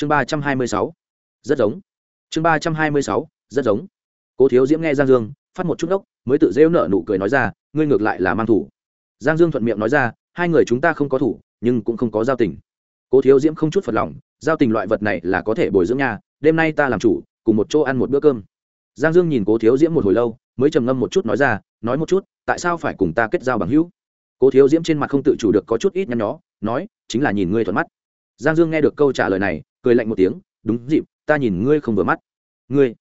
chương ba trăm hai mươi sáu. Rất giống. Chương ba trăm hai mươi sáu, rất giống. Cố thiếu diễm nghe giang dương, phát một chút ốc, mới tự rêu nợ nụ cười nói ra, ngươi ngược lại là mang thủ. Giang dương thuận miệng nói ra, hai người chúng ta không có thủ, nhưng cũng không có giao tình. Cố thiếu diễm không chút phật lòng, giao tình loại vật này là có thể bồi dưỡng nhà, đêm nay ta làm chủ, cùng một chỗ ăn một bữa cơm. Giang dương nhìn cố thiếu diễm một hồi lâu, mới trầm ngâm một chút nói ra, nói một chút, tại sao phải cùng ta kết giao bằng hữu? Cố thiếu diễm trên mặt không tự chủ được có chút ít nhăn nhó, nói, chính là nhìn ngươi thuận mắt. Giang dương nghe được câu trả lời này cười lạnh một tiếng, đúng dịp, ta nhìn ngươi không vừa mắt. Ngươi?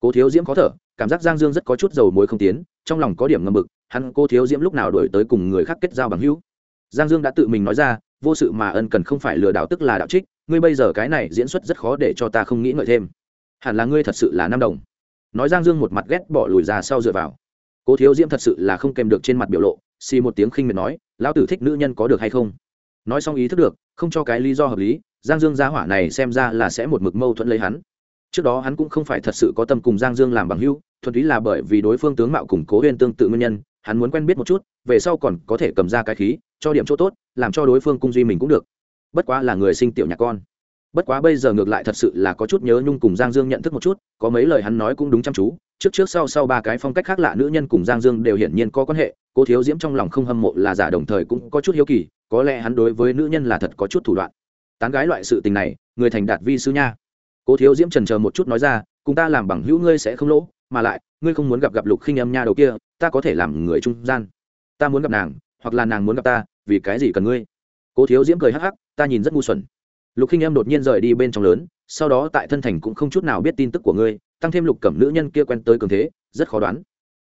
Cố thiếu diễm khó thở, cảm giác giang dương rất có chút dầu muối không tiến, trong lòng có điểm ngầm mực hắn cô thiếu diễm lúc nào đổi tới cùng người khác kết giao bằng hữu? Giang dương đã tự mình nói ra, vô sự mà ân cần không phải lừa đảo tức là đạo trích, ngươi bây giờ cái này diễn xuất rất khó để cho ta không nghĩ ngợi thêm. Hẳn là ngươi thật sự là nam đồng. Nói giang dương một mặt ghét bỏ lùi ra sau dựa vào. Cố thiếu diễm thật sự là không kèm được trên mặt biểu lộ, xì một tiếng khinh miệt nói, lão tử thích nữ nhân có được hay không? Nói xong ý thức được, không cho cái lý do hợp lý giang dương gia hỏa này xem ra là sẽ một mực mâu thuẫn lấy hắn. Trước đó hắn cũng không phải thật sự có tâm cùng giang dương làm bằng hữu, thuần túy là bởi vì đối phương tướng mạo cùng cố huyên tương tự nguyên nhân, hắn muốn quen biết một chút, về sau còn có thể cầm ra cái khí, cho điểm chỗ tốt, làm cho đối phương cung duy mình cũng được. Bất quá là người sinh tiểu nhà con. Bất quá bây giờ ngược lại thật sự là có chút nhớ nhung cùng giang dương nhận thức một chút, có mấy lời hắn nói cũng đúng chăm chú, trước trước sau sau ba cái phong cách khác lạ nữ nhân cùng giang dương đều hiển nhiên có quan hệ, cố thiếu diễm trong lòng không hâm mộ là giả đồng thời cũng có chút hiếu kỳ, có lẽ hắn đối với nữ nhân là thật có chút thủ đoạn tán gái loại sự tình này, người thành đạt vi sư nha. Cố thiếu diễm trần chờ một chút nói ra, cùng ta làm bằng hữu ngươi sẽ không lỗ, mà lại, ngươi không muốn gặp gặp lục khinh âm nha đầu kia, ta có thể làm người trung gian. Ta muốn gặp nàng, hoặc là nàng muốn gặp ta, vì cái gì cần ngươi? Cố thiếu diễm cười hắc hắc, ta nhìn rất ngu xuẩn. Lục khinh âm đột nhiên rời đi bên trong lớn, sau đó tại thân thành cũng không chút nào biết tin tức của ngươi, tăng thêm lục cẩm nữ nhân kia quen tới cường thế, rất khó đoán.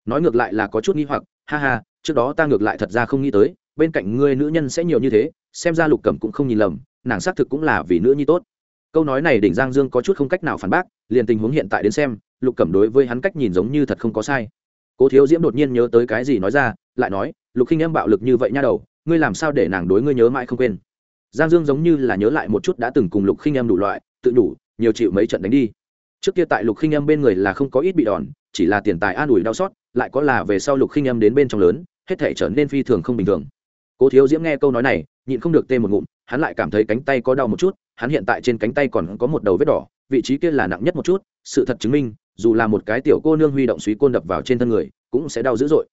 Nói ngược lại là có chút nghi hoặc, ha ha, trước đó ta ngược lại thật ra không nghĩ tới, bên cạnh ngươi nữ nhân sẽ nhiều như thế, xem ra lục cẩm cũng không nhìn lầm nàng xác thực cũng là vì nữ nhi tốt. Câu nói này đỉnh giang dương có chút không cách nào phản bác, liền tình huống hiện tại đến xem, lục cẩm đối với hắn cách nhìn giống như thật không có sai. Cố thiếu diễm đột nhiên nhớ tới cái gì nói ra, lại nói, lục khinh em bạo lực như vậy nha đầu, ngươi làm sao để nàng đối ngươi nhớ mãi không quên? Giang dương giống như là nhớ lại một chút đã từng cùng lục khinh em đủ loại, tự đủ, nhiều chịu mấy trận đánh đi. Trước kia tại lục khinh em bên người là không có ít bị đòn, chỉ là tiền tài an ủi đau xót, lại có là về sau lục khinh em đến bên trong lớn, hết thể trở nên phi thường không bình thường cố thiếu diễm nghe câu nói này, nhịn không được tê một ngụm, hắn lại cảm thấy cánh tay có đau một chút, hắn hiện tại trên cánh tay còn có một đầu vết đỏ, vị trí kia là nặng nhất một chút, sự thật chứng minh, dù là một cái tiểu cô nương huy động suý côn đập vào trên thân người, cũng sẽ đau dữ dội.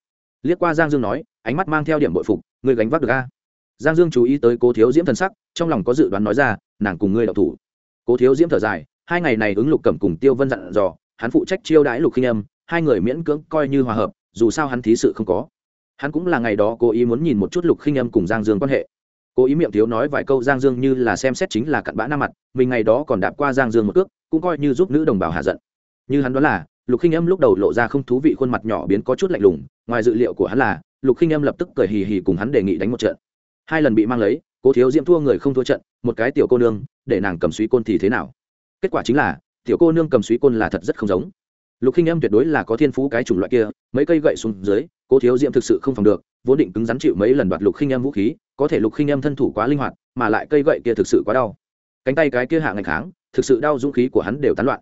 Liếc qua giang dương nói, ánh mắt mang theo điểm bội phục, ngươi gánh vác được a? Giang dương chú ý tới cố thiếu diễm thần sắc, trong lòng có dự đoán nói ra, nàng cùng ngươi đậu thủ. Cố thiếu diễm thở dài, hai ngày này ứng lục cẩm cùng tiêu vân dặn dò, hắn phụ trách chiêu đãi lục khinh âm, hai người miễn cưỡng coi như hòa hợp, dù sao hắn thí sự không có hắn cũng là ngày đó cố ý muốn nhìn một chút lục khinh âm cùng giang dương quan hệ. Cố ý miệng thiếu nói vài câu, giang dương như là xem xét chính là cặn bã nam mặt, mình ngày đó còn đạp qua giang dương một cước, cũng coi như giúp nữ đồng bào hạ giận. Như hắn đó là, lục khinh âm lúc đầu lộ ra không thú vị khuôn mặt nhỏ biến có chút lạnh lùng, ngoài dự liệu của hắn là, lục khinh âm lập tức cười hì hì cùng hắn đề nghị đánh một trận. Hai lần bị mang lấy, cố thiếu diễm thua người không thua trận, một cái tiểu cô nương, để nàng cầm suý côn thì thế nào? Kết quả chính là, tiểu cô nương cầm suý côn là thật rất không giống. Lục khinh âm tuyệt đối là có thiên phú cái chủng loại kia, mấy cây gậy xuống dưới cố thiếu diễm thực sự không phòng được, vốn định cứng rắn chịu mấy lần đoạt lục khinh em vũ khí, có thể lục khinh em thân thủ quá linh hoạt, mà lại cây gậy kia thực sự quá đau. Cánh tay cái kia hạ ngày kháng, thực sự đau dũng khí của hắn đều tán loạn.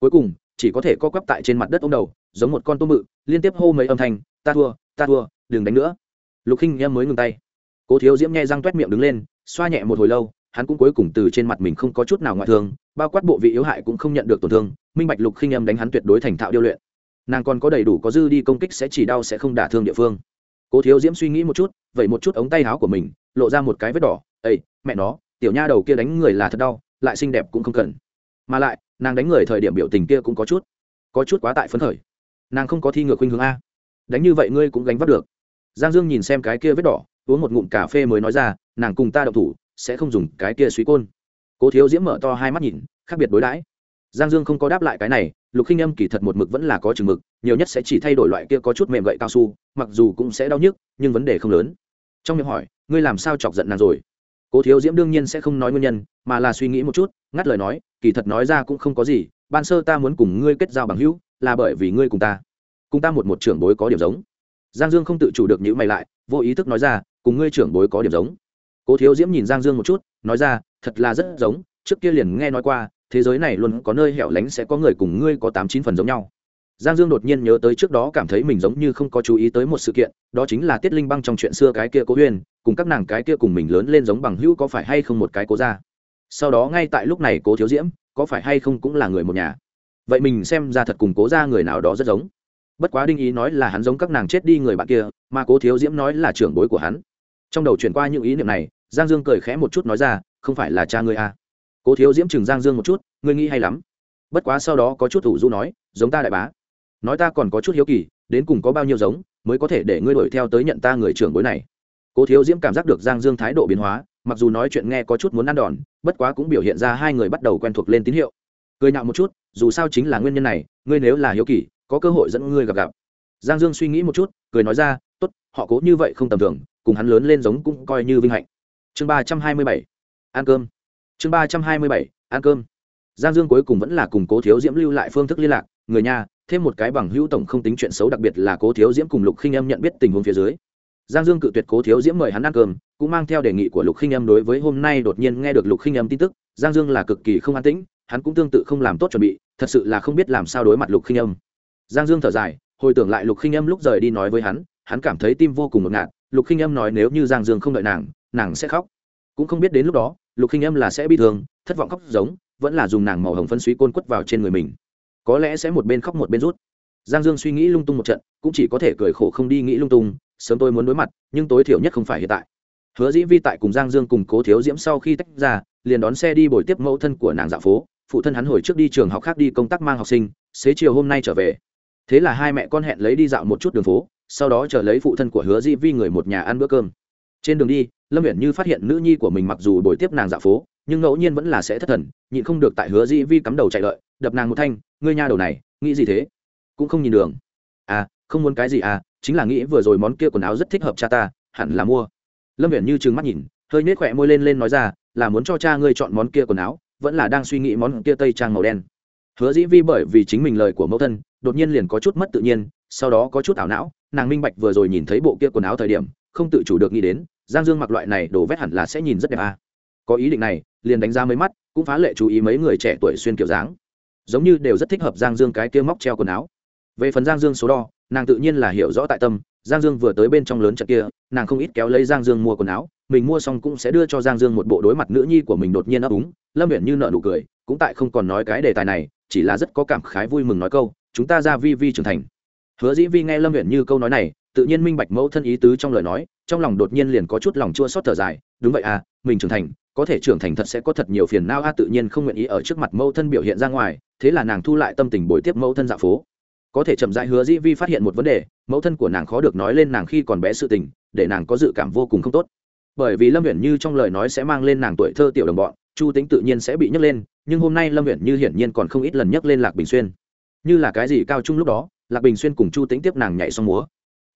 Cuối cùng, chỉ có thể co quắp tại trên mặt đất ông đầu, giống một con tôm mự liên tiếp hô mấy âm thanh, ta thua ta thua, đừng đánh nữa. Lục khinh em mới ngừng tay. Cố thiếu diễm nghe răng t u é t miệng đứng lên, xoa nhẹ một hồi lâu, hắn cũng cuối cùng từ trên mặt mình không có chút nào ngoại thương, bao quát bộ vị yếu hại cũng không nhận được tổn thương, minh bạch lục khinh em đánh hắn tuyệt đối thành thạo điêu luyện nàng còn có đầy đủ có dư đi công kích sẽ chỉ đau sẽ không đả thương địa phương. Cố thiếu diễm suy nghĩ một chút vậy một chút ống tay áo của mình, lộ ra một cái vết đỏ. Ây mẹ nó, tiểu nha đầu kia đánh người là thật đau, lại xinh đẹp cũng không cần. Mà lại, nàng đánh người thời điểm biểu tình kia cũng có chút có chút quá tại phấn khởi. Nàng không có thi ngược khuynh hướng a. Đánh như vậy ngươi cũng gánh vác được. Giang dương nhìn xem cái kia vết đỏ, uống một ngụm cà phê mới nói ra, nàng cùng ta đậu thủ, sẽ không dùng cái kia suy côn. Cố thiếu diễm mở to hai mắt nhìn, khác biệt đối đãi. Giang dương không có đáp lại cái này lục khinh âm kỳ thật một mực vẫn là có chừng mực, nhiều nhất sẽ chỉ thay đổi loại kia có chút mềm gậy cao su, mặc dù cũng sẽ đau nhức, nhưng vấn đề không lớn. Trong miệng hỏi, ngươi làm sao chọc giận nàng rồi? Cố thiếu diễm đương nhiên sẽ không nói nguyên nhân, mà là suy nghĩ một chút, ngắt lời nói, kỳ thật nói ra cũng không có gì, ban sơ ta muốn cùng ngươi kết giao bằng hữu, là bởi vì ngươi cùng ta. Cùng ta một một trưởng bối có điểm giống. Giang dương không tự chủ được những mày lại, vô ý thức nói ra, cùng ngươi trưởng bối có điểm giống. Cố thiếu diễm nhìn giang dương một chút, nói ra, thật là rất giống, trước kia liền nghe nói qua thế giới này luôn có nơi hẻo lánh sẽ có người cùng ngươi có tám chín phần giống nhau. Giang dương đột nhiên nhớ tới trước đó cảm thấy mình giống như không có chú ý tới một sự kiện, đó chính là tiết linh băng trong chuyện xưa cái kia cố huyên cùng các nàng cái kia cùng mình lớn lên giống bằng hữu có phải hay không một cái cố ra sau đó ngay tại lúc này cố thiếu diễm, có phải hay không cũng là người một nhà. Vậy mình xem ra thật cùng cố ra người nào đó rất giống. Bất quá đinh ý nói là hắn giống các nàng chết đi người bạn kia, mà cố thiếu diễm nói là trưởng bối của hắn. Trong đầu chuyển qua những ý niệm này, giang dương cười khẽ một chút nói ra, không phải là cha ngươi à cố thiếu diễm chừng giang dương một chút, ngươi nghĩ hay lắm. Bất quá sau đó có chút thủ du nói, giống ta đại bá. Nói ta còn có chút hiếu kỳ, đến cùng có bao nhiêu giống, mới có thể để ngươi đuổi theo tới nhận ta người trưởng bối này. Cố thiếu diễm cảm giác được giang dương thái độ biến hóa, mặc dù nói chuyện nghe có chút muốn ăn đòn, bất quá cũng biểu hiện ra hai người bắt đầu quen thuộc lên tín hiệu. Cười nhạo một chút, dù sao chính là nguyên nhân này, ngươi nếu là hiếu kỳ, có cơ hội dẫn ngươi gặp gặp. Giang dương suy nghĩ một chút, cười nói ra, tốt, họ cố như vậy không tầm thường, cùng hắn lớn lên giống cũng coi như vinh hạnh. Chương ba trăm hai mươi bảy. Ăn cơm chương ba trăm hai mươi bảy, ăn cơm. Giang dương cuối cùng vẫn là cùng cố thiếu diễm lưu lại phương thức liên lạc, người nhà, thêm một cái bằng hữu tổng không tính chuyện xấu đặc biệt là cố thiếu diễm cùng lục khinh em nhận biết tình huống phía dưới. Giang dương cự tuyệt cố thiếu diễm mời hắn ăn cơm, cũng mang theo đề nghị của lục khinh em đối với hôm nay đột nhiên nghe được lục khinh em tin tức, giang dương là cực kỳ không an tĩnh, hắn cũng tương tự không làm tốt chuẩn bị, thật sự là không biết làm sao đối mặt lục khinh em giang dương thở dài, hồi tưởng lại lục khinh em lúc rời đi nói với hắn hắn cảm thấy tim vô cùng ngột ngạt, lục khinh em nói nếu như giang dương không đợi nàng nàng sẽ khóc cũng không biết đến lúc đó, lục khinh em là sẽ bị thương, thất vọng khóc giống, vẫn là dùng nàng màu hồng phân suý côn quất vào trên người mình. Có lẽ sẽ một bên khóc một bên rút. Giang dương suy nghĩ lung tung một trận, cũng chỉ có thể cười khổ không đi nghĩ lung tung, sớm tôi muốn đối mặt, nhưng tối thiểu nhất không phải hiện tại. Hứa dĩ vi tại cùng giang dương cùng cố thiếu diễm sau khi tách ra, liền đón xe đi bồi tiếp mẫu thân của nàng dạ phố. Phụ thân hắn hồi trước đi trường học khác đi công tác mang học sinh, xế chiều hôm nay trở về. Thế là hai mẹ con hẹn lấy đi dạo một chút đường phố, sau đó chờ lấy phụ thân của hứa dĩ vi người một nhà ăn bữa cơm trên đường đi, lâm viện như phát hiện nữ nhi của mình mặc dù bồi tiếp nàng dạo phố, nhưng ngẫu nhiên vẫn là sẽ thất thần, nhịn không được tại hứa dĩ vi cắm đầu chạy lợi đập nàng một thanh, ngươi nha đầu này, nghĩ gì thế? Cũng không nhìn đường. À không muốn cái gì à chính là nghĩ vừa rồi món kia quần áo rất thích hợp cha ta, hẳn là mua. Lâm viện như trừng mắt nhìn, hơi nết khỏe môi lên lên nói ra, là muốn cho cha ngươi chọn món kia quần áo, vẫn là đang suy nghĩ món kia tây trang màu đen. Hứa dĩ vi bởi vì chính mình lời của mẫu thân, đột nhiên liền có chút mất tự nhiên, sau đó có chút ảo não, nàng minh bạch vừa rồi nhìn thấy bộ kia quần áo thời điểm, không tự chủ được nghĩ đến giang dương mặc loại này đổ vét hẳn là sẽ nhìn rất đẹp à. có ý định này, liền đánh ra mấy mắt, cũng phá lệ chú ý mấy người trẻ tuổi xuyên kiểu dáng. Giống như đều rất thích hợp giang dương cái kia móc treo quần áo. Về phần giang dương số đo, nàng tự nhiên là hiểu rõ tại tâm, giang dương vừa tới bên trong lớn trận kia, nàng không ít kéo lấy giang dương mua quần áo, mình mua xong cũng sẽ đưa cho giang dương một bộ đối mặt nữ nhi của mình đột nhiên ấp úng, lâm viện như nợ nụ cười, cũng tại không còn nói cái đề tài này, chỉ là rất có cảm khái vui mừng nói câu, chúng ta ra vi vi trưởng thành. Hứa dĩ vi nghe lâm viện như câu nói này tự nhiên minh bạch mẫu thân ý tứ trong lời nói, trong lòng đột nhiên liền có chút lòng chua xót thở dài, đúng vậy à mình trưởng thành, có thể trưởng thành thật sẽ có thật nhiều phiền não a, tự nhiên không nguyện ý ở trước mặt mẫu thân biểu hiện ra ngoài, thế là nàng thu lại tâm tình bồi tiếp mẫu thân dạo phố. Có thể chậm rãi hứa dĩ vi phát hiện một vấn đề, mẫu thân của nàng khó được nói lên nàng khi còn bé sự tình, để nàng có dự cảm vô cùng không tốt. Bởi vì lâm huyện như trong lời nói sẽ mang lên nàng tuổi thơ tiểu đồng bọn, chu tính tự nhiên sẽ bị nhấc lên, nhưng hôm nay lâm huyện như hiển nhiên còn không ít lần nhấc lên lạc bình xuyên. Như là cái gì cao chung lúc đó, lạc bình xuyên cùng chu tính tiếp nàng nhảy xong múa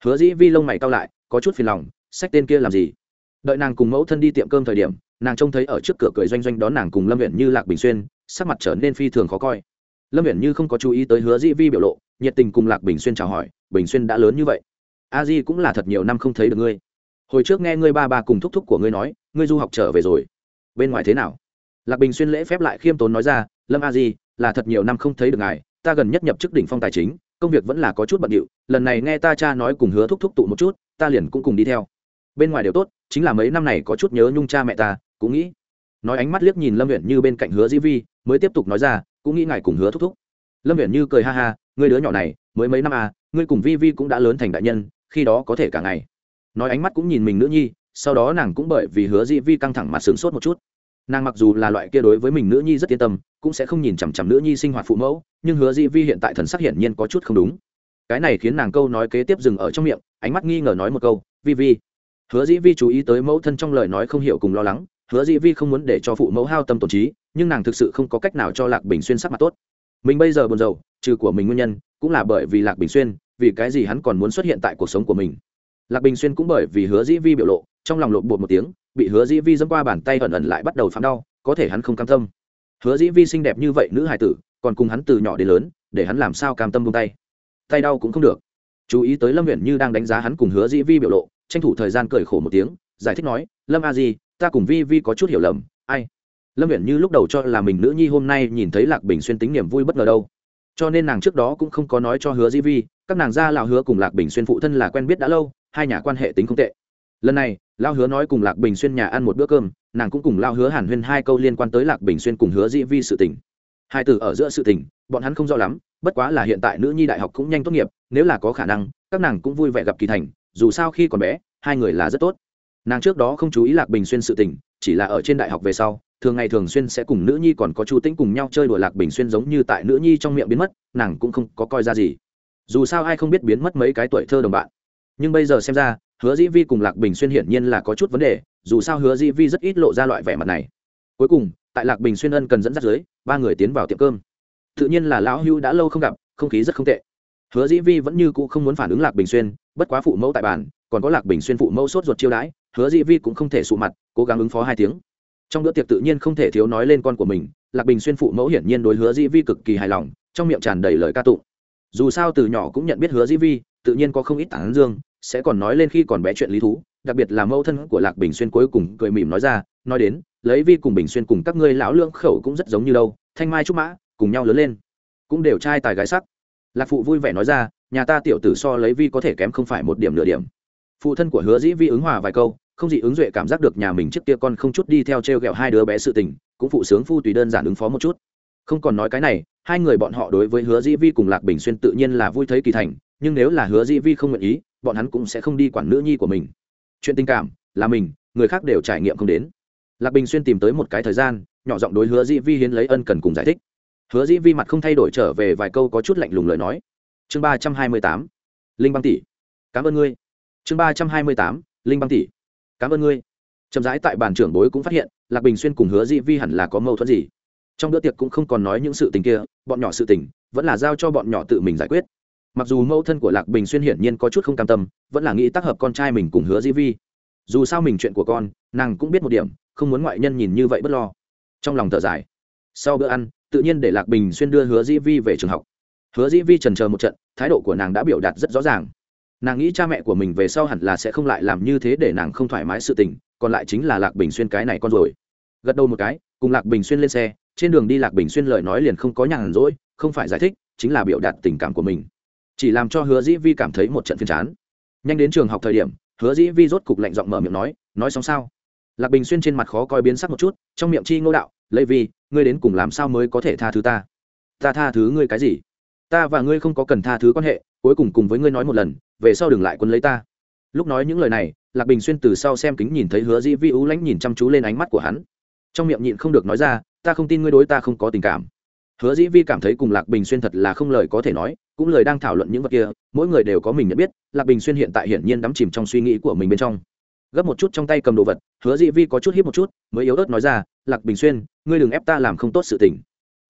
hứa dĩ vi lông mày cao lại, có chút phiền lòng, sách tên kia làm gì? Đợi nàng cùng mẫu thân đi tiệm cơm thời điểm, nàng trông thấy ở trước cửa cười doanh doanh đón nàng cùng lâm Viễn như lạc bình xuyên, sắc mặt trở nên phi thường khó coi. Lâm Viễn như không có chú ý tới hứa dĩ vi biểu lộ, nhiệt tình cùng lạc bình xuyên chào hỏi, bình xuyên đã lớn như vậy, a di cũng là thật nhiều năm không thấy được ngươi. Hồi trước nghe ngươi ba ba cùng thúc thúc của ngươi nói, ngươi du học trở về rồi. Bên ngoài thế nào? Lạc bình xuyên lễ phép lại khiêm tốn nói ra, lâm a di, là thật nhiều năm không thấy được ngài, ta gần nhất nhập chức đỉnh phong tài chính, công việc vẫn là có chút bận điệu lần này nghe ta cha nói cùng hứa thúc thúc tụ một chút, ta liền cũng cùng đi theo. Bên ngoài đều tốt, chính là mấy năm này có chút nhớ nhung cha mẹ ta, cũng nghĩ. Nói ánh mắt liếc nhìn lâm huyện như bên cạnh hứa dĩ vi, mới tiếp tục nói ra, cũng nghĩ ngài cùng hứa thúc thúc. Lâm huyện như cười ha ha, ngươi đứa nhỏ này, mới mấy năm à ngươi cùng vi vi cũng đã lớn thành đại nhân, khi đó có thể cả ngày. Nói ánh mắt cũng nhìn mình nữ nhi, sau đó nàng cũng bởi vì hứa dĩ vi căng thẳng mặt sướng sốt một chút. Nàng mặc dù là loại kia đối với mình nữ nhi rất yên tâm, cũng sẽ không nhìn chằm chằm nữ nhi sinh hoạt phụ mẫu, nhưng hứa dĩ vi hiện tại thần sắc hiển nhiên có chút không đúng cái này khiến nàng câu nói kế tiếp dừng ở trong miệng, ánh mắt nghi ngờ nói một câu, vi vi. Hứa dĩ vi chú ý tới mẫu thân trong lời nói không hiểu cùng lo lắng, hứa dĩ vi không muốn để cho phụ mẫu hao tâm tổn trí, nhưng nàng thực sự không có cách nào cho lạc bình xuyên sắc mặt tốt. Mình bây giờ buồn rầu, trừ của mình nguyên nhân, cũng là bởi vì lạc bình xuyên, vì cái gì hắn còn muốn xuất hiện tại cuộc sống của mình. Lạc bình xuyên cũng bởi vì hứa dĩ vi biểu lộ, trong lòng lộn bột một tiếng, bị hứa dĩ vi dẫm qua bàn tay ẩn ẩn lại bắt đầu phạm đau, có thể hắn không cam tâm. Hứa dĩ vi xinh đẹp như vậy nữ hài tử, còn cùng hắn từ nhỏ đến lớn, để hắn làm sao cam tâm buông tay? Tay đau cũng không được. Chú ý tới lâm huyện như đang đánh giá hắn cùng hứa dĩ vi biểu lộ, tranh thủ thời gian cười khổ một tiếng, giải thích nói, lâm a di, ta cùng vi vi có chút hiểu lầm, ai? Lâm huyện như lúc đầu cho là mình nữ nhi hôm nay nhìn thấy lạc bình xuyên tính niềm vui bất ngờ đâu. Cho nên nàng trước đó cũng không có nói cho hứa dĩ vi, các nàng gia lào hứa cùng lạc bình xuyên phụ thân là quen biết đã lâu, hai nhà quan hệ tính không tệ. Lần này lao hứa nói cùng lạc bình xuyên nhà ăn một bữa cơm, nàng cũng cùng lao hứa hàn huyên hai câu liên quan tới lạc bình xuyên cùng hứa dĩ vi sự tình hai từ ở giữa sự tình, bọn hắn không rõ lắm, bất quá là hiện tại nữ nhi đại học cũng nhanh tốt nghiệp, nếu là có khả năng, các nàng cũng vui vẻ gặp kỳ thành, dù sao khi còn bé, hai người là rất tốt. Nàng trước đó không chú ý lạc bình xuyên sự tình, chỉ là ở trên đại học về sau, thường ngày thường xuyên sẽ cùng nữ nhi còn có chu tĩnh cùng nhau chơi đùa lạc bình xuyên giống như tại nữ nhi trong miệng biến mất, nàng cũng không có coi ra gì. Dù sao ai không biết biến mất mấy cái tuổi thơ đồng bạn. Nhưng bây giờ xem ra, hứa dĩ vi cùng lạc bình xuyên hiển nhiên là có chút vấn đề, dù sao hứa dĩ vi rất ít lộ ra loại vẻ mặt này. Cuối cùng tại lạc bình xuyên ân cần dẫn dắt dưới, ba người tiến vào tiệm cơm. Tự nhiên là lão hưu đã lâu không gặp, không khí rất không tệ. Hứa dĩ vi vẫn như cũ không muốn phản ứng lạc bình xuyên, bất quá phụ mẫu tại bàn, còn có lạc bình xuyên phụ mẫu sốt ruột chiêu đãi, hứa dĩ vi cũng không thể sụ mặt, cố gắng ứng phó hai tiếng. Trong bữa tiệc tự nhiên không thể thiếu nói lên con của mình, lạc bình xuyên phụ mẫu hiển nhiên đối hứa dĩ vi cực kỳ hài lòng, trong miệng tràn đầy lời ca tụng. Dù sao từ nhỏ cũng nhận biết hứa dĩ vi, tự nhiên có không ít tản dương, sẽ còn nói lên khi còn bé chuyện lý thú, đặc biệt là mẫu thân của lạc bình xuyên cuối cùng cười mỉm nói ra, nói đến lấy vi cùng bình xuyên cùng các ngươi lão lưỡng khẩu cũng rất giống như đâu, thanh mai trúc mã, cùng nhau lớn lên. Cũng đều trai tài gái sắc. Lạc phụ vui vẻ nói ra, nhà ta tiểu tử so lấy vi có thể kém không phải một điểm nửa điểm. Phụ thân của hứa dĩ vi ứng hòa vài câu, không gì ứng duệ cảm giác được nhà mình trước kia con không chút đi theo t r e o g ẹ o hai đứa bé sự tình, cũng phụ sướng phu tùy đơn giản ứng phó một chút. Không còn nói cái này, hai người bọn họ đối với hứa dĩ vi cùng lạc bình xuyên tự nhiên là vui thấy kỳ thành, nhưng nếu là hứa dĩ vi không nguyện ý, bọn hắn cũng sẽ không đi quản nữ nhi của mình. Chuyện tình cảm, là mình, người khác đều trải nghiệm không đến lạc bình xuyên tìm tới một cái thời gian, nhỏ giọng đối hứa dĩ vi hiến lấy ân cần cùng giải thích. Hứa dĩ vi mặt không thay đổi trở về vài câu có chút lạnh lùng lời nói. Chương ba trăm hai mươi tám, linh băng tỷ. Cảm ơn ngươi. Chương ba trăm hai mươi tám, linh băng tỷ. Cảm ơn ngươi. Chậm rãi tại bàn trưởng bối cũng phát hiện, lạc bình xuyên cùng hứa dĩ vi hẳn là có mâu thuẫn gì. Trong bữa tiệc cũng không còn nói những sự tình kia, bọn nhỏ sự tình, vẫn là giao cho bọn nhỏ tự mình giải quyết. Mặc dù mâu thân của lạc bình xuyên hiển nhiên có chút không cam tâm, vẫn là nghĩ tác hợp con trai mình cùng hứa dĩ vi. Dù sao mình chuyện của con, nàng cũng biết một điểm không muốn ngoại nhân nhìn như vậy bất lo. Trong lòng thở dài. Sau bữa ăn, tự nhiên để lạc bình xuyên đưa hứa dĩ vi về trường học. Hứa dĩ vi trần chờ một trận, thái độ của nàng đã biểu đạt rất rõ ràng. Nàng nghĩ cha mẹ của mình về sau hẳn là sẽ không lại làm như thế để nàng không thoải mái sự tình, còn lại chính là lạc bình xuyên cái này con rồi. Gật đầu một cái, cùng lạc bình xuyên lên xe, trên đường đi lạc bình xuyên lời nói liền không có nhàn rỗi, không phải giải thích, chính là biểu đạt tình cảm của mình. Chỉ làm cho hứa dĩ vi cảm thấy một trận phiên chán. Nhanh đến trường học thời điểm, hứa dĩ vi rốt cục lạnh giọng mở miệng nói nói xong sao? Lạc bình xuyên trên mặt khó coi biến sắc một chút, trong miệng chi ngô đạo, lê vi, ngươi đến cùng làm sao mới có thể tha thứ ta? Ta tha thứ ngươi cái gì? Ta và ngươi không có cần tha thứ quan hệ, cuối cùng cùng với ngươi nói một lần, về sau đừng lại quân lấy ta. Lúc nói những lời này, lạc bình xuyên từ sau xem kính nhìn thấy hứa dĩ vi ú lãnh nhìn chăm chú lên ánh mắt của hắn. Trong miệng nhịn không được nói ra, ta không tin ngươi đối ta không có tình cảm. Hứa dĩ vi cảm thấy cùng lạc bình xuyên thật là không lời có thể nói, cũng lời đang thảo luận những vật kia, mỗi người đều có mình nhận biết, lạc bình xuyên hiện tại hiển nhiên đắm chìm trong suy nghĩ của mình bên trong gấp một chút trong tay cầm đồ vật, hứa dị vi có chút hiếp một chút, mới yếu ớt nói ra, lạc bình xuyên, ngươi đừng ép ta làm không tốt sự tình.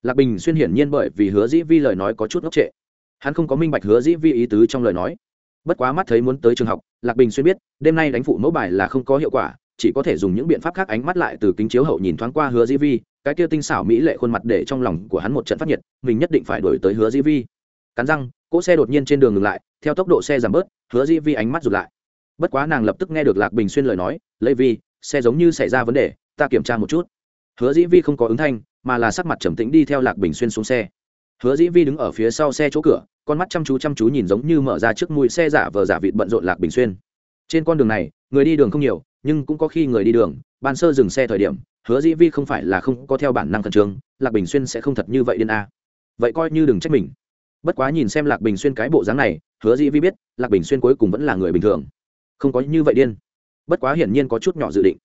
Lạc bình xuyên hiển nhiên bởi vì hứa dĩ vi lời nói có chút ngốc trệ. Hắn không có minh bạch hứa dĩ vi ý tứ trong lời nói. Bất quá mắt thấy muốn tới trường học, lạc bình xuyên biết, đêm nay đánh phụ mẫu bài là không có hiệu quả, chỉ có thể dùng những biện pháp khác ánh mắt lại từ kính chiếu hậu nhìn thoáng qua hứa dĩ vi, cái kia tinh xảo mỹ lệ khuôn mặt để trong lòng của hắn một trận phát nhiệt, mình nhất định phải đổi tới hứa dĩ vi. Cắn răng, cỗ xe đột nhiên trên đường ngừng lại, theo tốc độ xe giảm bớt, hứa dĩ vi ánh mắt rụt lại bất quá nàng lập tức nghe được lạc bình xuyên lời nói lấy vi, xe giống như xảy ra vấn đề, ta kiểm tra một chút. Hứa dĩ vi không có ứng thanh, mà là sắc mặt trầm tĩnh đi theo lạc bình xuyên xuống xe. Hứa dĩ vi đứng ở phía sau xe chỗ cửa, con mắt chăm chú chăm chú nhìn giống như mở ra trước mũi xe giả vờ giả vịt bận rộn lạc bình xuyên. Trên con đường này, người đi đường không nhiều, nhưng cũng có khi người đi đường, ban sơ dừng xe thời điểm, hứa dĩ vi không phải là không có theo bản năng khẩn trương, lạc bình xuyên sẽ không thật như vậy điên a. Vậy coi như đừng trách mình. Bất quá nhìn xem lạc bình xuyên cái bộ dáng này, hứa dĩ vi biết, lạc bình xuyên cuối cùng vẫn là người bình thường không có như vậy điên. Bất quá hiển nhiên có chút nhỏ dự định.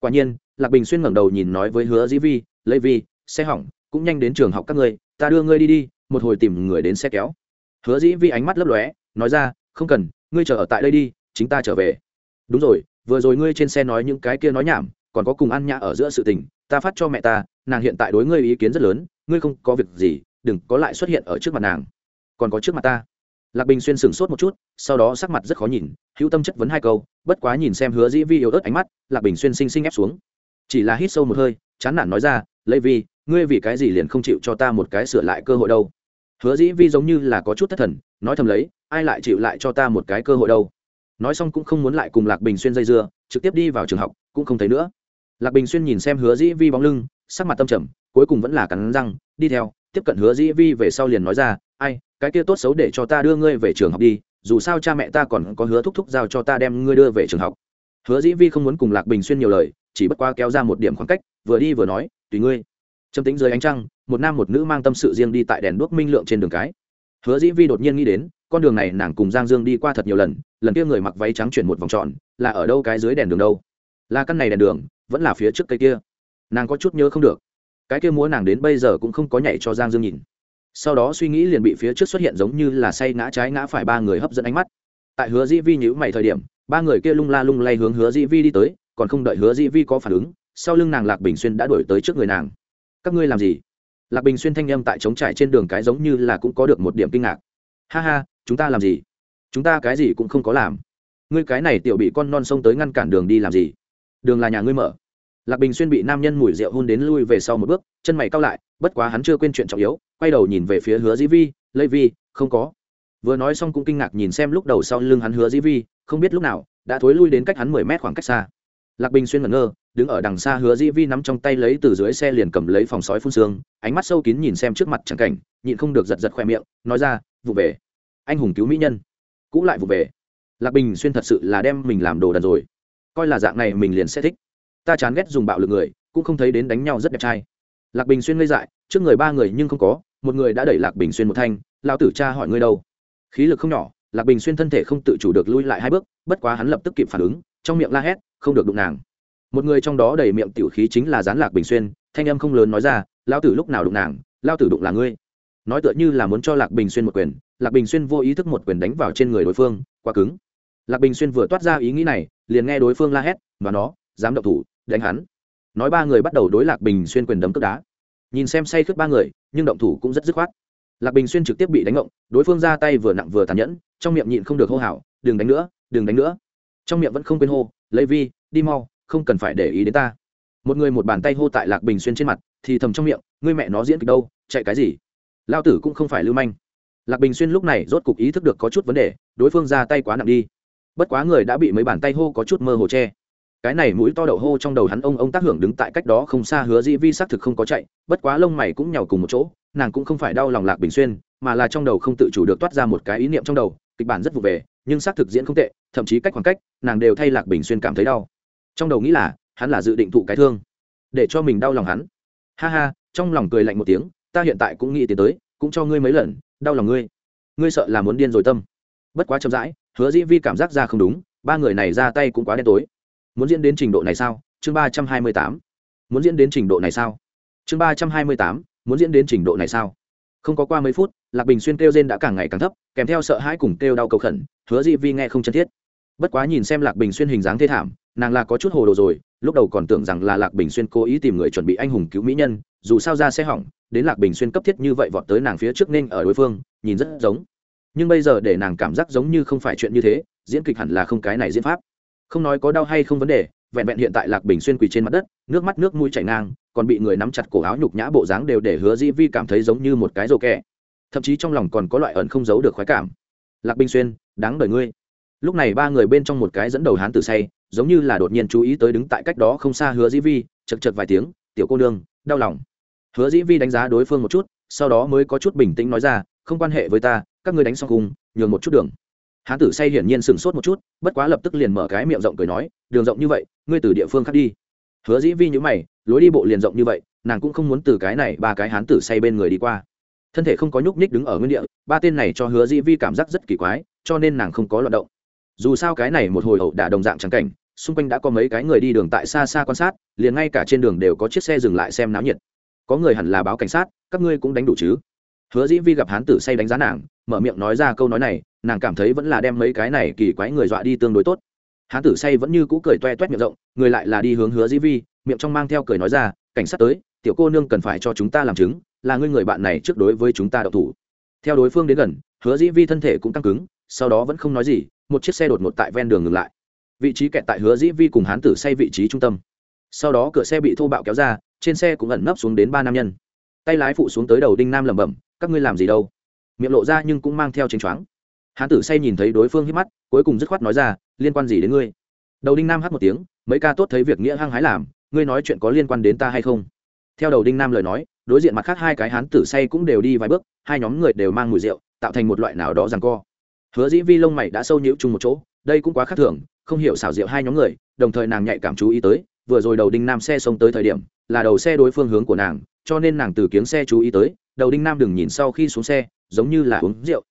Quả nhiên, lạc bình xuyên ngẩng đầu nhìn nói với hứa dĩ vi lấy vi, xe hỏng, cũng nhanh đến trường học các ngươi, ta đưa ngươi đi đi, một hồi tìm người đến xe kéo. Hứa dĩ vi ánh mắt lấp lóe, nói ra, không cần, ngươi chờ ở tại đây đi, chính ta trở về. Đúng rồi, vừa rồi ngươi trên xe nói những cái kia nói nhảm, còn có cùng ăn nhã ở giữa sự tình, ta phát cho mẹ ta, nàng hiện tại đối ngươi ý kiến rất lớn, ngươi không có việc gì, đừng có lại xuất hiện ở trước mặt nàng. Còn có trước mặt ta lạc bình xuyên sửng sốt một chút, sau đó sắc mặt rất khó nhìn, hữu tâm chất vấn hai câu, bất quá nhìn xem hứa dĩ vi yếu ớt ánh mắt, lạc bình xuyên xinh xinh ép xuống. Chỉ là hít sâu một hơi, chán nản nói ra lấy vi, ngươi vì cái gì liền không chịu cho ta một cái sửa lại cơ hội đâu? Hứa dĩ vi giống như là có chút thất thần, nói thầm lấy, ai lại chịu lại cho ta một cái cơ hội đâu? Nói xong cũng không muốn lại cùng lạc bình xuyên dây dưa, trực tiếp đi vào trường học, cũng không thấy nữa. Lạc bình xuyên nhìn xem hứa dĩ vi bóng lưng, sắc mặt tâm trầm, cuối cùng vẫn là cắn răng, đi theo tiếp cận hứa dĩ vi về sau liền nói ra, ai, cái kia tốt xấu để cho ta đưa ngươi về trường học đi, dù sao cha mẹ ta còn có hứa thúc thúc giao cho ta đem ngươi đưa về trường học. Hứa dĩ vi không muốn cùng lạc bình xuyên nhiều lời, chỉ bất qua kéo ra một điểm khoảng cách, vừa đi vừa nói, tùy ngươi. Trầm tính dưới ánh trăng, một nam một nữ mang tâm sự riêng đi tại đèn đuốc minh lượng trên đường cái. Hứa dĩ vi đột nhiên nghĩ đến, con đường này nàng cùng giang dương đi qua thật nhiều lần lần kia người mặc váy trắng chuyển một vòng tròn, là ở đâu cái dưới đèn đường đâu? Là căn này đèn đường, vẫn là phía trước cây kia. Nàng có chút nhớ không được cái kia múa nàng đến bây giờ cũng không có nhảy cho giang dương nhìn. Sau đó suy nghĩ liền bị phía trước xuất hiện giống như là say ngã trái ngã phải ba người hấp dẫn ánh mắt. Tại hứa dĩ vi nhữ mày thời điểm, ba người kia lung la lung lay hướng hứa dĩ vi đi tới, còn không đợi hứa dĩ vi có phản ứng, sau lưng nàng lạc bình xuyên đã đổi tới trước người nàng. Các ngươi làm gì? Lạc bình xuyên thanh â m tại trống trải trên đường cái giống như là cũng có được một điểm kinh ngạc. Ha ha, chúng ta làm gì? Chúng ta cái gì cũng không có làm. Ngươi cái này tiểu bị con non sông tới ngăn cản đường đi làm gì? Đường là nhà ngươi mở lạc bình xuyên bị nam nhân mùi rượu hôn đến lui về sau một bước, chân mày cao lại, bất quá hắn chưa quên chuyện trọng yếu, quay đầu nhìn về phía hứa dĩ vi lây vi, không có. Vừa nói xong cũng kinh ngạc nhìn xem lúc đầu sau lưng hắn hứa dĩ vi, không biết lúc nào, đã thối lui đến cách hắn mười mét khoảng cách xa. Lạc bình xuyên ngẩn ngơ, đứng ở đằng xa hứa dĩ vi nắm trong tay lấy từ dưới xe liền cầm lấy phòng sói phun xương, ánh mắt sâu kín nhìn xem trước mặt chẳng cảnh, nhịn không được giật giật khoe miệng, nói ra, vụ về. Anh hùng cứu mỹ nhân. Cũng lại vụ về. Lạc bình xuyên thật sự là đem mình làm đồ đần rồi. Coi là dạng này mình liền sẽ thích ta chán ghét dùng bạo lực người, cũng không thấy đến đánh nhau rất đẹp trai. Lạc bình xuyên ngây dại, trước người ba người nhưng không có, một người đã đẩy lạc bình xuyên một thanh lao tử cha hỏi ngươi đâu? Khí lực không nhỏ, lạc bình xuyên thân thể không tự chủ được lui lại hai bước, bất quá hắn lập tức kịp phản ứng, trong miệng la hét, không được đụng nàng. Một người trong đó đầy miệng tiểu khí chính là gián lạc bình xuyên, thanh âm không lớn nói ra lao tử lúc nào đụng nàng lao tử đụng là ngươi. Nói tựa như là muốn cho lạc bình xuyên một quyền, lạc bình xuyên vô ý thức một quyền đánh vào trên người đối phương, quá cứng. Lạc bình xuyên vừa toát ra ý nghĩ này, liền nghe đối phương la hét và nó dám động thủ, đánh hắn. Nói ba người bắt đầu đối lạc bình xuyên quyền đấm cướp đá. Nhìn xem say khướt ba người, nhưng động thủ cũng rất dứt khoát. Lạc bình xuyên trực tiếp bị đánh ngộng, đối phương ra tay vừa nặng vừa tàn nhẫn, trong miệng nhịn không được hô hào, đừng đánh nữa, đừng đánh nữa. Trong miệng vẫn không quên hô, lấy vi, đi mau, không cần phải để ý đến ta. Một người một bàn tay hô tại lạc bình xuyên trên mặt, thì thầm trong miệng, ngươi mẹ nó diễn kịch đâu, chạy cái gì? Lao tử cũng không phải lưu manh. Lạc bình xuyên lúc này rốt cục ý thức được có chút vấn đề, đối phương ra tay quá nặng đi. Bất quá người đã bị mấy bàn tay hô có chút mơ hồ che cái này mũi to đậu hô trong đầu hắn ông ông tác hưởng đứng tại cách đó không xa hứa dĩ vi xác thực không có chạy, bất quá lông mày cũng nhào cùng một chỗ, nàng cũng không phải đau lòng lạc bình xuyên, mà là trong đầu không tự chủ được toát ra một cái ý niệm trong đầu, kịch bản rất vụ về, nhưng xác thực diễn không tệ, thậm chí cách khoảng cách, nàng đều thay lạc bình xuyên cảm thấy đau. Trong đầu nghĩ là, hắn là dự định thụ cái thương, để cho mình đau lòng hắn. Ha ha, trong lòng cười lạnh một tiếng, ta hiện tại cũng nghĩ tiến tới, cũng cho ngươi mấy lần, đau lòng ngươi. Ngươi sợ là muốn điên rồi tâm. Bất quá chậm rãi, hứa dĩ vi cảm giác ra không đúng, ba người này ra tay cũng quá đen tối muốn diễn đến trình độ này sao? Chương ba trăm hai mươi tám. Muốn diễn đến trình độ này sao? Chương ba trăm hai mươi tám. Muốn diễn đến trình độ này sao? Không có qua mấy phút, lạc bình xuyên kêu rên đã càng ngày càng thấp, kèm theo sợ hãi cùng kêu đau cầu khẩn, hứa dị vi nghe không chân thiết. Bất quá nhìn xem lạc bình xuyên hình dáng thê thảm, nàng là có chút hồ đồ rồi, lúc đầu còn tưởng rằng là lạc bình xuyên cố ý tìm người chuẩn bị anh hùng cứu mỹ nhân, dù sao ra sẽ hỏng, đến lạc bình xuyên cấp thiết như vậy vọt tới nàng phía trước nên ở đối phương, nhìn rất giống. Nhưng bây giờ để nàng cảm giác giống như không phải chuyện như thế, diễn kịch hẳn là không cái này diễn pháp không nói có đau hay không vấn đề, vẹn vẹn hiện tại lạc bình xuyên quỳ trên mặt đất, nước mắt nước mũi chảy ngang, còn bị người nắm chặt cổ áo nhục nhã bộ dáng đều để hứa dĩ vi cảm thấy giống như một cái rồ kẹ. Thậm chí trong lòng còn có loại ẩn không giấu được khoái cảm. Lạc bình xuyên, đáng đời ngươi. Lúc này ba người bên trong một cái dẫn đầu hán tử say, giống như là đột nhiên chú ý tới đứng tại cách đó không xa hứa dĩ vi, chật chật vài tiếng, tiểu cô nương, đau lòng. Hứa dĩ vi đánh giá đối phương một chút, sau đó mới có chút bình tĩnh nói ra, không quan hệ với ta, các ngươi đánh xong cùng, nhường một chút đường hán tử say hiển nhiên sửng sốt một chút, bất quá lập tức liền mở cái miệng rộng cười nói, đường rộng như vậy, ngươi từ địa phương khác đi. Hứa dĩ vi nhữ mày, lối đi bộ liền rộng như vậy, nàng cũng không muốn từ cái này ba cái hán tử say bên người đi qua. Thân thể không có nhúc nhích đứng ở nguyên địa, ba tên này cho hứa dĩ vi cảm giác rất kỳ quái, cho nên nàng không có loạt động. Dù sao cái này một hồi hậu đả đồng dạng trắng cảnh, xung quanh đã có mấy cái người đi đường tại xa xa quan sát, liền ngay cả trên đường đều có chiếc xe dừng lại xem náo nhiệt. Có người hẳn là báo cảnh sát, các ngươi cũng đánh đủ chứ? Hứa dĩ vi gặp hán tử say đánh giá nàng mở miệng nói ra câu nói này, nàng cảm thấy vẫn là đem mấy cái này kỳ quái người dọa đi tương đối tốt. Hán tử say vẫn như cũ cười toe toét miệng rộng, người lại là đi hướng hứa dĩ vi, miệng trong mang theo cười nói ra, cảnh sát tới, tiểu cô nương cần phải cho chúng ta làm chứng, là ngươi người bạn này trước đối với chúng ta đậu thủ. Theo đối phương đến gần, hứa dĩ vi thân thể cũng căng cứng, sau đó vẫn không nói gì, một chiếc xe đột ngột tại ven đường ngừng lại. Vị trí kẹt tại hứa dĩ vi cùng hán tử say vị trí trung tâm. Sau đó cửa xe bị thô bạo kéo ra, trên xe cũng ẩn nấp xuống đến ba nam nhân. Tay lái phụ xuống tới đầu đinh nam lẩm bẩm, các ngươi làm gì đâu? Miệng lộ ra nhưng cũng mang theo chênh choáng. Hán tử say nhìn thấy đối phương hít mắt, cuối cùng dứt khoát nói ra, liên quan gì đến ngươi? Đầu đinh nam hát một tiếng, mấy ca tốt thấy việc nghĩa hăng hái làm, ngươi nói chuyện có liên quan đến ta hay không? Theo đầu đinh nam lời nói, đối diện mặt khác hai cái hán tử say cũng đều đi vài bước, hai nhóm người đều mang mùi rượu, tạo thành một loại nào đó rằng co. Hứa dĩ vi lông mày đã sâu nhiễu chung một chỗ, đây cũng quá khác thường, không hiểu xảo rượu hai nhóm người, đồng thời nàng nhạy cảm chú ý tới, vừa rồi đầu đinh nam xe xông tới thời điểm, là đầu xe đối phương hướng của nàng cho nên nàng từ kiếng xe chú ý tới, đầu đinh nam đừng nhìn sau khi xuống xe, giống như là uống rượu.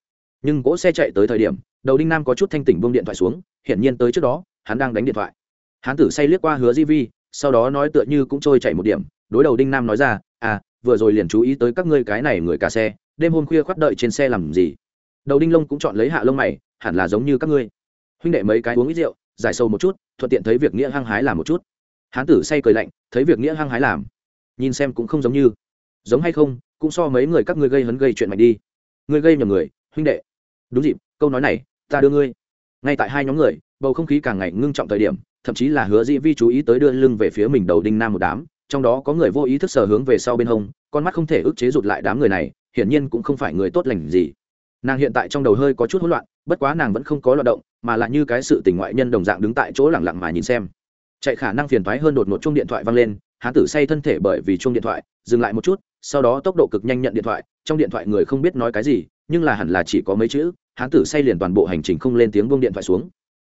Nhưng cỗ xe chạy tới thời điểm, đầu đinh nam có chút thanh tỉnh buông điện thoại xuống, hiển nhiên tới trước đó, hắn đang đánh điện thoại. Hắn tử say liếc qua hứa di vi, sau đó nói tựa như cũng trôi chạy một điểm, đối đầu đinh nam nói ra à vừa rồi liền chú ý tới các ngươi cái này người cả xe, đêm hôm khuya khoác đợi trên xe làm gì? Đầu đinh lông cũng chọn lấy hạ lông mày, hẳn là giống như các ngươi. Huynh đệ mấy cái uống ít rượu, giải sâu một chút, thuận tiện thấy việc nghĩa hăng hái làm một chút. Hán tử say cười lạnh, thấy việc nghĩa hăng hái làm? Nhìn xem cũng không giống như. Giống hay không, cũng so mấy người các ngươi gây hấn gây chuyện mạnh đi. Ngươi gây nhầm người, huynh đệ. Đúng dịp, câu nói này, ta đưa ngươi. Ngay tại hai nhóm người, bầu không khí càng ngày ngưng trọng thời điểm, thậm chí là hứa dĩ vi chú ý tới đưa lưng về phía mình đầu đinh nam một đám, trong đó có người vô ý thức sờ hướng về sau bên hông, con mắt không thể ức chế rụt lại đám người này, hiển nhiên cũng không phải người tốt lành gì. Nàng hiện tại trong đầu hơi có chút hỗn loạn, bất quá nàng vẫn không có loạt động, mà lại như cái sự tình ngoại nhân đồng dạng đứng tại chỗ lẳng lặng mà nhìn xem. Chạy khả năng phiền thoái hơn đột ngột chung điện thoại văng lên hán tử say thân thể bởi vì chuông điện thoại, dừng lại một chút, sau đó tốc độ cực nhanh nhận điện thoại, trong điện thoại người không biết nói cái gì, nhưng là hẳn là chỉ có mấy chữ, hán tử say liền toàn bộ hành trình không lên tiếng buông điện thoại xuống.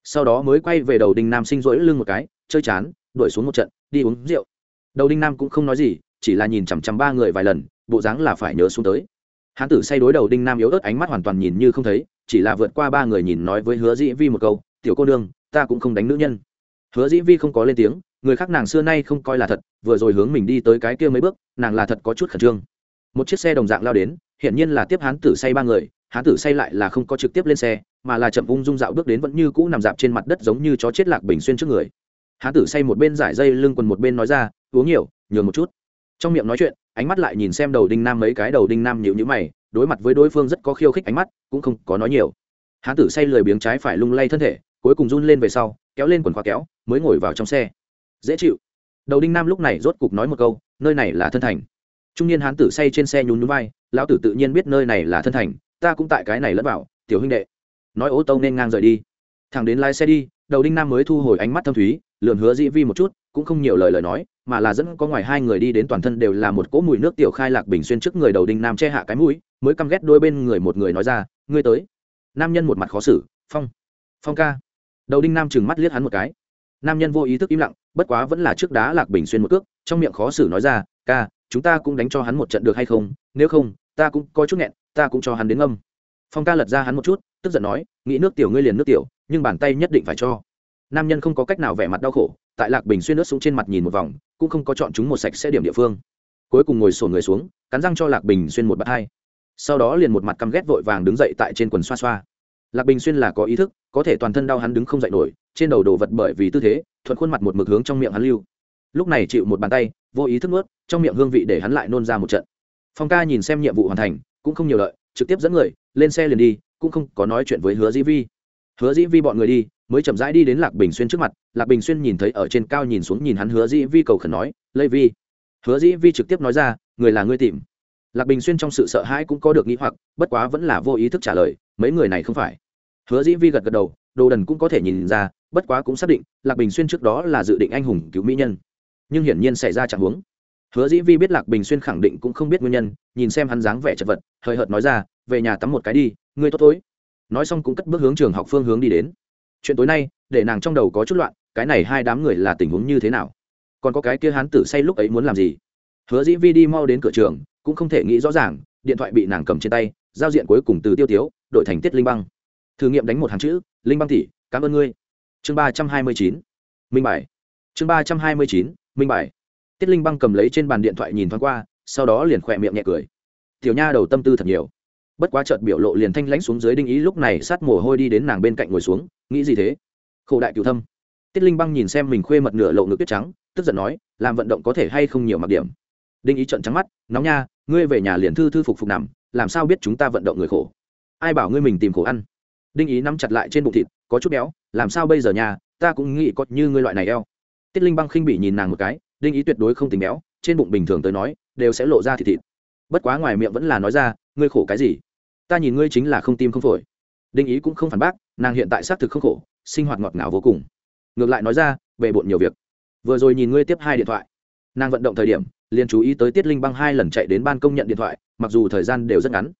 Sau đó mới quay về đầu đinh nam sinh rỗi lưng một cái, chơi chán, đuổi xuống một trận, đi uống rượu. Đầu đinh nam cũng không nói gì, chỉ là nhìn chằm chằm ba người vài lần, bộ dáng là phải nhớ xuống tới. Hán tử say đối đầu đinh nam yếu ớt ánh mắt hoàn toàn nhìn như không thấy, chỉ là vượt qua ba người nhìn nói với hứa dĩ vi một câu, tiểu cô nương, ta cũng không đánh nữ nhân. Hứa dĩ vi không có lên tiếng người khác nàng xưa nay không coi là thật, vừa rồi hướng mình đi tới cái kia mấy bước, nàng là thật có chút khẩn trương. Một chiếc xe đồng dạng lao đến, hiển nhiên là tiếp hán tử say ba người, hán tử say lại là không có trực tiếp lên xe, mà là chậm ung dung dạo bước đến vẫn như cũ nằm dạp trên mặt đất giống như chó chết lạc bình xuyên trước người. Hán tử say một bên giải dây lưng quần một bên nói ra, uống nhiều, nhường một chút. Trong miệng nói chuyện, ánh mắt lại nhìn xem đầu đinh nam mấy cái đầu đinh nam nhịu nhữ mày, đối mặt với đối phương rất có khiêu khích ánh mắt, cũng không có nói nhiều. Hán tử say lười biếng trái phải lung lay thân thể, cuối cùng run lên về sau, kéo lên quần khóa kéo, mới ngồi vào trong xe dễ chịu. Đầu đinh nam lúc này rốt cục nói một câu, nơi này là thân thành. Trung niên hán tử say trên xe nhún núi vai, lão tử tự nhiên biết nơi này là thân thành, ta cũng tại cái này lẫn vào, tiểu huynh đệ. Nói ô tô nên ngang rời đi. Thằng đến lái xe đi, đầu đinh nam mới thu hồi ánh mắt thâm thúy lượn hứa dĩ vi một chút, cũng không nhiều lời lời nói, mà là dẫn có ngoài hai người đi đến toàn thân đều là một cỗ mùi nước tiểu khai lạc bình xuyên trước người đầu đinh nam che hạ cái mũi, mới căm ghét đôi bên người một người nói ra, ngươi tới. Nam nhân một mặt khó xử, phong phong ca. Đầu đinh nam chừng mắt liếc hắn một cái nam nhân vô ý thức im lặng, bất quá vẫn là trước đá lạc bình xuyên một cước, trong miệng khó xử nói ra, ca, chúng ta cũng đánh cho hắn một trận được hay không? Nếu không, ta cũng coi chút nghẹn, ta cũng cho hắn đến âm phong ca lật ra hắn một chút, tức giận nói, nghĩ nước tiểu ngươi liền nước tiểu, nhưng bàn tay nhất định phải cho. Nam nhân không có cách nào vẻ mặt đau khổ, tại lạc bình xuyên nước xuống trên mặt nhìn một vòng, cũng không có chọn chúng một sạch sẽ điểm địa phương. Cuối cùng ngồi sổ người xuống, cắn răng cho lạc bình xuyên một bát hai. Sau đó liền một mặt căm ghét vội vàng đứng dậy tại trên quần xoa xoa. Lạc bình xuyên là có ý thức, có thể toàn thân đau hắn đứng không dậy nổi trên đầu đồ vật bởi vì tư thế, thuận khuôn mặt một mực hướng trong miệng hắn lưu. Lúc này chịu một bàn tay, vô ý thức nuốt, trong miệng hương vị để hắn lại nôn ra một trận. Phong ca nhìn xem nhiệm vụ hoàn thành, cũng không nhiều lợi, trực tiếp dẫn người, lên xe liền đi, cũng không có nói chuyện với hứa dĩ vi. Hứa dĩ vi bọn người đi, mới chậm rãi đi đến lạc bình xuyên trước mặt, lạc bình xuyên nhìn thấy ở trên cao nhìn xuống nhìn hắn hứa dĩ vi cầu khẩn nói lây vi. Hứa dĩ vi trực tiếp nói ra, người là ngươi tìm. Lạc bình xuyên trong sự sợ hãi cũng có được nghĩ hoặc, bất quá vẫn là vô ý thức trả lời, mấy người này không phải. Hứa dĩ vi gật gật đầu đồ đần cũng có thể nhìn ra, bất quá cũng xác định, lạc bình xuyên trước đó là dự định anh hùng cứu mỹ nhân. Nhưng hiển nhiên xảy ra trạng huống. Hứa dĩ vi biết lạc bình xuyên khẳng định cũng không biết nguyên nhân, nhìn xem hắn dáng vẻ chật vật, hời hợt nói ra, về nhà tắm một cái đi, ngươi tốt tối nói xong cũng cất bước hướng trường học phương hướng đi đến. Chuyện tối nay, để nàng trong đầu có chút loạn, cái này hai đám người là tình huống như thế nào? Còn có cái kia hắn tử say lúc ấy muốn làm gì? Hứa dĩ vi đi mau đến cửa trường, cũng không thể nghĩ rõ ràng, điện thoại bị nàng cầm trên tay, giao diện cuối cùng từ tiêu tiếu đổi thành tiết linh băng thử nghiệm đánh một hàng chữ, linh băng tỷ, cảm ơn ngươi. Chương ba trăm hai mươi chín, minh bài. Chương ba trăm hai mươi chín, minh bài. Tiết linh băng cầm lấy trên bàn điện thoại nhìn thoáng qua, sau đó liền khỏe miệng nhẹ cười. Tiểu nha đầu tâm tư thật nhiều. Bất quá chợt biểu lộ liền thanh lãnh xuống dưới đinh ý lúc này sát mồ hôi đi đến nàng bên cạnh ngồi xuống, nghĩ gì thế? Khổ đại cựu thâm. Tiết linh băng nhìn xem mình khuê mật nửa lộ ngực tuyết trắng, tức giận nói, làm vận động có thể hay không nhiều mặc điểm? Đinh ý trận trắng mắt, nóng nha, ngươi về nhà liền thư thư phục phục nằm, làm sao biết chúng ta vận động người khổ? Ai bảo ngươi mình tìm khổ ăn? Đinh ý nắm chặt lại trên bụng thịt, có chút béo, làm sao bây giờ nhà ta cũng nghĩ có như ngươi loại này eo. Tiết linh băng khinh bị nhìn nàng một cái, đinh ý tuyệt đối không tính béo, trên bụng bình thường tới nói, đều sẽ lộ ra thịt thịt. Bất quá ngoài miệng vẫn là nói ra, ngươi khổ cái gì? Ta nhìn ngươi chính là không tim không phổi. Đinh ý cũng không phản bác, nàng hiện tại xác thực không khổ, sinh hoạt ngọt ngào vô cùng. Ngược lại nói ra về bộn nhiều việc. Vừa rồi nhìn ngươi tiếp hai điện thoại. Nàng vận động thời điểm, liền chú ý tới tiết linh băng hai lần chạy đến ban công nhận điện thoại, mặc dù thời gian đều rất ngắn.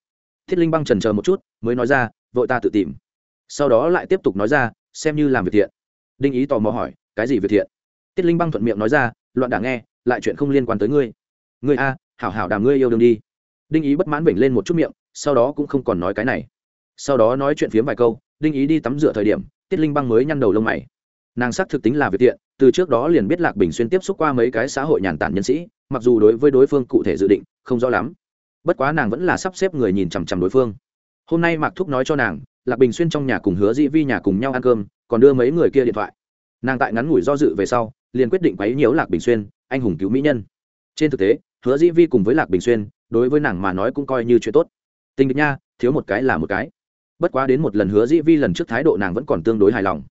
Tiết linh băng trần chờ một chút, mới nói ra vội ta tự tìm. Sau đó lại tiếp tục nói ra, xem như làm việc thiện. Đinh ý tò mò hỏi, cái gì việc thiện? Tiết linh băng thuận miệng nói ra, loạn đảng nghe, lại chuyện không liên quan tới ngươi. Ngươi a, hảo hảo đàm ngươi yêu đương đi. Đinh ý bất mãn vểnh lên một chút miệng, sau đó cũng không còn nói cái này. Sau đó nói chuyện phiếm vài câu, đinh ý đi tắm rửa thời điểm, tiết linh băng mới nhăn đầu lông mày. Nàng sắc thực tính là việc tiện từ trước đó liền biết lạc bình xuyên tiếp xúc qua mấy cái xã hội nhàn tản nhân sĩ, mặc dù đối với đối phương cụ thể dự định, không rõ lắm. Bất quá nàng vẫn là sắp xếp người nhìn chằm chằm đối phương hôm nay mạc thúc nói cho nàng, lạc bình xuyên trong nhà cùng hứa dĩ vi nhà cùng nhau ăn cơm, còn đưa mấy người kia điện thoại. Nàng tại ngắn ngủi do dự về sau, liền quyết định quấy nhiễu lạc bình xuyên, anh hùng cứu mỹ nhân. Trên thực tế, hứa dĩ vi cùng với lạc bình xuyên, đối với nàng mà nói cũng coi như chuyện tốt. Tình địch nha, thiếu một cái là một cái. Bất quá đến một lần hứa dĩ vi lần trước thái độ nàng vẫn còn tương đối hài lòng.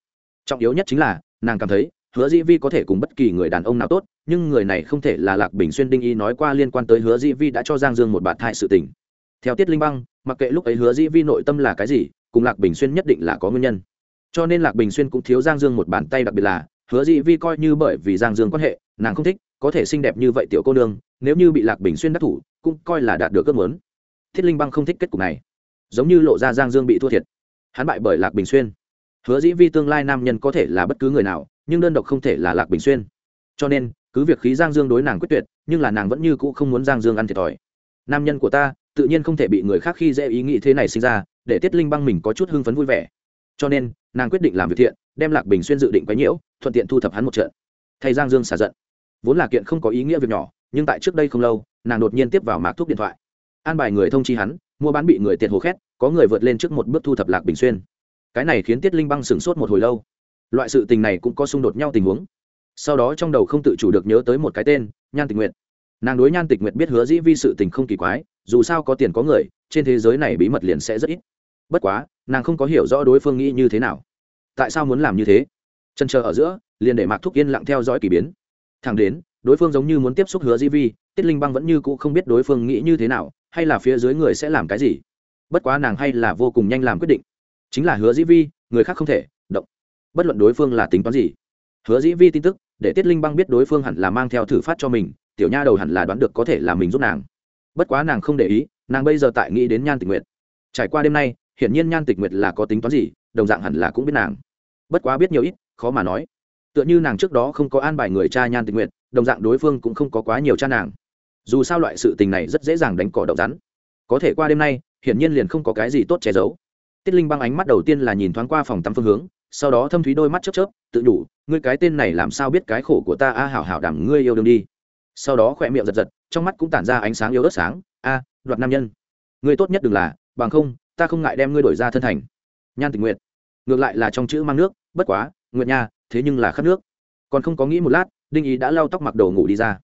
Trọng yếu nhất chính là, nàng cảm thấy, hứa dĩ vi có thể cùng bất kỳ người đàn ông nào tốt, nhưng người này không thể là lạc bình xuyên đinh y nói qua liên quan tới hứa dĩ vi đã cho giang dương một bạt thai sự tình theo tiết linh băng, mặc kệ lúc ấy hứa dĩ vi nội tâm là cái gì, cùng lạc bình xuyên nhất định là có nguyên nhân. Cho nên lạc bình xuyên cũng thiếu giang dương một bàn tay đặc biệt là, hứa dĩ vi coi như bởi vì giang dương quan hệ, nàng không thích, có thể xinh đẹp như vậy tiểu cô nương, nếu như bị lạc bình xuyên đắc thủ, cũng coi là đạt được ước muốn. Thiết linh băng không thích kết cục này. Giống như lộ ra giang dương bị thua thiệt. Hắn bại bởi lạc bình xuyên. Hứa dĩ vi tương lai nam nhân có thể là bất cứ người nào, nhưng đơn độc không thể là lạc bình xuyên. Cho nên, cứ việc khí giang dương đối nàng quyết tuyệt, nhưng là nàng vẫn như cũ không muốn giang dương ăn thiệt thòi. Nam nhân của ta tự nhiên không thể bị người khác khi dễ ý nghĩ thế này sinh ra, để tiết linh băng mình có chút hưng phấn vui vẻ. Cho nên, nàng quyết định làm việc thiện, đem lạc bình xuyên dự định quấy nhiễu, thuận tiện thu thập hắn một trận. Thay giang dương xả giận. Vốn là kiện không có ý nghĩa việc nhỏ, nhưng tại trước đây không lâu, nàng đột nhiên tiếp vào mạc thuốc điện thoại. An bài người thông chi hắn, mua bán bị người tiệt hồ khét, có người vượt lên trước một bước thu thập lạc bình xuyên. Cái này khiến tiết linh băng sửng sốt một hồi lâu. Loại sự tình này cũng có xung đột nhau tình huống. Sau đó trong đầu không tự chủ được nhớ tới một cái tên, nhan tịch nguyện nàng đối nhan tịch nguyện biết hứa dĩ vi sự tình không kỳ quái dù sao có tiền có người, trên thế giới này bí mật liền sẽ rất ít. Bất quá, nàng không có hiểu rõ đối phương nghĩ như thế nào. Tại sao muốn làm như thế? Chân chờ ở giữa, liền để mạc thúc yên lặng theo dõi k ỳ biến. Thẳng đến, đối phương giống như muốn tiếp xúc hứa Di vi, tiết linh băng vẫn như cũ không biết đối phương nghĩ như thế nào, hay là phía dưới người sẽ làm cái gì. Bất quá nàng hay là vô cùng nhanh làm quyết định. Chính là hứa Di vi, người khác không thể, động. Bất luận đối phương là tính toán gì. Hứa dĩ vi tin tức, để tiết linh băng biết đối phương hẳn là mang theo thử phát cho mình, tiểu nha đầu hẳn là đoán được có thể là mình giúp nàng bất quá nàng không để ý, nàng bây giờ tại nghĩ đến nhan tịch nguyệt. Trải qua đêm nay, hiển nhiên nhan tịch nguyệt là có tính toán gì, đồng dạng hẳn là cũng biết nàng. Bất quá biết nhiều ít, khó mà nói. Tựa như nàng trước đó không có an bài người cha nhan tịch nguyệt, đồng dạng đối phương cũng không có quá nhiều cha nàng. Dù sao loại sự tình này rất dễ dàng đánh cỏ đậu rắn. Có thể qua đêm nay, hiển nhiên liền không có cái gì tốt che giấu. Tiết linh băng ánh mắt đầu tiên là nhìn thoáng qua phòng tắm phương hướng, sau đó thâm thúy đôi mắt chớp chớp, tự nhủ, ngươi cái tên này làm sao biết cái khổ của ta? A, hảo hảo đảm ngươi yêu đương đi. Sau đó khỏe miệng giật giật trong mắt cũng tản ra ánh sáng yếu ớt sáng. A à, đoạt nam nhân. Ngươi tốt nhất đừng là, bằng không, ta không ngại đem ngươi đổi ra thân thành. Nhan tình nguyện ngược lại là trong chữ mang nước, bất quá nguyện nha, thế nhưng là khát nước. Còn không có nghĩ một lát, đinh ý đã lau tóc mặc đồ ngủ đi ra.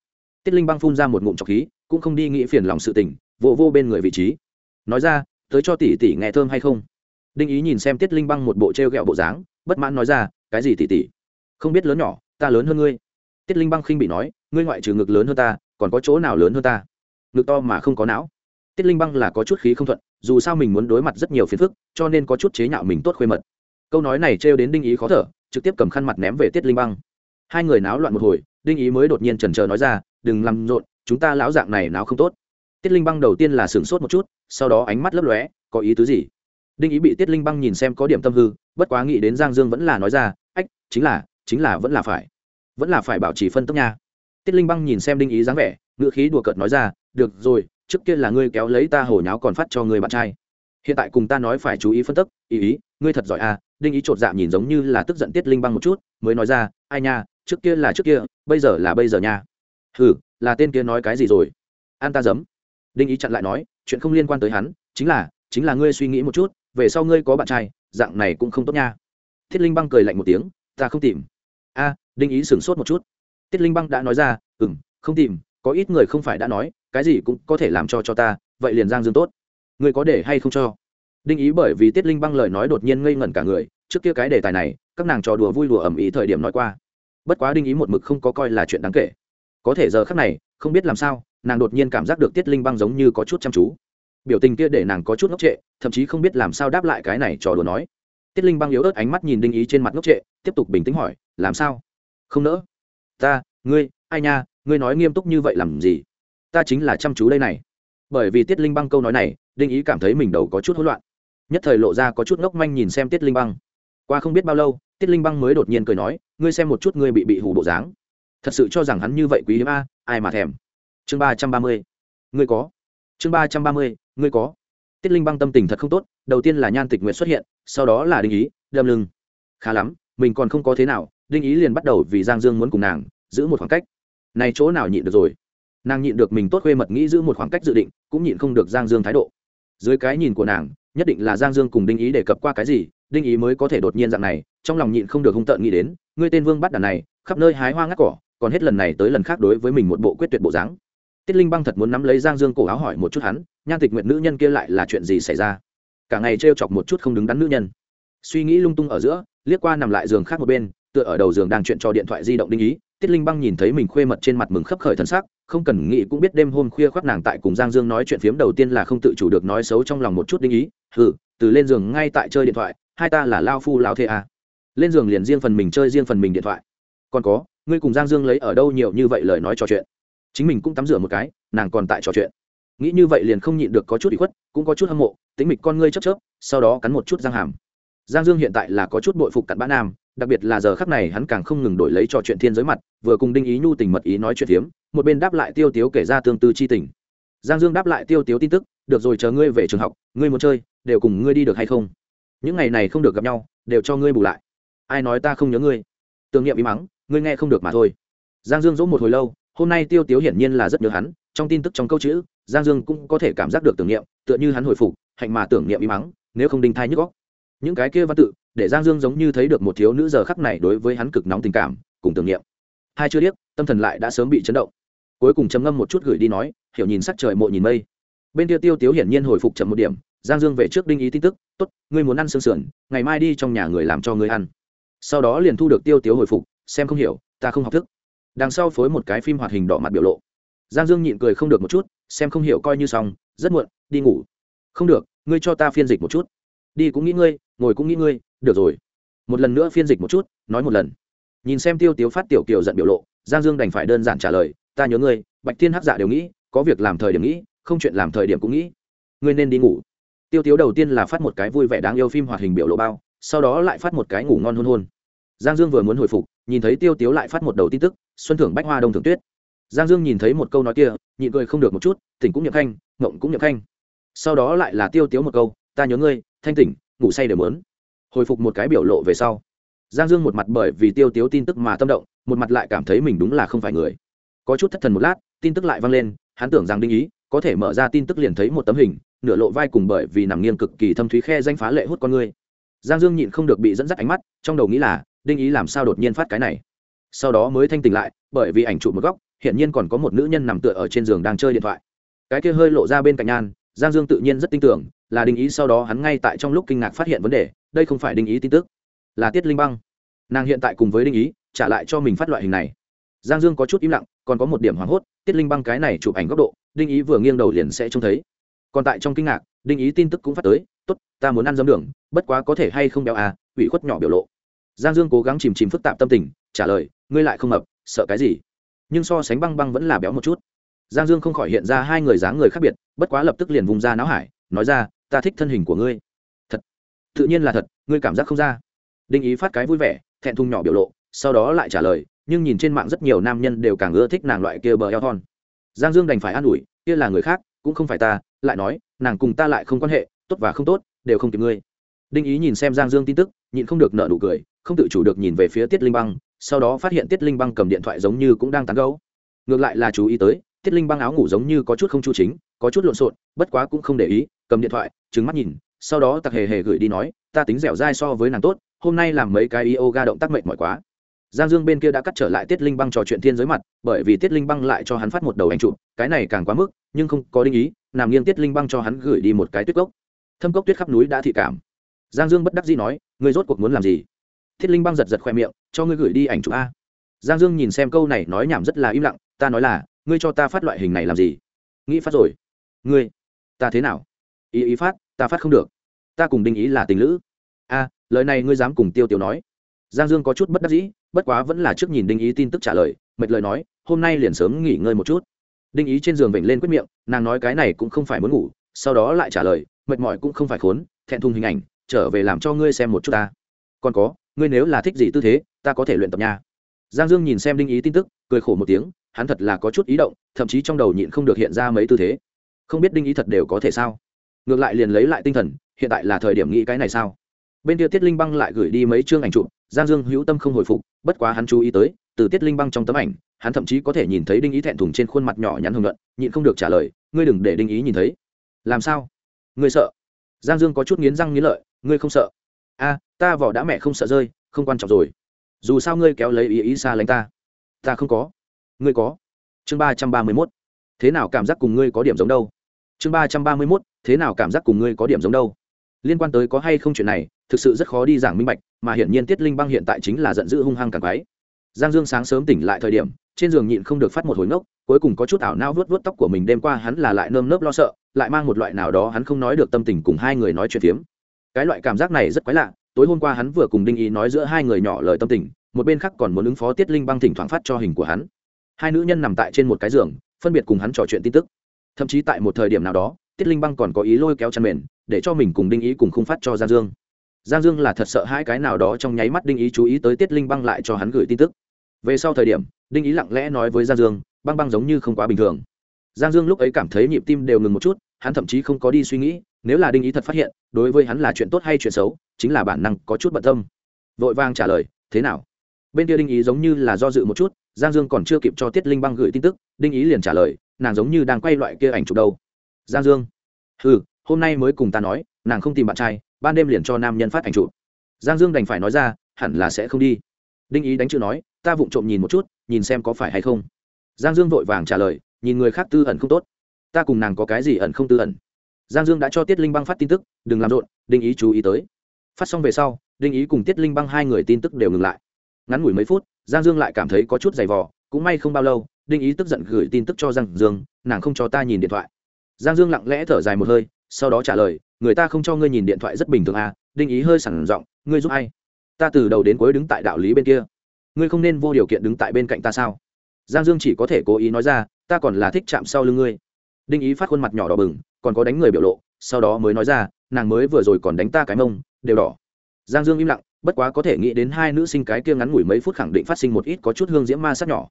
Tiết linh băng phun ra một ngụm trọc khí, cũng không đi nghĩ phiền lòng sự tình vô vô bên người vị trí. Nói ra, tới cho tỷ tỷ nghe thơm hay không? Đinh ý nhìn xem tiết linh băng một bộ t r e o g ẹ o bộ dáng, bất mãn nói ra, cái gì tỷ tỷ? Không biết lớn nhỏ, ta lớn hơn ngươi. Tiết linh băng khinh bị nói, ngươi ngoại trừ ngực lớn hơn ta còn có chỗ nào lớn hơn ta? Ngực to mà không có não. Tiết linh băng là có chút khí không thuận, dù sao mình muốn đối mặt rất nhiều phiền phức, cho nên có chút chế nhạo mình tốt khuê mật. Câu nói này trêu đến đinh ý khó thở, trực tiếp cầm khăn mặt ném về tiết linh băng. Hai người náo loạn một hồi, đinh ý mới đột nhiên trần trờ nói ra, đừng làm rộn, chúng ta lão dạng này náo không tốt. Tiết linh băng đầu tiên là sửng sốt một chút, sau đó ánh mắt lấp lóe, có ý tứ gì? Đinh ý bị tiết linh băng nhìn xem có điểm tâm hư, bất quá nghĩ đến giang dương vẫn là nói ra, ách, chính là chính là vẫn là phải, vẫn là phải bảo trì phân tốc nha tiết linh băng nhìn xem đinh ý dáng vẻ, ngữ khí đùa cợt nói ra, được rồi, trước kia là ngươi kéo lấy ta hồi nháo còn phát cho người bạn trai. Hiện tại cùng ta nói phải chú ý phân tức, ý ý, ngươi thật giỏi à đinh ý chột dạ nhìn giống như là tức giận tiết linh băng một chút, mới nói ra, ai nha, trước kia là trước kia, bây giờ là bây giờ nha. Hừ, là tên kia nói cái gì rồi? An ta dấm. Đinh ý chặn lại nói, chuyện không liên quan tới hắn, chính là chính là ngươi suy nghĩ một chút, về sau ngươi có bạn trai, dạng này cũng không tốt nha. Thiết linh băng cười lạnh một tiếng, ta không tìm. A, đinh ý sửng sốt một chút tiết linh băng đã nói ra ừ m không tìm, có ít người không phải đã nói, cái gì cũng có thể làm cho cho ta, vậy liền giang dương tốt. Người có để hay không cho? Đinh ý bởi vì tiết linh băng lời nói đột nhiên ngây ngẩn cả người, trước kia cái đề tài này, các nàng trò đùa vui đùa ẩm ý thời điểm nói qua. Bất quá đinh ý một mực không có coi là chuyện đáng kể. Có thể giờ khác này, không biết làm sao, nàng đột nhiên cảm giác được tiết linh băng giống như có chút chăm chú. Biểu tình kia để nàng có chút ngốc trệ, thậm chí không biết làm sao đáp lại cái này trò đùa nói. Tiết linh băng yếu ớt ánh mắt nhìn đinh ý trên mặt ngốc trệ, tiếp tục bình tĩnh hỏi, làm sao? Không nỡ? Ta, ngươi, ai nha, ngươi nói nghiêm túc như vậy làm gì? Ta chính là chăm chú đây này. Bởi vì tiết linh băng câu nói này, đinh ý cảm thấy mình đầu có chút hỗn loạn. Nhất thời lộ ra có chút ngốc manh nhìn xem tiết linh băng. Qua không biết bao lâu, tiết linh băng mới đột nhiên cười nói, ngươi xem một chút ngươi bị bị hủ bộ dáng. Thật sự cho rằng hắn như vậy quý hiếm a, ai mà thèm. Chương ba trăm ba mươi. Ngươi có. Chương ba trăm ba mươi, ngươi có. Tiết linh băng tâm tình thật không tốt, đầu tiên là nhan tịch nguyện xuất hiện, sau đó là đinh ý đâm lưng. Khá lắm, mình còn không có thế nào đinh ý liền bắt đầu vì giang dương muốn cùng nàng giữ một khoảng cách này chỗ nào nhịn được rồi nàng nhịn được mình tốt khuê mật nghĩ giữ một khoảng cách dự định cũng nhịn không được giang dương thái độ dưới cái nhìn của nàng nhất định là giang dương cùng đinh ý đề cập qua cái gì đinh ý mới có thể đột nhiên dạng này trong lòng nhịn không được hung tợn nghĩ đến ngươi tên vương bắt đàn này khắp nơi hái hoa ngắt cỏ còn hết lần này tới lần khác đối với mình một bộ quyết tuyệt bộ dáng tiết linh băng thật muốn nắm lấy giang dương cổ áo hỏi một chút hắn nhan tịch nguyện nữ nhân kia lại là chuyện gì xảy ra cả ngày t chọc một chút không đứng đắn nữ nhân suy nghĩ lung tung ở giữa liếc qua nằm lại giường khác một bên tựa ở đầu giường đang chuyện cho điện thoại di động đinh ý, tiết linh băng nhìn thấy mình khuê mật trên mặt mừng khấp khởi thân sắc, không cần nghĩ cũng biết đêm hôm khuya khoác nàng tại cùng giang dương nói chuyện phiếm đầu tiên là không tự chủ được nói xấu trong lòng một chút đinh ý ừ từ lên giường ngay tại chơi điện thoại, hai ta là lao phu lao thê à. lên giường liền riêng phần mình chơi riêng phần mình điện thoại. Còn có, ngươi cùng giang dương lấy ở đâu nhiều như vậy lời nói trò chuyện? Chính mình cũng tắm rửa một cái, nàng còn tại trò chuyện. Nghĩ như vậy liền không nhịn được có chút bị khuất, cũng có chút hâm mộ, tính mịch con ngươi chấp chớp, sau đó cắn một chút răng hàm. Giang dương hiện tại là có chút bội phục cặn bã nam đặc biệt là giờ khắc này hắn càng không ngừng đổi lấy trò chuyện thiên giới mặt, vừa cùng đinh ý nhu tình mật ý nói chuyện hiếm một bên đáp lại tiêu tiếu kể ra tương tư chi tình. Giang dương đáp lại tiêu tiếu tin tức, được rồi, chờ ngươi về trường học, ngươi muốn chơi, đều cùng ngươi đi được hay không? Những ngày này không được gặp nhau, đều cho ngươi bù lại. Ai nói ta không nhớ ngươi? Tưởng niệm ý mắng, ngươi nghe không được mà thôi. Giang dương dỗ một hồi lâu, hôm nay tiêu tiếu hiển nhiên là rất nhớ hắn, trong tin tức trong câu chữ, giang dương cũng có thể cảm giác được tưởng niệm, tựa như hắn hồi phục, hạnh mà tưởng niệm ý mắng, nếu không đinh thai nhức góc những cái kia văn tự, để giang dương giống như thấy được một thiếu nữ giờ khắc này đối với hắn cực nóng tình cảm, cùng tưởng niệm. Hai chưa điếc, tâm thần lại đã sớm bị chấn động. Cuối cùng chấm ngâm một chút gửi đi nói, hiểu nhìn sắc trời mộ nhìn mây. Bên kia tiêu tiếu hiển nhiên hồi phục chậm một điểm, giang dương về trước đinh ý tin tức t ố t ngươi muốn ăn sương sườn, ngày mai đi trong nhà người làm cho ngươi ăn. Sau đó liền thu được tiêu tiếu hồi phục, xem không hiểu, ta không học thức. Đằng sau phối một cái phim hoạt hình đỏ mặt biểu lộ. Giang dương nhịn cười không được một chút, xem không hiểu coi như xong, rất muộn, đi ngủ. Không được, ngươi cho ta phiên dịch một chút. Đi cũng nghĩ ngươi ngồi cũng nghĩ ngươi, được rồi. Một lần nữa phiên dịch một chút, nói một lần. Nhìn xem tiêu tiếu phát tiểu kiều giận biểu lộ, giang dương đành phải đơn giản trả lời, ta nhớ ngươi, bạch thiên hắc dạ đều nghĩ, có việc làm thời điểm nghĩ, không chuyện làm thời điểm cũng nghĩ. Ngươi nên đi ngủ. Tiêu tiếu đầu tiên là phát một cái vui vẻ đáng yêu phim hoạt hình biểu lộ bao, sau đó lại phát một cái ngủ ngon hôn hôn. Giang dương vừa muốn hồi phục, nhìn thấy tiêu tiếu lại phát một đầu tin tức, xuân thưởng bách hoa đông thường tuyết. Giang dương nhìn thấy một câu nói kia, nhịn cười không được một chút, tỉnh cũng nhập khanh, ngộng cũng nhập khanh. Sau đó lại là tiêu tiếu một câu, ta nhớ ngươi, thanh tỉnh ngủ say đều mớn hồi phục một cái biểu lộ về sau, giang dương một mặt bởi vì tiêu tiếu tin tức mà tâm động, một mặt lại cảm thấy mình đúng là không phải người. Có chút thất thần một lát, tin tức lại vang lên, hắn tưởng rằng đinh ý có thể mở ra tin tức liền thấy một tấm hình, nửa lộ vai cùng bởi vì nằm nghiêng cực kỳ thâm thúy khe danh phá lệ hút con người. Giang dương nhịn không được bị dẫn dắt ánh mắt, trong đầu nghĩ là, đinh ý làm sao đột nhiên phát cái này? Sau đó mới thanh tỉnh lại, bởi vì ảnh chụp một góc hiện nhiên còn có một nữ nhân nằm tựa ở trên giường đang chơi điện thoại. Cái kia hơi lộ ra bên cạnh nhan giang dương tự nhiên rất tin tưởng là đinh ý sau đó hắn ngay tại trong lúc kinh ngạc phát hiện vấn đề đây không phải đinh ý tin tức là tiết linh băng. Nàng hiện tại cùng với đinh ý trả lại cho mình phát loại hình này. Giang dương có chút im lặng còn có một điểm hoảng hốt tiết linh băng cái này chụp ảnh góc độ đinh ý vừa nghiêng đầu liền sẽ trông thấy. Còn tại trong kinh ngạc đinh ý tin tức cũng phát tới t ố t ta muốn ăn dấm đường bất quá có thể hay không béo à ủy khuất nhỏ biểu lộ. Giang dương cố gắng chìm chìm phức tạp tâm tình trả lời ngươi lại không hợp, sợ cái gì? Nhưng so sánh băng băng vẫn là béo một chút giang dương không khỏi hiện ra hai người dáng người khác biệt, bất quá lập tức liền vùng ra não hải, nói ra, ta thích thân hình của ngươi. Thật? Tự nhiên là thật, ngươi cảm giác không ra. Đinh ý phát cái vui vẻ, thẹn thùng nhỏ biểu lộ, sau đó lại trả lời, nhưng nhìn trên mạng rất nhiều nam nhân đều càng ưa thích nàng loại kia bờ eo thon. Giang dương đành phải an ủi, kia là người khác, cũng không phải ta. Lại nói, nàng cùng ta lại không quan hệ, tốt và không tốt, đều không kịp ngươi. Đinh ý nhìn xem giang dương tin tức, nhịn không được nợ nụ cười, không tự chủ được nhìn về phía tiết linh băng, sau đó phát hiện tiết linh băng cầm điện thoại giống như cũng đang tán gấu ngược lại là chú ý tới tiết linh băng áo ngủ giống như có chút không chu chính, có chút lộn xộn, bất quá cũng không để ý, cầm điện thoại trứng mắt nhìn, sau đó tặc hề hề gửi đi nói, ta tính dẻo dai so với nàng tốt, hôm nay làm mấy cái yoga động tác mệt mỏi quá. Giang dương bên kia đã cắt trở lại tiết linh băng trò chuyện thiên giới mặt, bởi vì tiết linh băng lại cho hắn phát một đầu ảnh chụp, cái này càng quá mức, nhưng không có đinh ý làm nghiêng tiết linh băng cho hắn gửi đi một cái tuyết cốc. Thâm cốc tuyết khắp núi đã thị cảm. Giang dương bất đắc dĩ nói, ngươi rốt cuộc muốn làm gì? Thiết linh băng giật giật khoe miệng, cho ngươi gửi đi ảnh chụp a. Giang dương nhìn xem câu này nói nhảm rất là im lặng, ta nói là ngươi cho ta phát loại hình này làm gì? Nghĩ phát rồi. Ngươi, ta thế nào? Ý ý phát, ta phát không được. Ta cùng đinh ý là tình lữ. A lời này ngươi dám cùng tiêu tiêu nói. Giang dương có chút bất đắc dĩ, bất quá vẫn là trước nhìn đinh ý tin tức trả lời, mệt lời nói, hôm nay liền sớm nghỉ ngơi một chút. Đinh ý trên giường vểnh lên quyết miệng, nàng nói cái này cũng không phải muốn ngủ, sau đó lại trả lời, mệt mỏi cũng không phải khốn, thẹn thùng hình ảnh, trở về làm cho ngươi xem một chút ta. Còn có, ngươi nếu là thích gì tư thế, ta có thể luyện tập nha giang dương nhìn xem đinh ý tin tức, cười khổ một tiếng, hắn thật là có chút ý động, thậm chí trong đầu nhịn không được hiện ra mấy tư thế. Không biết đinh ý thật đều có thể sao? Ngược lại liền lấy lại tinh thần, hiện tại là thời điểm nghĩ cái này sao? Bên kia tiết linh băng lại gửi đi mấy chương ảnh chụp, giang dương hữu tâm không hồi phục, bất quá hắn chú ý tới, từ tiết linh băng trong tấm ảnh, hắn thậm chí có thể nhìn thấy đinh ý thẹn thùng trên khuôn mặt nhỏ nhắn hưng luận, nhịn không được trả lời, ngươi đừng để đinh ý nhìn thấy. Làm sao? Ngươi sợ? Giang dương có chút nghiến răng nghiến lợi, ngươi không sợ? A, ta vỏ đã mẹ không sợ rơi, không quan trọng rồi dù sao ngươi kéo lấy ý ý xa lánh ta. Ta không có. Ngươi có. Chương ba trăm ba mươi mốt. Thế nào cảm giác cùng ngươi có điểm giống đâu? Chương ba trăm ba mươi mốt. Thế nào cảm giác cùng ngươi có điểm giống đâu? Liên quan tới có hay không chuyện này, thực sự rất khó đi giảng minh bạch, mà hiển nhiên tiết linh băng hiện tại chính là giận dữ hung hăng càng quái. Giang dương sáng sớm tỉnh lại thời điểm, trên giường nhịn không được phát một hồi ngốc, cuối cùng có chút ảo nao vớt vớt tóc của mình đêm qua hắn là lại nơm nớp lo sợ, lại mang một loại nào đó hắn không nói được tâm tình cùng hai người nói chuyện phiếm. Cái loại cảm giác này rất quái lạ tối hôm qua hắn vừa cùng đinh ý nói giữa hai người nhỏ lời tâm tình, một bên khác còn muốn ứng phó tiết linh băng thỉnh thoảng phát cho hình của hắn. Hai nữ nhân nằm tại trên một cái giường, phân biệt cùng hắn trò chuyện tin tức. Thậm chí tại một thời điểm nào đó, tiết linh băng còn có ý lôi kéo chăn mền, để cho mình cùng đinh ý cùng không phát cho giang dương. Giang dương là thật sợ hai cái nào đó trong nháy mắt đinh ý chú ý tới tiết linh băng lại cho hắn gửi tin tức. Về sau thời điểm, đinh ý lặng lẽ nói với giang dương, băng băng giống như không quá bình thường. Giang dương lúc ấy cảm thấy nhịp tim đều ngừng một chút hắn thậm chí không có đi suy nghĩ, nếu là đinh ý thật phát hiện, đối với hắn là chuyện tốt hay chuyện xấu, chính là bản năng có chút bận tâm. Vội vang trả lời, thế nào? Bên kia đinh ý giống như là do dự một chút, giang dương còn chưa kịp cho tiết linh băng gửi tin tức, đinh ý liền trả lời, nàng giống như đang quay loại kia ảnh chụp đâu. Giang dương. Ừ hôm nay mới cùng ta nói, nàng không tìm bạn trai, ban đêm liền cho nam nhân phát ảnh chụp. Giang dương đành phải nói ra, hẳn là sẽ không đi. Đinh ý đánh chữ nói, ta vụng trộm nhìn một chút, nhìn xem có phải hay không. Giang dương vội vàng trả lời, nhìn người khác tư ẩn không tốt ta cùng nàng có cái gì ẩn không tư ẩn. Giang dương đã cho tiết linh băng phát tin tức, đừng làm rộn, đinh ý chú ý tới. Phát xong về sau, đinh ý cùng tiết linh băng hai người tin tức đều ngừng lại. Ngắn ngủi mấy phút, giang dương lại cảm thấy có chút giày vò, cũng may không bao lâu, đinh ý tức giận gửi tin tức cho giang dương, nàng không cho ta nhìn điện thoại. Giang dương lặng lẽ thở dài một hơi, sau đó trả lời, người ta không cho ngươi nhìn điện thoại rất bình thường à đinh ý hơi sẵn giọng, ngươi giúp ai? Ta từ đầu đến cuối đứng tại đạo lý bên kia. Ngươi không nên vô điều kiện đứng tại bên cạnh ta sao? Giang dương chỉ có thể cố ý nói ra, ta còn là thích chạm sau lưng ngươi đinh ý phát khuôn mặt nhỏ đỏ bừng, còn có đánh người biểu lộ, sau đó mới nói ra, nàng mới vừa rồi còn đánh ta cái mông, đều đỏ. Giang dương im lặng, bất quá có thể nghĩ đến hai nữ sinh cái kia ngắn ngủi mấy phút khẳng định phát sinh một ít có chút hương diễm ma sát nhỏ.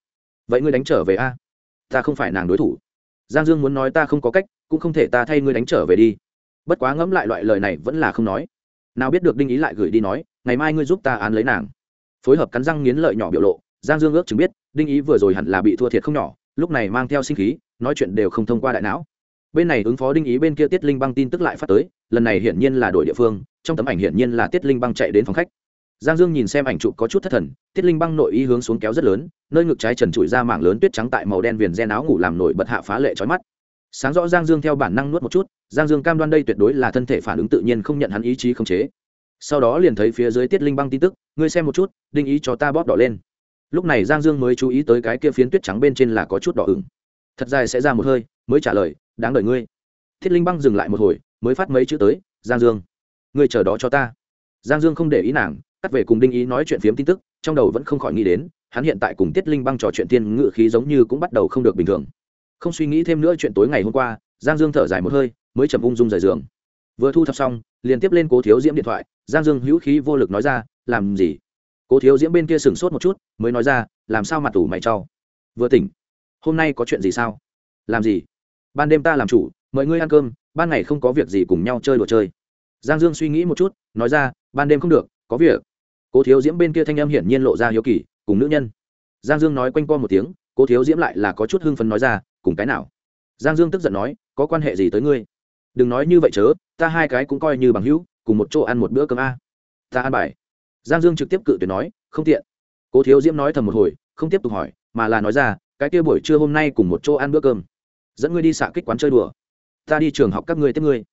Vậy ngươi đánh trở về a? Ta không phải nàng đối thủ. Giang dương muốn nói ta không có cách, cũng không thể ta thay ngươi đánh trở về đi. Bất quá ngẫm lại loại lời này vẫn là không nói. Nào biết được đinh ý lại gửi đi nói, ngày mai ngươi giúp ta án lấy nàng. Phối hợp cắn răng nghiến lợi nhỏ biểu lộ, giang dương ước chứng biết, đinh ý vừa rồi hẳn là bị thua thiệt không nhỏ, lúc này mang theo sinh khí nói chuyện đều không thông qua đại não. Bên này ứng phó đinh ý bên kia tiết linh băng tin tức lại phát tới, lần này hiển nhiên là đội địa phương, trong tấm ảnh hiển nhiên là tiết linh băng chạy đến phòng khách. Giang dương nhìn xem ảnh chụp có chút thất thần, tiết linh băng nội y hướng xuống kéo rất lớn, nơi ngực trái trần trụi ra mảng lớn tuyết trắng tại màu đen viền gen áo ngủ làm nổi bật hạ phá lệ trói mắt. Sáng rõ giang dương theo bản năng nuốt một chút, giang dương cam đoan đây tuyệt đối là thân thể phản ứng tự nhiên không nhận hắn ý chí khống chế. Sau đó liền thấy phía dưới tiết linh băng tin tức, ngươi xem một chút, đinh ý cho ta bóp đỏ lên. Lúc này giang dương mới chú ý tới cái kia phiến tuyết trắng bên trên là có chút đỏ ửng thật dài sẽ ra một hơi, mới trả lời, đáng đợi ngươi. Thiết linh băng dừng lại một hồi, mới phát mấy chữ tới, giang dương, ngươi chờ đó cho ta. Giang dương không để ý nàng, cắt về cùng đinh ý nói chuyện phiếm tin tức, trong đầu vẫn không khỏi nghĩ đến, hắn hiện tại cùng tiết linh băng trò chuyện tiên ngự khí giống như cũng bắt đầu không được bình thường. Không suy nghĩ thêm nữa chuyện tối ngày hôm qua, giang dương thở dài một hơi, mới chầm ung dung rời giường. Vừa thu thập xong, liền tiếp lên cố thiếu diễm điện thoại, giang dương hữu khí vô lực nói ra, làm gì? Cố thiếu diễm bên kia sửng sốt một chút, mới nói ra, làm sao mặt tủ mày trau vừa tỉnh hôm nay có chuyện gì sao? Làm gì? Ban đêm ta làm chủ, mời ngươi ăn cơm, ban ngày không có việc gì cùng nhau chơi đùa chơi. Giang dương suy nghĩ một chút, nói ra, ban đêm không được, có việc. Cố thiếu diễm bên kia thanh em hiển nhiên lộ ra hiếu kỳ, cùng nữ nhân. Giang dương nói quanh co một tiếng, cố thiếu diễm lại là có chút hưng phấn nói ra, cùng cái nào? Giang dương tức giận nói, có quan hệ gì tới ngươi? Đừng nói như vậy chớ, ta hai cái cũng coi như bằng hữu, cùng một chỗ ăn một bữa cơm a. Ta ăn bài. Giang dương trực tiếp cự tuyệt nói, không tiện. Cố thiếu diễm nói thầm một hồi, không tiếp tục hỏi, mà là nói ra cái kia buổi trưa hôm nay cùng một chỗ ăn bữa cơm. Dẫn ngươi đi xạ kích quán chơi đùa. Ta đi trường học các ngươi tiếp ngươi.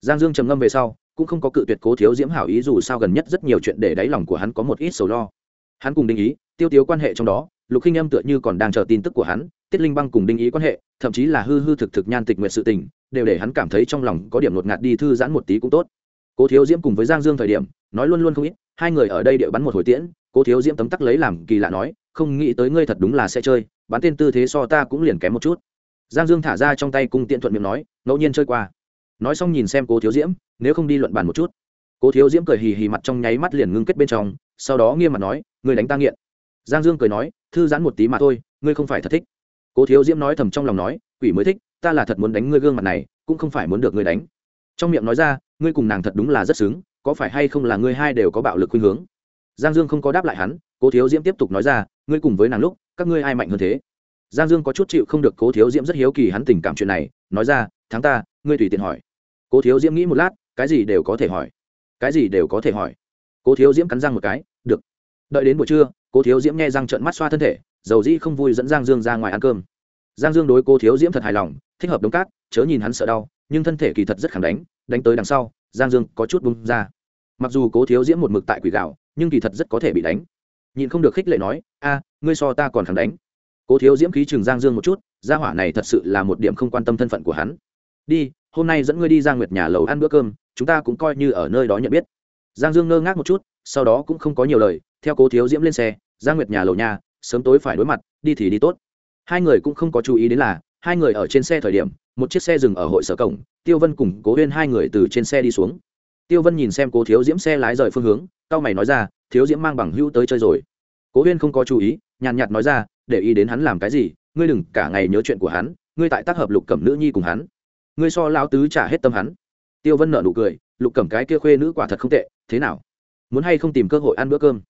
Giang dương trầm ngâm về sau, cũng không có cự tuyệt cố thiếu diễm hảo ý dù sao gần nhất rất nhiều chuyện để đáy lòng của hắn có một ít sầu lo. Hắn cùng đinh ý, tiêu tiếu quan hệ trong đó, lục khinh âm tựa như còn đang chờ tin tức của hắn, tiết linh băng cùng đinh ý quan hệ, thậm chí là hư hư thực thực nhan tịch nguyện sự tình, đều để hắn cảm thấy trong lòng có điểm ngột ngạt đi thư giãn một tí cũng tốt. Cố thiếu diễm cùng với giang dương thời điểm, nói luôn luôn không ít, hai người ở đây địa bắn một hồi tiễn, cố thiếu diễm tấm tắc lấy làm kỳ lạ nói, không nghĩ tới ngươi thật đúng là sẽ chơi bắn tên tư thế so ta cũng liền kém một chút. Giang dương thả ra trong tay cung tiện thuận miệng nói, ngẫu nhiên chơi qua. Nói xong nhìn xem cố thiếu diễm, nếu không đi luận bàn một chút. Cố thiếu diễm cười hì hì mặt trong nháy mắt liền ngưng kết bên trong, sau đó nghiêm mặt nói, ngươi đánh ta nghiện. Giang dương cười nói, thư giãn một tí mà thôi, ngươi không phải thật thích. Cố thiếu diễm nói thầm trong lòng nói, quỷ mới thích, ta là thật muốn đánh ngươi gương mặt này, cũng không phải muốn được ngươi đánh. Trong miệng nói ra, ngươi cùng nàng thật đúng là rất xứng, có phải hay không là ngươi hai đều có bạo lực khuynh hướng? Giang dương không có đáp lại hắn, cố thiếu diễm tiếp tục nói ra, ngươi cùng với nàng lúc các ngươi ai mạnh hơn thế? Giang dương có chút chịu không được cố thiếu diễm rất hiếu kỳ hắn tình cảm chuyện này, nói ra, thắng ta, ngươi tùy tiện hỏi. Cố thiếu diễm nghĩ một lát, cái gì đều có thể hỏi, cái gì đều có thể hỏi. Cố thiếu diễm cắn răng một cái, được, đợi đến buổi trưa, cố thiếu diễm nghe răng trợn mắt xoa thân thể, dầu dĩ không vui dẫn giang dương ra ngoài ăn cơm. Giang dương đối cố thiếu diễm thật hài lòng, thích hợp đống cát, chớ nhìn hắn sợ đau, nhưng thân thể kỳ thật rất khẳng đánh đánh tới đằng sau, giang dương có chút bung ra. Mặc dù cố thiếu diễm một mực tại quỷ gạo, nhưng kỳ thật rất có thể bị đánh. Nhìn không được khích lệ nói, a ngươi so ta còn khẳng đánh. Cố thiếu diễm khí trường giang dương một chút, gia hỏa này thật sự là một điểm không quan tâm thân phận của hắn. Đi, hôm nay dẫn ngươi đi ra nguyệt nhà lầu ăn bữa cơm, chúng ta cũng coi như ở nơi đó nhận biết. Giang dương ngơ ngác một chút, sau đó cũng không có nhiều lời, theo cố thiếu diễm lên xe, ra nguyệt nhà lầu nhà, sớm tối phải đối mặt, đi thì đi tốt. Hai người cũng không có chú ý đến là, hai người ở trên xe thời điểm, một chiếc xe dừng ở hội sở cổng, tiêu vân cùng cố huyên hai người từ trên xe đi xuống. Tiêu vân nhìn xem cố thiếu diễm xe lái rời phương hướng tao mày nói ra, thiếu diễm mang bằng hữu tới chơi rồi cố huyên không có chú ý, nhàn nhạt nói ra, để ý đến hắn làm cái gì, ngươi đừng cả ngày nhớ chuyện của hắn, ngươi tại tác hợp lục cẩm nữ nhi cùng hắn. Ngươi so lão tứ trả hết tâm hắn. Tiêu vân nợ nụ cười, lục cẩm cái kia khuê nữ quả thật không tệ, thế nào? Muốn hay không tìm cơ hội ăn bữa cơm?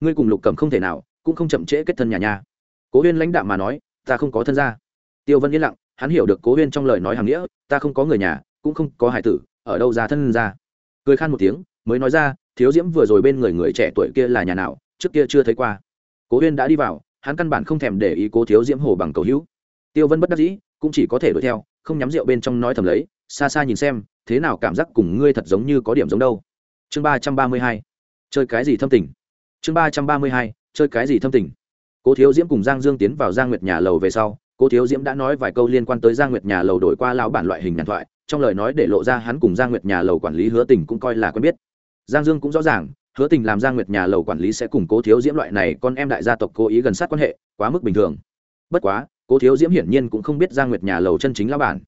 Ngươi cùng lục cẩm không thể nào, cũng không chậm trễ kết thân nhà nhà. Cố huyên lãnh đạm mà nói, ta không có thân gia. Tiêu vân yên lặng, hắn hiểu được cố huyên trong lời nói hàng nghĩa, ta không có người nhà, cũng không có hải tử, ở đâu ra thân ra cười khan một tiếng, mới nói ra, thiếu diễm vừa rồi bên người người trẻ tuổi kia là nhà nào, trước kia chưa thấy qua cố huyên đã đi vào, hắn căn bản không thèm để ý cố thiếu diễm hồ bằng cầu hữu. Tiêu vân bất đắc dĩ, cũng chỉ có thể đuổi theo, không nhắm rượu bên trong nói thầm lấy xa xa nhìn xem, thế nào cảm giác cùng ngươi thật giống như có điểm giống đâu. Chương ba trăm ba mươi hai. Chơi cái gì thâm tình? Chương ba trăm ba mươi hai. Chơi cái gì thâm tình? Cố thiếu diễm cùng giang dương tiến vào giang nguyệt nhà lầu về sau, cố thiếu diễm đã nói vài câu liên quan tới giang nguyệt nhà lầu đổi qua lao bản loại hình nhàn thoại, trong lời nói để lộ ra hắn cùng giang nguyệt nhà lầu quản lý hứa tình cũng coi là quen biết. Giang dương cũng rõ ràng hứa tình làm giang nguyệt nhà lầu quản lý sẽ cùng cố thiếu diễm loại này con em đại gia tộc cố ý gần sát quan hệ, quá mức bình thường. Bất quá, cố thiếu diễm hiển nhiên cũng không biết giang nguyệt nhà lầu chân chính lao bản.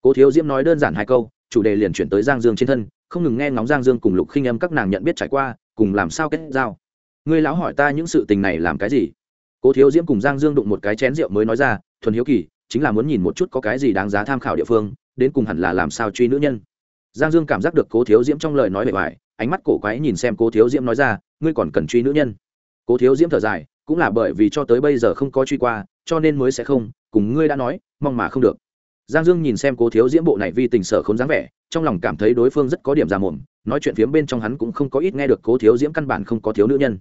Cố thiếu diễm nói đơn giản hai câu, chủ đề liền chuyển tới giang dương trên thân, không ngừng nghe ngóng giang dương cùng lục khinh âm các nàng nhận biết trải qua, cùng làm sao kết giao. Ngươi lão hỏi ta những sự tình này làm cái gì? Cố thiếu diễm cùng giang dương đụng một cái chén rượu mới nói ra, thuần hiếu kỳ, chính là muốn nhìn một chút có cái gì đáng giá tham khảo địa phương, đến cùng hẳn là làm sao truy nữ nhân. Giang dương cảm giác được cố thiếu diễm trong lời nói bề ngoài ánh mắt cổ quái nhìn xem cố thiếu diễm nói ra, ngươi còn cần truy nữ nhân. Cố thiếu diễm thở dài, cũng là bởi vì cho tới bây giờ không có truy qua, cho nên mới sẽ không, cùng ngươi đã nói, mong mà không được. Giang dương nhìn xem cố thiếu diễm bộ này vì tình sở không dáng vẻ, trong lòng cảm thấy đối phương rất có điểm ra mồm nói chuyện phiếm bên trong hắn cũng không có ít nghe được cố thiếu diễm căn bản không có thiếu nữ nhân.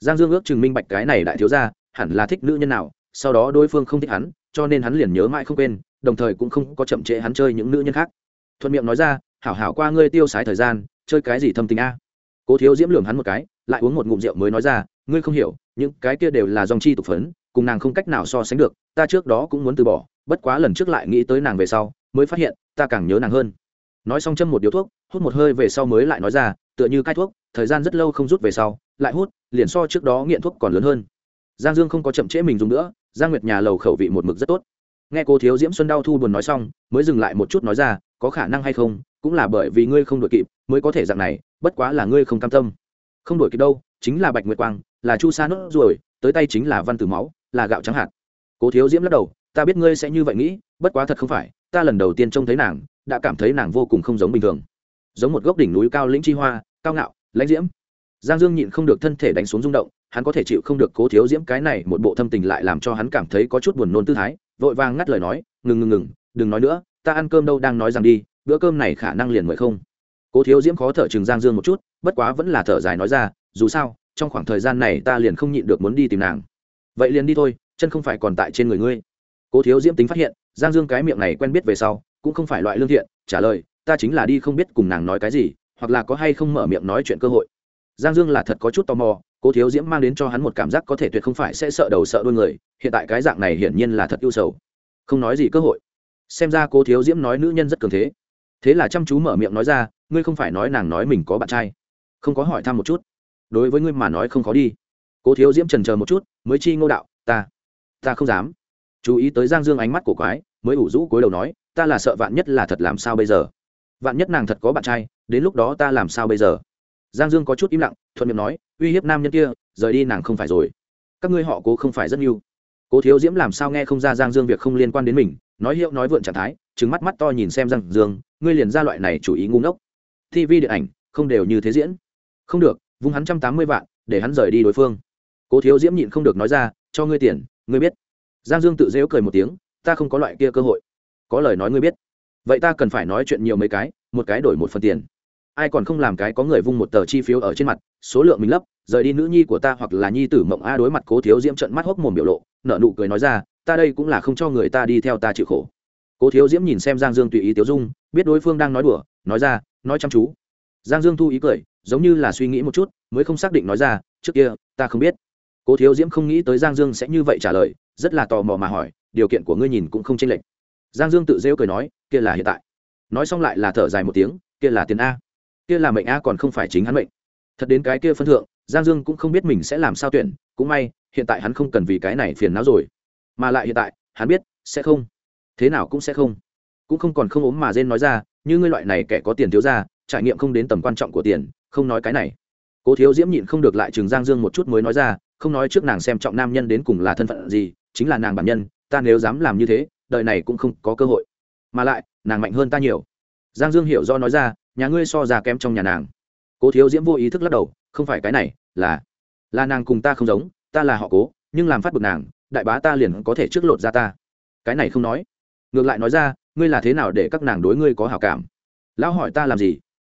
Giang dương ước chừng minh bạch cái này đại thiếu ra hẳn là thích nữ nhân nào, sau đó đối phương không thích hắn, cho nên hắn liền nhớ mãi không quên, đồng thời cũng không có chậm trễ hắn chơi những nữ nhân khác. Thuận miệng nói ra, hảo hảo qua ngươi tiêu sái thời gian chơi cái gì thâm tình a? Cố thiếu diễm lường hắn một cái, lại uống một ngụm rượu mới nói ra, ngươi không hiểu, những cái kia đều là dòng chi tục phấn, cùng nàng không cách nào so sánh được, ta trước đó cũng muốn từ bỏ, bất quá lần trước lại nghĩ tới nàng về sau, mới phát hiện, ta càng nhớ nàng hơn. Nói xong châm một điếu thuốc, hút một hơi về sau mới lại nói ra, tựa như cai thuốc, thời gian rất lâu không rút về sau, lại hút, liền so trước đó nghiện thuốc còn lớn hơn. Giang dương không có chậm trễ mình dùng nữa, giang nguyệt nhà lầu khẩu vị một mực rất tốt. Nghe cô thiếu diễm xuân đau thu buồn nói xong, mới dừng lại một chút nói ra, có khả năng hay không, cũng là bởi vì ngươi không đội kịp mới có thể dạng này, bất quá là ngươi không cam tâm. Không đổi kịp đâu, chính là bạch nguyệt quang, là chu sa nốt ruồi, tới tay chính là văn tử máu, là gạo trắng hạt. Cố thiếu diễm lắc đầu, ta biết ngươi sẽ như vậy nghĩ, bất quá thật không phải, ta lần đầu tiên trông thấy nàng, đã cảm thấy nàng vô cùng không giống bình thường. Giống một gốc đỉnh núi cao lĩnh chi hoa, cao ngạo, lãnh diễm. Giang dương nhịn không được thân thể đánh xuống rung động, hắn có thể chịu không được cố thiếu diễm cái này một bộ thâm tình lại làm cho hắn cảm thấy có chút buồn nôn tư thái, vội vàng ngắt lời nói, ngừng ngừng ngừng, đừng nói nữa, ta ăn cơm đâu đang nói rằng đi, bữa cơm này khả năng liền mời không cố thiếu diễm khó thở chừng giang dương một chút, bất quá vẫn là thở dài nói ra, dù sao, trong khoảng thời gian này ta liền không nhịn được muốn đi tìm nàng. Vậy liền đi thôi, chân không phải còn tại trên người ngươi. Cố thiếu diễm tính phát hiện, giang dương cái miệng này quen biết về sau, cũng không phải loại lương thiện, trả lời, ta chính là đi không biết cùng nàng nói cái gì, hoặc là có hay không mở miệng nói chuyện cơ hội. Giang dương là thật có chút tò mò, cố thiếu diễm mang đến cho hắn một cảm giác có thể tuyệt không phải sẽ sợ đầu sợ đuôi người, hiện tại cái dạng này hiển nhiên là thật ưu sầu. Không nói gì cơ hội. Xem ra cố thiếu diễm nói nữ nhân rất cường thế thế là chăm chú mở miệng nói ra, ngươi không phải nói nàng nói mình có bạn trai. Không có hỏi thăm một chút. Đối với ngươi mà nói không khó đi. Cố thiếu diễm trần chờ một chút, mới chi ngô đạo, ta ta không dám. Chú ý tới giang dương ánh mắt của quái, mới ủ rũ cối đầu nói, ta là sợ vạn nhất là thật làm sao bây giờ? Vạn nhất nàng thật có bạn trai, đến lúc đó ta làm sao bây giờ? Giang dương có chút im lặng, thuận miệng nói, uy hiếp nam nhân kia, rời đi nàng không phải rồi. Các ngươi họ cố không phải rất nhiều cố thiếu diễm làm sao nghe không ra giang dương việc không liên quan đến mình, nói hiệu nói vượn trạng thái trứng mắt mắt to nhìn xem giang dương ngươi liền ra loại này chủ ý ngu ngốc. Tv điện ảnh, không đều như thế diễn. Không được, vung hắn trăm tám mươi vạn, để hắn rời đi đối phương. Cố thiếu diễm nhịn không được nói ra, cho ngươi tiền, ngươi biết. Giang dương tự dễu cười một tiếng, ta không có loại kia cơ hội. Có lời nói ngươi biết. Vậy ta cần phải nói chuyện nhiều mấy cái, một cái đổi một phần tiền. Ai còn không làm cái có người vung một tờ chi phiếu ở trên mặt, số lượng mình lấp, rời đi nữ nhi của ta hoặc là nhi tử mộng a đối mặt cố thiếu diễm trận mắt hốc mồm biểu lộ nợ nụ cười nói ra, ta đây cũng là không cho người ta đi theo ta chịu khổ cố thiếu diễm nhìn xem giang dương tùy ý tiếu dung, biết đối phương đang nói đùa, nói ra, nói chăm chú. Giang dương thu ý cười, giống như là suy nghĩ một chút, mới không xác định nói ra, trước kia, ta không biết. Cố thiếu diễm không nghĩ tới giang dương sẽ như vậy trả lời, rất là tò mò mà hỏi, điều kiện của ngươi nhìn cũng không chênh lệch. Giang dương tự rêu cười nói, kia là hiện tại. Nói xong lại là thở dài một tiếng, kia là tiền a. Kia là mệnh a còn không phải chính hắn mệnh. Thật đến cái kia phân thượng, giang dương cũng không biết mình sẽ làm sao tuyển, cũng may, hiện tại hắn không cần vì cái này phiền não rồi. Mà lại hiện tại, hắn biết, sẽ không thế nào cũng sẽ không. Cũng không còn không ốm mà rên nói ra, như ngươi loại này kẻ có tiền thiếu ra trải nghiệm không đến tầm quan trọng của tiền, không nói cái này. Cố thiếu diễm nhịn không được lại chừng giang dương một chút mới nói ra, không nói trước nàng xem trọng nam nhân đến cùng là thân phận gì, chính là nàng bản nhân, ta nếu dám làm như thế, đời này cũng không có cơ hội. Mà lại, nàng mạnh hơn ta nhiều. Giang dương hiểu do nói ra, nhà ngươi so già kém trong nhà nàng. Cố thiếu diễm vô ý thức lắc đầu, không phải cái này, là là nàng cùng ta không giống, ta là họ cố, nhưng làm phát bực nàng, đại bá ta liền có thể trước lột ra ta. Cái này không nói ngược lại nói ra, ngươi là thế nào để các nàng đối ngươi có hảo cảm? Lão hỏi ta làm gì?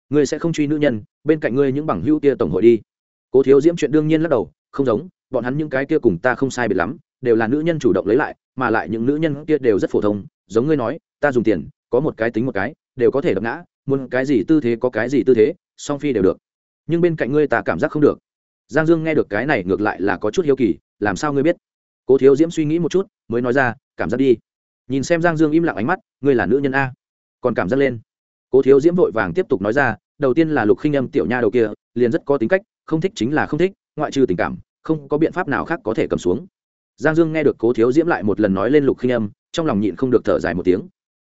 Ngươi sẽ không truy nữ nhân, bên cạnh ngươi những bằng hữu kia tổng hội đi. Cố thiếu diễm chuyện đương nhiên lắc đầu, không giống, bọn hắn những cái kia cùng ta không sai biệt lắm, đều là nữ nhân chủ động lấy lại, mà lại những nữ nhân kia đều rất phổ thông, giống ngươi nói, ta dùng tiền, có một cái tính một cái, đều có thể đập ngã, muốn cái gì tư thế có cái gì tư thế, song phi đều được. Nhưng bên cạnh ngươi ta cảm giác không được. Giang dương nghe được cái này ngược lại là có chút hiếu kỳ, làm sao ngươi biết? Cố thiếu diễm suy nghĩ một chút, mới nói ra, cảm giác đi nhìn xem giang dương im lặng ánh mắt, ngươi là nữ nhân a? Còn cảm giác lên. Cố thiếu diễm vội vàng tiếp tục nói ra, đầu tiên là lục khinh âm tiểu nha đầu kia, liền rất có tính cách, không thích chính là không thích, ngoại trừ tình cảm, không có biện pháp nào khác có thể cầm xuống. Giang dương nghe được cố thiếu diễm lại một lần nói lên lục khinh âm, trong lòng nhịn không được thở dài một tiếng.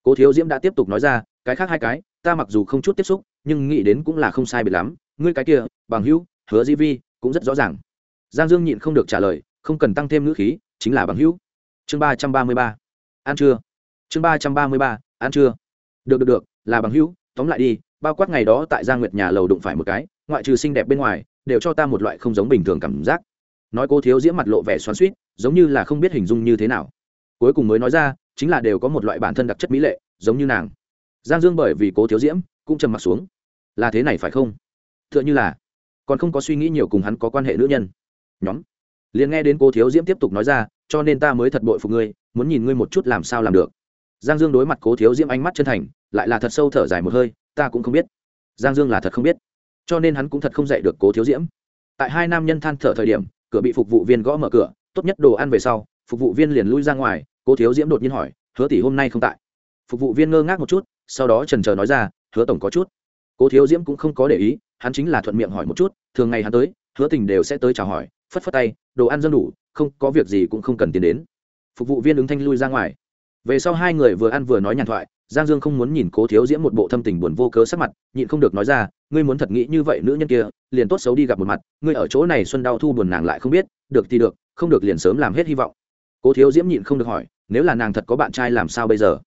Cố thiếu diễm đã tiếp tục nói ra, cái khác hai cái, ta mặc dù không chút tiếp xúc, nhưng nghĩ đến cũng là không sai biệt lắm, ngươi cái kia, bằng hữu, hứa di vi, cũng rất rõ ràng. Giang dương nhịn không được trả lời, không cần tăng thêm ngữ khí, chính là bằng hữu. Chương ba trăm ba mươi ba ăn chưa? Chương ba trăm ba mươi ba, ăn chưa? Được được được, là bằng hữu, tóm lại đi, bao quát ngày đó tại giang nguyệt nhà lầu đụng phải một cái, ngoại trừ xinh đẹp bên ngoài, đều cho ta một loại không giống bình thường cảm giác. Nói cô thiếu diễm mặt lộ vẻ xoắn suýt giống như là không biết hình dung như thế nào. Cuối cùng mới nói ra, chính là đều có một loại bản thân đặc chất mỹ lệ, giống như nàng. Giang dương bởi vì cố thiếu diễm, cũng trầm m ặ t xuống. Là thế này phải không? T h ư ợ n h ư là, còn không có suy nghĩ nhiều cùng hắn có quan hệ nữ nhân. Nhóm. Liền nghe đến cô thiếu diễm tiếp tục nói ra cho nên ta mới thật bội phục ngươi, muốn nhìn ngươi một chút làm sao làm được. Giang dương đối mặt cố thiếu diễm ánh mắt chân thành, lại là thật sâu thở dài một hơi, ta cũng không biết. Giang dương là thật không biết. Cho nên hắn cũng thật không dạy được cố thiếu diễm. Tại hai nam nhân than thở thời điểm, cửa bị phục vụ viên gõ mở cửa, tốt nhất đồ ăn về sau, phục vụ viên liền lui ra ngoài, cố thiếu diễm đột nhiên hỏi, hứa tỷ hôm nay không tại? Phục vụ viên ngơ ngác một chút, sau đó trần trờ nói ra, hứa tổng có chút. Cố thiếu diễm cũng không có để ý, hắn chính là thuận miệng hỏi một chút, thường ngày hắn tới, hứa tình đều sẽ tới chào hỏi, phất phất tay, đồ ăn dân đủ không có việc gì cũng không cần tiền đến. Phục vụ viên ứng thanh lui ra ngoài. Về sau hai người vừa ăn vừa nói nhàn thoại, giang dương không muốn nhìn cố thiếu diễm một bộ thâm tình buồn vô cớ sắc mặt, nhịn không được nói ra, ngươi muốn thật nghĩ như vậy nữ nhân kia, liền tốt xấu đi gặp một mặt, ngươi ở chỗ này xuân đau thu buồn nàng lại không biết, được thì được, không được liền sớm làm hết hy vọng. Cố thiếu diễm nhịn không được hỏi, nếu là nàng thật có bạn trai làm sao bây giờ?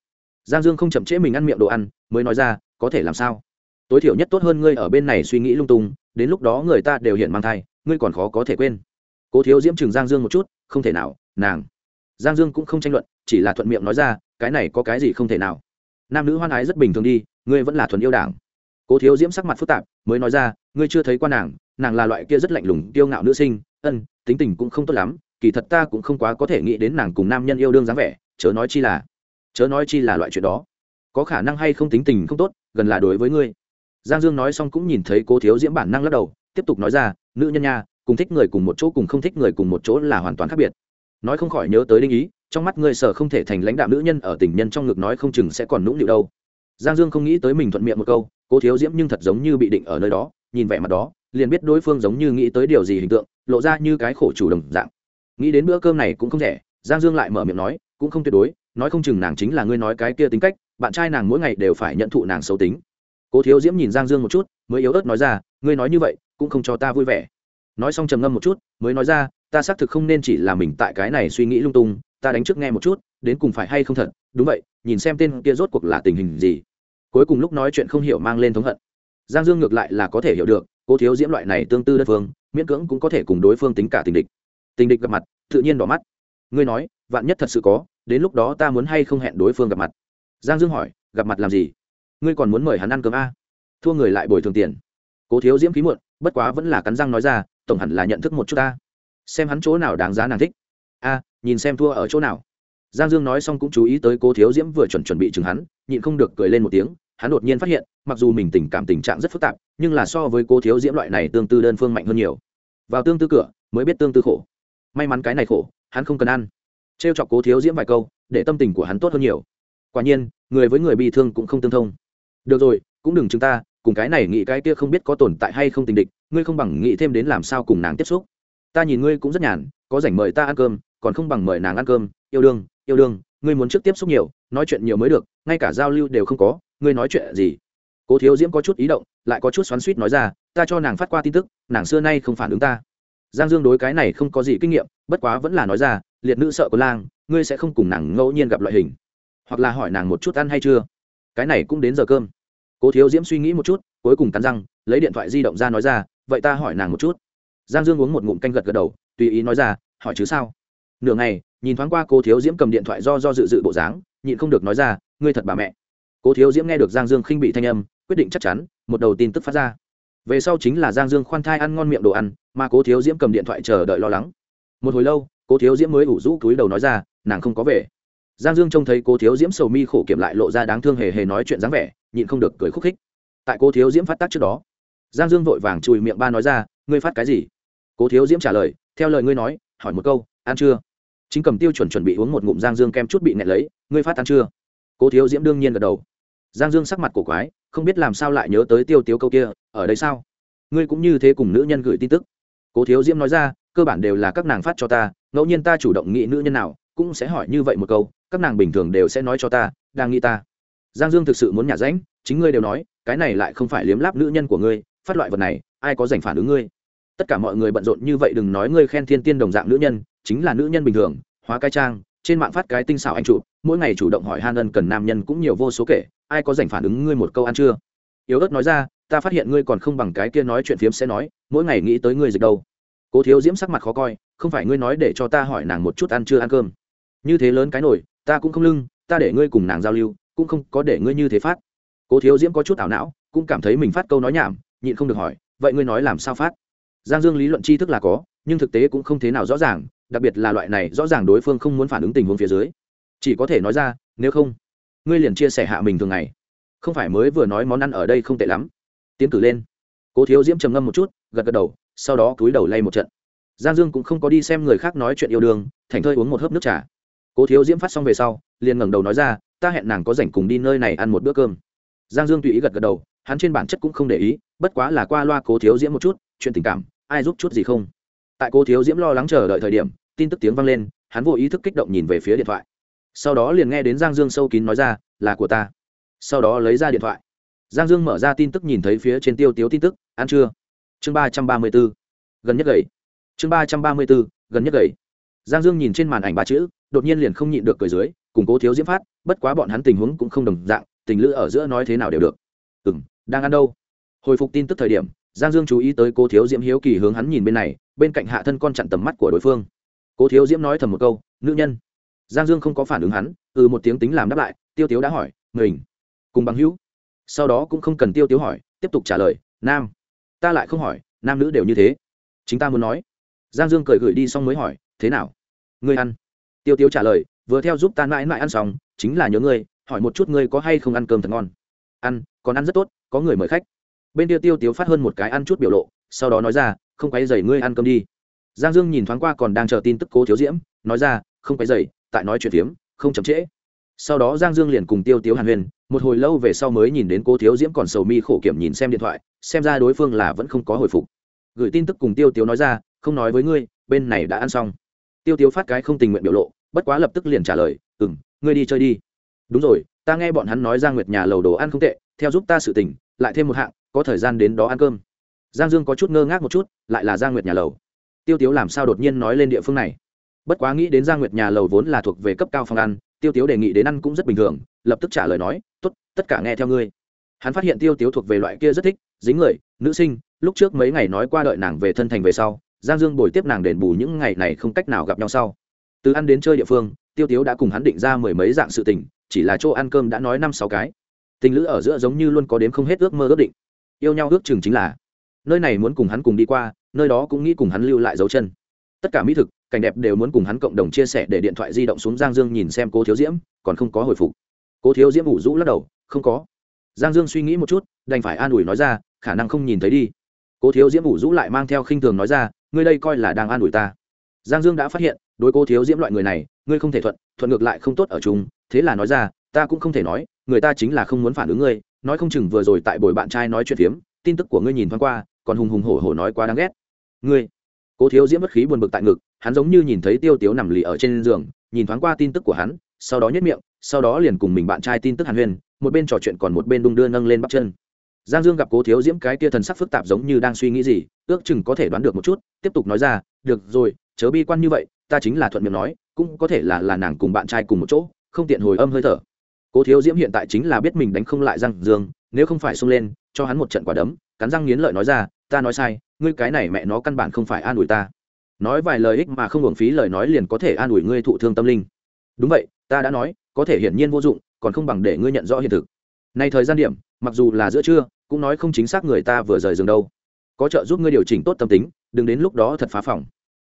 Giang dương không chậm trễ mình ăn miệng đồ ăn, mới nói ra, có thể làm sao? Tối thiểu nhất tốt hơn ngươi ở bên này suy nghĩ lung tung, đến lúc đó người ta đều hiện mang thai, ngươi còn khó có thể quên cố thiếu diễm chừng giang dương một chút, không thể nào, nàng. Giang dương cũng không tranh luận, chỉ là thuận miệng nói ra, cái này có cái gì không thể nào. Nam nữ hoan ái rất bình thường đi, ngươi vẫn là thuần yêu đảng. Cố thiếu diễm sắc mặt phức tạp, mới nói ra, ngươi chưa thấy qua nàng nàng là loại kia rất lạnh lùng tiêu ngạo nữ sinh, ân, tính tình cũng không tốt lắm, kỳ thật ta cũng không quá có thể nghĩ đến nàng cùng nam nhân yêu đương dáng vẻ, chớ nói chi là, chớ nói chi là loại chuyện đó. Có khả năng hay không tính tình không tốt, gần là đối với ngươi. Giang dương nói xong cũng nhìn thấy cố thiếu diễm bản năng lắc đầu, tiếp tục nói ra, nữ nhân nha cùng thích người cùng một chỗ cùng không thích người cùng một chỗ là hoàn toàn khác biệt. Nói không khỏi nhớ tới đinh ý, trong mắt ngươi sở không thể thành lãnh đạo nữ nhân ở tình nhân trong ngực nói không chừng sẽ còn nũng nịu đâu. Giang dương không nghĩ tới mình thuận miệng một câu, cố thiếu diễm nhưng thật giống như bị định ở nơi đó, nhìn vẻ mặt đó, liền biết đối phương giống như nghĩ tới điều gì hình tượng, lộ ra như cái khổ chủ đồng dạng. Nghĩ đến bữa cơm này cũng không rẻ, giang dương lại mở miệng nói, cũng không tuyệt đối, nói không chừng nàng chính là ngươi nói cái kia tính cách, bạn trai nàng mỗi ngày đều phải nhận thụ nàng xấu tính. Cố thiếu diễm nhìn giang dương một chút, mới yếu ớt nói ra, ngươi nói như vậy, cũng không cho ta vui vẻ nói xong trầm ngâm một chút, mới nói ra, ta xác thực không nên chỉ là mình tại cái này suy nghĩ lung tung, ta đánh trước nghe một chút, đến cùng phải hay không thật? Đúng vậy, nhìn xem tên kia rốt cuộc là tình hình gì. Cuối cùng lúc nói chuyện không hiểu mang lên thống hận. Giang dương ngược lại là có thể hiểu được, cố thiếu diễm loại này tương tư đất phương, miễn cưỡng cũng có thể cùng đối phương tính cả tình địch. Tình địch gặp mặt, tự nhiên đỏ mắt. Ngươi nói, vạn nhất thật sự có, đến lúc đó ta muốn hay không hẹn đối phương gặp mặt? Giang dương hỏi, gặp mặt làm gì? Ngươi còn muốn mời hắn ăn cơm a? Thua người lại bồi thường tiền. Cố thiếu diễm khí muộn, bất quá vẫn là cắn răng nói ra tổng hẳn là nhận thức một chút ta. Xem hắn chỗ nào đáng giá nàng thích. A, nhìn xem thua ở chỗ nào. Giang dương nói xong cũng chú ý tới cô thiếu diễm vừa chuẩn chuẩn bị chừng hắn, nhịn không được cười lên một tiếng, hắn đột nhiên phát hiện, mặc dù mình tình cảm tình trạng rất phức tạp, nhưng là so với cô thiếu diễm loại này tương tư đơn phương mạnh hơn nhiều. Vào tương tư cửa, mới biết tương tư khổ. May mắn cái này khổ, hắn không cần ăn. T r e o chọc cố thiếu diễm vài câu, để tâm tình của hắn tốt hơn nhiều. Quả nhiên, người với người bị thương cũng không tương thông. Được rồi, cũng đừng chúng ta, cùng cái này nghĩ cái kia không biết có tồn tại hay không tình địch ngươi không bằng nghĩ thêm đến làm sao cùng nàng tiếp xúc. Ta nhìn ngươi cũng rất nhàn, có rảnh mời ta ăn cơm, còn không bằng mời nàng ăn cơm. Yêu đương yêu đương, ngươi muốn trước tiếp xúc nhiều, nói chuyện nhiều mới được, ngay cả giao lưu đều không có, ngươi nói chuyện gì? Cố thiếu diễm có chút ý động, lại có chút xoắn suýt nói ra, ta cho nàng phát qua tin tức, nàng xưa nay không phản ứng ta. Giang dương đối cái này không có gì kinh nghiệm, bất quá vẫn là nói ra, liệt nữ sợ có lang, ngươi sẽ không cùng nàng ngẫu nhiên gặp loại hình. Hoặc là hỏi nàng một chút ăn hay chưa? Cái này cũng đến giờ cơm. Cố thiếu diễm suy nghĩ một chút cuối cùng cắn răng, lấy điện thoại di động ra nói ra, vậy ta hỏi nàng một chút. Giang dương uống một ngụm canh gật gật đầu, tùy ý nói ra, hỏi chứ sao? Nửa ngày, nhìn thoáng qua cô thiếu diễm cầm điện thoại do do dự dự bộ dáng, nhịn không được nói ra, ngươi thật bà mẹ. Cô thiếu diễm nghe được giang dương khinh bị thanh âm, quyết định chắc chắn, một đầu tin tức phát ra. Về sau chính là giang dương khoan thai ăn ngon miệng đồ ăn, mà cố thiếu diễm cầm điện thoại chờ đợi lo lắng. Một hồi lâu, cố thiếu diễm mới ủ rũ túi đầu nói ra, nàng không có về. Giang dương trông thấy cố thiếu diễm sầu mi khổ kiểm lại lộ ra đáng thương hề hề nói chuyện dáng vẻ, nhịn không được cười khúc khích tại cô thiếu diễm phát tác trước đó. Giang dương vội vàng chùi miệng ba nói ra, ngươi phát cái gì? Cố thiếu diễm trả lời, theo lời ngươi nói, hỏi một câu, ăn chưa? Chính cầm tiêu chuẩn chuẩn bị uống một ngụm giang dương kem chút bị nẹt lấy, ngươi phát ăn chưa? Cố thiếu diễm đương nhiên gật đầu. Giang dương sắc mặt cổ quái, không biết làm sao lại nhớ tới tiêu tiếu câu kia, ở đây sao? Ngươi cũng như thế cùng nữ nhân gửi tin tức. Cố thiếu diễm nói ra, cơ bản đều là các nàng phát cho ta, ngẫu nhiên ta chủ động nghĩ nữ nhân nào cũng sẽ hỏi như vậy một câu, các nàng bình thường đều sẽ nói cho ta đang nghĩ ta. Giang dương thực sự muốn nhả ránh, chính ngươi đều nói cái này lại không phải liếm láp nữ nhân của ngươi, phát loại vật này, ai có dành phản ứng ngươi? Tất cả mọi người bận rộn như vậy đừng nói ngươi khen thiên tiên đồng dạng nữ nhân, chính là nữ nhân bình thường, hóa cái trang, trên mạng phát cái tinh xảo anh chủ mỗi ngày chủ động hỏi han ân cần nam nhân cũng nhiều vô số kể, ai có dành phản ứng ngươi một câu ăn chưa? Yếu ớt nói ra, ta phát hiện ngươi còn không bằng cái kia nói chuyện phiếm sẽ nói, mỗi ngày nghĩ tới ngươi dịch đâu. Cố thiếu diễm sắc mặt khó coi, không phải ngươi nói để cho ta hỏi nàng một chút ăn chưa ăn cơm. Như thế lớn cái nổi ta cũng không lưng, ta để ngươi cùng nàng giao lưu, cũng không có để ngươi như thế phát cố thiếu diễm có chút ảo não, cũng cảm thấy mình phát câu nói nhảm, nhịn không được hỏi, vậy ngươi nói làm sao phát? Giang dương lý luận tri thức là có, nhưng thực tế cũng không thế nào rõ ràng, đặc biệt là loại này rõ ràng đối phương không muốn phản ứng tình huống phía dưới. Chỉ có thể nói ra, nếu không, ngươi liền chia sẻ hạ mình thường ngày. Không phải mới vừa nói món ăn ở đây không tệ lắm. Tiến cử lên. Cố thiếu diễm trầm ngâm một chút, gật gật đầu, sau đó cúi đầu lay một trận. Giang dương cũng không có đi xem người khác nói chuyện yêu đương, thành thơi uống một hớp nước trà. Cố thiếu diễm phát xong về sau, liền ngẩng đầu nói ra, ta hẹn nàng có rảnh cùng đi nơi này ăn một bữa cơm giang dương tùy ý gật gật đầu, hắn trên bản chất cũng không để ý, bất quá là qua loa cố thiếu diễm một chút, chuyện tình cảm, ai giúp chút gì không? Tại cố thiếu diễm lo lắng chờ đợi thời điểm, tin tức tiếng vang lên, hắn vô ý thức kích động nhìn về phía điện thoại. Sau đó liền nghe đến giang dương sâu kín nói ra, là của ta. Sau đó lấy ra điện thoại. Giang dương mở ra tin tức nhìn thấy phía trên tiêu tiếu tin tức, ăn chưa chương ba trăm ba mươi b ố gần nhất gầy. Chương ba trăm ba mươi b ố gần nhất gầy. Giang dương nhìn trên màn ảnh ba chữ, đột nhiên liền không nhịn được cười dưới củng cố thiếu diễm phát, bất quá bọn hắn tình huống cũng không đồng dạng tình lữ ở giữa nói thế nào đều được. Ừ m đang ăn đâu? Hồi phục tin tức thời điểm, giang dương chú ý tới cô thiếu diễm hiếu kỳ hướng hắn nhìn bên này, bên cạnh hạ thân con chặn tầm mắt của đối phương. Cô thiếu diễm nói thầm một câu, nữ nhân. Giang dương không có phản ứng hắn ừ một tiếng tính làm đáp lại, tiêu tiếu đã hỏi mình cùng bằng hữu. Sau đó cũng không cần tiêu tiếu hỏi, tiếp tục trả lời, nam. Ta lại không hỏi, nam nữ đều như thế. Chính ta muốn nói. Giang dương cười gửi đi xong mới hỏi, thế nào? Ngươi ăn? Tiêu tiếu trả lời, vừa theo giúp ta mãi mãi ăn xong, chính là nhớ ngươi hỏi một chút ngươi có hay không ăn cơm thật ngon? Ăn, còn ăn rất tốt, có người mời khách. Bên kia tiêu tiếu phát hơn một cái ăn chút biểu lộ, sau đó nói ra, không quay dày ngươi ăn cơm đi. Giang dương nhìn thoáng qua còn đang chờ tin tức cố thiếu diễm, nói ra, không quay dày tại nói chuyện phiếm, không chậm trễ. Sau đó giang dương liền cùng tiêu tiếu hàn huyền một hồi lâu về sau mới nhìn đến cố thiếu diễm còn sầu mi khổ kiểm nhìn xem điện thoại, xem ra đối phương là vẫn không có hồi phục. Gửi tin tức cùng tiêu tiếu nói ra, không nói với ngươi, bên này đã ăn xong. Tiêu tiếu phát cái không tình nguyện biểu lộ, bất quá lập tức liền trả lời ừ m ngươi đi chơi đi đúng rồi, ta nghe bọn hắn nói ra nguyệt nhà lầu đồ ăn không tệ, theo giúp ta sự tình, lại thêm một hạng, có thời gian đến đó ăn cơm. Giang dương có chút ngơ ngác một chút, lại là giang nguyệt nhà lầu. Tiêu tiếu làm sao đột nhiên nói lên địa phương này? Bất quá nghĩ đến giang nguyệt nhà lầu vốn là thuộc về cấp cao phòng ăn, tiêu tiếu đề nghị đến ăn cũng rất bình thường, lập tức trả lời nói t ố t tất cả nghe theo ngươi. Hắn phát hiện tiêu tiếu thuộc về loại kia rất thích, dính người, nữ sinh, lúc trước mấy ngày nói qua đợi nàng về thân thành về sau, giang dương bồi tiếp nàng đền bù những ngày này không cách nào gặp nhau sau. Từ ăn đến chơi địa phương tiêu tiếu đã cùng hắn định ra mười mấy dạng sự tình, chỉ là chỗ ăn cơm đã nói năm sáu cái. Tình lữ ở giữa giống như luôn có đếm không hết ước mơ ước định. Yêu nhau ước chừng chính là, nơi này muốn cùng hắn cùng đi qua, nơi đó cũng nghĩ cùng hắn lưu lại dấu chân. Tất cả mỹ thực, cảnh đẹp đều muốn cùng hắn cộng đồng chia sẻ để điện thoại di động xuống giang dương nhìn xem cố thiếu diễm, còn không có hồi phục. Cố thiếu diễm ủ rũ lắc đầu, không có. Giang dương suy nghĩ một chút, đành phải an ủi nói ra, khả năng không nhìn thấy đi. Cố thiếu diễm ủ rũ lại mang theo khinh thường nói ra, ngươi đây coi là đang an ủi ta giang dương đã phát hiện đối cố thiếu diễm loại người này ngươi không thể thuận thuận ngược lại không tốt ở chúng, thế là nói ra ta cũng không thể nói người ta chính là không muốn phản ứng ngươi. Nói không chừng vừa rồi tại buổi bạn trai nói chuyện phiếm tin tức của ngươi nhìn thoáng qua còn hùng hùng hổ hổ nói quá đáng ghét. Ngươi cố thiếu diễm bất khí buồn bực tại ngực hắn giống như nhìn thấy tiêu tiếu nằm lì ở trên giường nhìn thoáng qua tin tức của hắn sau đó nhất miệng sau đó liền cùng mình bạn trai tin tức hàn huyên một bên trò chuyện còn một bên đung đưa nâng lên bắp chân. Giang dương gặp cố thiếu diễm cái tia thần sắc phức tạp giống như đang suy nghĩ gì ước chừng có thể đoán được một chút tiếp tục nói ra được rồi chớ bi quan như vậy ta chính là thuận miệng nói cũng có thể là là nàng cùng bạn trai cùng một chỗ không tiện hồi âm hơi thở. Cố thiếu diễm hiện tại chính là biết mình đánh không lại răng, dương nếu không phải xông lên cho hắn một trận quả đấm cắn răng nghiến lợi nói ra ta nói sai ngươi cái này mẹ nó căn bản không phải an ủi ta. Nói vài lời ích mà không hưởng phí lời nói liền có thể an ủi ngươi thụ thương tâm linh. Đúng vậy ta đã nói có thể hiển nhiên vô dụng còn không bằng để ngươi nhận rõ hiện thực. Nay thời gian điểm mặc dù là giữa trưa cũng nói không chính xác người ta vừa rời giường đâu. Có trợ giúp ngươi điều chỉnh tốt tâm tính đừng đến lúc đó thật phá phòng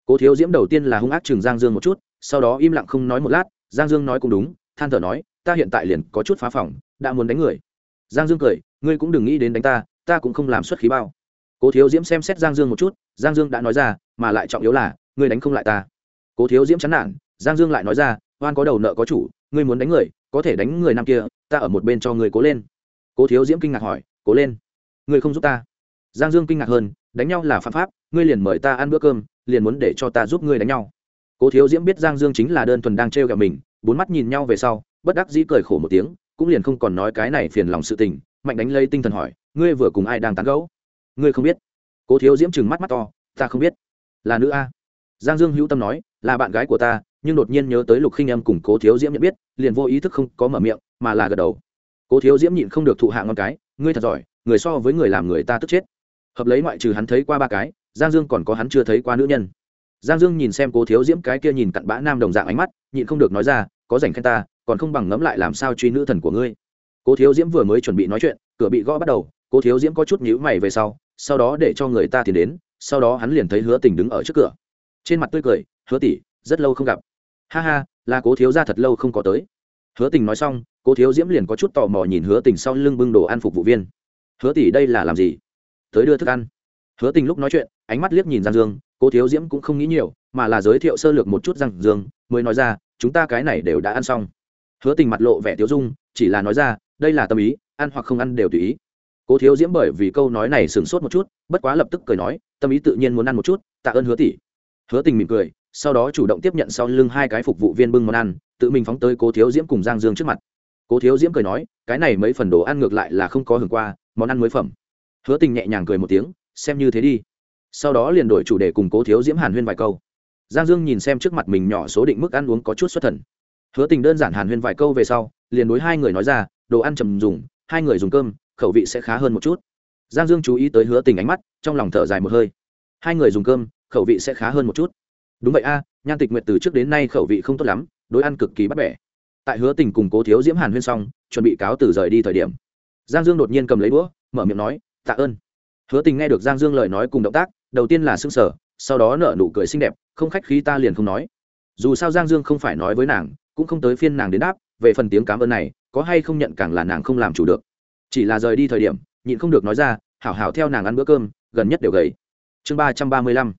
cố thiếu diễm đầu tiên là hung ác chừng giang dương một chút, sau đó im lặng không nói một lát, giang dương nói cũng đúng, than thở nói, ta hiện tại liền có chút phá phòng, đã muốn đánh người. Giang dương cười, ngươi cũng đừng nghĩ đến đánh ta ta cũng không làm xuất khí bao. Cố thiếu diễm xem xét giang dương một chút, giang dương đã nói ra, mà lại trọng yếu là, ngươi đánh không lại ta. Cố thiếu diễm chán nản, giang dương lại nói ra, oan có đầu nợ có chủ, ngươi muốn đánh người, có thể đánh người nam kia, ta ở một bên cho người cố lên. Cố thiếu diễm kinh ngạc hỏi, cố lên? Ngươi không giúp ta? Giang dương kinh ngạc hơn, đánh nhau là phạm pháp, ngươi liền mời ta ăn bữa cơm liền muốn để cho ta giúp ngươi đánh nhau. Cố thiếu diễm biết giang dương chính là đơn thuần đang trêu ghẹo mình, bốn mắt nhìn nhau về sau, bất đắc dĩ cười khổ một tiếng, cũng liền không còn nói cái này phiền lòng sự tình, mạnh đánh lây tinh thần hỏi, ngươi vừa cùng ai đang tán gẫu? Ngươi không biết. Cố thiếu diễm chừng mắt mắt to, ta không biết. Là nữ a. Giang dương hữu tâm nói, là bạn gái của ta, nhưng đột nhiên nhớ tới lục khinh em cùng cố thiếu diễm nhận biết, liền vô ý thức không có mở miệng, mà là gật đầu. Cố thiếu diễm nhịn không được thụ hạ ngon cái, ngươi thật giỏi, người so với người làm người ta tức chết. Hợp lấy ngoại trừ hắn thấy qua ba cái giang dương còn có hắn chưa thấy qua nữ nhân. Giang dương nhìn xem cố thiếu diễm cái kia nhìn cặn bã nam đồng dạng ánh mắt, nhịn không được nói ra, có dành khen ta, còn không bằng ngẫm lại làm sao truy nữ thần của ngươi. Cố thiếu diễm vừa mới chuẩn bị nói chuyện, cửa bị gõ bắt đầu, cố thiếu diễm có chút nhíu mày về sau sau đó để cho người ta tiến đến, sau đó hắn liền thấy hứa tình đứng ở trước cửa. Trên mặt tươi cười, hứa tỷ, rất lâu không gặp. Ha ha, là cố thiếu ra thật lâu không có tới. Hứa tình nói xong, cố thiếu diễm liền có chút tò mò nhìn hứa tình sau lưng bưng đồ ăn phục vụ viên. Hứa tỷ, đây là làm gì? Tới đưa thức ăn. Hứa tình lúc nói chuyện ánh mắt liếc nhìn giang dương, cố thiếu diễm cũng không nghĩ nhiều, mà là giới thiệu sơ lược một chút giang dương, mới nói ra, chúng ta cái này đều đã ăn xong. Hứa tình mặt lộ vẻ tiếu dung, chỉ là nói ra, đây là tâm ý, ăn hoặc không ăn đều tùy ý. Cố thiếu diễm bởi vì câu nói này sửng sốt một chút, bất quá lập tức cười nói, tâm ý tự nhiên muốn ăn một chút, tạ ơn hứa tỷ. Hứa tình mỉm cười, sau đó chủ động tiếp nhận sau lưng hai cái phục vụ viên bưng món ăn, tự mình phóng tới cố thiếu diễm cùng giang dương trước mặt. Cố thiếu diễm cười nói, cái này mấy phần đồ ăn ngược lại là không có hưởng qua, món ăn mới phẩm. Hứa tình nhẹ nhàng cười một tiếng, xem như thế đi sau đó liền đổi chủ đề cùng cố thiếu diễm hàn huyên vài câu. Giang dương nhìn xem trước mặt mình nhỏ số định mức ăn uống có chút xuất thần. Hứa tình đơn giản hàn huyên vài câu về sau, liền đối hai người nói ra, đồ ăn trầm dùng, hai người dùng cơm, khẩu vị sẽ khá hơn một chút. Giang dương chú ý tới hứa tình ánh mắt, trong lòng thở dài một hơi. Hai người dùng cơm, khẩu vị sẽ khá hơn một chút. Đúng vậy a, nhan tịch nguyệt từ trước đến nay khẩu vị không tốt lắm, đối ăn cực kỳ bắt bẻ. Tại hứa tình cùng cố thiếu diễm hàn huyên xong, chuẩn bị cáo từ rời đi thời điểm. Giang dương đột nhiên cầm lấy đũa, mở miệng nói, tạ ơn hứa tình nghe được giang dương lời nói cùng động tác, đầu tiên là s ư n g sở sau đó nở nụ cười xinh đẹp, không khách khí ta liền không nói. Dù sao giang dương không phải nói với nàng, cũng không tới phiên nàng đến đáp, về phần tiếng cảm ơn này, có hay không nhận càng là nàng không làm chủ được. Chỉ là rời đi thời điểm, nhịn không được nói ra, hảo hảo theo nàng ăn bữa cơm, gần nhất đều gầy. Chương ba trăm ba mươi lăm.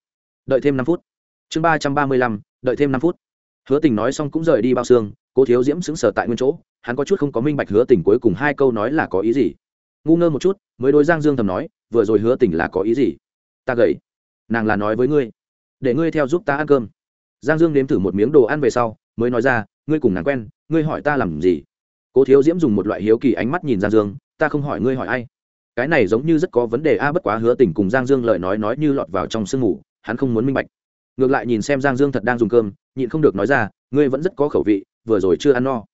Đợi thêm năm phút. Chương ba trăm ba mươi lăm, đợi thêm năm phút. Hứa tình nói xong cũng rời đi bao xương, cố thiếu diễm xứng sở tại nguyên chỗ, hắn có chút không có minh bạch hứa tình cuối cùng hai câu nói là có ý gì. Ngu ngơ một chút, mới đối giang dương thầm nói vừa rồi hứa tình là có ý gì? Ta gầy. Nàng là nói với ngươi. Để ngươi theo giúp ta ăn cơm. Giang dương nếm thử một miếng đồ ăn về sau, mới nói ra, ngươi cùng nàng quen, ngươi hỏi ta làm gì? Cố thiếu diễm dùng một loại hiếu kỳ ánh mắt nhìn giang dương, ta không hỏi ngươi hỏi ai. Cái này giống như rất có vấn đề a, bất quá hứa tình cùng giang dương lời nói nói như lọt vào trong sương ngủ hắn không muốn minh bạch. Ngược lại nhìn xem giang dương thật đang dùng cơm, nhịn không được nói ra, ngươi vẫn rất có khẩu vị, vừa rồi chưa ăn no.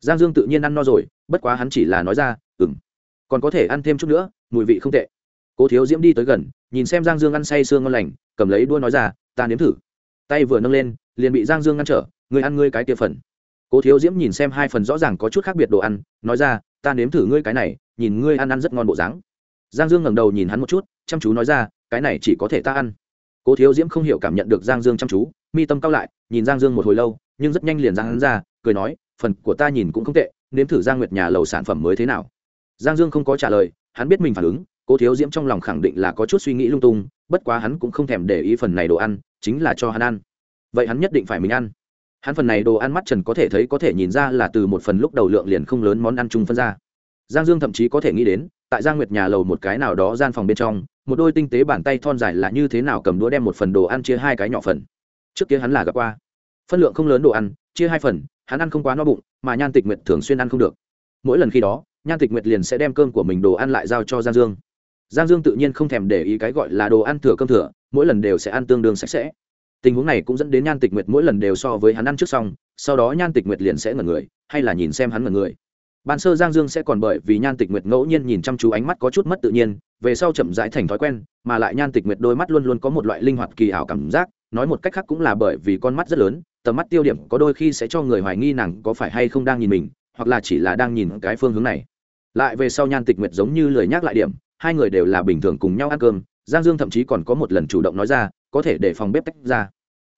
Giang dương tự nhiên ăn no rồi, bất quá hắn chỉ là nói ra ừng còn có thể ăn thêm chút nữa, mùi vị không tệ cố thiếu diễm đi tới gần, nhìn xem giang dương ăn say sương ngon lành, cầm lấy đua nói ra, ta nếm thử. Tay vừa nâng lên, liền bị giang dương ngăn trở Người ăn ngươi cái tia phần. Cố thiếu diễm nhìn xem hai phần rõ ràng có chút khác biệt đồ ăn, nói ra, ta nếm thử ngươi cái này, nhìn ngươi ăn ăn rất ngon bộ dáng. Giang dương ngẩng đầu nhìn hắn một chút, chăm chú nói ra, cái này chỉ có thể ta ăn. Cố thiếu diễm không hiểu cảm nhận được giang dương chăm chú, mi tâm cao lại, nhìn giang dương một hồi lâu, nhưng rất nhanh liền giang hắn ra, cười nói, phần của ta nhìn cũng không tệ, nếm thử giang nguyệt nhà lầu sản phẩm mới thế nào? Giang dương không có trả lời, hắn biết mình phản ứng cố thiếu diễm trong lòng khẳng định là có chút suy nghĩ lung tung, bất quá hắn cũng không thèm để ý phần này đồ ăn, chính là cho hắn ăn. Vậy hắn nhất định phải mình ăn. Hắn phần này đồ ăn mắt trần có thể thấy có thể nhìn ra là từ một phần lúc đầu lượng liền không lớn món ăn chung phân ra. Giang dương thậm chí có thể nghĩ đến, tại giang nguyệt nhà lầu một cái nào đó gian phòng bên trong, một đôi tinh tế bàn tay thon dài là như thế nào cầm đũa đem một phần đồ ăn chia hai cái nhỏ phần. Trước kia hắn là gặp qua. Phân lượng không lớn đồ ăn, chia hai phần, hắn ăn không quá no bụng, mà nhan tịch nguyệt thường xuyên ăn không được. Mỗi lần khi đó, nhan tịch nguyệt liền sẽ đem cơm của mình đồ ăn lại giao cho giang dương giang dương tự nhiên không thèm để ý cái gọi là đồ ăn thừa cơm thừa, mỗi lần đều sẽ ăn tương đương sạch sẽ. Tình huống này cũng dẫn đến nhan tịch nguyệt mỗi lần đều so với hắn ăn trước xong, sau đó nhan tịch nguyệt liền sẽ ngẩn người, hay là nhìn xem hắn ngẩn người. Ban sơ giang dương sẽ còn bởi vì nhan tịch nguyệt ngẫu nhiên nhìn chăm chú ánh mắt có chút mất tự nhiên, về sau chậm rãi thành thói quen, mà lại nhan tịch nguyệt đôi mắt luôn luôn có một loại linh hoạt kỳ ảo cảm giác, nói một cách khác cũng là bởi vì con mắt rất lớn, tầm mắt tiêu điểm có đôi khi sẽ cho người hoài nghi nàng có phải hay không đang nhìn mình, hoặc là chỉ là đang nhìn cái phương hướng này. Lại về sau nhan tịch nguyệt giống như lời nhắc lại điểm hai người đều là bình thường cùng nhau ăn cơm giang dương thậm chí còn có một lần chủ động nói ra có thể để phòng bếp tách ra.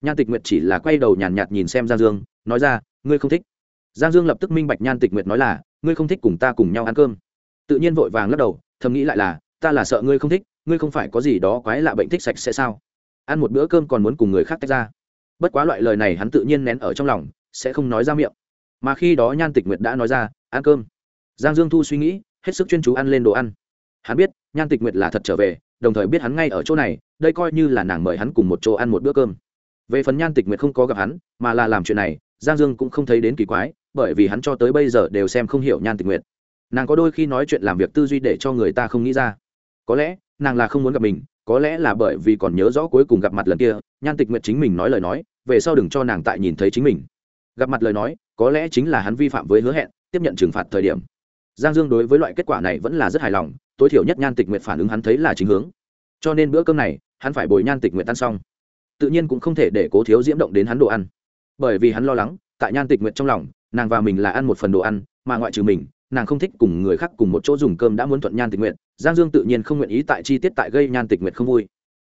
Nhan tịch nguyệt chỉ là quay đầu nhàn nhạt, nhạt nhìn xem giang dương nói ra ngươi không thích. Giang dương lập tức minh bạch nhan tịch nguyệt nói là ngươi không thích cùng ta cùng nhau ăn cơm. Tự nhiên vội vàng lắc đầu thầm nghĩ lại là ta là sợ ngươi không thích ngươi không phải có gì đó quái lạ bệnh thích sạch sẽ sao? Ăn một bữa cơm còn muốn cùng người khác tách ra. Bất quá loại lời này hắn tự nhiên nén ở trong lòng sẽ không nói ra miệng. Mà khi đó nhan tịch nguyệt đã nói ra ăn cơm. Giang dương thu suy nghĩ hết sức chuyên chú ăn lên đồ ăn hắn biết, nhan tịch nguyệt là thật trở về, đồng thời biết hắn ngay ở chỗ này, đây coi như là nàng mời hắn cùng một chỗ ăn một bữa cơm. Về phần nhan tịch nguyệt không có gặp hắn, mà là làm chuyện này, giang dương cũng không thấy đến kỳ quái, bởi vì hắn cho tới bây giờ đều xem không hiểu nhan tịch nguyệt. Nàng có đôi khi nói chuyện làm việc tư duy để cho người ta không nghĩ ra. Có lẽ, nàng là không muốn gặp mình, có lẽ là bởi vì còn nhớ rõ cuối cùng gặp mặt lần kia, nhan tịch nguyệt chính mình nói lời nói, về sau đừng cho nàng tại nhìn thấy chính mình. Gặp mặt lời nói, có lẽ chính là hắn vi phạm với hứa hẹn, tiếp nhận trừng phạt thời điểm giang dương đối với loại kết quả này vẫn là rất hài lòng, tối thiểu nhất nhan tịch nguyệt phản ứng hắn thấy là chính hướng. Cho nên bữa cơm này, hắn phải bồi nhan tịch nguyệt ăn xong. Tự nhiên cũng không thể để cố thiếu diễm động đến hắn đồ ăn. Bởi vì hắn lo lắng, tại nhan tịch nguyệt trong lòng, nàng và mình là ăn một phần đồ ăn, mà ngoại trừ mình, nàng không thích cùng người khác cùng một chỗ dùng cơm đã muốn thuận nhan tịch nguyện giang dương tự nhiên không nguyện ý tại chi tiết tại gây nhan tịch nguyện không vui.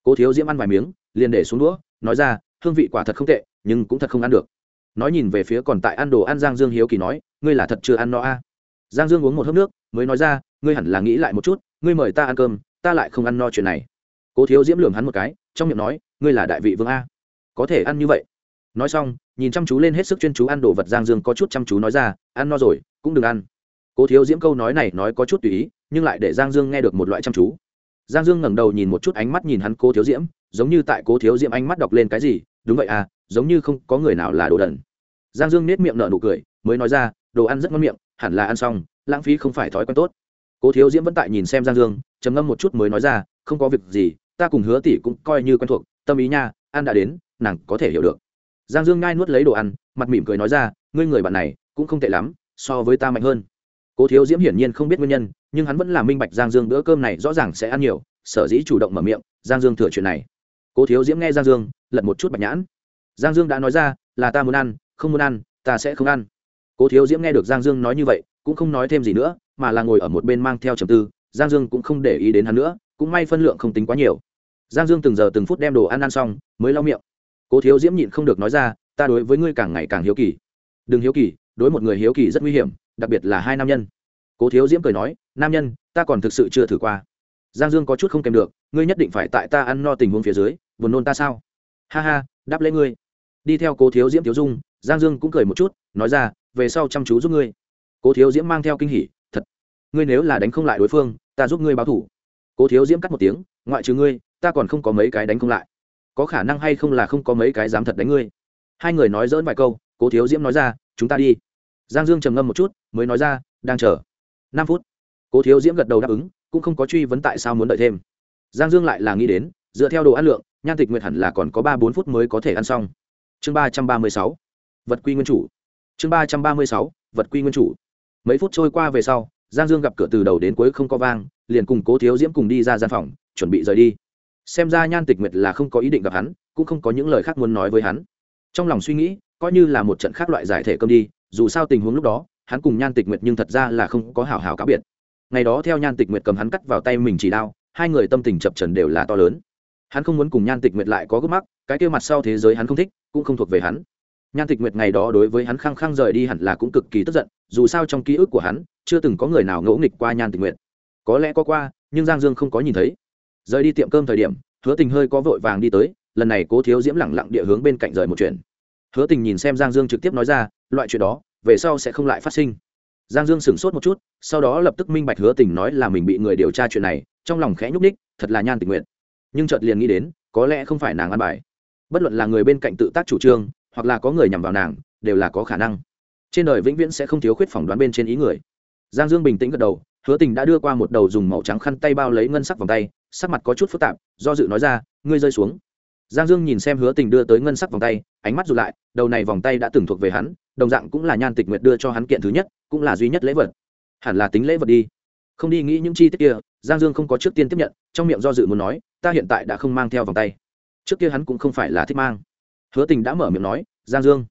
Cố thiếu diễm ăn vài miếng, liền để xuống đũa, nói ra, hương vị quả thật không tệ, nhưng cũng thật không ăn được. Nói nhìn về phía còn tại ăn đồ ăn giang dương hiếu kỳ nói, ngươi là thật chưa ăn no a? à giang dương uống một hớp nước, mới nói ra, ngươi hẳn là nghĩ lại một chút, ngươi mời ta ăn cơm, ta lại không ăn no chuyện này. Cố thiếu diễm lường hắn một cái, trong miệng nói, ngươi là đại vị vương a, có thể ăn như vậy. Nói xong, nhìn chăm chú lên hết sức chuyên chú ăn đồ vật giang dương có chút chăm chú nói ra, ăn no rồi, cũng đừng ăn. Cố thiếu diễm câu nói này nói có chút tùy ý, nhưng lại để giang dương nghe được một loại chăm chú. Giang dương ngẩng đầu nhìn một chút ánh mắt nhìn hắn cố thiếu diễm, giống như tại cố thiếu diễm ánh mắt đọc lên cái gì, đúng vậy à giống như không có người nào là đồ đần. Giang dương nết miệng nở nụ cười, mới nói ra, đồ ăn rất ngon miệng hẳn là ăn xong, lãng phí không phải thói quen tốt. Cố thiếu diễm vẫn tại nhìn xem giang dương, trầm ngâm một chút mới nói ra, không có việc gì, ta cùng hứa tỷ cũng coi như quen thuộc, tâm ý nha, ăn đã đến, nàng có thể hiểu được. Giang dương ngai nuốt lấy đồ ăn, mặt mỉm cười nói ra, ngươi người bạn này, cũng không tệ lắm, so với ta mạnh hơn. Cố thiếu diễm hiển nhiên không biết nguyên nhân, nhưng hắn vẫn là minh bạch giang dương bữa cơm này rõ ràng sẽ ăn nhiều, sở dĩ chủ động mở miệng, giang dương thừa chuyện này. Cố thiếu diễm nghe giang dương, lật một chút bạch nhãn. Giang dương đã nói ra, là ta muốn ăn, không muốn ăn, ta sẽ không ăn cố thiếu diễm nghe được giang dương nói như vậy, cũng không nói thêm gì nữa, mà là ngồi ở một bên mang theo trầm tư, giang dương cũng không để ý đến hắn nữa, cũng may phân lượng không tính quá nhiều. Giang dương từng giờ từng phút đem đồ ăn ăn xong, mới lau miệng. Cố thiếu diễm nhịn không được nói ra, ta đối với ngươi càng ngày càng hiếu kỳ. Đừng hiếu kỳ, đối một người hiếu kỳ rất nguy hiểm, đặc biệt là hai nam nhân. Cố thiếu diễm cười nói, nam nhân, ta còn thực sự chưa thử qua. Giang dương có chút không kèm được, ngươi nhất định phải tại ta ăn no tình huống phía dưới, buồn nôn ta sao? Ha ha, đáp lễ ngươi. Đi theo cố thiếu diễm thiếu dung, giang dương cũng cười một chút, nói ra về sau chăm chú giúp ngươi. Cố thiếu diễm mang theo kinh hỉ, thật. Ngươi nếu là đánh không lại đối phương, ta giúp ngươi báo thủ. Cố thiếu diễm cắt một tiếng, ngoại trừ ngươi, ta còn không có mấy cái đánh không lại. Có khả năng hay không là không có mấy cái dám thật đánh ngươi. Hai người nói dỡn vài câu, cố thiếu diễm nói ra, chúng ta đi. Giang dương trầm ngâm một chút, mới nói ra, đang chờ. Năm phút. Cố thiếu diễm gật đầu đáp ứng, cũng không có truy vấn tại sao muốn đợi thêm. Giang dương lại là nghĩ đến, dựa theo đồ ăn lượng, nhan tịch nguyệt hẳn là còn có ba bốn phút mới có thể ăn xong. Chương ba trăm ba mươi sáu. Vật quy nguyên chủ chương ba trăm ba mươi sáu, vật quy nguyên chủ. Mấy phút trôi qua về sau, giang dương gặp cửa từ đầu đến cuối không có vang, liền cùng cố thiếu diễm cùng đi ra gian phòng, chuẩn bị rời đi. Xem ra nhan tịch nguyệt là không có ý định gặp hắn, cũng không có những lời khác muốn nói với hắn. Trong lòng suy nghĩ, coi như là một trận khác loại giải thể cơm đi, dù sao tình huống lúc đó, hắn cùng nhan tịch nguyệt nhưng thật ra là không có hảo hảo o biệt. Ngày đó theo nhan tịch nguyệt cầm hắn cắt vào tay mình chỉ đao, hai người tâm tình chập trần đều là to lớn. Hắn không muốn cùng nhan tịch nguyệt lại có gốc mắc, cái kia mặt sau thế giới hắn không thích, cũng không thuộc về hắn nhan tịch nguyệt ngày đó đối với hắn khăng khăng rời đi hẳn là cũng cực kỳ tức giận, dù sao trong ký ức của hắn, chưa từng có người nào ngẫu nghịch qua nhan tịch nguyệt. Có lẽ có qua, nhưng giang dương không có nhìn thấy. Rời đi tiệm cơm thời điểm, hứa tình hơi có vội vàng đi tới, lần này cố thiếu diễm lẳng lặng địa hướng bên cạnh rời một chuyện. Hứa tình nhìn xem giang dương trực tiếp nói ra, loại chuyện đó, về sau sẽ không lại phát sinh. Giang dương sửng sốt một chút, sau đó lập tức minh bạch hứa tình nói là mình bị người điều tra chuyện này, trong lòng khẽ nhúc ních thật là nhan tình nguyện nhưng chợt liền nghĩ đến, có lẽ không phải nàng ăn bài. Bất luận là người bên cạnh tự tác chủ trương hoặc là có người nhằm vào nàng, đều là có khả năng. Trên đời vĩnh viễn sẽ không thiếu khuyết phỏng đoán bên trên ý người. Giang dương bình tĩnh gật đầu, hứa tình đã đưa qua một đầu dùng màu trắng khăn tay bao lấy ngân sắc vòng tay, sắc mặt có chút phức tạp, do dự nói ra, ngươi rơi xuống. Giang dương nhìn xem hứa tình đưa tới ngân sắc vòng tay, ánh mắt rụt lại, đầu này vòng tay đã từng thuộc về hắn, đồng dạng cũng là nhan tịch nguyệt đưa cho hắn kiện thứ nhất, cũng là duy nhất lễ vật. Hẳn là tính lễ vật đi. Không đi nghĩ những chi tiết kia, giang dương không có trước tiên tiếp nhận, trong miệng do dự muốn nói, ta hiện tại đã không mang theo vòng tay. Trước kia hắn cũng không phải là thích mang hứa tình đã mở miệng nói, giang dương.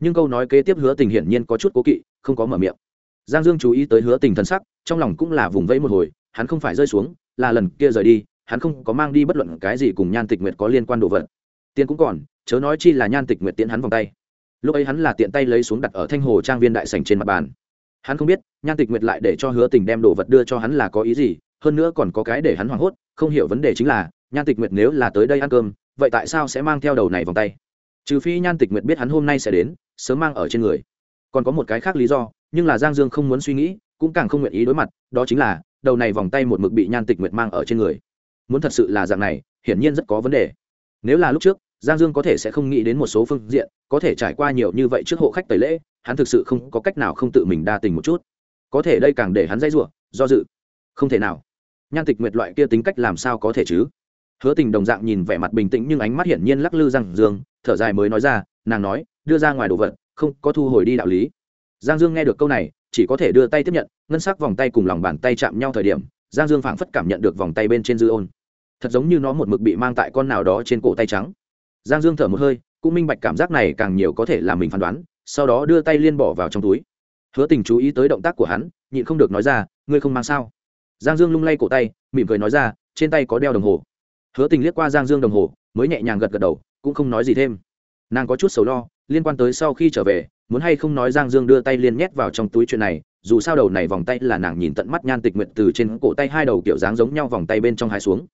Nhưng câu nói kế tiếp hứa tình hiển nhiên có chút cố kỵ, không có mở miệng. Giang dương chú ý tới hứa tình thân sắc, trong lòng cũng là vùng vẫy một hồi, hắn không phải rơi xuống, là lần kia rời đi, hắn không có mang đi bất luận cái gì cùng nhan tịch nguyệt có liên quan đồ vật. Tiền cũng còn, chớ nói chi là nhan tịch nguyệt tiễn hắn vòng tay. Lúc ấy hắn là tiện tay lấy xuống đặt ở thanh hồ trang viên đại sành trên mặt bàn. Hắn không biết, nhan tịch nguyệt lại để cho hứa tình đem đồ vật đưa cho hắn là có ý gì, hơn nữa còn có cái để hắn hoảng hốt, không hiểu vấn đề chính là, nhan tịch nguyệt nếu là tới đây ăn cơm, vậy tại sao sẽ mang theo đầu này vòng tay? Trừ phi nhan tịch nguyệt biết hắn hôm nay sẽ đến, sớm mang ở trên người. Còn có một cái khác lý do, nhưng là giang dương không muốn suy nghĩ, cũng càng không nguyện ý đối mặt, đó chính là, đầu này vòng tay một mực bị nhan tịch nguyệt mang ở trên người. Muốn thật sự là dạng này, hiển nhiên rất có vấn đề. Nếu là lúc trước, giang dương có thể sẽ không nghĩ đến một số phương diện, có thể trải qua nhiều như vậy trước hộ khách tẩy lễ, hắn thực sự không có cách nào không tự mình đa tình một chút. Có thể đây càng để hắn dây rủa, do dự. Không thể nào. Nhan tịch nguyệt loại kia tính cách làm sao có thể chứ? Hứa tình đồng dạng nhìn vẻ mặt bình tĩnh nhưng ánh mắt hiển nhiên lắc lư giang dương thở dài mới nói ra, nàng nói, đưa ra ngoài đồ vật, không có thu hồi đi đạo lý. Giang dương nghe được câu này, chỉ có thể đưa tay tiếp nhận, ngân sắc vòng tay cùng lòng bàn tay chạm nhau thời điểm, giang dương phảng phất cảm nhận được vòng tay bên trên dư ôn. Thật giống như nó một mực bị mang tại con nào đó trên cổ tay trắng. Giang dương thở một hơi, cũng minh bạch cảm giác này càng nhiều có thể làm mình phán đoán, sau đó đưa tay liên bỏ vào trong túi. Hứa tình chú ý tới động tác của hắn, nhịn không được nói ra, ngươi không mang sao? Giang dương lung lay cổ tay, mỉm cười nói ra, trên tay có đeo đồng hồ. Hứa tình liếc qua giang dương đồng hồ, mới nhẹ nhàng gật gật đầu cũng không nói gì thêm. Nàng có chút sầu lo, liên quan tới sau khi trở về, muốn hay không nói giang dương đưa tay liên nhét vào trong túi chuyện này, dù sao đầu này vòng tay là nàng nhìn tận mắt nhan tịch nguyện từ trên cổ tay hai đầu kiểu dáng giống nhau vòng tay bên trong hai xuống.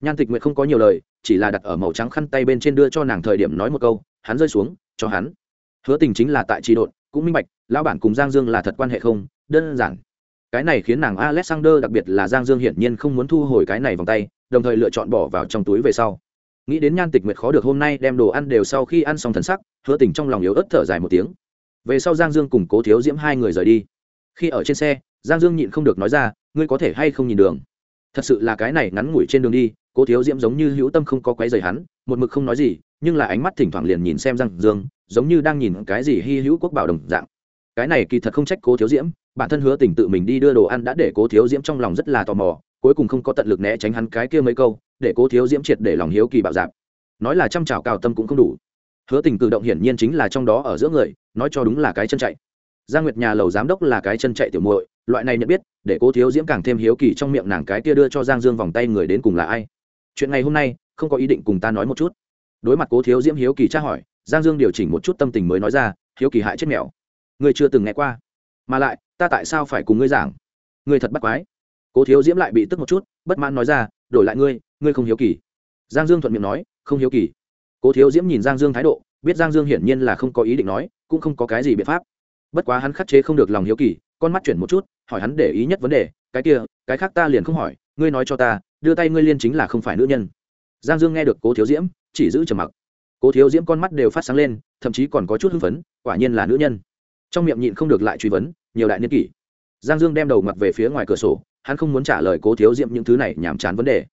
Nhan tịch nguyện không có nhiều lời, chỉ là đặt ở màu trắng khăn tay bên trên đưa cho nàng thời điểm nói một câu, hắn rơi xuống, cho hắn. Hứa tình chính là tại trị độn, cũng minh bạch, lão bản cùng giang dương là thật quan hệ không, đơn giản. Cái này khiến nàng alexander đặc biệt là giang dương hiển nhiên không muốn thu hồi cái này vòng tay, đồng thời lựa chọn bỏ vào trong túi về sau nghĩ đến nhan tịch nguyệt khó được hôm nay đem đồ ăn đều sau khi ăn xong thần sắc, hứa tình trong lòng yếu ớt thở dài một tiếng. Về sau giang dương cùng cố thiếu diễm hai người rời đi. Khi ở trên xe, giang dương nhịn không được nói ra, ngươi có thể hay không nhìn đường? Thật sự là cái này ngắn ngủi trên đường đi, cố thiếu diễm giống như hữu tâm không có quấy rầy hắn, một mực không nói gì, nhưng là ánh mắt thỉnh thoảng liền nhìn xem giang dương, giống như đang nhìn cái gì hy hữu quốc bảo đồng dạng. Cái này kỳ thật không trách cố thiếu diễm, bản thân hứa tình tự mình đi đưa đồ ăn đã để cố thiếu diễm trong lòng rất là tò mò, cuối cùng không có tận lực né tránh hắn cái kia mấy câu để cố thiếu diễm triệt để lòng hiếu kỳ bạo dạp. Nói là chăm chào cao tâm cũng không đủ. Hứa tình cử động hiển nhiên chính là trong đó ở giữa người, nói cho đúng là cái chân chạy. Giang nguyệt nhà lầu giám đốc là cái chân chạy tiểu muội, loại này nhận biết, để cố thiếu diễm càng thêm hiếu kỳ trong miệng nàng cái kia đưa cho giang dương vòng tay người đến cùng là ai. Chuyện ngày hôm nay, không có ý định cùng ta nói một chút. Đối mặt cố thiếu diễm hiếu kỳ tra hỏi, giang dương điều chỉnh một chút tâm tình mới nói ra, hiếu kỳ hại chết mèo. Ngươi chưa từng nghe qua. Mà lại, ta tại sao phải cùng ngươi giảng? Ngươi thật bắt quái cố thiếu diễm lại bị tức một chút, bất mãn nói ra, đổi lại ngươi ngươi không hiếu kỳ. Giang dương thuận miệng nói, không hiếu kỳ. Cố thiếu diễm nhìn giang dương thái độ, biết giang dương hiển nhiên là không có ý định nói, cũng không có cái gì biện pháp. Bất quá hắn khắc chế không được lòng hiếu kỳ, con mắt chuyển một chút, hỏi hắn để ý nhất vấn đề, cái kia, cái khác ta liền không hỏi, ngươi nói cho ta, đưa tay ngươi liên chính là không phải nữ nhân. Giang dương nghe được cố thiếu diễm, chỉ giữ trầm mặc. Cố thiếu diễm con mắt đều phát sáng lên, thậm chí còn có chút hưng phấn, quả nhiên là nữ nhân. Trong miệng nhịn không được lại truy vấn, nhiều đại niên kỷ. Giang dương đem đầu mặt về phía ngoài cửa sổ hắn không muốn trả lời cố thiếu diễm những thứ này nhàm chán vấn đề.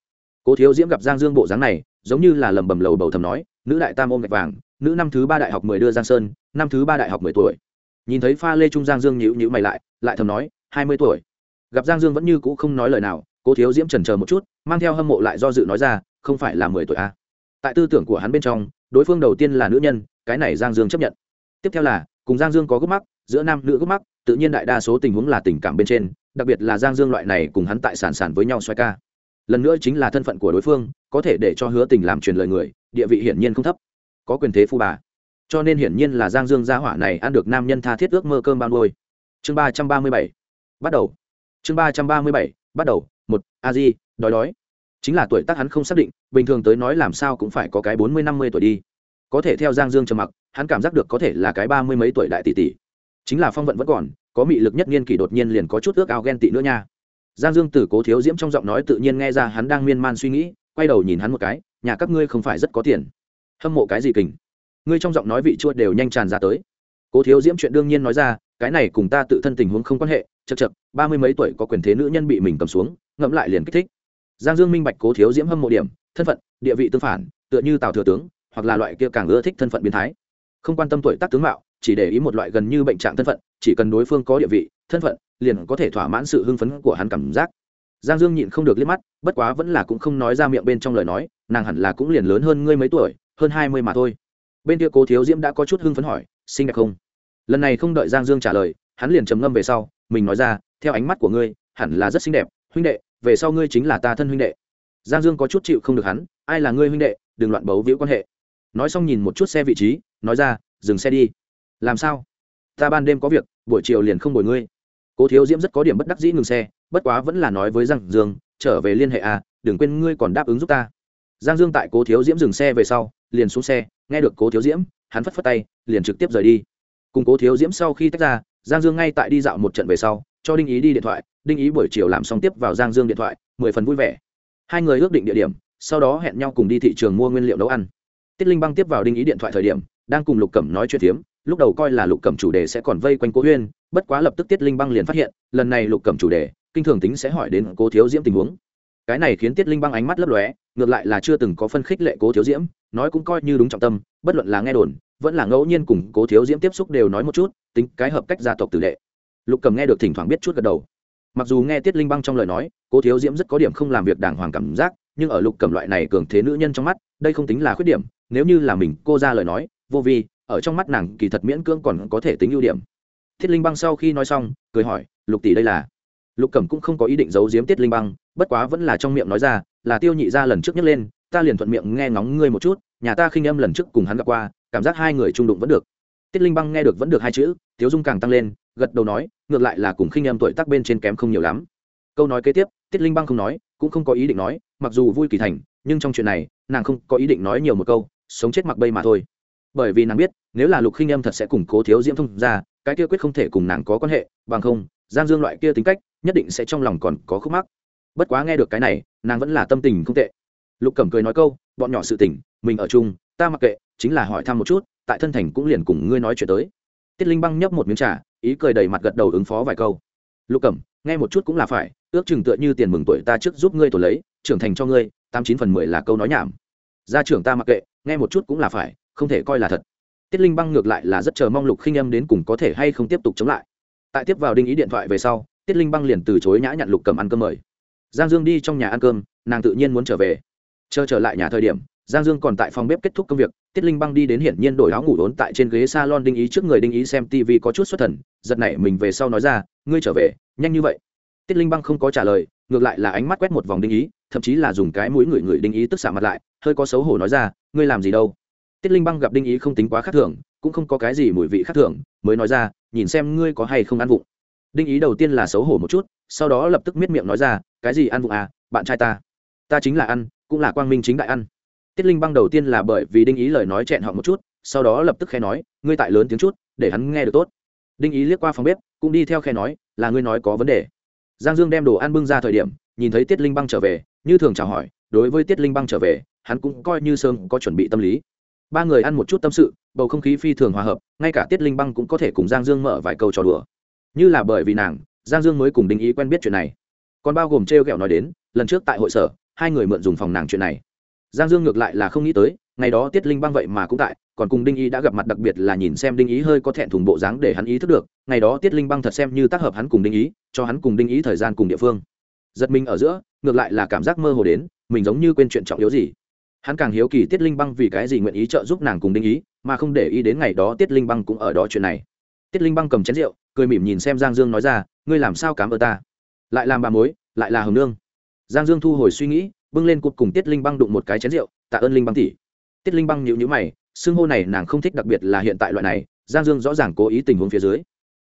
Cố thiếu diễm gặp giang dương bộ dáng này, giống như là lầm bầm lầu bầu thầm nói, nữ đại tam ôm gạch vàng, nữ năm thứ ba đại học mười đưa giang sơn, năm thứ ba đại học mười tuổi. Nhìn thấy pha lê trung giang dương nhữ nhữ mày lại lại thầm nói, hai mươi tuổi. Gặp giang dương vẫn như cũ không nói lời nào, cố thiếu diễm trần chờ một chút, mang theo hâm mộ lại do dự nói ra, không phải là mười tuổi a à. tại tư tưởng của hắn bên trong, đối phương đầu tiên là nữ nhân, cái này giang dương chấp nhận. Tiếp theo là, cùng giang dương có gốc mắc giữa nam nữ gốc mắc tự nhiên đại đa số tình huống là tình cảm bên trên đặc biệt là giang dương loại này cùng hắn tại sản sản với nhau xoay ca. Lần nữa chính là thân phận của đối phương, có thể để cho hứa tình làm truyền lời người, địa vị hiển nhiên không thấp. Có quyền thế phu bà. Cho nên hiển nhiên là giang dương gia hỏa này ăn được nam nhân tha thiết ước mơ cơm bao nuôi. Chương ba trăm ba mươi bảy. Bắt đầu. Chương ba trăm ba mươi bảy. Bắt đầu. Một, a di, đói đói. Chính là tuổi tác hắn không xác định, bình thường tới nói làm sao cũng phải có cái bốn mươi năm mươi tuổi đi. Có thể theo giang dương trầm mặc, hắn cảm giác được có thể là cái ba mươi mấy tuổi đại tỷ tỷ. Chính là phong vận vẫn còn có mị lực nhất niên kỷ đột nhiên liền có chút ước ao ghen tị nữa nha. Giang dương từ cố thiếu diễm trong giọng nói tự nhiên nghe ra hắn đang miên man suy nghĩ, quay đầu nhìn hắn một cái, nhà các ngươi không phải rất có tiền. Hâm mộ cái gì kình? Ngươi trong giọng nói vị chua đều nhanh tràn ra tới. Cố thiếu diễm chuyện đương nhiên nói ra, cái này cùng ta tự thân tình huống không quan hệ chật chật ba mươi mấy tuổi có quyền thế nữ nhân bị mình cầm xuống, ngẫm lại liền kích thích. Giang dương minh bạch cố thiếu diễm hâm mộ điểm, thân phận, địa vị tương phản, tựa như tào thừa tướng, hoặc là loại kia càng ưa thích thân phận biến thái. Không quan tâm tuổi tác tướng mạo chỉ để ý một loại gần như bệnh trạng thân phận, chỉ cần đối phương có địa vị, thân phận, liền có thể thỏa mãn sự hưng phấn của hắn cảm giác. Giang dương nhịn không được liếc mắt, bất quá vẫn là cũng không nói ra miệng bên trong lời nói, nàng hẳn là cũng liền lớn hơn ngươi mấy tuổi, hơn hai mươi mà thôi. Bên kia cố thiếu diễm đã có chút hưng phấn hỏi, xinh đẹp không? Lần này không đợi giang dương trả lời, hắn liền trầm ngâm về sau, mình nói ra, theo ánh mắt của ngươi, hẳn là rất xinh đẹp, huynh đệ, về sau ngươi chính là ta thân huynh đệ. Giang dương có chút chịu không được hắn, ai là ngươi huynh đệ, đừng loạn bấu víu quan hệ. Nói xong nhìn một chút xe vị trí, nói ra, dừng xe đi làm sao? Ta ban đêm có việc, buổi chiều liền không bồi ngươi. Cố thiếu diễm rất có điểm bất đắc dĩ ngừng xe, bất quá vẫn là nói với giang dương, trở về liên hệ à đừng quên ngươi còn đáp ứng giúp ta. Giang dương tại cố thiếu diễm dừng xe về sau, liền xuống xe, nghe được cố thiếu diễm, hắn phất phất tay, liền trực tiếp rời đi. Cùng cố thiếu diễm sau khi tách ra, giang dương ngay tại đi dạo một trận về sau, cho đinh ý đi điện thoại, đinh ý buổi chiều làm xong tiếp vào giang dương điện thoại, mười phần vui vẻ. Hai người ước định địa điểm, sau đó hẹn nhau cùng đi thị trường mua nguyên liệu nấu ăn. Tiết linh băng tiếp vào đinh ý điện thoại thời điểm, đang cùng lục cẩm nói chuyện phiếm lúc đầu coi là lục cẩm chủ đề sẽ còn vây quanh cố huyên, bất quá lập tức tiết linh băng liền phát hiện, lần này lục cẩm chủ đề, kinh thường tính sẽ hỏi đến cố thiếu diễm tình huống. Cái này khiến tiết linh băng ánh mắt lấp lóe, ngược lại là chưa từng có phân khích lệ cố thiếu diễm, nói cũng coi như đúng trọng tâm, bất luận là nghe đồn, vẫn là ngẫu nhiên cùng cố thiếu diễm tiếp xúc đều nói một chút, tính cái hợp cách gia tộc tử đệ. Lục cầm nghe được thỉnh thoảng biết chút gật đầu. Mặc dù nghe tiết linh băng trong lời nói, cố thiếu diễm rất có điểm không làm việc đàng hoàng cảm giác, nhưng ở lục cầm loại này cường thế nữ nhân trong mắt, đây không tính là khuyết điểm, nếu như là mình, cô ra lời nói, vô vi ở trong mắt nàng kỳ thật miễn cưỡng còn có thể tính ưu điểm. Thiết linh băng sau khi nói xong, cười hỏi, lục tỷ đây là? Lục cẩm cũng không có ý định giấu giếm tiết linh băng, bất quá vẫn là trong miệng nói ra, là tiêu nhị ra lần trước nhấc lên, ta liền thuận miệng nghe ngóng ngươi một chút, nhà ta khinh âm lần trước cùng hắn gặp qua, cảm giác hai người trung đụng vẫn được. Tiết linh băng nghe được vẫn được hai chữ, tiếu dung càng tăng lên, gật đầu nói, ngược lại là cùng khinh âm tuổi tác bên trên kém không nhiều lắm. Câu nói kế tiếp, tiết linh băng không nói, cũng không có ý định nói, mặc dù vui kỳ thành, nhưng trong chuyện này, nàng không có ý định nói nhiều một câu, sống chết mặc bây mà thôi bởi vì nàng biết, nếu là lục khinh em thật sẽ củng cố thiếu diễm thông ra, cái kia quyết không thể cùng nàng có quan hệ, bằng không, giang dương loại kia tính cách, nhất định sẽ trong lòng còn có khúc mắc. Bất quá nghe được cái này, nàng vẫn là tâm tình không tệ. Lục cẩm cười nói câu, bọn nhỏ sự tình, mình ở chung, ta mặc kệ, chính là hỏi thăm một chút, tại thân thành cũng liền cùng ngươi nói chuyện tới. Tiết linh băng nhấp một miếng trà, ý cười đầy mặt gật đầu ứng phó vài câu. Lục cẩm, nghe một chút cũng là phải, ước chừng tựa như tiền mừng tuổi ta trước giúp ngươi tổ lấy, trưởng thành cho ngươi, tám chín phần mười là câu nói nhảm. Gia trưởng ta mặc kệ, nghe một chút cũng là phải không thể coi là thật. Tiết linh băng ngược lại là rất chờ mong lục khinh âm đến cùng có thể hay không tiếp tục chống lại. Tại tiếp vào đinh ý điện thoại về sau, tiết linh băng liền từ chối nhã nhặn lục cầm ăn cơm mời. Giang dương đi trong nhà ăn cơm, nàng tự nhiên muốn trở về. Chờ trở lại nhà thời điểm, giang dương còn tại phòng bếp kết thúc công việc, tiết linh băng đi đến hiển nhiên đổi áo ngủ đốn tại trên ghế s a lon đinh ý trước người đinh ý xem tv có chút xuất thần, giật nảy mình về sau nói ra, ngươi trở về, nhanh như vậy. Tiết linh băng không có trả lời, ngược lại là ánh mắt quét một vòng đinh ý, thậm chí là dùng cái mũi người người đinh ý tức xả mặt lại, hơi có xấu hổ nói ra, ngươi làm gì đâu? Tiết linh băng gặp đinh ý không tính quá khác thường, cũng không có cái gì mùi vị khác thường, mới nói ra, nhìn xem ngươi có hay không ăn vụng. Đinh ý đầu tiên là xấu hổ một chút, sau đó lập tức miết miệng nói ra, cái gì ăn vụng à bạn trai ta ta chính là ăn, cũng là quang minh chính đại ăn. Tiết linh băng đầu tiên là bởi vì đinh ý lời nói chẹn họ một chút, sau đó lập tức khe nói, ngươi tại lớn tiếng chút, để hắn nghe được tốt. Đinh ý liếc qua phòng bếp, cũng đi theo khe nói, là ngươi nói có vấn đề. Giang dương đem đồ ăn bưng ra thời điểm, nhìn thấy tiết linh băng trở về, như thường chào hỏi, đối với tiết linh băng trở về, hắn cũng coi như sơn có chuẩn bị tâm lý ba người ăn một chút tâm sự, bầu không khí phi thường hòa hợp, ngay cả tiết linh băng cũng có thể cùng giang dương mở vài câu trò đùa. Như là bởi vì nàng, giang dương mới cùng đinh ý quen biết chuyện này. Còn bao gồm t r e o g ẹ o nói đến, lần trước tại hội sở, hai người mượn dùng phòng nàng chuyện này. Giang dương ngược lại là không nghĩ tới, ngày đó tiết linh băng vậy mà cũng tại, còn cùng đinh ý đã gặp mặt đặc biệt là nhìn xem đinh ý hơi có thẹn thùng bộ dáng để hắn ý thức được, ngày đó tiết linh băng thật xem như tác hợp hắn cùng đinh ý, cho hắn cùng đinh ý thời gian cùng địa phương. Giật mình ở giữa, ngược lại là cảm giác mơ hồ đến, mình giống như quên chuyện trọng yếu gì hắn càng hiếu kỳ tiết linh băng vì cái gì nguyện ý trợ giúp nàng cùng đinh ý, mà không để ý đến ngày đó tiết linh băng cũng ở đó chuyện này. Tiết linh băng cầm chén rượu, cười mỉm nhìn xem giang dương nói ra, ngươi làm sao cám ơn ta? Lại làm bà mối, lại là hồng nương. Giang dương thu hồi suy nghĩ, bưng lên cụt cùng tiết linh băng đụng một cái chén rượu, tạ ơn linh băng tỉ tiết linh băng nhịu nhữ mày, xưng hô này nàng không thích đặc biệt là hiện tại loại này, giang dương rõ ràng cố ý tình huống phía dưới.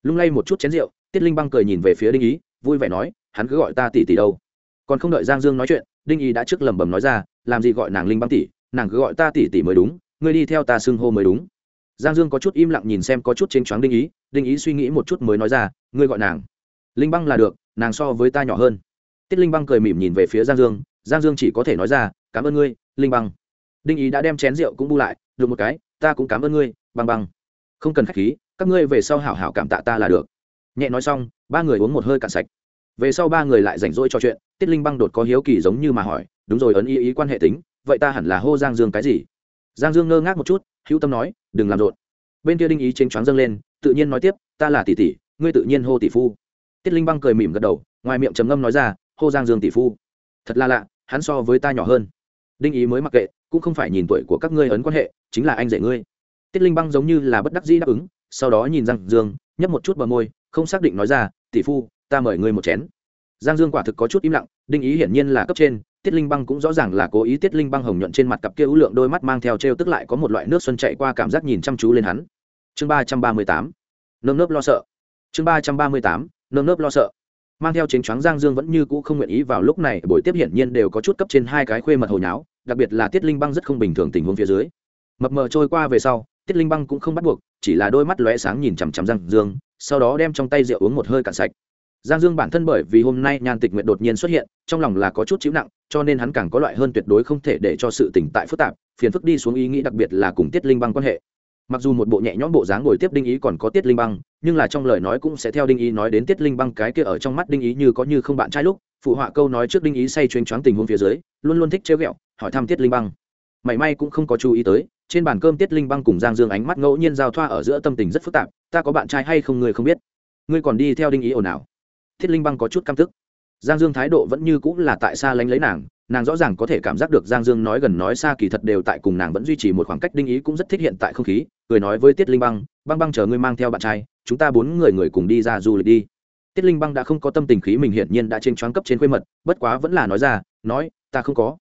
Lung lay một chút chén rượu, tiết linh băng cười nhìn về phía đinh ý, vui vẻ nói, hắn cứ gọi ta tỷ tỷ đâu. Còn không đợi giang dương nói chuyện, đinh ý đã trước lẩm bẩm nói ra làm gì gọi nàng linh băng tỷ, nàng cứ gọi ta tỷ tỷ mới đúng, ngươi đi theo ta xưng hô mới đúng. Giang dương có chút im lặng nhìn xem có chút chênh choáng đinh ý đinh ý suy nghĩ một chút mới nói ra, ngươi gọi nàng. Linh băng là được, nàng so với ta nhỏ hơn. Tiết linh băng cười mỉm nhìn về phía giang dương giang dương chỉ có thể nói ra, cảm ơn ngươi, linh băng. Đinh ý đã đem chén rượu cũng bu lại, được một cái, ta cũng cảm ơn ngươi, băng băng. Không cần k h á c h khí, các ngươi về sau hảo hảo cảm tạ ta là được. Nhẹ nói xong, ba người uống một hơi cạn sạch. Về sau ba người lại rảnh rỗi trò chuyện, tiết linh băng đột có hiếu kỳ giống như mà hỏi đúng rồi, ấn ý ý quan hệ tính, vậy ta hẳn là hô giang dương cái gì? Giang dương ngơ ngác một chút, hữu tâm nói, đừng làm rộn. Bên kia đinh ý chênh choáng dâng lên, tự nhiên nói tiếp, ta là tỷ tỷ, ngươi tự nhiên hô tỷ phu. Tiết linh băng cười mỉm gật đầu, ngoài miệng trầm ngâm nói ra, hô giang dương tỷ phu. Thật là lạ, hắn so với ta nhỏ hơn. Đinh ý mới mặc kệ, cũng không phải nhìn tuổi của các ngươi ấn quan hệ, chính là anh dạy ngươi. Tiết linh băng giống như là bất đắc dĩ đáp ứng, sau đó nhìn giang dương, nhấp một chút bờ môi, không xác định nói ra, tỷ phu, ta mời ngươi một chén. Giang dương quả thực có chút im lặng, đinh ý hiển nhiên là cấp trên tiết linh băng cũng rõ ràng là cố ý tiết linh băng hồng nhuận trên mặt cặp kia ưu lượng đôi mắt mang theo t r e o tức lại có một loại nước xuân chạy qua cảm giác nhìn chăm chú lên hắn. Chương ba trăm ba mươi tám, nơm nớp lo sợ. Chương ba trăm ba mươi tám, nơm nớp lo sợ. Mang theo chính choáng giang dương vẫn như cũ không nguyện ý vào lúc này, buổi tiếp hiển nhiên đều có chút cấp trên hai cái khuê mật hồi nháo, đặc biệt là tiết linh băng rất không bình thường tình huống phía dưới. Mập mờ trôi qua về sau, tiết linh băng cũng không bắt buộc, chỉ là đôi mắt lóe sáng nhìn chằm chằm giang dương, sau đó đem trong tay rượu uống một hơi cạn sạch giang dương bản thân bởi vì hôm nay nhan tịch nguyện đột nhiên xuất hiện, trong lòng là có chút chịu nặng, cho nên hắn càng có loại hơn tuyệt đối không thể để cho sự tỉnh tại phức tạp, phiền phức đi xuống ý nghĩ đặc biệt là cùng tiết linh băng quan hệ. Mặc dù một bộ nhẹ nhõm bộ dáng ngồi tiếp đinh ý còn có tiết linh băng, nhưng là trong lời nói cũng sẽ theo đinh ý nói đến tiết linh băng cái kia ở trong mắt đinh ý như có như không bạn trai lúc, phụ họa câu nói trước đinh ý say chuyên choáng tình huống phía dưới, luôn luôn thích chơi ghẹo, hỏi thăm tiết linh băng. Mảy may cũng không có chú ý tới, trên bàn cơm tiết linh băng cùng giang dương ánh mắt ngẫu nhiên giao thoa ở giữa tâm tình rất phức tạp, ta có bạn trai hay không người không biết. Ngươi còn đi theo đinh ý ồn ào thiết linh băng có chút căm tức. Giang dương thái độ vẫn như cũng là tại xa lánh lấy nàng nàng rõ ràng có thể cảm giác được giang dương nói gần nói xa kỳ thật đều tại cùng nàng vẫn duy trì một khoảng cách đinh ý cũng rất thích hiện tại không khí, cười nói với tiết linh băng băng băng chờ ngươi mang theo bạn trai, chúng ta bốn người người cùng đi ra du lịch đi. Tiết linh băng đã không có tâm tình khí mình hiển nhiên đã trên choáng cấp trên khuê mật, bất quá vẫn là nói ra, nói, ta không có.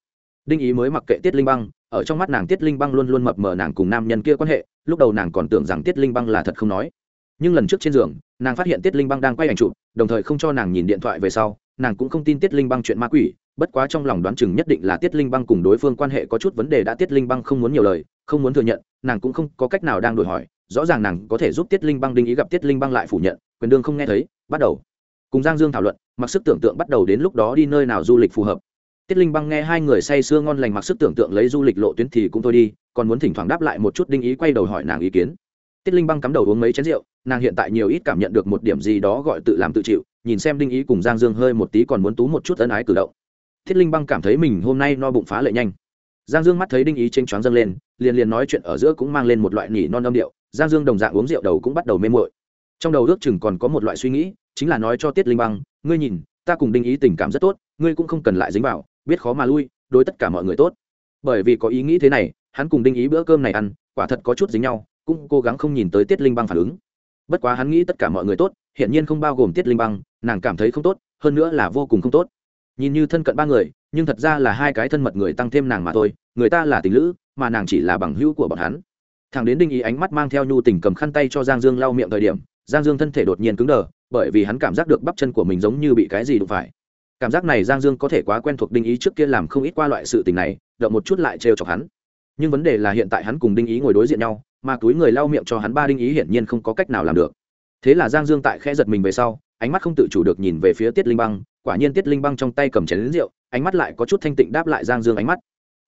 Đinh ý mới mặc kệ tiết linh băng, ở trong mắt nàng tiết linh băng luôn luôn mập mờ nàng cùng nam nhân kia quan hệ, lúc đầu nàng còn tưởng rằng tiết linh băng là thật không nói nhưng lần trước trên giường, nàng phát hiện tiết linh băng đang quay ảnh chụp, đồng thời không cho nàng nhìn điện thoại về sau, nàng cũng không tin tiết linh băng chuyện ma quỷ, bất quá trong lòng đoán chừng nhất định là tiết linh băng cùng đối phương quan hệ có chút vấn đề đã tiết linh băng không muốn nhiều lời, không muốn thừa nhận, nàng cũng không có cách nào đang đổi hỏi, rõ ràng nàng có thể giúp tiết linh băng đinh ý gặp tiết linh băng lại phủ nhận, quyền đương không nghe thấy, bắt đầu. Cùng giang dương thảo luận, mặc sức tưởng tượng bắt đầu đến lúc đó đi nơi nào du lịch phù hợp. Tiết linh băng nghe hai người say sưa ngon lành mặc sức tưởng tượng lấy du lịch lộ tuyến thì cũng thôi đi, còn muốn thỉnh thoảng đáp lại một chút đinh ý quay đầu hỏi nàng ý kiến tiết linh băng cắm đầu uống mấy chén rượu, nàng hiện tại nhiều ít cảm nhận được một điểm gì đó gọi tự làm tự chịu, nhìn xem đinh ý cùng giang dương hơi một tí còn muốn tú một chút ân ái cử động. Thiết linh băng cảm thấy mình hôm nay no bụng phá lệ nhanh. Giang dương mắt thấy đinh ý tranh choáng dâng lên, liền liền nói chuyện ở giữa cũng mang lên một loại nỉ non âm điệu, giang dương đồng dạng uống rượu đầu cũng bắt đầu mê mội trong đầu ước chừng còn có một loại suy nghĩ, chính là nói cho tiết linh băng, ngươi nhìn, ta cùng đinh ý tình cảm rất tốt, ngươi cũng không cần lại dính vào, biết khó mà lui, đối tất cả mọi người tốt. Bởi vì có ý nghĩ thế này, hắn cùng đinh ý bữa cơm này ăn, quả thật có chút dính nhau cũng cố gắng không nhìn tới tiết linh băng phản ứng. Bất quá hắn nghĩ tất cả mọi người tốt hiện nhiên không bao gồm tiết linh băng, nàng cảm thấy không tốt, hơn nữa là vô cùng không tốt. Nhìn như thân cận ba người, nhưng thật ra là hai cái thân mật người tăng thêm nàng mà thôi, người ta là tình lữ, mà nàng chỉ là bằng hữu của bọn hắn. Thằng đến đinh ý ánh mắt mang theo nhu tình cầm khăn tay cho giang dương lau miệng thời điểm, giang dương thân thể đột nhiên cứng đờ, bởi vì hắn cảm giác được bắp chân của mình giống như bị cái gì đụng phải. Cảm giác này giang dương có thể quá quen thuộc đinh ý trước kia làm không ít qua loại sự tình này, động một chút lại trêu chọc hắn. Nhưng vấn đề là hiện tại hắn cùng đinh ý ngồi đối diện nhau mà túi người lau miệng cho hắn ba đinh ý hiển nhiên không có cách nào làm được. Thế là giang dương tại khẽ giật mình về sau, ánh mắt không tự chủ được nhìn về phía tiết linh băng, quả nhiên tiết linh băng trong tay cầm chén lính rượu, ánh mắt lại có chút thanh tịnh đáp lại giang dương ánh mắt.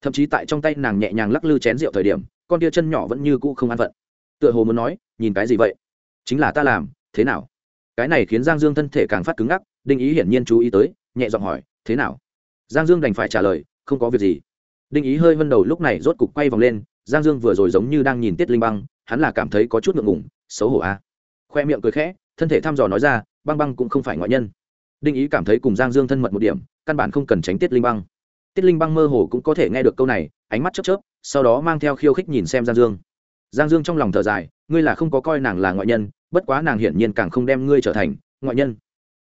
Thậm chí tại trong tay nàng nhẹ nhàng lắc lư chén rượu thời điểm, con tia chân nhỏ vẫn như cũ không an phận. Tựa hồ muốn nói, nhìn cái gì vậy? Chính là ta làm, thế nào? Cái này khiến giang dương thân thể càng phát cứng ngắc, đinh ý hiển nhiên chú ý tới, nhẹ giọng hỏi, thế nào? Giang dương đành phải trả lời, không có việc gì. Đinh ý hơi vân đầu lúc này rốt cục quay vòng lên giang dương vừa rồi giống như đang nhìn tiết linh băng, hắn là cảm thấy có chút ngượng ngủng xấu hổ a. À. khoe miệng cười khẽ, thân thể thăm dò nói ra, băng băng cũng không phải ngoại nhân. Đinh ý cảm thấy cùng giang dương thân mật một điểm, căn bản không cần tránh tiết linh băng. Tiết linh băng mơ hồ cũng có thể nghe được câu này, ánh mắt chớp chớp, sau đó mang theo khiêu khích nhìn xem giang dương. Giang dương trong lòng thở dài, ngươi là không có coi nàng là ngoại nhân, bất quá nàng hiển nhiên càng không đem ngươi trở thành ngoại nhân.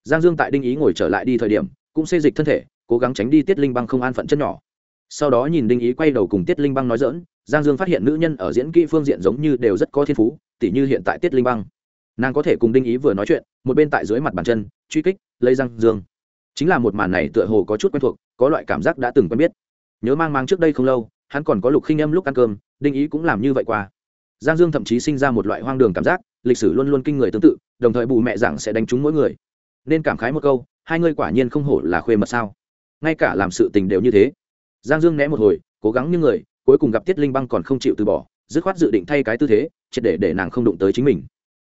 Giang dương tại đinh ý ngồi trở lại đi thời điểm, cũng xê dịch thân thể, cố gắng tránh đi tiết linh băng không an phận chân nhỏ sau đó nhìn đinh ý quay đầu cùng tiết linh băng nói dỡn, giang dương phát hiện nữ nhân ở diễn kỹ phương diện giống như đều rất có thiên phú, tỉ như hiện tại tiết linh băng. Nàng có thể cùng đinh ý vừa nói chuyện, một bên tại dưới mặt bàn chân, truy kích, lấy giang dương. Chính là một màn này tựa hồ có chút quen thuộc, có loại cảm giác đã từng quen biết. Nhớ mang mang trước đây không lâu, hắn còn có lục khinh âm lúc ăn cơm, đinh ý cũng làm như vậy qua. Giang dương thậm chí sinh ra một loại hoang đường cảm giác, lịch sử luôn luôn kinh người tương tự, đồng thời bù mẹ giảng sẽ đánh trúng mỗi người. Nên cảm khái một câu, hai ngươi quả nhiên không hổ là khuê mật sao? Ngay cả làm sự tình đều như thế giang dương né một hồi, cố gắng như người, cuối cùng gặp tiết linh băng còn không chịu từ bỏ, dứt khoát dự định thay cái tư thế, triệt để để nàng không đụng tới chính mình.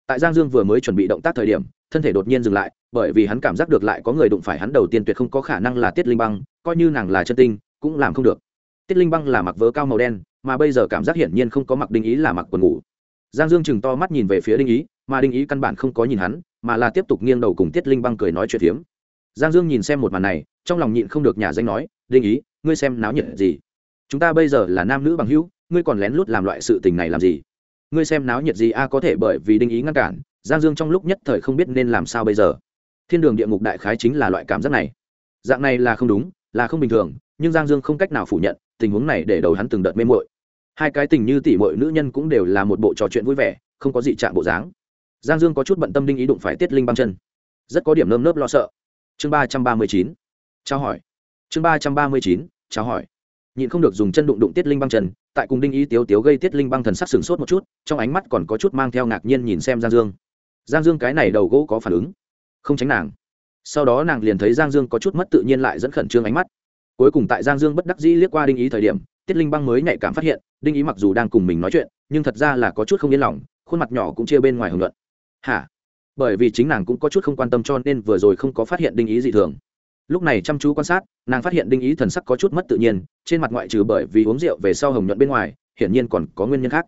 Tại giang dương vừa mới chuẩn bị động tác thời điểm, thân thể đột nhiên dừng lại, bởi vì hắn cảm giác được lại có người đụng phải hắn đầu tiên tuyệt không có khả năng là tiết linh băng, coi như nàng là chân tinh, cũng làm không được. Tiết linh băng là mặc vớ cao màu đen, mà bây giờ cảm giác hiển nhiên không có mặc đinh ý là mặc quần ngủ. Giang dương chừng to mắt nhìn về phía đinh ý, mà đinh ý căn bản không có nhìn hắn, mà là tiếp tục nghiêng đầu cùng tiết linh băng cười nói chuyện phiếm. Giang dương nhìn xem một màn này, trong lòng nhịn không được nhà danh nói, đinh ý ngươi xem náo nhiệt gì? Chúng ta bây giờ là nam nữ bằng hữu, ngươi còn lén lút làm loại sự tình này làm gì? Ngươi xem náo nhiệt gì a, có thể bởi vì đinh ý ngăn cản, giang dương trong lúc nhất thời không biết nên làm sao bây giờ. Thiên đường địa ngục đại khái chính là loại cảm giác này. Dạng này là không đúng, là không bình thường, nhưng giang dương không cách nào phủ nhận, tình huống này để đầu hắn từng đợt mê mội hai cái tình như tỷ mội nữ nhân cũng đều là một bộ trò chuyện vui vẻ, không có gì trạng bộ dáng. Giang dương có chút bận tâm đinh ý đụng phải tiết linh băng chân. Rất có điểm nơm nớp lo sợ. Chương ba trăm ba mươi chín. Trao hỏi. Chương ba trăm ba mươi chín chào hỏi. Nhịn không được dùng chân đụng đụng tiết linh băng trần, tại cùng đinh ý tiếu tiếu gây tiết linh băng thần sắc sừng sốt một chút, trong ánh mắt còn có chút mang theo ngạc nhiên nhìn xem giang dương. Giang dương cái này đầu gỗ có phản ứng. Không tránh nàng. Sau đó nàng liền thấy giang dương có chút mất tự nhiên lại dẫn khẩn trương ánh mắt. Cuối cùng tại giang dương bất đắc dĩ liếc qua đinh ý thời điểm, tiết linh băng mới nhạy cảm phát hiện, đinh ý mặc dù đang cùng mình nói chuyện, nhưng thật ra là có chút không yên lòng, khuôn mặt nhỏ cũng chia bên ngoài hưởng luận. Hả? Bởi vì chính nàng cũng có chút không quan tâm cho nên vừa rồi không có phát hiện đinh ý dị thường lúc này chăm chú quan sát, nàng phát hiện đinh ý thần sắc có chút mất tự nhiên, trên mặt ngoại trừ bởi vì uống rượu về sau hồng nhuận bên ngoài, hiển nhiên còn có nguyên nhân khác.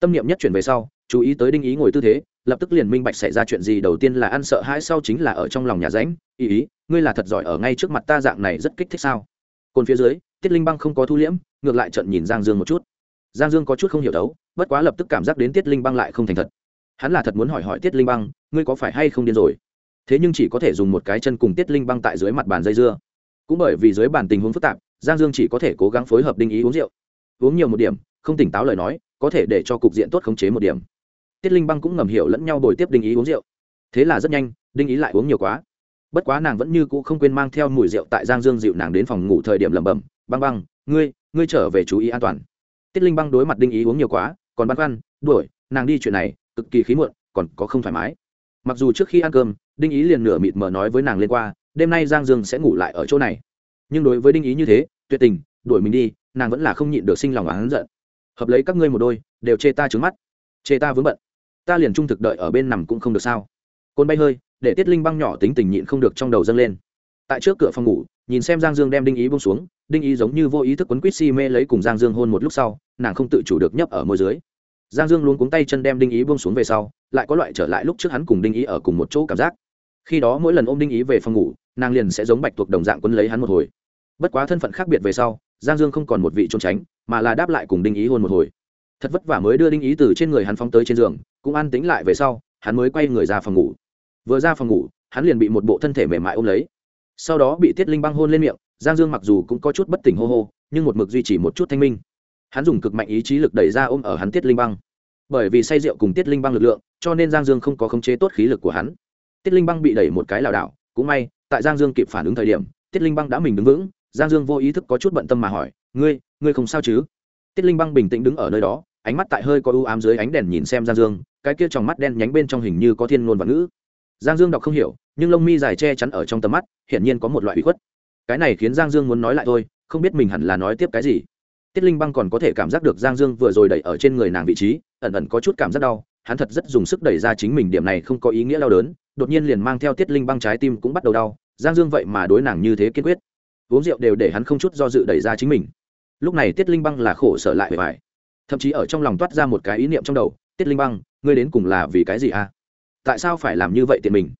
Tâm niệm nhất chuyển về sau, chú ý tới đinh ý ngồi tư thế, lập tức liền minh bạch xảy ra chuyện gì đầu tiên là ăn sợ hãi sau chính là ở trong lòng nhà ránh ý ý, ngươi là thật giỏi ở ngay trước mặt ta dạng này rất kích thích sao? Còn phía dưới, tiết linh băng không có thu liễm, ngược lại trận nhìn giang dương một chút. Giang dương có chút không hiểu đấu, bất quá lập tức cảm giác đến tiết linh băng lại không thành thật. Hắn là thật muốn hỏi hỏi tiết linh băng, ngươi có phải hay không điên rồi? Thế nhưng chỉ có thể dùng một cái chân cùng tiết linh băng tại dưới mặt bàn dây dưa. Cũng bởi vì dưới bàn tình huống phức tạp, giang dương chỉ có thể cố gắng phối hợp đinh ý uống rượu. Uống nhiều một điểm, không tỉnh táo lời nói, có thể để cho cục diện tốt khống chế một điểm. Tiết linh băng cũng ngầm hiểu lẫn nhau bồi tiếp đinh ý uống rượu. Thế là rất nhanh, đinh ý lại uống nhiều quá. Bất quá nàng vẫn như cũ không quên mang theo mùi rượu tại giang dương dịu nàng đến phòng ngủ thời điểm lẩm bẩm, băng băng, ngươi ngươi trở về chú ý an toàn. Tiết linh băng đối mặt đinh ý uống nhiều quá, còn băn khoăn, đuổi, nàng đi chuyện này, cực kỳ khí muộn, còn có không thoải mái. Mặc dù trước khi ăn cơm đinh ý liền nửa mịt mờ nói với nàng lên qua, đêm nay giang dương sẽ ngủ lại ở chỗ này. Nhưng đối với đinh ý như thế, tuyệt tình, đuổi mình đi, nàng vẫn là không nhịn được sinh lòng oán giận. Hợp lấy các ngươi một đôi, đều chê ta trứng mắt, chê ta vướng bận. Ta liền trung thực đợi ở bên nằm cũng không được sao. Côn bay hơi, để tiết linh băng nhỏ tính tình nhịn không được trong đầu dâng lên. Tại trước cửa phòng ngủ, nhìn xem giang dương đem đinh ý bông xuống, đinh ý giống như vô ý thức quấn quýt si mê lấy cùng giang dương hôn một lúc sau, nàng không tự chủ được nhấp ở môi dưới. Giang dương luôn cuống tay chân đem đinh ý bông xuống về sau, lại có loại trở lại lúc trước hắn cùng đinh ý ở cùng một chỗ cảm giác khi đó mỗi lần ôm đinh ý về phòng ngủ, nàng liền sẽ giống bạch tuộc đồng dạng quân lấy hắn một hồi. Bất quá thân phận khác biệt về sau, giang dương không còn một vị trốn tránh, mà là đáp lại cùng đinh ý hôn một hồi. Thật vất vả mới đưa đinh ý từ trên người hắn phóng tới trên giường, cũng an tính lại về sau, hắn mới quay người ra phòng ngủ. Vừa ra phòng ngủ, hắn liền bị một bộ thân thể mềm mại ôm lấy. Sau đó bị tiết linh băng hôn lên miệng, giang dương mặc dù cũng có chút bất tỉnh hô hô, nhưng một mực duy trì một chút thanh minh. Hắn dùng cực mạnh ý chí lực đẩy ra ôm ở hắn tiết linh băng. Bởi vì say rượu cùng tiết linh băng lực lượng, cho nên giang dương không có khống chế tốt khí lực của hắn tiết linh băng bị đẩy một cái lảo đảo, cũng may, tại giang dương kịp phản ứng thời điểm, tiết linh băng đã mình đứng vững. Giang dương vô ý thức có chút bận tâm mà hỏi, ngươi ngươi không sao chứ? Tiết linh băng bình tĩnh đứng ở nơi đó, ánh mắt tại hơi có ưu ám dưới ánh đèn nhìn xem giang dương, cái kia trong mắt đen nhánh bên trong hình như có thiên ngôn và ngữ. Giang dương đọc không hiểu, nhưng lông mi dài che chắn ở trong tầm mắt, hiển nhiên có một loại bị khuất. Cái này khiến giang dương muốn nói lại thôi, không biết mình hẳn là nói tiếp cái gì. Tiết linh băng còn có thể cảm giác được giang dương vừa rồi đẩy ở trên người nàng vị trí, ẩn ẩn có chút cảm giác đau, hắn thật rất dùng sức đẩy ra chính mình, điểm này không có ý nghĩa đau đớn đột nhiên liền mang theo tiết linh băng trái tim cũng bắt đầu đau, giang dương vậy mà đối nàng như thế kiên quyết. Uống rượu đều để hắn không chút do dự đẩy ra chính mình. Lúc này tiết linh băng là khổ sở lại bề bài thậm chí ở trong lòng toát ra một cái ý niệm trong đầu, tiết linh băng, ngươi đến cùng là vì cái gì à? Tại sao phải làm như vậy tiện mình?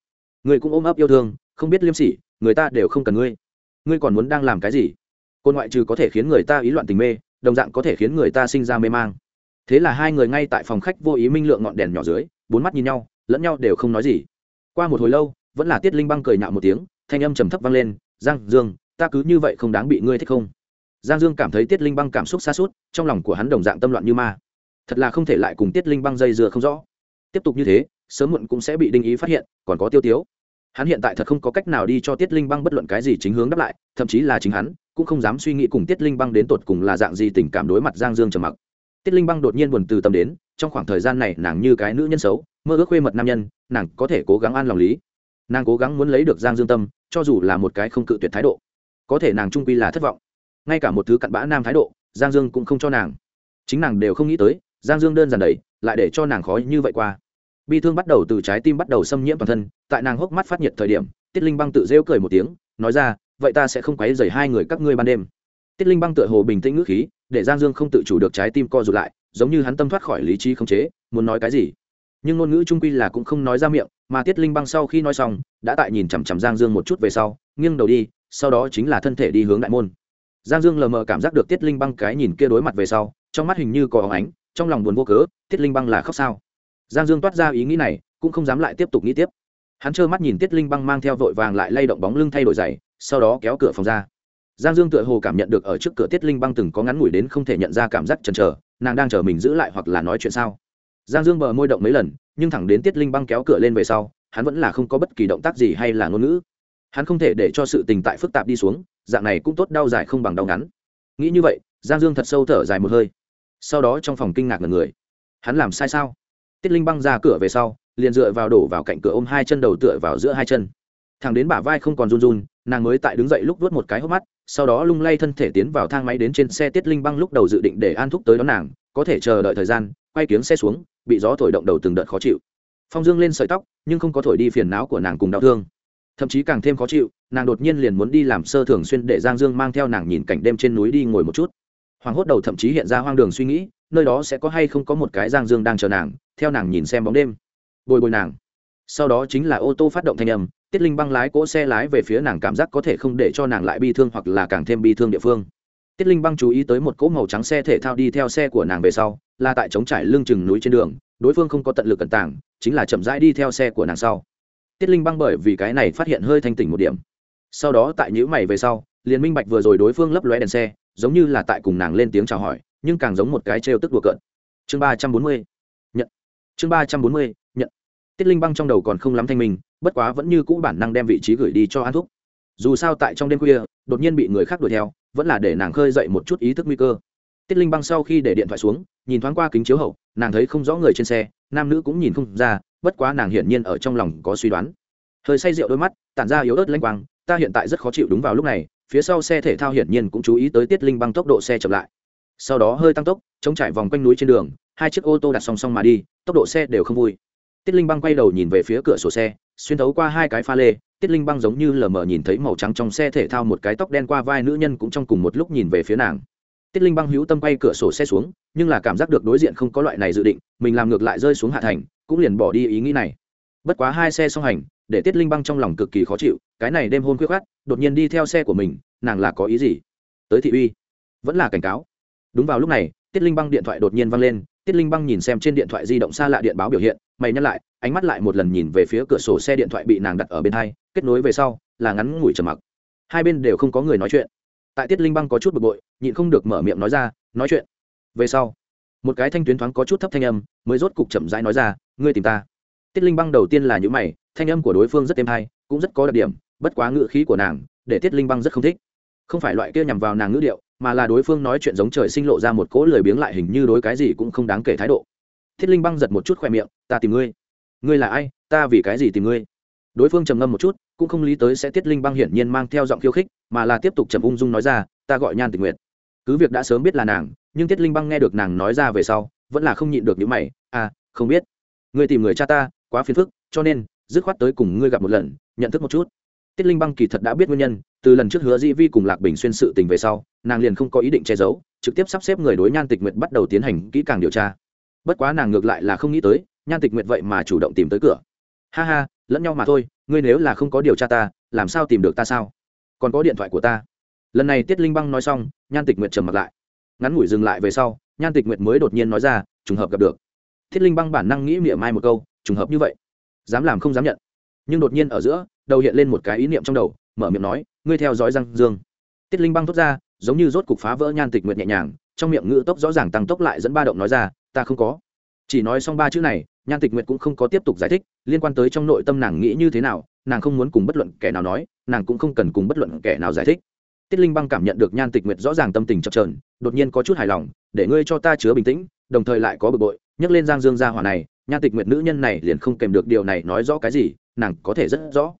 Ngươi cũng ôm ấp yêu thương, không biết liêm sỉ, người ta đều không cần ngươi. Ngươi còn muốn đang làm cái gì? Côn ngoại trừ có thể khiến người ta ý loạn tình mê, đồng dạng có thể khiến người ta sinh ra mê mang. Thế là hai người ngay tại phòng khách vô ý minh lượng ngọn đèn nhỏ dưới, bốn mắt nhìn nhau, lẫn nhau đều không nói gì qua một hồi lâu, vẫn là tiết linh băng cười nhạo một tiếng, thanh âm trầm thấp vang lên, giang dương, ta cứ như vậy không đáng bị ngươi thích không? Giang dương cảm thấy tiết linh băng cảm xúc xa suốt, trong lòng của hắn đồng dạng tâm loạn như ma. Thật là không thể lại cùng tiết linh băng dây dưa không rõ. Tiếp tục như thế, sớm muộn cũng sẽ bị đinh ý phát hiện, còn có tiêu tiếu. Hắn hiện tại thật không có cách nào đi cho tiết linh băng bất luận cái gì chính hướng đáp lại, thậm chí là chính hắn, cũng không dám suy nghĩ cùng tiết linh băng đến tột cùng là dạng gì tình cảm đối mặt giang dương trầm mặc tiết linh băng đột nhiên buồn từ tâm đến, trong khoảng thời gian này nàng như cái nữ nhân xấu, mơ ước khuê mật nam nhân, nàng có thể cố gắng an lòng lý. Nàng cố gắng muốn lấy được giang dương tâm, cho dù là một cái không cự tuyệt thái độ, có thể nàng trung quy là thất vọng. Ngay cả một thứ cặn bã nam thái độ, giang dương cũng không cho nàng. Chính nàng đều không nghĩ tới, giang dương đơn giản đầy lại để cho nàng khó như vậy qua. Bi thương bắt đầu từ trái tim bắt đầu xâm nhiễm toàn thân, tại nàng hốc mắt phát nhiệt thời điểm, tiết linh băng tự rêu cười một tiếng, nói ra, vậy ta sẽ không quấy dày hai người các ngươi ban đêm tiết linh băng tựa hồ bình tĩnh ngữ khí, để giang dương không tự chủ được trái tim co rụt lại, giống như hắn tâm thoát khỏi lý trí không chế, muốn nói cái gì. Nhưng ngôn ngữ trung quy là cũng không nói ra miệng, mà tiết linh băng sau khi nói xong, đã tại nhìn chằm chằm giang dương một chút về sau, nghiêng đầu đi, sau đó chính là thân thể đi hướng đại môn. Giang dương lờ mờ cảm giác được tiết linh băng cái nhìn kia đối mặt về sau, trong mắt hình như có óng ánh, trong lòng buồn vô cớ, tiết linh băng là khóc sao? Giang dương toát ra ý nghĩ này, cũng không dám lại tiếp tục nghĩ tiếp. Hắn trơ mắt nhìn tiết linh băng mang theo vội vàng lại lay động bóng lưng thay đổi giày, sau đó kéo cửa phòng ra giang dương tựa hồ cảm nhận được ở trước cửa tiết linh băng từng có ngắn ngủi đến không thể nhận ra cảm giác chần chờ, nàng đang chờ mình giữ lại hoặc là nói chuyện sao? Giang dương bờ môi động mấy lần, nhưng thẳng đến tiết linh băng kéo cửa lên về sau, hắn vẫn là không có bất kỳ động tác gì hay là ngôn ngữ. Hắn không thể để cho sự tình tại phức tạp đi xuống, dạng này cũng tốt đau dài không bằng đau ngắn. Nghĩ như vậy, giang dương thật sâu thở dài một hơi. Sau đó trong phòng kinh ngạc ngần người. Hắn làm sai sao? Tiết linh băng ra cửa về sau, liền dựa vào đổ vào cạnh cửa ôm hai chân, đầu tựa vào giữa hai chân thằng đến bả vai không còn run run, nàng mới tại đứng dậy lúc vuốt một cái hốc mắt, sau đó lung lay thân thể tiến vào thang máy đến trên xe tiết linh băng lúc đầu dự định để an thúc tới đón nàng, có thể chờ đợi thời gian, quay kiếng xe xuống, bị gió thổi động đầu từng đợt khó chịu. Phong dương lên sợi tóc, nhưng không có thổi đi phiền não của nàng cùng đau thương. Thậm chí càng thêm khó chịu, nàng đột nhiên liền muốn đi làm sơ thường xuyên để giang dương mang theo nàng nhìn cảnh đêm trên núi đi ngồi một chút. Hoàng hốt đầu thậm chí hiện ra hoang đường suy nghĩ, nơi đó sẽ có hay không có một cái giang dương đang chờ nàng, theo nàng nhìn xem bóng đêm. Bồi bồi nàng sau đó chính là ô tô phát động thanh âm, tiết linh băng lái cỗ xe lái về phía nàng cảm giác có thể không để cho nàng lại bi thương hoặc là càng thêm bi thương địa phương. Tiết linh băng chú ý tới một cỗ màu trắng xe thể thao đi theo xe của nàng về sau, là tại chống trải lưng chừng núi trên đường, đối phương không có tận lực cẩn tảng chính là chậm rãi đi theo xe của nàng sau. Tiết linh băng bởi vì cái này phát hiện hơi thanh tỉnh một điểm. Sau đó tại nhữ mày về sau, liền minh bạch vừa rồi đối phương lấp lóe đèn xe, giống như là tại cùng nàng lên tiếng chào hỏi, nhưng càng giống một cái trêu tức đùa cợt. Chương ba trăm bốn mươi. Nhận. Chương ba trăm bốn mươi tiết linh băng trong đầu còn không lắm thanh minh, bất quá vẫn như cũ bản năng đem vị trí gửi đi cho an thúc. Dù sao tại trong đêm khuya, đột nhiên bị người khác đuổi theo, vẫn là để nàng khơi dậy một chút ý thức nguy cơ. Tiết linh băng sau khi để điện thoại xuống, nhìn thoáng qua kính chiếu hậu, nàng thấy không rõ người trên xe, nam nữ cũng nhìn không ra, bất quá nàng hiển nhiên ở trong lòng có suy đoán. Hơi say rượu đôi mắt, tản ra yếu ớt lanh quang, ta hiện tại rất khó chịu đúng vào lúc này, phía sau xe thể thao hiển nhiên cũng chú ý tới tiết linh băng tốc độ xe chậm lại. Sau đó hơi tăng tốc, chống trải vòng quanh núi trên đường, hai chiếc ô tô đặt song song mà đi, tốc độ xe đều không vui tiết linh băng quay đầu nhìn về phía cửa sổ xe, xuyên thấu qua hai cái pha lê, tiết linh băng giống như lờ mờ nhìn thấy màu trắng trong xe thể thao một cái tóc đen qua vai nữ nhân cũng trong cùng một lúc nhìn về phía nàng. Tiết linh băng hữu tâm quay cửa sổ xe xuống, nhưng là cảm giác được đối diện không có loại này dự định, mình làm ngược lại rơi xuống hạ thành, cũng liền bỏ đi ý nghĩ này. Bất quá hai xe song hành, để tiết linh băng trong lòng cực kỳ khó chịu, cái này đêm hôn khuyết khát đột nhiên đi theo xe của mình, nàng là có ý gì? Tới thị uy. Vẫn là cảnh cáo. Đúng vào lúc này, tiết linh băng điện thoại đột nhiên văng lên, tiết linh băng nhìn xem trên điện thoại di động xa lạ điện báo biểu hiện mày nhắc lại, ánh mắt lại một lần nhìn về phía cửa sổ xe điện thoại bị nàng đặt ở bên hai, kết nối về sau, là ngắn ngủi trầm mặc. Hai bên đều không có người nói chuyện. Tại tiết linh băng có chút bực bội, nhịn không được mở miệng nói ra, nói chuyện. Về sau, một cái thanh tuyến thoáng có chút thấp thanh âm mới rốt cục chậm rãi nói ra, ngươi tìm ta. Tiết linh băng đầu tiên là những mày, thanh âm của đối phương rất êm hay, cũng rất có đặc điểm, bất quá ngữ khí của nàng để tiết linh băng rất không thích. Không phải loại kia nhằm vào nàng ngữ điệu, mà là đối phương nói chuyện giống trời sinh lộ ra một cỗ lười biếng lại hình như đối cái gì cũng không đáng kể thái độ thiết linh băng giật một chút khoe miệng, ta tìm ngươi. Ngươi là ai? Ta vì cái gì tìm ngươi? Đối phương trầm ngâm một chút, cũng không lý tới sẽ tiết linh băng hiển nhiên mang theo giọng khiêu khích, mà là tiếp tục trầm ung dung nói ra, ta gọi nhan tình nguyện cứ việc đã sớm biết là nàng, nhưng tiết linh băng nghe được nàng nói ra về sau, vẫn là không nhịn được những mày à không biết. Ngươi tìm người cha ta, quá phiền phức, cho nên, dứt khoát tới cùng ngươi gặp một lần, nhận thức một chút. Tiết linh băng kỳ thật đã biết nguyên nhân, từ lần trước hứa dĩ vi cùng lạc bình xuyên sự tình về sau, nàng liền không có ý định che giấu, trực tiếp sắp xếp người đối nhan tịch nguyệt bắt đầu tiến hành kỹ càng điều tra bất quá nàng ngược lại là không nghĩ tới, nhan tịch nguyệt vậy mà chủ động tìm tới cửa. Ha ha, lẫn nhau mà thôi, ngươi nếu là không có điều tra ta, làm sao tìm được ta sao? Còn có điện thoại của ta. Lần này tiết linh băng nói xong, nhan tịch nguyệt trầm mặt lại. Ngắn ngủi dừng lại về sau, nhan tịch nguyệt mới đột nhiên nói ra, trùng hợp gặp được. Thiết linh băng bản năng nghĩ miệng mai một câu, trùng hợp như vậy? Dám làm không dám nhận. Nhưng đột nhiên ở giữa, đầu hiện lên một cái ý niệm trong đầu, mở miệng nói, ngươi theo dõi răng dương. Tiết linh băng thốt ra, giống như rốt cục phá vỡ nhan tịch nguyệt nhẹ nhàng, trong miệng ngữ tốc rõ ràng tăng tốc lại dẫn ba động nói ra ta không có. Chỉ nói xong ba chữ này, nhan tịch nguyệt cũng không có tiếp tục giải thích, liên quan tới trong nội tâm nàng nghĩ như thế nào, nàng không muốn cùng bất luận kẻ nào nói, nàng cũng không cần cùng bất luận kẻ nào giải thích. Tiết linh băng cảm nhận được nhan tịch nguyệt rõ ràng tâm tình chập trờn đột nhiên có chút hài lòng, để ngươi cho ta chứa bình tĩnh, đồng thời lại có bực bội. Nhắc lên giang dương gia hỏa này, nhan tịch nguyệt nữ nhân này liền không kèm được điều này nói rõ cái gì, nàng có thể rất rõ.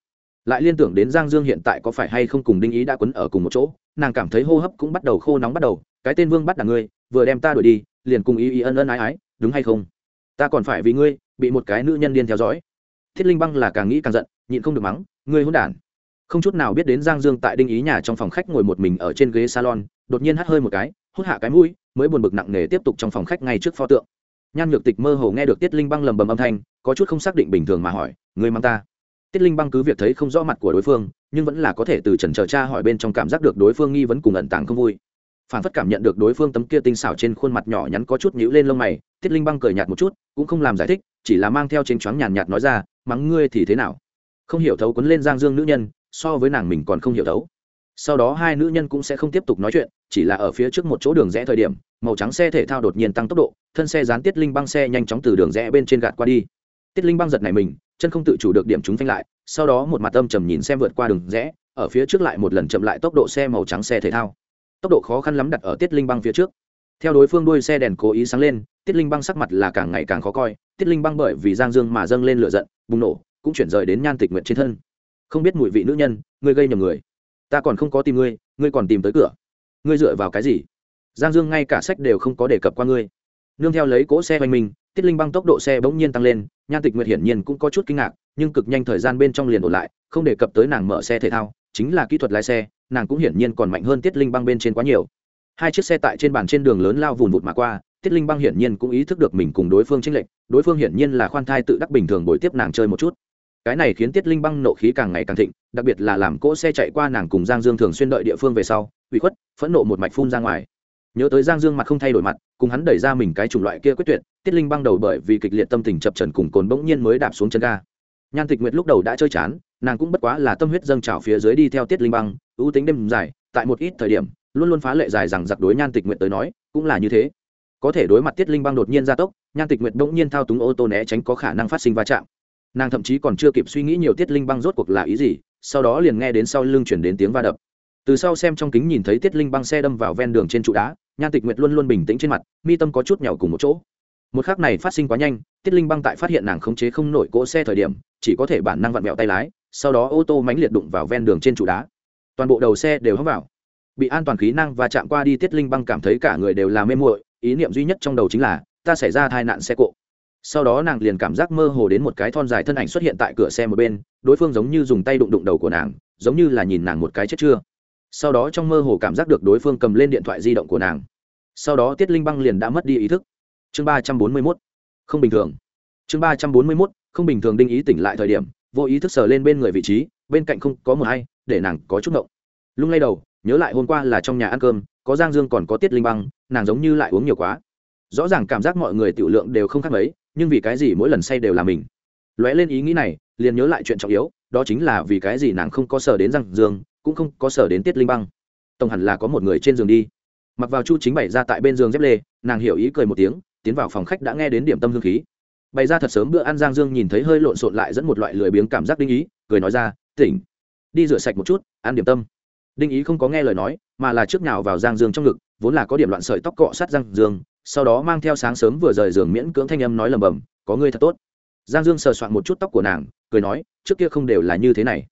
Lại liên tưởng đến giang dương hiện tại có phải hay không cùng đinh ý đã quấn ở cùng một chỗ, nàng cảm thấy hô hấp cũng bắt đầu khô nóng bắt đầu, cái tên vương bắt đ ngươi, vừa đem ta đuổi đi liền cùng ý ý ân ân ái ái, đúng hay không? Ta còn phải vì ngươi, bị một cái nữ nhân điên theo dõi. Thiết linh băng là càng nghĩ càng giận, nhịn không được mắng, ngươi hôn đản. Không chút nào biết đến giang dương tại đinh ý nhà trong phòng khách ngồi một mình ở trên ghế salon, đột nhiên hắt hơi một cái, hút hạ cái mũi, mới buồn bực nặng nề tiếp tục trong phòng khách ngay trước pho tượng. Nhan nhược tịch mơ hồ nghe được tiết linh băng lầm bầm âm thanh, có chút không xác định bình thường mà hỏi người mang ta? Tiết linh băng cứ việc thấy không rõ mặt của đối phương, nhưng vẫn là có thể từ trần chờ cha hỏi bên trong cảm giác được đối phương nghi vấn cùng ẩn tàng không vui phản phất cảm nhận được đối phương tấm kia tinh xảo trên khuôn mặt nhỏ nhắn có chút nhíu lên lông mày, tiết linh băng cười nhạt một chút, cũng không làm giải thích, chỉ là mang theo trên choáng nhàn nhạt nói ra, mắng ngươi thì thế nào? Không hiểu thấu quấn lên giang dương nữ nhân, so với nàng mình còn không hiểu thấu. Sau đó hai nữ nhân cũng sẽ không tiếp tục nói chuyện, chỉ là ở phía trước một chỗ đường rẽ thời điểm, màu trắng xe thể thao đột nhiên tăng tốc độ, thân xe dán tiết linh băng xe nhanh chóng từ đường rẽ bên trên gạt qua đi. Tiết linh băng giật này mình, chân không tự chủ được điểm chúng phanh lại, sau đó một mặt âm trầm nhìn xem vượt qua đường rẽ, ở phía trước lại một lần chậm lại tốc độ xe màu trắng xe thể thao tốc độ khó khăn lắm đặt ở tiết linh băng phía trước. Theo đối phương đuôi xe đèn cố ý sáng lên, tiết linh băng sắc mặt là càng ngày càng khó coi, tiết linh băng bởi vì giang dương mà dâng lên lửa giận, bùng nổ, cũng chuyển rời đến nhan tịch nguyện trên thân. Không biết mùi vị nữ nhân ngươi gây nhầm người. Ta còn không có tìm ngươi ngươi còn tìm tới cửa. Ngươi dựa vào cái gì? Giang dương ngay cả sách đều không có đề cập qua ngươi. Nương theo lấy cỗ xe hoành minh tiết linh băng tốc độ xe bỗng nhiên tăng lên, nhan tịch nguyệt hiển nhiên cũng có chút kinh ngạc, nhưng cực nhanh thời gian bên trong liền ổn lại, không đề cập tới nàng mở xe thể thao chính là kỹ thuật lái xe, nàng cũng hiển nhiên còn mạnh hơn tiết linh băng bên trên quá nhiều. Hai chiếc xe tại trên bàn trên đường lớn lao vùn vụt mà qua, tiết linh băng hiển nhiên cũng ý thức được mình cùng đối phương tranh lệch, đối phương hiển nhiên là khoan thai tự đắc bình thường bồi tiếp nàng chơi một chút. Cái này khiến tiết linh băng nộ khí càng ngày càng thịnh, đặc biệt là làm cỗ xe chạy qua nàng cùng giang dương thường xuyên đợi địa phương về sau, ủy khuất, phẫn nộ một mạch phun ra ngoài. Nhớ tới giang dương mặt không thay đổi mặt, cùng hắn đẩy ra mình cái chủng loại kia quyết tuyệt, tiết linh băng đầu bởi vì kịch liệt tâm tình chập trần cùng cồn bỗng nhiên mới đạp xuống chân ga. Nhan tịch nguyệt lúc đầu đã chơi chán nàng cũng bất quá là tâm huyết dâng trào phía dưới đi theo tiết linh băng, ưu tính đêm dài, tại một ít thời điểm, luôn luôn phá lệ dài rằng giặc đối nhan tịch nguyện tới nói, cũng là như thế. Có thể đối mặt tiết linh băng đột nhiên gia tốc, nhan tịch nguyện bỗng nhiên thao túng ô tô né tránh có khả năng phát sinh va chạm. Nàng thậm chí còn chưa kịp suy nghĩ nhiều tiết linh băng rốt cuộc là ý gì, sau đó liền nghe đến sau lưng chuyển đến tiếng va đập. Từ sau xem trong kính nhìn thấy tiết linh băng xe đâm vào ven đường trên trụ đá, nhan tịch nguyệt luôn luôn bình tĩnh trên mặt, mi tâm có chút nhàu cùng một chỗ. Một khác này phát sinh quá nhanh, tiết linh băng tại phát hiện nàng khống chế không nổi cỗ xe thời điểm, chỉ có thể bản năng vặn vẹo tay lái sau đó ô tô mánh liệt đụng vào ven đường trên trụ đá. Toàn bộ đầu xe đều hấp vào. Bị an toàn khí năng và chạm qua đi, tiết linh băng cảm thấy cả người đều là mê muội, ý niệm duy nhất trong đầu chính là, ta xảy ra tai nạn xe cộ. Sau đó nàng liền cảm giác mơ hồ đến một cái thon dài thân ảnh xuất hiện tại cửa xe một bên, đối phương giống như dùng tay đụng đụng đầu của nàng, giống như là nhìn nàng một cái chết chưa. Sau đó trong mơ hồ cảm giác được đối phương cầm lên điện thoại di động của nàng. Sau đó tiết linh băng liền đã mất đi ý thức. Chương ba trăm bốn mươi mốt. Không bình thường. Chương ba trăm bốn mươi mốt. Không bình thường đinh ý tỉnh lại thời điểm vô ý thức sờ lên bên người vị trí, bên cạnh không có một hay để nàng có chút ngộng. Lung lay đầu, nhớ lại hôm qua là trong nhà ăn cơm, có giang dương còn có tiết linh băng, nàng giống như lại uống nhiều quá. Rõ ràng cảm giác mọi người tiểu lượng đều không khác mấy, nhưng vì cái gì mỗi lần say đều là mình. Lóe lên ý nghĩ này, liền nhớ lại chuyện trọng yếu, đó chính là vì cái gì nàng không có sở đến giang dương, cũng không có sở đến tiết linh băng. Tổng hẳn là có một người trên giường đi. Mặc vào chu chính bày ra tại bên giường dép lê, nàng hiểu ý cười một tiếng, tiến vào phòng khách đã nghe đến điểm tâm hương khí bày ra thật sớm bữa ăn giang dương nhìn thấy hơi lộn xộn lại dẫn một loại lười biếng cảm giác đinh ý, cười nói ra, tỉnh, đi rửa sạch một chút, ăn điểm tâm. Đinh ý không có nghe lời nói, mà là trước nào vào giang dương trong ngực, vốn là có điểm loạn sợi tóc cọ sát giang dương, sau đó mang theo sáng sớm vừa rời giường miễn cưỡng thanh âm nói lầm bầm có ngươi thật tốt. Giang dương sờ soạn một chút tóc của nàng, cười nói, trước kia không đều là như thế này.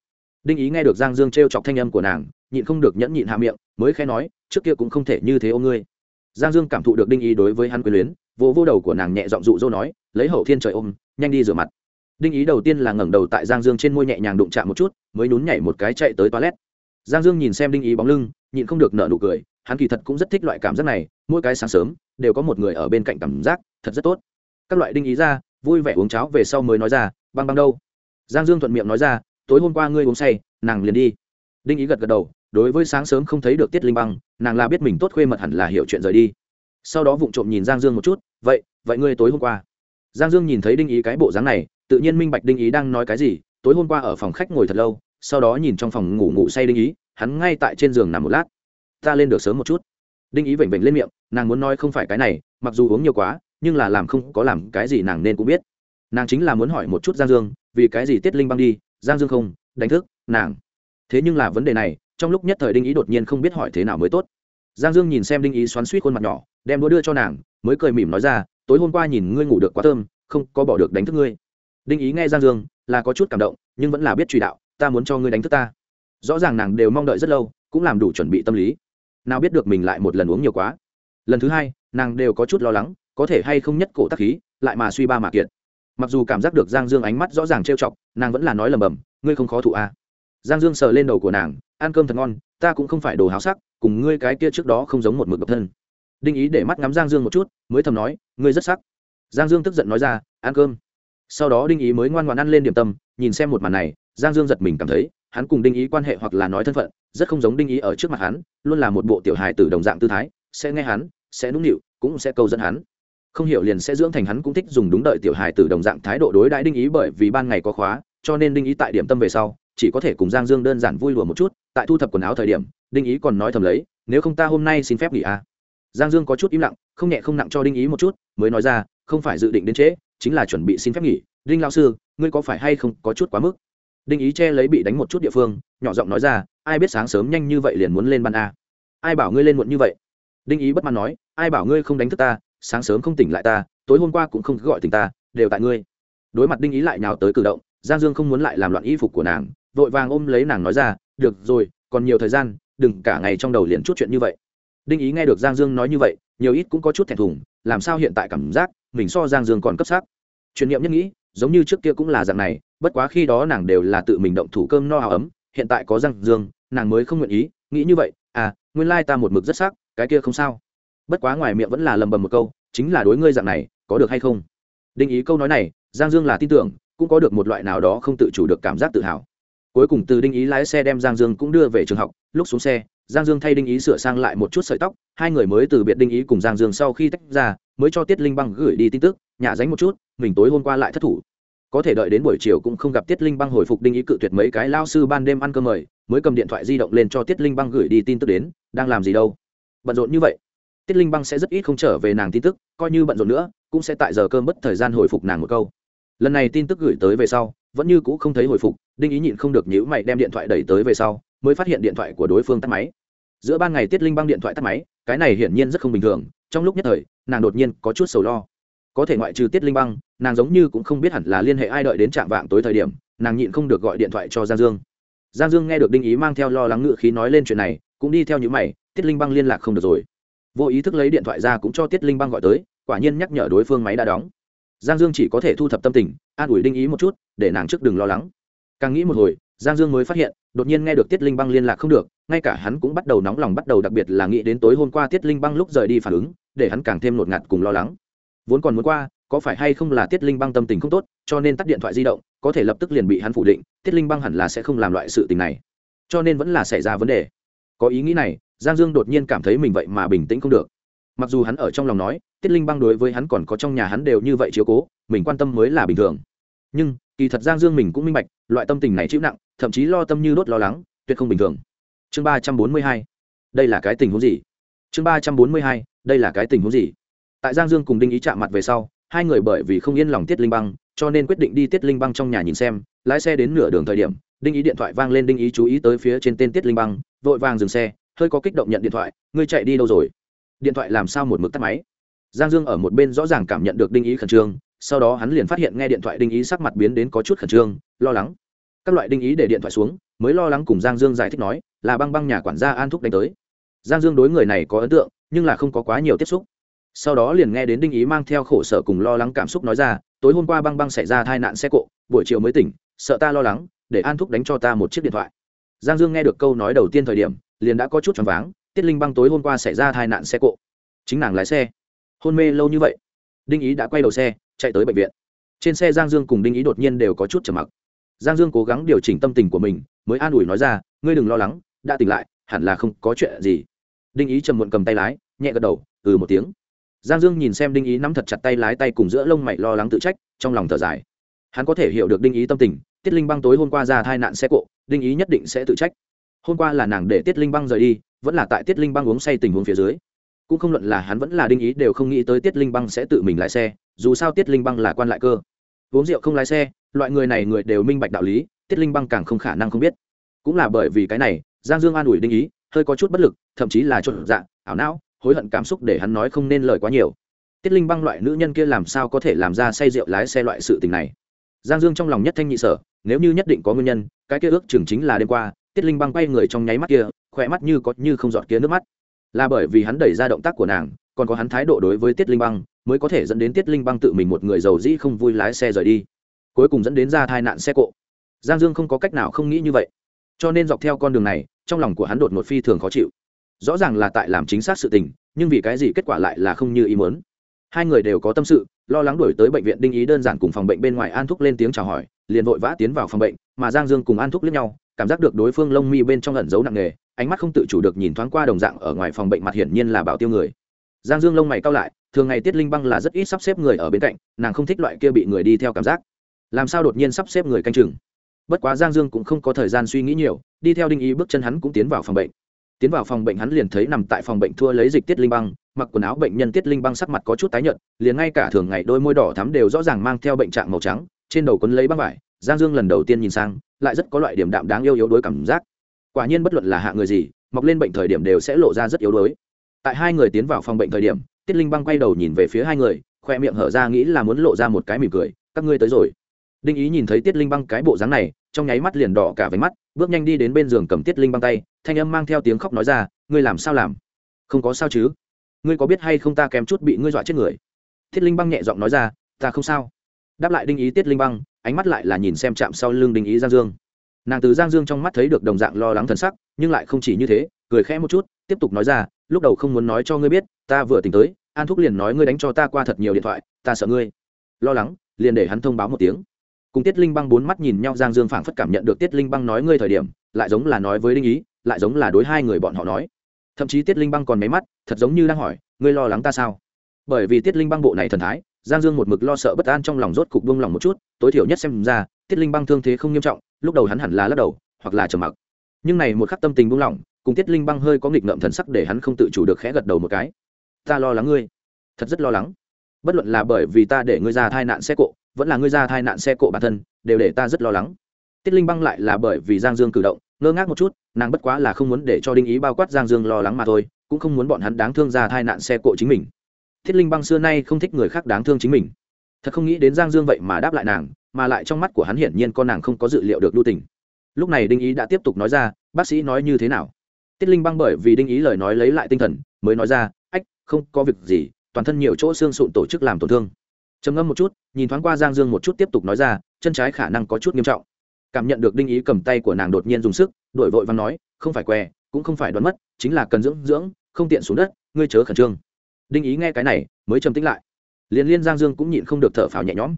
Đinh ý nghe được giang dương t r e o chọc thanh âm của nàng, nhịn không được nhẫn nhịn hạ miệng, mới khẽ nói, trước kia cũng không thể như thế ô ngươi. Giang dương cảm thụ được đinh ý đối với hắn quyền luyến vỗ vô đầu của nàng nhẹ giọng dụ dỗ nói, lấy hậu thiên trời ôm, nhanh đi rửa mặt. Đinh ý đầu tiên là ngẩng đầu tại giang dương trên môi nhẹ nhàng đụng chạm một chút, mới nhún nhảy một cái chạy tới toilet. Giang dương nhìn xem đinh ý bóng lưng, nhịn không được nở nụ cười, hắn kỳ thật cũng rất thích loại cảm giác này, mỗi cái sáng sớm đều có một người ở bên cạnh cảm giác thật rất tốt. Các loại đinh ý ra, vui vẻ uống cháo về sau mới nói ra, băng băng đâu? Giang dương thuận miệng nói ra, tối hôm qua ngươi uống say, nàng liền đi. Đinh ý gật gật đầu, đối với sáng sớm không thấy được tiết linh băng, nàng là biết mình tốt khuê mật hẳn là hiểu chuyện rời đi. Sau đó vụng trộm nhìn giang dương một chút vậy vậy ngươi tối hôm qua? Giang dương nhìn thấy đinh ý cái bộ dáng này, tự nhiên minh bạch đinh ý đang nói cái gì, tối hôm qua ở phòng khách ngồi thật lâu, sau đó nhìn trong phòng ngủ ngủ say đinh ý, hắn ngay tại trên giường nằm một lát. Ta lên được sớm một chút. Đinh ý vểnh vểnh lên miệng, nàng muốn nói không phải cái này, mặc dù uống nhiều quá, nhưng là làm không có làm cái gì nàng nên cũng biết. Nàng chính là muốn hỏi một chút giang dương, vì cái gì tiết linh băng đi? Giang dương không đánh thức nàng. Thế nhưng là vấn đề này, trong lúc nhất thời đinh ý đột nhiên không biết hỏi thế nào mới tốt giang dương nhìn xem đinh ý xoắn suýt khuôn mặt nhỏ, đem đũa đưa cho nàng, mới cười mỉm nói ra, tối hôm qua nhìn ngươi ngủ được quá thơm, không có bỏ được đánh thức ngươi. Đinh ý nghe giang dương, là có chút cảm động, nhưng vẫn là biết truy đạo, ta muốn cho ngươi đánh thức ta. Rõ ràng nàng đều mong đợi rất lâu, cũng làm đủ chuẩn bị tâm lý. Nào biết được mình lại một lần uống nhiều quá. Lần thứ hai, nàng đều có chút lo lắng, có thể hay không nhất cổ tắc khí, lại mà suy ba mà kiệt. Mặc dù cảm giác được giang dương ánh mắt rõ ràng trêu chọc, nàng vẫn là nói lầm bầm, ngươi không khó thụ à. giang dương sờ lên đầu của nàng ăn cơm thật ngon, ta cũng không phải đồ háo sắc, cùng ngươi cái kia trước đó không giống một mực độc thân. Đinh ý để mắt ngắm giang dương một chút, mới thầm nói, ngươi rất sắc. Giang dương tức giận nói ra, ăn cơm. Sau đó đinh ý mới ngoan ngoan ăn lên điểm tâm, nhìn xem một màn này, giang dương giật mình cảm thấy, hắn cùng đinh ý quan hệ hoặc là nói thân phận, rất không giống đinh ý ở trước mặt hắn, luôn là một bộ tiểu hài từ đồng dạng tư thái, sẽ nghe hắn, sẽ nũng nịu, cũng sẽ câu dẫn hắn. Không hiểu liền sẽ dưỡng thành hắn cũng thích dùng đúng đợi tiểu hài từ đồng dạng thái độ đối đãi đinh ý bởi vì ban ngày có khóa, cho nên đinh ý tại điểm tâm về sau, chỉ có thể cùng giang dương đơn giản vui lùa một chút tại thu thập quần áo thời điểm, đinh ý còn nói thầm lấy, nếu không ta hôm nay xin phép nghỉ à. giang dương có chút im lặng, không nhẹ không nặng cho đinh ý một chút, mới nói ra, không phải dự định đến trễ, chính là chuẩn bị xin phép nghỉ. Đinh lao sư, ngươi có phải hay không có chút quá mức? Đinh ý che lấy bị đánh một chút địa phương, nhỏ giọng nói ra, ai biết sáng sớm nhanh như vậy liền muốn lên ban a. Ai bảo ngươi lên muộn như vậy? Đinh ý bất mãn nói, ai bảo ngươi không đánh thức ta, sáng sớm không tỉnh lại ta, tối hôm qua cũng không gọi tỉnh ta, đều tại ngươi. Đối mặt đinh ý lại nào tới cử động, giang dương không muốn lại làm loạn y phục của nàng, vội vàng ôm lấy nàng nói ra được rồi, còn nhiều thời gian, đừng cả ngày trong đầu liền chút chuyện như vậy. Đinh ý nghe được giang dương nói như vậy, nhiều ít cũng có chút thẹn thùng, làm sao hiện tại cảm giác mình so giang dương còn cấp sắc. Truyền niệm nhất nghĩ, giống như trước kia cũng là dạng này, bất quá khi đó nàng đều là tự mình động thủ cơm no áo ấm, hiện tại có giang dương, nàng mới không nguyện ý, nghĩ như vậy à nguyên lai ta một mực rất sắc, cái kia không sao. Bất quá ngoài miệng vẫn là lầm bầm một câu, chính là đối ngươi dạng này, có được hay không? Đinh ý câu nói này, giang dương là tin tưởng, cũng có được một loại nào đó không tự chủ được cảm giác tự hào cuối cùng từ đinh ý lái xe đem giang dương cũng đưa về trường học. Lúc xuống xe, giang dương thay đinh ý sửa sang lại một chút sợi tóc. Hai người mới từ biệt đinh ý cùng giang dương sau khi tách ra, mới cho tiết linh băng gửi đi tin tức, nhả dánh một chút, mình tối hôm qua lại thất thủ. Có thể đợi đến buổi chiều cũng không gặp tiết linh băng hồi phục đinh ý cự tuyệt mấy cái lao sư ban đêm ăn cơm mời, mới cầm điện thoại di động lên cho tiết linh băng gửi đi tin tức đến, đang làm gì đâu. Bận rộn như vậy. Tiết linh băng sẽ rất ít không trở về nàng tin tức, coi như bận rộn nữa, cũng sẽ tại giờ cơm mất thời gian hồi phục nàng một câu. Lần này tin tức gửi tới về sau, vẫn như cũ không thấy hồi phục đinh ý nhịn không được nhữ mày đem điện thoại đẩy tới về sau, mới phát hiện điện thoại của đối phương tắt máy. Giữa ban ngày tiết linh băng điện thoại tắt máy, cái này hiển nhiên rất không bình thường, trong lúc nhất thời, nàng đột nhiên có chút sầu lo. Có thể ngoại trừ tiết linh băng, nàng giống như cũng không biết hẳn là liên hệ ai đợi đến trạm vạng tối thời điểm, nàng nhịn không được gọi điện thoại cho giang dương. Giang dương nghe được đinh ý mang theo lo lắng ngự khí nói lên chuyện này, cũng đi theo những mày, tiết linh băng liên lạc không được rồi. Vô ý thức lấy điện thoại ra cũng cho tiết linh băng gọi tới, quả nhiên nhắc nhở đối phương máy đã đóng. Giang dương chỉ có thể thu thập tâm tình, an ủi đinh ý một chút, để nàng trước đừng lo lắng càng nghĩ một hồi, giang dương mới phát hiện, đột nhiên nghe được tiết linh băng liên lạc không được, ngay cả hắn cũng bắt đầu nóng lòng bắt đầu đặc biệt là nghĩ đến tối hôm qua tiết linh băng lúc rời đi phản ứng, để hắn càng thêm ngột ngạt cùng lo lắng. Vốn còn muốn qua, có phải hay không là tiết linh băng tâm tình không tốt, cho nên tắt điện thoại di động, có thể lập tức liền bị hắn phủ định, tiết linh băng hẳn là sẽ không làm loại sự tình này. Cho nên vẫn là xảy ra vấn đề. Có ý nghĩ này, giang dương đột nhiên cảm thấy mình vậy mà bình tĩnh không được. Mặc dù hắn ở trong lòng nói, tiết linh băng đối với hắn còn có trong nhà hắn đều như vậy chiếu cố, mình quan tâm mới là bình thường. Nhưng kỳ thật giang dương mình cũng minh bạch, loại tâm tình này chịu nặng, thậm chí lo tâm như đốt lo lắng, tuyệt không bình thường. Chương ba trăm bốn mươi hai, đây là cái tình huống gì? Chương ba trăm bốn mươi hai, đây là cái tình huống gì? Tại giang dương cùng đinh ý chạm mặt về sau, hai người bởi vì không yên lòng tiết linh băng, cho nên quyết định đi tiết linh băng trong nhà nhìn xem, lái xe đến nửa đường thời điểm, đinh ý điện thoại vang lên đinh ý chú ý tới phía trên tên tiết linh băng, vội vàng dừng xe, hơi có kích động nhận điện thoại, ngươi chạy đi đâu rồi? Điện thoại làm sao một mực tắt máy? Giang dương ở một bên rõ ràng cảm nhận được đinh ý khẩn trương sau đó hắn liền phát hiện nghe điện thoại đinh ý sắc mặt biến đến có chút khẩn trương, lo lắng. Các loại đinh ý để điện thoại xuống, mới lo lắng cùng giang dương giải thích nói, là băng băng nhà quản gia an thúc đánh tới. Giang dương đối người này có ấn tượng, nhưng là không có quá nhiều tiếp xúc. Sau đó liền nghe đến đinh ý mang theo khổ sở cùng lo lắng cảm xúc nói ra, tối hôm qua băng băng xảy ra tai nạn xe cộ, buổi chiều mới tỉnh, sợ ta lo lắng, để an thúc đánh cho ta một chiếc điện thoại. Giang dương nghe được câu nói đầu tiên thời điểm, liền đã có chút choáng váng, tiết linh băng tối hôm qua xảy ra tai nạn xe cộ, chính nàng lái xe. Hôn mê lâu như vậy đinh ý đã quay đầu xe, chạy tới bệnh viện. Trên xe giang dương cùng đinh ý đột nhiên đều có chút trầm mặc. Giang dương cố gắng điều chỉnh tâm tình của mình, mới an ủi nói ra, ngươi đừng lo lắng, đã tỉnh lại, hẳn là không có chuyện gì. Đinh ý trầm muộn cầm tay lái, nhẹ gật đầu ừ một tiếng. Giang dương nhìn xem đinh ý nắm thật chặt tay lái tay cùng giữa lông mày lo lắng tự trách, trong lòng thở dài. Hắn có thể hiểu được đinh ý tâm tình, tiết linh băng tối hôm qua ra tai nạn xe cộ, đinh ý nhất định sẽ tự trách. Hôm qua là nàng để tiết linh băng rời đi, vẫn là tại tiết linh băng uống say tình huống phía dưới cũng không luận là hắn vẫn là đinh ý đều không nghĩ tới tiết linh băng sẽ tự mình lái xe, dù sao tiết linh băng là quan lại cơ. Uống rượu không lái xe, loại người này người đều minh bạch đạo lý, tiết linh băng càng không khả năng không biết. Cũng là bởi vì cái này, giang dương an ủi đinh ý, hơi có chút bất lực, thậm chí là chột dạ ảo não, hối hận cảm xúc để hắn nói không nên lời quá nhiều. Tiết linh băng loại nữ nhân kia làm sao có thể làm ra say rượu lái xe loại sự tình này? Giang dương trong lòng nhất thanh nhị sở, nếu như nhất định có nguyên nhân, cái kia ước chừng chính là đêm qua, tiết linh băng quay người trong nháy mắt kia, khỏe mắt như có như không giọt kia nước mắt là bởi vì hắn đẩy ra động tác của nàng, còn có hắn thái độ đối với tiết linh băng, mới có thể dẫn đến tiết linh băng tự mình một người giàu dĩ không vui lái xe rời đi. Cuối cùng dẫn đến ra tai nạn xe cộ. Giang dương không có cách nào không nghĩ như vậy. Cho nên dọc theo con đường này, trong lòng của hắn đột một phi thường khó chịu. Rõ ràng là tại làm chính xác sự tình, nhưng vì cái gì kết quả lại là không như ý muốn. Hai người đều có tâm sự, lo lắng đổi tới bệnh viện đinh ý đơn giản cùng phòng bệnh bên ngoài an thúc lên tiếng chào hỏi, liền vội vã tiến vào phòng bệnh, mà giang dương cùng an thúc lẫn nhau cảm giác được đối phương lông mi bên trong ẩn giấu nặng nề, ánh mắt không tự chủ được nhìn thoáng qua đồng dạng ở ngoài phòng bệnh mặt hiển nhiên là bảo tiêu người. Giang dương lông mày cao lại, thường ngày tiết linh băng là rất ít sắp xếp người ở bên cạnh, nàng không thích loại kia bị người đi theo cảm giác. Làm sao đột nhiên sắp xếp người canh chừng? Bất quá giang dương cũng không có thời gian suy nghĩ nhiều, đi theo đinh ý bước chân hắn cũng tiến vào phòng bệnh. Tiến vào phòng bệnh hắn liền thấy nằm tại phòng bệnh thua lấy dịch tiết linh băng, mặc quần áo bệnh nhân tiết linh băng sắc mặt có chút tái nhợt, liền ngay cả thường ngày đôi môi đỏ thắm đều rõ ràng mang theo bệnh trạng màu trắng, trên đầu quấn lấy băng vải giang dương lần đầu tiên nhìn sang, lại rất có loại điểm đạm đáng yêu yếu đuối cảm giác. Quả nhiên bất luận là hạ người gì, mọc lên bệnh thời điểm đều sẽ lộ ra rất yếu đuối. Tại hai người tiến vào phòng bệnh thời điểm, tiết linh băng quay đầu nhìn về phía hai người, khoe miệng hở ra nghĩ là muốn lộ ra một cái mỉm cười, các ngươi tới rồi. Đinh ý nhìn thấy tiết linh băng cái bộ dáng này, trong nháy mắt liền đỏ cả váy mắt, bước nhanh đi đến bên giường cầm tiết linh băng tay, thanh âm mang theo tiếng khóc nói ra, ngươi làm sao làm? Không có sao chứ? Ngươi có biết hay không ta kém chút bị ngươi dọa chết người? Tiết linh băng nhẹ giọng nói ra, ta không sao đáp lại đinh ý tiết linh băng, ánh mắt lại là nhìn xem chạm sau lưng đinh ý giang dương. Nàng từ giang dương trong mắt thấy được đồng dạng lo lắng thần sắc, nhưng lại không chỉ như thế, cười khẽ một chút, tiếp tục nói ra, lúc đầu không muốn nói cho ngươi biết, ta vừa tỉnh tới, an thúc liền nói ngươi đánh cho ta qua thật nhiều điện thoại, ta sợ ngươi. Lo lắng, liền để hắn thông báo một tiếng. Cùng tiết linh băng bốn mắt nhìn nhau, giang dương phảng phất cảm nhận được tiết linh băng nói ngươi thời điểm, lại giống là nói với đinh ý, lại giống là đối hai người bọn họ nói. Thậm chí tiết linh băng còn máy mắt, thật giống như đang hỏi, ngươi lo lắng ta sao? Bởi vì tiết linh băng bộ này thần thái giang dương một mực lo sợ bất an trong lòng rốt cục buông lòng một chút, tối thiểu nhất xem ra, tiết linh băng thương thế không nghiêm trọng, lúc đầu hắn hẳn là lắc đầu, hoặc là trầm mặc. Nhưng này một khắc tâm tình buông lỏng, cùng tiết linh băng hơi có nghịch ngợm thần sắc để hắn không tự chủ được khẽ gật đầu một cái. Ta lo lắng ngươi, thật rất lo lắng. Bất luận là bởi vì ta để ngươi ra thai nạn xe cộ, vẫn là ngươi ra thai nạn xe cộ bản thân, đều để ta rất lo lắng. Tiết linh băng lại là bởi vì giang dương cử động, ngơ ngác một chút, nàng bất quá là không muốn để cho đinh ý bao quát giang dương lo lắng mà thôi, cũng không muốn bọn hắn đáng thương ra thai nạn xe cộ chính mình thiết linh băng xưa nay không thích người khác đáng thương chính mình. Thật không nghĩ đến giang dương vậy mà đáp lại nàng, mà lại trong mắt của hắn hiển nhiên con nàng không có dự liệu được lưu tình. Lúc này đinh ý đã tiếp tục nói ra, bác sĩ nói như thế nào? Tiết linh băng bởi vì đinh ý lời nói lấy lại tinh thần, mới nói ra, ách, không có việc gì, toàn thân nhiều chỗ xương sụn tổ chức làm tổn thương. Trầm ngâm một chút, nhìn thoáng qua giang dương một chút tiếp tục nói ra, chân trái khả năng có chút nghiêm trọng. Cảm nhận được đinh ý cầm tay của nàng đột nhiên dùng sức, đổi vội và nói, không phải què, cũng không phải đoán mất, chính là cần dưỡng dưỡng, không tiện xuống đất, ngươi chớ khẩn trương đinh ý nghe cái này mới trầm tĩnh lại liền liên giang dương cũng nhịn không được thở phào nhẹ nhõm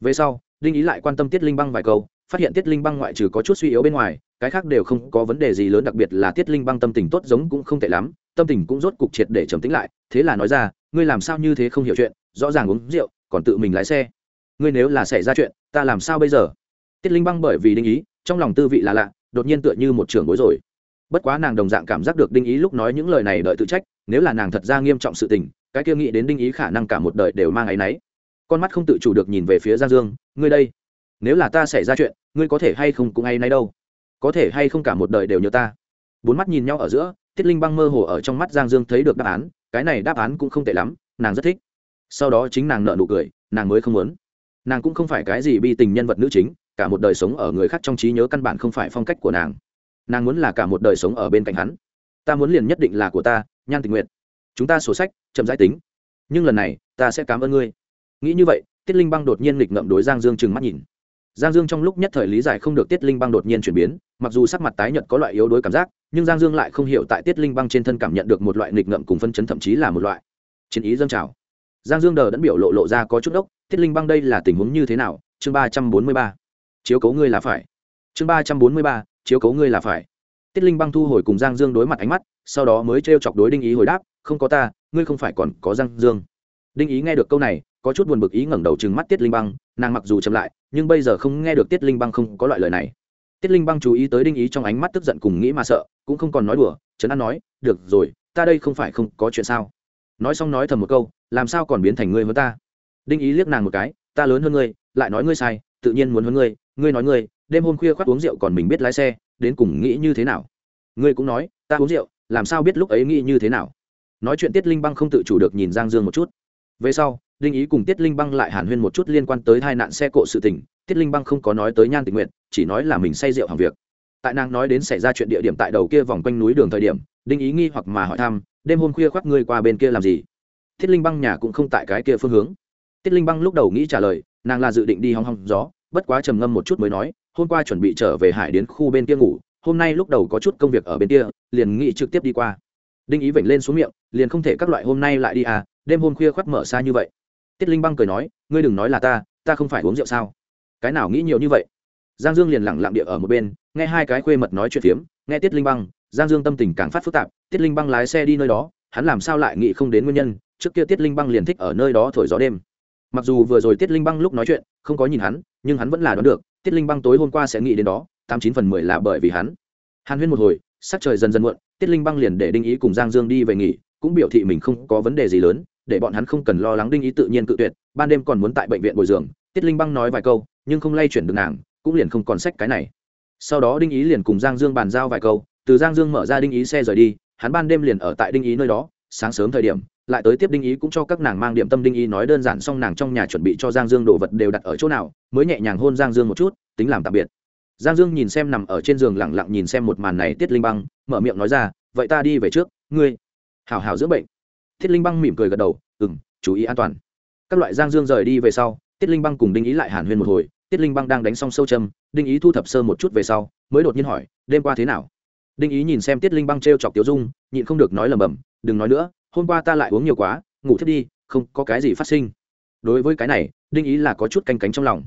về sau đinh ý lại quan tâm tiết linh băng vài câu phát hiện tiết linh băng ngoại trừ có chút suy yếu bên ngoài cái khác đều không có vấn đề gì lớn đặc biệt là tiết linh băng tâm tình tốt giống cũng không tệ lắm tâm tình cũng rốt cục triệt để trầm tĩnh lại thế là nói ra ngươi làm sao như thế không hiểu chuyện rõ ràng uống rượu còn tự mình lái xe ngươi nếu là xảy ra chuyện ta làm sao bây giờ tiết linh băng bởi vì đinh ý trong lòng tư vị là lạ đột nhiên tựa như một trường bối rồi bất quá nàng đồng dạng cảm giác được đinh ý lúc nói những lời này đợi tự trách nếu là nàng thật ra nghiêm trọng sự tình, cái kia nghĩ đến đinh ý khả năng cả một đời đều mang áy náy. Con mắt không tự chủ được nhìn về phía giang dương, ngươi đây, nếu là ta xảy ra chuyện, ngươi có thể hay không cũng áy náy đâu? Có thể hay không cả một đời đều nhớ ta? Bốn mắt nhìn nhau ở giữa, tiết linh băng mơ hồ ở trong mắt giang dương thấy được đáp án, cái này đáp án cũng không tệ lắm, nàng rất thích. Sau đó chính nàng nợ nụ cười, nàng mới không muốn. Nàng cũng không phải cái gì bi tình nhân vật nữ chính, cả một đời sống ở người khác trong trí nhớ căn bản không phải phong cách của nàng. Nàng muốn là cả một đời sống ở bên cạnh hắn. Ta muốn liền nhất định là của ta nhan tình nguyện chúng ta sổ sách, chậm giải tính. Nhưng lần này, ta sẽ cảm ơn ngươi. Nghĩ như vậy, tiết linh băng đột nhiên nghịch ngậm đối giang dương Trừng mắt nhìn. Giang dương trong lúc nhất thời lý giải không được tiết linh băng đột nhiên chuyển biến, mặc dù sắc mặt tái nhợt có loại yếu đuối cảm giác, nhưng giang dương lại không hiểu tại tiết linh băng trên thân cảm nhận được một loại nghịch ngợm cùng phân chấn thậm chí là một loại chiến ý dâng trào. Giang dương đờ đẫn biểu lộ lộ ra có chút ốc tiết linh băng đây là tình huống như thế nào? Chương ba trăm bốn mươi ba. Chiếu cấu ngươi là phải. Chương ba trăm bốn mươi ba. Chiếu cấu ngươi là phải tiết linh băng thu hồi cùng giang dương đối mặt ánh mắt, sau đó mới t chọc đối đinh ý hồi đáp, không có ta, ngươi không phải còn có giang dương. Đinh ý nghe được câu này, có chút buồn bực ý ngẩng đầu chừng mắt tiết linh băng, nàng mặc dù chậm lại, nhưng bây giờ không nghe được tiết linh băng không có loại lời này. Tiết linh băng chú ý tới đinh ý trong ánh mắt tức giận cùng nghĩ mà sợ, cũng không còn nói đùa, trấn an nói, được rồi, ta đây không phải không có chuyện sao? Nói xong nói thầm một câu, làm sao còn biến thành ngươi hơn ta? Đinh ý liếc nàng một cái, ta lớn hơn ngươi, lại nói ngươi sai, tự nhiên muốn hơn ngươi ngươi nói ngươi, đêm hôm khuya khoác uống rượu còn mình biết lái xe đến cùng nghĩ như thế nào? Ngươi cũng nói, ta uống rượu, làm sao biết lúc ấy nghĩ như thế nào? Nói chuyện tiết linh băng không tự chủ được nhìn giang dương một chút. Về sau, đinh ý cùng tiết linh băng lại hàn huyên một chút liên quan tới hai nạn xe cộ sự tình. Tiết linh băng không có nói tới nhan tình nguyện chỉ nói là mình say rượu hàng việc. Tại nàng nói đến xảy ra chuyện địa điểm tại đầu kia vòng quanh núi đường thời điểm, đinh ý nghi hoặc mà hỏi thăm, đêm hôm khuya khoác ngươi qua bên kia làm gì? Tiết linh băng nhà cũng không tại cái kia phương hướng. Tiết linh băng lúc đầu nghĩ trả lời, nàng là dự định đi hong hong gió, bất quá trầm ngâm một chút mới nói hôm qua chuẩn bị trở về hải đến khu bên kia ngủ, hôm nay lúc đầu có chút công việc ở bên kia, liền nghĩ trực tiếp đi qua. Đinh ý vểnh lên xuống miệng, liền không thể các loại hôm nay lại đi à đêm hôm khuya khoác mở xa như vậy. Tiết linh băng cười nói, ngươi đừng nói là ta ta không phải uống rượu sao? Cái nào nghĩ nhiều như vậy? Giang dương liền lẳng lặng địa ở một bên, nghe hai cái khuê mật nói chuyện phiếm, nghe tiết linh băng, giang dương tâm tình càng phát phức tạp, tiết linh băng lái xe đi nơi đó, hắn làm sao lại nghĩ không đến nguyên nhân, trước kia tiết linh băng liền thích ở nơi đó thổi gió đêm. Mặc dù vừa rồi tiết linh băng lúc nói chuyện, không có nhìn hắn, nhưng hắn vẫn là đoán được tiết linh băng tối hôm qua sẽ nghĩ đến đó, tám chín phần mười là bởi vì hắn. Hàn huyên một hồi, sắc trời dần dần muộn, tiết linh băng liền để đinh ý cùng giang dương đi về nghỉ, cũng biểu thị mình không có vấn đề gì lớn, để bọn hắn không cần lo lắng đinh ý tự nhiên cự tuyệt, ban đêm còn muốn tại bệnh viện bồi dưỡng. Tiết linh băng nói vài câu, nhưng không lay chuyển được nàng, cũng liền không còn sách cái này. Sau đó đinh ý liền cùng giang dương bàn giao vài câu, từ giang dương mở ra đinh ý xe rời đi, hắn ban đêm liền ở tại đinh ý nơi đó sáng sớm thời điểm, lại tới tiếp đinh ý cũng cho các nàng mang điểm tâm. Đinh ý nói đơn giản xong nàng trong nhà chuẩn bị cho giang dương đồ vật đều đặt ở chỗ nào, mới nhẹ nhàng hôn giang dương một chút, tính làm tạm biệt. Giang dương nhìn xem nằm ở trên giường lẳng lặng nhìn xem một màn này, tiết linh băng mở miệng nói ra, vậy ta đi về trước, ngươi hảo hảo dưỡng bệnh. Tiết linh băng mỉm cười gật đầu ừ m chú ý an toàn. Các loại giang dương rời đi về sau, tiết linh băng cùng đinh ý lại hàn huyên một hồi. Tiết linh băng đang đánh xong sâu châm, đinh ý thu thập sơ một chút về sau, mới đột nhiên hỏi, đêm qua thế nào? Đinh ý nhìn xem tiết linh băng t r e o chọc tiểu dung, nhịn không được nói lầm bầm đừng nói nữa, hôm qua ta lại uống nhiều quá, ngủ thiết đi, không có cái gì phát sinh. Đối với cái này, đinh ý là có chút canh cánh trong lòng.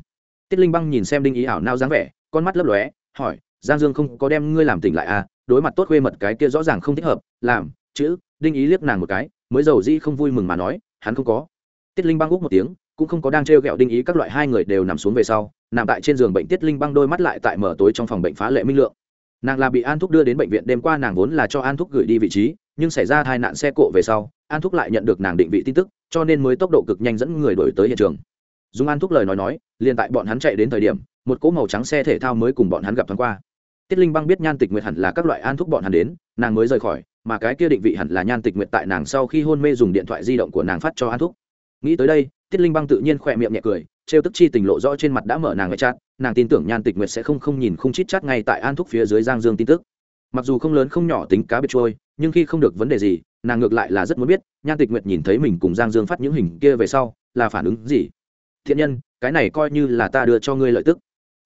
Tiết linh băng nhìn xem đinh ý ảo nao dáng vẻ, con mắt lấp lóe, hỏi, giang dương không có đem ngươi làm tỉnh lại à? Đối mặt tốt khuê mật cái kia rõ ràng không thích hợp, làm, chữ. Đinh ý liếc nàng một cái, mới giàu di không vui mừng mà nói, hắn không có. Tiết linh băng úp một tiếng, cũng không có đang trêu ghẹo đinh ý, các loại hai người đều nằm xuống về sau, nằm tại trên giường bệnh tiết linh băng đôi mắt lại tại mở tối trong phòng bệnh phá lệ minh lượng. Nàng là bị an thúc đưa đến bệnh viện, đêm qua nàng vốn là cho an thúc gửi đi vị trí nhưng xảy ra tai nạn xe cộ về sau, an thúc lại nhận được nàng định vị tin tức, cho nên mới tốc độ cực nhanh dẫn người đổi tới hiện trường. Dùng an thúc lời nói nói, liền tại bọn hắn chạy đến thời điểm, một cỗ màu trắng xe thể thao mới cùng bọn hắn gặp thoáng qua. Tiết linh băng biết nhan tịch nguyệt hẳn là các loại an thúc bọn hắn đến, nàng mới rời khỏi, mà cái kia định vị hẳn là nhan tịch nguyệt tại nàng sau khi hôn mê dùng điện thoại di động của nàng phát cho an thúc. Nghĩ tới đây, tiết linh băng tự nhiên khỏe miệng nhẹ cười, trêu tức chi tình lộ rõ trên mặt đã mở nàng ngoại chát nàng tin tưởng nhan tịch nguyệt sẽ không không nhìn không chít chát ngay tại an thúc phía dưới giang dương tin tức. Mặc dù không lớn không nhỏ tính cá biệt trôi nhưng khi không được vấn đề gì, nàng ngược lại là rất muốn biết, nhan tịch nguyệt nhìn thấy mình cùng giang dương phát những hình kia về sau, là phản ứng gì? Thiện nhân, cái này coi như là ta đưa cho ngươi lợi tức.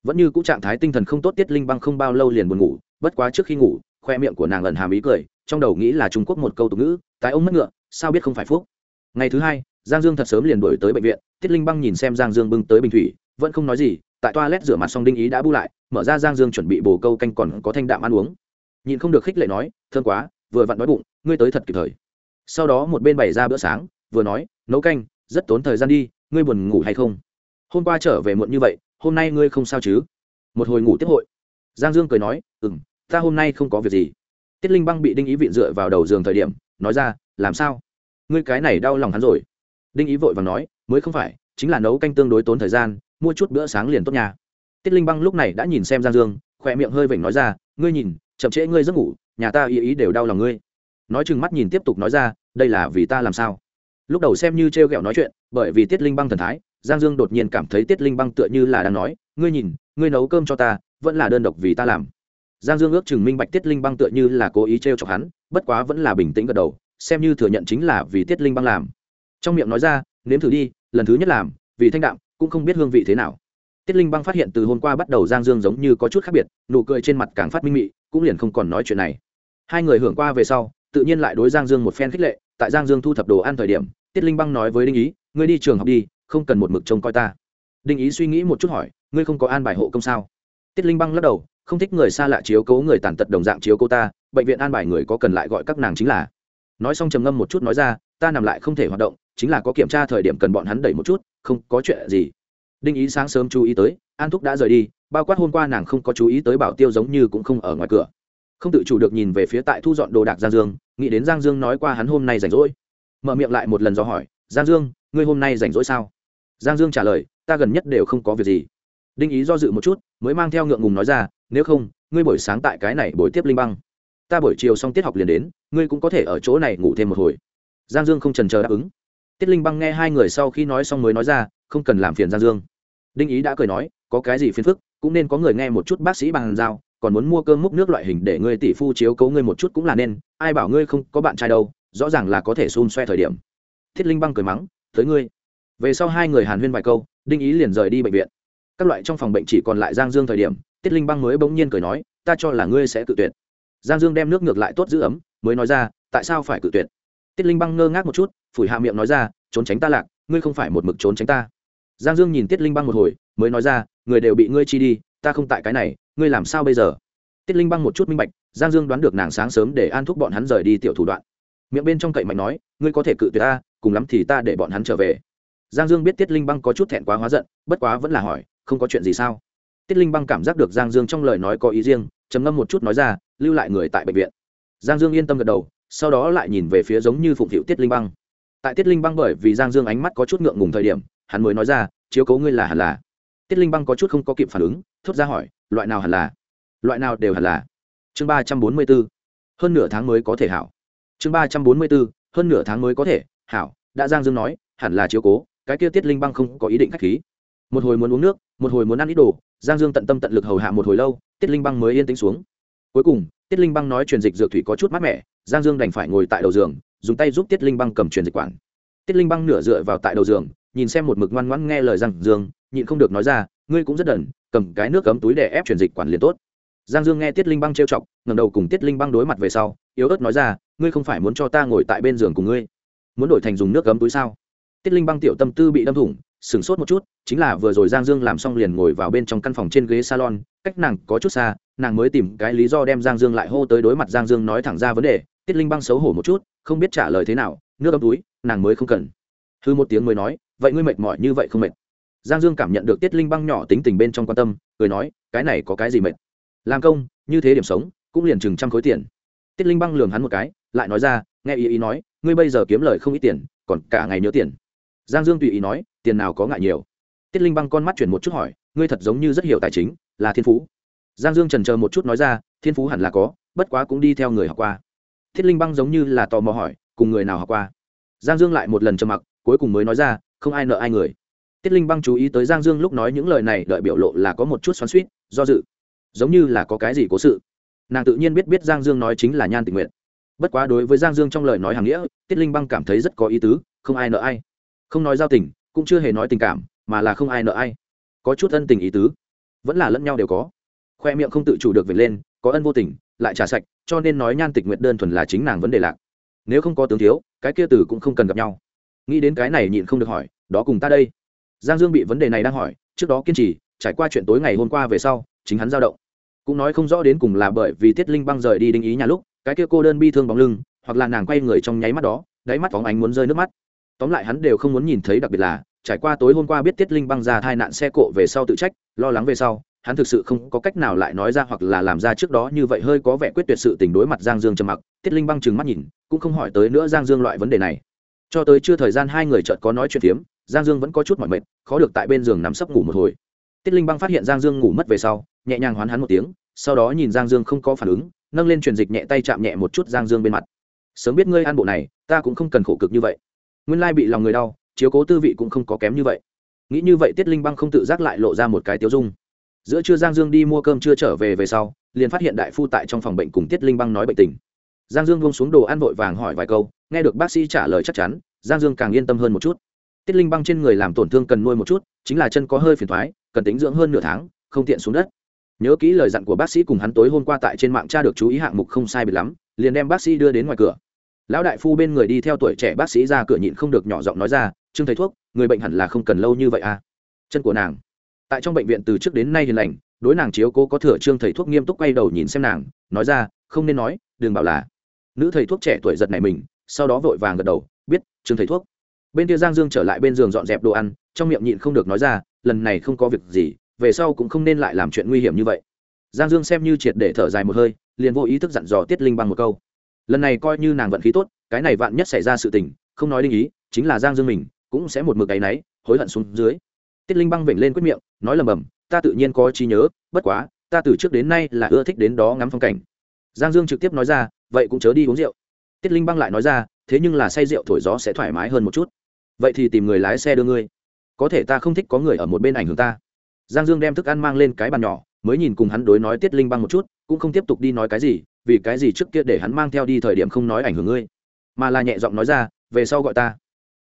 Vẫn như cũ trạng thái tinh thần không tốt, tiết linh băng không bao lâu liền buồn ngủ, bất quá trước khi ngủ, khoe miệng của nàng lần hàm ý cười, trong đầu nghĩ là trung quốc một câu tục ngữ, tái ông mất ngựa, sao biết không phải phúc? Ngày thứ hai, giang dương thật sớm liền đổi tới bệnh viện, tiết linh băng nhìn xem giang dương bưng tới bình thủy, vẫn không nói gì, tại toilet rửa mặt xong đinh ý đã bu lại, mở ra giang dương chuẩn bị bồ câu canh còn có thanh đạm ăn uống. Nhìn không được khích lệ nói, thương quá vừa vặn đói bụng, ngươi tới thật kịp thời. Sau đó một bên bày ra bữa sáng, vừa nói, nấu canh, rất tốn thời gian đi, ngươi buồn ngủ hay không? Hôm qua trở về muộn như vậy, hôm nay ngươi không sao chứ? Một hồi ngủ tiếp hội. Giang dương cười nói ừ m ta hôm nay không có việc gì. Tiết linh băng bị đinh ý vịn dựa vào đầu giường thời điểm, nói ra, làm sao? Ngươi cái này đau lòng hắn rồi. Đinh ý vội và nói, mới không phải, chính là nấu canh tương đối tốn thời gian, mua chút bữa sáng liền tốt nhà tiết linh băng lúc này đã nhìn xem giang dương, khỏe miệng hơi vểnh nói ra, ngươi nhìn, chậm trễ ngươi giấc ngủ nhà ta ý ý đều đau lòng ngươi. Nói chừng mắt nhìn tiếp tục nói ra, đây là vì ta làm sao? Lúc đầu xem như t r e o g ẹ o nói chuyện, bởi vì tiết linh băng thần thái, giang dương đột nhiên cảm thấy tiết linh băng tựa như là đang nói, ngươi nhìn, ngươi nấu cơm cho ta, vẫn là đơn độc vì ta làm. Giang dương ước chừng minh bạch tiết linh băng tựa như là cố ý t r e o chọc hắn, bất quá vẫn là bình tĩnh gật đầu, xem như thừa nhận chính là vì tiết linh băng làm. Trong miệng nói ra, nếm thử đi, lần thứ nhất làm, vì thanh đạm, cũng không biết hương vị thế nào. Tiết linh băng phát hiện từ hôm qua bắt đầu giang dương giống như có chút khác biệt, nụ cười trên mặt càng phát minh mị, cũng liền không còn nói chuyện này hai người hưởng qua về sau, tự nhiên lại đối giang dương một phen khích lệ, tại giang dương thu thập đồ ăn thời điểm, tiết linh băng nói với đinh ý, ngươi đi trường học đi, không cần một mực trông coi ta. Đinh ý suy nghĩ một chút hỏi, ngươi không có an bài hộ công sao? Tiết linh băng lắc đầu, không thích người xa lạ chiếu cố người tàn tật đồng dạng chiếu cô ta, bệnh viện an bài người có cần lại gọi các nàng chính là. Nói xong trầm ngâm một chút nói ra, ta nằm lại không thể hoạt động, chính là có kiểm tra thời điểm cần bọn hắn đẩy một chút, không có chuyện gì. Đinh ý sáng sớm chú ý tới, an thúc đã rời đi, bao quát hôm qua nàng không có chú ý tới bảo tiêu giống như cũng không ở ngoài cửa không tự chủ được nhìn về phía tại thu dọn đồ đạc giang dương, nghĩ đến giang dương nói qua hắn hôm nay rảnh rỗi. Mở miệng lại một lần do hỏi, giang dương, ngươi hôm nay rảnh rỗi sao? Giang dương trả lời, ta gần nhất đều không có việc gì. Đinh ý do dự một chút, mới mang theo ngượng ngùng nói ra, nếu không, ngươi buổi sáng tại cái này buổi tiếp linh băng. Ta buổi chiều xong tiết học liền đến, ngươi cũng có thể ở chỗ này ngủ thêm một hồi. Giang dương không trần chờ đáp ứng. Tiết linh băng nghe hai người sau khi nói xong mới nói ra, không cần làm phiền giang dương. Đinh ý đã cười nói, có cái gì phiền phức, cũng nên có người nghe một chút bác sĩ bằng giao còn muốn mua cơm múc nước loại hình để ngươi tỷ phu chiếu cố ngươi một chút cũng là nên, ai bảo ngươi không có bạn trai đâu, rõ ràng là có thể xun xoe thời điểm. Thiết linh băng cười mắng, tới ngươi. Về sau hai người hàn huyên vài câu, đinh ý liền rời đi bệnh viện. Các loại trong phòng bệnh chỉ còn lại giang dương thời điểm tiết linh băng mới bỗng nhiên cười nói, ta cho là ngươi sẽ cự tuyệt. Giang dương đem nước ngược lại tốt giữ ấm, mới nói ra, tại sao phải cự tuyệt? Tiết linh băng ngơ ngác một chút, phủi hạ miệng nói ra, trốn tránh ta lạc, ngươi không phải một mực trốn tránh ta. Giang dương nhìn tiết linh băng một hồi, mới nói ra, người đều bị ngươi chi đi ta không tại cái này, ngươi làm sao bây giờ? Tiết linh băng một chút minh bạch, giang dương đoán được nàng sáng sớm để an thúc bọn hắn rời đi tiểu thủ đoạn. Miệng bên trong cậy mạnh nói, ngươi có thể cự tuyệt ta, cùng lắm thì ta để bọn hắn trở về. Giang dương biết tiết linh băng có chút thẹn quá hóa giận, bất quá vẫn là hỏi, không có chuyện gì sao? Tiết linh băng cảm giác được giang dương trong lời nói có ý riêng, trầm ngâm một chút nói ra, lưu lại người tại bệnh viện. Giang dương yên tâm gật đầu, sau đó lại nhìn về phía giống như phụng phịu tiết linh băng. Tại tiết linh băng bởi vì giang dương ánh mắt có chút ngượng ngùng thời điểm, hắn mới nói ra, chiếu cố ngươi là hẳn là. Tiết linh băng có chút không có kịp phản ứng thốt ra hỏi, loại nào hẳn là? Loại nào đều hẳn là? Chương ba trăm bốn mươi b ố hơn nửa tháng mới có thể hảo. Chương ba trăm bốn mươi b ố hơn nửa tháng mới có thể hảo, đã giang dương nói, hẳn là chiếu cố, cái kia tiết linh băng không có ý định k h á c h khí. Một hồi muốn uống nước, một hồi muốn ăn ít đồ, giang dương tận tâm tận lực hầu hạ một hồi lâu, tiết linh băng mới yên tĩnh xuống. Cuối cùng, tiết linh băng nói truyền dịch dược thủy có chút mát mẻ, giang dương đành phải ngồi tại đầu giường, dùng tay giúp tiết linh băng cầm truyền dịch quản. Tiết linh băng nửa dựa vào tại đầu giường, nhìn xem một mực ngoan ngoãn nghe lời giang dương, nhịn không được nói ra, ngươi cũng rất đần cầm cái nước cấm túi để ép truyền dịch quản liền tốt. Giang dương nghe tiết linh băng trêu chọc ngầm đầu cùng tiết linh băng đối mặt về sau, yếu ớt nói ra, ngươi không phải muốn cho ta ngồi tại bên giường cùng ngươi? Muốn đổi thành dùng nước cấm túi sao? Tiết linh băng tiểu tâm tư bị đâm thủng, sửng sốt một chút, chính là vừa rồi giang dương làm xong liền ngồi vào bên trong căn phòng trên ghế salon, cách nàng có chút xa, nàng mới tìm cái lý do đem giang dương lại hô tới đối mặt giang dương nói thẳng ra vấn đề, tiết linh băng xấu hổ một chút, không biết trả lời thế nào, nước ấm túi, nàng mới không cần. Hư một tiếng mới nói, vậy ngươi mệt mỏi như vậy không mệt giang dương cảm nhận được tiết linh băng nhỏ tính tình bên trong quan tâm, cười nói, cái này có cái gì mệt? Làm công, như thế điểm sống, cũng liền chừng trăm khối tiền. Tiết linh băng lường hắn một cái, lại nói ra, nghe ý ý nói, ngươi bây giờ kiếm lời không ít tiền, còn cả ngày nhớ tiền. Giang dương tùy ý nói, tiền nào có ngại nhiều? Tiết linh băng con mắt chuyển một chút hỏi, ngươi thật giống như rất hiểu tài chính, là thiên phú. Giang dương trần chờ một chút nói ra, thiên phú hẳn là có, bất quá cũng đi theo người học qua. Thiết linh băng giống như là tò mò hỏi, cùng người nào học qua? Giang dương lại một lần trầm mặc, cuối cùng mới nói ra, không ai nợ ai người tiết linh băng chú ý tới giang dương lúc nói những lời này, đợi biểu lộ là có một chút xoắn suýt do dự. Giống như là có cái gì cố sự. Nàng tự nhiên biết biết giang dương nói chính là nhan tình nguyện bất quá đối với giang dương trong lời nói hàng nghĩa, tiết linh băng cảm thấy rất có ý tứ, không ai nợ ai. Không nói giao tình, cũng chưa hề nói tình cảm, mà là không ai nợ ai. Có chút ân tình ý tứ, vẫn là lẫn nhau đều có. Khoe miệng không tự chủ được về lên, có ân vô tình, lại trả sạch, cho nên nói nhan tịch nguyện đơn thuần là chính nàng vấn đề lạc. Nếu không có tướng thiếu, cái kia từ cũng không cần gặp nhau. Nghĩ đến cái này nhịn không được hỏi, đó cùng ta đây? Giang dương bị vấn đề này đang hỏi, trước đó kiên trì, trải qua chuyện tối ngày hôm qua về sau, chính hắn dao động. Cũng nói không rõ đến cùng là bởi vì tiết linh băng rời đi đinh ý nhà lúc, cái kia cô đơn bi thương bóng lưng, hoặc là nàng quay người trong nháy mắt đó, đáy mắt phóng ánh muốn rơi nước mắt. Tóm lại hắn đều không muốn nhìn thấy đặc biệt là, trải qua tối hôm qua biết tiết linh băng ra thai nạn xe cộ về sau tự trách, lo lắng về sau, hắn thực sự không có cách nào lại nói ra hoặc là làm ra trước đó như vậy hơi có vẻ quyết tuyệt sự tình đối mặt giang dương trầm mặc. Tiết linh băng trừng mắt nhìn, cũng không hỏi tới nữa giang dương loại vấn đề này cho tới chưa thời gian hai người chợt có nói chuyện phiếm, giang dương vẫn có chút mỏi mệt, khó được tại bên giường nắm sấp ngủ một hồi. Tiết linh băng phát hiện giang dương ngủ mất về sau, nhẹ nhàng hoán hắn một tiếng, sau đó nhìn giang dương không có phản ứng, nâng lên truyền dịch nhẹ tay chạm nhẹ một chút giang dương bên mặt. Sớm biết ngươi ăn bộ này, ta cũng không cần khổ cực như vậy. Nguyên lai bị lòng người đau, chiếu cố tư vị cũng không có kém như vậy. Nghĩ như vậy tiết linh băng không tự giác lại lộ ra một cái tiêu dung. Giữa trưa giang dương đi mua cơm chưa trở về về sau, liền phát hiện đại phu tại trong phòng bệnh cùng tiết linh băng nói bệnh tình giang dương buông xuống đồ ăn vội vàng hỏi vài câu, nghe được bác sĩ trả lời chắc chắn, giang dương càng yên tâm hơn một chút. Tiết linh băng trên người làm tổn thương cần nuôi một chút, chính là chân có hơi phiền thoái cần tính dưỡng hơn nửa tháng, không tiện xuống đất. Nhớ kỹ lời dặn của bác sĩ cùng hắn tối hôm qua tại trên mạng tra được chú ý hạng mục không sai biệt lắm, liền đem bác sĩ đưa đến ngoài cửa. Lão đại phu bên người đi theo tuổi trẻ bác sĩ ra cửa nhịn không được nhỏ giọng nói ra, trương thầy thuốc, người bệnh hẳn là không cần lâu như vậy à? Chân của nàng. Tại trong bệnh viện từ trước đến nay hiền lành, đối nàng chiếu cố có thừa trương thầy thuốc nghiêm túc quay đầu nhìn xem nàng, nói ra, không nên nói, đừng bảo là nữ thầy thuốc trẻ tuổi giật này mình, sau đó vội vàng gật đầu, biết, trương thầy thuốc. Bên kia giang dương trở lại bên giường dọn dẹp đồ ăn, trong miệng nhịn không được nói ra, lần này không có việc gì, về sau cũng không nên lại làm chuyện nguy hiểm như vậy. Giang dương xem như triệt để thở dài một hơi, liền vô ý thức dặn dò tiết linh bằng một câu. Lần này coi như nàng vận khí tốt, cái này vạn nhất xảy ra sự tình, không nói đinh ý, chính là giang dương mình, cũng sẽ một mực áy náy, hối hận xuống dưới. Tiết linh băng vểnh lên quyết miệng, nói lầm bầm, ta tự nhiên có trí nhớ, bất quá, ta từ trước đến nay là ưa thích đến đó ngắm phong cảnh. Giang dương trực tiếp nói ra vậy cũng chớ đi uống rượu. Tiết linh băng lại nói ra, thế nhưng là say rượu thổi gió sẽ thoải mái hơn một chút. Vậy thì tìm người lái xe đưa ngươi. Có thể ta không thích có người ở một bên ảnh hưởng ta. Giang dương đem thức ăn mang lên cái bàn nhỏ, mới nhìn cùng hắn đối nói tiết linh băng một chút, cũng không tiếp tục đi nói cái gì, vì cái gì trước kia để hắn mang theo đi thời điểm không nói ảnh hưởng ngươi. Mà là nhẹ giọng nói ra, về sau gọi ta.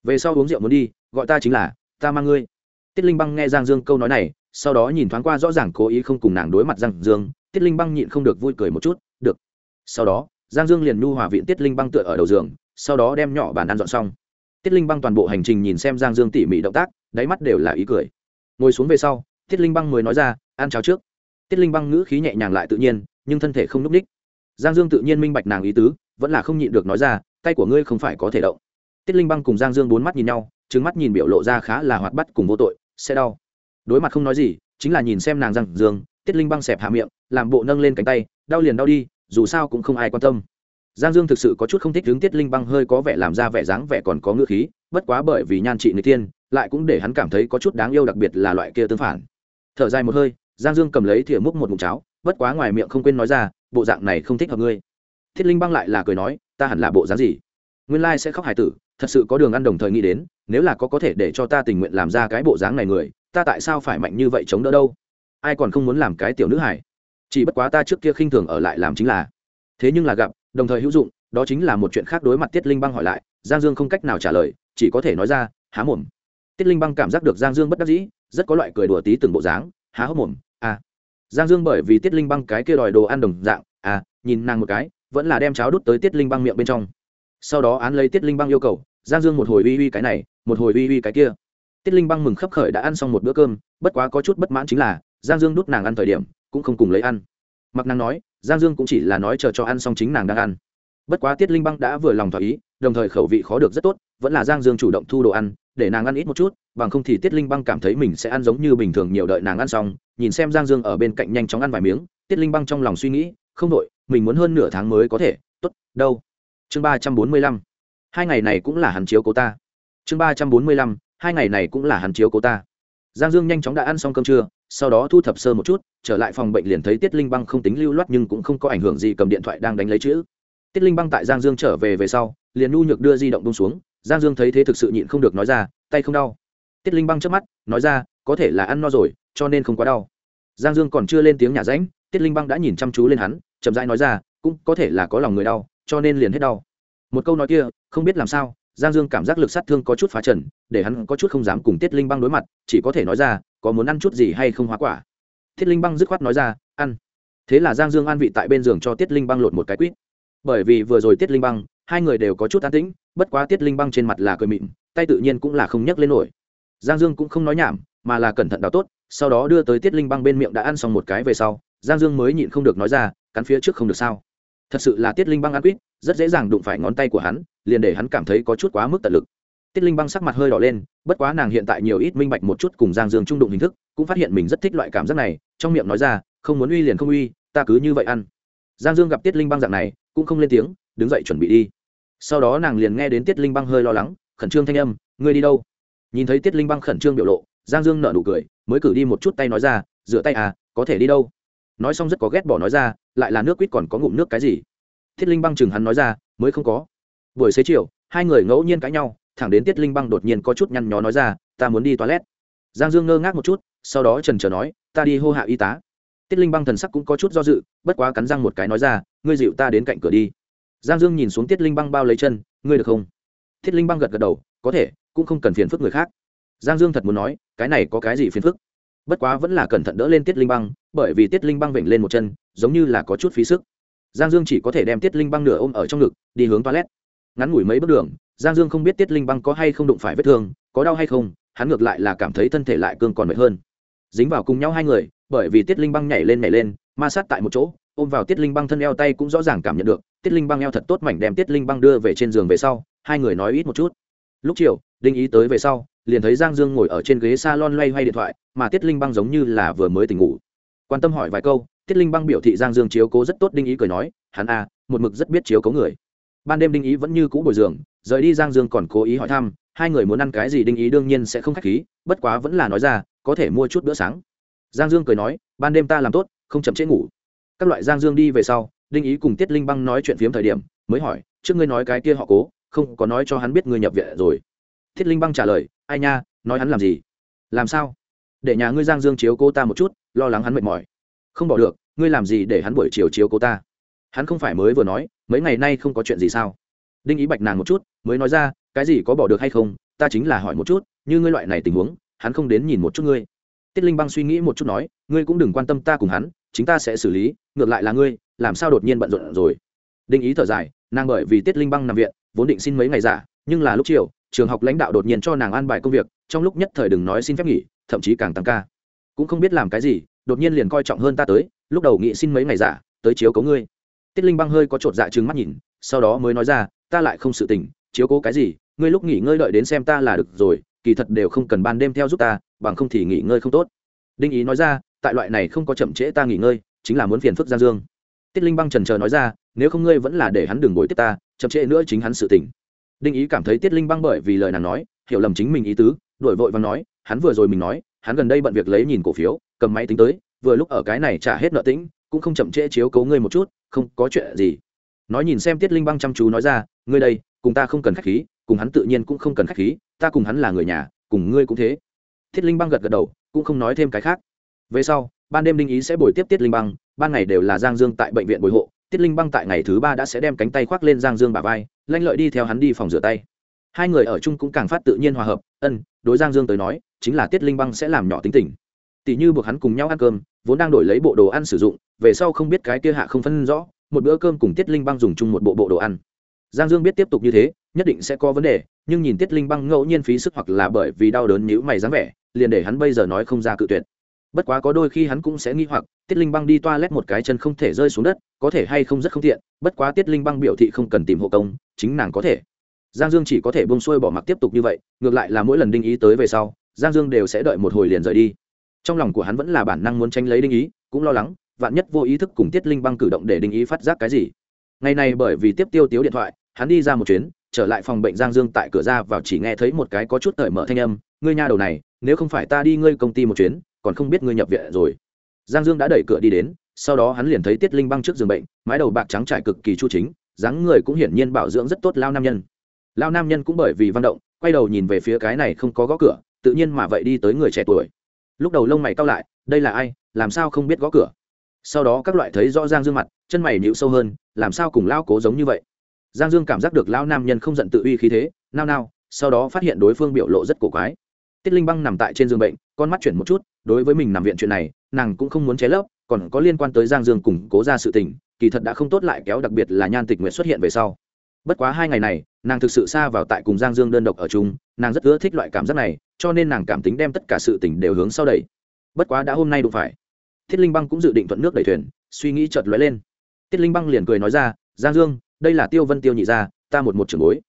Về sau uống rượu muốn đi, gọi ta chính là, ta mang ngươi. Tiết linh băng nghe giang dương câu nói này, sau đó nhìn thoáng qua rõ ràng cố ý không cùng nàng đối mặt giang dương, tiết linh băng nhịn không được vui cười một chút, được. Sau đó giang dương liền nhu hòa viện tiết linh băng tựa ở đầu giường, sau đó đem nhỏ bàn ăn dọn xong. Tiết linh băng toàn bộ hành trình nhìn xem giang dương tỉ mỉ động tác, đáy mắt đều là ý cười. Ngồi xuống về sau, tiết linh băng mới nói ra, ăn cháo trước. Tiết linh băng ngữ khí nhẹ nhàng lại tự nhiên, nhưng thân thể không n ú c ních. Giang dương tự nhiên minh bạch nàng ý tứ, vẫn là không nhịn được nói ra, tay của ngươi không phải có thể động. Tiết linh băng cùng giang dương bốn mắt nhìn nhau trứng mắt nhìn biểu lộ ra khá là hoạt bắt cùng vô tội, sẽ đau. Đối mặt không nói gì, chính là nhìn xem nàng giang dương, tiết linh băng xẹp hạ miệng, làm bộ nâng lên cánh tay, đau liền đau đi dù sao cũng không ai quan tâm. Giang dương thực sự có chút không thích hướng tiết linh băng hơi có vẻ làm ra vẻ dáng vẻ còn có ngữ khí, bất quá bởi vì nhan trị người tiên, lại cũng để hắn cảm thấy có chút đáng yêu đặc biệt là loại kia tương phản. Thở dài một hơi, giang dương cầm lấy thìa múc một mụn cháo, bất quá ngoài miệng không quên nói ra, bộ dạng này không thích hợp ngươi. Thiết linh băng lại là cười nói, ta hẳn là bộ dáng gì? Nguyên lai sẽ khóc hải tử, thật sự có đường ăn đồng thời nghĩ đến, nếu là có có thể để cho ta tình nguyện làm ra cái bộ dáng này người, ta tại sao phải mạnh như vậy chống đỡ đâu? Ai còn không muốn làm cái tiểu nữ hải chỉ bất quá ta trước kia khinh thường ở lại làm chính là. Thế nhưng là gặp, đồng thời hữu dụng, đó chính là một chuyện khác đối mặt tiết linh băng hỏi lại, giang dương không cách nào trả lời, chỉ có thể nói ra, há mồm. Tiết linh băng cảm giác được giang dương bất đắc dĩ, rất có loại cười đùa tí từng bộ dáng, há hốc mồm à. giang dương bởi vì tiết linh băng cái kia đòi đồ ăn đồng dạng à nhìn nàng một cái, vẫn là đem cháo đút tới tiết linh băng miệng bên trong. Sau đó án lấy tiết linh băng yêu cầu, giang dương một hồi uy uy cái này, một hồi uy uy cái kia. Tiết linh băng mừng khấp khởi đã ăn xong một bữa cơm, bất quá có chút bất mãn chính là, giang dương đút nàng ăn thời điểm cũng không cùng lấy ăn. Mặc nàng nói, giang dương cũng chỉ là nói chờ cho ăn xong chính nàng đang ăn. Bất quá tiết linh băng đã vừa lòng thỏa ý, đồng thời khẩu vị khó được rất tốt, vẫn là giang dương chủ động thu đồ ăn, để nàng ăn ít một chút, bằng không thì tiết linh băng cảm thấy mình sẽ ăn giống như bình thường nhiều đợi nàng ăn xong, nhìn xem giang dương ở bên cạnh nhanh chóng ăn vài miếng, tiết linh băng trong lòng suy nghĩ, không đội mình muốn hơn nửa tháng mới có thể t ố t đâu. Chương ba trăm bốn mươi lăm. Hai ngày này cũng là hắn chiếu cố ta. Chương ba trăm bốn mươi lăm, hai ngày này cũng là hắn chiếu cố ta giang dương nhanh chóng đã ăn xong cơm trưa, sau đó thu thập sơ một chút, trở lại phòng bệnh liền thấy tiết linh băng không tính lưu loát nhưng cũng không có ảnh hưởng gì, cầm điện thoại đang đánh lấy chữ. Tiết linh băng tại giang dương trở về về sau, liền nhu nhược đưa di động bông xuống. Giang dương thấy thế thực sự nhịn không được nói ra, tay không đau. Tiết linh băng chớp mắt, nói ra, có thể là ăn no rồi, cho nên không quá đau. Giang dương còn chưa lên tiếng nhà ránh, tiết linh băng đã nhìn chăm chú lên hắn, chậm rãi nói ra, cũng có thể là có lòng người đau, cho nên liền hết đau. Một câu nói kia, không biết làm sao giang dương cảm giác lực sát thương có chút phá trần, để hắn có chút không dám cùng tiết linh băng đối mặt, chỉ có thể nói ra, có muốn ăn chút gì hay không hóa quả. Tiết linh băng dứt khoát nói ra, ăn. Thế là giang dương an vị tại bên giường cho tiết linh băng lột một cái quýt. Bởi vì vừa rồi tiết linh băng, hai người đều có chút an tĩnh, bất quá tiết linh băng trên mặt là cười mịn, tay tự nhiên cũng là không nhấc lên nổi. Giang dương cũng không nói nhảm, mà là cẩn thận đào tốt, sau đó đưa tới tiết linh băng bên miệng đã ăn xong một cái về sau, giang dương mới nhịn không được nói ra, cắn phía trước không được sao. Thật sự là tiết linh băng ăn quýt rất dễ dàng đụng phải ngón tay của hắn, liền để hắn cảm thấy có chút quá mức tận lực. Tiết linh băng sắc mặt hơi đỏ lên, bất quá nàng hiện tại nhiều ít minh bạch một chút cùng giang dương trung đụng hình thức, cũng phát hiện mình rất thích loại cảm giác này, trong miệng nói ra, không muốn uy liền không uy, ta cứ như vậy ăn. Giang dương gặp tiết linh băng dạng này, cũng không lên tiếng, đứng dậy chuẩn bị đi. Sau đó nàng liền nghe đến tiết linh băng hơi lo lắng, khẩn trương thanh âm, ngươi đi đâu? Nhìn thấy tiết linh băng khẩn trương biểu lộ, giang dương nở nụ cười, mới cử đi một chút tay nói ra, rửa tay à có thể đi đâu? Nói xong rất có ghét bỏ nói ra, lại là nước quýt còn có ngụm nước cái gì? Thiết linh băng chừng hắn nói ra, mới không có. Buổi xế chiều, hai người ngẫu nhiên cãi nhau, thẳng đến tiết linh băng đột nhiên có chút nhăn nhó nói ra, ta muốn đi toilet. Giang dương ngơ ngác một chút, sau đó trần trờ nói, ta đi hô hạ y tá. Tiết linh băng thần sắc cũng có chút do dự, bất quá cắn răng một cái nói ra, ngươi dịu ta đến cạnh cửa đi. Giang dương nhìn xuống tiết linh băng bao lấy chân, ngươi được không? Thiết linh băng gật gật đầu, có thể, cũng không cần phiền phức người khác. Giang dương thật muốn nói, cái này có cái gì phiền phức? Bất quá vẫn là cẩn thận đỡ lên tiết linh băng, bởi vì tiết linh băng vểnh lên một chân, giống như là có chút phí sức giang dương chỉ có thể đem tiết linh băng nửa ôm ở trong ngực, đi hướng toilet. Ngắn ngủi mấy bước đường, giang dương không biết tiết linh băng có hay không đụng phải vết thương, có đau hay không, hắn ngược lại là cảm thấy thân thể lại cương còn mệt hơn. Dính vào cùng nhau hai người, bởi vì tiết linh băng nhảy lên nhảy lên, ma sát tại một chỗ, ôm vào tiết linh băng thân eo tay cũng rõ ràng cảm nhận được, tiết linh băng eo thật tốt mảnh đem tiết linh băng đưa về trên giường về sau, hai người nói ít một chút. Lúc chiều, đinh ý tới về sau, liền thấy giang dương ngồi ở trên ghế s a lon loay hoay điện thoại, mà tiết linh băng giống như là vừa mới tỉnh ngủ. Quan tâm hỏi vài câu tiết linh băng biểu thị giang dương chiếu cố rất tốt đinh ý cười nói hắn a à, một mực rất biết chiếu cố người. Ban đêm đinh ý vẫn như cũ bồi giường rời đi giang dương còn cố ý hỏi thăm hai người muốn ăn cái gì đinh ý đương nhiên sẽ không k h á c h khí bất quá vẫn là nói ra có thể mua chút bữa sáng. Giang dương cười nói ban đêm ta làm tốt không chậm trễ ngủ. Các loại giang dương đi về sau đinh ý cùng tiết linh băng nói chuyện phiếm thời điểm mới hỏi trước ngươi nói cái kia họ cố không có nói cho hắn biết ngươi nhập viện rồi. Thiết linh băng trả lời ai nha nói hắn làm gì? Làm sao? Để nhà ngươi giang dương chiếu cô ta một chút lo lắng hắn mệt mỏi không bỏ được, ngươi làm gì để hắn buổi chiều chiếu cô ta? Hắn không phải mới vừa nói, mấy ngày nay không có chuyện gì sao? Đinh ý bạch nàng một chút, mới nói ra, cái gì có bỏ được hay không, ta chính là hỏi một chút, như ngươi loại này tình huống, hắn không đến nhìn một chút ngươi. Tiết linh băng suy nghĩ một chút nói, ngươi cũng đừng quan tâm ta cùng hắn, chính ta sẽ xử lý, ngược lại là ngươi, làm sao đột nhiên bận rộn rồi? Đinh ý thở dài, nàng bởi vì tiết linh băng nằm viện, vốn định xin mấy ngày giả, nhưng là lúc chiều, trường học lãnh đạo đột nhiên cho nàng an bài công việc, trong lúc nhất thời đừng nói xin phép nghỉ, thậm chí càng tăng ca. Cũng không biết làm cái gì đột nhiên liền coi trọng hơn ta tới, lúc đầu nghị xin mấy ngày giả, tới chiếu cố ngươi. Tiết linh băng hơi có chột dạ trừng mắt nhìn, sau đó mới nói ra, ta lại không sự tình, chiếu cố cái gì, ngươi lúc nghỉ ngơi đợi đến xem ta là được rồi, kỳ thật đều không cần ban đêm theo giúp ta, bằng không thì nghỉ ngơi không tốt. Đinh ý nói ra, tại loại này không có chậm trễ ta nghỉ ngơi, chính là muốn phiền phức giang dương. Tiết linh băng trần chờ nói ra, nếu không ngươi vẫn là để hắn đừng bồi tiếp ta, chậm trễ nữa chính hắn sự tỉnh đinh ý cảm thấy tiết linh băng bởi vì lời nàng nói, hiểu lầm chính mình ý tứ đổi vội và nói, hắn vừa rồi mình nói hắn gần đây bận việc lấy nhìn cổ phiếu, cầm máy tính tới, vừa lúc ở cái này trả hết nợ tĩnh, cũng không chậm trễ chiếu cấu ngươi một chút, không có chuyện gì. Nói nhìn xem tiết linh băng chăm chú nói ra, ngươi đây, cùng ta không cần khách khí, cùng hắn tự nhiên cũng không cần khách khí, ta cùng hắn là người nhà, cùng ngươi cũng thế. Thiết linh băng gật gật đầu, cũng không nói thêm cái khác. Về sau, ban đêm đinh ý sẽ bồi tiếp tiết linh băng, ban ngày đều là giang dương tại bệnh viện bồi hộ, tiết linh băng tại ngày thứ ba đã sẽ đem cánh tay khoác lên giang dương bà vai, lanh lợi đi theo hắn đi phòng rửa tay. Hai người ở chung cũng càng phát tự nhiên hòa hợp, ân đối giang dương tới nói, chính là tiết linh băng sẽ làm nhỏ tính tình. Tỷ như buộc hắn cùng nhau ăn cơm, vốn đang đổi lấy bộ đồ ăn sử dụng, về sau không biết cái kia hạ không phân rõ, một bữa cơm cùng tiết linh băng dùng chung một bộ bộ đồ ăn. Giang dương biết tiếp tục như thế, nhất định sẽ có vấn đề, nhưng nhìn tiết linh băng ngẫu nhiên phí sức hoặc là bởi vì đau đớn nhữ mày dáng vẻ, liền để hắn bây giờ nói không ra cự tuyệt. Bất quá có đôi khi hắn cũng sẽ nghi hoặc, tiết linh băng đi toa lét một cái chân không thể rơi xuống đất, có thể hay không rất không tiện, bất quá tiết linh băng biểu thị không cần tìm hộ công, chính nàng có thể giang dương chỉ có thể bông xuôi bỏ mặc tiếp tục như vậy, ngược lại là mỗi lần đinh ý tới về sau, giang dương đều sẽ đợi một hồi liền rời đi. Trong lòng của hắn vẫn là bản năng muốn tranh lấy đinh ý, cũng lo lắng, vạn nhất vô ý thức cùng tiết linh băng cử động để đinh ý phát giác cái gì. Ngày này bởi vì tiếp tiêu tiếu điện thoại, hắn đi ra một chuyến, trở lại phòng bệnh giang dương tại cửa ra vào chỉ nghe thấy một cái có chút cởi mở thanh âm, ngươi nha đầu này, nếu không phải ta đi ngươi công ty một chuyến, còn không biết ngươi nhập viện rồi. Giang dương đã đẩy cửa đi đến, sau đó hắn liền thấy tiết linh băng trước giường bệnh, mái đầu bạc trắng trải cực kỳ chu chính, dáng người cũng hiển nhiên bảo dưỡng rất tốt lao nam nhân lao nam nhân cũng bởi vì văn động, quay đầu nhìn về phía cái này không có gõ cửa, tự nhiên mà vậy đi tới người trẻ tuổi. Lúc đầu lông mày cao lại, đây là ai, làm sao không biết gõ cửa? Sau đó các loại thấy rõ giang dương mặt, chân mày nhịu sâu hơn, làm sao cùng lao cố giống như vậy? Giang dương cảm giác được lao nam nhân không giận tự uy khí thế, nao nao, sau đó phát hiện đối phương biểu lộ rất cổ quái. Tiết linh băng nằm tại trên giường bệnh, con mắt chuyển một chút, đối với mình nằm viện chuyện này, nàng cũng không muốn ché lấp, còn có liên quan tới giang dương củng cố ra sự tình, kỳ thật đã không tốt lại kéo đặc biệt là nhan tịch Nguyệt xuất hiện về sau bất quá hai ngày này, nàng thực sự xa vào tại cùng giang dương đơn độc ở chung, nàng rất ưa thích loại cảm giác này, cho nên nàng cảm tính đem tất cả sự tình đều hướng sau đẩy. Bất quá đã hôm nay đụng phải. Thiết linh băng cũng dự định thuận nước đẩy thuyền, suy nghĩ chợt lóe lên. Tiết linh băng liền cười nói ra, giang dương, đây là tiêu vân tiêu nhị gia, ta một một trưởng bối.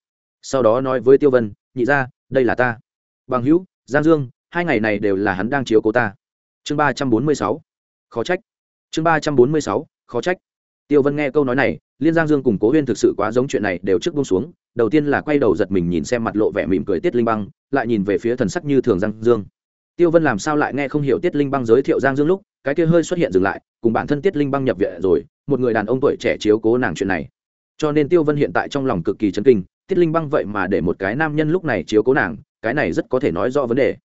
Sau đó nói với tiêu vân, nhị gia, đây là ta. Bằng hữu, giang dương, hai ngày này đều là hắn đang chiếu cố ta. Chương ba trăm bốn mươi sáu. Khó trách. Chương ba trăm bốn mươi sáu. Khó trách. Tiêu vân nghe câu nói này liên giang dương cùng cố huyên thực sự quá giống chuyện này đều trước bông xuống, đầu tiên là quay đầu giật mình nhìn xem mặt lộ vẻ mỉm cười tiết linh băng, lại nhìn về phía thần sắc như thường giang dương. Tiêu vân làm sao lại nghe không hiểu tiết linh băng giới thiệu giang dương lúc, cái kia hơi xuất hiện dừng lại, cùng bản thân tiết linh băng nhập viện rồi, một người đàn ông tuổi trẻ chiếu cố nàng chuyện này. Cho nên tiêu vân hiện tại trong lòng cực kỳ chấn kinh, tiết linh băng vậy mà để một cái nam nhân lúc này chiếu cố nàng, cái này rất có thể nói rõ vấn đề.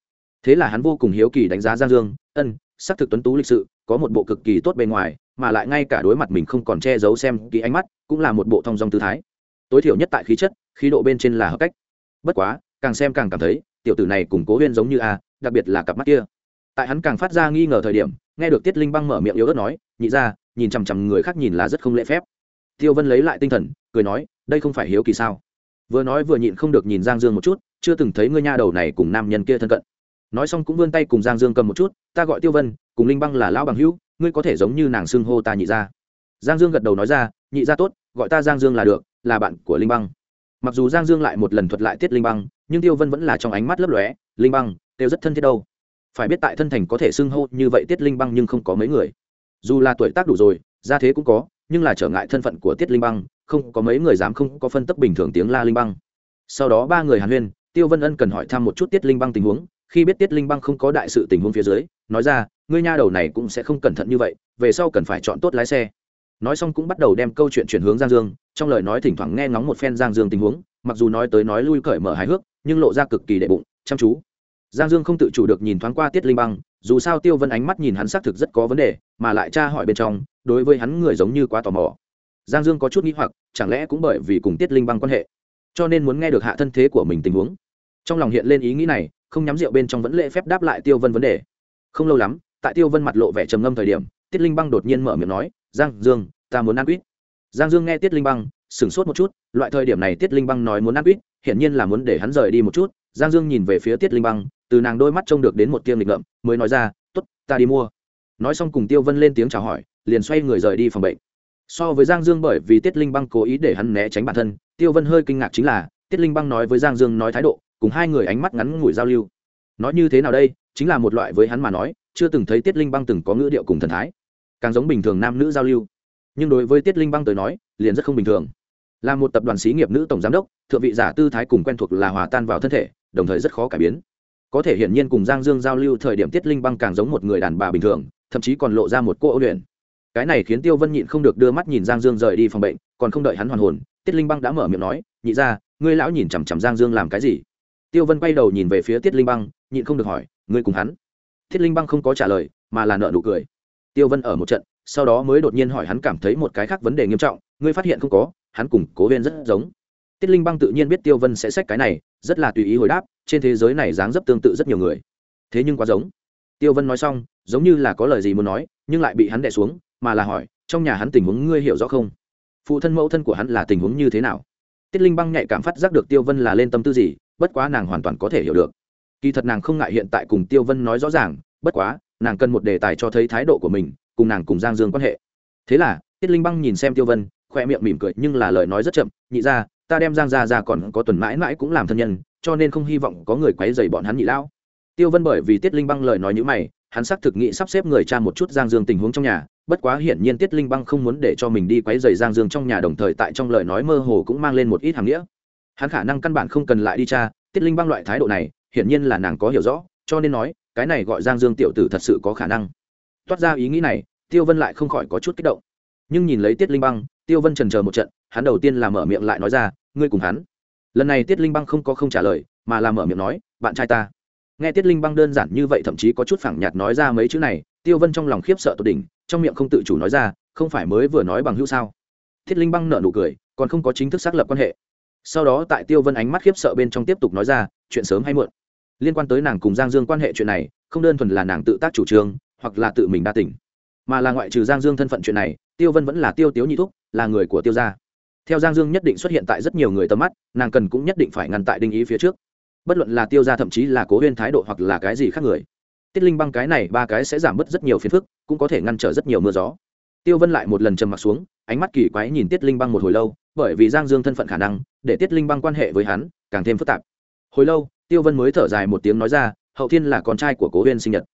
Thế là hắn vô cùng hiếu kỳ đánh giá giang dương, ân, xác thực tuấn tú lịch sự, có một bộ cực kỳ tốt bề ngoài mà lại ngay cả đối mặt mình không còn che giấu xem kỹ ánh mắt, cũng là một bộ thong dong tư thái. Tối thiểu nhất tại khí chất, khí độ bên trên là hợp cách. Bất quá, càng xem càng cảm thấy, tiểu tử này cùng cố huyên giống như a, đặc biệt là cặp mắt kia. Tại hắn càng phát ra nghi ngờ thời điểm, nghe được tiết linh băng mở miệng yếu ớt nói, nhị ra nhìn chằm chằm người khác nhìn là rất không lễ phép. Tiêu vân lấy lại tinh thần, cười nói, đây không phải hiếu kỳ sao? Vừa nói vừa nhịn không được nhìn giang dương một chút, chưa từng thấy ngươi nha đầu này cùng nam nhân kia thân cận nói xong cũng vươn tay cùng giang dương cầm một chút, ta gọi tiêu vân, cùng linh băng là lão bằng hữu, ngươi có thể giống như nàng xưng hô ta nhị ra giang dương gật đầu nói ra, nhị ra tốt, gọi ta giang dương là được, là bạn của linh băng. Mặc dù giang dương lại một lần thuật lại tiết linh băng, nhưng tiêu vân vẫn là trong ánh mắt lấp lóe, linh băng, tiêu rất thân thiết đâu. Phải biết tại thân thành có thể xưng hô như vậy tiết linh băng nhưng không có mấy người. Dù là tuổi tác đủ rồi ra thế cũng có, nhưng là trở ngại thân phận của tiết linh băng, không có mấy người dám không có phân tức bình thường tiếng la linh băng. Sau đó ba người hàn huyên, tiêu vân ân cần hỏi thăm một chút tiết linh băng tình huống khi biết tiết linh băng không có đại sự tình huống phía dưới, nói ra, ngươi nha đầu này cũng sẽ không cẩn thận như vậy, về sau cần phải chọn tốt lái xe. Nói xong cũng bắt đầu đem câu chuyện chuyển hướng giang dương, trong lời nói thỉnh thoảng nghe ngóng một phen giang dương tình huống, mặc dù nói tới nói lui cởi mở hài hước, nhưng lộ ra cực kỳ đệ bụng, chăm chú. Giang dương không tự chủ được nhìn thoáng qua tiết linh băng, dù sao tiêu vân ánh mắt nhìn hắn xác thực rất có vấn đề, mà lại tra hỏi bên trong, đối với hắn người giống như quá tò mò. Giang dương có chút nghĩ hoặc, chẳng lẽ cũng bởi vì cùng tiết linh băng quan hệ, cho nên muốn nghe được hạ thân thế của mình tình huống. Trong lòng hiện lên ý nghĩ này không nhắm rượu bên trong vẫn lễ phép đáp lại tiêu vân vấn đề. Không lâu lắm, tại tiêu vân mặt lộ vẻ trầm ngâm thời điểm, tiết linh băng đột nhiên mở miệng nói, giang dương, ta muốn ăn quýt. Giang dương nghe tiết linh băng, sửng sốt một chút, loại thời điểm này tiết linh băng nói muốn ăn quýt, hiển nhiên là muốn để hắn rời đi một chút. Giang dương nhìn về phía tiết linh băng, từ nàng đôi mắt trông được đến một tiêm lịch ngợm, mới nói ra t ố t ta đi mua. Nói xong cùng tiêu vân lên tiếng chào hỏi, liền xoay người rời đi phòng bệnh. So với giang dương bởi vì tiết linh băng cố ý để hắn né tránh bản thân, tiêu vân hơi kinh ngạc chính là, tiết linh băng nói với giang dương nói thái độ cùng hai người ánh mắt ngắn ngủi giao lưu. Nói như thế nào đây, chính là một loại với hắn mà nói, chưa từng thấy tiết linh băng từng có ngữ điệu cùng thần thái. Càng giống bình thường nam nữ giao lưu. Nhưng đối với tiết linh băng tới nói, liền rất không bình thường. Là một tập đoàn xí nghiệp nữ tổng giám đốc, thượng vị giả tư thái cùng quen thuộc là hòa tan vào thân thể, đồng thời rất khó cải biến. Có thể hiển nhiên cùng giang dương giao lưu thời điểm tiết linh băng càng giống một người đàn bà bình thường, thậm chí còn lộ ra một cô ấu luyện. Cái này khiến tiêu vân nhịn không được đưa mắt nhìn giang dương rời đi phòng bệnh, còn không đợi hắn hoàn hồn, tiết linh băng đã mở miệng nói, nhị ra ngươi lão nhìn chằm chằm giang dương làm cái gì? Tiêu vân quay đầu nhìn về phía tiết linh băng, nhịn không được hỏi, ngươi cùng hắn? Tiết linh băng không có trả lời, mà là nợ nụ cười. Tiêu vân ở một trận, sau đó mới đột nhiên hỏi hắn cảm thấy một cái khác vấn đề nghiêm trọng, ngươi phát hiện không có, hắn cùng cố viên rất giống. Tiết linh băng tự nhiên biết tiêu vân sẽ xách cái này, rất là tùy ý hồi đáp, trên thế giới này dáng dấp tương tự rất nhiều người. Thế nhưng quá giống. Tiêu vân nói xong, giống như là có lời gì muốn nói, nhưng lại bị hắn đẻ xuống, mà là hỏi, trong nhà hắn tình huống ngươi hiểu rõ không? Phụ thân mẫu thân của hắn là tình huống như thế nào? Tiết linh băng nhạy cảm phát giác được tiêu vân là lên tâm tư gì bất quá nàng hoàn toàn có thể hiểu được. Kỳ thật nàng không ngại hiện tại cùng tiêu vân nói rõ ràng, bất quá, nàng cần một đề tài cho thấy thái độ của mình, cùng nàng cùng giang dương quan hệ. Thế là, tiết linh băng nhìn xem tiêu vân khoe miệng mỉm cười nhưng là lời nói rất chậm, nhị ra, ta đem giang ra ra còn có tuần mãi mãi cũng làm thân nhân, cho nên không hy vọng có người quấy dày bọn hắn nhị lão. Tiêu vân bởi vì tiết linh băng lời nói như mày, hắn xác thực nghị sắp xếp người cha một chút giang dương tình huống trong nhà, bất quá hiển nhiên tiết linh băng không muốn để cho mình đi quấy dày giang dương trong nhà, đồng thời tại trong lời nói mơ hồ cũng mang lên một ít hàm nghĩa hắn khả năng căn bản không cần lại đi tra, tiết linh băng loại thái độ này, hiển nhiên là nàng có hiểu rõ, cho nên nói, cái này gọi giang dương tiểu tử thật sự có khả năng. Toát ra ý nghĩ này, tiêu vân lại không khỏi có chút kích động. Nhưng nhìn lấy tiết linh băng, tiêu vân trần chờ một trận, hắn đầu tiên là mở miệng lại nói ra, ngươi cùng hắn. Lần này tiết linh băng không có không trả lời, mà là mở miệng nói, bạn trai ta. Nghe tiết linh băng đơn giản như vậy thậm chí có chút phẳng nhạt nói ra mấy chữ này, tiêu vân trong lòng khiếp sợ tột đỉnh, trong miệng không tự chủ nói ra, không phải mới vừa nói bằng hữu sao? Thiết linh băng nợ nụ cười, còn không có chính thức xác lập quan hệ sau đó tại tiêu vân ánh mắt khiếp sợ bên trong tiếp tục nói ra, chuyện sớm hay muộn. Liên quan tới nàng cùng giang dương quan hệ chuyện này, không đơn thuần là nàng tự tác chủ trương, hoặc là tự mình đa tỉnh mà là ngoại trừ giang dương thân phận chuyện này, tiêu vân vẫn là tiêu tiếu nhị thúc, là người của tiêu gia. Theo giang dương nhất định xuất hiện tại rất nhiều người tầm mắt, nàng cần cũng nhất định phải ngăn tại đinh ý phía trước. Bất luận là tiêu gia thậm chí là cố huyên thái độ hoặc là cái gì khác người, tiết linh băng cái này ba cái sẽ giảm bớt rất nhiều phiền phức, cũng có thể ngăn trở rất nhiều mưa gió. Tiêu vân lại một lần trầm m ặ t xuống, ánh mắt kỳ quái nhìn tiết linh băng một hồi lâu bởi vì giang dương thân phận khả năng, để tiết linh băng quan hệ với hắn càng thêm phức tạp. Hồi lâu, tiêu vân mới thở dài một tiếng nói ra, hậu thiên là con trai của cố huyên sinh nhật.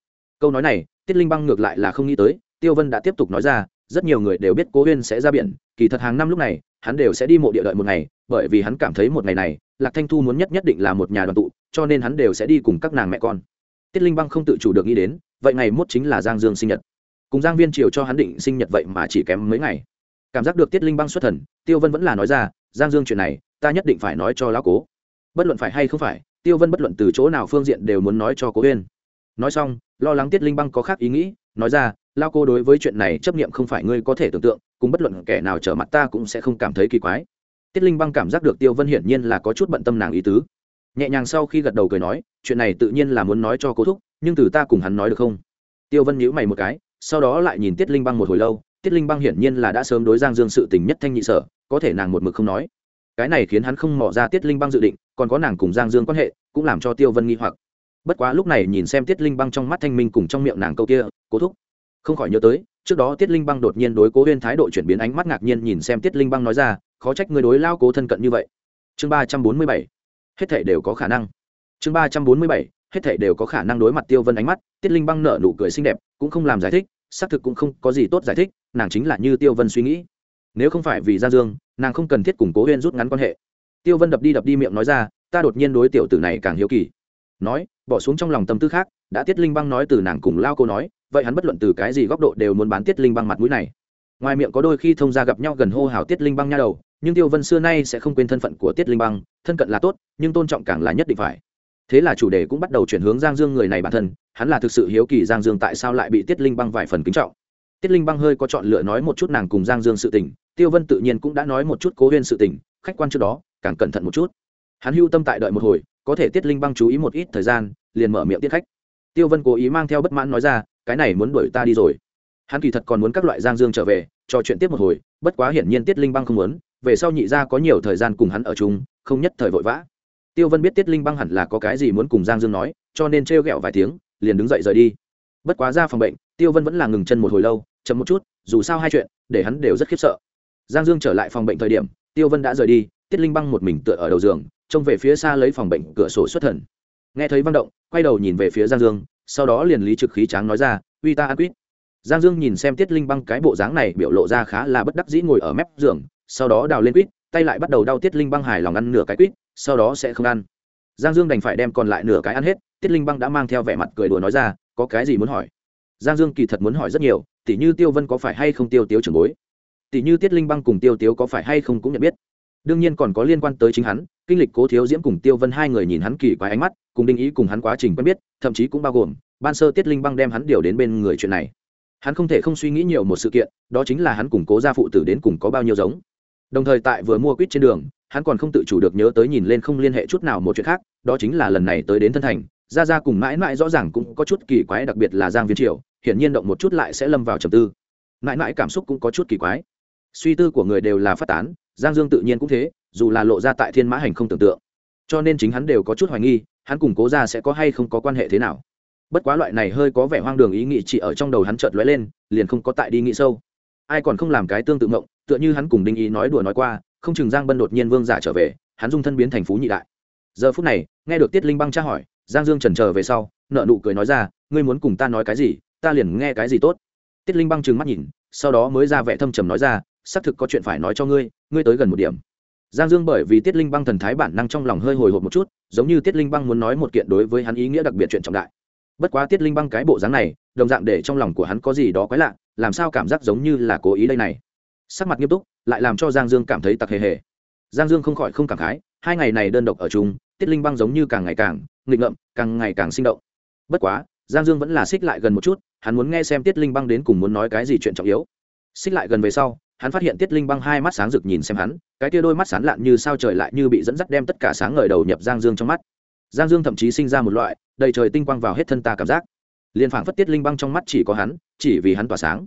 Câu nói này, tiết linh băng ngược lại là không nghĩ tới, tiêu vân đã tiếp tục nói ra, rất nhiều người đều biết cố huyên sẽ ra biển, kỳ thật hàng năm lúc này, hắn đều sẽ đi mộ địa đợi một ngày, bởi vì hắn cảm thấy một ngày này, lạc thanh thu muốn nhất nhất định là một nhà đoàn tụ, cho nên hắn đều sẽ đi cùng các nàng mẹ con. Tiết linh băng không tự chủ được nghĩ đến, vậy ngày mốt chính là giang dương sinh nhật. Cùng giang viên triều cho hắn định sinh nhật vậy mà chỉ kém mấy ngày cảm giác được tiết linh băng xuất thần, tiêu vân vẫn là nói ra, giang dương chuyện này, ta nhất định phải nói cho lão cố. Bất luận phải hay không phải, tiêu vân bất luận từ chỗ nào phương diện đều muốn nói cho cố huyên nói xong, lo lắng tiết linh băng có khác ý nghĩ, nói ra lao cô đối với chuyện này chấp nghiệm không phải ngươi có thể tưởng tượng, cùng bất luận kẻ nào trở mặt ta cũng sẽ không cảm thấy kỳ quái. Tiết linh băng cảm giác được tiêu vân hiển nhiên là có chút bận tâm nàng ý tứ. Nhẹ nhàng sau khi gật đầu cười nói, chuyện này tự nhiên là muốn nói cho cố thúc, nhưng từ ta cùng hắn nói được không? Tiêu vân nhíu mày một cái, sau đó lại nhìn tiết linh băng một hồi lâu tiết linh băng hiển nhiên là đã sớm đối giang dương sự tình nhất thanh nhị sở, có thể nàng một mực không nói. Cái này khiến hắn không mò ra tiết linh băng dự định, còn có nàng cùng giang dương quan hệ, cũng làm cho tiêu vân nghi hoặc. Bất quá lúc này nhìn xem tiết linh băng trong mắt thanh minh cùng trong miệng nàng câu kia, cố thúc. Không khỏi nhớ tới, trước đó tiết linh băng đột nhiên đối cố huyên thái độ chuyển biến ánh mắt ngạc nhiên nhìn xem tiết linh băng nói ra, khó trách người đối lao cố thân cận như vậy. Chương ba trăm bốn mươi bảy. Hết thể đều có khả năng. Chương ba trăm bốn mươi bảy. Hết thể đều có khả năng đối mặt tiêu vân ánh mắt, tiết linh băng nở nụ cười xinh đẹp, cũng không làm giải thích xác thực cũng không có gì tốt giải thích, nàng chính là như tiêu vân suy nghĩ. Nếu không phải vì gia dương, nàng không cần thiết củng cố huyên rút ngắn quan hệ. Tiêu vân đập đi đập đi miệng nói ra, ta đột nhiên đối tiểu tử này càng hiếu kỳ. Nói, bỏ xuống trong lòng tâm tư khác, đã tiết linh băng nói từ nàng cùng lao cô nói, vậy hắn bất luận từ cái gì góc độ đều muốn bán tiết linh băng mặt mũi này. Ngoài miệng có đôi khi thông gia gặp nhau gần hô hào tiết linh băng nha đầu, nhưng tiêu vân xưa nay sẽ không quên thân phận của tiết linh băng, thân cận là tốt, nhưng tôn trọng càng là nhất định phải thế là chủ đề cũng bắt đầu chuyển hướng giang dương người này bản thân, hắn là thực sự hiếu kỳ giang dương tại sao lại bị tiết linh băng vài phần kính trọng. Tiết linh băng hơi có chọn lựa nói một chút nàng cùng giang dương sự tình, tiêu vân tự nhiên cũng đã nói một chút cố huyên sự tình, khách quan trước đó, càng cẩn thận một chút. Hắn hưu tâm tại đợi một hồi, có thể tiết linh băng chú ý một ít thời gian, liền mở miệng tiết khách. Tiêu vân cố ý mang theo bất mãn nói ra, cái này muốn đuổi ta đi rồi. Hắn kỳ thật còn muốn các loại giang dương trở về, trò chuyện tiếp một hồi, bất quá hiển nhiên tiết linh băng không muốn, về sau nhị ra có nhiều thời gian cùng hắn ở chung, không nhất thời vội vã tiêu vân biết tiết linh băng hẳn là có cái gì muốn cùng giang dương nói, cho nên trêu ghẹo vài tiếng, liền đứng dậy rời đi. Bất quá ra phòng bệnh, tiêu vân vẫn là ngừng chân một hồi lâu, chậm một chút, dù sao hai chuyện, để hắn đều rất khiếp sợ. Giang dương trở lại phòng bệnh thời điểm, tiêu vân đã rời đi, tiết linh băng một mình tựa ở đầu giường, trông về phía xa lấy phòng bệnh cửa sổ xuất thần. Nghe thấy văng động, quay đầu nhìn về phía giang dương, sau đó liền lý trực khí tráng nói ra, uy ta ăn quýt. Giang dương nhìn xem tiết linh băng cái bộ dáng này biểu lộ ra khá là bất đắc dĩ ngồi ở mép giường, sau đó đào lên quýt, tay lại bắt đầu đau tiết linh băng hài lòng ăn nửa cái quýt sau đó sẽ không ăn. Giang dương đành phải đem còn lại nửa cái ăn hết, tiết linh băng đã mang theo vẻ mặt cười đùa nói ra, có cái gì muốn hỏi? Giang dương kỳ thật muốn hỏi rất nhiều, tỉ như tiêu vân có phải hay không tiêu tiếu trưởng bối? Tỉ như tiết linh băng cùng tiêu tiếu có phải hay không cũng nhận biết. Đương nhiên còn có liên quan tới chính hắn, kinh lịch cố thiếu diễm cùng tiêu vân hai người nhìn hắn kỳ quái ánh mắt, cùng đinh ý cùng hắn quá trình quen biết, thậm chí cũng bao gồm, ban sơ tiết linh băng đem hắn điều đến bên người chuyện này. Hắn không thể không suy nghĩ nhiều một sự kiện, đó chính là hắn cùng cố gia phụ tử đến cùng có bao nhiêu giống. Đồng thời tại vừa mua quýt trên đường hắn còn không tự chủ được nhớ tới nhìn lên không liên hệ chút nào một chuyện khác, đó chính là lần này tới đến thân thành, gia gia cùng mãi mãi rõ ràng cũng có chút kỳ quái, đặc biệt là giang viên triều, hiển nhiên động một chút lại sẽ lâm vào trầm tư. Mãi mãi cảm xúc cũng có chút kỳ quái. Suy tư của người đều là phát tán, giang dương tự nhiên cũng thế, dù là lộ ra tại thiên mã hành không tưởng tượng. Cho nên chính hắn đều có chút hoài nghi, hắn cùng cố ra sẽ có hay không có quan hệ thế nào. Bất quá loại này hơi có vẻ hoang đường ý nghĩ chỉ ở trong đầu hắn chợt lóe lên, liền không có tại đi nghĩ sâu. Ai còn không làm cái tương tự mộng, tựa như hắn cùng đinh ý nói đùa nói qua không chừng giang bân đột nhiên vương giả trở về, hắn dung thân biến thành phú nhị đại. Giờ phút này, nghe được tiết linh băng tra hỏi, giang dương trần trờ về sau nợ nụ cười nói ra, ngươi muốn cùng ta nói cái gì, ta liền nghe cái gì tốt. Tiết linh băng trừng mắt nhìn, sau đó mới ra vẻ thâm trầm nói ra, xác thực có chuyện phải nói cho ngươi ngươi tới gần một điểm. Giang dương bởi vì tiết linh băng thần thái bản năng trong lòng hơi hồi hộp một chút, giống như tiết linh băng muốn nói một kiện đối với hắn ý nghĩa đặc biệt chuyện trọng đại. Bất quá tiết linh băng cái bộ dáng này, đồng dạng để trong lòng của hắn có gì đó quái lạ, làm sao cảm giác giống như là cố ý đây này. Sắc mặt nghiêm túc lại làm cho giang dương cảm thấy tặc hề hề. Giang dương không khỏi không cảm khái, hai ngày này đơn độc ở chung, tiết linh băng giống như càng ngày càng, nghịch ngợm, càng ngày càng sinh động. Bất quá, giang dương vẫn là xích lại gần một chút, hắn muốn nghe xem tiết linh băng đến cùng muốn nói cái gì chuyện trọng yếu. Xích lại gần về sau, hắn phát hiện tiết linh băng hai mắt sáng rực nhìn xem hắn, cái tia đôi mắt sán lạn như sao trời lại như bị dẫn dắt đem tất cả sáng ngời đầu nhập giang dương trong mắt. Giang dương thậm chí sinh ra một loại, đầy trời tinh quang vào hết thân ta cảm giác. Liền phảng phất tiết linh băng trong mắt chỉ có hắn, chỉ vì hắn tỏa sáng.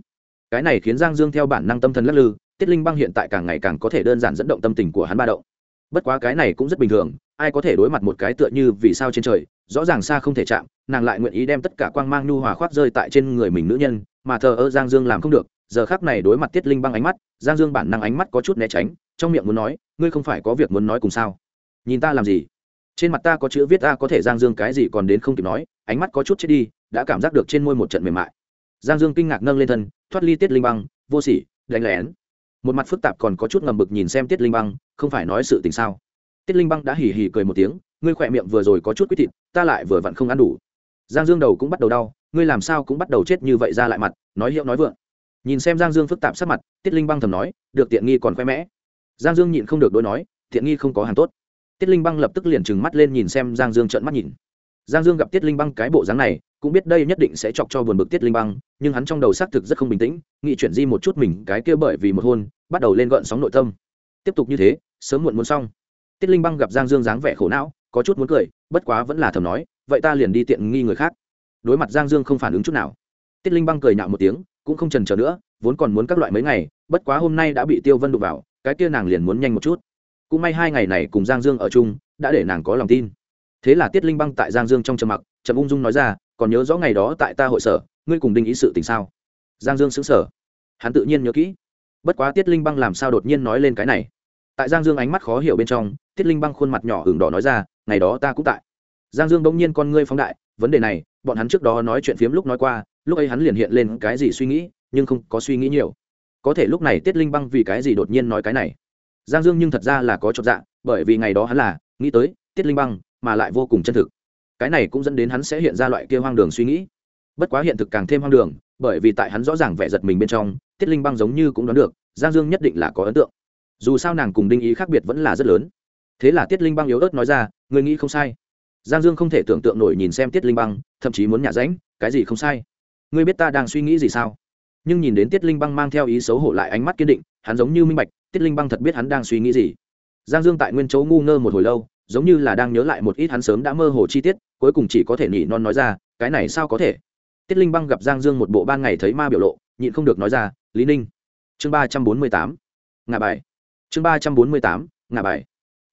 Cái này khiến giang dương theo bản năng tâm thần lắc lư tiết linh băng hiện tại càng ngày càng có thể đơn giản dẫn động tâm tình của hắn ba động. Bất quá cái này cũng rất bình thường, ai có thể đối mặt một cái tựa như vì sao trên trời, rõ ràng xa không thể chạm, nàng lại nguyện ý đem tất cả quang mang nhu hòa khoác rơi tại trên người mình nữ nhân, mà thờ ơ giang dương làm không được, giờ khác này đối mặt tiết linh băng ánh mắt, giang dương bản năng ánh mắt có chút né tránh, trong miệng muốn nói, ngươi không phải có việc muốn nói cùng sao? Nhìn ta làm gì? Trên mặt ta có chữ viết ta có thể giang dương cái gì còn đến không kịp nói, ánh mắt có chút chết đi, đã cảm giác được trên môi một trận mềm mại. Giang dương kinh ngạc nâng lên thân, thoát ly tiết linh băng, vô sỉ, đánh lén một mặt phức tạp còn có chút ngầm bực nhìn xem tiết linh băng, không phải nói sự tình sao? Tiết linh băng đã hì hì cười một tiếng, ngươi khỏe miệng vừa rồi có chút quýt thịt, ta lại vừa vặn không ăn đủ. Giang dương đầu cũng bắt đầu đau, ngươi làm sao cũng bắt đầu chết như vậy ra lại mặt, nói hiệu nói vượng. Nhìn xem giang dương phức tạp sắc mặt, tiết linh băng thầm nói, được tiện nghi còn khoe mẽ. Giang dương nhịn không được đối nói, tiện nghi không có hàng tốt. Tiết linh băng lập tức liền trừng mắt lên nhìn xem giang dương trợn mắt nhìn. Giang dương gặp tiết linh băng cái bộ dáng này cũng biết đây nhất định sẽ chọc cho buồn bực tiết linh băng, nhưng hắn trong đầu xác thực rất không bình tĩnh nghị chuyển di một chút mình cái kia bởi vì một hôn, bắt đầu lên gợn sóng nội tâm. Tiếp tục như thế, sớm muộn muốn xong. Tiết linh băng gặp giang dương dáng vẻ khổ não, có chút muốn cười, bất quá vẫn là thầm nói, vậy ta liền đi tiện nghi người khác. Đối mặt giang dương không phản ứng chút nào. Tiết linh băng cười nhạo một tiếng, cũng không trần trở nữa, vốn còn muốn các loại mấy ngày, bất quá hôm nay đã bị tiêu vân đụng vào, cái kia nàng liền muốn nhanh một chút. Cũng may hai ngày này cùng giang dương ở chung, đã để nàng có lòng tin. Thế là tiết linh băng tại giang dương trong trầm mặc trầm ung dung nói ra còn nhớ rõ ngày đó tại ta hội sở, ngươi cùng đinh ý sự tình sao? Giang dương xứng sở hắn tự nhiên nhớ kỹ. Bất quá tiết linh băng làm sao đột nhiên nói lên cái này? Tại giang dương ánh mắt khó hiểu bên trong, tiết linh băng khuôn mặt nhỏ hưởng đỏ nói ra, ngày đó ta cũng tại. Giang dương bỗng nhiên con ngươi phóng đại, vấn đề này, bọn hắn trước đó nói chuyện phiếm lúc nói qua, lúc ấy hắn liền hiện lên cái gì suy nghĩ, nhưng không có suy nghĩ nhiều. Có thể lúc này tiết linh băng vì cái gì đột nhiên nói cái này? Giang dương nhưng thật ra là có chột dạ bởi vì ngày đó hắn là, nghĩ tới, tiết linh băng, mà lại vô cùng chân thực cái này cũng dẫn đến hắn sẽ hiện ra loại kia hoang đường suy nghĩ. Bất quá hiện thực càng thêm hoang đường, bởi vì tại hắn rõ ràng vẻ giật mình bên trong, tiết linh băng giống như cũng đoán được, giang dương nhất định là có ấn tượng. Dù sao nàng cùng đinh ý khác biệt vẫn là rất lớn. Thế là tiết linh băng yếu ớt nói ra người nghĩ không sai. Giang dương không thể tưởng tượng nổi nhìn xem tiết linh băng, thậm chí muốn nhả ránh, cái gì không sai? Ngươi biết ta đang suy nghĩ gì sao? Nhưng nhìn đến tiết linh băng mang theo ý xấu hổ lại ánh mắt kiên định, hắn giống như minh bạch, tiết linh băng thật biết hắn đang suy nghĩ gì. Giang dương tại nguyên chỗ ngu ngơ một hồi lâu, giống như là đang nhớ lại một ít hắn sớm đã mơ hồ chi tiết cuối cùng chỉ có thể nỉ non nói ra, cái này sao có thể? Tiết linh băng gặp giang dương một bộ ban ngày thấy ma biểu lộ, nhịn không được nói ra, lý ninh. Chương ba trăm bốn mươi tám ngà bài. Chương ba trăm bốn mươi tám ngà bài.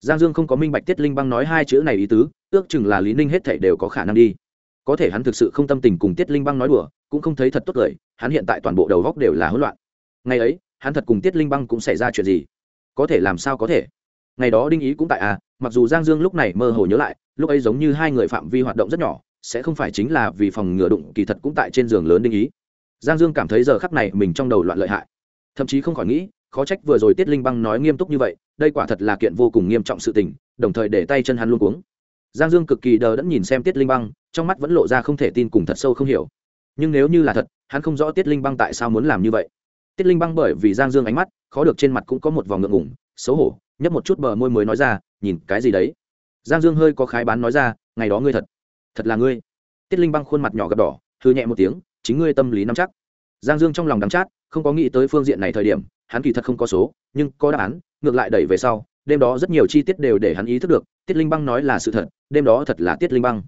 Giang dương không có minh bạch tiết linh băng nói hai chữ này ý tứ, ước chừng là lý ninh hết thể đều có khả năng đi. Có thể hắn thực sự không tâm tình cùng tiết linh băng nói đùa, cũng không thấy thật tốt cười hắn hiện tại toàn bộ đầu góc đều là hỗn loạn. Ngày ấy, hắn thật cùng tiết linh băng cũng xảy ra chuyện gì? Có thể làm sao có thể? Ngày đó đinh ý cũng tại à mặc dù giang dương lúc này mơ hồ nhớ lại, lúc ấy giống như hai người phạm vi hoạt động rất nhỏ, sẽ không phải chính là vì phòng ngừa đụng, kỳ thật cũng tại trên giường lớn đinh ý. Giang dương cảm thấy giờ khắc này mình trong đầu loạn lợi hại. Thậm chí không khỏi nghĩ, khó trách vừa rồi tiết linh băng nói nghiêm túc như vậy, đây quả thật là kiện vô cùng nghiêm trọng sự tình, đồng thời để tay chân hắn luôn cuống. Giang dương cực kỳ đờ đẫn nhìn xem tiết linh băng, trong mắt vẫn lộ ra không thể tin cùng thật sâu không hiểu. Nhưng nếu như là thật, hắn không rõ tiết linh băng tại sao muốn làm như vậy. Tiết linh băng bởi vì giang dương ánh mắt, khó được trên mặt cũng có một vòng ngượng ngủng xấu hổ nhấp một chút bờ môi mới nói ra, nhìn cái gì đấy? Giang dương hơi có khái bán nói ra, ngày đó ngươi thật thật là ngươi. Tiết linh băng khuôn mặt nhỏ gật đỏ thư nhẹ một tiếng, chính ngươi tâm lý nắm chắc. Giang dương trong lòng đắm chát, không có nghĩ tới phương diện này thời điểm, hắn kỳ thật không có số, nhưng có đáp án, ngược lại đẩy về sau, đêm đó rất nhiều chi tiết đều để hắn ý thức được, tiết linh băng nói là sự thật, đêm đó thật là tiết linh băng.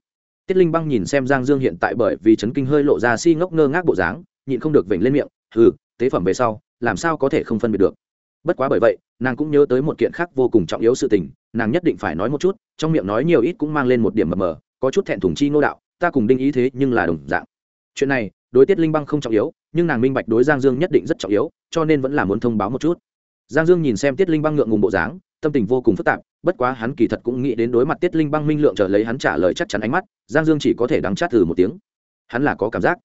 Tiết linh băng nhìn xem giang dương hiện tại bởi vì chấn kinh hơi lộ ra si ngốc ngơ ngác bộ dáng, nhịn không được vểnh lên miệng ừ tế phẩm về sau, làm sao có thể không phân biệt được? Bất quá bởi vậy nàng cũng nhớ tới một kiện khác vô cùng trọng yếu sự tình, nàng nhất định phải nói một chút, trong miệng nói nhiều ít cũng mang lên một điểm mờ mờ, có chút thẹn thùng chi ngô đạo, ta cùng đinh ý thế nhưng là đồng dạng. Chuyện này, đối tiết linh băng không trọng yếu, nhưng nàng minh bạch đối giang dương nhất định rất trọng yếu, cho nên vẫn là muốn thông báo một chút. Giang dương nhìn xem tiết linh băng ngượng ngùng bộ dáng, tâm tình vô cùng phức tạp, bất quá hắn kỳ thật cũng nghĩ đến đối mặt tiết linh băng minh lượng chờ lấy hắn trả lời chắc chắn ánh mắt, giang dương chỉ có thể đắng chát từ một tiếng. Hắn là có cảm giác.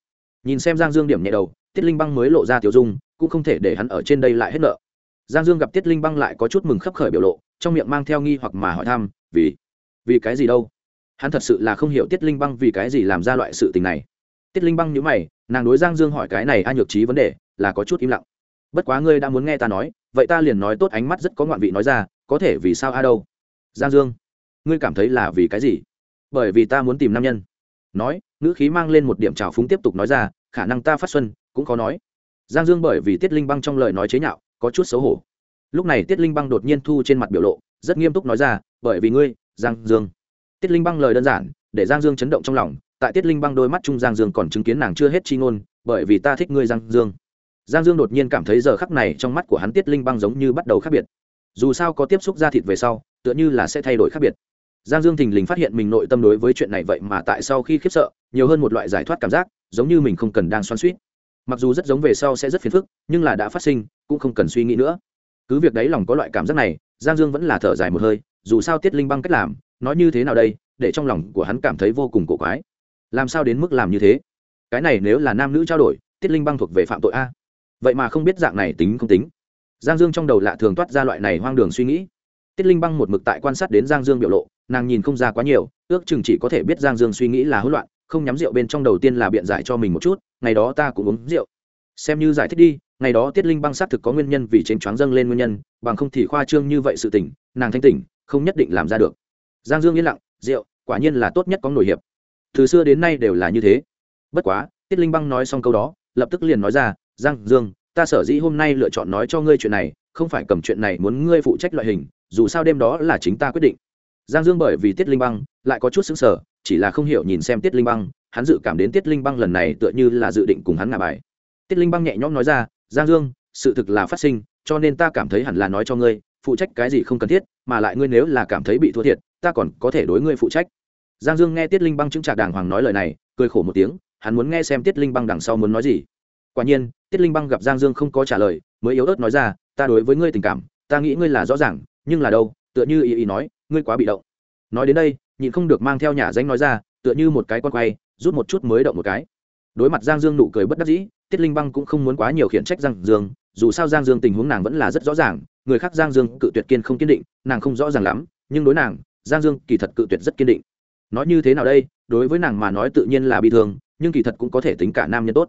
Nhìn xem giang dương điểm nhẹ đầu, tiết linh băng mới lộ ra tiểu dung, cũng không thể để hắn ở trên đây lại hết nợ giang dương gặp tiết linh băng lại có chút mừng khấp khởi biểu lộ, trong miệng mang theo nghi hoặc mà hỏi thăm, vì vì cái gì đâu? Hắn thật sự là không hiểu tiết linh băng vì cái gì làm ra loại sự tình này. Tiết linh băng nhữ mày, nàng đối giang dương hỏi cái này a nhược trí vấn đề, là có chút im lặng. Bất quá ngươi đã muốn nghe ta nói, vậy ta liền nói tốt ánh mắt rất có ngoạn vị nói ra, có thể vì sao a đâu? Giang dương, ngươi cảm thấy là vì cái gì? Bởi vì ta muốn tìm nam nhân. Nói, ngữ khí mang lên một điểm trào phúng tiếp tục nói ra, khả năng ta phát xuân, cũng khó nói. Giang dương bởi vì tiết linh băng trong lời nói chế nhạo có chút xấu hổ. Lúc này tiết linh băng đột nhiên thu trên mặt biểu lộ, rất nghiêm túc nói ra, bởi vì ngươi, giang dương. Tiết linh băng lời đơn giản, để giang dương chấn động trong lòng, tại tiết linh băng đôi mắt chung giang dương còn chứng kiến nàng chưa hết chi ngôn, bởi vì ta thích ngươi, giang dương. Giang dương đột nhiên cảm thấy giờ khắc này trong mắt của hắn tiết linh băng giống như bắt đầu khác biệt. Dù sao có tiếp xúc ra thịt về sau, tựa như là sẽ thay đổi khác biệt. Giang dương thình lình phát hiện mình nội tâm đối với chuyện này vậy mà tại sau khi khiếp sợ, nhiều hơn một loại giải thoát cảm giác, giống như mình không cần đang xoắn suýt mặc dù rất giống về sau sẽ rất phiền phức, nhưng là đã phát sinh, cũng không cần suy nghĩ nữa. Cứ việc đấy lòng có loại cảm giác này, giang dương vẫn là thở dài một hơi, dù sao tiết linh băng cách làm, nói như thế nào đây, để trong lòng của hắn cảm thấy vô cùng cổ quái. Làm sao đến mức làm như thế? Cái này nếu là nam nữ trao đổi, tiết linh băng thuộc về phạm tội a. Vậy mà không biết dạng này tính không tính. Giang dương trong đầu lạ thường toát ra loại này hoang đường suy nghĩ. Tiết linh băng một mực tại quan sát đến giang dương biểu lộ, nàng nhìn không ra quá nhiều, ước chừng chỉ có thể biết giang dương suy nghĩ là hỗn loạn không nhắm rượu bên trong đầu tiên là biện giải cho mình một chút, ngày đó ta cũng uống rượu. Xem như giải thích đi, ngày đó tiết linh băng xác thực có nguyên nhân vì chênh choáng dâng lên nguyên nhân, bằng không thì khoa trương như vậy sự tỉnh nàng thanh tỉnh, không nhất định làm ra được. Giang dương yên lặng, rượu, quả nhiên là tốt nhất có nổi hiệp. Từ xưa đến nay đều là như thế. Bất quá, tiết linh băng nói xong câu đó, lập tức liền nói ra, giang dương, ta sở dĩ hôm nay lựa chọn nói cho ngươi chuyện này, không phải cầm chuyện này muốn ngươi phụ trách loại hình, dù sao đêm đó là chính ta quyết định giang dương bởi vì tiết linh băng, lại có chút xứng sở chỉ là không hiểu nhìn xem tiết linh băng, hắn dự cảm đến tiết linh băng lần này tựa như là dự định cùng hắn ngả bài. Tiết linh băng nhẹ nhõm nói ra, giang dương, sự thực là phát sinh, cho nên ta cảm thấy hẳn là nói cho ngươi, phụ trách cái gì không cần thiết, mà lại ngươi nếu là cảm thấy bị thua thiệt, ta còn có thể đối ngươi phụ trách. Giang dương nghe tiết linh băng chứng trả đàng hoàng nói lời này, cười khổ một tiếng, hắn muốn nghe xem tiết linh băng đằng sau muốn nói gì. Quả nhiên, tiết linh băng gặp giang dương không có trả lời, mới yếu ớt nói ra, ta đối với ngươi tình cảm, ta nghĩ ngươi là rõ ràng, nhưng là đâu? Tựa như ý ý nói ngươi quá bị động. Nói đến đây, nhịn không được mang theo nhà danh nói ra, tựa như một cái con quay, rút một chút mới động một cái. Đối mặt giang dương nụ cười bất đắc dĩ, tiết linh băng cũng không muốn quá nhiều khiển trách giang dương, dù sao giang dương tình huống nàng vẫn là rất rõ ràng, người khác giang dương cự tuyệt kiên không kiên định, nàng không rõ ràng lắm, nhưng đối nàng, giang dương kỳ thật cự tuyệt rất kiên định. Nói như thế nào đây, đối với nàng mà nói tự nhiên là bi thương, nhưng kỳ thật cũng có thể tính cả nam nhân tốt.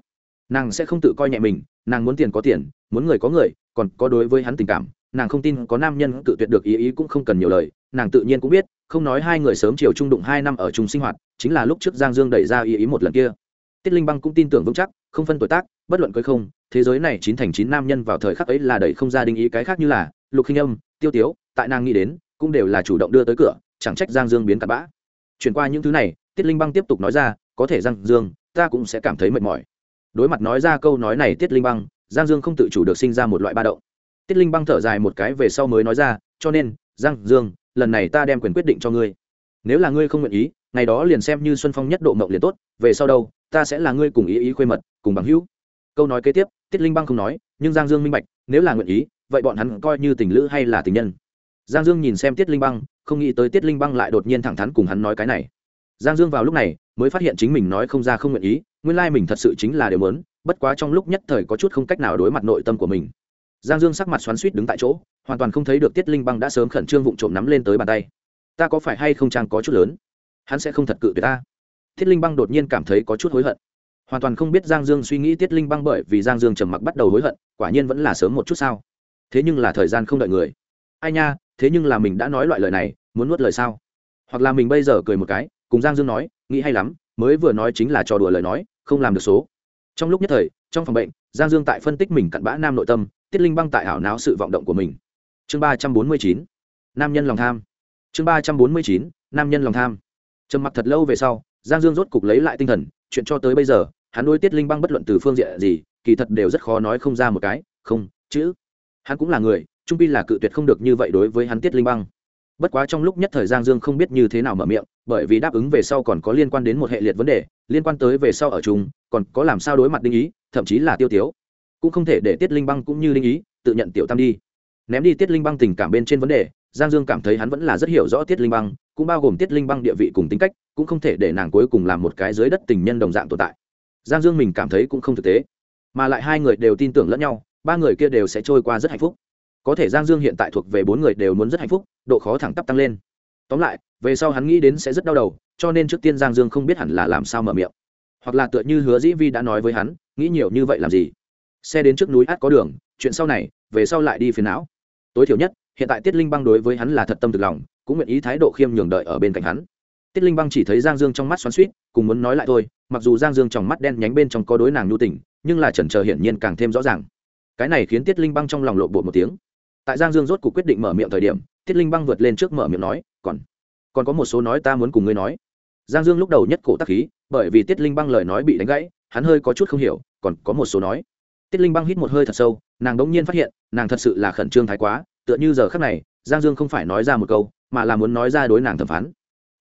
Nàng sẽ không tự coi nhẹ mình, nàng muốn tiền có tiền, muốn người có người, còn có đối với hắn tình cảm, nàng không tin có nam nhân cự tuyệt được ý ý cũng không cần nhiều lời nàng tự nhiên cũng biết, không nói hai người sớm chiều trung đụng hai năm ở chung sinh hoạt, chính là lúc trước giang dương đẩy ra ý ý một lần kia. Tiết linh băng cũng tin tưởng vững chắc, không phân tuổi tác, bất luận cưới không, thế giới này chín thành chín nam nhân vào thời khắc ấy là đẩy không ra đình ý cái khác như là lục khinh âm, tiêu tiếu, tại nàng nghĩ đến, cũng đều là chủ động đưa tới cửa, chẳng trách giang dương biến cặp bã. Chuyển qua những thứ này, tiết linh băng tiếp tục nói ra, có thể giang dương, ta cũng sẽ cảm thấy mệt mỏi. Đối mặt nói ra câu nói này tiết linh băng, giang dương không tự chủ được sinh ra một loại ba động. Tiết linh băng thở dài một cái về sau mới nói ra, cho nên, giang dương lần này ta đem quyền quyết định cho ngươi. Nếu là ngươi không nguyện ý, ngày đó liền xem như xuân phong nhất độ mộng liền tốt, về sau đâu, ta sẽ là ngươi cùng ý ý khuê mật, cùng bằng hữu. Câu nói kế tiếp, tiết linh băng không nói, nhưng giang dương minh bạch, nếu là nguyện ý, vậy bọn hắn coi như tình lữ hay là tình nhân. Giang dương nhìn xem tiết linh băng, không nghĩ tới tiết linh băng lại đột nhiên thẳng thắn cùng hắn nói cái này. Giang dương vào lúc này, mới phát hiện chính mình nói không ra không nguyện ý, nguyên lai mình thật sự chính là điều mớn bất quá trong lúc nhất thời có chút không cách nào đối mặt nội tâm của mình giang dương sắc mặt xoắn suýt đứng tại chỗ, hoàn toàn không thấy được tiết linh băng đã sớm khẩn trương vụng trộm nắm lên tới bàn tay. Ta có phải hay không trang có chút lớn? Hắn sẽ không thật cự tuyệt ta. Tiết linh băng đột nhiên cảm thấy có chút hối hận. Hoàn toàn không biết giang dương suy nghĩ tiết linh băng bởi vì giang dương trầm mặc bắt đầu hối hận, quả nhiên vẫn là sớm một chút sao. Thế nhưng là thời gian không đợi người. Ai nha, thế nhưng là mình đã nói loại lời này, muốn nuốt lời sao? Hoặc là mình bây giờ cười một cái, cùng giang dương nói, nghĩ hay lắm, mới vừa nói chính là trò đùa lời nói, không làm được số. Trong lúc nhất thời, trong phòng bệnh, giang dương tại phân tích mình cặn bã nam nội tâm tiết linh băng tại ảo não sự vọng động của mình. Chương ba trăm bốn mươi chín, nam nhân lòng tham. Chương ba trăm bốn mươi chín, nam nhân lòng tham. Trầm mặc thật lâu về sau, giang dương rốt cục lấy lại tinh thần, chuyện cho tới bây giờ, hắn đối tiết linh băng bất luận từ phương diện gì, kỳ thật đều rất khó nói không ra một cái, không, chữ. Hắn cũng là người, trung pi là cự tuyệt không được như vậy đối với hắn tiết linh băng. Bất quá trong lúc nhất thời giang dương không biết như thế nào mở miệng, bởi vì đáp ứng về sau còn có liên quan đến một hệ liệt vấn đề, liên quan tới về sau ở chúng còn có làm sao đối mặt đinh ý, thậm chí là tiêu tiếu cũng không thể để tiết linh băng cũng như Linh ý tự nhận tiểu tam đi. Ném đi tiết linh băng tình cảm bên trên vấn đề, giang dương cảm thấy hắn vẫn là rất hiểu rõ tiết linh băng, cũng bao gồm tiết linh băng địa vị cùng tính cách, cũng không thể để nàng cuối cùng làm một cái dưới đất tình nhân đồng dạng tồn tại. Giang dương mình cảm thấy cũng không thực tế. Mà lại hai người đều tin tưởng lẫn nhau, ba người kia đều sẽ trôi qua rất hạnh phúc. Có thể giang dương hiện tại thuộc về bốn người đều muốn rất hạnh phúc, độ khó thẳng tắp tăng lên. Tóm lại, về sau hắn nghĩ đến sẽ rất đau đầu, cho nên trước tiên giang dương không biết hẳn là làm sao mở miệng. Hoặc là tựa như hứa dĩ vi đã nói với hắn, nghĩ nhiều như vậy làm gì? Xe đến trước núi át có đường, chuyện sau này, về sau lại đi phiền não. Tối thiểu nhất, hiện tại tiết linh băng đối với hắn là thật tâm thực lòng, cũng nguyện ý thái độ khiêm nhường đợi ở bên cạnh hắn. Tiết linh băng chỉ thấy giang dương trong mắt xoắn suýt cùng muốn nói lại thôi, mặc dù giang dương trong mắt đen nhánh bên trong có đối nàng nhu tình, nhưng là chần chờ hiển nhiên càng thêm rõ ràng. Cái này khiến tiết linh băng trong lòng lộ bộ một tiếng. Tại giang dương rốt cuộc quyết định mở miệng thời điểm, tiết linh băng vượt lên trước mở miệng nói, còn còn có một số nói ta muốn cùng ngươi nói. Giang dương lúc đầu nhất cổ tắc khí, bởi vì tiết linh băng lời nói bị đánh gãy, hắn hơi có chút không hiểu, còn có một số nói tiết linh băng hít một hơi thật sâu nàng đống nhiên phát hiện nàng thật sự là khẩn trương thái quá tựa như giờ khắc này giang dương không phải nói ra một câu mà là muốn nói ra đối nàng thẩm phán.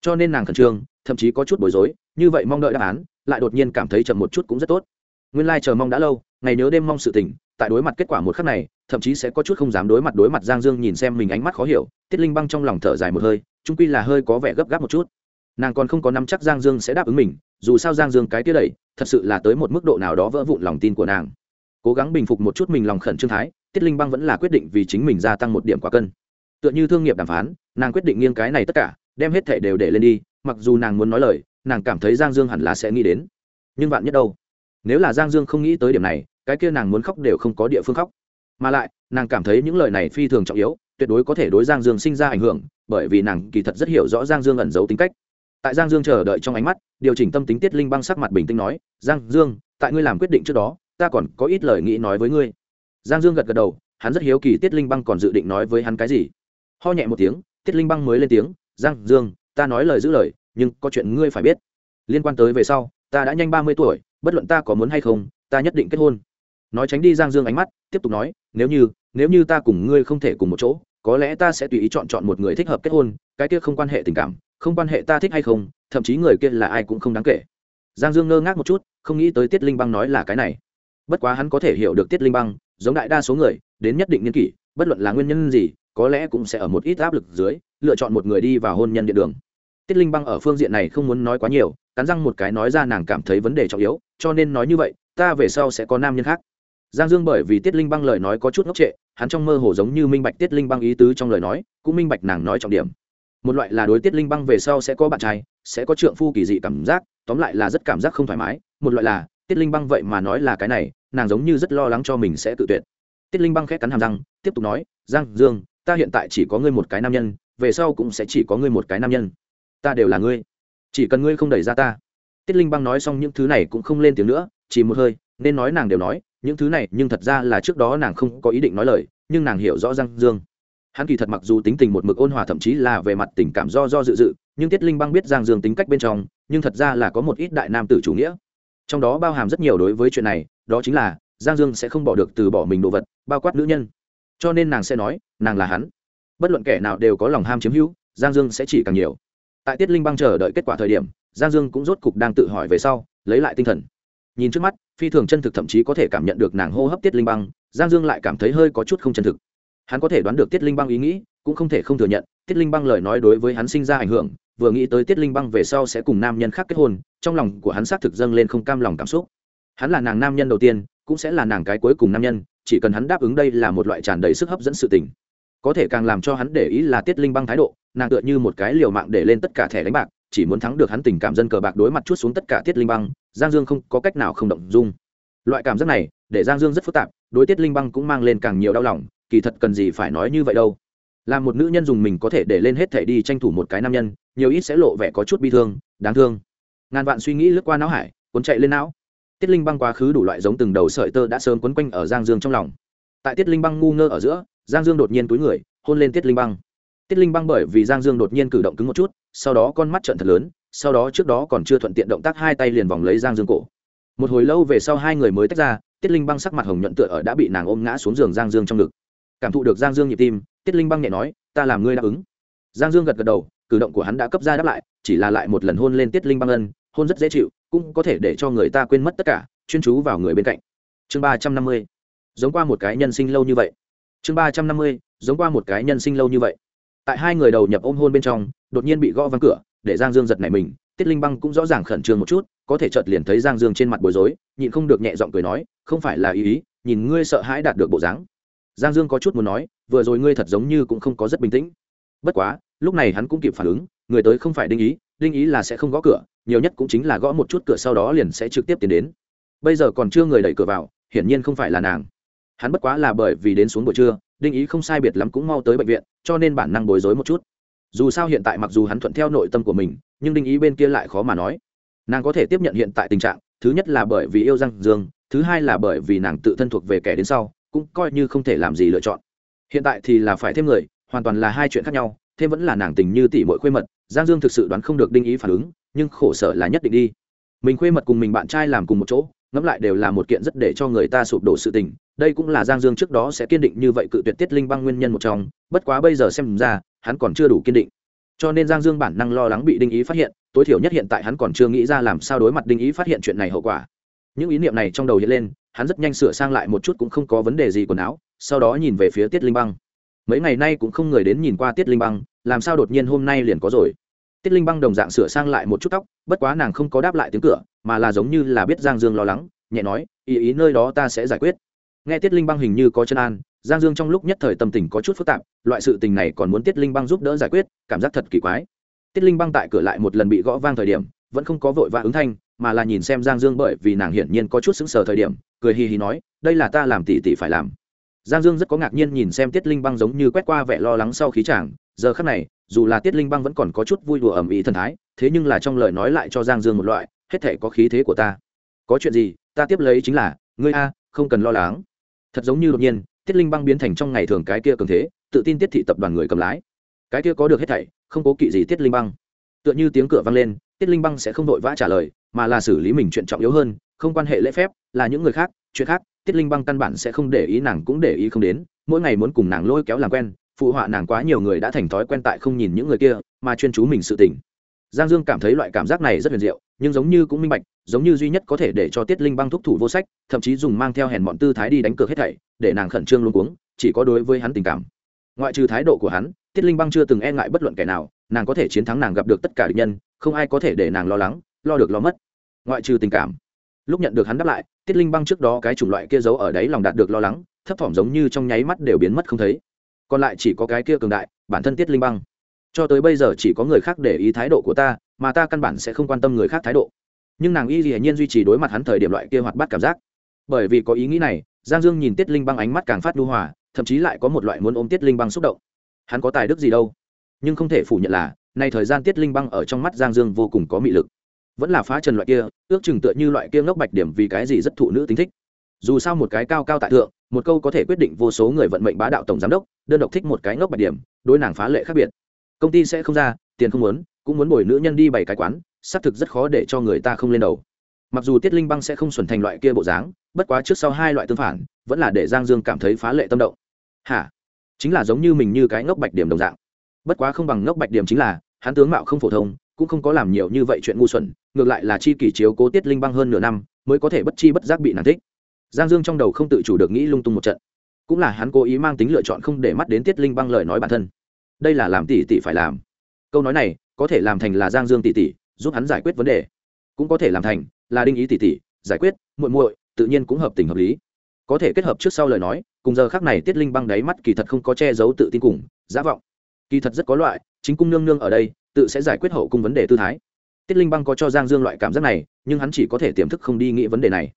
Cho nên nàng khẩn trương thậm chí có chút bối rối như vậy mong đợi đáp án lại đột nhiên cảm thấy chậm một chút cũng rất tốt. Nguyên lai chờ mong đã lâu ngày nhớ đêm mong sự tỉnh, tại đối mặt kết quả một khắc này thậm chí sẽ có chút không dám đối mặt đối mặt giang dương nhìn xem mình ánh mắt khó hiểu tiết linh băng trong lòng thở dài một hơi trung quy là hơi có vẻ gấp gáp một chút. Nàng còn không có nắm chắc giang dương sẽ đáp ứng mình dù sao giang dương cái kia đẩy thật sự là tới một mức độ nào đó vỡ vụn lòng tin của nàng cố gắng bình phục một chút mình lòng khẩn trương thái, tiết linh băng vẫn là quyết định vì chính mình gia tăng một điểm quả cân. Tựa như thương nghiệp đàm phán, nàng quyết định nghiêng cái này tất cả, đem hết thẻ đều để lên đi, mặc dù nàng muốn nói lời, nàng cảm thấy giang dương hẳn là sẽ nghĩ đến. Nhưng vạn nhất đâu? Nếu là giang dương không nghĩ tới điểm này, cái kia nàng muốn khóc đều không có địa phương khóc. Mà lại, nàng cảm thấy những lời này phi thường trọng yếu, tuyệt đối có thể đối giang dương sinh ra ảnh hưởng, bởi vì nàng kỳ thật rất hiểu rõ giang dương ẩn giấu tính cách. Tại giang dương chờ đợi trong ánh mắt, điều chỉnh tâm tính tiết linh băng sắc mặt bình tĩnh nói, giang dương, tại ngươi làm quyết định trước đó ta còn có ít lời nghĩ nói với ngươi. Giang dương gật gật đầu, hắn rất hiếu kỳ tiết linh băng còn dự định nói với hắn cái gì. Ho nhẹ một tiếng, tiết linh băng mới lên tiếng, giang dương, ta nói lời giữ lời, nhưng có chuyện ngươi phải biết. Liên quan tới về sau, ta đã nhanh ba mươi tuổi, bất luận ta có muốn hay không, ta nhất định kết hôn. Nói tránh đi giang dương ánh mắt, tiếp tục nói, nếu như nếu như ta cùng ngươi không thể cùng một chỗ, có lẽ ta sẽ tùy ý chọn chọn một người thích hợp kết hôn, cái kia không quan hệ tình cảm, không quan hệ ta thích hay không, thậm chí người kia là ai cũng không đáng kể. Giang dương ngơ ngác một chút, không nghĩ tới tiết linh băng nói là cái này bất quá hắn có thể hiểu được tiết linh băng, giống đại đa số người, đến nhất định niên kỷ, bất luận là nguyên nhân gì, có lẽ cũng sẽ ở một ít áp lực dưới, lựa chọn một người đi vào hôn nhân điện đường. Tiết linh băng ở phương diện này không muốn nói quá nhiều, cắn răng một cái nói ra nàng cảm thấy vấn đề trọng yếu, cho nên nói như vậy, ta về sau sẽ có nam nhân khác. Giang dương bởi vì tiết linh băng lời nói có chút ngốc trệ, hắn trong mơ hồ giống như minh bạch tiết linh băng ý tứ trong lời nói, cũng minh bạch nàng nói trọng điểm. Một loại là đối tiết linh băng về sau sẽ có bạn trai, sẽ có trượng phu kỳ dị cảm giác, tóm lại là rất cảm giác không thoải mái, một loại là tiết linh băng vậy mà nói là cái này, nàng giống như rất lo lắng cho mình sẽ tự tuyệt. Tiết linh băng khét cắn hàm răng, tiếp tục nói, giang dương, ta hiện tại chỉ có ngươi một cái nam nhân, về sau cũng sẽ chỉ có ngươi một cái nam nhân. Ta đều là ngươi. Chỉ cần ngươi không đẩy ra ta. Tiết linh băng nói xong những thứ này cũng không lên tiếng nữa, chỉ một hơi, nên nói nàng đều nói, những thứ này, nhưng thật ra là trước đó nàng không có ý định nói lời, nhưng nàng hiểu rõ giang dương. Hắn kỳ thật mặc dù tính tình một mực ôn hòa thậm chí là về mặt tình cảm do do dự dự, nhưng tiết linh băng biết giang dương tính cách bên trong, nhưng thật ra là có một ít đại nam tử chủ nghĩa trong đó bao hàm rất nhiều đối với chuyện này, đó chính là, giang dương sẽ không bỏ được từ bỏ mình đồ vật, bao quát nữ nhân. Cho nên nàng sẽ nói, nàng là hắn. Bất luận kẻ nào đều có lòng ham chiếm hữu, giang dương sẽ chỉ càng nhiều. Tại tiết linh băng chờ đợi kết quả thời điểm, giang dương cũng rốt cục đang tự hỏi về sau, lấy lại tinh thần. Nhìn trước mắt, phi thường chân thực thậm chí có thể cảm nhận được nàng hô hấp tiết linh băng, giang dương lại cảm thấy hơi có chút không chân thực. Hắn có thể đoán được tiết linh băng ý nghĩ, cũng không thể không thừa nhận, tiết linh băng lời nói đối với hắn sinh ra ảnh hưởng vừa nghĩ tới tiết linh băng về sau sẽ cùng nam nhân khác kết hôn, trong lòng của hắn xác thực dâng lên không cam lòng cảm xúc. Hắn là nàng nam nhân đầu tiên, cũng sẽ là nàng cái cuối cùng nam nhân, chỉ cần hắn đáp ứng đây là một loại tràn đầy sức hấp dẫn sự tình. Có thể càng làm cho hắn để ý là tiết linh băng thái độ, nàng tựa như một cái liều mạng để lên tất cả thẻ đánh bạc, chỉ muốn thắng được hắn tình cảm dân cờ bạc đối mặt chút xuống tất cả tiết linh băng, giang dương không có cách nào không động dung. Loại cảm giác này, để giang dương rất phức tạp, đối tiết linh băng cũng mang lên càng nhiều đau lòng, kỳ thật cần gì phải nói như vậy đâu là một nữ nhân dùng mình có thể để lên hết thể đi tranh thủ một cái nam nhân, nhiều ít sẽ lộ vẻ có chút bi thương, đáng thương. Ngàn vạn suy nghĩ lướt qua não hải, cuốn chạy lên não. Tiết linh băng quá khứ đủ loại giống từng đầu sợi tơ đã sớm quấn quanh ở giang dương trong lòng. Tại tiết linh băng ngu ngơ ở giữa, giang dương đột nhiên túi người, hôn lên tiết linh băng. Tiết linh băng bởi vì giang dương đột nhiên cử động cứng một chút, sau đó con mắt trận thật lớn, sau đó trước đó còn chưa thuận tiện động tác hai tay liền vòng lấy giang dương cổ. Một hồi lâu về sau hai người mới tách ra, tiết linh băng sắc mặt hồng nhuận tựa ở đã bị nàng ôm ngã xuống giường giang dương trong ngực. Cảm thụ được giang dương nhịp tim tiết linh băng nhẹ nói, ta làm ngươi đáp ứng. Giang dương gật gật đầu, cử động của hắn đã cấp ra đáp lại, chỉ là lại một lần hôn lên tiết linh băng ân, hôn rất dễ chịu, cũng có thể để cho người ta quên mất tất cả, chuyên chú vào người bên cạnh. Chương ba trăm năm mươi, giống qua một cái nhân sinh lâu như vậy. Chương ba trăm năm mươi, giống qua một cái nhân sinh lâu như vậy. Tại hai người đầu nhập ôm hôn bên trong, đột nhiên bị gõ văng cửa, để giang dương giật nảy mình, tiết linh băng cũng rõ ràng khẩn trương một chút, có thể chợt liền thấy giang dương trên mặt bối rối, nhịn không được nhẹ giọng cười nói, không phải là ý ý, nhìn ngươi sợ hãi đạt được bộ dáng giang dương có chút muốn nói, vừa rồi ngươi thật giống như cũng không có rất bình tĩnh. Bất quá, lúc này hắn cũng kịp phản ứng, người tới không phải đinh ý đinh ý là sẽ không gõ cửa, nhiều nhất cũng chính là gõ một chút cửa sau đó liền sẽ trực tiếp tiến đến. Bây giờ còn chưa người đẩy cửa vào, hiển nhiên không phải là nàng. Hắn bất quá là bởi vì đến xuống buổi trưa, đinh ý không sai biệt lắm cũng mau tới bệnh viện, cho nên bản năng bối rối một chút. Dù sao hiện tại mặc dù hắn thuận theo nội tâm của mình, nhưng đinh ý bên kia lại khó mà nói. Nàng có thể tiếp nhận hiện tại tình trạng, thứ nhất là bởi vì yêu giang dương, thứ hai là bởi vì nàng tự thân thuộc về kẻ đến sau cũng coi như không thể làm gì lựa chọn. Hiện tại thì là phải thêm người, hoàn toàn là hai chuyện khác nhau, thêm vẫn là nàng tình như tỷ mội khuê mật, giang dương thực sự đoán không được đinh ý phản ứng, nhưng khổ sở là nhất định đi. Mình khuê mật cùng mình bạn trai làm cùng một chỗ, ngẫm lại đều là một kiện rất để cho người ta sụp đổ sự tình, đây cũng là giang dương trước đó sẽ kiên định như vậy cự tuyệt tiết linh băng nguyên nhân một trong, bất quá bây giờ xem ra, hắn còn chưa đủ kiên định. Cho nên giang dương bản năng lo lắng bị đinh ý phát hiện, tối thiểu nhất hiện tại hắn còn chưa nghĩ ra làm sao đối mặt đinh ý phát hiện chuyện này hậu quả. Những ý niệm này trong đầu hiện lên hắn rất nhanh sửa sang lại một chút cũng không có vấn đề gì quần áo, sau đó nhìn về phía tiết linh băng. Mấy ngày nay cũng không người đến nhìn qua tiết linh băng, làm sao đột nhiên hôm nay liền có rồi? Tiết linh băng đồng dạng sửa sang lại một chút tóc, bất quá nàng không có đáp lại tiếng cửa, mà là giống như là biết giang dương lo lắng, nhẹ nói, ý ý nơi đó ta sẽ giải quyết. Nghe tiết linh băng hình như có chân an, giang dương trong lúc nhất thời tâm tình có chút phức tạp, loại sự tình này còn muốn tiết linh băng giúp đỡ giải quyết, cảm giác thật kỳ quái. Tiết linh băng tại cửa lại một lần bị gõ vang thời điểm, vẫn không có vội vã ứng thanh, mà là nhìn xem giang dương bởi vì nàng hiển nhiên có chút xứng sờ thời điểm cười hì hì nói, đây là ta làm tỉ tỉ phải làm. Giang dương rất có ngạc nhiên nhìn xem tiết linh băng giống như quét qua vẻ lo lắng sau khí chàng. Giờ khắc này, dù là tiết linh băng vẫn còn có chút vui đùa ẩm ý thần thái, thế nhưng là trong lời nói lại cho giang dương một loại, hết thể có khí thế của ta. Có chuyện gì, ta tiếp lấy chính là, ngươi a, không cần lo lắng. Thật giống như đột nhiên, tiết linh băng biến thành trong ngày thường cái kia cường thế, tự tin tiết thị tập đoàn người cầm lái. Cái kia có được hết thảy, không cố kỵ gì tiết linh băng. Tựa như tiếng cửa vang lên, tiết linh băng sẽ không vội vã trả lời, mà là xử lý mình chuyện trọng yếu hơn, không quan hệ lễ phép là những người khác, chuyện khác, tiết linh băng căn bản sẽ không để ý, nàng cũng để ý không đến. Mỗi ngày muốn cùng nàng lôi kéo làm quen, phụ họa nàng quá nhiều người đã thành thói quen tại không nhìn những người kia, mà chuyên chú mình sự tình. Giang dương cảm thấy loại cảm giác này rất huyền diệu, nhưng giống như cũng minh bạch, giống như duy nhất có thể để cho tiết linh băng thúc thủ vô sách, thậm chí dùng mang theo hèn bọn tư thái đi đánh cược hết thảy, để nàng khẩn trương luôn cuống, chỉ có đối với hắn tình cảm. Ngoại trừ thái độ của hắn, tiết linh băng chưa từng e ngại bất luận kẻ nào, nàng có thể chiến thắng nàng gặp được tất cả địch nhân, không ai có thể để nàng lo lắng, lo được lo mất. Ngoại trừ tình cảm lúc nhận được hắn đáp lại, tiết linh băng trước đó cái chủng loại kia giấu ở đấy lòng đạt được lo lắng, thấp thỏm giống như trong nháy mắt đều biến mất không thấy. Còn lại chỉ có cái kia cường đại, bản thân tiết linh băng. Cho tới bây giờ chỉ có người khác để ý thái độ của ta, mà ta căn bản sẽ không quan tâm người khác thái độ. Nhưng nàng y hiển nhiên duy trì đối mặt hắn thời điểm loại kia hoạt bát cảm giác. Bởi vì có ý nghĩ này, giang dương nhìn tiết linh băng ánh mắt càng phát lưu hòa, thậm chí lại có một loại muốn ôm tiết linh băng xúc động. Hắn có tài đức gì đâu? Nhưng không thể phủ nhận là, nay thời gian tiết linh băng ở trong mắt giang dương vô cùng có mị lực vẫn là phá trần loại kia, ước chừng tựa như loại kia ngốc bạch điểm vì cái gì rất thụ nữ tính thích. Dù sao một cái cao cao tại thượng, một câu có thể quyết định vô số người vận mệnh bá đạo tổng giám đốc, đơn độc thích một cái ngốc bạch điểm, đối nàng phá lệ khác biệt. Công ty sẽ không ra, tiền không muốn, cũng muốn bồi nữ nhân đi bày cái quán, xác thực rất khó để cho người ta không lên đầu. Mặc dù tiết linh băng sẽ không xuẩn thành loại kia bộ dáng, bất quá trước sau hai loại tương phản, vẫn là để giang dương cảm thấy phá lệ tâm động. Hả? Chính là giống như mình như cái ngốc bạch điểm đồng dạng. Bất quá không bằng ngốc bạch điểm chính là, hắn tướng mạo không phổ thông cũng không có làm nhiều như vậy chuyện ngu xuẩn, ngược lại là chi kỷ chiếu cố tiết linh băng hơn nửa năm, mới có thể bất chi bất giác bị nàng thích. Giang dương trong đầu không tự chủ được nghĩ lung tung một trận. Cũng là hắn cố ý mang tính lựa chọn không để mắt đến tiết linh băng lời nói bản thân. Đây là làm tỷ tỷ phải làm. Câu nói này có thể làm thành là giang dương tỷ tỷ, giúp hắn giải quyết vấn đề. Cũng có thể làm thành là đinh ý tỷ tỷ, giải quyết, muội muội, tự nhiên cũng hợp tình hợp lý. Có thể kết hợp trước sau lời nói, cùng giờ khác này tiết linh băng đáy mắt kỳ thật không có che giấu tự tin cùng giả vọng. Kỳ thật rất có loại, chính cung nương nương ở đây tự sẽ giải quyết hậu cung vấn đề tư thái. Tiết linh băng có cho giang dương loại cảm giác này, nhưng hắn chỉ có thể tiềm thức không đi nghĩ vấn đề này.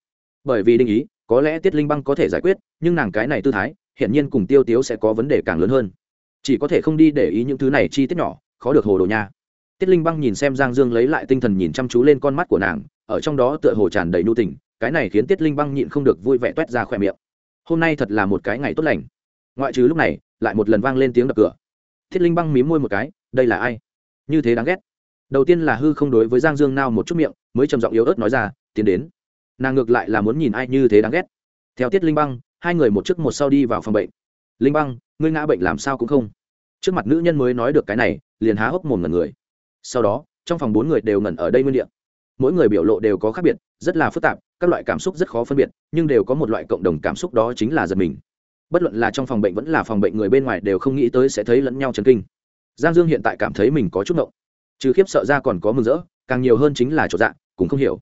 Bởi vì đinh ý, có lẽ tiết linh băng có thể giải quyết, nhưng nàng cái này tư thái, hiển nhiên cùng tiêu tiếu sẽ có vấn đề càng lớn hơn. Chỉ có thể không đi để ý những thứ này chi tiết nhỏ, khó được hồ đồ nha. Tiết linh băng nhìn xem giang dương lấy lại tinh thần nhìn chăm chú lên con mắt của nàng, ở trong đó tựa hồ tràn đầy nhu tình, cái này khiến tiết linh băng nhịn không được vui vẻ t u é t ra khỏe miệng. Hôm nay thật là một cái ngày tốt lành. Ngoại trừ lúc này, lại một lần vang lên tiếng đập cửa. Thiết linh băng mím môi một cái, đây là ai? Như thế đáng ghét. Đầu tiên là hư không đối với giang dương nao một chút miệng, mới trầm giọng yếu ớt nói ra, tiến đến. Nàng ngược lại là muốn nhìn ai như thế đáng ghét. Theo tiết linh băng, hai người một trước một sau đi vào phòng bệnh. Linh băng, ngươi ngã bệnh làm sao cũng không. Trước mặt nữ nhân mới nói được cái này, liền há hốc mồm ngẩn người. Sau đó, trong phòng bốn người đều ngẩn ở đây nguyên đ ị a mỗi người biểu lộ đều có khác biệt, rất là phức tạp, các loại cảm xúc rất khó phân biệt, nhưng đều có một loại cộng đồng cảm xúc đó chính là giật mình. Bất luận là trong phòng bệnh vẫn là phòng bệnh người bên ngoài đều không nghĩ tới sẽ thấy lẫn nhau chấn kinh giang dương hiện tại cảm thấy mình có chút ngộng. Trừ khiếp sợ ra còn có mừng rỡ, càng nhiều hơn chính là chỗ dạ cũng không hiểu.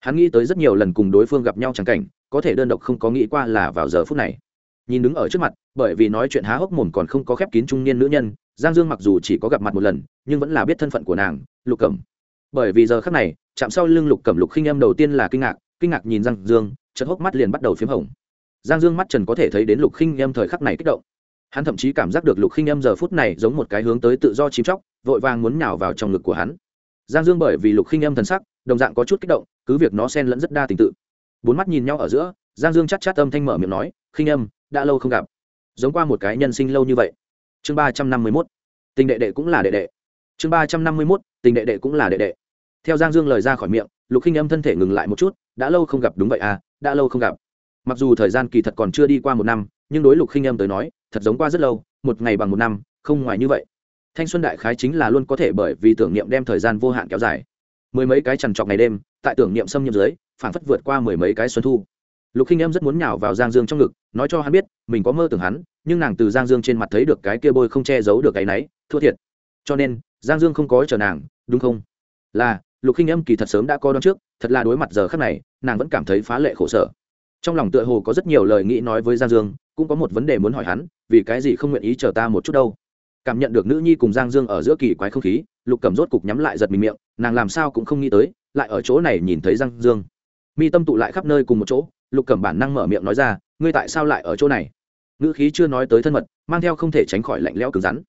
Hắn nghĩ tới rất nhiều lần cùng đối phương gặp nhau chẳng cảnh, có thể đơn độc không có nghĩ qua là vào giờ phút này. Nhìn đứng ở trước mặt, bởi vì nói chuyện há hốc mồm còn không có khép kín trung niên nữ nhân, giang dương mặc dù chỉ có gặp mặt một lần, nhưng vẫn là biết thân phận của nàng, lục cẩm. Bởi vì giờ khắc này, chạm sau lưng lục cẩm lục khinh em đầu tiên là kinh ngạc kinh ngạc nhìn giang dương chật hốc mắt liền bắt đầu p h í m hồng. Giang dương mắt trần có thể thấy đến lục khinh em thời khắc này kích động hắn thậm chí cảm giác được lục khinh em giờ phút này giống một cái hướng tới tự do chim chóc, vội vàng muốn nhào vào trong ngực của hắn. Giang dương bởi vì lục khinh em thần sắc, đồng dạng có chút kích động, cứ việc nó xen lẫn rất đa tình tự. Bốn mắt nhìn nhau ở giữa, giang dương chắc chát âm thanh mở miệng nói, khinh em đã lâu không gặp. Giống qua một cái nhân sinh lâu như vậy. Chương ba trăm năm mươi mốt, tình đệ đệ cũng là đệ đệ. Chương ba trăm năm mươi mốt, tình đệ đệ cũng là đệ đệ. Theo giang dương lời ra khỏi miệng, lục khinh âm thân thể ngừng lại một chút, đã lâu không gặp đúng vậy à đã lâu không gặp. Mặc dù thời gian kỳ thật còn chưa đi qua một năm, nhưng đối lục khinh âm tới nói thật giống qua rất lâu, một ngày bằng một năm, không ngoài như vậy. Thanh xuân đại khái chính là luôn có thể bởi vì tưởng niệm đem thời gian vô hạn kéo dài. Mười mấy cái trằn trọc ngày đêm, tại tưởng niệm xâm nhập dưới phản phất vượt qua mười mấy cái xuân thu. Lục khinh em rất muốn nhào vào giang dương trong ngực, nói cho hắn biết, mình có mơ tưởng hắn, nhưng nàng từ giang dương trên mặt thấy được cái kia bôi không che giấu được cái náy, thua thiệt. Cho nên, giang dương không có chờ nàng, đúng không? Là, lục khinh em kỳ thật sớm đã coi đón trước, thật là đối mặt giờ khắc này, nàng vẫn cảm thấy phá lệ khổ sở. Trong lòng tựa hồ có rất nhiều lời nghĩ nói với giang dương cũng có một vấn đề muốn hỏi hắn, vì cái gì không nguyện ý chờ ta một chút đâu? Cảm nhận được nữ nhi cùng giang dương ở giữa kỳ quái không khí, lục cầm rốt cục nhắm lại giật mình miệng, nàng làm sao cũng không nghĩ tới, lại ở chỗ này nhìn thấy giang dương. Mi tâm tụ lại khắp nơi cùng một chỗ, lục cầm bản năng mở miệng nói ra, ngươi tại sao lại ở chỗ này? Ngữ khí chưa nói tới thân mật, mang theo không thể tránh khỏi lạnh lẽo cứng rắn.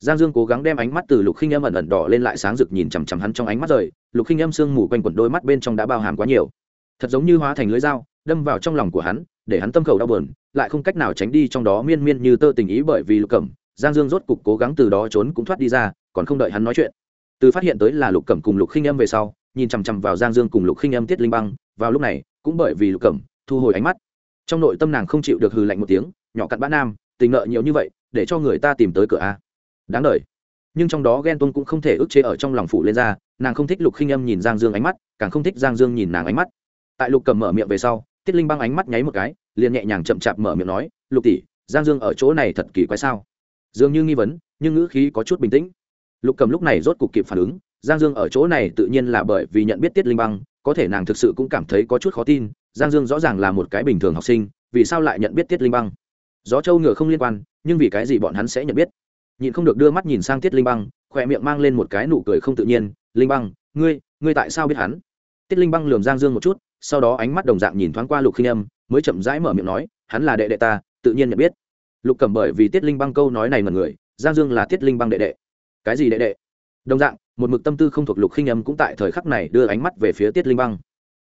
Giang dương cố gắng đem ánh mắt từ lục khinh âm ẩn ẩn đỏ lên lại sáng rực nhìn chằm chằm hắn trong ánh mắt rời, lục khinh âm sương mù quanh quẩn đôi mắt bên trong đã bao hàm quá nhiều. Thật giống như hóa thành lưới dao, đâm vào trong lòng của hắn để hắn tâm khẩu đau bờn lại không cách nào tránh đi trong đó miên miên như tơ tình ý bởi vì lục cẩm, giang dương rốt cục cố gắng từ đó trốn cũng thoát đi ra, còn không đợi hắn nói chuyện. Từ phát hiện tới là lục cẩm cùng lục khinh âm về sau, nhìn chằm chằm vào giang dương cùng lục khinh âm tiết linh băng, vào lúc này, cũng bởi vì lục cẩm, thu hồi ánh mắt. Trong nội tâm nàng không chịu được hừ lạnh một tiếng, nhỏ cặn bã nam, tình nợ nhiều như vậy, để cho người ta tìm tới cửa a. Đáng đ nhưng trong đó ghen tuông cũng không thể ức chế ở trong lòng phụ lên ra, nàng không thích lục khinh âm nhìn giang dương ánh mắt, càng không thích giang dương nhìn nàng ánh mắt. Tại lục cầm mở miệng về sau tiết linh băng ánh mắt nháy một cái, liền nhẹ nhàng chậm chạp mở miệng nói, lục tỷ, giang dương ở chỗ này thật kỳ quái sao? Dường như nghi vấn, nhưng ngữ khí có chút bình tĩnh. Lục cầm lúc này rốt cục kịp phản ứng, giang dương ở chỗ này tự nhiên là bởi vì nhận biết tiết linh băng, có thể nàng thực sự cũng cảm thấy có chút khó tin, giang dương rõ ràng là một cái bình thường học sinh, vì sao lại nhận biết tiết linh băng? Gió châu ngựa không liên quan, nhưng vì cái gì bọn hắn sẽ nhận biết? Nhịn không được đưa mắt nhìn sang tiết linh băng, khỏe miệng mang lên một cái nụ cười không tự nhiên, linh băng, ngươi ngươi tại sao biết hắn? Tiết linh băng lườm giang dương một chút sau đó ánh mắt đồng dạng nhìn thoáng qua lục khinh âm, mới chậm rãi mở miệng nói, hắn là đệ đệ ta, tự nhiên nhận biết. Lục cẩm bởi vì tiết linh băng câu nói này mật người, giang dương là tiết linh băng đệ đệ. Cái gì đệ đệ? Đồng dạng, một mực tâm tư không thuộc lục khinh âm cũng tại thời khắc này đưa ánh mắt về phía tiết linh băng.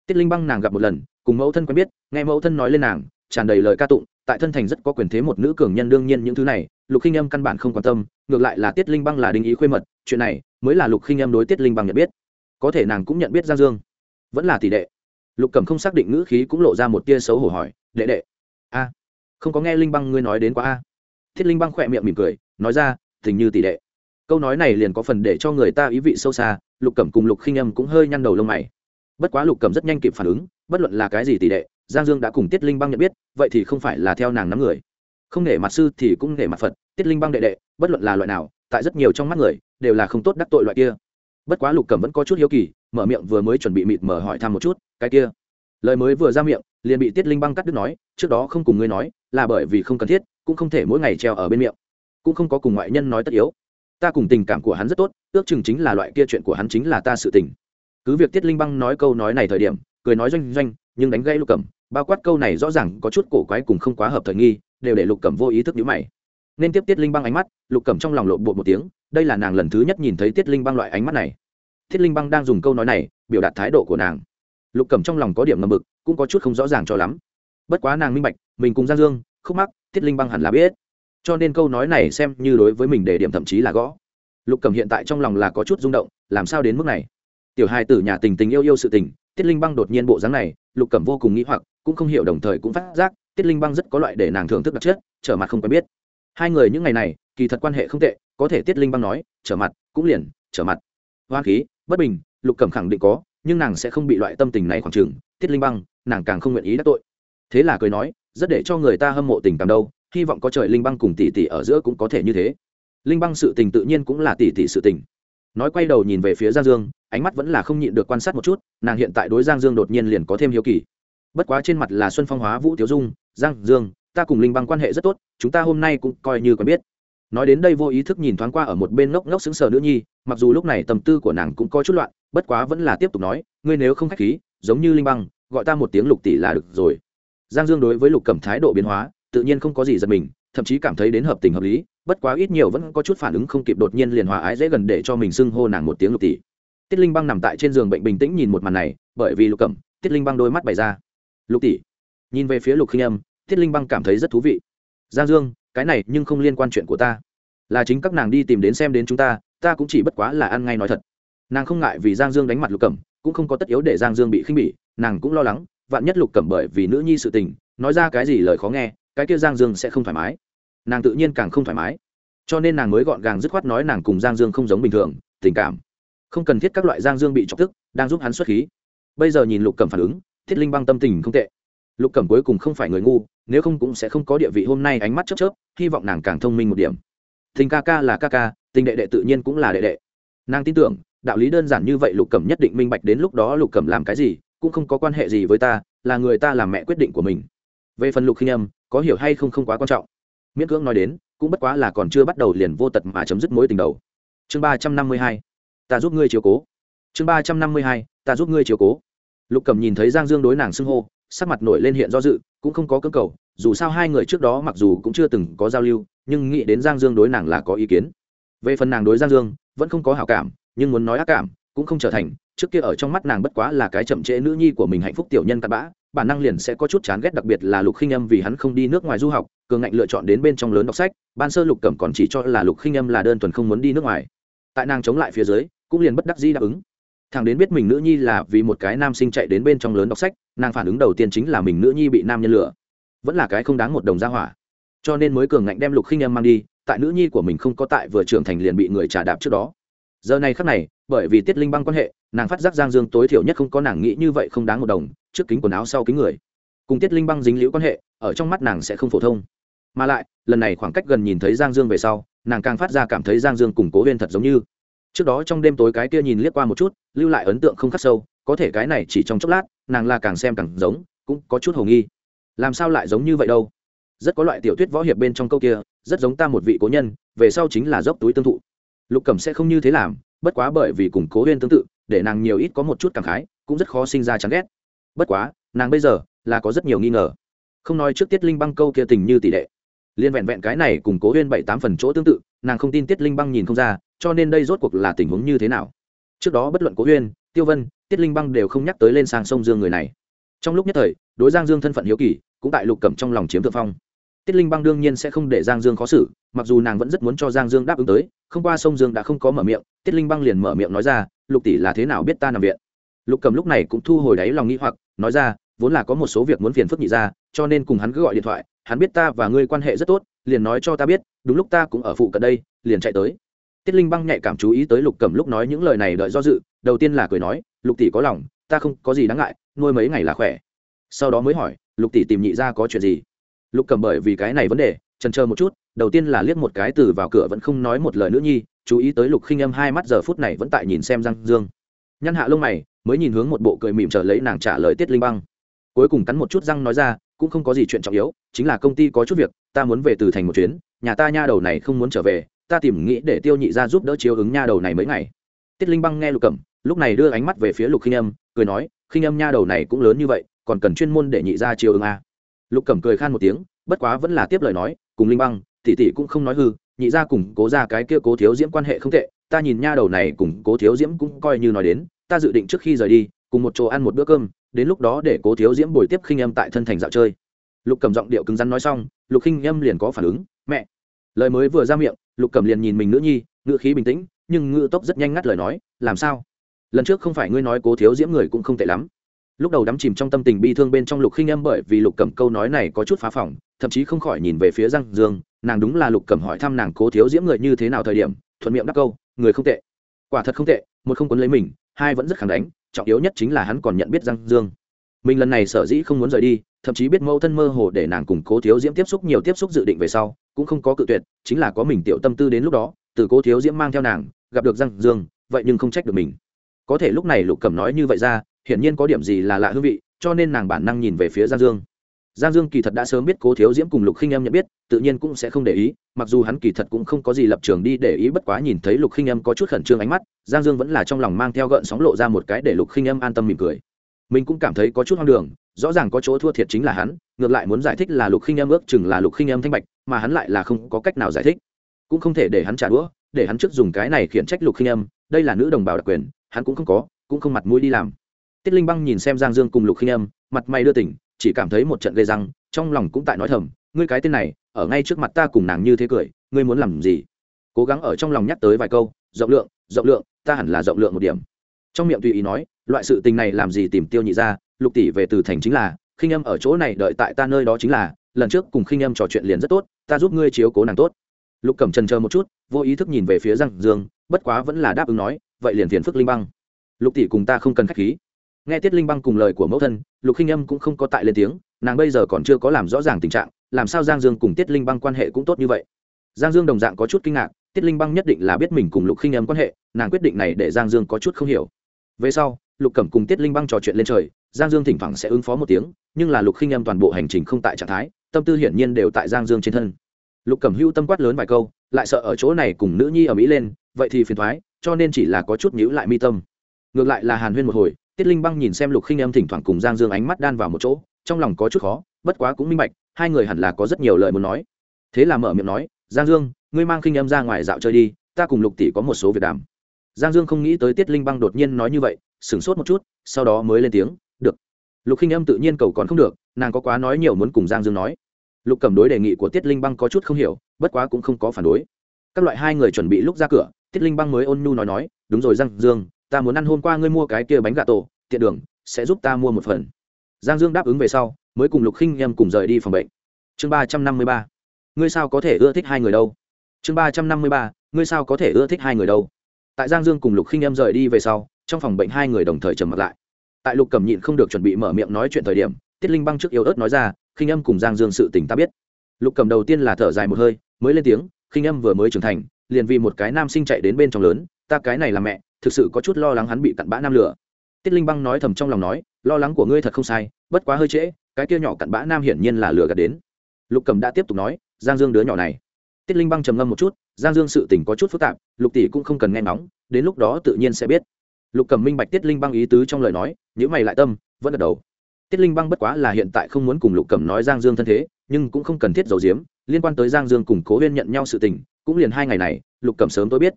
Tiết linh băng nàng gặp một lần, cùng mẫu thân quen biết, nghe mẫu thân nói lên nàng, tràn đầy lời ca tụng, tại thân thành rất có quyền thế một nữ cường nhân đương nhiên những thứ này, lục khinh âm căn bản không quan tâm, ngược lại là tiết linh băng là đinh ý khuê mật, chuyện này mới là lục khinh âm đối tiết linh băng nhận biết. Có thể nàng cũng nhận biết giang dương, vẫn là tỷ đệ lục cẩm không xác định ngữ khí cũng lộ ra một tia xấu hổ hỏi, đệ đệ. A, không có nghe linh băng ngươi nói đến quá a. Thiết linh băng khỏe miệng mỉm cười, nói ra, tình như tỷ đệ. Câu nói này liền có phần để cho người ta ý vị sâu xa, lục cẩm cùng lục khinh âm cũng hơi nhăn đầu lông mày. Bất quá lục cẩm rất nhanh kịp phản ứng, bất luận là cái gì tỷ đệ, giang dương đã cùng tiết linh băng nhận biết, vậy thì không phải là theo nàng nắm người. Không nể mặt sư thì cũng nể mặt phật, tiết linh băng đệ đệ, bất luận là loại nào, tại rất nhiều trong mắt người, đều là không tốt đắc tội loại kia. Bất quá lục cẩm vẫn có chút hiếu kỳ mở miệng vừa mới chuẩn bị mịt mở hỏi thăm một chút, cái kia? Lời mới vừa ra miệng, liền bị tiết linh băng cắt đứt nói, trước đó không cùng ngươi nói, là bởi vì không cần thiết, cũng không thể mỗi ngày treo ở bên miệng, cũng không có cùng ngoại nhân nói tất yếu. Ta cùng tình cảm của hắn rất tốt, ước chừng chính là loại kia chuyện của hắn chính là ta sự tình. Cứ việc tiết linh băng nói câu nói này thời điểm, cười nói doanh doanh, nhưng đánh gây lục cẩm, bao quát câu này rõ ràng có chút cổ quái cùng không quá hợp thời nghi, đều để lục cẩm vô ý thức nhữ mày. Nên tiếp tiết linh băng ánh mắt, lục cẩm trong lòng lộn bộ một tiếng, đây là nàng lần thứ nhất nhìn thấy tiết linh băng loại ánh mắt này thiết linh băng đang dùng câu nói này biểu đạt thái độ của nàng. Lục cẩm trong lòng có điểm ngầm mực, cũng có chút không rõ ràng cho lắm. Bất quá nàng minh bạch mình cùng giang dương khúc mắc thiết linh băng hẳn là biết. Cho nên câu nói này xem như đối với mình để điểm thậm chí là gõ. Lục cẩm hiện tại trong lòng là có chút rung động làm sao đến mức này? Tiểu hai tử nhà tình tình yêu yêu sự tình tiết linh băng đột nhiên bộ dáng này lục cẩm vô cùng nghĩ hoặc cũng không hiểu đồng thời cũng phát giác tiết linh băng rất có loại để nàng thưởng thức đặc chất trở mặt không quen biết. Hai người những ngày này kỳ thật quan hệ không tệ có thể tiết linh băng nói trở mặt cũng liền trở mặt. Hoa khí bất bình, lục cẩm khẳng định có, nhưng nàng sẽ không bị loại tâm tình này khoảng trừng tiết linh băng, nàng càng không nguyện ý đắc tội. Thế là cười nói, rất để cho người ta hâm mộ tình cảm đâu, hy vọng có trời linh băng cùng tỷ tỷ ở giữa cũng có thể như thế. Linh băng sự tình tự nhiên cũng là tỷ tỷ sự tình. Nói quay đầu nhìn về phía giang dương, ánh mắt vẫn là không nhịn được quan sát một chút, nàng hiện tại đối giang dương đột nhiên liền có thêm hiếu kỳ. Bất quá trên mặt là xuân phong hóa vũ tiếu dung, giang dương, ta cùng linh băng quan hệ rất tốt, chúng ta hôm nay cũng coi như quen biết. Nói đến đây vô ý thức nhìn thoáng qua ở một bên ngốc ngốc xứng sờ nữ nhi mặc dù lúc này tâm tư của nàng cũng có chút loạn, bất quá vẫn là tiếp tục nói, ngươi nếu không k h á c h khí, giống như linh băng, gọi ta một tiếng lục tỷ là được rồi. Giang dương đối với lục cẩm thái độ biến hóa, tự nhiên không có gì giật mình, thậm chí cảm thấy đến hợp tình hợp lý, bất quá ít nhiều vẫn có chút phản ứng không kịp đột nhiên liền hòa ái dễ gần để cho mình xưng hô nàng một tiếng lục tỷ. Tiết linh băng nằm tại trên giường bệnh bình tĩnh nhìn một màn này, bởi vì lục cẩm, tiết linh băng đôi mắt bày ra. Lục tỷ. Nhìn về phía lục khinh âm, tiết linh băng cảm thấy rất thú vị. Giang dương, cái này nhưng không liên quan chuyện của ta là chính các nàng đi tìm đến xem đến chúng ta ta cũng chỉ bất quá là ăn ngay nói thật. Nàng không ngại vì giang dương đánh mặt lục cẩm, cũng không có tất yếu để giang dương bị khinh bỉ, nàng cũng lo lắng, vạn nhất lục cẩm bởi vì nữ nhi sự tình, nói ra cái gì lời khó nghe, cái kia giang dương sẽ không thoải mái. Nàng tự nhiên càng không thoải mái. Cho nên nàng mới gọn gàng dứt khoát nói nàng cùng giang dương không giống bình thường, tình cảm. Không cần thiết các loại giang dương bị chọc tức, đang giúp hắn xuất khí. Bây giờ nhìn lục cẩm phản ứng, thiết linh băng tâm tình không tệ. Lục cẩm cuối cùng không phải người ngu, nếu không cũng sẽ không có địa vị hôm nay ánh mắt chớp chớp, hy vọng nàng càng thông minh một điểm tình ca ca là ca ca tình đệ đệ tự nhiên cũng là đệ đệ. Nàng tin tưởng, đạo lý đơn giản như vậy lục cẩm nhất định minh bạch đến lúc đó lục cẩm làm cái gì, cũng không có quan hệ gì với ta, là người ta làm mẹ quyết định của mình. Về phần lục khinh âm, có hiểu hay không không quá quan trọng. Miễn cưỡng nói đến, cũng bất quá là còn chưa bắt đầu liền vô tật mà chấm dứt mối tình đầu. Chương ba trăm năm mươi hai, ta giúp ngươi chiều cố. Chương ba trăm năm mươi hai, ta giúp ngươi chiều cố. Lục cẩm nhìn thấy giang dương đối nàng xưng hô, sắc mặt nổi lên hiện do dự, cũng không có cơ cầu, dù sao hai người trước đó mặc dù cũng chưa từng có giao lưu nhưng nghĩ đến giang dương đối nàng là có ý kiến. Về phần nàng đối giang dương, vẫn không có hảo cảm, nhưng muốn nói ác cảm, cũng không trở thành. Trước kia ở trong mắt nàng bất quá là cái chậm trễ nữ nhi của mình hạnh phúc tiểu nhân cặn bã, bản năng liền sẽ có chút chán ghét, đặc biệt là lục khinh âm vì hắn không đi nước ngoài du học, cường ngạnh lựa chọn đến bên trong lớn đọc sách, ban sơ lục cẩm còn chỉ cho là lục khinh âm là đơn thuần không muốn đi nước ngoài. Tại nàng chống lại phía dưới, cũng liền bất đắc dĩ đáp ứng. Thằng đến biết mình nữ nhi là vì một cái nam sinh chạy đến bên trong lớn đọc sách, nàng phản ứng đầu tiên chính là mình nữ nhi bị nam nhân lửa vẫn là cái không đáng một đồng ra hỏa cho nên mới cường ngạnh đem lục khinh em mang đi, tại nữ nhi của mình không có tại vừa trưởng thành liền bị người trả đạp trước đó. Giờ này khắc này, bởi vì tiết linh băng quan hệ, nàng phát giác giang dương tối thiểu nhất không có nàng nghĩ như vậy không đáng một đồng, trước kính quần áo sau kính người. Cùng tiết linh băng dính liễu quan hệ, ở trong mắt nàng sẽ không phổ thông. Mà lại, lần này khoảng cách gần nhìn thấy giang dương về sau, nàng càng phát ra cảm thấy giang dương cùng cố huyên thật giống như. Trước đó trong đêm tối cái kia nhìn liếc qua một chút, lưu lại ấn tượng không khắc sâu, có thể cái này chỉ trong chốc lát, nàng là càng xem càng giống, cũng có chút h ầ nghi. Làm sao lại giống như vậy đâu? Rất có loại tiểu thuyết võ hiệp bên trong câu kia, rất giống ta một vị cố nhân, về sau chính là dốc túi tương thụ. Lục cẩm sẽ không như thế làm, bất quá bởi vì cùng cố huyên tương tự, để nàng nhiều ít có một chút cảm khái, cũng rất khó sinh ra chán ghét. Bất quá, nàng bây giờ là có rất nhiều nghi ngờ. Không nói trước tiết linh băng câu kia tình như tỷ lệ. Liên vẹn vẹn cái này cùng cố huyên bảy tám phần chỗ tương tự, nàng không tin tiết linh băng nhìn không ra, cho nên đây rốt cuộc là tình huống như thế nào. Trước đó bất luận cố huyên, tiêu vân, tiết linh băng đều không nhắc tới lên sang sông dương người này. Trong lúc nhất thời, đối giang dương thân phận hiếu kỳ, cũng tại lục cẩm trong lòng chiếm thượng phong tiết linh băng đương nhiên sẽ không để giang dương khó xử, mặc dù nàng vẫn rất muốn cho giang dương đáp ứng tới, không qua sông dương đã không có mở miệng, tiết linh băng liền mở miệng nói ra, lục tỷ là thế nào biết ta nằm viện? Lục cầm lúc này cũng thu hồi đáy lòng nghĩ hoặc, nói ra, vốn là có một số việc muốn phiền phức nhị ra cho nên cùng hắn cứ gọi điện thoại, hắn biết ta và ngươi quan hệ rất tốt, liền nói cho ta biết, đúng lúc ta cũng ở phụ cận đây, liền chạy tới. Tiết linh băng nhạy cảm chú ý tới lục cầm lúc nói những lời này đợi do dự, đầu tiên là cười nói, lục tỷ có lòng, ta không có gì đáng ngại, nuôi mấy ngày là khỏe. Sau đó mới hỏi, lục tỷ tìm nhị ra có chuyện gì? Lục cầm bởi vì cái này vấn đề trần chờ một chút, đầu tiên là liếc một cái từ vào cửa vẫn không nói một lời nữa nhi, chú ý tới lục khinh âm hai mắt giờ phút này vẫn tại nhìn xem răng dương. Nhăn hạ lông mày, mới nhìn hướng một bộ cười mỉm chờ lấy nàng trả lời tiết linh băng. Cuối cùng cắn một chút răng nói ra, cũng không có gì chuyện trọng yếu, chính là công ty có chút việc, ta muốn về từ thành một chuyến, nhà ta nha đầu này không muốn trở về, ta tìm nghĩ để tiêu nhị ra giúp đỡ chiếu ứng nha đầu này mấy ngày. Tiết linh băng nghe lục cẩm, lúc này đưa ánh mắt về phía lục khinh âm, cười nói, khinh âm nha đầu này cũng lớn như vậy, còn cần chuyên môn để nhị ra chiếu ứng à lục cẩm cười khan một tiếng, bất quá vẫn là tiếp lời nói, cùng linh băng, tỷ tỷ cũng không nói hư, nhị ra cùng cố ra cái kia cố thiếu diễm quan hệ không tệ, ta nhìn nha đầu này cùng cố thiếu diễm cũng coi như nói đến, ta dự định trước khi rời đi, cùng một chỗ ăn một bữa cơm, đến lúc đó để cố thiếu diễm bồi tiếp khinh em tại thân thành dạo chơi. Lục cầm giọng điệu cứng rắn nói xong, lục khinh em liền có phản ứng, mẹ. Lời mới vừa ra miệng, lục cầm liền nhìn mình nữ nhi, ngữ khí bình tĩnh, nhưng ngữ tốc rất nhanh ngắt lời nói, làm sao? Lần trước không phải ngươi nói cố thiếu diễm người cũng không tệ lắm lúc đầu đắm chìm trong tâm tình bi thương bên trong lục khinh âm bởi vì lục cầm câu nói này có chút phá phỏng, thậm chí không khỏi nhìn về phía giang dương, nàng đúng là lục cầm hỏi thăm nàng cố thiếu diễm người như thế nào thời điểm, thuận miệng đáp câu, người không tệ. Quả thật không tệ, một không quấn lấy mình, hai vẫn rất khẳng đánh, trọng yếu nhất chính là hắn còn nhận biết giang dương. Mình lần này sở dĩ không muốn rời đi, thậm chí biết mẫu thân mơ hồ để nàng cùng cố thiếu diễm tiếp xúc nhiều tiếp xúc dự định về sau, cũng không có cự tuyệt, chính là có mình tiểu tâm tư đến lúc đó, từ cố thiếu diễm mang theo nàng, gặp được giang dương, vậy nhưng không trách được mình có thể lúc này lục cẩm nói như vậy ra, hiển nhiên có điểm gì là lạ hương vị, cho nên nàng bản năng nhìn về phía giang dương. Giang dương kỳ thật đã sớm biết cố thiếu diễm cùng lục khinh em nhận biết, tự nhiên cũng sẽ không để ý, mặc dù hắn kỳ thật cũng không có gì lập trường đi để ý bất quá nhìn thấy lục khinh em có chút khẩn trương ánh mắt, giang dương vẫn là trong lòng mang theo gợn sóng lộ ra một cái để lục khinh em an tâm mỉm cười. Mình cũng cảm thấy có chút hoang đường, rõ ràng có chỗ thua thiệt chính là hắn, ngược lại muốn giải thích là lục khinh em ước chừng là lục khinh em thanh bạch, mà hắn lại là không có cách nào giải thích. Cũng không thể để hắn trả đũa, để hắn trước dùng cái này khiển trách lục khinh em đây là nữ đồng bào đặc quyền hắn cũng không có, cũng không mặt mũi đi làm. Tiết linh băng nhìn xem giang dương cùng lục khinh em mặt mày đưa tỉnh, chỉ cảm thấy một trận gây răng, trong lòng cũng tại nói thầm, ngươi cái tên này, ở ngay trước mặt ta cùng nàng như thế cười, ngươi muốn làm gì? Cố gắng ở trong lòng nhắc tới vài câu, rộng lượng rộng lượng, ta hẳn là rộng lượng một điểm. Trong miệng tùy ý nói, loại sự tình này làm gì tìm tiêu nhị ra, lục tỷ về từ thành chính là, khinh âm ở chỗ này đợi tại ta nơi đó chính là, lần trước cùng khinh âm trò chuyện liền rất tốt, ta giúp ngươi chiếu cố nàng tốt lục cẩm trần chờ một chút, vô ý thức nhìn về phía Giang dương, bất quá vẫn là đáp ứng nói, vậy liền phiền phức linh băng. Lục tỷ cùng ta không cần khách khí. Nghe tiết linh băng cùng lời của mẫu thân, lục khinh âm cũng không có tại lên tiếng, nàng bây giờ còn chưa có làm rõ ràng tình trạng, làm sao giang dương cùng tiết linh băng quan hệ cũng tốt như vậy? Giang dương đồng dạng có chút kinh ngạc, tiết linh băng nhất định là biết mình cùng lục khinh âm quan hệ, nàng quyết định này để giang dương có chút không hiểu. Về sau, lục cẩm cùng tiết linh băng trò chuyện lên trời, giang dương thỉnh thoảng sẽ ứng phó một tiếng, nhưng là lục khinh âm toàn bộ hành trình không tại trạng thái, tâm tư hiển nhiên đều tại giang dương trên thân lục cẩm hưu tâm quát lớn vài câu, lại sợ ở chỗ này cùng nữ nhi ở mỹ lên, vậy thì phiền thoái, cho nên chỉ là có chút nhíu lại mi tâm. Ngược lại là hàn huyên một hồi, tiết linh băng nhìn xem lục khinh em thỉnh thoảng cùng giang dương ánh mắt đan vào một chỗ, trong lòng có chút khó, bất quá cũng minh bạch, hai người hẳn là có rất nhiều lời muốn nói. Thế là mở miệng nói, giang dương, ngươi mang khinh em ra ngoài dạo chơi đi, ta cùng lục tỷ có một số việc đàm. Giang dương không nghĩ tới tiết linh băng đột nhiên nói như vậy, sửng sốt một chút, sau đó mới lên tiếng, được. Lục khinh em tự nhiên cầu còn không được, nàng có quá nói nhiều muốn cùng giang dương nói lục cầm đối đề nghị của tiết linh băng có chút không hiểu, bất quá cũng không có phản đối. Các loại hai người chuẩn bị lúc ra cửa, tiết linh băng mới ôn nhu nói nói, đúng rồi, giang dương, ta muốn ăn hôm qua ngươi mua cái kia bánh gà tổ, tiện đường, sẽ giúp ta mua một phần. Giang dương đáp ứng về sau, mới cùng lục khinh em cùng rời đi phòng bệnh. Chương ba trăm năm mươi ba, ngươi sao có thể ưa thích hai người đâu? Chương ba trăm năm mươi ba, ngươi sao có thể ưa thích hai người đâu? Tại giang dương cùng lục khinh em rời đi về sau, trong phòng bệnh hai người đồng thời trầm mặt lại. Tại lục cầm nhịn không được chuẩn bị mở miệng nói chuyện thời điểm, tiết linh băng trước yếu ớt nói ra khinh âm cùng giang dương sự tình ta biết. Lục cầm đầu tiên là thở dài một hơi, mới lên tiếng, khinh âm vừa mới trưởng thành, liền vì một cái nam sinh chạy đến bên trong lớn, ta cái này là mẹ, thực sự có chút lo lắng hắn bị cặn bã nam lửa. Tiết linh băng nói thầm trong lòng nói, lo lắng của ngươi thật không sai, bất quá hơi trễ, cái kia nhỏ cặn bã nam hiển nhiên là lừa gạt đến. Lục cầm đã tiếp tục nói, giang dương đứa nhỏ này. Tiết linh băng trầm ngâm một chút, giang dương sự tình có chút phức tạp, lục tỷ cũng không cần nghe nóng đến lúc đó tự nhiên sẽ biết. Lục cầm minh bạch tiết linh băng ý tứ trong lời nói nhữ mày lại tâm, vẫn gật đầu tiết linh băng bất quá là hiện tại không muốn cùng lục Cẩm nói giang dương thân thế, nhưng cũng không cần thiết giấu giếm, liên quan tới giang dương cùng cố huyên nhận nhau sự tình, cũng liền hai ngày này, lục Cẩm sớm tôi biết.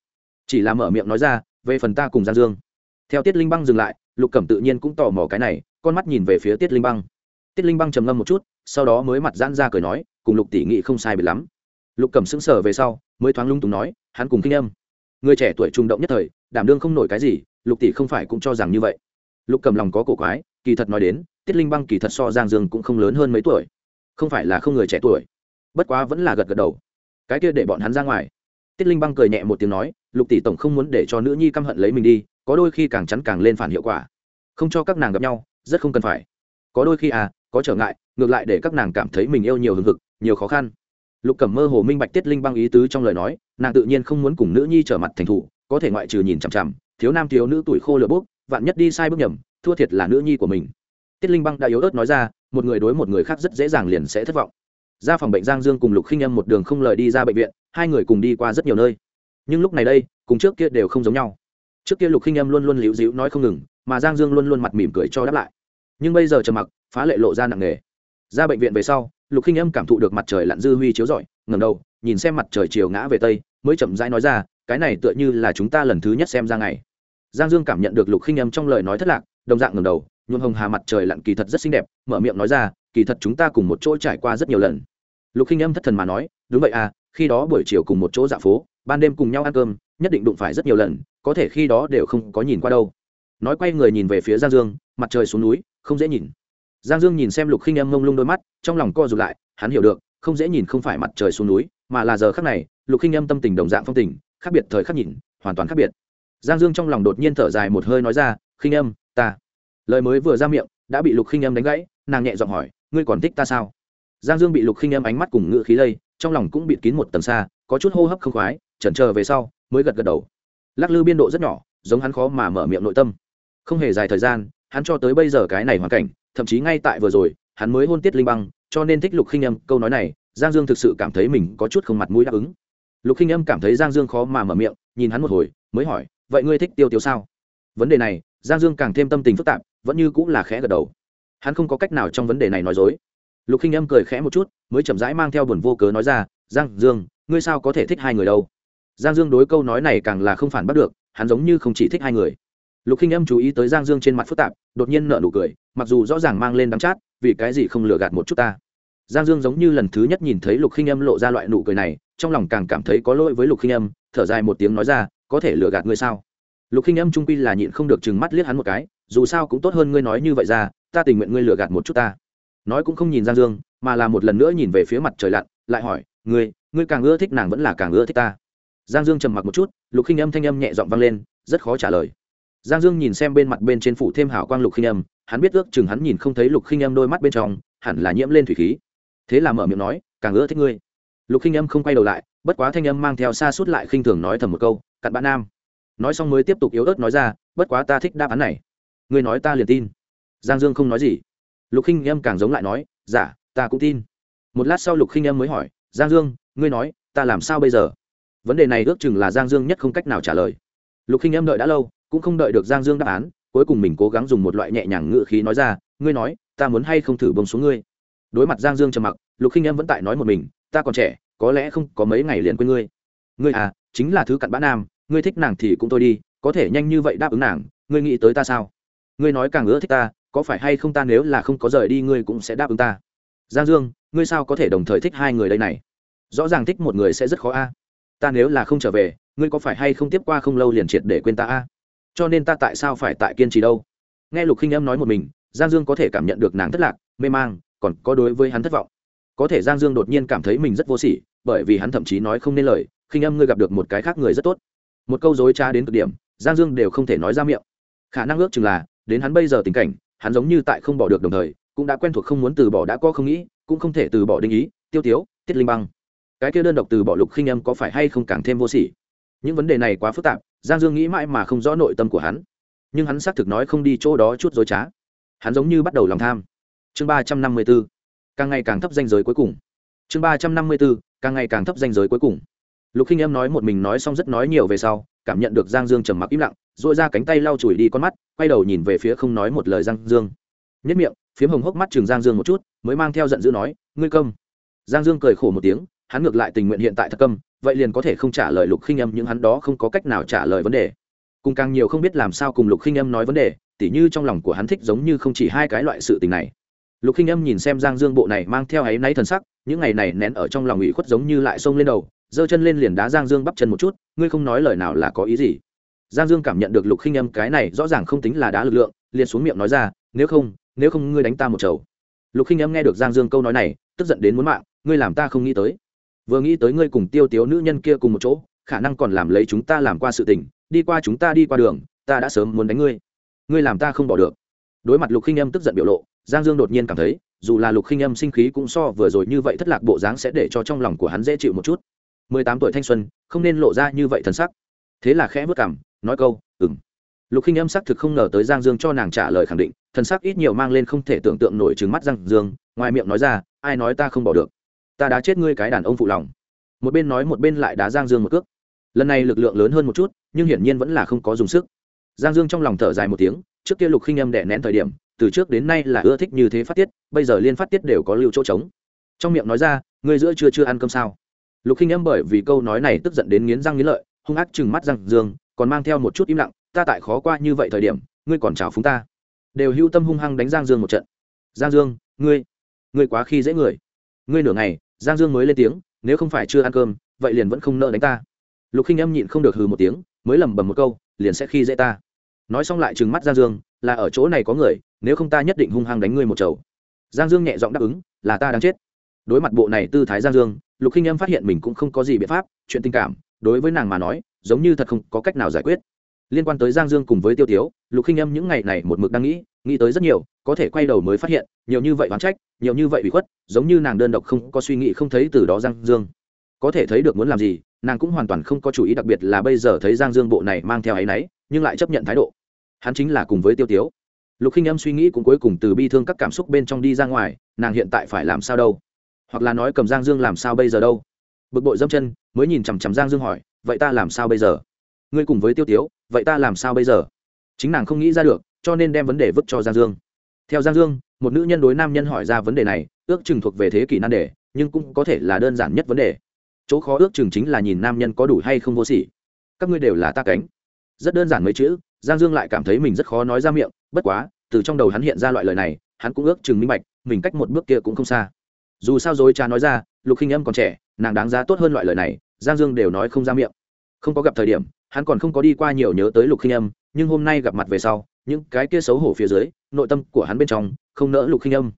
Chỉ là mở miệng nói ra, về phần ta cùng giang dương. Theo tiết linh băng dừng lại, lục cẩm tự nhiên cũng tò mò cái này, con mắt nhìn về phía tiết linh băng. Tiết linh băng trầm ngâm một chút, sau đó mới mặt giãn ra cười nói, cùng lục tỷ nghị không sai biệt lắm. Lục cẩm sững sờ về sau, mới thoáng lung túng nói, hắn cùng kinh âm. Người trẻ tuổi trung động nhất thời, đảm đương không nổi cái gì, lục tỷ không phải cũng cho rằng như vậy. Lục cầm lòng có cổ quái kỳ thật nói đến, tiết linh băng kỳ thật so giang dương cũng không lớn hơn mấy tuổi. Không phải là không người trẻ tuổi, bất quá vẫn là gật gật đầu. Cái kia để bọn hắn ra ngoài. Tiết linh băng cười nhẹ một tiếng nói, lục tỷ tổng không muốn để cho nữ nhi căm hận lấy mình đi, có đôi khi càng chắn càng lên phản hiệu quả. Không cho các nàng gặp nhau, rất không cần phải. Có đôi khi à có trở ngại, ngược lại để các nàng cảm thấy mình yêu nhiều hừng hực, nhiều khó khăn. Lục cẩm mơ hồ minh bạch tiết linh băng ý tứ trong lời nói, nàng tự nhiên không muốn cùng nữ nhi trở mặt thành thủ, có thể ngoại trừ nhìn chằm chằm, thiếu nam thiếu nữ tuổi khô lửa bốc, vạn nhất đi sai bước nhầm thua thiệt là nữ nhi của mình. Tiết linh băng đã yếu ớt nói ra, một người đối một người khác rất dễ dàng liền sẽ thất vọng. Ra phòng bệnh giang dương cùng lục khinh âm một đường không lời đi ra bệnh viện, hai người cùng đi qua rất nhiều nơi. Nhưng lúc này đây, cùng trước kia đều không giống nhau. Trước kia lục khinh âm luôn luôn liễu dĩu nói không ngừng, mà giang dương luôn luôn mặt mỉm cười cho đáp lại. Nhưng bây giờ trầm mặc, phá lệ lộ ra nặng nề. Ra bệnh viện về sau, lục khinh âm cảm thụ được mặt trời lặn dư huy chiếu rọi ngầm đầu, nhìn xem mặt trời chiều ngã về tây, mới chậm rãi nói ra, cái này tựa như là chúng ta lần thứ nhất xem ra ngày. Giang dương cảm nhận được lục khinh âm trong lời nói thất lạc đồng dạng ngầm đầu, nhuộm hồng hà mặt trời lặn kỳ thật rất xinh đẹp, mở miệng nói ra, kỳ thật chúng ta cùng một chỗ trải qua rất nhiều lần. Lục khinh âm thất thần mà nói, đúng vậy à khi đó buổi chiều cùng một chỗ dạo phố, ban đêm cùng nhau ăn cơm, nhất định đụng phải rất nhiều lần, có thể khi đó đều không có nhìn qua đâu. Nói quay người nhìn về phía giang dương, mặt trời xuống núi, không dễ nhìn. Giang dương nhìn xem lục khinh âm mông lung đôi mắt, trong lòng co rụt lại, hắn hiểu được, không dễ nhìn không phải mặt trời xuống núi, mà là giờ khác này, lục khinh âm tâm tình đồng dạng phong tình, khác biệt thời khắc nhìn, hoàn toàn khác biệt. Giang dương trong lòng đột nhiên thở dài một hơi nói ra, khinh âm ta. Lời mới vừa ra miệng, đã bị lục khinh em đánh gãy, nàng nhẹ giọng hỏi, ngươi còn thích ta sao? Giang dương bị lục khinh em ánh mắt cùng ngựa khí lây, trong lòng cũng bị kín một tầng xa, có chút hô hấp không khoái, chần chờ về sau, mới gật gật đầu. Lắc lư biên độ rất nhỏ, giống hắn khó mà mở miệng nội tâm. Không hề dài thời gian, hắn cho tới bây giờ cái này hoàn cảnh, thậm chí ngay tại vừa rồi, hắn mới hôn tiết linh băng, cho nên thích lục khinh em câu nói này, giang dương thực sự cảm thấy mình có chút không mặt mũi đáp ứng. Lục khinh em cảm thấy giang dương khó mà mở miệng, nhìn hắn một hồi, mới hỏi, vậy ngươi thích tiêu tiêu sao? Vấn đề này giang dương càng thêm tâm tình phức tạp, vẫn như cũng là khẽ gật đầu. Hắn không có cách nào trong vấn đề này nói dối. Lục khinh âm cười khẽ một chút, mới chậm rãi mang theo buồn vô cớ nói ra, giang dương, ngươi sao có thể thích hai người đâu? Giang dương đối câu nói này càng là không phản bắt được, hắn giống như không chỉ thích hai người. Lục khinh âm chú ý tới giang dương trên mặt phức tạp, đột nhiên nợ nụ cười, mặc dù rõ ràng mang lên đắm chát, vì cái gì không lừa gạt một chút ta. Giang dương giống như lần thứ nhất nhìn thấy lục khinh âm lộ ra loại nụ cười này, trong lòng càng cảm thấy có lỗi với lục khinh âm, thở dài một tiếng nói ra, có thể lừa gạt ngươi sao? Lục khinh âm trung quy là nhịn không được chừng mắt liếc hắn một cái, dù sao cũng tốt hơn ngươi nói như vậy ra, ta tình nguyện ngươi lừa gạt một chút ta. Nói cũng không nhìn giang dương, mà là một lần nữa nhìn về phía mặt trời lặn, lại hỏi, ngươi ngươi càng ưa thích nàng vẫn là càng ưa thích ta? Giang dương trầm mặc một chút, lục khinh âm thanh âm nhẹ giọng vang lên, rất khó trả lời. Giang dương nhìn xem bên mặt bên trên phủ thêm hảo quang lục khinh âm, hắn biết ước chừng hắn nhìn không thấy lục khinh âm đôi mắt bên trong, hẳn là nhiễm lên thủy khí. Thế là mở miệng nói, càng ưa thích ngươi. Lục khinh âm không quay đầu lại, bất quá thanh âm mang theo xa suốt lại khinh thường nói thầm một câu, cặn bạn nam nói xong mới tiếp tục yếu ớt nói ra bất quá ta thích đáp án này. Ngươi nói ta liền tin. Giang dương không nói gì. Lục khinh em càng giống lại nói giả dạ, ta cũng tin. Một lát sau lục khinh em mới hỏi giang dương ngươi nói ta làm sao bây giờ? Vấn đề này ước chừng là giang dương nhất không cách nào trả lời. Lục khinh em đợi đã lâu cũng không đợi được giang dương đáp án cuối cùng mình cố gắng dùng một loại nhẹ nhàng ngự khí nói ra ngươi nói ta muốn hay không thử bông xuống ngươi? Đối mặt giang dương trầm mặc lục khinh em vẫn tại nói một mình ta còn trẻ có lẽ không có mấy ngày liền quên ngươi. Ngươi à chính là thứ cặn bã nam ngươi thích nàng thì cũng thôi đi, có thể nhanh như vậy đáp ứng nàng, ngươi nghĩ tới ta sao? Ngươi nói càng ưa thích ta, có phải hay không ta nếu là không có rời đi ngươi cũng sẽ đáp ứng ta? Giang dương, ngươi sao có thể đồng thời thích hai người đây này? Rõ ràng thích một người sẽ rất khó a. Ta nếu là không trở về, ngươi có phải hay không tiếp qua không lâu liền triệt để quên ta a? Cho nên ta tại sao phải tại kiên trì đâu? Nghe lục khinh âm nói một mình, giang dương có thể cảm nhận được nàng thất lạc, mê mang, còn có đối với hắn thất vọng. Có thể giang dương đột nhiên cảm thấy mình rất vô sỉ, bởi vì hắn thậm chí nói không nên lời, khinh âm, ngươi gặp được một cái khác người rất tốt một câu dối trá đến cực điểm, giang dương đều không thể nói ra miệng. Khả năng ước chừng là, đến hắn bây giờ tình cảnh, hắn giống như tại không bỏ được đồng thời, cũng đã quen thuộc không muốn từ bỏ đã có không nghĩ, cũng không thể từ bỏ đinh ý, tiêu tiếu, tiết linh băng. Cái kia đơn độc từ bỏ lục khinh âm có phải hay không càng thêm vô sỉ? Những vấn đề này quá phức tạp, giang dương nghĩ mãi mà không rõ nội tâm của hắn. Nhưng hắn xác thực nói không đi chỗ đó chút dối trá. Hắn giống như bắt đầu lòng tham. Chương ba trăm năm mươi b ố càng ngày càng thấp danh giới cuối cùng. Chương ba trăm năm mươi b ố càng ngày càng thấp danh giới cuối cùng lục khinh em nói một mình nói xong rất nói nhiều về sau, cảm nhận được giang dương trầm mặc im lặng dội ra cánh tay lau chùi đi con mắt, quay đầu nhìn về phía không nói một lời giang dương. Nhất miệng, phiếm hồng hốc mắt chừng giang dương một chút, mới mang theo giận dữ nói, ngươi công giang dương cười khổ một tiếng, hắn ngược lại tình nguyện hiện tại thật câm, vậy liền có thể không trả lời lục khinh Em nhưng hắn đó không có cách nào trả lời vấn đề. Cùng càng nhiều không biết làm sao cùng lục khinh Em nói vấn đề, tỉ như trong lòng của hắn thích giống như không chỉ hai cái loại sự tình này. Lục khinh Em nhìn xem giang dương bộ này mang theo áy náy thần sắc, những ngày này nén ở trong lòng ủy khuất giống như lại xông lên đầu giơ chân lên liền đá giang dương bắp chân một chút, ngươi không nói lời nào là có ý gì. Giang dương cảm nhận được lục khinh âm cái này rõ ràng không tính là đá lực lượng, liền xuống miệng nói ra, nếu không nếu không ngươi đánh ta một chầu. Lục khinh âm nghe được giang dương câu nói này, tức giận đến muốn mạng, ngươi làm ta không nghĩ tới. Vừa nghĩ tới ngươi cùng tiêu tiếu nữ nhân kia cùng một chỗ, khả năng còn làm lấy chúng ta làm qua sự tình, đi qua chúng ta đi qua đường, ta đã sớm muốn đánh ngươi. Ngươi làm ta không bỏ được. Đối mặt lục khinh âm tức giận biểu lộ, giang dương đột nhiên cảm thấy, dù là lục khinh âm sinh khí cũng so vừa rồi như vậy thất lạc bộ dáng sẽ để cho trong lòng của hắn dễ chịu một chút mười tám tuổi thanh xuân, không nên lộ ra như vậy thân sắc. Thế là khẽ vất cảm nói câu ừng lục khinh âm sắc thực không ngờ tới giang dương cho nàng trả lời khẳng định thân sắc ít nhiều mang lên không thể tưởng tượng nổi trừng mắt giang dương, ngoài miệng nói ra, ai nói ta không bỏ được? Ta đã chết ngươi cái đàn ông phụ lòng. Một bên nói một bên lại đá giang dương một cước. Lần này lực lượng lớn hơn một chút, nhưng hiển nhiên vẫn là không có dùng sức. Giang dương trong lòng thở dài một tiếng, trước kia lục khinh âm đẻ nén thời điểm, từ trước đến nay là ưa thích như thế phát tiết, bây giờ liên phát tiết đều có lưu chỗ trống. Trong miệng nói ra, ngươi giữa chưa chưa ăn cơm sao? Lục khinh âm bởi vì câu nói này tức giận đến nghiến răng nghiến lợi, hung ác chừng mắt răng dương, còn mang theo một chút im lặng, ta tại khó qua như vậy thời điểm, ngươi còn chào phúng ta. Đều hưu tâm hung hăng đánh giang dương một trận. Giang dương, ngươi ngươi quá khi dễ người. Ngươi nửa ngày, giang dương mới lên tiếng, nếu không phải chưa ăn cơm, vậy liền vẫn không nợ đánh ta. Lục khinh âm nhịn không được hừ một tiếng, mới lẩm bẩm một câu, liền sẽ khi dễ ta. Nói xong lại trừng mắt giang dương, là ở chỗ này có người, nếu không ta nhất định hung hăng đánh ngươi một chầu. Giang dương nhẹ giọng đáp ứng, là ta đang chết. Đối mặt bộ này tư thái giang dương lục khinh em phát hiện mình cũng không có gì biện pháp, chuyện tình cảm, đối với nàng mà nói, giống như thật không có cách nào giải quyết. Liên quan tới giang dương cùng với tiêu tiếu, lục khinh em những ngày này một mực đang nghĩ nghĩ tới rất nhiều, có thể quay đầu mới phát hiện, nhiều như vậy oán trách, nhiều như vậy bị khuất, giống như nàng đơn độc không có suy nghĩ không thấy từ đó giang dương. Có thể thấy được muốn làm gì, nàng cũng hoàn toàn không có chủ ý đặc biệt là bây giờ thấy giang dương bộ này mang theo áy náy, nhưng lại chấp nhận thái độ. Hắn chính là cùng với tiêu tiếu. Lục khinh Em suy nghĩ cũng cuối cùng từ bi thương các cảm xúc bên trong đi ra ngoài, nàng hiện tại phải làm sao đâu? Hoặc là nói cầm giang dương làm sao bây giờ đâu? Bực bội dâm chân, mới nhìn chằm chằm giang dương hỏi, vậy ta làm sao bây giờ? Ngươi cùng với tiêu tiếu, vậy ta làm sao bây giờ? Chính nàng không nghĩ ra được, cho nên đem vấn đề vứt cho giang dương. Theo giang dương, một nữ nhân đối nam nhân hỏi ra vấn đề này, ước chừng thuộc về thế kỷ nan đề, nhưng cũng có thể là đơn giản nhất vấn đề. Chỗ khó ước chừng chính là nhìn nam nhân có đủ hay không vô sỉ. Các ngươi đều là ta cánh. Rất đơn giản mấy chữ, giang dương lại cảm thấy mình rất khó nói ra miệng, bất quá, từ trong đầu hắn hiện ra loại lời này, hắn cũng ước chừng minh bạch, mình cách một bước kia cũng không xa dù sao dối trá nói ra, lục khinh âm còn trẻ, nàng đáng giá tốt hơn loại lời này, giang dương đều nói không ra miệng. Không có gặp thời điểm, hắn còn không có đi qua nhiều nhớ tới lục khinh âm, nhưng hôm nay gặp mặt về sau, những cái kia xấu hổ phía dưới, nội tâm của hắn bên trong, không nỡ lục khinh âm.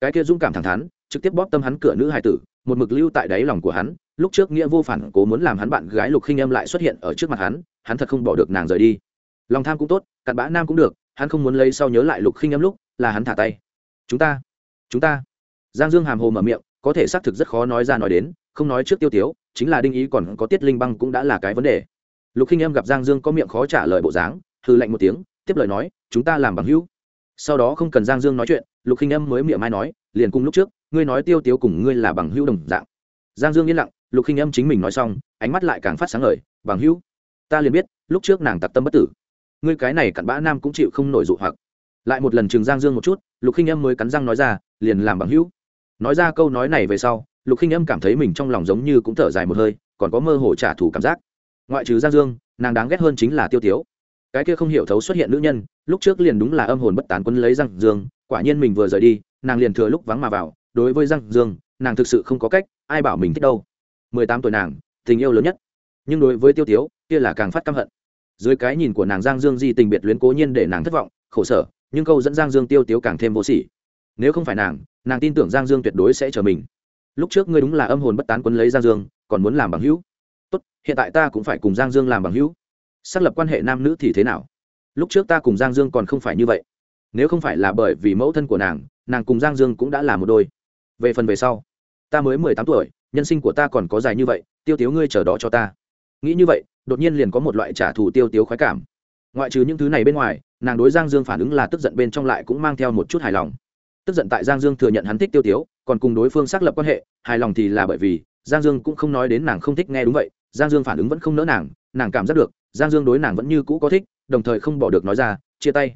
Cái kia dũng cảm thẳng thắn, trực tiếp bóp tâm hắn cửa nữ hài tử, một mực lưu tại đáy lòng của hắn, lúc trước nghĩa vô phản cố muốn làm hắn bạn gái lục khinh âm lại xuất hiện ở trước mặt hắn hắn thật không bỏ được nàng rời đi. Lòng tham cũng tốt, cặn bã nam cũng được, hắn không muốn lấy sau nhớ lại lục khinh âm lúc, là hắn thả tay. Chúng ta chúng ta giang dương hàm hồ mở miệng, có thể xác thực rất khó nói ra nói đến, không nói trước tiêu tiếu, chính là đinh ý còn có tiết linh băng cũng đã là cái vấn đề. Lục khinh Em gặp giang dương có miệng khó trả lời bộ dáng hư lạnh một tiếng, tiếp lời nói, chúng ta làm bằng hữu. Sau đó không cần giang dương nói chuyện, lục khinh Em mới miệng mai nói, liền cùng lúc trước, ngươi nói tiêu tiếu cùng ngươi là bằng hữu đồng dạng. Giang dương yên lặng, lục khinh Em chính mình nói xong, ánh mắt lại càng phát sáng ngời, bằng hữu? Ta liền biết, lúc trước nàng tặc tâm bất tử. Ngươi cái này cặn bã nam cũng chịu không nổi dụ hoặc. Lại một lần chừng giang dương một chút, lục khinh Em mới cắn răng nói ra, liền làm bằng hữu nói ra câu nói này về sau, lục khinh âm cảm thấy mình trong lòng giống như cũng thở dài một hơi, còn có mơ hồ trả thù cảm giác. Ngoại trừ giang dương, nàng đáng ghét hơn chính là tiêu tiếu. Cái kia không hiểu thấu xuất hiện nữ nhân, lúc trước liền đúng là âm hồn bất tán quân lấy giang dương, quả nhiên mình vừa rời đi, nàng liền thừa lúc vắng mà vào. Đối với giang dương, nàng thực sự không có cách, ai bảo mình thích đâu. Mười tám tuổi nàng, tình yêu lớn nhất. Nhưng đối với tiêu tiếu, kia là càng phát căm hận. Dưới cái nhìn của nàng giang dương di tình biệt luyến cố nhiên để nàng thất vọng, khổ sở, nhưng câu dẫn giang dương tiêu tiếu càng thêm vô sỉ nếu không phải nàng nàng tin tưởng giang dương tuyệt đối sẽ chờ mình. Lúc trước ngươi đúng là âm hồn bất tán quấn lấy giang dương, còn muốn làm bằng hữu. Tốt, hiện tại ta cũng phải cùng giang dương làm bằng hữu. Xác lập quan hệ nam nữ thì thế nào? Lúc trước ta cùng giang dương còn không phải như vậy. Nếu không phải là bởi vì mẫu thân của nàng nàng cùng giang dương cũng đã là một đôi. Về phần về sau, ta mới mười tám tuổi, nhân sinh của ta còn có dài như vậy, tiêu tiếu ngươi chờ đó cho ta. Nghĩ như vậy, đột nhiên liền có một loại trả thù tiêu tiếu khoái cảm. Ngoại trừ những thứ này bên ngoài, nàng đối giang dương phản ứng là tức giận bên trong lại cũng mang theo một chút hài lòng tức giận tại giang dương thừa nhận hắn thích tiêu tiếu, còn cùng đối phương xác lập quan hệ, hài lòng thì là bởi vì, giang dương cũng không nói đến nàng không thích nghe đúng vậy, giang dương phản ứng vẫn không nỡ nàng nàng cảm giác được, giang dương đối nàng vẫn như cũ có thích, đồng thời không bỏ được nói ra, chia tay.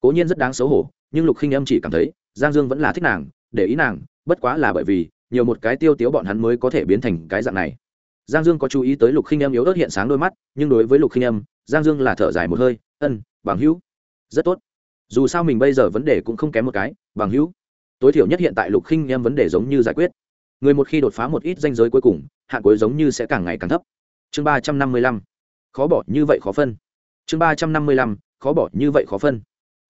Cố nhiên rất đáng xấu hổ, nhưng lục khinh âm chỉ cảm thấy, giang dương vẫn là thích nàng, để ý nàng, bất quá là bởi vì, nhiều một cái tiêu tiếu bọn hắn mới có thể biến thành cái dạng này. Giang dương có chú ý tới lục khinh âm yếu ớt hiện sáng đôi mắt, nhưng đối với lục khinh âm, giang dương là thở dài một hơi, ân, bằng hữu. Rất tốt dù sao mình bây giờ vấn đề cũng không kém một cái, bằng hữu. Tối thiểu nhất hiện tại lục khinh em vấn đề giống như giải quyết. Người một khi đột phá một ít danh giới cuối cùng, hạn cuối giống như sẽ càng ngày càng thấp. Chương ba trăm năm mươi lăm. Khó bỏ như vậy khó phân. Chương ba trăm năm mươi lăm. Khó bỏ như vậy khó phân.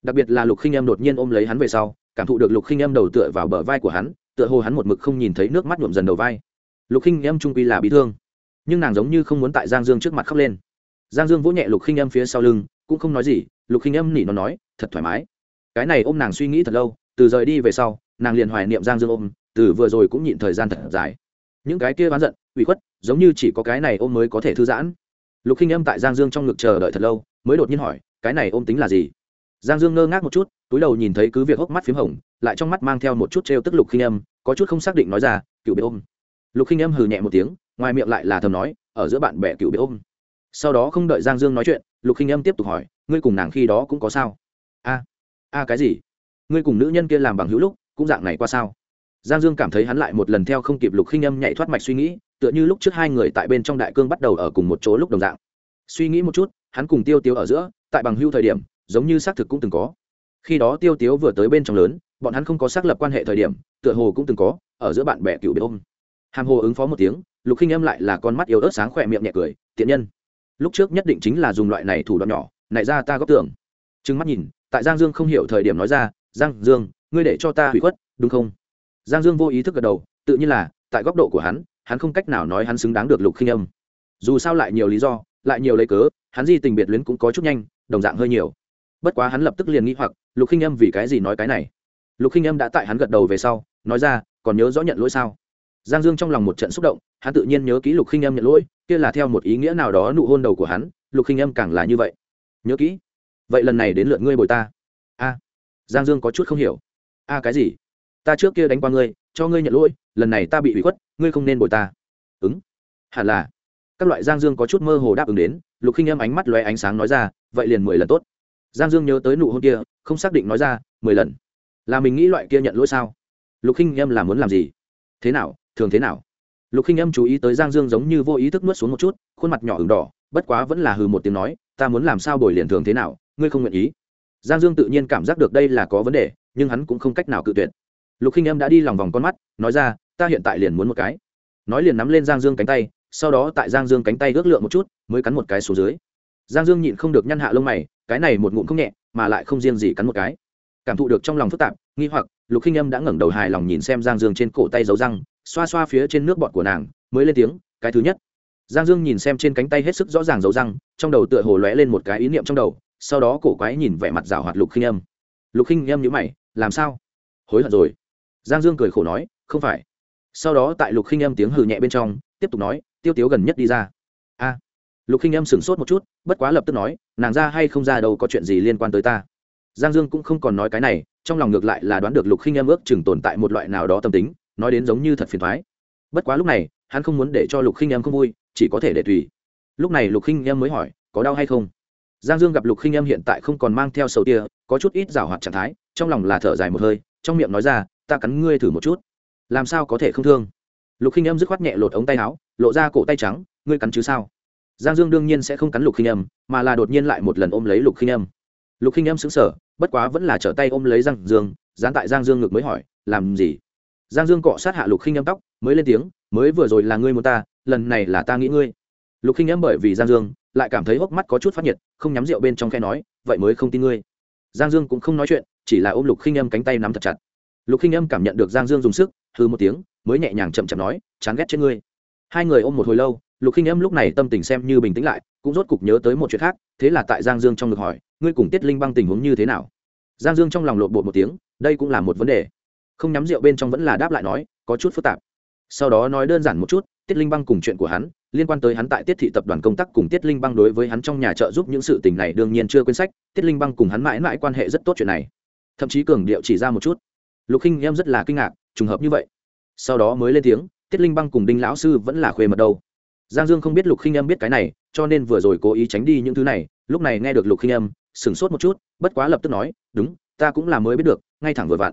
Đặc biệt là lục khinh em đột nhiên ôm lấy hắn về sau, cảm thụ được lục khinh em đầu tựa vào bờ vai của hắn, tựa hồ hắn một mực không nhìn thấy nước mắt nhuộm dần đầu vai. Lục khinh em trung quy là bị thương. Nhưng nàng giống như không muốn tại giang dương trước mặt khóc lên. Giang dương vỗ nhẹ lục khinh em phía sau lưng, cũng không nói gì lục khinh âm nỉ nó nói, thật thoải mái. Cái này ôm nàng suy nghĩ thật lâu, từ rời đi về sau, nàng liền hoài niệm giang dương ôm, từ vừa rồi cũng nhịn thời gian thật dài. Những cái kia bán giận, ủy khuất, giống như chỉ có cái này ôm mới có thể thư giãn. Lục khinh âm tại giang dương trong ngực chờ đợi thật lâu, mới đột nhiên hỏi, cái này ôm tính là gì? Giang dương ngơ ngác một chút, túi đầu nhìn thấy cứ việc hốc mắt p h í m hồng, lại trong mắt mang theo một chút t r e o tức lục khinh âm, có chút không xác định nói ra, cựu bị ôm. Lục khinh âm hừ nhẹ một tiếng, ngoài miệng lại là thầm nói, ở giữa bạn bè cựu bị ôm. Sau đó không đợi giang dương nói chuyện lục khinh âm tiếp tục hỏi, ngươi cùng nàng khi đó cũng có sao? A a cái gì? Ngươi cùng nữ nhân kia làm bằng hữu lúc, cũng dạng này qua sao? Giang dương cảm thấy hắn lại một lần theo không kịp lục khinh âm nhảy thoát mạch suy nghĩ, tựa như lúc trước hai người tại bên trong đại cương bắt đầu ở cùng một chỗ lúc đồng dạng. Suy nghĩ một chút, hắn cùng tiêu tiêu ở giữa, tại bằng hưu thời điểm, giống như xác thực cũng từng có. Khi đó tiêu tiếu vừa tới bên trong lớn, bọn hắn không có xác lập quan hệ thời điểm, tựa hồ cũng từng có, ở giữa bạn bè cựu biệt ôm. Hàm hồ ứng phó một tiếng, lục khinh âm lại là con mắt yếu ớt sáng khỏe miệng nhẹ cười, tiện nhân lúc trước nhất định chính là dùng loại này thủ đoạn nhỏ nại ra ta góp tưởng. Trừng mắt nhìn, tại giang dương không hiểu thời điểm nói ra, giang dương, ngươi để cho ta hủy khuất, đúng không? Giang dương vô ý thức gật đầu, tự nhiên là, tại góc độ của hắn hắn không cách nào nói hắn xứng đáng được lục khinh âm. Dù sao lại nhiều lý do, lại nhiều lấy cớ, hắn di tình biệt luyến cũng có chút nhanh, đồng dạng hơi nhiều. Bất quá hắn lập tức liền nghĩ hoặc, lục khinh âm vì cái gì nói cái này? Lục khinh âm đã tại hắn gật đầu về sau, nói ra, còn nhớ rõ nhận lỗi sao? Giang dương trong lòng một trận xúc động, hắn tự nhiên nhớ kỹ lục khinh âm nhận lỗi, kia là theo một ý nghĩa nào đó nụ hôn đầu của hắn, lục khinh âm càng là như vậy. Nhớ kỹ. Vậy lần này đến lượt ngươi bồi ta. A. Giang dương có chút không hiểu. A cái gì? Ta trước kia đánh qua ngươi, cho ngươi nhận lỗi, lần này ta bị hủy khuất, ngươi không nên bồi ta. Ứng. Hẳn là. Các loại giang dương có chút mơ hồ đáp ứng đến, lục khinh âm ánh mắt lóe ánh sáng nói ra, vậy liền mười lần tốt. Giang dương nhớ tới nụ hôn kia, không xác định nói ra, mười lần. Là mình nghĩ loại kia nhận lỗi sao? Lục khinh âm là muốn làm gì? Thế nào? Thường thế nào? Lục khinh âm chú ý tới giang dương giống như vô ý thức nuốt xuống một chút, khuôn mặt nhỏ ửng đỏ, bất quá vẫn là hừ một tiếng nói, ta muốn làm sao bồi liền thường thế nào, ngươi không nguyện ý. Giang dương tự nhiên cảm giác được đây là có vấn đề, nhưng hắn cũng không cách nào cự tuyệt. Lục khinh âm đã đi lòng vòng con mắt, nói ra, ta hiện tại liền muốn một cái. Nói liền nắm lên giang dương cánh tay, sau đó tại giang dương cánh tay ước lượng một chút, mới cắn một cái xuống dưới. Giang dương nhịn không được nhăn hạ lông mày, cái này một ngụm không nhẹ, mà lại không riêng gì cắn một cái. Cảm thụ được trong lòng phức tạp, nghi hoặc, lục khinh âm đã ngẩng đầu hài lòng nhìn xem giang dương trên cổ tay dấu răng xoa xoa phía trên nước bọt của nàng, mới lên tiếng, cái thứ nhất. Giang dương nhìn xem trên cánh tay hết sức rõ ràng dấu răng, trong đầu tựa hồ lóe lên một cái ý niệm trong đầu, sau đó cổ quái nhìn vẻ mặt rào hoạt lục khinh âm. Lục khinh âm nhữ mày, làm sao? Hối hận rồi. Giang dương cười khổ nói, không phải. Sau đó tại lục khinh âm tiếng hừ nhẹ bên trong, tiếp tục nói, tiêu tiếu gần nhất đi ra. A. Lục khinh âm sửng sốt một chút, bất quá lập tức nói, nàng ra hay không ra đâu có chuyện gì liên quan tới ta. Giang dương cũng không còn nói cái này, trong lòng ngược lại là đoán được lục khinh âm ước chừng tồn tại một loại nào đó tâm tính nói đến giống như thật phiền thoái. Bất quá lúc này hắn không muốn để cho lục khinh em không vui chỉ có thể để tùy. Lúc này lục khinh em mới hỏi có đau hay không? Giang dương gặp lục khinh em hiện tại không còn mang theo sầu tia có chút ít rào hoạt trạng thái trong lòng là thở dài một hơi trong miệng nói ra ta cắn ngươi thử một chút. Làm sao có thể không thương? Lục khinh em dứt khoát nhẹ lột ống tay áo lộ ra cổ tay trắng ngươi cắn chứ sao? Giang dương đương nhiên sẽ không cắn lục khinh em, mà là đột nhiên lại một lần ôm lấy lục khinh em. lục khinh em xứng sở bất quá vẫn là trở tay ôm lấy giang dương dán tại giang dương ngực mới hỏi làm gì? Giang dương cọ sát hạ lục khinh âm tóc, mới lên tiếng, mới vừa rồi là ngươi muốn ta, lần này là ta nghĩ ngươi. Lục khinh âm bởi vì giang dương, lại cảm thấy hốc mắt có chút phát nhiệt, không nhắm rượu bên trong khe nói, vậy mới không tin ngươi. Giang dương cũng không nói chuyện, chỉ là ôm lục khinh âm cánh tay nắm thật chặt. Lục khinh âm cảm nhận được giang dương dùng sức hư một tiếng, mới nhẹ nhàng chậm chậm nói, chán ghét trên ngươi. Hai người ôm một hồi lâu, lục khinh âm lúc này tâm tình xem như bình tĩnh lại, cũng rốt cục nhớ tới một chuyện khác, thế là tại giang dương trong ngực hỏi, ngươi cùng tiết linh băng tình huống như thế nào? Giang dương trong lòng lộn bột một tiếng, đây cũng là một vấn đề không nhắm rượu bên trong vẫn là đáp lại nói, có chút phức tạp. Sau đó nói đơn giản một chút, tiết linh băng cùng chuyện của hắn, liên quan tới hắn tại tiết thị tập đoàn công tác cùng tiết linh băng đối với hắn trong nhà trợ giúp những sự tình này đương nhiên chưa quên sách, tiết linh băng cùng hắn mãi mãi quan hệ rất tốt chuyện này. Thậm chí cường điệu chỉ ra một chút. Lục khinh em rất là kinh ngạc, trùng hợp như vậy. Sau đó mới lên tiếng, tiết linh băng cùng đinh lão sư vẫn là khuê mật đâu. Giang dương không biết lục khinh em biết cái này, cho nên vừa rồi cố ý tránh đi những thứ này, lúc này nghe được lục khinh em, sửng sốt một chút, bất quá lập tức nói, đúng, ta cũng là mới biết được, ngay thẳng vừa vặn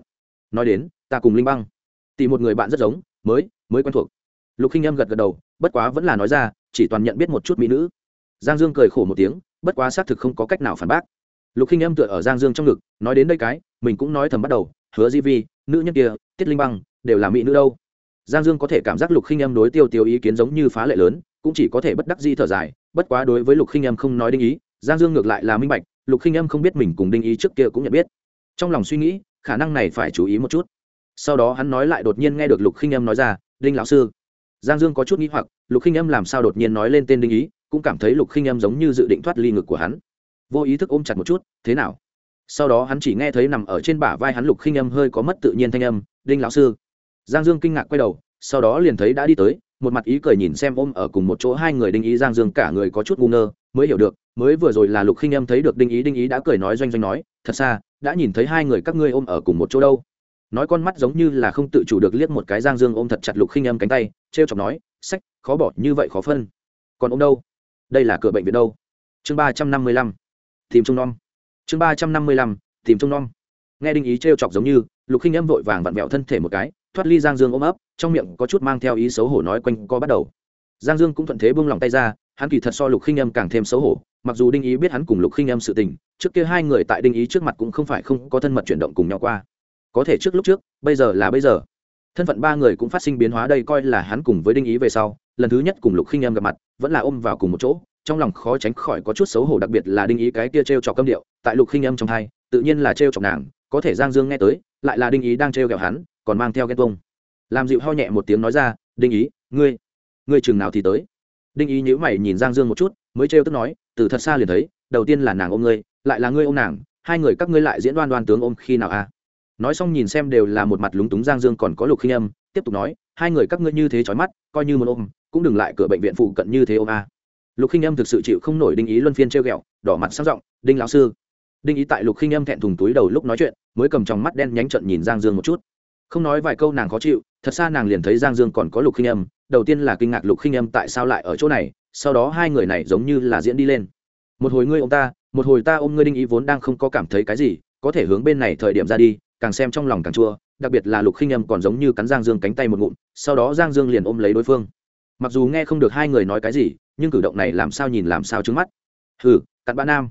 nói đến, ta cùng linh băng. Tìm một người bạn rất giống, mới mới quen thuộc. Lục khinh em gật gật đầu, bất quá vẫn là nói ra, chỉ toàn nhận biết một chút mỹ nữ. Giang dương cười khổ một tiếng, bất quá xác thực không có cách nào phản bác. Lục khinh em tựa ở giang dương trong ngực, nói đến đây cái, mình cũng nói thầm bắt đầu, hứa di vi, nữ nhân kia, tiết linh băng, đều là mỹ nữ đâu? Giang dương có thể cảm giác lục khinh em đối tiêu tiêu ý kiến giống như phá lệ lớn, cũng chỉ có thể bất đắc di thở dài, bất quá đối với lục khinh em không nói đinh ý, giang dương ngược lại là minh bạch, lục khinh em không biết mình cùng đinh ý trước kia cũng nhận biết. Trong lòng suy nghĩ khả năng này phải chú ý một chút. Sau đó hắn nói lại đột nhiên nghe được lục khinh em nói ra, đinh lão sư. Giang dương có chút nghĩ hoặc, lục khinh em làm sao đột nhiên nói lên tên đinh ý, cũng cảm thấy lục khinh em giống như dự định thoát ly ngực của hắn. Vô ý thức ôm chặt một chút, thế nào? Sau đó hắn chỉ nghe thấy nằm ở trên bả vai hắn lục khinh âm hơi có mất tự nhiên thanh âm, đinh lão sư. Giang dương kinh ngạc quay đầu, sau đó liền thấy đã đi tới, một mặt ý cười nhìn xem ôm ở cùng một chỗ hai người đinh ý, giang dương cả người có chút ngu ngơ, mới hiểu được, mới vừa rồi là lục khinh âm thấy được đinh ý đinh ý đã cười nói doanh doanh nói, thật xa đã nhìn thấy hai người các ngươi ôm ở cùng một chỗ đâu. Nói con mắt giống như là không tự chủ được liếc một cái giang dương ôm thật chặt lục khinh âm cánh tay t r e o chọc nói, sách, khó bỏ, như vậy khó phân. Còn ôm đâu? Đây là cửa bệnh viện đâu? Chương ba trăm năm mươi lăm, tìm trung non chương ba trăm năm mươi lăm, tìm trung non nghe đinh ý t r e o chọc giống như, lục khinh âm vội vàng vặn vẹo thân thể một cái, thoát ly giang dương ôm ấp, trong miệng có chút mang theo ý xấu hổ nói quanh co bắt đầu. Giang dương cũng thuận thế buông lòng tay ra hắn kỳ thật so lục khinh âm càng thêm xấu hổ, mặc dù đinh ý biết hắn cùng lục khinh âm sự tình, trước kia hai người tại đinh ý trước mặt cũng không phải không có thân mật chuyển động cùng nhau qua. Có thể trước lúc trước, bây giờ là bây giờ. Thân phận ba người cũng phát sinh biến hóa đây coi là hắn cùng với đinh ý về sau, lần thứ nhất cùng lục khinh em gặp mặt, vẫn là ôm vào cùng một chỗ, trong lòng khó tránh khỏi có chút xấu hổ đặc biệt là đinh ý cái kia t r e o trọc câm điệu, tại lục khinh em trong hai, tự nhiên là t r e o trọc nàng, có thể giang dương nghe tới, lại là đinh ý đang t r e o kẹo hắn, còn mang theo ghen tuông. Làm dịu ho nhẹ một tiếng nói ra, đinh ý, ngươi ngươi chừng nào thì tới? Đinh ý nhữ mày nhìn giang dương một chút, mới trêu tức nói, từ thật xa liền thấy, đầu tiên là nàng ôm ngươi, lại là ngươi ôm nàng, hai người các ngươi lại diễn đoan đoan tướng ôm khi nào à? Nói xong nhìn xem đều là một mặt lúng túng giang dương còn có lục khinh âm, tiếp tục nói, hai người các ngươi như thế trói mắt, coi như một ôm, cũng đừng lại cửa bệnh viện phụ cận như thế ôm a lục khinh âm thực sự chịu không nổi đinh ý luân phiên treo ghẹo, đỏ mặt sang giọng, đinh lão sư. Đinh ý tại lục khinh âm thẹn thùng túi đầu lúc nói chuyện, mới cầm trong mắt đen nhánh trận nhìn giang dương một chút. Không nói vài câu nàng khó chịu, thật xa nàng liền thấy giang dương còn có lục khinh âm đầu tiên là kinh ngạc lục khinh âm tại sao lại ở chỗ này, sau đó hai người này giống như là diễn đi lên. Một hồi ngươi ôm ta, một hồi ta ôm ngươi đinh ý vốn đang không có cảm thấy cái gì, có thể hướng bên này thời điểm ra đi, càng xem trong lòng càng chua, đặc biệt là lục khinh âm còn giống như cắn giang dương cánh tay một ngụm, sau đó giang dương liền ôm lấy đối phương. Mặc dù nghe không được hai người nói cái gì, nhưng cử động này làm sao nhìn làm sao trứng mắt. Hừ, cặn bã nam,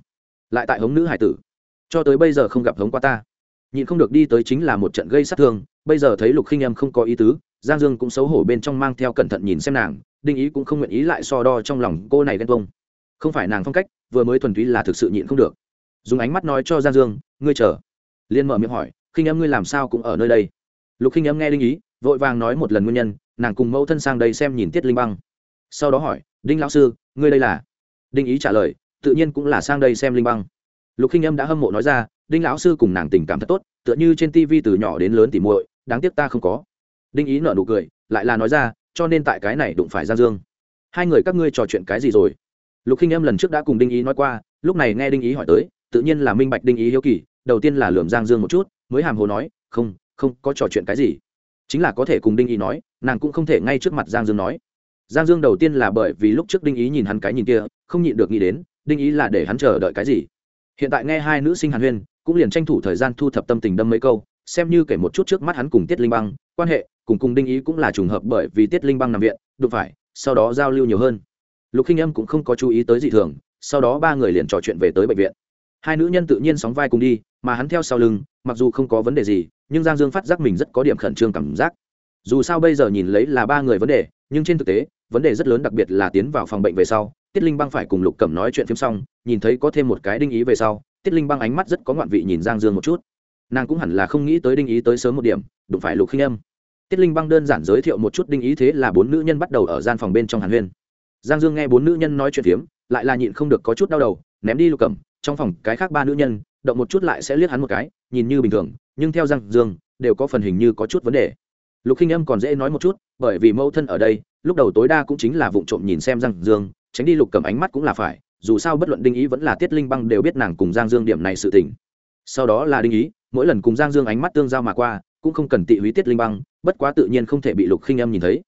lại tại hống nữ hải tử. Cho tới bây giờ không gặp hống qua ta. Nhịn không được đi tới chính là một trận gây sát thương, bây giờ thấy lục khinh âm không có ý tứ giang dương cũng xấu hổ bên trong mang theo cẩn thận nhìn xem nàng, đinh ý cũng không nguyện ý lại so đo trong lòng cô này ghen tuông. Không phải nàng phong cách, vừa mới thuần túy là thực sự nhịn không được. Dùng ánh mắt nói cho giang dương, ngươi chờ. Liên mở miệng hỏi khinh em ngươi làm sao cũng ở nơi đây? Lục khinh em nghe linh ý, vội vàng nói một lần nguyên nhân, nàng cùng mẫu thân sang đây xem nhìn tiết linh băng. Sau đó hỏi, đinh lão sư, ngươi đây là? Đinh ý trả lời, tự nhiên cũng là sang đây xem linh băng. Lục khinh em đã hâm mộ nói ra, đinh lão sư cùng nàng tình cảm thật tốt, tựa như trên tv từ nhỏ đến lớn tỉ muội, đáng tiếc ta không có đinh ý nở nụ cười, lại là nói ra, cho nên tại cái này đụng phải giang dương. Hai người các ngươi trò chuyện cái gì rồi? Lục khinh em lần trước đã cùng đinh ý nói qua, lúc này nghe đinh ý hỏi tới, tự nhiên là minh bạch đinh ý hiếu kỳ, đầu tiên là lườm giang dương một chút, mới hàm hồ nói, không không có trò chuyện cái gì. Chính là có thể cùng đinh ý nói, nàng cũng không thể ngay trước mặt giang dương nói. Giang dương đầu tiên là bởi vì lúc trước đinh ý nhìn hắn cái nhìn kia, không nhịn được nghĩ đến, đinh ý là để hắn chờ đợi cái gì? Hiện tại nghe hai nữ sinh hàn huyên, cũng liền tranh thủ thời gian thu thập tâm tình đâm mấy câu xem như kể một chút trước mắt hắn cùng tiết linh băng, quan hệ, cùng cùng đinh ý cũng là trùng hợp bởi vì tiết linh băng nằm viện, đụng phải, sau đó giao lưu nhiều hơn. Lục khinh âm cũng không có chú ý tới gì thường, sau đó ba người liền trò chuyện về tới bệnh viện. Hai nữ nhân tự nhiên sóng vai cùng đi, mà hắn theo sau lưng, mặc dù không có vấn đề gì, nhưng giang dương phát giác mình rất có điểm khẩn trương cảm giác. Dù sao bây giờ nhìn lấy là ba người vấn đề, nhưng trên thực tế, vấn đề rất lớn đặc biệt là tiến vào phòng bệnh về sau, tiết linh băng phải cùng lục cẩm nói chuyện phim xong, nhìn thấy có thêm một cái đinh ý về sau, tiết linh băng ánh mắt rất có ngoạn vị nhìn giang dương một chút nàng cũng hẳn là không nghĩ tới đinh ý tới sớm một điểm, đụng phải lục khinh âm. Tiết linh băng đơn giản giới thiệu một chút đinh ý thế là bốn nữ nhân bắt đầu ở gian phòng bên trong hàn huyên. Giang dương nghe bốn nữ nhân nói chuyện phiếm, lại là nhịn không được có chút đau đầu, ném đi lục cẩm, trong phòng cái khác ba nữ nhân, động một chút lại sẽ liếc hắn một cái, nhìn như bình thường, nhưng theo giang dương, đều có phần hình như có chút vấn đề. Lục khinh âm còn dễ nói một chút, bởi vì mâu thân ở đây, lúc đầu tối đa cũng chính là vụ trộm nhìn xem giang dương, tránh đi lục cầm ánh mắt cũng là phải, dù sao bất luận đinh ý vẫn là tiết linh băng đều biết nàng cùng giang dương điểm này sự tình. Sau đó là đinh ý mỗi lần cùng giang dương ánh mắt tương giao mà qua, cũng không cần tị húy tiết linh băng, bất quá tự nhiên không thể bị lục khinh âm nhìn thấy.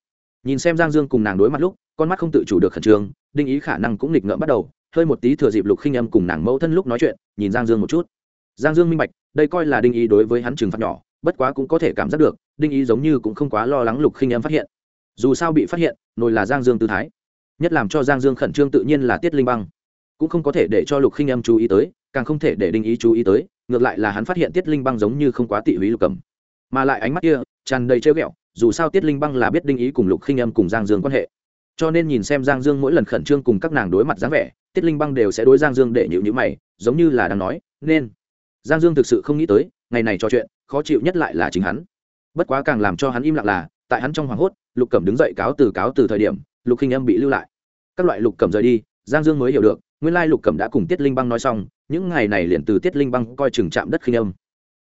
Nhìn xem giang dương cùng nàng đối mặt lúc, con mắt không tự chủ được khẩn trương, đinh ý khả năng cũng nghịch ngợm bắt đầu, hơi một tí thừa dịp lục khinh âm cùng nàng mẫu thân lúc nói chuyện, nhìn giang dương một chút. Giang dương minh bạch, đây coi là đinh ý đối với hắn trừng phạt nhỏ, bất quá cũng có thể cảm giác được, đinh ý giống như cũng không quá lo lắng lục khinh âm phát hiện. Dù sao bị phát hiện, nồi là giang dương tư thái. Nhất làm cho giang dương khẩn trương tự nhiên là tiết linh băng. Cũng không có thể để cho lục khinh âm chú ý tới, càng không thể để đinh ý chú ý tới ngược lại là hắn phát hiện tiết linh băng giống như không quá tị húy lục cầm mà lại ánh mắt kia tràn đầy trêu ghẹo, dù sao tiết linh băng là biết đinh ý cùng lục khinh âm cùng giang dương quan hệ. Cho nên nhìn xem giang dương mỗi lần khẩn trương cùng các nàng đối mặt dáng vẻ, tiết linh băng đều sẽ đối giang dương để nhịu nhữ mày, giống như là đang nói, nên. Giang dương thực sự không nghĩ tới, ngày này trò chuyện, khó chịu nhất lại là chính hắn. Bất quá càng làm cho hắn im lặng là, tại hắn trong hoảng hốt, lục cẩm đứng dậy cáo từ cáo từ thời điểm, lục khinh âm bị lưu lại. Các loại lục cẩm rời đi, giang dương mới hiểu được, nguyên lai lục cẩm đã cùng tiết linh băng nói xong những ngày này liền từ tiết linh băng coi chừng chạm đất khinh âm.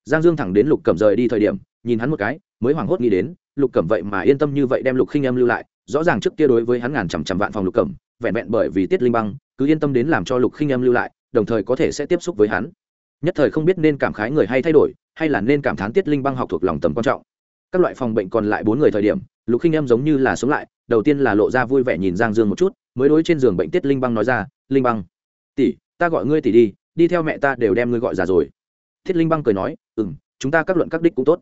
Giang dương thẳng đến lục cẩm rời đi thời điểm, nhìn hắn một cái, mới hoảng hốt nghĩ đến, lục cẩm vậy mà yên tâm như vậy đem lục khinh âm lưu lại, rõ ràng trước kia đối với hắn ngàn chằm chằm vạn phòng lục cẩm, vẹn vẹn bởi vì tiết linh băng, cứ yên tâm đến làm cho lục khinh âm lưu lại, đồng thời có thể sẽ tiếp xúc với hắn. Nhất thời không biết nên cảm khái người hay thay đổi, hay là nên cảm thán tiết linh băng học thuộc lòng tầm quan trọng. Các loại phòng bệnh còn lại bốn người thời điểm, lục khinh em giống như là sống lại, đầu tiên là lộ ra vui vẻ nhìn giang dương một chút, mới đối trên giường bệnh tiết linh băng nói ra, linh băng, tỷ, ta gọi ngươi tỷ đi đi theo mẹ ta đều đem ngươi gọi già rồi. Thiết linh băng cười nói ừ m chúng ta các luận các đích cũng tốt.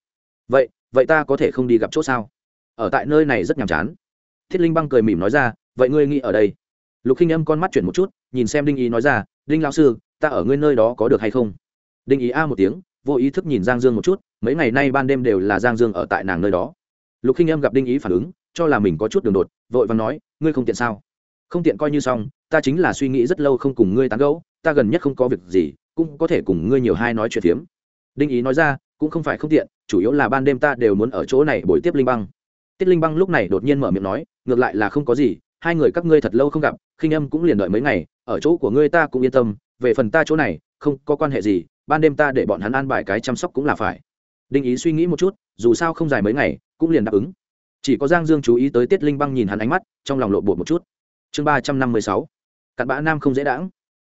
Vậy vậy ta có thể không đi gặp chỗ sao? Ở tại nơi này rất nhàm chán. Thiết linh băng cười mỉm nói ra, vậy ngươi nghĩ ở đây? Lục khinh âm con mắt chuyển một chút, nhìn xem đinh ý nói ra, đinh lao sư, ta ở ngươi nơi đó có được hay không? Đinh ý a một tiếng, vô ý thức nhìn giang dương một chút, mấy ngày nay ban đêm đều là giang dương ở tại nàng nơi đó. Lục khinh em gặp đinh ý phản ứng, cho là mình có chút đường đột, vội và nói, ngươi không tiện sao? Không tiện coi như xong, ta chính là suy nghĩ rất lâu không cùng ngươi tán gẫu ta gần nhất không có việc gì, cũng có thể cùng ngươi nhiều hai nói chuyện phiếm. Đinh ý nói ra, cũng không phải không tiện, chủ yếu là ban đêm ta đều muốn ở chỗ này buổi tiếp linh băng. Tiết linh băng lúc này đột nhiên mở miệng nói, ngược lại là không có gì, hai người các ngươi thật lâu không gặp, khinh âm cũng liền đợi mấy ngày, ở chỗ của ngươi ta cũng yên tâm, về phần ta chỗ này, không có quan hệ gì, ban đêm ta để bọn hắn an bài cái chăm sóc cũng là phải. Đinh ý suy nghĩ một chút, dù sao không dài mấy ngày, cũng liền đáp ứng. Chỉ có giang dương chú ý tới tiết linh băng nhìn hắn ánh mắt, trong lòng lộ bột một chút. Chương ba trăm năm mươi sáu, cặn bã nam không dễ đãng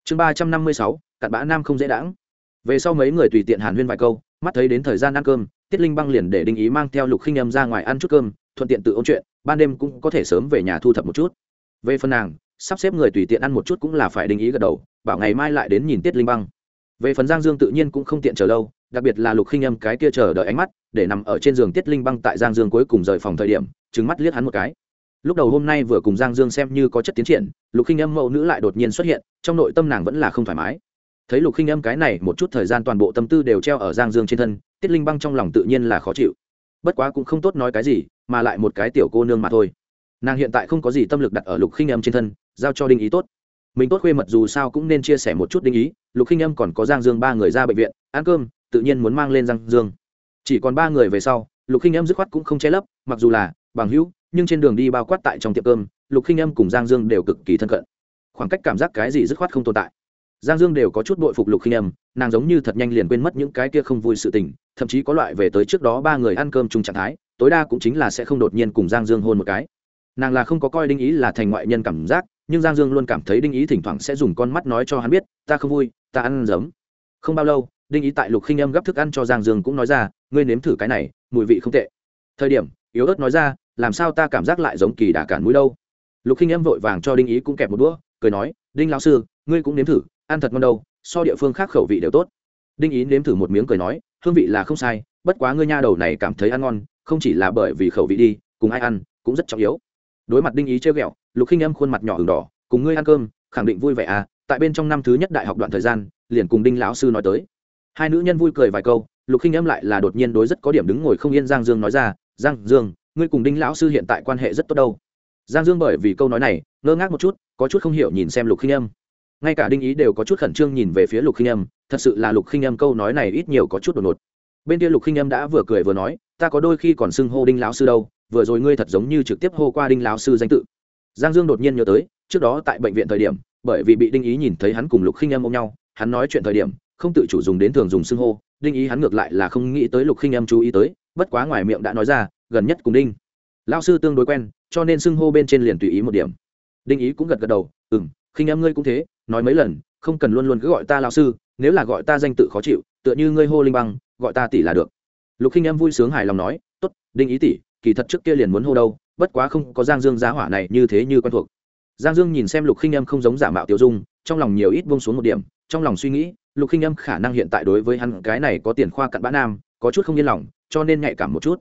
chương ba trăm năm mươi sáu, cặn bã nam không dễ đãng. Về sau mấy người tùy tiện hàn huyên vài câu, mắt thấy đến thời gian ăn cơm, tiết linh băng liền để đinh ý mang theo lục khinh âm ra ngoài ăn chút cơm, thuận tiện tự ôn chuyện, ban đêm cũng có thể sớm về nhà thu thập một chút. Về phần nàng, sắp xếp người tùy tiện ăn một chút cũng là phải đinh ý gật đầu, bảo ngày mai lại đến nhìn tiết linh băng. Về phần giang dương tự nhiên cũng không tiện chờ lâu, đặc biệt là lục khinh âm cái kia chờ đợi ánh mắt, để nằm ở trên giường tiết linh băng tại giang dương cuối cùng rời phòng thời điểm trứng mắt liếc hắn một cái lúc đầu hôm nay vừa cùng giang dương xem như có chất tiến triển, lục khinh âm mẫu nữ lại đột nhiên xuất hiện, trong nội tâm nàng vẫn là không thoải mái. Thấy lục khinh âm cái này một chút thời gian toàn bộ tâm tư đều treo ở giang dương trên thân, tiết linh băng trong lòng tự nhiên là khó chịu. Bất quá cũng không tốt nói cái gì, mà lại một cái tiểu cô nương mà thôi. Nàng hiện tại không có gì tâm lực đặt ở lục khinh âm trên thân, giao cho đinh ý tốt. Mình tốt khuê mật dù sao cũng nên chia sẻ một chút đinh ý, lục khinh âm còn có giang dương ba người ra bệnh viện, ăn cơm, tự nhiên muốn mang lên giang dương. Chỉ còn ba người về sau, lục khinh âm dứt khoát cũng không che lấp, mặc dù là bằng hữu nhưng trên đường đi bao quát tại trong tiệm cơm, lục khinh âm cùng giang dương đều cực kỳ thân cận. Khoảng cách cảm giác cái gì dứt khoát không tồn tại. Giang dương đều có chút bội phục lục khinh âm, nàng giống như thật nhanh liền quên mất những cái kia không vui sự tình, thậm chí có loại về tới trước đó ba người ăn cơm chung trạng thái, tối đa cũng chính là sẽ không đột nhiên cùng giang dương hôn một cái. Nàng là không có coi đinh ý là thành ngoại nhân cảm giác, nhưng giang dương luôn cảm thấy đinh ý thỉnh thoảng sẽ dùng con mắt nói cho hắn biết, ta không vui, ta ăn giấm. Không bao lâu, đinh ý tại lục khinh âm gấp thức ăn cho giang dương cũng nói ra, ngươi nếm thử cái này, mùi vị không tệ. Thời điểm, yếu ớt nói ra làm sao ta cảm giác lại giống kỳ đà cản mũi đâu? Lục khinh Em vội vàng cho đinh ý cũng kẹp một đũa, cười nói, đinh lão sư, ngươi cũng nếm thử, ăn thật ngon đâu, so địa phương khác khẩu vị đều tốt. Đinh ý nếm thử một miếng cười nói, hương vị là không sai, bất quá ngươi nha đầu này cảm thấy ăn ngon, không chỉ là bởi vì khẩu vị đi, cùng ai ăn cũng rất trọng yếu. Đối mặt đinh ý chơi ghẹo, lục khinh Em khuôn mặt nhỏ h đỏ, cùng ngươi ăn cơm, khẳng định vui vẻ à tại bên trong năm thứ nhất đại học đoạn thời gian, liền cùng đinh lão sư nói tới. Hai nữ nhân vui cười vài câu, lục khinh Em lại là đột nhiên đối rất có điểm đứng ngồi không yên giang dương nói ra, giang dương ngươi cùng đinh lão sư hiện tại quan hệ rất tốt đâu. Giang dương bởi vì câu nói này, ngơ ngác một chút, có chút không hiểu nhìn xem lục khinh âm. Ngay cả đinh ý đều có chút khẩn trương nhìn về phía lục khinh âm, thật sự là lục khinh âm câu nói này ít nhiều có chút đột ngột. Bên kia lục khinh âm đã vừa cười vừa nói, ta có đôi khi còn xưng hô đinh lão sư đâu, vừa rồi ngươi thật giống như trực tiếp hô qua đinh lão sư danh tự. Giang dương đột nhiên nhớ tới, trước đó tại bệnh viện thời điểm, bởi vì bị đinh ý nhìn thấy hắn cùng lục khinh âm ôm nhau, hắn nói chuyện thời điểm, không tự chủ dùng đến thường dùng xưng hô, đinh ý hắn ngược lại là không nghĩ tới lục khinh âm chú ý tới, bất quá ngoài miệng đã nói ra gần nhất cùng đinh lao sư tương đối quen cho nên xưng hô bên trên liền tùy ý một điểm đinh ý cũng gật gật đầu ừ m khinh em ngươi cũng thế, nói mấy lần, không cần luôn luôn cứ gọi ta lao sư, nếu là gọi ta danh tự khó chịu, tựa như ngươi hô linh băng, gọi ta tỷ là được. Lục khinh em vui sướng hài lòng nói t ố t đinh ý tỷ, kỳ thật trước kia liền muốn hô đâu, bất quá không có giang dương giá hỏa này như thế như quen thuộc. Giang dương nhìn xem lục khinh em không giống giả mạo tiêu dung, trong lòng nhiều ít bông xuống một điểm, trong lòng suy nghĩ, lục khinh em khả năng hiện tại đối với hắn cái này có tiền khoa cặn bã nam, có chút không yên lòng, cho nên nhạy cảm một chút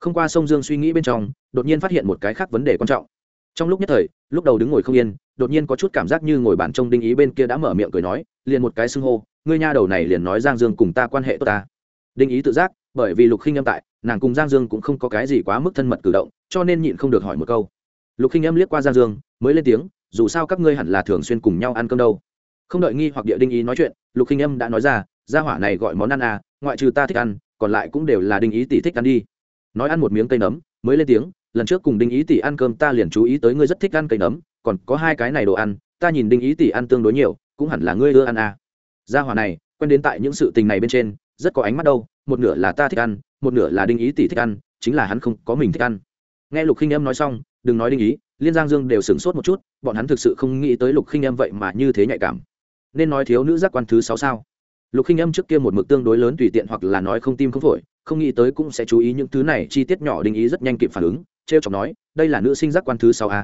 không qua sông dương suy nghĩ bên trong, đột nhiên phát hiện một cái khác vấn đề quan trọng. Trong lúc nhất thời, lúc đầu đứng ngồi không yên, đột nhiên có chút cảm giác như ngồi bản trông đinh ý bên kia đã mở miệng cười nói, liền một cái xưng hô, ngươi nha đầu này liền nói giang dương cùng ta quan hệ tốt ta. Đinh ý tự giác, bởi vì lục khinh âm tại, nàng cùng giang dương cũng không có cái gì quá mức thân mật cử động, cho nên nhịn không được hỏi một câu. Lục khinh âm liếc qua giang dương, mới lên tiếng, dù sao các ngươi hẳn là thường xuyên cùng nhau ăn cơm đâu. Không đợi nghi hoặc địa đinh ý nói chuyện, lục khinh âm đã nói ra, gia hỏa này gọi món ăn à ngoại trừ ta thích ăn, còn lại cũng đều là đinh ý tỷ thích ăn đi nói ăn một miếng cây nấm, mới lên tiếng, lần trước cùng đinh ý tỷ ăn cơm ta liền chú ý tới ngươi rất thích ăn cây nấm, còn có hai cái này đồ ăn, ta nhìn đinh ý tỷ ăn tương đối nhiều, cũng hẳn là ngươi ưa ăn à. gia hỏa này, quen đến tại những sự tình này bên trên, rất có ánh mắt đâu, một nửa là ta thích ăn, một nửa là đinh ý tỷ thích ăn, chính là hắn không có mình thích ăn. Nghe lục khinh em nói xong, đừng nói đinh ý, liên giang dương đều sửng sốt một chút, bọn hắn thực sự không nghĩ tới lục khinh em vậy mà như thế nhạy cảm. Nên nói thiếu nữ giác quan thứ sáu sao? Lục khinh em trước kia một mực tương đối lớn tùy tiện hoặc là nói không tim không phổi không nghĩ tới cũng sẽ chú ý những thứ này, chi tiết nhỏ đinh ý rất nhanh kịp phản ứng t r e o chọc nói, đây là nữ sinh giác quan thứ sáu a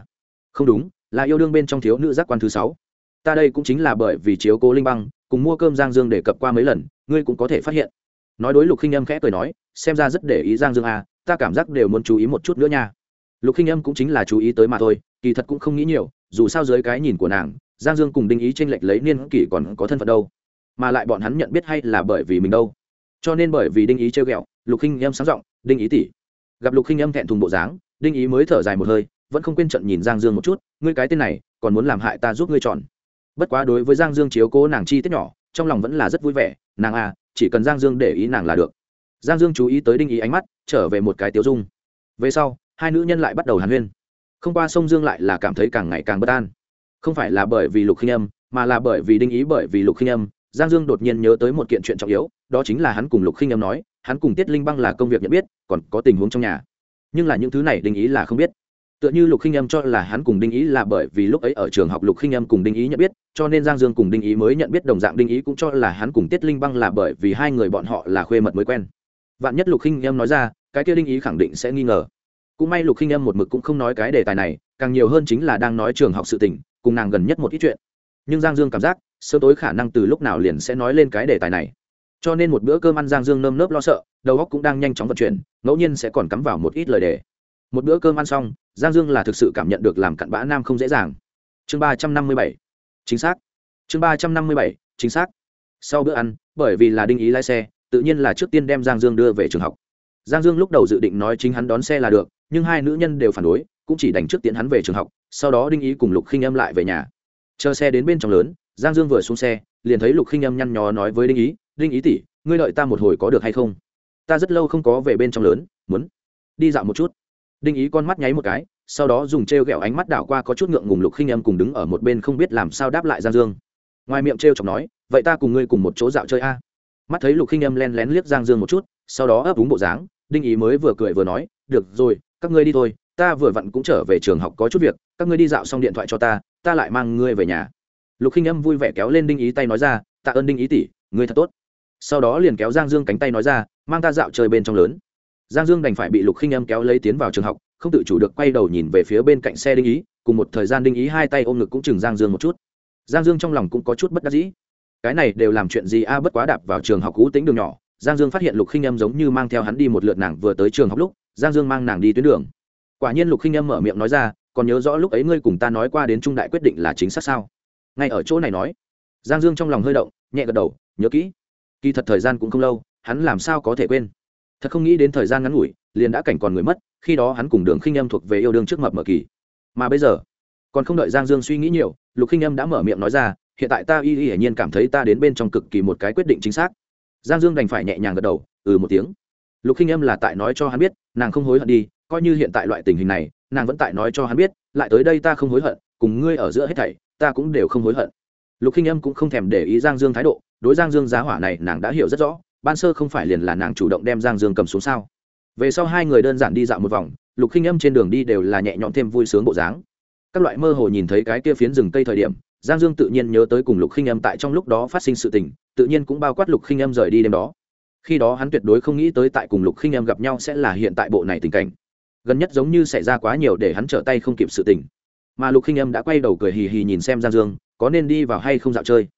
không đúng, là yêu đương bên trong thiếu nữ giác quan thứ sáu. Ta đây cũng chính là bởi vì chiếu cố linh băng, cùng mua cơm giang dương để cập qua mấy lần, ngươi cũng có thể phát hiện. Nói đối lục khinh âm khẽ cười nói, xem ra rất để ý giang dương a ta cảm giác đều muốn chú ý một chút nữa nha. Lục khinh âm cũng chính là chú ý tới mà thôi, kỳ thật cũng không nghĩ nhiều, dù sao dưới cái nhìn của nàng, giang dương cùng đinh ý tranh lệch lấy niên kỷ còn có thân phận đâu, mà lại bọn hắn nhận biết hay là bởi vì mình đâu. Cho nên bởi vì đinh ý trêu ghẹo lục khinh âm sáng giọng, đinh ý tỷ. Gặp lục khinh âm thẹn thùng bộ dáng, đinh ý mới thở dài một hơi, vẫn không quên trận nhìn giang dương một chút, ngươi cái tên này, còn muốn làm hại ta giúp ngươi chọn. Bất quá đối với giang dương chiếu cố nàng chi tiết nhỏ, trong lòng vẫn là rất vui vẻ, nàng à chỉ cần giang dương để ý nàng là được. Giang dương chú ý tới đinh ý ánh mắt, trở về một cái tiêu dung. Về sau, hai nữ nhân lại bắt đầu hàn huyên. Không qua sông dương lại là cảm thấy càng ngày càng bất an. Không phải là bởi vì lục khinh âm, mà là bởi vì đinh ý bởi vì lục khinh âm, giang dương đột nhiên nhớ tới một kiện chuyện trọng yếu đó chính là hắn cùng lục khinh Em nói, hắn cùng tiết linh băng là công việc nhận biết, còn có tình huống trong nhà. Nhưng là những thứ này đinh ý là không biết. Tựa như lục khinh Em cho là hắn cùng đinh ý là bởi vì lúc ấy ở trường học lục khinh Em cùng đinh ý nhận biết, cho nên giang dương cùng đinh ý mới nhận biết đồng dạng đinh ý cũng cho là hắn cùng tiết linh băng là bởi vì hai người bọn họ là khuê mật mới quen. Vạn nhất lục khinh Em nói ra, cái kia đinh ý khẳng định sẽ nghi ngờ. Cũng may lục khinh Em một mực cũng không nói cái đề tài này, càng nhiều hơn chính là đang nói trường học sự tình, cùng nàng gần nhất một ít chuyện. Nhưng giang dương cảm giác, sớm tối khả năng từ lúc nào liền sẽ nói lên cái đề tài này cho nên một bữa cơm ăn giang dương nơm nớp lo sợ, đầu óc cũng đang nhanh chóng vận chuyển, ngẫu nhiên sẽ còn cắm vào một ít lời đề. Một bữa cơm ăn xong, giang dương là thực sự cảm nhận được làm cặn bã nam không dễ dàng. Chương ba trăm năm mươi bảy. Chính xác. Chương ba trăm năm mươi bảy, chính xác. Sau bữa ăn, bởi vì là đinh ý lái xe, tự nhiên là trước tiên đem giang dương đưa về trường học. Giang dương lúc đầu dự định nói chính hắn đón xe là được, nhưng hai nữ nhân đều phản đối, cũng chỉ đành trước tiễn hắn về trường học, sau đó đinh ý cùng lục khinh âm lại về nhà. Chờ xe đến bên trong lớn, giang dương vừa xuống xe, liền thấy lục khinh âm nhăn nhó nói với đinh ý đinh ý tỷ, ngươi đợi ta một hồi có được hay không? Ta rất lâu không có về bên trong lớn, muốn đi dạo một chút. Đinh ý con mắt nháy một cái, sau đó dùng t r e o g ẹ o ánh mắt đảo qua có chút ngượng ngùng lục khinh em cùng đứng ở một bên không biết làm sao đáp lại giang dương. Ngoài miệng t r e o chọc nói, vậy ta cùng ngươi cùng một chỗ dạo chơi a. Mắt thấy lục khinh em len lén liếc giang dương một chút, sau đó ấp úng bộ dáng, đinh ý mới vừa cười vừa nói, được rồi, các ngươi đi thôi, ta vừa vặn cũng trở về trường học có chút việc, các ngươi đi dạo xong điện thoại cho ta ta lại mang ngươi về nhà. Lục khinh em vui vẻ kéo lên đinh ý tay nói ra, tạ ơn đinh ý tỷ, ngươi thật tốt sau đó liền kéo giang dương cánh tay nói ra, mang ta dạo chơi bên trong lớn. Giang dương đành phải bị lục khinh âm kéo lấy tiến vào trường học, không tự chủ được quay đầu nhìn về phía bên cạnh xe đinh ý, cùng một thời gian đinh ý hai tay ôm ngực cũng chừng giang dương một chút. Giang dương trong lòng cũng có chút bất đắc dĩ. Cái này đều làm chuyện gì a à, bất quá đạp vào trường học cũ tính đường nhỏ, giang dương phát hiện lục khinh âm giống như mang theo hắn đi một lượt nàng vừa tới trường học lúc, giang dương mang nàng đi tuyến đường. Quả nhiên lục khinh âm mở miệng nói ra, còn nhớ rõ lúc ấy ngươi cùng ta nói qua đến trung đại quyết định là chính xác sao? Ngay ở chỗ này nói, giang dương trong lòng hơi động, nhẹ gật đầu, nhớ kỹ kỳ thật thời gian cũng không lâu, hắn làm sao có thể quên. Thật không nghĩ đến thời gian ngắn ngủi, liền đã cảnh còn người mất, khi đó hắn cùng đường khinh em thuộc về yêu đương trước mập mở kỳ. Mà bây giờ, còn không đợi giang dương suy nghĩ nhiều, lục khinh em đã mở miệng nói ra, hiện tại ta y y hiển nhiên cảm thấy ta đến bên trong cực kỳ một cái quyết định chính xác. Giang dương đành phải nhẹ nhàng gật đầu ừ một tiếng. Lục khinh em là tại nói cho hắn biết, nàng không hối hận đi, coi như hiện tại loại tình hình này, nàng vẫn tại nói cho hắn biết, lại tới đây ta không hối hận, cùng ngươi ở giữa hết thảy, ta cũng đều không hối hận lục khinh âm cũng không thèm để ý giang dương thái độ, đối giang dương giá hỏa này nàng đã hiểu rất rõ, ban sơ không phải liền là nàng chủ động đem giang dương cầm xuống sao. Về sau hai người đơn giản đi dạo một vòng, lục khinh âm trên đường đi đều là nhẹ nhõm thêm vui sướng bộ dáng. Các loại mơ hồ nhìn thấy cái kia phiến rừng cây thời điểm, giang dương tự nhiên nhớ tới cùng lục khinh âm tại trong lúc đó phát sinh sự tình, tự nhiên cũng bao quát lục khinh âm rời đi đêm đó. Khi đó hắn tuyệt đối không nghĩ tới tại cùng lục khinh âm gặp nhau sẽ là hiện tại bộ này tình cảnh. Gần nhất giống như xảy ra quá nhiều để hắn trở tay không kịp sự tình. Mà lục khinh âm đã quay đầu cười hì hì nhìn xem giang dương có nên đi vào hay không dạo chơi.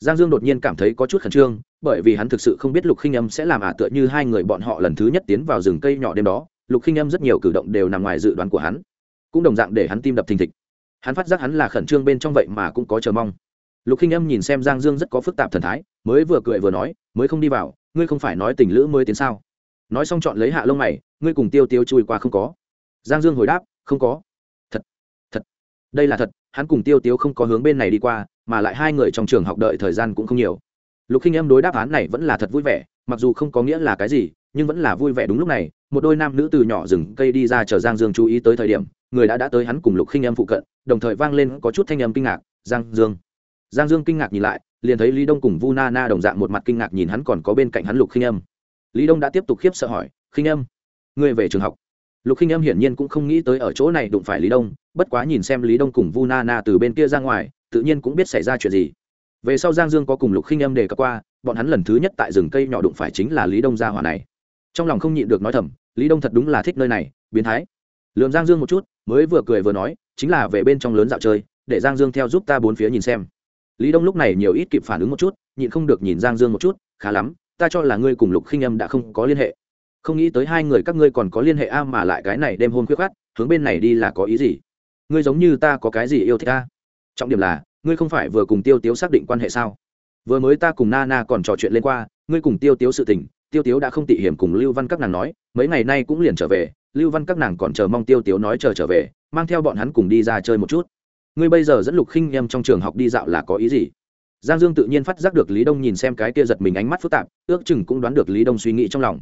Giang dương đột nhiên cảm thấy có chút khẩn trương, bởi vì hắn thực sự không biết lục khinh âm sẽ làm ả tựa như hai người bọn họ lần thứ nhất tiến vào rừng cây nhỏ đêm đó. Lục khinh âm rất nhiều cử động đều nằm ngoài dự đoán của hắn. Cũng đồng dạng để hắn tim đập thình thịch. Hắn phát giác hắn là khẩn trương bên trong vậy mà cũng có chờ mong. Lục khinh âm nhìn xem giang dương rất có phức tạp thần thái, mới vừa cười vừa nói, mới không đi vào, ngươi không phải nói tình lữ mới tiến sao? Nói xong chọn lấy hạ lông mày, ngươi cùng tiêu tiêu chui qua không có. Giang dương hồi đáp, không có. Thật thật, đây là thật hắn cùng tiêu tiêu không có hướng bên này đi qua mà lại hai người trong trường học đợi thời gian cũng không nhiều. Lục khinh em đối đáp án này vẫn là thật vui vẻ mặc dù không có nghĩa là cái gì nhưng vẫn là vui vẻ đúng lúc này một đôi nam nữ từ nhỏ rừng cây đi ra chờ giang dương chú ý tới thời điểm người đã đã tới hắn cùng lục khinh em phụ cận đồng thời vang lên có chút thanh âm kinh ngạc giang dương. Giang dương kinh ngạc nhìn lại liền thấy lý đông cùng vu na na đồng dạng một mặt kinh ngạc nhìn hắn còn có bên cạnh hắn lục khinh Em. lý đông đã tiếp tục khiếp sợ hỏi khinh Em, ngươi về trường học? Lục khinh âm hiển nhiên cũng không nghĩ tới ở chỗ này đụng phải lý đông, bất quá nhìn xem lý đông cùng vu na na từ bên kia ra ngoài, tự nhiên cũng biết xảy ra chuyện gì. Về sau giang dương có cùng lục khinh âm đề cập qua, bọn hắn lần thứ nhất tại rừng cây nhỏ đụng phải chính là lý đông gia hỏa này. Trong lòng không nhịn được nói thầm, lý đông thật đúng là thích nơi này, biến thái. Lượm giang dương một chút, mới vừa cười vừa nói, chính là về bên trong lớn dạo chơi, để giang dương theo giúp ta bốn phía nhìn xem. Lý đông lúc này nhiều ít kịp phản ứng một chút, nhịn không được nhìn giang dương một chút, khá lắm, ta cho là ngươi cùng lục khinh âm đã không có liên hệ không nghĩ tới hai người các ngươi còn có liên hệ a mà lại cái này đêm hôn khuyết khát hướng bên này đi là có ý gì? Ngươi giống như ta có cái gì yêu thích ta? Trọng điểm là, ngươi không phải vừa cùng tiêu tiếu xác định quan hệ sao? Vừa mới ta cùng na na còn trò chuyện lên qua, ngươi cùng tiêu tiếu sự tình, tiêu tiếu đã không tị hiểm cùng lưu văn các nàng nói, mấy ngày nay cũng liền trở về, lưu văn các nàng còn chờ mong tiêu tiếu nói chờ trở về, mang theo bọn hắn cùng đi ra chơi một chút. Ngươi bây giờ dẫn lục khinh em trong trường học đi dạo là có ý gì? Giang dương tự nhiên phát giác được lý đông nhìn xem cái kia giật mình ánh mắt phức tạp, ước chừng cũng đoán được lý đông suy nghĩ trong lòng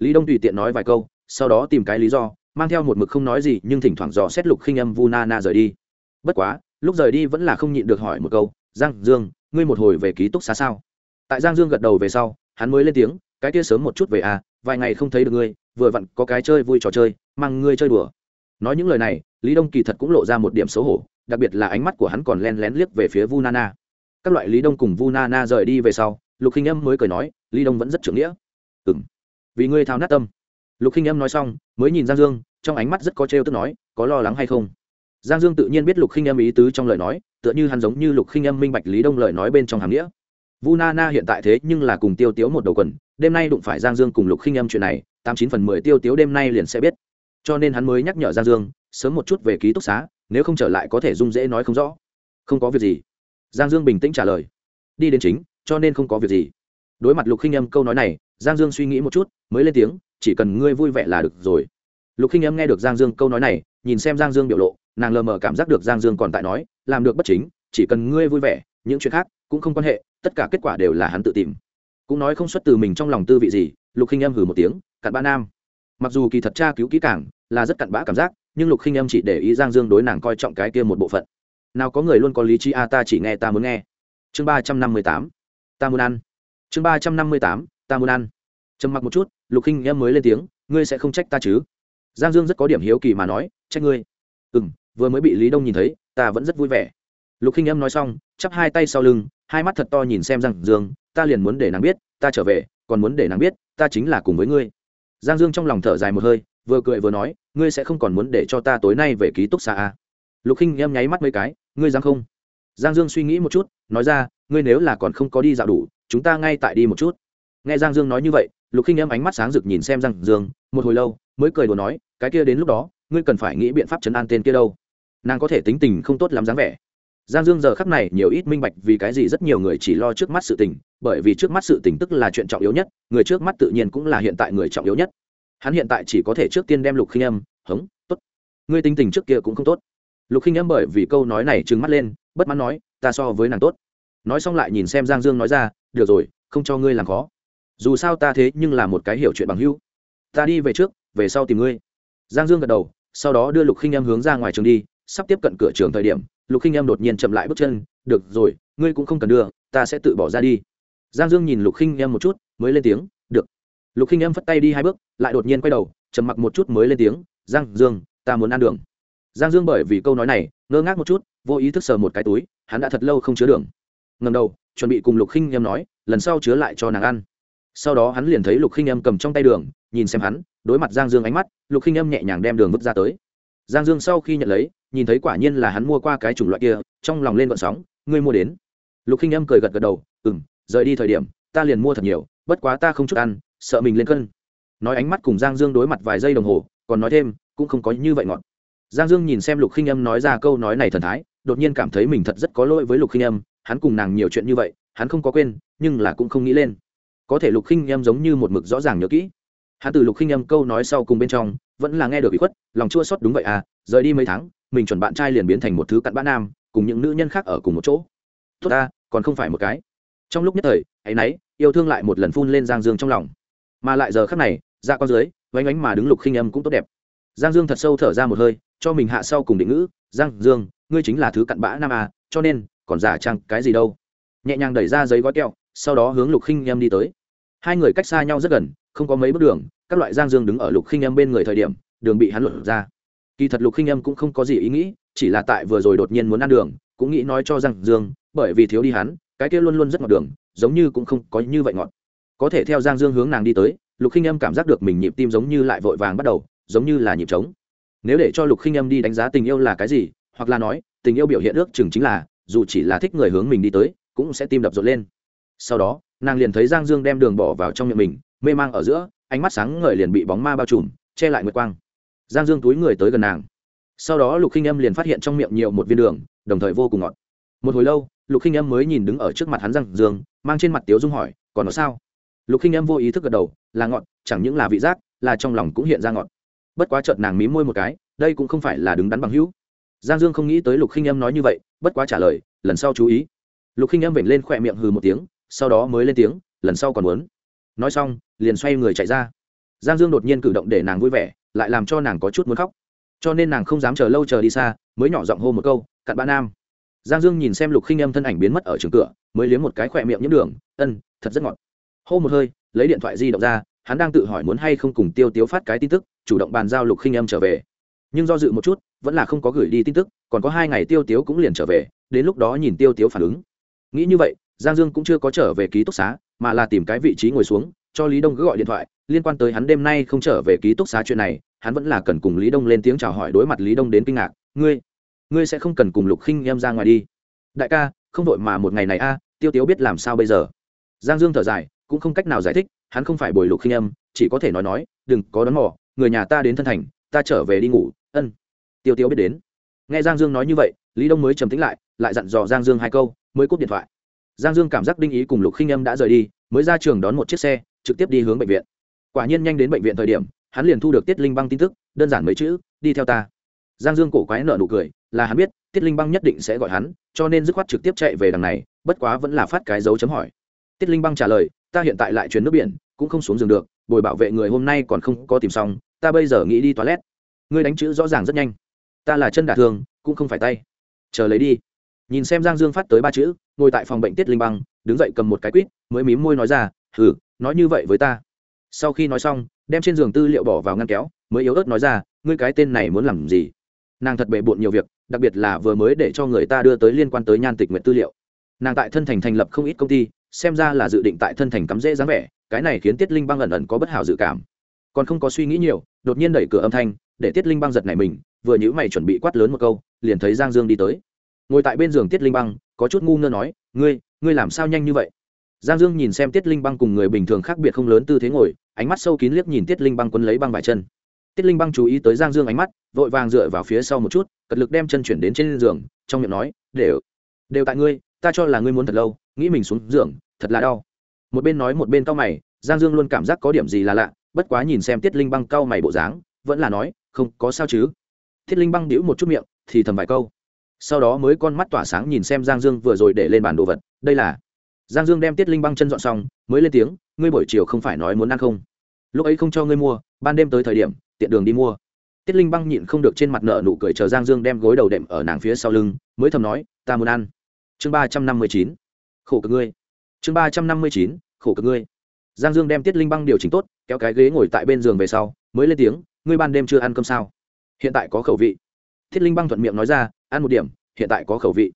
lý đông tùy tiện nói vài câu, sau đó tìm cái lý do, mang theo một mực không nói gì nhưng thỉnh thoảng dò xét lục khinh âm vu na na rời đi. Bất quá, lúc rời đi vẫn là không nhịn được hỏi một câu, giang dương, ngươi một hồi về ký túc xá sao? Tại giang dương gật đầu về sau, hắn mới lên tiếng, cái kia sớm một chút về à vài ngày không thấy được ngươi, vừa vặn có cái chơi vui trò chơi, mang ngươi chơi đùa. Nói những lời này, lý đông kỳ thật cũng lộ ra một điểm xấu hổ, đặc biệt là ánh mắt của hắn còn len lén liếc về phía vu nana các loại lý đông cùng vu nana rời đi về sau, lục khinh âm mới cười nói, lý đông vẫn rất trưởng nghĩa. Ừ m vì ngươi thao nát tâm. Lục khinh âm nói xong, mới nhìn giang dương, trong ánh mắt rất có trêu tức nói, có lo lắng hay không? Giang dương tự nhiên biết lục khinh âm ý tứ trong lời nói, tựa như hắn giống như lục khinh âm minh bạch lý đông lời nói bên trong hàm nghĩa. Vu na na hiện tại thế nhưng là cùng tiêu tiếu một đầu quần, đêm nay đụng phải giang dương cùng lục khinh âm chuyện này, tám chín phần mười tiêu tiếu đêm nay liền sẽ biết. Cho nên hắn mới nhắc nhở giang dương, sớm một chút về ký túc xá, nếu không trở lại có thể dung dễ nói không rõ. Không có việc gì. Giang dương bình tĩnh trả lời. Đi đến chính, cho nên không có việc gì. Đối mặt lục khinh âm câu nói này giang dương suy nghĩ một chút, mới lên tiếng, chỉ cần ngươi vui vẻ là được rồi. Lục khinh âm nghe được giang dương câu nói này, nhìn xem giang dương biểu lộ, nàng lờ mờ cảm giác được giang dương còn tại nói, làm được bất chính, chỉ cần ngươi vui vẻ, những chuyện khác cũng không quan hệ, tất cả kết quả đều là hắn tự tìm. Cũng nói không xuất từ mình trong lòng tư vị gì, lục khinh âm hừ một tiếng, cặn bã nam. Mặc dù kỳ thật tra cứu kỹ càng là rất cặn bã cảm giác, nhưng lục khinh âm chỉ để ý giang dương đối nàng coi trọng cái kia một bộ phận. Nào có người luôn có lý trí a ta chỉ nghe ta muốn nghe. Chương ba trăm năm mươi tám, ta muốn ăn. Chương ba trăm năm mươi tám ta muốn ăn. Trầm mặc một chút, lục khinh Em mới lên tiếng, ngươi sẽ không trách ta chứ? Giang dương rất có điểm hiếu kỳ mà nói, trách ngươi. Ừ m vừa mới bị lý đông nhìn thấy, ta vẫn rất vui vẻ. Lục khinh Em nói xong, chắp hai tay sau lưng, hai mắt thật to nhìn xem giang dương, ta liền muốn để nàng biết, ta trở về, còn muốn để nàng biết, ta chính là cùng với ngươi. Giang dương trong lòng thở dài một hơi, vừa cười vừa nói, ngươi sẽ không còn muốn để cho ta tối nay về ký túc xá à. lục khinh em nháy mắt mấy cái, ngươi dám không? Giang dương suy nghĩ một chút, nói ra, ngươi nếu là còn không có đi dạo đủ, chúng ta ngay tại đi một chút nghe giang dương nói như vậy, lục khinh em ánh mắt sáng rực nhìn xem giang dương, một hồi lâu, mới cười đùa nói, cái kia đến lúc đó, ngươi cần phải nghĩ biện pháp chấn an tên kia đâu. Nàng có thể tính tình không tốt lắm dáng vẻ. Giang dương giờ khắc này nhiều ít minh bạch vì cái gì rất nhiều người chỉ lo trước mắt sự tình, bởi vì trước mắt sự tình tức là chuyện trọng yếu nhất, người trước mắt tự nhiên cũng là hiện tại người trọng yếu nhất. Hắn hiện tại chỉ có thể trước tiên đem lục khinh em hống, tốt. Ngươi tính tình trước kia cũng không tốt. Lục khinh em bởi vì câu nói này trừng mắt lên, bất mãn nói, ta so với nàng tốt. Nói xong lại nhìn xem giang dương nói ra, được rồi, không cho ngươi làm khó dù sao ta thế nhưng là một cái hiểu chuyện bằng hữu. Ta đi về trước, về sau tìm ngươi. Giang dương gật đầu, sau đó đưa lục khinh em hướng ra ngoài trường đi, sắp tiếp cận cửa trường thời điểm, lục khinh em đột nhiên chậm lại bước chân, được rồi, ngươi cũng không cần đưa, ta sẽ tự bỏ ra đi. Giang dương nhìn lục khinh em một chút, mới lên tiếng, được. Lục khinh em phất tay đi hai bước, lại đột nhiên quay đầu chầm mặc một chút mới lên tiếng, giang dương, ta muốn ăn đường. Giang dương bởi vì câu nói này, ngơ ngác một chút, vô ý thức sờ một cái túi, hắn đã thật lâu không chứa đường. Ngầm đầu, chuẩn bị cùng lục khinh em nói, lần sau chứa lại cho nàng ăn sau đó hắn liền thấy lục khinh em cầm trong tay đường, nhìn xem hắn, đối mặt giang dương ánh mắt, lục khinh em nhẹ nhàng đem đường vứt ra tới. Giang dương sau khi nhận lấy, nhìn thấy quả nhiên là hắn mua qua cái chủng loại kia, trong lòng lên vận sóng, ngươi mua đến? Lục khinh em cười gật gật đầu ừ m rời đi thời điểm, ta liền mua thật nhiều, bất quá ta không chút ăn, sợ mình lên cân. Nói ánh mắt cùng giang dương đối mặt vài giây đồng hồ, còn nói thêm, cũng không có như vậy ngọt. Giang dương nhìn xem lục khinh em nói ra câu nói này thần thái, đột nhiên cảm thấy mình thật rất có lỗi với lục khinh em hắn cùng nàng nhiều chuyện như vậy, hắn không có quên, nhưng là cũng không nghĩ lên có thể lục khinh em giống như một mực rõ ràng nhớ kỹ. Hắn từ lục khinh em câu nói sau cùng bên trong, vẫn là nghe được bị khuất, lòng chua xót đúng vậy à rời đi mấy tháng, mình chuẩn bạn trai liền biến thành một thứ cặn bã nam, cùng những nữ nhân khác ở cùng một chỗ. Tốt ta, còn không phải một cái. Trong lúc nhất thời, ấy nấy, yêu thương lại một lần phun lên giang dương trong lòng. Mà lại giờ khắc này ra con dưới vánh ánh mà đứng lục khinh âm cũng tốt đẹp. Giang dương thật sâu thở ra một hơi, cho mình hạ sau cùng định ngữ, giang dương, ngươi chính là thứ cặn bã nam à cho nên, còn giả chăng cái gì đâu. Nhẹ nhàng đẩy ra giấy gói kẹo, sau đó hướng lục khinh em đi tới hai người cách xa nhau rất gần, không có mấy bước đường, các loại giang dương đứng ở lục khinh Em bên người thời điểm, đường bị hắn luận ra. Kỳ thật lục khinh Em cũng không có gì ý nghĩ, chỉ là tại vừa rồi đột nhiên muốn ăn đường, cũng nghĩ nói cho giang dương, bởi vì thiếu đi hắn, cái kia luôn luôn rất ngọt đường, giống như cũng không có như vậy ngọt. Có thể theo giang dương hướng nàng đi tới, lục khinh Em cảm giác được mình nhịp tim giống như lại vội vàng bắt đầu, giống như là nhịp trống. Nếu để cho lục khinh Em đi đánh giá tình yêu là cái gì, hoặc là nói, tình yêu biểu hiện ước chừng chính là, dù chỉ là thích người hướng mình đi tới, cũng sẽ tim đập rộn lên. Sau đó nàng liền thấy giang dương đem đường bỏ vào trong miệng mình, mê mang ở giữa, ánh mắt sáng ngời liền bị bóng ma bao trùm, che lại nguyệt quang. Giang dương túi người tới gần nàng. Sau đó lục khinh âm liền phát hiện trong miệng nhiều một viên đường, đồng thời vô cùng ngọt. Một hồi lâu, lục khinh âm mới nhìn đứng ở trước mặt hắn giang dương, mang trên mặt tiếu dung hỏi, còn nó sao? Lục khinh âm vô ý thức gật đầu, là ngọt, chẳng những là vị giác, là trong lòng cũng hiện ra ngọt. Bất quá chợt nàng mí môi một cái, đây cũng không phải là đứng đắn bằng hữu. Giang dương không nghĩ tới lục khinh âm nói như vậy, bất quá trả lời, lần sau chú ý. Lục khinh âm vểnh lên khỏe miệng hừ một tiếng sau đó mới lên tiếng, lần sau còn muốn. Nói xong, liền xoay người chạy ra. Giang dương đột nhiên cử động để nàng vui vẻ, lại làm cho nàng có chút muốn khóc. Cho nên nàng không dám chờ lâu chờ đi xa, mới nhỏ giọng hô một câu, cặn bã nam. Giang dương nhìn xem lục khinh âm thân ảnh biến mất ở trường cửa, mới liếm một cái khỏe miệng nhiễm đường, ân, thật rất ngọt. Hô một hơi, lấy điện thoại di động ra, hắn đang tự hỏi muốn hay không cùng tiêu tiếu phát cái tin tức, chủ động bàn giao lục khinh âm trở về. Nhưng do dự một chút, vẫn là không có gửi đi tin tức, còn có hai ngày tiêu tiếu cũng liền trở về, đến lúc đó nhìn tiêu tiếu phản ứng. Nghĩ như vậy giang dương cũng chưa có trở về ký túc xá, mà là tìm cái vị trí ngồi xuống, cho lý đông cứ gọi điện thoại, liên quan tới hắn đêm nay không trở về ký túc xá chuyện này, hắn vẫn là cần cùng lý đông lên tiếng chào hỏi đối mặt lý đông đến kinh ngạc. Ngươi ngươi sẽ không cần cùng lục khinh em ra ngoài đi. Đại ca, không vội mà một ngày này a, tiêu tiếu biết làm sao bây giờ? Giang dương thở dài, cũng không cách nào giải thích, hắn không phải bồi lục khinh em, chỉ có thể nói nói, đừng có đón mò, người nhà ta đến thân thành, ta trở về đi ngủ, ân. Tiêu Tiếu biết đến. Nghe giang dương nói như vậy, lý đông mới trầm tính lại lại dặn dò giang dương hai câu, mới cúp điện thoại giang dương cảm giác đinh ý cùng lục khinh Âm đã rời đi, mới ra trường đón một chiếc xe, trực tiếp đi hướng bệnh viện. Quả nhiên nhanh đến bệnh viện thời điểm, hắn liền thu được tiết linh băng tin tức, đơn giản mấy chữ, đi theo ta. Giang dương cổ quái nợ nụ cười, là hắn biết, tiết linh băng nhất định sẽ gọi hắn, cho nên dứt khoát trực tiếp chạy về đằng này, bất quá vẫn là phát cái dấu chấm hỏi. Tiết linh băng trả lời, ta hiện tại lại chuyến nước biển, cũng không xuống giường được, bồi bảo vệ người hôm nay còn không có tìm xong, ta bây giờ nghĩ đi toilet. Ngươi đánh chữ rõ ràng rất nhanh. Ta là chân đả thương, cũng không phải tay. Chờ lấy đi nhìn xem giang dương phát tới ba chữ, ngồi tại phòng bệnh tiết linh băng, đứng dậy cầm một cái quýt, mới mím môi nói ra, hừ, nói như vậy với ta. Sau khi nói xong, đem trên giường tư liệu bỏ vào ngăn kéo, mới yếu ớt nói ra, ngươi cái tên này muốn làm gì? Nàng thật bề bộn nhiều việc, đặc biệt là vừa mới để cho người ta đưa tới liên quan tới nhan tịch nguyện tư liệu. Nàng tại thân thành thành lập không ít công ty, xem ra là dự định tại thân thành cắm rễ dáng vẻ, cái này khiến tiết linh băng ẩn ẩn có bất hảo dự cảm. Còn không có suy nghĩ nhiều, đột nhiên đẩy cửa âm thanh, để tiết linh băng giật này mình, vừa nhữ mày chuẩn bị quát lớn một câu, liền thấy giang dương đi tới ngồi tại bên giường tiết linh băng, có chút ngu ngơ nói, ngươi ngươi làm sao nhanh như vậy? Giang dương nhìn xem tiết linh băng cùng người bình thường khác biệt không lớn tư thế ngồi, ánh mắt sâu kín liếc nhìn tiết linh băng quấn lấy băng vải chân. Tiết linh băng chú ý tới giang dương ánh mắt, vội vàng dựa vào phía sau một chút, cật lực đem chân chuyển đến trên giường, trong miệng nói, đều đều tại ngươi, ta cho là ngươi muốn thật lâu, nghĩ mình xuống giường, thật là đau. Một bên nói một bên cau mày, giang dương luôn cảm giác có điểm gì là lạ, bất quá nhìn xem tiết linh băng cau mày bộ dáng, vẫn là nói, không, có sao chứ. Tiết linh băng đĩu một chút miệng, thì thầm vài câu sau đó mới con mắt tỏa sáng nhìn xem giang dương vừa rồi để lên bàn đồ vật. Đây là giang dương đem tiết linh băng chân dọn xong, mới lên tiếng, ngươi buổi chiều không phải nói muốn ăn không? Lúc ấy không cho ngươi mua, ban đêm tới thời điểm, tiện đường đi mua. Tiết linh băng nhịn không được trên mặt nợ nụ cười chờ giang dương đem gối đầu đệm ở nàng phía sau lưng, mới thầm nói, ta muốn ăn. Chương ba trăm năm mươi chín, khổ cực ngươi. Chương ba trăm năm mươi chín, khổ cực ngươi. Giang dương đem tiết linh băng điều chỉnh tốt, kéo cái ghế ngồi tại bên giường về sau, mới lên tiếng, ngươi ban đêm chưa ăn cơm sao? Hiện tại có khẩu vị. Thiết linh băng thuận miệng nói ra ăn một điểm, hiện tại có khẩu vị.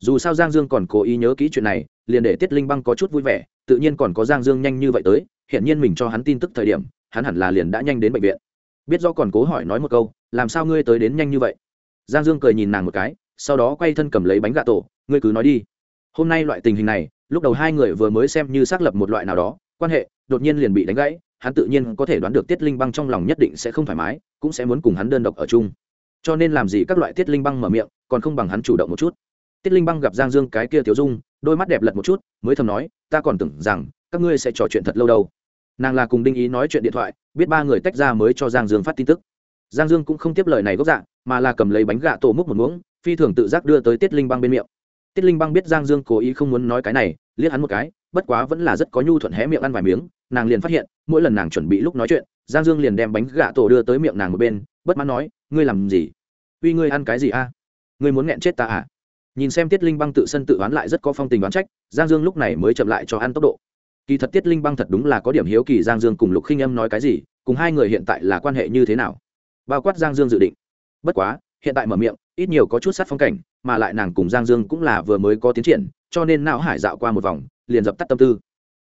Dù sao giang dương còn cố ý nhớ kỹ chuyện này, liền để tiết linh băng có chút vui vẻ, tự nhiên còn có giang dương nhanh như vậy tới hiện nhiên mình cho hắn tin tức thời điểm, hắn hẳn là liền đã nhanh đến bệnh viện. Biết do còn cố hỏi nói một câu, làm sao ngươi tới đến nhanh như vậy? Giang dương cười nhìn nàng một cái, sau đó quay thân cầm lấy bánh gà tổ, ngươi cứ nói đi. Hôm nay loại tình hình này, lúc đầu hai người vừa mới xem như xác lập một loại nào đó, quan hệ, đột nhiên liền bị đánh gãy, hắn tự nhiên có thể đoán được tiết linh băng trong lòng nhất định sẽ không thoải mái, cũng sẽ muốn cùng hắn đơn độc ở chung. Cho nên làm gì các loại tiết linh băng mở miệng còn không bằng hắn chủ động một chút. Tiết linh băng gặp giang dương cái kia tiểu dung, đôi mắt đẹp lật một chút, mới thầm nói, ta còn tưởng rằng các ngươi sẽ trò chuyện thật lâu đâu. Nàng là cùng đinh ý nói chuyện điện thoại, biết ba người tách ra mới cho giang dương phát tin tức. Giang dương cũng không tiếp lời này gốc dạ mà là cầm lấy bánh gạ tổ múc một muỗng, phi thường tự giác đưa tới tiết linh băng bên miệng. Tiết linh băng biết giang dương cố ý không muốn nói cái này, liếc hắn một cái, bất quá vẫn là rất có nhu thuận hé miệng ăn vài miếng, nàng liền phát hiện, mỗi lần nàng chuẩn bị lúc nói chuyện, giang dương liền đem bánh gạ tổ đưa tới miệng nàng một bên, bất mãn nói, ngươi làm gì? Uy ngươi ăn cái gì a? Ngươi muốn nghẹn chết ta à? Nhìn xem tiết linh băng tự sân tự oán lại rất có phong tình đoán trách, giang dương lúc này mới chậm lại cho ăn tốc độ. Kỳ thật tiết linh băng thật đúng là có điểm hiếu kỳ giang dương cùng lục khinh âm nói cái gì, cùng hai người hiện tại là quan hệ như thế nào? Bao quát giang dương dự định. Bất quá, hiện tại mở miệng, ít nhiều có chút sát phong cảnh, mà lại nàng cùng giang dương cũng là vừa mới có tiến triển, cho nên não hải dạo qua một vòng, liền dập tắt tâm tư.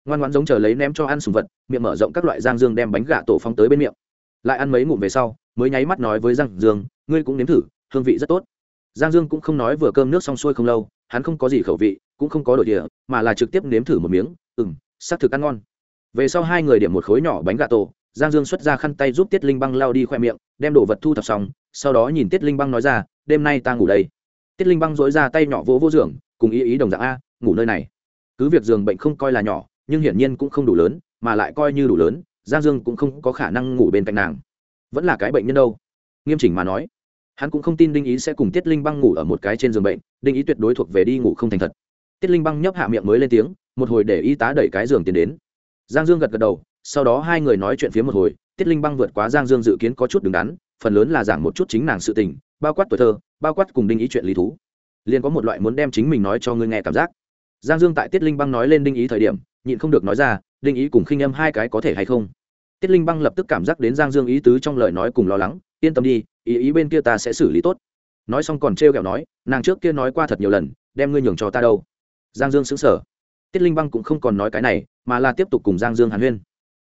Ngoan ngoãn giống chờ lấy ném cho ăn sùng vật, miệng mở rộng các loại giang dương đem bánh gà tổ phong tới bên miệng. Lại ăn mấy ngụm về sau, mới nháy mắt nói với giang dương, ngươi cũng nếm thử, hương vị rất tốt giang dương cũng không nói vừa cơm nước xong xuôi không lâu hắn không có gì khẩu vị cũng không có đổi địa mà là trực tiếp nếm thử một miếng Ừm, xác thực ăn ngon. Về sau hai người điểm một khối nhỏ bánh gà tổ giang dương xuất ra khăn tay giúp tiết linh băng lao đi khoe miệng đem đồ vật thu thập xong sau đó nhìn tiết linh băng nói ra đêm nay ta ngủ đây. Tiết linh băng dối ra tay nhỏ vỗ vỗ giường cùng ý ý đồng dạng a ngủ nơi này. Cứ việc giường bệnh không coi là nhỏ nhưng hiển nhiên cũng không đủ lớn mà lại coi như đủ lớn giang dương cũng không có khả năng ngủ bên cạnh nàng. Vẫn là cái bệnh nhân đâu. Nghiêm chỉnh mà nói hắn cũng không tin đinh ý sẽ cùng tiết linh băng ngủ ở một cái trên giường bệnh, đinh ý tuyệt đối thuộc về đi ngủ không thành thật. Tiết linh băng nhấp hạ miệng mới lên tiếng, một hồi để y tá đẩy cái giường tiến đến. Giang dương gật gật đầu, sau đó hai người nói chuyện phía một hồi, tiết linh băng vượt quá giang dương dự kiến có chút đứng đắn, phần lớn là giảng một chút chính nàng sự tình, bao quát tuổi thơ, bao quát cùng đinh ý chuyện lý thú. Liền có một loại muốn đem chính mình nói cho ngươi nghe cảm giác. Giang dương tại tiết linh băng nói lên đinh ý thời điểm, nhịn không được nói ra, đinh ý cùng khinh âm hai cái có thể hay không? Tiết linh băng lập tức cảm giác đến giang dương ý tứ trong lời nói cùng lo lắng, yên tâm đi ý ý bên kia ta sẽ xử lý tốt. Nói xong còn trêu ghẹo nói, nàng trước kia nói qua thật nhiều lần, đem ngươi nhường cho ta đâu. Giang dương xứng sở tiết linh băng cũng không còn nói cái này, mà là tiếp tục cùng giang dương hàn huyên.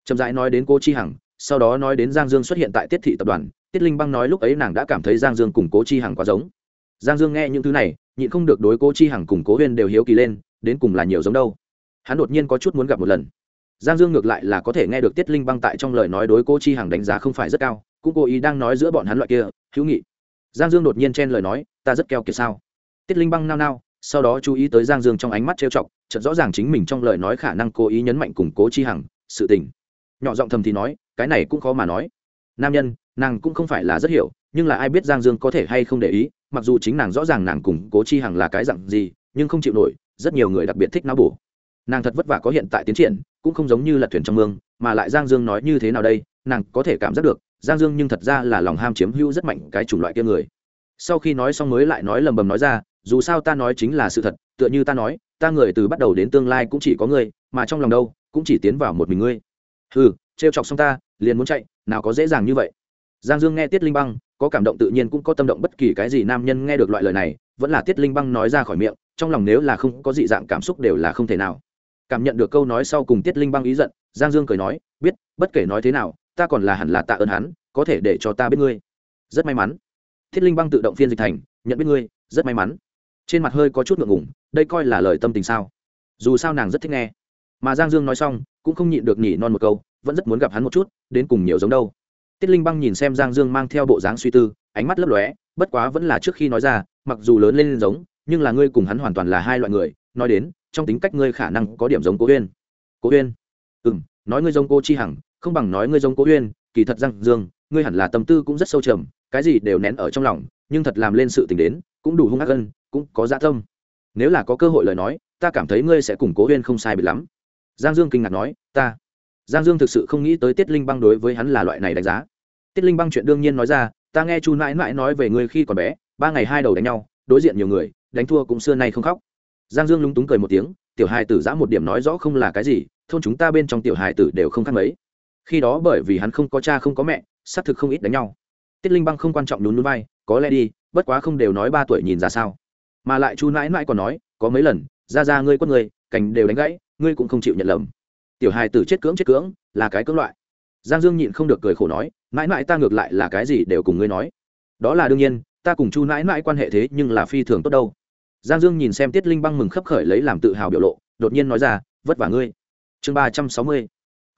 Chậm rãi nói đến cô chi hằng, sau đó nói đến giang dương xuất hiện tại tiết thị tập đoàn, tiết linh băng nói lúc ấy nàng đã cảm thấy giang dương cùng cố chi hằng quá giống. Giang dương nghe những thứ này, nhịn không được đối cố chi hằng cùng cố huyên đều hiếu kỳ lên, đến cùng là nhiều giống đâu. Hắn đột nhiên có chút muốn gặp một lần. Giang dương ngược lại là có thể nghe được tiết linh băng tại trong lời nói đối Cố chi hằng đánh giá không phải rất cao cũng cố ý đang nói giữa bọn hắn loại kia, hữu nghị. Giang dương đột nhiên chen lời nói, ta rất keo kiệt sao? Tiết linh băng nao nao, sau đó chú ý tới giang dương trong ánh mắt trêu chọc, chợt rõ ràng chính mình trong lời nói khả năng cố ý nhấn mạnh củng cố chi hằng, sự tình. Nhỏ giọng thầm thì nói, cái này cũng khó mà nói. Nam nhân, nàng cũng không phải là rất hiểu, nhưng là ai biết giang dương có thể hay không để ý, mặc dù chính nàng rõ ràng nàng củng cố chi hằng là cái dặn gì, nhưng không chịu nổi, rất nhiều người đặc biệt thích não bổ. Nàng thật vất vả có hiện tại tiến triển, cũng không giống như lật thuyền trong mương, mà lại giang dương nói như thế nào đây, nàng có thể cảm giác được giang dương nhưng thật ra là lòng ham chiếm hữu rất mạnh cái chủng loại kia người. Sau khi nói xong mới lại nói lầm bầm nói ra, dù sao ta nói chính là sự thật, tựa như ta nói, ta người từ bắt đầu đến tương lai cũng chỉ có ngươi, mà trong lòng đâu, cũng chỉ tiến vào một mình ngươi. Ừ trêu chọc xong ta, liền muốn chạy, nào có dễ dàng như vậy. Giang dương nghe tiết linh băng, có cảm động tự nhiên cũng có tâm động bất kỳ cái gì nam nhân nghe được loại lời này, vẫn là tiết linh băng nói ra khỏi miệng, trong lòng nếu là không có dị dạng cảm xúc đều là không thể nào. Cảm nhận được câu nói sau cùng tiết linh băng ý giận, giang dương cười nói, biết, bất kể nói thế nào ta còn là hẳn là tạ ơn hắn, có thể để cho ta biết ngươi. Rất may mắn. Thiết linh băng tự động phiên dịch thành, nhận biết ngươi, rất may mắn. Trên mặt hơi có chút ngượng ngủng đây coi là lời tâm tình sao? Dù sao nàng rất thích nghe. Mà giang dương nói xong, cũng không nhịn được nhỉ non một câu, vẫn rất muốn gặp hắn một chút, đến cùng nhiều giống đâu. Tiết linh băng nhìn xem giang dương mang theo bộ dáng suy tư, ánh mắt lấp lóe, bất quá vẫn là trước khi nói ra, mặc dù lớn lên giống, nhưng là ngươi cùng hắn hoàn toàn là hai loại người, nói đến, trong tính cách ngươi khả năng có điểm giống cố huyên cố huyên ừ m nói ngươi giống cô chi hằng không bằng nói ngươi giống cố Uyên, kỳ thật răng dương ngươi hẳn là tâm tư cũng rất sâu trầm cái gì đều nén ở trong lòng nhưng thật làm lên sự tình đến cũng đủ hung ác gân cũng có dạ tâm. Nếu là có cơ hội lời nói ta cảm thấy ngươi sẽ củng cố huyên không sai biệt lắm. Giang dương kinh ngạc nói ta. Giang dương thực sự không nghĩ tới tiết linh băng đối với hắn là loại này đánh giá. Tiết linh băng chuyện đương nhiên nói ra ta nghe chu mãi mãi nói về ngươi khi còn bé ba ngày hai đầu đánh nhau đối diện nhiều người đánh thua cũng xưa nay không khóc. Giang dương lúng túng cười một tiếng tiểu hài tử giã một điểm nói rõ không là cái gì thôn chúng ta bên trong tiểu hài tử đều không khác mấy khi đó bởi vì hắn không có cha không có mẹ, xác thực không ít đánh nhau. Tiết linh băng không quan trọng nhún núi vai, có lẽ đi, bất quá không đều nói ba tuổi nhìn ra sao. Mà lại chu mãi mãi còn nói, có mấy lần, ra ra ngươi quất người cành đều đánh gãy, ngươi cũng không chịu nhận lầm. Tiểu hài tử chết cưỡng chết cưỡng, là cái cưỡng loại. Giang dương nhịn không được cười khổ nói mãi mãi ta ngược lại là cái gì đều cùng ngươi nói. Đó là đương nhiên, ta cùng chu mãi mãi quan hệ thế nhưng là phi thường tốt đâu. Giang dương nhìn xem tiết linh băng mừng khấp khởi lấy làm tự hào biểu lộ, đột nhiên nói ra, vất vả ngươi. Chương ba trăm sáu mươi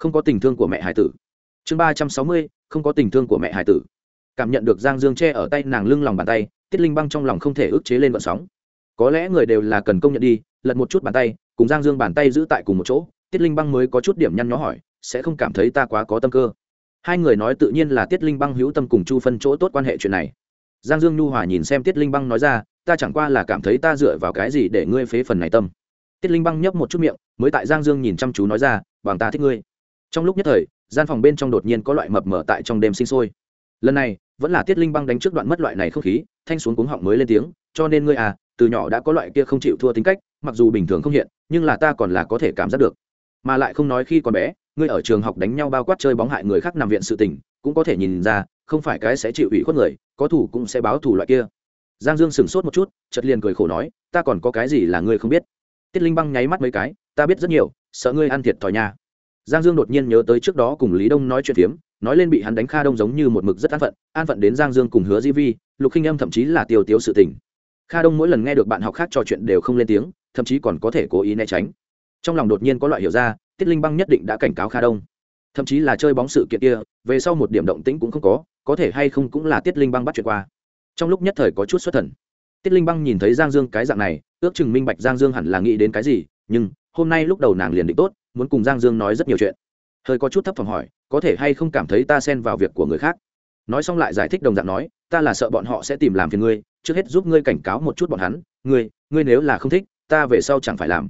không có tình thương của mẹ hải tử. Chương ba trăm sáu mươi, không có tình thương của mẹ hải tử. Cảm nhận được giang dương che ở tay nàng lưng lòng bàn tay, tiết linh băng trong lòng không thể ức chế lên vận sóng. Có lẽ người đều là cần công nhận đi, lật một chút bàn tay, cùng giang dương bàn tay giữ tại cùng một chỗ, tiết linh băng mới có chút điểm nhăn nhó hỏi, sẽ không cảm thấy ta quá có tâm cơ? Hai người nói tự nhiên là tiết linh băng hữu tâm cùng chu phân chỗ tốt quan hệ chuyện này. Giang dương nhu hòa nhìn xem tiết linh băng nói ra, ta chẳng qua là cảm thấy ta dựa vào cái gì để ngươi phế phần này tâm. Tiết linh băng nhấp một chút miệng, mới tại giang dương nhìn chăm chú nói ra, bằng ta thích ngươi trong lúc nhất thời, gian phòng bên trong đột nhiên có loại mập mở tại trong đêm sinh sôi. Lần này, vẫn là tiết linh băng đánh trước đoạn mất loại này không khí, thanh xuống cuống họng mới lên tiếng, cho nên ngươi à từ nhỏ đã có loại kia không chịu thua tính cách, mặc dù bình thường không hiện, nhưng là ta còn là có thể cảm giác được. Mà lại không nói khi còn bé, ngươi ở trường học đánh nhau bao quát chơi bóng hại người khác nằm viện sự tình, cũng có thể nhìn ra, không phải cái sẽ chịu ủy khuất người, có thủ cũng sẽ báo thủ loại kia. Giang dương sửng sốt một chút chật liền cười khổ nói, ta còn có cái gì là ngươi không biết? Tiết linh băng nháy mắt mấy cái, ta biết rất nhiều, sợ ngươi ăn thiệt thòi nhà giang dương đột nhiên nhớ tới trước đó cùng lý đông nói chuyện phiếm, nói lên bị hắn đánh kha đông giống như một mực rất an phận an phận đến giang dương cùng hứa di vi, lục khinh âm thậm chí là tiêu tiếu sự tình. Kha đông mỗi lần nghe được bạn học khác trò chuyện đều không lên tiếng, thậm chí còn có thể cố ý né tránh. Trong lòng đột nhiên có loại hiểu ra, tiết linh băng nhất định đã cảnh cáo kha đông. Thậm chí là chơi bóng sự kiện kia, về sau một điểm động tĩnh cũng không có có thể hay không cũng là tiết linh băng bắt chuyện qua. Trong lúc nhất thời có chút xuất thần, tiết linh băng nhìn thấy giang dương cái dạng này, ước chừng minh bạch giang dương hẳn là nghĩ đến cái gì, nhưng hôm nay lúc đầu nàng liền định tốt muốn cùng giang dương nói rất nhiều chuyện. Hơi có chút thấp phòng hỏi, có thể hay không cảm thấy ta xen vào việc của người khác? Nói xong lại giải thích đồng dạng nói, ta là sợ bọn họ sẽ tìm làm phiền ngươi, trước hết giúp ngươi cảnh cáo một chút bọn hắn, ngươi ngươi nếu là không thích, ta về sau chẳng phải làm.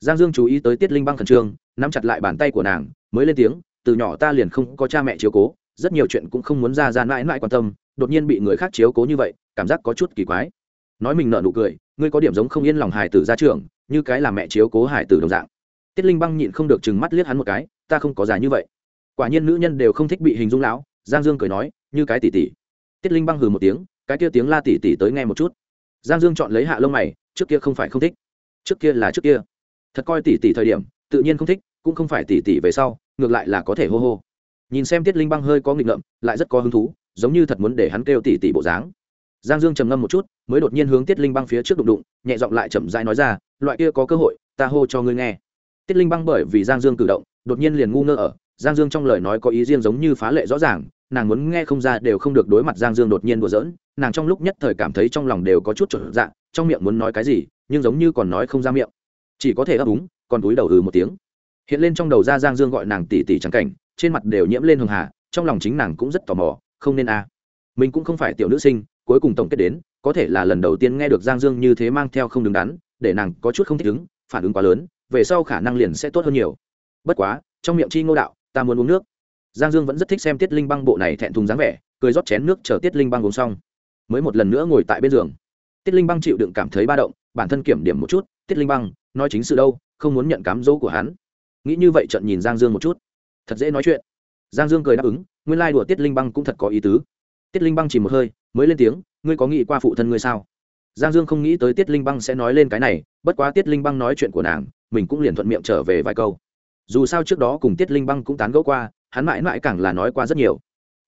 Giang dương chú ý tới tiết linh băng khẩn trương, nắm chặt lại bàn tay của nàng, mới lên tiếng, từ nhỏ ta liền không có cha mẹ chiếu cố, rất nhiều chuyện cũng không muốn ra ra mãi mãi quan tâm, đột nhiên bị người khác chiếu cố như vậy, cảm giác có chút kỳ quái. Nói mình nợ nụ cười, ngươi có điểm giống không yên lòng hài tử ra trường như cái là mẹ chiếu cố hài tử đồng dạng tiết linh băng nhịn không được chừng mắt liếc hắn một cái, ta không có giá như vậy. Quả nhiên nữ nhân đều không thích bị hình dung lão, giang dương cười nói, như cái tỷ tỷ. Tiết linh băng hừ một tiếng, cái kia tiếng la tỷ tỷ tới nghe một chút. Giang dương chọn lấy hạ lông mày, trước kia không phải không thích. Trước kia là trước kia. Thật coi tỷ tỷ thời điểm, tự nhiên không thích, cũng không phải tỷ tỷ về sau, ngược lại là có thể hô hô. Nhìn xem tiết linh băng hơi có nghịch ngợm, lại rất có hứng thú, giống như thật muốn để hắn kêu tỷ tỷ bộ dáng. Giang dương trầm ngâm một chút, mới đột nhiên hướng tiết linh băng phía trước đụng đụng, nhẹ giọng lại chậm rãi nói ra, loại kia có cơ hội, ta hô cho ngươi nghe tiết linh băng bởi vì giang dương cử động, đột nhiên liền ngu ngơ ở. Giang dương trong lời nói có ý riêng giống như phá lệ rõ ràng, nàng muốn nghe không ra đều không được đối mặt giang dương đột nhiên đùa giỡn. Nàng trong lúc nhất thời cảm thấy trong lòng đều có chút trở dạng trong miệng muốn nói cái gì, nhưng giống như còn nói không ra miệng. Chỉ có thể ấp úng, còn túi đầu ừ một tiếng. Hiện lên trong đầu ra giang dương gọi nàng tỉ tỉ trắng cảnh, trên mặt đều nhiễm lên hường hà, trong lòng chính nàng cũng rất tò mò, không nên a. À. mình cũng không phải tiểu nữ sinh, cuối cùng tổng kết đến, có thể là lần đầu tiên nghe được giang dương như thế mang theo không đứng đắn, để nàng có chút không thích ứng, phản ứng quá lớn về sau khả năng liền sẽ tốt hơn nhiều. Bất quá, trong miệng chi ngô đạo, ta muốn uống nước. Giang dương vẫn rất thích xem tiết linh băng bộ này thẹn thùng dáng vẻ, cười rót chén nước chờ tiết linh băng uống xong. Mới một lần nữa ngồi tại bên giường. Tiết linh băng chịu đựng cảm thấy ba động, bản thân kiểm điểm một chút, tiết linh băng, nói chính sự đâu, không muốn nhận cám dỗ của hắn. Nghĩ như vậy trận nhìn giang dương một chút. Thật dễ nói chuyện. Giang dương cười đáp ứng, nguyên lai đùa tiết linh băng cũng thật có ý tứ. Tiết linh băng chỉ một hơi, mới lên tiếng, ngươi có nghĩ qua phụ thân ngươi sao? Giang dương không nghĩ tới tiết linh băng sẽ nói lên cái này, bất quá tiết linh băng nói chuyện của nàng, mình cũng liền thuận miệng trở về vài câu. Dù sao trước đó cùng tiết linh băng cũng tán gẫu qua, hắn mãi mãi càng là nói qua rất nhiều.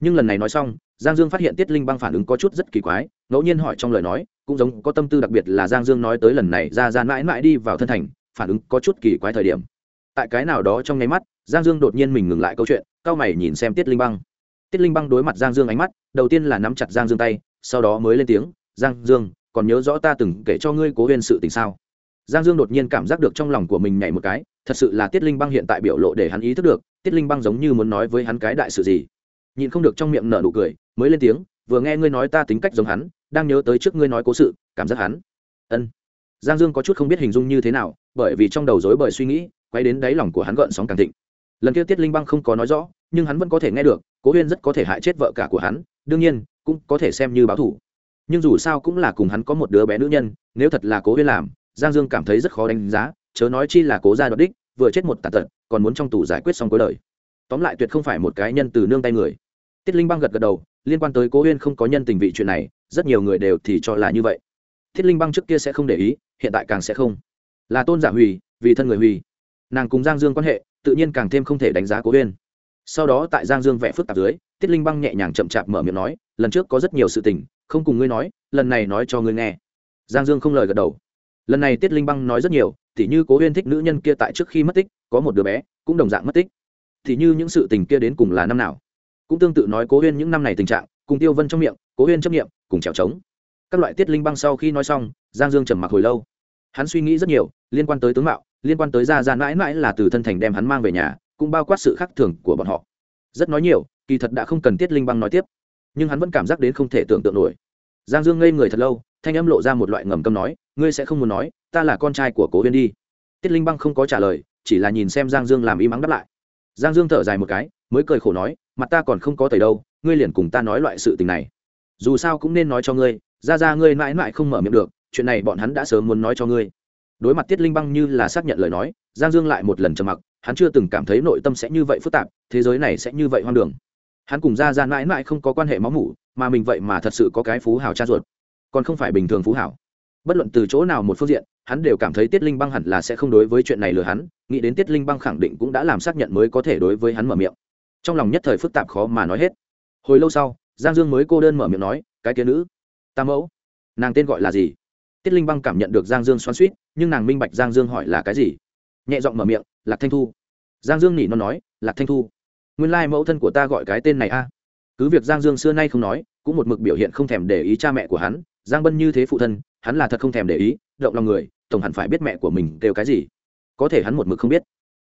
Nhưng lần này nói xong, giang dương phát hiện tiết linh băng phản ứng có chút rất kỳ quái, ngẫu nhiên hỏi trong lời nói, cũng giống có tâm tư đặc biệt là giang dương nói tới lần này ra ra mãi mãi đi vào thân thành, phản ứng có chút kỳ quái thời điểm. Tại cái nào đó trong nháy mắt, giang dương đột nhiên mình ngừng lại câu chuyện cao mày nhìn xem tiết linh băng. Tiết linh băng đối mặt giang dương ánh mắt, đầu tiên là nắm chặt giang dương tay, sau đó mới lên tiếng, giang dương còn nhớ rõ ta từng kể cho ngươi cố huyên sự tình sao? Giang dương đột nhiên cảm giác được trong lòng của mình nhảy một cái, thật sự là tiết linh băng hiện tại biểu lộ để hắn ý thức được, tiết linh băng giống như muốn nói với hắn cái đại sự gì. Nhìn không được trong miệng nở nụ cười, mới lên tiếng, vừa nghe ngươi nói ta tính cách giống hắn, đang nhớ tới trước ngươi nói cố sự, cảm giác hắn. Ân. Giang dương có chút không biết hình dung như thế nào, bởi vì trong đầu rối bời suy nghĩ, quay đến đáy lòng của hắn gợn sóng càng thịnh. Lần kia tiết linh băng không có nói rõ, nhưng hắn vẫn có thể nghe được, cố huyên rất có thể hại chết vợ cả của hắn, đương nhiên, cũng có thể xem như báo thủ nhưng dù sao cũng là cùng hắn có một đứa bé nữ nhân, nếu thật là cố huyên làm, giang dương cảm thấy rất khó đánh giá, chớ nói chi là cố gia đoạt đích, vừa chết một tàn tật, còn muốn trong tù giải quyết xong cuối đời. Tóm lại tuyệt không phải một cái nhân từ nương tay người. Tiết linh băng gật gật đầu, liên quan tới cố huyên không có nhân tình vị chuyện này, rất nhiều người đều thì cho là như vậy. Thiết linh băng trước kia sẽ không để ý, hiện tại càng sẽ không. Là tôn giả hủy, vì thân người hủy. Nàng cùng giang dương quan hệ, tự nhiên càng thêm không thể đánh giá cố huyên. Sau đó tại giang dương vẽ phức tạp dưới, tiết linh băng nhẹ nhàng chậm chạp mở miệng nói, lần trước có rất nhiều sự tình không cùng ngươi nói, lần này nói cho ngươi nghe. Giang dương không lời gật đầu. Lần này tiết linh băng nói rất nhiều thì như cố huyên thích nữ nhân kia tại trước khi mất tích, có một đứa bé, cũng đồng dạng mất tích. Thì như những sự tình kia đến cùng là năm nào. Cũng tương tự nói cố huyên những năm này tình trạng, cùng tiêu vân trong miệng, cố huyên chấp nghiệm cùng trèo trống. Các loại tiết linh băng sau khi nói xong, giang dương trầm mặc hồi lâu. Hắn suy nghĩ rất nhiều, liên quan tới tướng mạo, liên quan tới gia gia mãi mãi là từ thân thành đem hắn mang về nhà, cũng bao quát sự khác thường của bọn họ. Rất nói nhiều, kỳ thật đã không cần tiết linh băng nói tiếp nhưng hắn vẫn cảm giác đến không thể tưởng tượng nổi. Giang dương ngây người thật lâu, thanh âm lộ ra một loại ngầm câm nói, ngươi sẽ không muốn nói, ta là con trai của cố huyên đi. Tiết linh băng không có trả lời, chỉ là nhìn xem giang dương làm y mắng đáp lại. Giang dương thở dài một cái, mới cười khổ nói, mặt ta còn không có tẩy đâu, ngươi liền cùng ta nói loại sự tình này. Dù sao cũng nên nói cho ngươi, ra ra ngươi mãi mãi không mở miệng được, chuyện này bọn hắn đã sớm muốn nói cho ngươi. Đối mặt tiết linh băng như là xác nhận lời nói, giang dương lại một lần trầm mặc, hắn chưa từng cảm thấy nội tâm sẽ như vậy phức tạp, thế giới này sẽ như vậy hoang đường hắn cùng ra ra mãi mãi không có quan hệ máu mủ, mà mình vậy mà thật sự có cái phú hào cha ruột. Còn không phải bình thường phú hảo bất luận từ chỗ nào một phương diện, hắn đều cảm thấy tiết linh băng hẳn là sẽ không đối với chuyện này lừa hắn, nghĩ đến tiết linh băng khẳng định cũng đã làm xác nhận mới có thể đối với hắn mở miệng. Trong lòng nhất thời phức tạp khó mà nói hết. Hồi lâu sau, giang dương mới cô đơn mở miệng nói, cái kia nữ, tam mẫu, nàng tên gọi là gì? Tiết linh băng cảm nhận được giang dương xoắn suýt nhưng nàng minh bạch giang dương hỏi là cái gì. Nhẹ giọng mở miệng, lạc thanh thu. Giang dương nỉ nó nói, lạc thanh thu nguyên lai mẫu thân của ta gọi cái tên này a. Cứ việc giang dương xưa nay không nói, cũng một mực biểu hiện không thèm để ý cha mẹ của hắn. Giang bân như thế phụ thân, hắn là thật không thèm để ý, động lòng người, tổng hẳn phải biết mẹ của mình đều cái gì. Có thể hắn một mực không biết.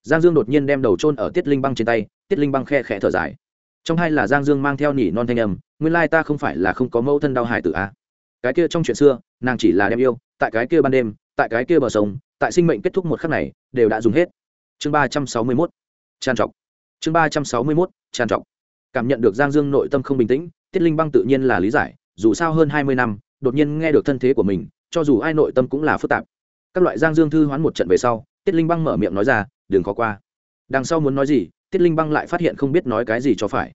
Giang dương đột nhiên đem đầu trôn ở tiết linh băng trên tay, tiết linh băng khe khẽ thở dài. Trong hai là giang dương mang theo nỉ non thanh âm, nguyên lai ta không phải là không có mẫu thân đau hải tử a. Cái kia trong chuyện xưa, nàng chỉ là đem yêu, tại cái kia ban đêm, tại cái kia bờ sông, tại sinh mệnh kết thúc một khắc này, đều đã dùng hết. Chương ba trăm sáu mươi mốt. Tràn trọc chương ba trăm sáu mươi mốt, tràn trọc. Cảm nhận được giang dương nội tâm không bình tĩnh, tiết linh băng tự nhiên là lý giải, dù sao hơn hai mươi năm, đột nhiên nghe được thân thế của mình, cho dù ai nội tâm cũng là phức tạp. Các loại giang dương thư hoán một trận về sau, tiết linh băng mở miệng nói ra, đừng khó qua. Đằng sau muốn nói gì, tiết linh băng lại phát hiện không biết nói cái gì cho phải.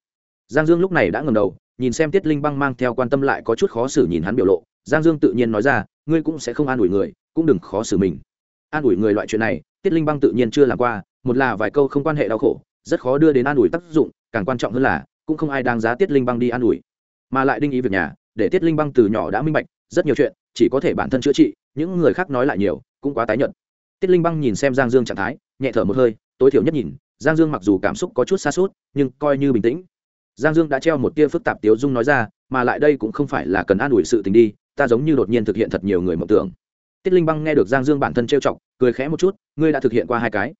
Giang dương lúc này đã ngầm đầu, nhìn xem tiết linh băng mang theo quan tâm lại có chút khó xử nhìn hắn biểu lộ. Giang dương tự nhiên nói ra, ngươi cũng sẽ không an ủi người, cũng đừng khó xử mình. An ủi người loại chuyện này, tiết linh băng tự nhiên chưa làm qua, một là vài câu không quan hệ đau khổ rất khó đưa đến an ủi tác dụng, càng quan trọng hơn là, cũng không ai đáng giá tiết linh băng đi an ủi. Mà lại đinh ý việc nhà, để tiết linh băng từ nhỏ đã minh bạch, rất nhiều chuyện, chỉ có thể bản thân chữa trị, những người khác nói lại nhiều, cũng quá tái nhợt. Tiết linh băng nhìn xem giang dương trạng thái, nhẹ thở một hơi, tối thiểu nhất nhìn, giang dương mặc dù cảm xúc có chút xa suốt nhưng coi như bình tĩnh. Giang dương đã treo một tia phức tạp tiếu dung nói ra, mà lại đây cũng không phải là cần an ủi sự tình đi, ta giống như đột nhiên thực hiện thật nhiều người mộng tưởng. Tiết linh băng nghe được giang dương bản thân trêu chọc, cười khẽ một chút, ngươi đã thực hiện qua hai cái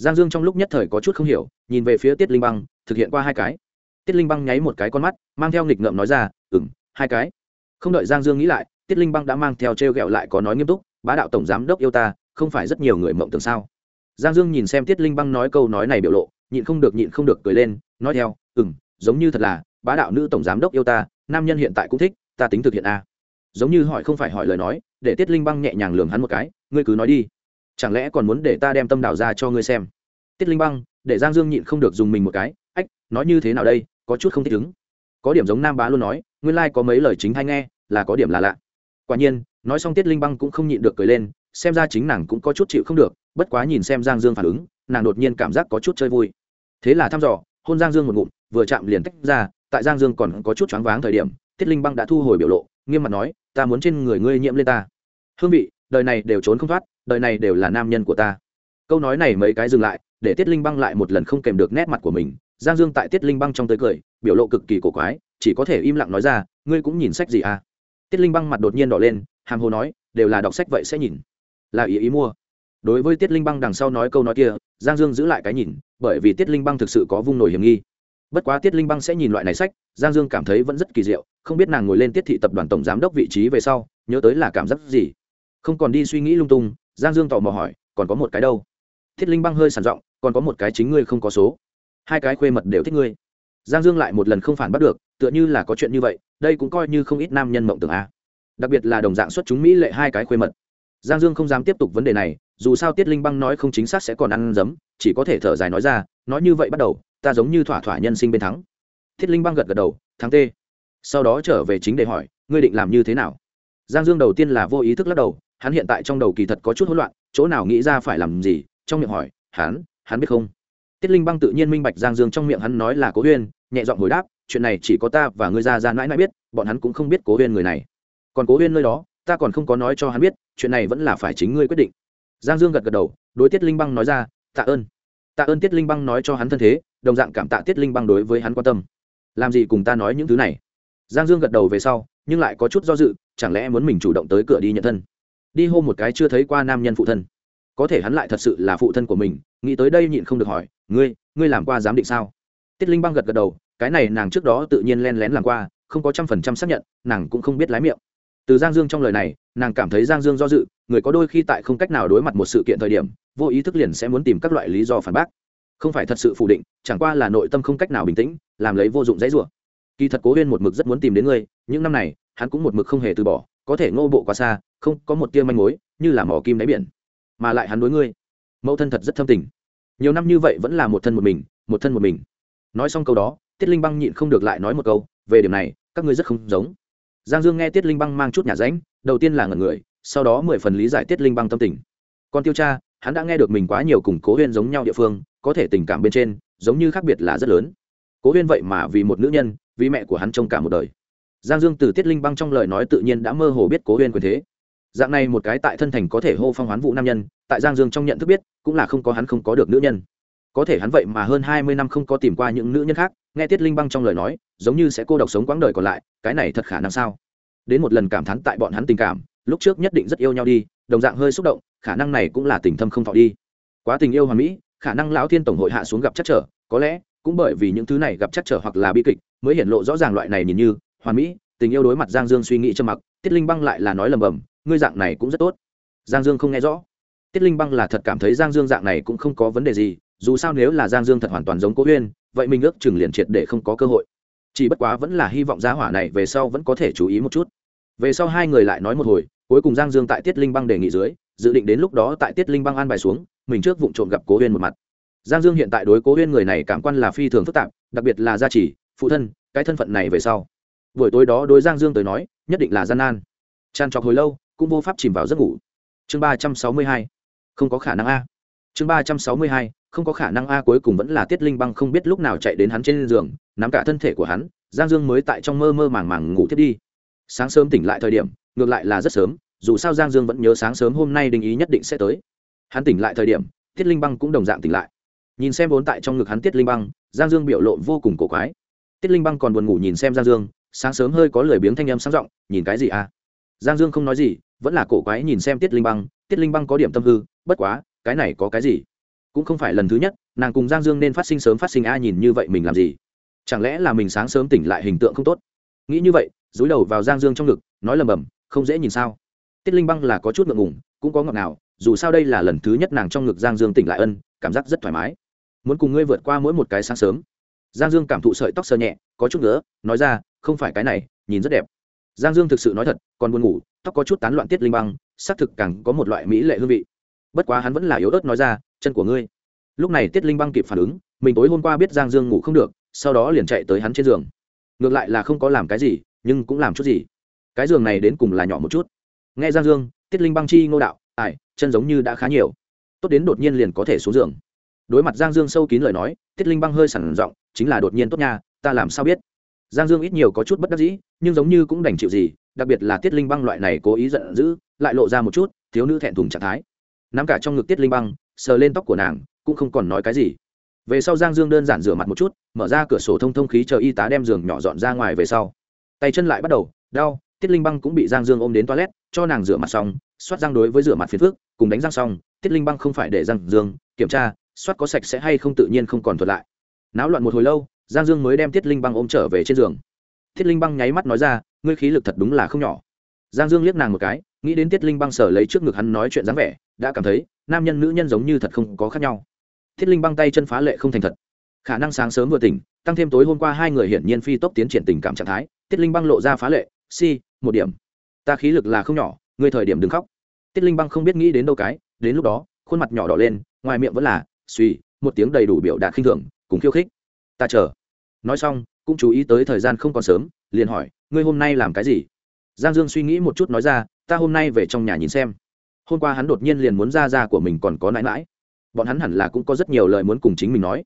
giang dương trong lúc nhất thời có chút không hiểu, nhìn về phía tiết linh băng, thực hiện qua hai cái. Tiết linh băng nháy một cái con mắt, mang theo nghịch ngợm nói ra ừng hai cái. Không đợi giang dương nghĩ lại, tiết linh băng đã mang theo t r e o g ẹ o lại có nói nghiêm túc, bá đạo tổng giám đốc yêu ta, không phải rất nhiều người mộng tưởng sao? Giang dương nhìn xem tiết linh băng nói câu nói này biểu lộ, nhịn không được, nhịn không được cười lên, nói theo ừng giống như thật là, bá đạo nữ tổng giám đốc yêu ta, nam nhân hiện tại cũng thích, ta tính thực hiện a. Giống như hỏi không phải hỏi lời nói, để tiết linh băng nhẹ nhàng lường hắn một cái, ngươi cứ nói đi chẳng lẽ còn muốn để ta đem tâm đảo ra cho ngươi xem? Tiết linh băng, để giang dương nhịn không được dùng mình một cái, ách, nói như thế nào đây, có chút không thích ứng. Có điểm giống nam bá luôn nói, nguyên lai、like、có mấy lời chính hay nghe, là có điểm là lạ. Quả nhiên, nói xong tiết linh băng cũng không nhịn được cười lên, xem ra chính nàng cũng có chút chịu không được, bất quá nhìn xem giang dương phản ứng, nàng đột nhiên cảm giác có chút chơi vui. Thế là thăm dò, hôn giang dương một ngụm, vừa chạm liền tách ra, tại giang dương còn có chút choáng váng thời điểm, tiết linh băng đã thu hồi biểu lộ, nghiêm mặt nói, ta muốn trên người ngươi nhiễm lên ta. Hương vị, đời này đều trốn không thoát đời này đều là nam nhân của ta. Câu nói này mấy cái dừng lại, để tiết linh băng lại một lần không kèm được nét mặt của mình. Giang dương tại tiết linh băng trong tới cười, biểu lộ cực kỳ cổ quái, chỉ có thể im lặng nói ra, ngươi cũng nhìn sách gì à? Tiết linh băng mặt đột nhiên đỏ lên, hàm hồ nói, đều là đọc sách vậy sẽ nhìn. Là ý ý mua. Đối với tiết linh băng đằng sau nói câu nói kia, giang dương giữ lại cái nhìn, bởi vì tiết linh băng thực sự có vung nổi hiểm nghi. Bất quá tiết linh băng sẽ nhìn loại này sách, giang dương cảm thấy vẫn rất kỳ diệu, không biết nàng ngồi lên tiết thị tập đoàn tổng giám đốc vị trí về sau, nhớ tới là cảm giác gì. Không còn đi suy nghĩ lung tung giang dương tò mò hỏi, còn có một cái đâu? Thiết linh băng hơi sàn giọng, còn có một cái chính ngươi không có số. Hai cái khuê mật đều thích ngươi. Giang dương lại một lần không phản bắt được, tựa như là có chuyện như vậy, đây cũng coi như không ít nam nhân mộng tưởng a. Đặc biệt là đồng dạng xuất chúng mỹ lệ hai cái khuê mật. Giang dương không dám tiếp tục vấn đề này, dù sao tiết linh băng nói không chính xác sẽ còn ăn dấm, chỉ có thể thở dài nói ra, nói như vậy bắt đầu, ta giống như thỏa thỏa nhân sinh bên thắng. Thiết linh băng gật gật đầu, thắng t sau đó trở về chính để hỏi, ngươi định làm như thế nào? Giang dương đầu tiên là vô ý thức lắc đầu hắn hiện tại trong đầu kỳ thật có chút hỗn loạn, chỗ nào nghĩ ra phải làm gì, trong miệng hỏi, hắn hắn biết không? Tiết linh băng tự nhiên minh bạch giang dương trong miệng hắn nói là cố huyên, nhẹ giọng hồi đáp, chuyện này chỉ có ta và ngươi ra ra mãi mãi biết, bọn hắn cũng không biết cố huyên người này. Còn cố huyên nơi đó, ta còn không có nói cho hắn biết, chuyện này vẫn là phải chính ngươi quyết định. Giang dương gật gật đầu, đối tiết linh băng nói ra, tạ ơn. Tạ ơn tiết linh băng nói cho hắn thân thế, đồng dạng cảm tạ tiết linh băng đối với hắn quan tâm. Làm gì cùng ta nói những thứ này? Giang dương gật đầu về sau, nhưng lại có chút do dự, chẳng lẽ muốn mình chủ động tới cửa đi nhận thân? Đi hô một cái chưa thấy qua nam nhân phụ thân. Có thể hắn lại thật sự là phụ thân của mình, nghĩ tới đây nhịn không được hỏi, ngươi ngươi làm qua giám định sao? Tiết linh băng gật gật đầu, cái này nàng trước đó tự nhiên len lén làm qua, không có trăm phần trăm xác nhận, nàng cũng không biết lái miệng. Từ giang dương trong lời này, nàng cảm thấy giang dương do dự, người có đôi khi tại không cách nào đối mặt một sự kiện thời điểm, vô ý thức liền sẽ muốn tìm các loại lý do phản bác. Không phải thật sự phủ định, chẳng qua là nội tâm không cách nào bình tĩnh, làm lấy vô dụng dãy rủa. Kỳ thật cố huyên một mực rất muốn tìm đến ngươi, những năm này, hắn cũng một mực không hề từ bỏ có thể ngô bộ quá xa, không có một tia manh mối, như là mỏ kim đáy biển. Mà lại hắn đối ngươi, mẫu thân thật rất thâm tình. Nhiều năm như vậy vẫn là một thân một mình, một thân một mình. Nói xong câu đó, tiết linh băng nhịn không được lại nói một câu, về điểm này, các ngươi rất không giống. Giang dương nghe tiết linh băng mang chút nhà ránh, đầu tiên là ngẩn người, sau đó mười phần lý giải tiết linh băng tâm tình. Còn tiêu cha, hắn đã nghe được mình quá nhiều cùng cố huyên giống nhau địa phương, có thể tình cảm bên trên, giống như khác biệt là rất lớn. Cố huyên vậy mà vì một nữ nhân, vì mẹ của hắn trông cả một đời giang dương từ tiết linh băng trong lời nói tự nhiên đã mơ hồ biết cố huyên quyền thế. Dạng này một cái tại thân thành có thể hô phong hoán vụ nam nhân, tại giang dương trong nhận thức biết, cũng là không có hắn không có được nữ nhân. Có thể hắn vậy mà hơn hai mươi năm không có tìm qua những nữ nhân khác, nghe tiết linh băng trong lời nói, giống như sẽ cô độc sống quãng đời còn lại, cái này thật khả năng sao? Đến một lần cảm thán tại bọn hắn tình cảm, lúc trước nhất định rất yêu nhau đi, đồng dạng hơi xúc động, khả năng này cũng là tình thâm không thọ đi. Quá tình yêu hoàn mỹ, khả năng lão thiên tổng hội hạ xuống gặp chắc trở, có lẽ cũng bởi vì những thứ này gặp chắc trở hoặc là bi kịch, mới hiện lộ rõ ràng loại này nhìn như hoàn mỹ, tình yêu đối mặt giang dương suy nghĩ trầm mặc, tiết linh băng lại là nói lầm bầm, ngươi dạng này cũng rất tốt. Giang dương không nghe rõ. Tiết linh băng là thật cảm thấy giang dương dạng này cũng không có vấn đề gì, dù sao nếu là giang dương thật hoàn toàn giống cố huyên vậy mình ước chừng liền triệt để không có cơ hội. Chỉ bất quá vẫn là hy vọng giá hỏa này về sau vẫn có thể chú ý một chút. Về sau hai người lại nói một hồi, cuối cùng giang dương tại tiết linh băng đề nghị dưới, dự định đến lúc đó tại tiết linh băng an bài xuống, mình trước vụ trộm gặp cố huyên một mặt. Giang dương hiện tại đối cố huyên người này cảm quan là phi thường phức tạp, đặc biệt là gia trì, phụ thân, cái thân phận này về sau buổi tối đó đối giang dương tới nói, nhất định là gian nan. Tràn trọc hồi lâu, cũng vô pháp chìm vào giấc ngủ. Chương ba trăm sáu mươi hai, không có khả năng a. Chương ba trăm sáu mươi hai, không có khả năng a cuối cùng vẫn là tiết linh băng không biết lúc nào chạy đến hắn trên giường, nắm cả thân thể của hắn, giang dương mới tại trong mơ mơ màng màng ngủ thiết đi. Sáng sớm tỉnh lại thời điểm, ngược lại là rất sớm, dù sao giang dương vẫn nhớ sáng sớm hôm nay đình ý nhất định sẽ tới. Hắn tỉnh lại thời điểm, tiết linh băng cũng đồng dạng tỉnh lại. Nhìn xem vốn tại trong ngực hắn tiết linh băng, giang dương biểu lộ vô cùng cổ quái. Tiết linh băng còn buồn ngủ nhìn xem giang dương sáng sớm hơi có lười biếng thanh âm sáng giọng, nhìn cái gì à? Giang dương không nói gì, vẫn là cổ quái nhìn xem tiết linh băng, tiết linh băng có điểm tâm hư, bất quá, cái này có cái gì? Cũng không phải lần thứ nhất, nàng cùng giang dương nên phát sinh sớm phát sinh a, nhìn như vậy mình làm gì? Chẳng lẽ là mình sáng sớm tỉnh lại hình tượng không tốt? Nghĩ như vậy, dúi đầu vào giang dương trong ngực, nói lầm bầm, không dễ nhìn sao? Tiết linh băng là có chút ngượng ngùng, cũng có ngọt nào dù sao đây là lần thứ nhất nàng trong ngực giang dương tỉnh lại ân, cảm giác rất thoải mái. Muốn cùng ngươi vượt qua mỗi một cái sáng sớm. Giang dương cảm thụ sợi tóc sờ nhẹ, có chút nữa nói ra không phải cái này, nhìn rất đẹp. Giang dương thực sự nói thật, còn buồn ngủ, tóc có chút tán loạn tiết linh băng xác thực càng có một loại mỹ lệ hương vị. Bất quá hắn vẫn là yếu ớt nói ra, chân của ngươi. Lúc này tiết linh băng kịp phản ứng, mình tối hôm qua biết giang dương ngủ không được, sau đó liền chạy tới hắn trên giường. Ngược lại là không có làm cái gì, nhưng cũng làm chút gì. Cái giường này đến cùng là nhỏ một chút. Nghe giang dương, tiết linh băng chi ngô đạo ải chân giống như đã khá nhiều. Tốt đến đột nhiên liền có thể xuống giường. Đối mặt giang dương sâu kín lời nói, tiết linh băng hơi sẵn giọng, chính là đột nhiên tốt nha, ta làm sao biết? Giang dương ít nhiều có chút bất đắc dĩ, nhưng giống như cũng đành chịu gì, đặc biệt là tiết linh băng loại này cố ý giận dữ, lại lộ ra một chút thiếu nữ thẹn thùng trạng thái. Nắm cả trong ngực tiết linh băng, sờ lên tóc của nàng, cũng không còn nói cái gì. Về sau giang dương đơn giản rửa mặt một chút, mở ra cửa sổ thông thông khí chờ y tá đem giường nhỏ dọn ra ngoài về sau. Tay chân lại bắt đầu, đau, tiết linh băng cũng bị giang dương ôm đến toilet, cho nàng rửa mặt xong xoát răng đối với rửa mặt phiền phước cùng đánh răng xong, tiết linh băng không phải để giang dương kiểm tra xoát có sạch sẽ hay không tự nhiên không còn thuật lại. Náo loạn một hồi lâu giang dương mới đem tiết linh băng ôm trở về trên giường. Thiết linh băng nháy mắt nói ra, ngươi khí lực thật đúng là không nhỏ. Giang dương liếc nàng một cái, nghĩ đến tiết linh băng sở lấy trước ngực hắn nói chuyện dáng vẻ, đã cảm thấy, nam nhân nữ nhân giống như thật không có khác nhau. Thiết linh băng tay chân phá lệ không thành thật. Khả năng sáng sớm vừa tỉnh, tăng thêm tối hôm qua hai người hiển nhiên phi tốc tiến triển tình cảm trạng thái tiết linh băng lộ ra phá lệ, si, một điểm. Ta khí lực là không nhỏ, ngươi thời điểm đừng khóc. Tiết linh băng không biết nghĩ đến đâu cái, đến lúc đó, khuôn mặt nhỏ đỏ lên, ngoài miệng vẫn là suy một tiếng đầy đủ biểu đạt khinh thường, cùng khiêu khích. Ta chờ nói xong, cũng chú ý tới thời gian không còn sớm, liền hỏi, ngươi hôm nay làm cái gì? Giang dương suy nghĩ một chút nói ra, ta hôm nay về trong nhà nhìn xem. Hôm qua hắn đột nhiên liền muốn ra ra của mình còn có nãi mãi bọn hắn hẳn là cũng có rất nhiều lời muốn cùng chính mình nói.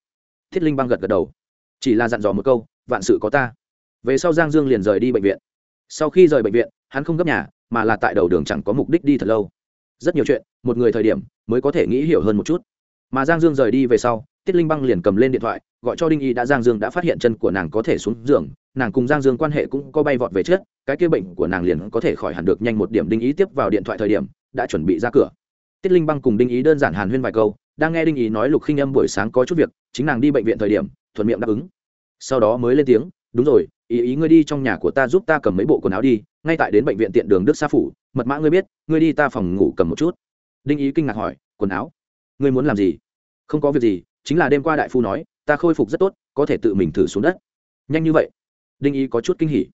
Thiết linh băng gật gật đầu. Chỉ là dặn dò một câu, vạn sự có ta. Về sau giang dương liền rời đi bệnh viện. Sau khi rời bệnh viện, hắn không gấp nhà, mà là tại đầu đường chẳng có mục đích đi thật lâu. Rất nhiều chuyện, một người thời điểm, mới có thể nghĩ hiểu hơn một chút. Mà giang dương rời đi về sau tiết linh băng liền cầm lên điện thoại, gọi cho đinh y đã giang dương đã phát hiện chân của nàng có thể xuống giường, nàng cùng giang dương quan hệ cũng có bay vọt về trước, cái kia bệnh của nàng liền có thể khỏi hẳn được nhanh một điểm đinh ý tiếp vào điện thoại thời điểm, đã chuẩn bị ra cửa. Tiết linh băng cùng đinh ý đơn giản hàn huyên vài câu, đang nghe đinh ý nói lục khinh âm buổi sáng có chút việc, chính nàng đi bệnh viện thời điểm, thuận miệng đáp ứng. Sau đó mới lên tiếng, đúng rồi, ý ý ngươi đi trong nhà của ta giúp ta cầm mấy bộ quần áo đi, ngay tại đến bệnh viện tiện đường đức sa phủ, mật mã ngươi biết, ngươi đi ta phòng ngủ cầm một chút. Đinh ý kinh ngạc hỏi, quần áo? Ngươi muốn làm gì? Không có việc gì chính là đêm qua đại phu nói, ta khôi phục rất tốt, có thể tự mình thử xuống đất. Nhanh như vậy? Đinh ý có chút kinh hỉ.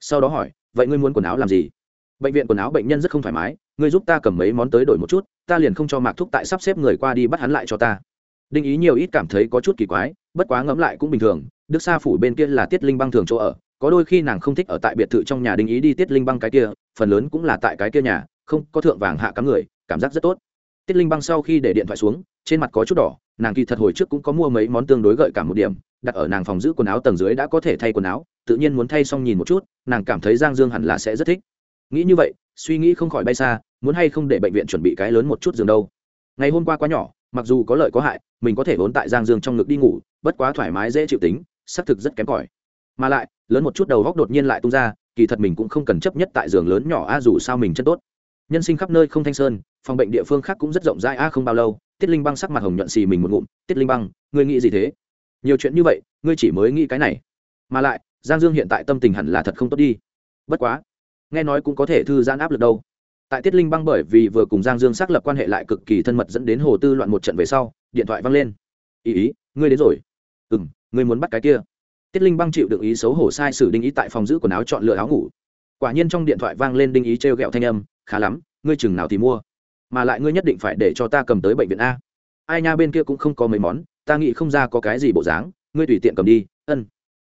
Sau đó hỏi, vậy ngươi muốn quần áo làm gì? Bệnh viện quần áo bệnh nhân rất không thoải mái, ngươi giúp ta cầm mấy món tới đổi một chút, ta liền không cho mạc thúc tại sắp xếp người qua đi bắt hắn lại cho ta. Đinh ý nhiều ít cảm thấy có chút kỳ quái, bất quá ngẫm lại cũng bình thường, đức sa phủ bên kia là tiết linh băng thường chỗ ở, có đôi khi nàng không thích ở tại biệt thự trong nhà đinh ý đi tiết linh băng cái kia, phần lớn cũng là tại cái kia nhà, không có thượng vàng hạ cắm người, cảm giác rất tốt. Tiết linh băng sau khi để điện thoại xuống, trên mặt có chút đỏ nàng kỳ thật hồi trước cũng có mua mấy món tương đối gợi cả một điểm, đặt ở nàng phòng giữ quần áo tầng dưới đã có thể thay quần áo, tự nhiên muốn thay xong nhìn một chút, nàng cảm thấy giang dương hẳn là sẽ rất thích. Nghĩ như vậy, suy nghĩ không khỏi bay xa, muốn hay không để bệnh viện chuẩn bị cái lớn một chút giường đâu. Ngày hôm qua quá nhỏ, mặc dù có lợi có hại, mình có thể vốn tại giang dương trong ngực đi ngủ, bất quá thoải mái dễ chịu tính, xác thực rất kém cỏi. Mà lại, lớn một chút đầu góc đột nhiên lại tung ra, kỳ thật mình cũng không cần chấp nhất tại giường lớn nhỏ a, dù sao mình chân tốt. Nhân sinh khắp nơi không thanh sơn, phòng bệnh địa phương khác cũng rất rộng rãi a, không bao lâu tiết linh băng sắc mặt hồng nhuận xì mình một ngụm, tiết linh băng, ngươi nghĩ gì thế? Nhiều chuyện như vậy, ngươi chỉ mới nghĩ cái này. Mà lại, giang dương hiện tại tâm tình hẳn là thật không tốt đi. Bất quá, nghe nói cũng có thể thư giãn áp lực đâu. Tại tiết linh băng bởi vì vừa cùng giang dương xác lập quan hệ lại cực kỳ thân mật dẫn đến hồ tư loạn một trận về sau, điện thoại văng lên. Ý ý, ngươi đến rồi. Ừ m ngươi muốn bắt cái kia. Tiết linh băng chịu được ý xấu hổ sai sử đinh ý tại phòng giữ quần áo chọn lựa áo ngủ. Quả nhiên trong điện thoại vang lên đinh ý t r e o g ẹ o thanh âm, khá lắm, ngươi chừng nào thì mua mà lại ngươi nhất định phải để cho ta cầm tới bệnh viện a. Ai nha bên kia cũng không có mấy món, ta nghĩ không ra có cái gì bộ dáng, ngươi tùy tiện cầm đi, ân.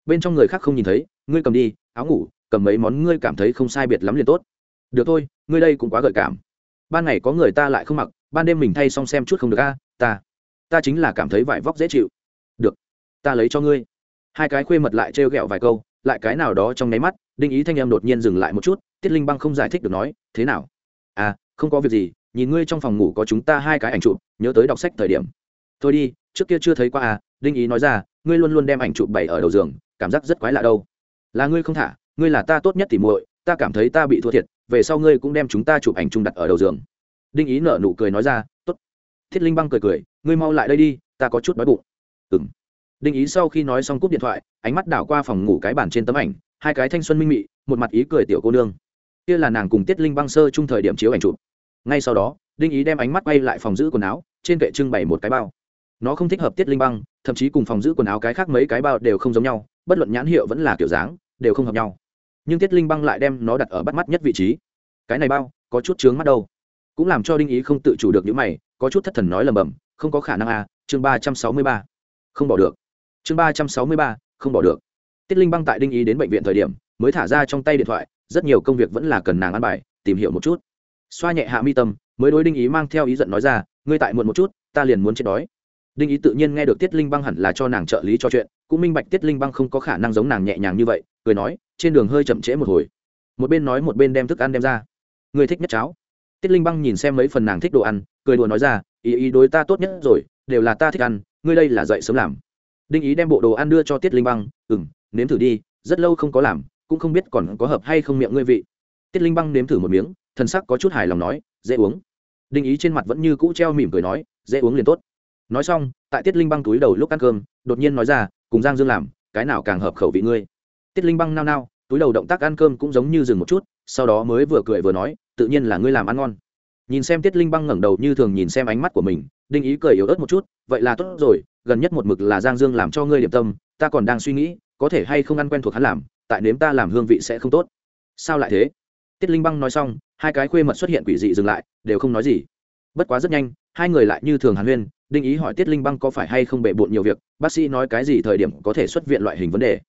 Bên trong người khác không nhìn thấy, ngươi cầm đi, áo ngủ, cầm mấy món ngươi cảm thấy không sai biệt lắm liền tốt. Được thôi, ngươi đây cũng quá gợi cảm. Ban ngày có người ta lại không mặc, ban đêm mình thay xong xem chút không được a, ta. Ta chính là cảm thấy vải vóc dễ chịu. Được, ta lấy cho ngươi. Hai cái khuê mật lại trêu ghẹo vài câu, lại cái nào đó trong nháy mắt, đinh ý thanh em đột nhiên dừng lại một chút, tiết linh băng không giải thích được nói, thế nào? À không có việc gì nhìn ngươi trong phòng ngủ có chúng ta hai cái ảnh chụp, nhớ tới đọc sách thời điểm. Thôi đi, trước kia chưa thấy qua à đinh ý nói ra, ngươi luôn luôn đem ảnh chụp bày ở đầu giường, cảm giác rất quái lạ đâu. Là ngươi không thả, ngươi là ta tốt nhất thì muội, ta cảm thấy ta bị thua thiệt, về sau ngươi cũng đem chúng ta chụp ảnh chung đặt ở đầu giường. Đinh ý nở nụ cười nói ra, tốt. Thiết linh băng cười cười, ngươi mau lại đây đi, ta có chút đói bụng. Ừng đinh ý sau khi nói xong cúp điện thoại, ánh mắt đảo qua phòng ngủ cái bàn trên tấm ảnh, hai cái thanh xuân minh mị, một mặt ý cười tiểu cô nương. Kia là nàng cùng tiết linh băng sơ chung thời điểm chiếu ảnh chụp ngay sau đó, đinh ý đem ánh mắt quay lại phòng giữ quần áo, trên kệ trưng bày một cái bao. Nó không thích hợp tiết linh băng, thậm chí cùng phòng giữ quần áo cái khác mấy cái bao đều không giống nhau, bất luận nhãn hiệu vẫn là kiểu dáng, đều không hợp nhau. Nhưng tiết linh băng lại đem nó đặt ở bắt mắt nhất vị trí. Cái này bao, có chút chướng mắt đâu. Cũng làm cho đinh ý không tự chủ được những mày, có chút thất thần nói lầm bầm không có khả năng à chương ba trăm sáu mươi ba. Không bỏ được. Chương ba trăm sáu mươi ba, không bỏ được. Tiết linh băng tại đinh ý đến bệnh viện thời điểm, mới thả ra trong tay điện thoại, rất nhiều công việc vẫn là cần nàng ăn bài, tìm hiểu một chút xoa nhẹ hạ mi tâm, mới đối đinh ý mang theo ý giận nói ra, ngươi tại muộn một chút, ta liền muốn chết đói. Đinh ý tự nhiên nghe được tiết linh băng hẳn là cho nàng trợ lý cho chuyện, cũng minh bạch tiết linh băng không có khả năng giống nàng nhẹ nhàng như vậy, cười nói, trên đường hơi chậm trễ một hồi. Một bên nói một bên đem thức ăn đem ra. Ngươi thích nhất cháo. Tiết linh băng nhìn xem mấy phần nàng thích đồ ăn, cười đùa nói ra, ý ý đối ta tốt nhất rồi, đều là ta thích ăn, ngươi đây là dậy sớm làm. Đinh ý đem bộ đồ ăn đưa cho tiết linh băng ừ m nếm thử đi, rất lâu không có làm, cũng không biết còn có hợp hay không miệng ngươi vị. Tiết linh băng nếm thử một miếng thần sắc có chút hài lòng nói, dễ uống. Đinh ý trên mặt vẫn như cũ treo mỉm cười nói, dễ uống liền tốt. Nói xong, tại tiết linh băng túi đầu lúc ăn cơm, đột nhiên nói ra, cùng giang dương làm, cái nào càng hợp khẩu vị ngươi? Tiết linh băng nao nao, túi đầu động tác ăn cơm cũng giống như dừng một chút, sau đó mới vừa cười vừa nói, tự nhiên là ngươi làm ăn ngon. Nhìn xem tiết linh băng ngẩng đầu như thường nhìn xem ánh mắt của mình, đinh ý cười yếu ớt một chút, vậy là tốt rồi, gần nhất một mực là giang dương làm cho ngươi điểm tâm, ta còn đang suy nghĩ, có thể hay không ăn quen thuộc hắn làm, tại nếm ta làm hương vị sẽ không tốt. Sao lại thế? Tiết linh băng nói xong hai cái khuê mật xuất hiện quỷ dị dừng lại, đều không nói gì. Bất quá rất nhanh, hai người lại như thường hàn huyên, đinh ý hỏi tiết linh băng có phải hay không bệ bộn nhiều việc, bác sĩ nói cái gì thời điểm có thể xuất viện loại hình vấn đề.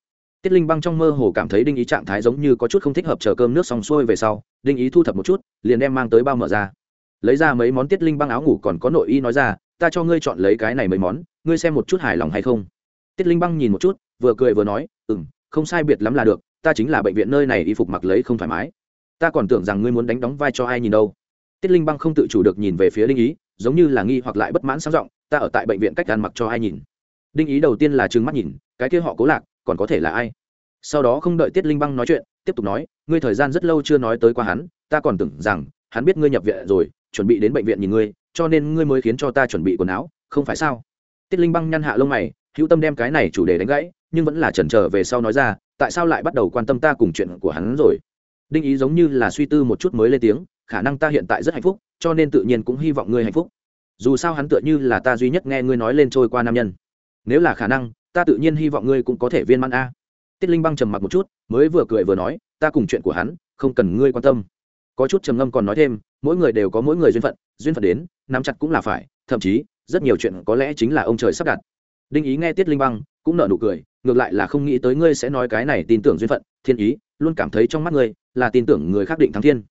Tiết linh băng trong mơ hồ cảm thấy đinh ý trạng thái giống như có chút không thích hợp chờ cơm nước xong xuôi về sau, đinh ý thu thập một chút, liền đem mang tới bao mở ra. Lấy ra mấy món tiết linh băng áo ngủ còn có nội y nói ra, ta cho ngươi chọn lấy cái này mấy món, ngươi xem một chút hài lòng hay không? Tiết linh băng nhìn một chút, vừa cười vừa nói ừ m không sai biệt lắm là được, ta chính là bệnh viện nơi này y phục mặc lấy không thoải mái ta còn tưởng rằng ngươi muốn đánh đóng vai cho ai nhìn đâu. Tiết linh băng không tự chủ được nhìn về phía đinh ý, giống như là nghi hoặc lại bất mãn sáng giọng, ta ở tại bệnh viện cách ăn mặc cho ai nhìn. Đinh ý đầu tiên là trừng mắt nhìn, cái kia họ cố lạc, còn có thể là ai? Sau đó không đợi tiết linh băng nói chuyện, tiếp tục nói, ngươi thời gian rất lâu chưa nói tới qua hắn, ta còn tưởng rằng, hắn biết ngươi nhập viện rồi, chuẩn bị đến bệnh viện nhìn ngươi, cho nên ngươi mới khiến cho ta chuẩn bị quần áo, không phải sao? Tiết linh băng nhăn hạ lông mày, hữu tâm đem cái này chủ đề đánh gãy, nhưng vẫn là chần chờ về sau nói ra, tại sao lại bắt đầu quan tâm ta cùng chuyện của hắn rồi? Đinh ý giống như là suy tư một chút mới lên tiếng, khả năng ta hiện tại rất hạnh phúc, cho nên tự nhiên cũng hy vọng ngươi hạnh phúc. Dù sao hắn tựa như là ta duy nhất nghe ngươi nói lên trôi qua nam nhân. Nếu là khả năng, ta tự nhiên hy vọng ngươi cũng có thể viên mãn a. Tiết linh băng trầm mặc một chút, mới vừa cười vừa nói, ta cùng chuyện của hắn, không cần ngươi quan tâm. Có chút trầm ngâm còn nói thêm, mỗi người đều có mỗi người duyên phận duyên phận đến, nắm chặt cũng là phải, thậm chí, rất nhiều chuyện có lẽ chính là ông trời sắp đặt. Đinh ý nghe tiết linh băng, cũng nở nụ cười, ngược lại là không nghĩ tới ngươi sẽ nói cái này tin tưởng duyên phận, thiên ý, luôn cảm thấy trong mắt ngươi là tin tưởng người khác định thắng thiên.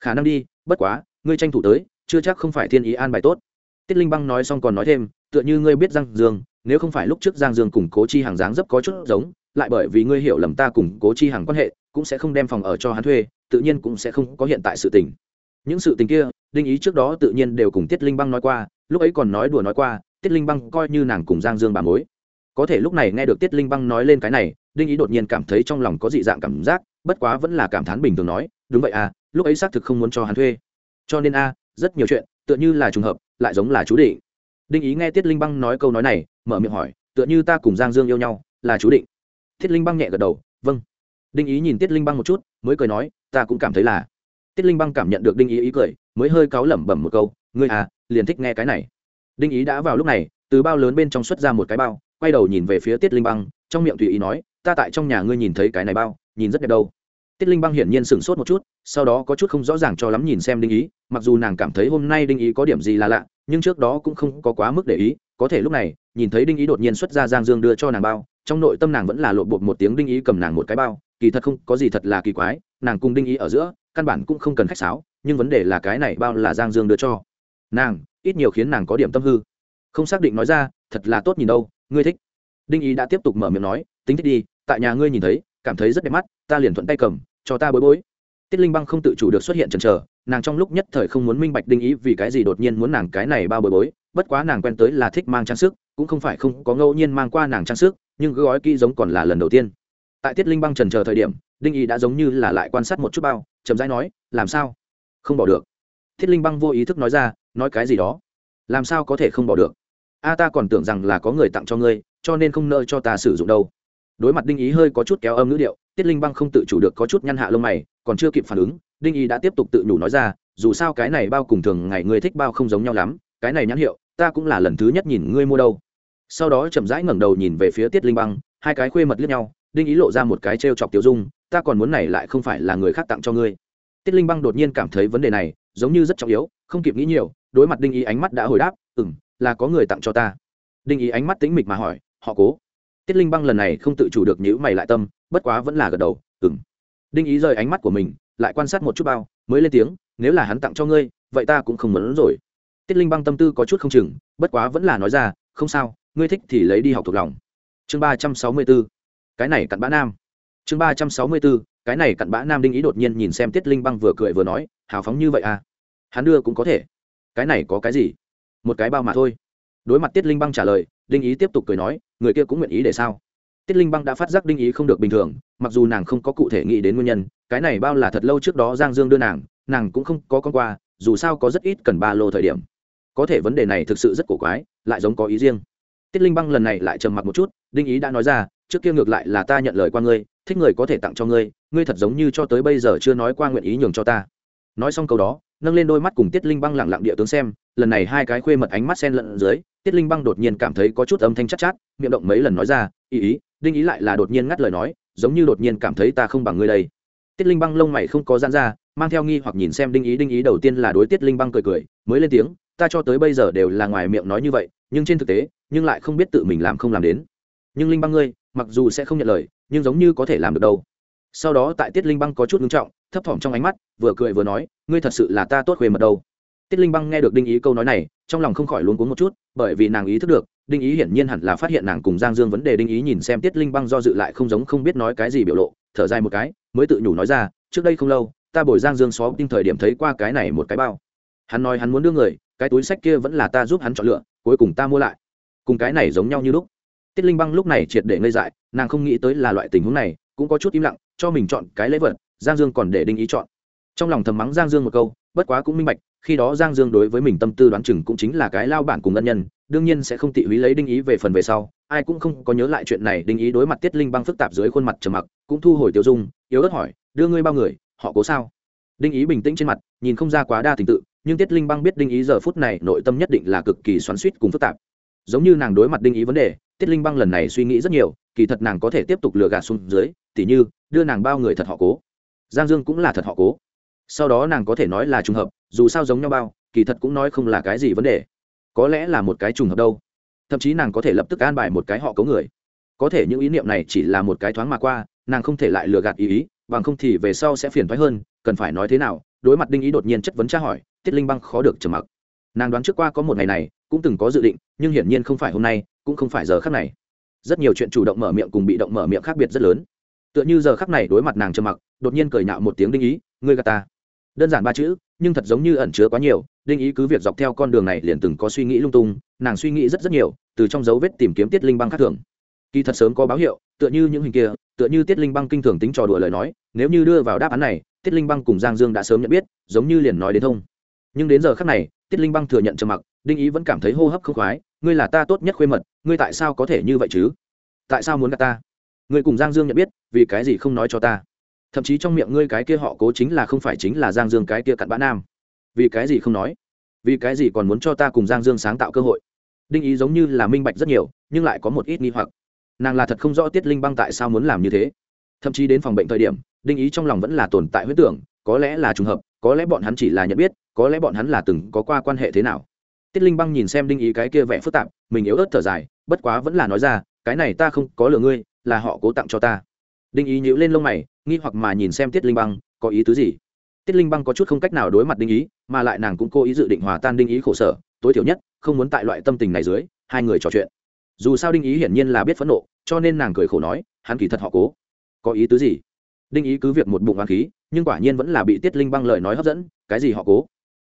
Khả năng đi, bất quá, ngươi tranh thủ tới, chưa chắc không phải thiên ý an bài tốt. Tiết linh băng nói xong còn nói thêm, tựa như ngươi biết giang dương, nếu không phải lúc trước giang dương cùng cố chi hàng dáng dấp có chút giống, lại bởi vì ngươi hiểu lầm ta cùng cố chi hàng quan hệ, cũng sẽ không đem phòng ở cho hắn thuê, tự nhiên cũng sẽ không có hiện tại sự tình. Những sự tình kia, đinh ý trước đó tự nhiên đều cùng tiết linh băng nói qua, lúc ấy còn nói đùa nói qua, tiết linh băng coi như nàng cùng giang dương bà mối. Có thể lúc này nghe được tiết linh băng nói lên cái này, đinh ý đột nhiên cảm thấy trong lòng có dị dạng cảm giác bất quá vẫn là cảm thán bình thường nói, đúng vậy à lúc ấy xác thực không muốn cho hắn thuê. Cho nên a, rất nhiều chuyện, tựa như là trùng hợp, lại giống là chú định. Đinh ý nghe tiết linh băng nói câu nói này, mở miệng hỏi, tựa như ta cùng giang dương yêu nhau, là chú định? Tiết linh băng nhẹ gật đầu vâng. Đinh ý nhìn tiết linh băng một chút, mới cười nói, ta cũng cảm thấy là. Tiết linh băng cảm nhận được đinh ý ý cười, mới hơi cáu lẩm bẩm một câu, ngươi à liền thích nghe cái này. Đinh ý đã vào lúc này, từ bao lớn bên trong xuất ra một cái bao, quay đầu nhìn về phía tiết linh băng, trong miệng tùy ý nói, ta tại trong nhà ngươi nhìn thấy cái này bao, nhìn rất đẹp đâu tiết linh băng hiển nhiên sửng sốt một chút, sau đó có chút không rõ ràng cho lắm nhìn xem đinh ý, mặc dù nàng cảm thấy hôm nay đinh ý có điểm gì là lạ, nhưng trước đó cũng không có quá mức để ý, có thể lúc này, nhìn thấy đinh ý đột nhiên xuất ra giang dương đưa cho nàng bao, trong nội tâm nàng vẫn là lộn bột một tiếng đinh ý cầm nàng một cái bao, kỳ thật không, có gì thật là kỳ quái, nàng cùng đinh ý ở giữa, căn bản cũng không cần khách sáo, nhưng vấn đề là cái này bao là giang dương đưa cho nàng, ít nhiều khiến nàng có điểm tâm hư. Không xác định nói ra, thật là tốt nhìn đâu, ngươi thích. Đinh ý đã tiếp tục mở miệng nói, tính thích đi, tại nhà ngươi nhìn thấy, cảm thấy rất đẹp mắt, ta liền thuận tay cầm cho ta bối bối. Tiết linh băng không tự chủ được xuất hiện chần chờ, nàng trong lúc nhất thời không muốn minh bạch đinh ý vì cái gì đột nhiên muốn nàng cái này bao bối bối, bất quá nàng quen tới là thích mang trang sức, cũng không phải không có ngẫu nhiên mang qua nàng trang sức, nhưng gói kỹ giống còn là lần đầu tiên. Tại tiết linh băng trần chờ thời điểm, đinh ý đã giống như là lại quan sát một chút bao, chậm rãi nói, làm sao? Không bỏ được. Thiết linh băng vô ý thức nói ra, nói cái gì đó? Làm sao có thể không bỏ được? A ta còn tưởng rằng là có người tặng cho ngươi, cho nên không nợ cho ta sử dụng đâu. Đối mặt đinh ý hơi có chút kéo âm ngữ điệu tiết linh băng không tự chủ được có chút nhăn hạ lông mày, còn chưa kịp phản ứng, đinh Y đã tiếp tục tự nhủ nói ra, dù sao cái này bao cùng thường ngày ngươi thích bao không giống nhau lắm, cái này nhãn hiệu, ta cũng là lần thứ nhất nhìn ngươi mua đâu. Sau đó chậm rãi ngẩng đầu nhìn về phía tiết linh băng, hai cái khuê mật liếc nhau, đinh ý lộ ra một cái t chọc tiểu dung, ta còn muốn này lại không phải là người khác tặng cho ngươi. Tiết linh băng đột nhiên cảm thấy vấn đề này, giống như rất trọng yếu, không kịp nghĩ nhiều, đối mặt đinh ý ánh mắt đã hồi đáp ừ m là có người tặng cho ta. Đinh ý ánh mắt tính mịch mà hỏi, họ cố? Tiết linh băng lần này không tự chủ được nhữ mày lại tâm, bất quá vẫn là gật đầu ừ đinh ý rời ánh mắt của mình, lại quan sát một chút bao, mới lên tiếng, nếu là hắn tặng cho ngươi, vậy ta cũng không muốn rồi. Tiết linh băng tâm tư có chút không chừng, bất quá vẫn là nói ra, không sao, ngươi thích thì lấy đi học thuộc lòng. Chương ba trăm sáu mươi b ố cái này cặn bã nam. Chương ba trăm sáu mươi b ố cái này cặn bã nam. Đinh ý đột nhiên nhìn xem tiết linh băng vừa cười vừa nói, hào phóng như vậy à? Hắn đưa cũng có thể. Cái này có cái gì? Một cái bao mà thôi. Đối mặt tiết linh băng trả lời, đinh ý tiếp tục cười nói người kia cũng nguyện ý để sao? Tiết linh băng đã phát giác đinh ý không được bình thường, mặc dù nàng không có cụ thể nghĩ đến nguyên nhân, cái này bao là thật lâu trước đó giang dương đưa nàng nàng cũng không có con qua, dù sao có rất ít cần ba lô thời điểm. Có thể vấn đề này thực sự rất cổ quái, lại giống có ý riêng. Tiết linh băng lần này lại trầm mặc một chút, đinh ý đã nói ra, trước kia ngược lại là ta nhận lời qua ngươi, thích người có thể tặng cho ngươi ngươi thật giống như cho tới bây giờ chưa nói qua nguyện ý nhường cho ta. Nói xong câu đó nâng lên đôi mắt cùng tiết linh băng lẳng lặng địa tướng xem lần này hai cái khuê mật ánh mắt sen lẫn dưới tiết linh băng đột nhiên cảm thấy có chút âm thanh chắc chát, chát miệng động mấy lần nói ra ý ý đinh ý lại là đột nhiên ngắt lời nói giống như đột nhiên cảm thấy ta không bằng ngươi đây. Tiết linh băng lông mày không có gian ra mang theo nghi hoặc nhìn xem đinh ý đinh ý đầu tiên là đối tiết linh băng cười cười mới lên tiếng ta cho tới bây giờ đều là ngoài miệng nói như vậy nhưng trên thực tế nhưng lại không biết tự mình làm không làm đến. Nhưng linh băng ngươi mặc dù sẽ không nhận lời nhưng giống như có thể làm được đâu. Sau đó tại tiết linh băng có chút ngưng trọng thấp thỏm trong ánh mắt, vừa cười vừa nói, ngươi thật sự là ta tốt khuê mật đâu. Tiết linh băng nghe được đinh ý câu nói này, trong lòng không khỏi luống cuống một chút, bởi vì nàng ý thức được, đinh ý hiển nhiên hẳn là phát hiện nàng cùng giang dương vấn đề đinh ý nhìn xem tiết linh băng do dự lại không giống không biết nói cái gì biểu lộ, thở dài một cái, mới tự nhủ nói ra, trước đây không lâu, ta bồi giang dương xó tin thời điểm thấy qua cái này một cái bao. Hắn nói hắn muốn đưa người, cái túi sách kia vẫn là ta giúp hắn chọn lựa, cuối cùng ta mua lại. Cùng cái này giống nhau như lúc. Tiết linh băng lúc này triệt để ngây dại, nàng không nghĩ tới là loại tình huống này, cũng có chút im lặng, cho mình chọn cái lễ vật giang dương còn để đinh ý chọn. Trong lòng thầm mắng giang dương một câu, bất quá cũng minh bạch, khi đó giang dương đối với mình tâm tư đoán chừng cũng chính là cái lao bản cùng ân nhân, đương nhiên sẽ không tị húy lấy đinh ý về phần về sau, ai cũng không có nhớ lại chuyện này, đinh ý đối mặt tiết linh băng phức tạp dưới khuôn mặt trầm mặc, cũng thu hồi tiêu dung, yếu ớt hỏi, đưa ngươi bao người, họ cố sao? Đinh ý bình tĩnh trên mặt, nhìn không ra quá đa tình tự, nhưng tiết linh băng biết đinh ý giờ phút này nội tâm nhất định là cực kỳ xoắn suýt cùng phức tạp. Giống như nàng đối mặt đinh ý vấn đề, tiết linh băng lần này suy nghĩ rất nhiều, kỳ thật nàng có thể tiếp tục lừa gạt xuống dưới, tỉ như, đưa nàng bao người thật họ cố giang dương cũng là thật họ cố. Sau đó nàng có thể nói là trùng hợp, dù sao giống nhau bao, kỳ thật cũng nói không là cái gì vấn đề. Có lẽ là một cái trùng hợp đâu. Thậm chí nàng có thể lập tức an bài một cái họ cấu người. Có thể những ý niệm này chỉ là một cái thoáng mà qua, nàng không thể lại lừa gạt ý ý, bằng không thì về sau sẽ phiền thoái hơn, cần phải nói thế nào, đối mặt đinh ý đột nhiên chất vấn tra hỏi, tiết linh băng khó được trầm mặc. Nàng đoán trước qua có một ngày này, cũng từng có dự định, nhưng hiển nhiên không phải hôm nay, cũng không phải giờ khắc này. Rất nhiều chuyện chủ động mở miệng cùng bị động mở miệng khác biệt rất lớn tựa như giờ khắc này đối mặt nàng trầm mặc, đột nhiên cười nhạo một tiếng đinh ý, ngươi gà ta. Đơn giản ba chữ, nhưng thật giống như ẩn chứa quá nhiều, đinh ý cứ việc dọc theo con đường này liền từng có suy nghĩ lung tung, nàng suy nghĩ rất rất nhiều, từ trong dấu vết tìm kiếm tiết linh băng khác thường. Kỳ thật sớm có báo hiệu, tựa như những hình kia, tựa như tiết linh băng kinh thường tính trò đùa lời nói, nếu như đưa vào đáp án này, tiết linh băng cùng giang dương đã sớm nhận biết, giống như liền nói đến thông. Nhưng đến giờ khác này, tiết linh băng thừa nhận trầm mặc, đinh ý vẫn cảm thấy hô hấp không khoái, ngươi là ta tốt nhất khuê mật, ngươi tại sao có thể như vậy chứ? Tại sao muốn gặp ta? Ngươi cùng giang dương nhận biết, vì cái gì không nói cho ta? Thậm chí trong miệng ngươi cái kia họ cố chính là không phải chính là giang dương cái kia cặn bã nam. Vì cái gì không nói? Vì cái gì còn muốn cho ta cùng giang dương sáng tạo cơ hội? Đinh ý giống như là minh bạch rất nhiều, nhưng lại có một ít nghi hoặc. Nàng là thật không rõ tiết linh băng tại sao muốn làm như thế. Thậm chí đến phòng bệnh thời điểm, đinh ý trong lòng vẫn là tồn tại huyết tưởng, có lẽ là trùng hợp, có lẽ bọn hắn chỉ là nhận biết, có lẽ bọn hắn là từng có qua quan hệ thế nào. Tiết linh băng nhìn xem đinh ý cái kia vẻ phức tạp, mình yếu ớt thở dài, bất quá vẫn là nói ra, cái này ta không có lừa ngươi là họ cố tặng cho ta. Đinh ý nhíu lên lông mày, nghi hoặc mà nhìn xem tiết linh băng, có ý tứ gì? Tiết linh băng có chút không cách nào đối mặt đinh ý, mà lại nàng cũng cố ý dự định hòa tan đinh ý khổ sở, tối thiểu nhất, không muốn tại loại tâm tình này dưới, hai người trò chuyện. Dù sao đinh ý hiển nhiên là biết phẫn nộ, cho nên nàng cười khổ nói, hắn kỳ thật họ cố. Có ý tứ gì? Đinh ý cứ việc một bụng hoàng khí, nhưng quả nhiên vẫn là bị tiết linh băng lời nói hấp dẫn, cái gì họ cố?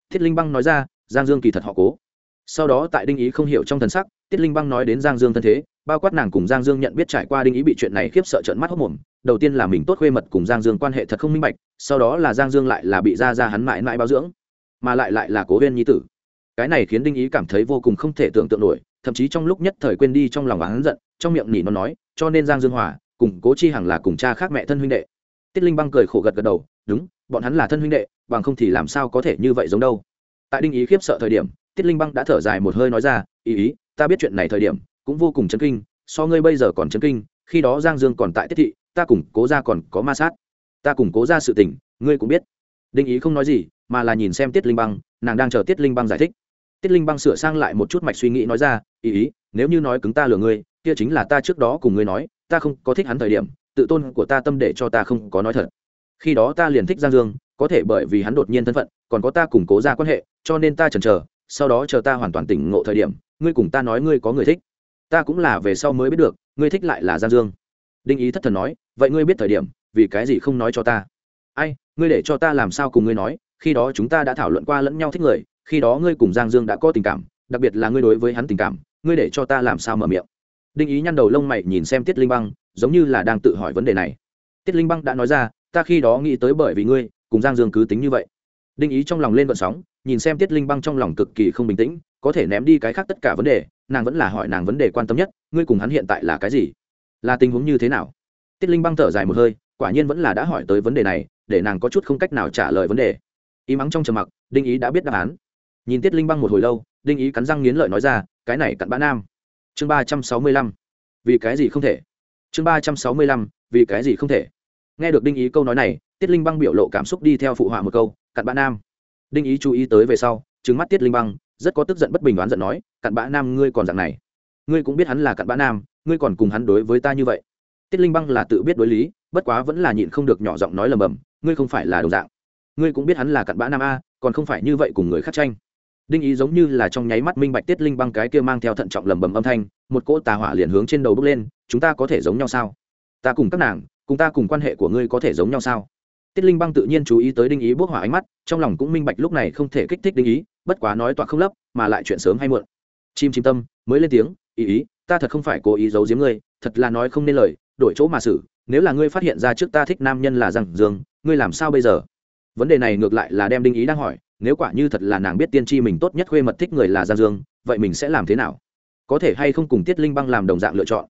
Tiết linh băng nói ra, giang dương kỳ thật họ cố. Sau đó tại đinh ý không hiểu trong thần sắc, tiết linh băng nói đến giang dương thân thế bao quát nàng cùng giang dương nhận biết trải qua đinh ý bị chuyện này khiếp sợ trợn mắt hốc mồm, đầu tiên là mình tốt khuê mật cùng giang dương quan hệ thật không minh bạch, sau đó là giang dương lại là bị ra ra hắn mãi mãi bao dưỡng, mà lại lại là cố viên nhi tử. Cái này khiến đinh ý cảm thấy vô cùng không thể tưởng tượng nổi, thậm chí trong lúc nhất thời quên đi trong lòng hắn giận, trong miệng nỉ nó nói, cho nên giang dương hòa, cùng cố chi hằng là cùng cha khác mẹ thân huynh đệ. Tiết linh băng cười khổ gật gật đầu, đúng, bọn hắn là thân huynh đệ, bằng không thì làm sao có thể như vậy giống đâu. Tại đinh ý khiếp sợ thời điểm, tiết linh băng đã thở dài một hơi nói ra, ý ý, ta biết chuyện này thời điểm cũng vô cùng chấn kinh, so ngươi bây giờ còn chấn kinh, khi đó giang dương còn tại tiết thị, ta cùng cố ra còn có ma sát. Ta cùng cố ra sự tình, ngươi cũng biết. Đinh ý không nói gì, mà là nhìn xem tiết linh băng, nàng đang chờ tiết linh băng giải thích. Tiết linh băng sửa sang lại một chút mạch suy nghĩ nói ra, ý ý, nếu như nói cứng ta lừa ngươi, kia chính là ta trước đó cùng ngươi nói, ta không có thích hắn thời điểm, tự tôn của ta tâm để cho ta không có nói thật. Khi đó ta liền thích giang dương, có thể bởi vì hắn đột nhiên thân phận, còn có ta củng cố ra quan hệ, cho nên ta chần chờ, sau đó chờ ta hoàn toàn tỉnh ngộ thời điểm, ngươi cùng ta nói ngươi có người thích ta cũng là về sau mới biết được, ngươi thích lại là giang dương. Đinh ý thất thần nói, vậy ngươi biết thời điểm, vì cái gì không nói cho ta? Ai, ngươi để cho ta làm sao cùng ngươi nói, khi đó chúng ta đã thảo luận qua lẫn nhau thích người, khi đó ngươi cùng giang dương đã có tình cảm, đặc biệt là ngươi đối với hắn tình cảm, ngươi để cho ta làm sao mở miệng? Đinh ý nhăn đầu lông mày nhìn xem tiết linh băng, giống như là đang tự hỏi vấn đề này. Tiết linh băng đã nói ra, ta khi đó nghĩ tới bởi vì ngươi, cùng giang dương cứ tính như vậy. Đinh ý trong lòng lên vận sóng, nhìn xem tiết linh băng trong lòng cực kỳ không bình tĩnh có thể ném đi cái khác tất cả vấn đề, nàng vẫn là hỏi nàng vấn đề quan tâm nhất, ngươi cùng hắn hiện tại là cái gì? Là tình huống như thế nào? Tiết linh băng thở dài một hơi, quả nhiên vẫn là đã hỏi tới vấn đề này, để nàng có chút không cách nào trả lời vấn đề. Y mắng trong trầm mặc, đinh ý đã biết đáp án. Nhìn tiết linh băng một hồi lâu, đinh ý cắn răng nghiến lợi nói ra, cái này cặn bã nam. Chương ba trăm sáu mươi lăm. Vì cái gì không thể? Chương ba trăm sáu mươi lăm, vì cái gì không thể? Nghe được đinh ý câu nói này, tiết linh băng biểu lộ cảm xúc đi theo phụ họa một câu, cặn bã nam. Đinh ý chú ý tới về sau trứng mắt tiết linh băng rất có tức giận bất bình đoán giận nói, cặn bã nam ngươi còn dạng này. Ngươi cũng biết hắn là cặn bã nam, ngươi còn cùng hắn đối với ta như vậy. Tiết linh băng là tự biết đối lý, bất quá vẫn là nhịn không được nhỏ giọng nói lầm bầm, ngươi không phải là đồng dạng. Ngươi cũng biết hắn là cặn bã nam a, còn không phải như vậy cùng người khác tranh. Đinh ý giống như là trong nháy mắt minh bạch tiết linh băng cái kia mang theo thận trọng lầm bầm âm thanh, một cỗ tà hỏa liền hướng trên đầu bước lên, chúng ta có thể giống nhau sao? Ta cùng các nàng, cùng ta cùng quan hệ của ngươi có thể giống nhau sao? Tiết linh băng tự nhiên chú ý tới đinh ý bước hỏa ánh mắt, trong lòng cũng minh bạch lúc này không thể kích thích đinh ý, bất quá nói toạc không lấp, mà lại chuyện sớm hay muộn. Chim chim tâm, mới lên tiếng, ý ý, ta thật không phải cố ý giấu giếm ngươi, thật là nói không nên lời, đổi chỗ mà xử, nếu là ngươi phát hiện ra trước ta thích nam nhân là rằng dương ngươi làm sao bây giờ? Vấn đề này ngược lại là đem đinh ý đang hỏi, nếu quả như thật là nàng biết tiên tri mình tốt nhất khuê mật thích người là giang dương vậy mình sẽ làm thế nào? Có thể hay không cùng tiết linh băng làm đồng dạng lựa chọn?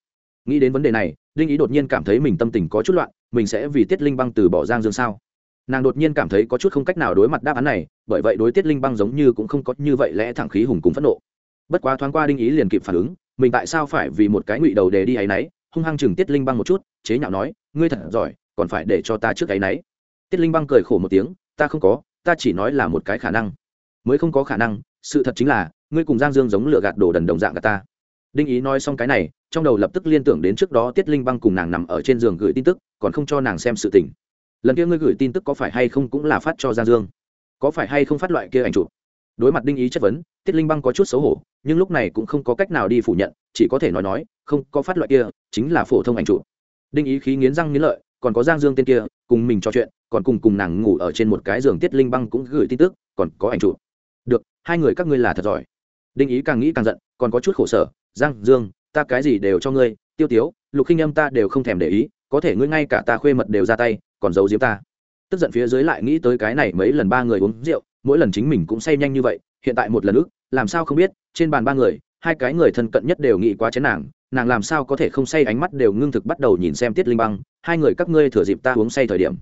Nghĩ đến vấn đề này, đinh ý đột nhiên cảm thấy mình tâm tình có chút loạn mình sẽ vì tiết linh băng từ bỏ giang dương sao? Nàng đột nhiên cảm thấy có chút không cách nào đối mặt đáp án này, bởi vậy đối tiết linh băng giống như cũng không có như vậy lẽ thẳng khí hùng cùng phẫn nộ. Bất quá thoáng qua đinh ý liền kịp phản ứng, mình tại sao phải vì một cái ngụy đầu đề đi ấ y n ấ y hung hăng chừng tiết linh băng một chút, chế nhạo nói, ngươi thật giỏi, còn phải để cho ta trước ấ y n ấ y tiết linh băng cười khổ một tiếng, ta không có, ta chỉ nói là một cái khả năng. Mới không có khả năng, sự thật chính là, ngươi cùng giang dương giống lựa gạt đồ đần đồng dạng gạt ta. Đinh ý nói xong cái này, trong đầu lập tức liên tưởng đến trước đó tiết linh băng cùng nàng nằm ở trên giường gửi tin tức còn không cho nàng xem sự tình. Lần kia ngươi gửi tin tức có phải hay không cũng là phát cho giang dương. Có phải hay không phát loại kia ảnh chụp? Đối mặt đinh ý chất vấn, tiết linh băng có chút xấu hổ, nhưng lúc này cũng không có cách nào đi phủ nhận, chỉ có thể nói nói, không, có phát loại kia, chính là phổ thông ảnh chụp. Đinh ý khí nghiến răng nghiến lợi, còn có giang dương tên kia, cùng mình trò chuyện, còn cùng cùng nàng ngủ ở trên một cái giường tiết linh băng cũng gửi tin tức, còn có ảnh chụp. Được, hai người các ngươi là thật giỏi. Đinh ý càng nghĩ càng giận, còn có chút khổ sở, giang dương, ta cái gì đều cho ngươi, tiêu tiếu, lục khinh âm ta đều không thèm để ý có thể ngươi ngay cả ta khuê mật đều ra tay, còn giấu giếm ta. Tức giận phía dưới lại nghĩ tới cái này mấy lần ba người uống rượu, mỗi lần chính mình cũng say nhanh như vậy, hiện tại một lần ức, làm sao không biết, trên bàn ba người, hai cái người thân cận nhất đều nghĩ quá chén nàng nàng làm sao có thể không say, ánh mắt đều ngưng thực bắt đầu nhìn xem tiết linh băng, hai người các ngươi thừa dịp ta uống say thời điểm.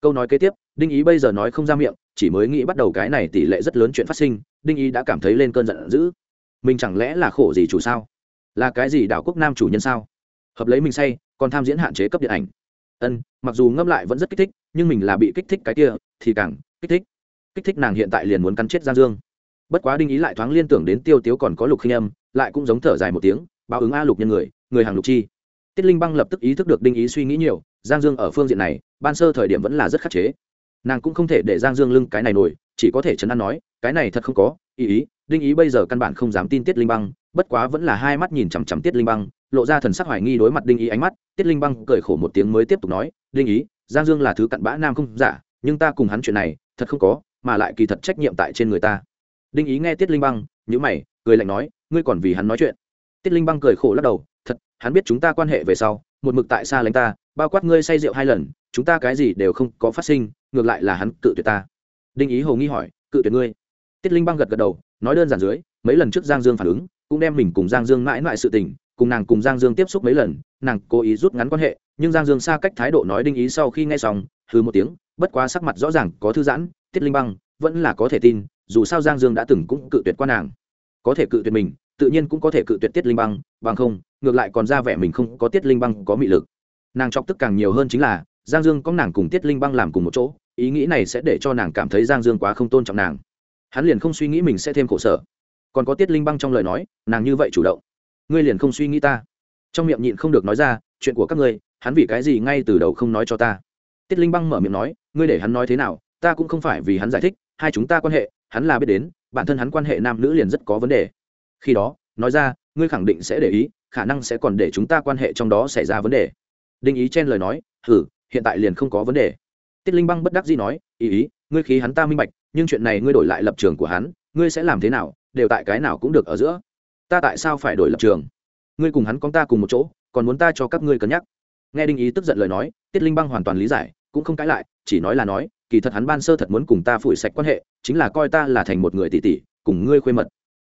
Câu nói kế tiếp, đinh ý bây giờ nói không ra miệng, chỉ mới nghĩ bắt đầu cái này tỷ lệ rất lớn chuyện phát sinh, đinh ý đã cảm thấy lên cơn giận dữ. Mình chẳng lẽ là khổ gì chủ sao? Là cái gì đảo quốc nam chủ nhân sao? Hợp lấy mình say còn tham diễn hạn chế cấp điện ảnh. Ân, mặc dù ngâm lại vẫn rất kích thích, nhưng mình là bị kích thích cái kia, thì càng kích thích. Kích thích nàng hiện tại liền muốn cắn chết giang dương. Bất quá đinh ý lại thoáng liên tưởng đến tiêu tiếu còn có lục khinh âm, lại cũng giống thở dài một tiếng, báo ứng a lục nhân người người hàng lục chi. Tiết linh băng lập tức ý thức được đinh ý suy nghĩ nhiều, giang dương ở phương diện này, ban sơ thời điểm vẫn là rất khắc chế. Nàng cũng không thể để giang dương lưng cái này nổi, chỉ có thể chấn an nói, cái này thật không có, ý ý, đinh ý bây giờ căn bản không dám tin tiết linh băng, bất quá vẫn là hai mắt nhìn chằm chằm tiết linh băng lộ ra thần sắc hoài nghi đối mặt đinh ý ánh mắt, tiết linh băng cười khổ một tiếng mới tiếp tục nói, đinh ý, giang dương là thứ cặn bã nam không giả, nhưng ta cùng hắn chuyện này, thật không có, mà lại kỳ thật trách nhiệm tại trên người ta. Đinh ý nghe tiết linh băng nhữ mày, cười lạnh nói, ngươi còn vì hắn nói chuyện. Tiết linh băng cười khổ lắc đầu, thật, hắn biết chúng ta quan hệ về sau, một mực tại xa lánh ta, bao quát ngươi say rượu hai lần, chúng ta cái gì đều không có phát sinh, ngược lại là hắn cự tuyệt ta. Đinh ý hồ nghi hỏi, cự tuyệt ngươi? Tiết linh băng gật gật đầu, nói đơn giản dưới, mấy lần trước giang dương phản ứng, cũng đem mình cùng giang dương mãi mãi sự tình cùng nàng cùng giang dương tiếp xúc mấy lần, nàng cố ý rút ngắn quan hệ, nhưng giang dương xa cách thái độ nói đinh ý sau khi nghe xong, hừ một tiếng, bất quá sắc mặt rõ ràng, có thư giãn, tiết linh băng, vẫn là có thể tin, dù sao giang dương đã từng cũng cự tuyệt qua nàng. Có thể cự tuyệt mình, tự nhiên cũng có thể cự tuyệt tiết linh băng, bằng không, ngược lại còn ra vẻ mình không có tiết linh băng có mị lực. Nàng chọc tức càng nhiều hơn chính là, giang dương có nàng cùng tiết linh băng làm cùng một chỗ, ý nghĩ này sẽ để cho nàng cảm thấy giang dương quá không tôn trọng nàng. Hắn liền không suy nghĩ mình sẽ thêm khổ sở. Còn có tiết linh băng trong lời nói, nàng như vậy chủ động ngươi liền không suy nghĩ ta. Trong miệng nhịn không được nói ra, chuyện của các ngươi, hắn vì cái gì ngay từ đầu không nói cho ta? Tiết linh băng mở miệng nói, ngươi để hắn nói thế nào, ta cũng không phải vì hắn giải thích, hai chúng ta quan hệ, hắn là biết đến, bản thân hắn quan hệ nam nữ liền rất có vấn đề. Khi đó, nói ra, ngươi khẳng định sẽ để ý, khả năng sẽ còn để chúng ta quan hệ trong đó xảy ra vấn đề. Đinh ý chen lời nói, hử, hiện tại liền không có vấn đề. Tiết linh băng bất đắc dĩ nói, ý ý, ngươi khí hắn ta minh bạch, nhưng chuyện này ngươi đổi lại lập trường của hắn, ngươi sẽ làm thế nào, đều tại cái nào cũng được ở giữa ta tại sao phải đổi lập trường? Ngươi cùng hắn con ta cùng một chỗ còn muốn ta cho các ngươi cân nhắc. Nghe đinh ý tức giận lời nói tiết linh băng hoàn toàn lý giải cũng không cãi lại chỉ nói là nói kỳ thật hắn ban sơ thật muốn cùng ta phủi sạch quan hệ chính là coi ta là thành một người tỷ tỷ cùng ngươi khuê mật.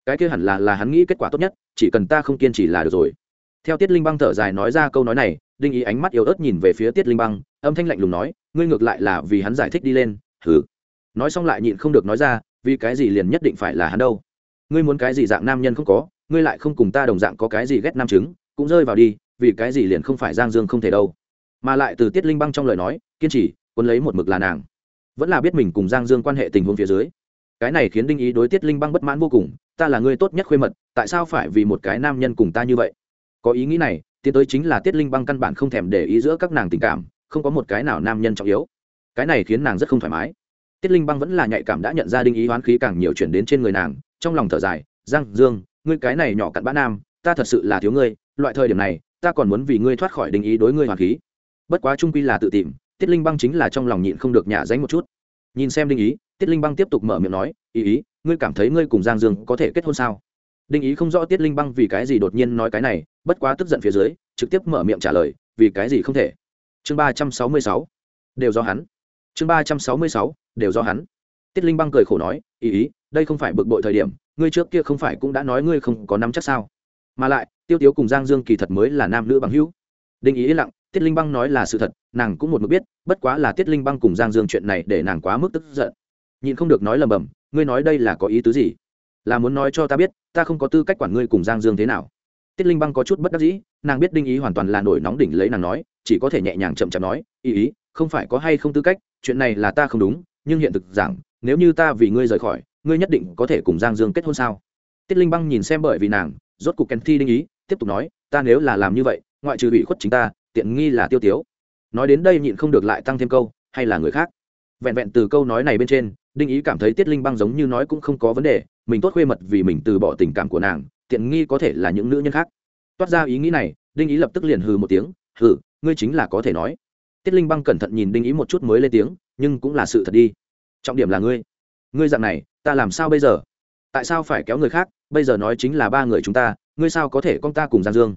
Cái kia hẳn là là hắn nghĩ kết quả tốt nhất chỉ cần ta không kiên trì là được rồi. Theo tiết linh băng thở dài nói ra câu nói này đinh ý ánh mắt yếu ớt nhìn về phía tiết linh băng âm thanh lạnh lùng nói ngươi ngược lại là vì hắn giải thích đi lên hừ, nói xong lại nhịn không được nói ra vì cái gì liền nhất định phải là hắn đâu? Ngươi muốn cái gì dạng nam nhân không có ngươi lại không cùng ta đồng dạng có cái gì ghét nam chứng, cũng rơi vào đi, vì cái gì liền không phải giang dương không thể đâu. Mà lại từ tiết linh băng trong lời nói, kiên trì, quân lấy một mực là nàng. Vẫn là biết mình cùng giang dương quan hệ tình huống phía dưới. Cái này khiến đinh ý đối tiết linh băng bất mãn vô cùng, ta là người tốt nhất khuê mật, tại sao phải vì một cái nam nhân cùng ta như vậy? Có ý nghĩ này, tiến tới chính là tiết linh băng căn bản không thèm để ý giữa các nàng tình cảm, không có một cái nào nam nhân trọng yếu. Cái này khiến nàng rất không thoải mái. Tiết linh băng vẫn là nhạy cảm đã nhận ra đinh ý hoán khí càng nhiều chuyển đến trên người nàng, trong lòng thở dài, giang dương ngươi cái này nhỏ cặn bã nam, ta thật sự là thiếu ngươi, loại thời điểm này, ta còn muốn vì ngươi thoát khỏi đình ý đối ngươi hoàn khí. Bất quá trung quy là tự tìm, tiết linh băng chính là trong lòng nhịn không được nhả dánh một chút. Nhìn xem đinh ý, tiết linh băng tiếp tục mở miệng nói, ý ý, ngươi cảm thấy ngươi cùng giang dương có thể kết hôn sao? Đinh ý không rõ tiết linh băng vì cái gì đột nhiên nói cái này, bất quá tức giận phía dưới, trực tiếp mở miệng trả lời, vì cái gì không thể? Chương ba trăm sáu mươi sáu, đều do hắn. Chương ba trăm sáu mươi sáu, đều do hắn. Tiết linh băng cười khổ nói, ý ý, đây không phải bực bội thời điểm ngươi trước kia không phải cũng đã nói ngươi không có nắm chắc sao? Mà lại, tiêu tiếu cùng giang dương kỳ thật mới là nam nữ bằng hữu. Đinh ý yên lặng, tiết linh băng nói là sự thật, nàng cũng một mực biết, bất quá là tiết linh băng cùng giang dương chuyện này để nàng quá mức tức giận. Nhìn không được nói lầm bầm ngươi nói đây là có ý tứ gì? Là muốn nói cho ta biết, ta không có tư cách quản ngươi cùng giang dương thế nào. Tiết linh băng có chút bất đắc dĩ, nàng biết đinh ý hoàn toàn là nổi nóng đỉnh lấy nàng nói, chỉ có thể nhẹ nhàng chậm chậm nói, ý ý, không phải có hay không tư cách, chuyện này là ta không đúng, nhưng hiện thực rằng, nếu như ta vì ngươi rời khỏi ngươi nhất định có thể cùng giang dương kết hôn sao? Tiết linh băng nhìn xem bởi vì nàng, rốt cục kèn thi đinh ý, tiếp tục nói, ta nếu là làm như vậy, ngoại trừ bị khuất chính ta, tiện nghi là tiêu tiếu. Nói đến đây nhịn không được lại tăng thêm câu, hay là người khác? Vẹn vẹn từ câu nói này bên trên, đinh ý cảm thấy tiết linh băng giống như nói cũng không có vấn đề, mình tốt khuê mật vì mình từ bỏ tình cảm của nàng, tiện nghi có thể là những nữ nhân khác. Toát ra ý nghĩ này, đinh ý lập tức liền hừ một tiếng, hừ, ngươi chính là có thể nói. Tiết linh băng cẩn thận nhìn đinh ý một chút mới lên tiếng, nhưng cũng là sự thật đi. Trọng điểm là ngươi. Ngươi dạng này ta làm sao bây giờ? Tại sao phải kéo người khác? Bây giờ nói chính là ba người chúng ta, ngươi sao có thể con ta cùng giang dương?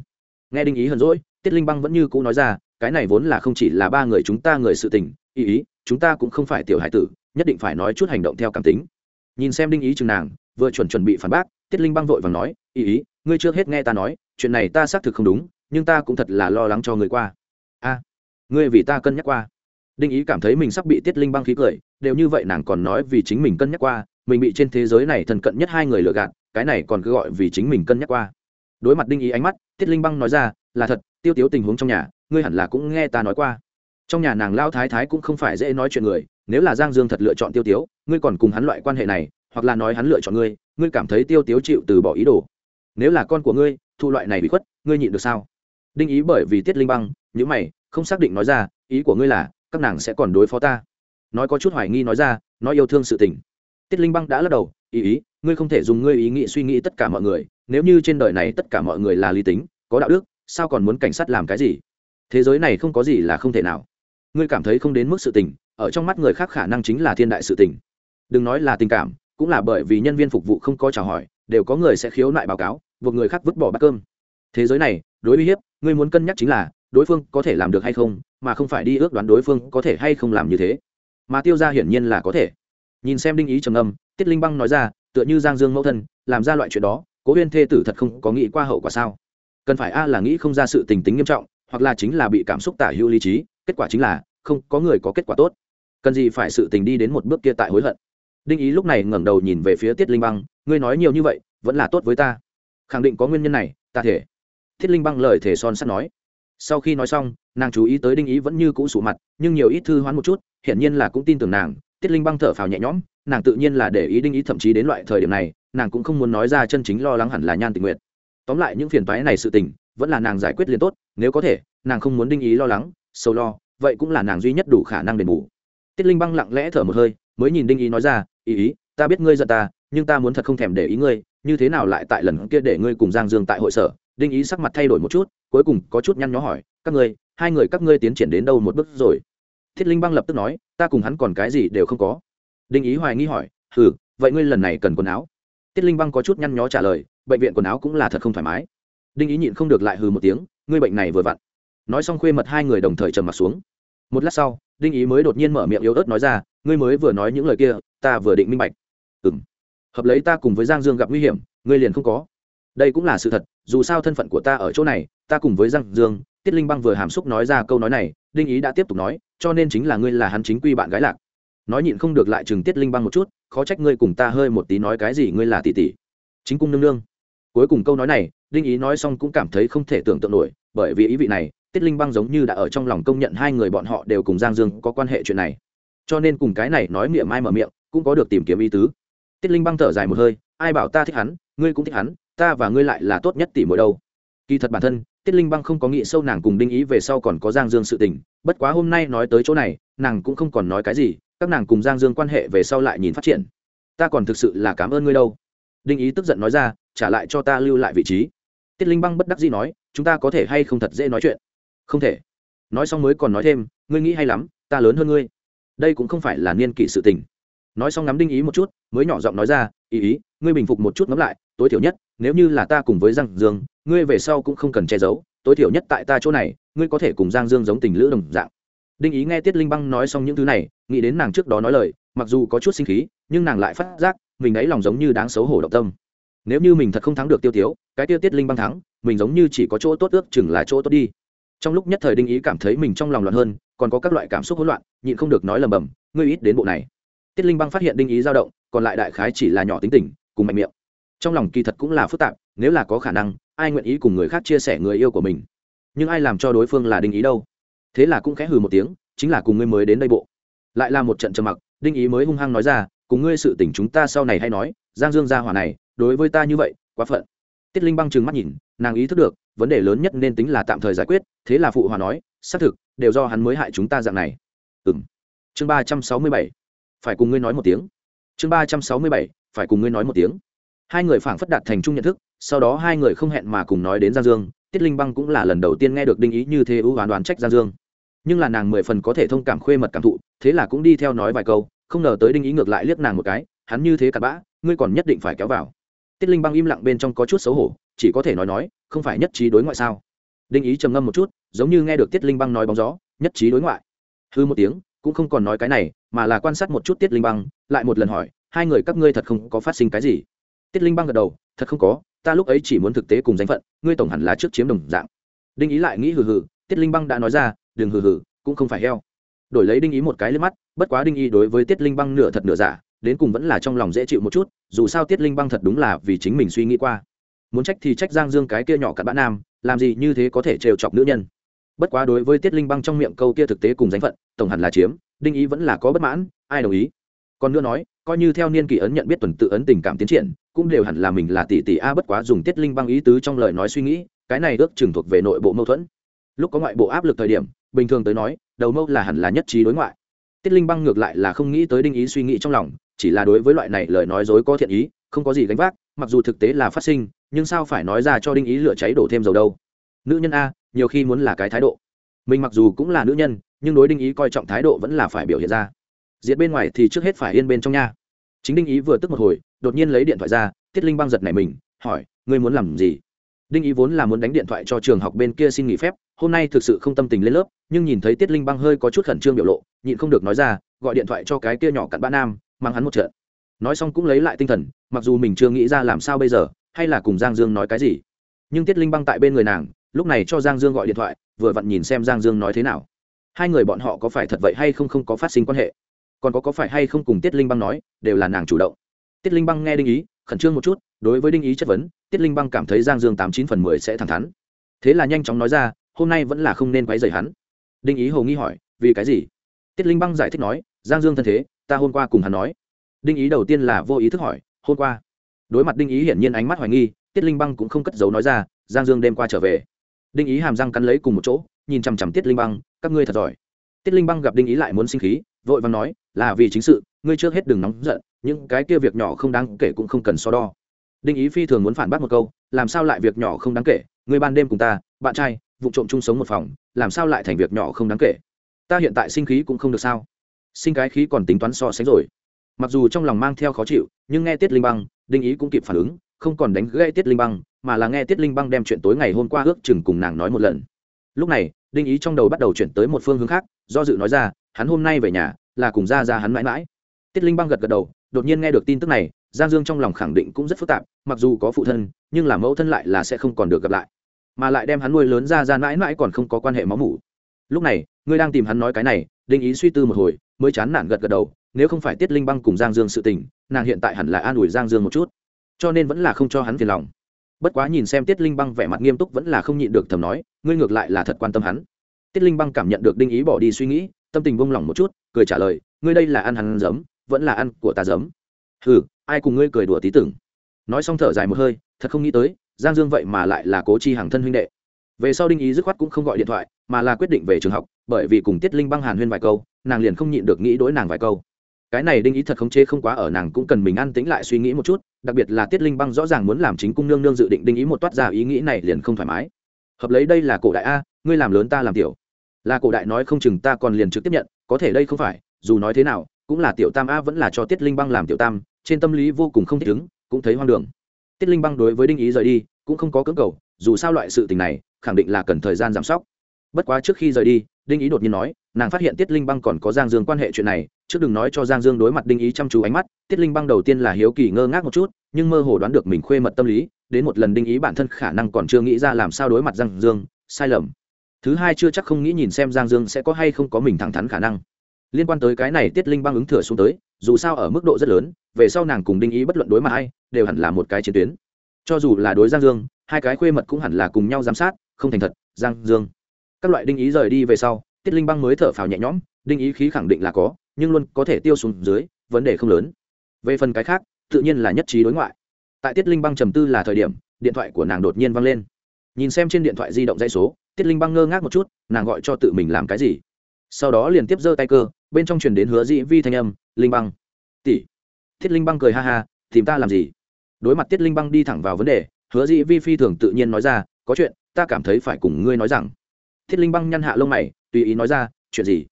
Nghe đinh ý hờn rỗi tiết linh băng vẫn như cũ nói ra, cái này vốn là không chỉ là ba người chúng ta người sự tình, ý ý, chúng ta cũng không phải tiểu hải tử, nhất định phải nói chút hành động theo cảm tính. Nhìn xem đinh ý chừng nàng, vừa chuẩn chuẩn bị phản bác, tiết linh băng vội và nói, ý ý, ngươi chưa hết nghe ta nói, chuyện này ta xác thực không đúng, nhưng ta cũng thật là lo lắng cho người qua. A, ngươi vì ta cân nhắc qua. Đinh ý cảm thấy mình sắp bị tiết linh băng khí cười, đều như vậy nàng còn nói vì chính mình cân nhắc qua mình bị trên thế giới này thần cận nhất hai người lừa gạt, cái này còn cứ gọi vì chính mình cân nhắc qua. Đối mặt đinh ý ánh mắt, tiết linh băng nói ra, là thật, tiêu tiếu tình huống trong nhà, ngươi hẳn là cũng nghe ta nói qua. Trong nhà nàng lao thái thái cũng không phải dễ nói chuyện người, nếu là giang dương thật lựa chọn tiêu tiếu, ngươi còn cùng hắn loại quan hệ này, hoặc là nói hắn lựa chọn ngươi ngươi cảm thấy tiêu tiếu chịu từ bỏ ý đồ. Nếu là con của ngươi, thu loại này bị khuất, ngươi nhịn được sao? Đinh ý bởi vì tiết linh băng những mày, không xác định nói ra, ý của ngươi là, các nàng sẽ còn đối phó ta. Nói có chút hoài nghi nói ra nói yêu thương sự tình tiết linh băng đã lắc đầu, ý ý, ngươi không thể dùng ngươi ý nghĩ suy nghĩ tất cả mọi người, nếu như trên đời này tất cả mọi người là lý tính, có đạo đức, sao còn muốn cảnh sát làm cái gì? Thế giới này không có gì là không thể nào. Ngươi cảm thấy không đến mức sự tình, ở trong mắt người khác khả năng chính là thiên đại sự tình. Đừng nói là tình cảm, cũng là bởi vì nhân viên phục vụ không có chào hỏi, đều có người sẽ khiếu nại báo cáo, buộc người khác vứt bỏ bát cơm. Thế giới này, đối uy hiếp, ngươi muốn cân nhắc chính là, đối phương có thể làm được hay không, mà không phải đi ước đoán đối phương có thể hay không làm như thế. Mà tiêu ra hiển nhiên là có thể nhìn xem đinh ý trầm âm tiết linh băng nói ra, tựa như giang dương mẫu thân, làm ra loại chuyện đó, cố huyên thê tử thật không có nghĩ qua hậu quả sao? Cần phải a là nghĩ không ra sự tình tính nghiêm trọng, hoặc là chính là bị cảm xúc tả hữu lý trí, kết quả chính là, không có người có kết quả tốt. Cần gì phải sự tình đi đến một bước kia tại hối hận. Đinh ý lúc này ngẩng đầu nhìn về phía tiết linh băng, ngươi nói nhiều như vậy, vẫn là tốt với ta. Khẳng định có nguyên nhân này, ta thể. Thiết linh băng lời thể son sắt nói. Sau khi nói xong, nàng chú ý tới đinh ý vẫn như cũ sụ mặt, nhưng nhiều ít thư hoán một chút, hiển nhiên là cũng tin tưởng nàng tiết linh băng thở phào nhẹ nhõm, nàng tự nhiên là để ý đinh ý thậm chí đến loại thời điểm này, nàng cũng không muốn nói ra chân chính lo lắng hẳn là nhan tình nguyện tóm lại những phiền toái này sự tình, vẫn là nàng giải quyết liền tốt, nếu có thể, nàng không muốn đinh ý lo lắng sâu lo, vậy cũng là nàng duy nhất đủ khả năng đền bù. Tiết linh băng lặng lẽ thở một hơi, mới nhìn đinh ý nói ra, ý ý, ta biết ngươi giận ta, nhưng ta muốn thật không thèm để ý ngươi, như thế nào lại tại lần kia để ngươi cùng giang dương tại hội sở? Đinh ý sắc mặt thay đổi một chút, cuối cùng có chút nhăn nhó hỏi, các ngươi, hai người các ngươi tiến triển đến đâu một bước rồi? Thiết linh băng lập tức nói ta cùng hắn còn cái gì đều không có. Đinh ý hoài nghi hỏi, hừ, vậy ngươi lần này cần quần áo? Tiết linh băng có chút nhăn nhó trả lời, bệnh viện quần áo cũng là thật không thoải mái. Đinh ý nhịn không được lại hừ một tiếng, ngươi bệnh này vừa vặn. Nói xong khuê mật hai người đồng thời trầm mặt xuống. Một lát sau, đinh ý mới đột nhiên mở miệng yếu ớt nói ra, ngươi mới vừa nói những lời kia, ta vừa định minh bạch. Ừ m hợp lấy ta cùng với giang dương gặp nguy hiểm, ngươi liền không có. Đây cũng là sự thật, dù sao thân phận của ta ở chỗ này, ta cùng với giang dương, tiết linh băng vừa hàm xúc nói ra câu nói này đinh ý đã tiếp tục nói, cho nên chính là ngươi là hắn chính quy bạn gái lạc. Nói nhịn không được lại chừng tiết linh băng một chút, khó trách ngươi cùng ta hơi một tí nói cái gì ngươi là tỷ tỷ. Chính cung nương nương. Cuối cùng câu nói này, đinh ý nói xong cũng cảm thấy không thể tưởng tượng nổi, bởi vì ý vị này, tiết linh băng giống như đã ở trong lòng công nhận hai người bọn họ đều cùng giang dương có quan hệ chuyện này. Cho nên cùng cái này nói miệng mai mở miệng, cũng có được tìm kiếm ý tứ. Tiết linh băng thở dài một hơi, ai bảo ta thích hắn, ngươi cũng thích hắn, ta và ngươi lại là tốt nhất tỷ mỗi đâu. Kỳ thật bản thân tiết linh băng không có nghĩ sâu nàng cùng đinh ý về sau còn có giang dương sự tình, bất quá hôm nay nói tới chỗ này, nàng cũng không còn nói cái gì, các nàng cùng giang dương quan hệ về sau lại nhìn phát triển. Ta còn thực sự là cảm ơn ngươi đâu. Đinh ý tức giận nói ra, trả lại cho ta lưu lại vị trí. Tiết linh băng bất đắc dĩ nói, chúng ta có thể hay không thật dễ nói chuyện? Không thể. Nói xong mới còn nói thêm, ngươi nghĩ hay lắm, ta lớn hơn ngươi. Đây cũng không phải là niên kỷ sự tình. Nói xong ngắm đinh ý một chút, mới nhỏ giọng nói ra, ý ý, ngươi bình phục một chút ngắm lại, tối thiểu nhất, nếu như là ta cùng với giang dương ngươi về sau cũng không cần che giấu, tối thiểu nhất tại ta chỗ này, ngươi có thể cùng giang dương giống tình lữ đồng dạng. Đinh ý nghe tiết linh băng nói xong những thứ này, nghĩ đến nàng trước đó nói lời, mặc dù có chút sinh khí, nhưng nàng lại phát giác, mình ấy lòng giống như đáng xấu hổ động tâm. Nếu như mình thật không thắng được tiêu tiếu, cái tiêu tiết linh băng thắng, mình giống như chỉ có chỗ tốt ước chừng là chỗ tốt đi. Trong lúc nhất thời đinh ý cảm thấy mình trong lòng loạn hơn, còn có các loại cảm xúc hỗn loạn, nhịn không được nói lầm bầm, ngươi ít đến bộ này. Tiết linh băng phát hiện đinh ý dao động, còn lại đại khái chỉ là nhỏ tính tình, cùng mạnh miệng. Trong lòng kỳ thật cũng là phức tạp nếu là có khả năng, ai nguyện ý cùng người khác chia sẻ người yêu của mình? Nhưng ai làm cho đối phương là đinh ý đâu? Thế là cũng khẽ hừ một tiếng, chính là cùng ngươi mới đến đây bộ. Lại là một trận trầm mặc, đinh ý mới hung hăng nói ra, cùng ngươi sự tình chúng ta sau này hay nói, giang dương gia hỏa này, đối với ta như vậy, quá phận. Tiết linh băng trừng mắt nhìn, nàng ý thức được, vấn đề lớn nhất nên tính là tạm thời giải quyết, thế là phụ hòa nói, xác thực, đều do hắn mới hại chúng ta dạng này. Ừ m chương ba trăm sáu mươi bảy. Phải cùng ngươi nói một tiếng. Chương ba trăm sáu mươi bảy, phải cùng ngươi nói một tiếng hai người phảng phất đạt thành chung nhận thức, sau đó hai người không hẹn mà cùng nói đến giang dương, tiết linh băng cũng là lần đầu tiên nghe được đinh ý như thế ưu oán đoán trách giang dương. Nhưng là nàng mười phần có thể thông cảm khuê mật cảm thụ, thế là cũng đi theo nói vài câu, không ngờ tới đinh ý ngược lại liếc nàng một cái, hắn như thế cặp bã, ngươi còn nhất định phải kéo vào. Tiết linh băng im lặng bên trong có chút xấu hổ, chỉ có thể nói nói, không phải nhất trí đối ngoại sao? Đinh ý trầm ngâm một chút, giống như nghe được tiết linh băng nói bóng gió, nhất trí đối ngoại. Hư một tiếng, cũng không còn nói cái này, mà là quan sát một chút tiết linh băng, lại một lần hỏi, hai người các ngươi thật không có phát sinh cái gì? Tiết linh băng gật đầu, thật không có, ta lúc ấy chỉ muốn thực tế cùng danh phận, ngươi tổng hẳn là trước chiếm đồng dạng. Đinh ý lại nghĩ hừ hừ, tiết linh băng đã nói ra, đừng hừ hừ, cũng không phải heo. Đổi lấy đinh ý một cái lên mắt, bất quá đinh ý đối với tiết linh băng nửa thật nửa giả, đến cùng vẫn là trong lòng dễ chịu một chút, dù sao tiết linh băng thật đúng là vì chính mình suy nghĩ qua. Muốn trách thì trách giang dương cái kia nhỏ cặn bã nam, làm gì như thế có thể trêu chọc nữ nhân. Bất quá đối với tiết linh băng trong miệng câu kia thực tế cùng danh phận, tổng hẳn là chiếm, đinh ý vẫn là có bất mãn, ai đồng ý? Còn nữa nói coi như theo niên kỷ ấn nhận biết tuần tự ấn tình cảm tiến triển, cũng đều hẳn là mình là tỷ tỷ a bất quá dùng tiết linh băng ý tứ trong lời nói suy nghĩ, cái này ước chừng thuộc về nội bộ mâu thuẫn. Lúc có ngoại bộ áp lực thời điểm, bình thường tới nói, đầu mâu là hẳn là nhất trí đối ngoại. Tiết linh băng ngược lại là không nghĩ tới đinh ý suy nghĩ trong lòng, chỉ là đối với loại này lời nói dối có thiện ý, không có gì gánh vác, mặc dù thực tế là phát sinh, nhưng sao phải nói ra cho đinh ý lửa cháy đổ thêm dầu đâu. Nữ nhân a, nhiều khi muốn là cái thái độ. Mình mặc dù cũng là nữ nhân, nhưng đối đinh ý coi trọng thái độ vẫn là phải biểu hiện ra. Diện bên ngoài thì trước hết phải yên bên trong nha chính đinh ý vừa tức một hồi, đột nhiên lấy điện thoại ra, tiết linh băng giật này mình, hỏi, ngươi muốn làm gì? Đinh ý vốn là muốn đánh điện thoại cho trường học bên kia xin nghỉ phép, hôm nay thực sự không tâm tình lên lớp, nhưng nhìn thấy tiết linh băng hơi có chút khẩn trương biểu lộ, nhịn không được nói ra, gọi điện thoại cho cái kia nhỏ cặn bã nam, mang hắn một trận. Nói xong cũng lấy lại tinh thần, mặc dù mình chưa nghĩ ra làm sao bây giờ, hay là cùng giang dương nói cái gì. Nhưng tiết linh băng tại bên người nàng, lúc này cho giang dương gọi điện thoại, vừa vặn nhìn xem giang dương nói thế nào. Hai người bọn họ có phải thật vậy hay không không có phát sinh quan hệ còn có có phải hay không cùng tiết linh băng nói, đều là nàng chủ động. Tiết linh băng nghe đinh ý, khẩn trương một chút, đối với đinh ý chất vấn, tiết linh băng cảm thấy giang dương tám chín phần mười sẽ thẳng thắn. Thế là nhanh chóng nói ra, hôm nay vẫn là không nên quấy rầy hắn. Đinh ý hồ nghi hỏi, vì cái gì? Tiết linh băng giải thích nói, giang dương thân thế, ta hôm qua cùng hắn nói. Đinh ý đầu tiên là vô ý thức hỏi, hôm qua? Đối mặt đinh ý hiển nhiên ánh mắt hoài nghi, tiết linh băng cũng không cất giấu nói ra, giang dương đêm qua trở về. Đinh ý hàm răng cắn lấy cùng một chỗ, nhìn chằm chằm tiết linh băng, các ngươi thật giỏi. Tiết linh băng gặp đinh ý lại muốn sinh khí vội vàng nói, là vì chính sự, ngươi trước hết đừng nóng giận, những cái kia việc nhỏ không đáng kể cũng không cần so đo. Đinh ý phi thường muốn phản bác một câu, làm sao lại việc nhỏ không đáng kể? Ngươi ban đêm cùng ta, bạn trai, vụ trộm chung sống một phòng, làm sao lại thành việc nhỏ không đáng kể? Ta hiện tại sinh khí cũng không được sao? Sinh cái khí còn tính toán so sánh rồi. Mặc dù trong lòng mang theo khó chịu, nhưng nghe tiết linh băng, đinh ý cũng kịp phản ứng, không còn đánh gãy tiết linh băng, mà là nghe tiết linh băng đem chuyện tối ngày hôm qua ước chừng cùng nàng nói một lần. Lúc này, đinh ý trong đầu bắt đầu chuyển tới một phương hướng khác, do dự nói ra, hắn hôm nay về nhà là cùng ra ra hắn mãi mãi. Tiết linh băng gật gật đầu, đột nhiên nghe được tin tức này, giang dương trong lòng khẳng định cũng rất phức tạp, mặc dù có phụ thân, nhưng là mẫu thân lại là sẽ không còn được gặp lại. Mà lại đem hắn nuôi lớn ra ra mãi mãi còn không có quan hệ máu mủ. Lúc này, ngươi đang tìm hắn nói cái này đinh ý suy tư một hồi, mới chán nản gật gật đầu, nếu không phải tiết linh băng cùng giang dương sự tình, nàng hiện tại hẳn là an ủi giang dương một chút. Cho nên vẫn là không cho hắn phiền lòng. Bất quá nhìn xem tiết linh băng vẻ mặt nghiêm túc vẫn là không nhịn được thầm nói, ngươi ngược lại là thật quan tâm hắn. Tiết linh băng cảm nhận được đinh ý bỏ đi suy nghĩ tâm tình buông lỏng một chút, cười trả lời, ngươi đây là ăn hắn giấm, vẫn là ăn của ta giấm. Hừ, ai cùng ngươi cười đùa tí tưởng? Nói xong thở dài một hơi, thật không nghĩ tới, giang dương vậy mà lại là cố chi hàng thân huynh đệ. Về sau đinh ý dứt khoát cũng không gọi điện thoại, mà là quyết định về trường học, bởi vì cùng tiết linh băng hàn huyên vài câu, nàng liền không nhịn được nghĩ đối nàng vài câu. Cái này đinh ý thật khống chế không quá ở nàng cũng cần mình an tĩnh lại suy nghĩ một chút, đặc biệt là tiết linh băng rõ ràng muốn làm chính cung nương nương dự định đinh ý một toát ra ý nghĩ này liền không thoải mái. Hợp lấy đây là cổ đại a, ngươi làm lớn ta làm tiểu là cổ đại nói không chừng ta còn liền trực tiếp nhận, có thể đây không phải, dù nói thế nào, cũng là tiểu tam a vẫn là cho tiết linh băng làm tiểu tam, trên tâm lý vô cùng không thích ứng, cũng thấy hoang đường. Tiết linh băng đối với đinh ý rời đi, cũng không có cưỡng cầu, dù sao loại sự tình này, khẳng định là cần thời gian giảm sóc. Bất quá trước khi rời đi, đinh ý đột nhiên nói, nàng phát hiện tiết linh băng còn có giang dương quan hệ chuyện này, trước đừng nói cho giang dương đối mặt đinh ý chăm chú ánh mắt, tiết linh băng đầu tiên là hiếu kỳ ngơ ngác một chút, nhưng mơ hồ đoán được mình khuê mật tâm lý, đến một lần đinh ý bản thân khả năng còn chưa nghĩ ra làm sao đối mặt giang dương, sai lầm thứ hai chưa chắc không nghĩ nhìn xem giang dương sẽ có hay không có mình thẳng thắn khả năng. Liên quan tới cái này tiết linh băng ứng thừa xuống tới, dù sao ở mức độ rất lớn, về sau nàng cùng đinh ý bất luận đối mặt hay đều hẳn là một cái chiến tuyến. Cho dù là đối giang dương, hai cái khuê mật cũng hẳn là cùng nhau giám sát, không thành thật, giang dương. Các loại đinh ý rời đi về sau, tiết linh băng mới thở phào nhẹ nhõm, đinh ý khí khẳng định là có, nhưng luôn có thể tiêu xuống dưới, vấn đề không lớn. Về phần cái khác, tự nhiên là nhất trí đối ngoại. Tại tiết linh băng trầm tư là thời điểm, điện thoại của nàng đột nhiên văng lên nhìn xem trên điện thoại di động dây số, tiết linh băng ngơ ngác một chút, nàng gọi cho tự mình làm cái gì? Sau đó liền tiếp giơ tay cơ, bên trong truyền đến hứa dĩ vi thanh âm, linh băng. Tỷ. Tiết linh băng cười ha ha, tìm ta làm gì? Đối mặt tiết linh băng đi thẳng vào vấn đề, hứa dĩ vi phi thường tự nhiên nói ra, có chuyện, ta cảm thấy phải cùng ngươi nói rằng. Thiết linh băng nhăn hạ lông mày, tùy ý nói ra, chuyện gì?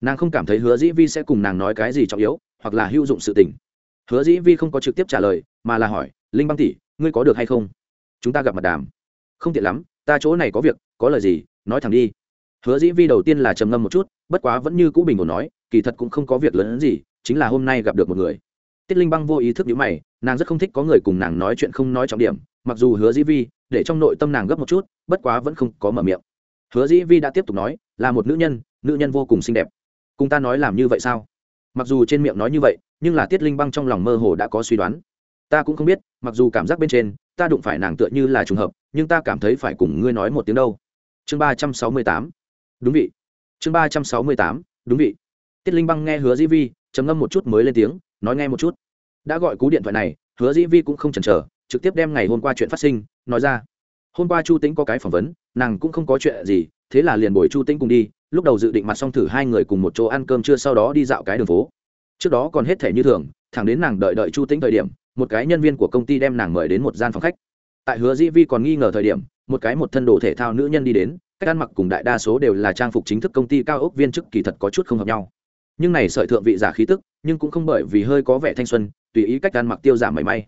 Nàng không cảm thấy hứa dĩ vi sẽ cùng nàng nói cái gì trọng yếu, hoặc là hữu dụng sự tình. Hứa dĩ vi không có trực tiếp trả lời, mà là hỏi, linh băng tỷ, ngươi có được hay không? Chúng ta gặp mặt đàm không tiện lắm, ta chỗ này có việc, có lời gì, nói thẳng đi. Hứa dĩ vi đầu tiên là trầm ngâm một chút, bất quá vẫn như cũ bình ổn nói, kỳ thật cũng không có việc lớn gì, chính là hôm nay gặp được một người. Tiết linh băng vô ý thức nhữ mày, nàng rất không thích có người cùng nàng nói chuyện không nói trọng điểm, mặc dù hứa dĩ vi, để trong nội tâm nàng gấp một chút, bất quá vẫn không có mở miệng. Hứa dĩ vi đã tiếp tục nói, là một nữ nhân nữ nhân vô cùng xinh đẹp. Cùng ta nói làm như vậy sao? Mặc dù trên miệng nói như vậy, nhưng là tiết linh băng trong lòng mơ hồ đã có suy đoán. Ta cũng không biết, mặc dù cảm giác bên trên, ta đụng phải nàng tựa như là trùng hợp nhưng ta cảm thấy phải cùng ngươi nói một tiếng đâu. Chương ba trăm sáu mươi tám. Đúng vị. Chương ba trăm sáu mươi tám. Đúng vị. Tiết linh băng nghe hứa dĩ vi, trầm ngâm một chút mới lên tiếng, nói nghe một chút. Đã gọi cú điện thoại này, hứa dĩ vi cũng không chần chờ, trực tiếp đem ngày hôm qua chuyện phát sinh, nói ra. Hôm qua chu tính có cái phỏng vấn, nàng cũng không có chuyện gì, thế là liền bồi chu tính cùng đi, lúc đầu dự định mặt xong thử hai người cùng một chỗ ăn cơm trưa sau đó đi dạo cái đường phố. Trước đó còn hết thể như thường, thẳng đến nàng đợi đợi chu tính thời điểm, một cái nhân viên của công ty đem nàng mời đến một gian phòng khách tại hứa dĩ vi còn nghi ngờ thời điểm, một cái một thân đồ thể thao nữ nhân đi đến, cách ăn mặc cùng đại đa số đều là trang phục chính thức công ty cao ốc viên chức kỳ thật có chút không hợp nhau. Nhưng này sợi thượng vị giả khí tức, nhưng cũng không bởi vì hơi có vẻ thanh xuân, tùy ý cách ăn mặc tiêu giảm mảy may.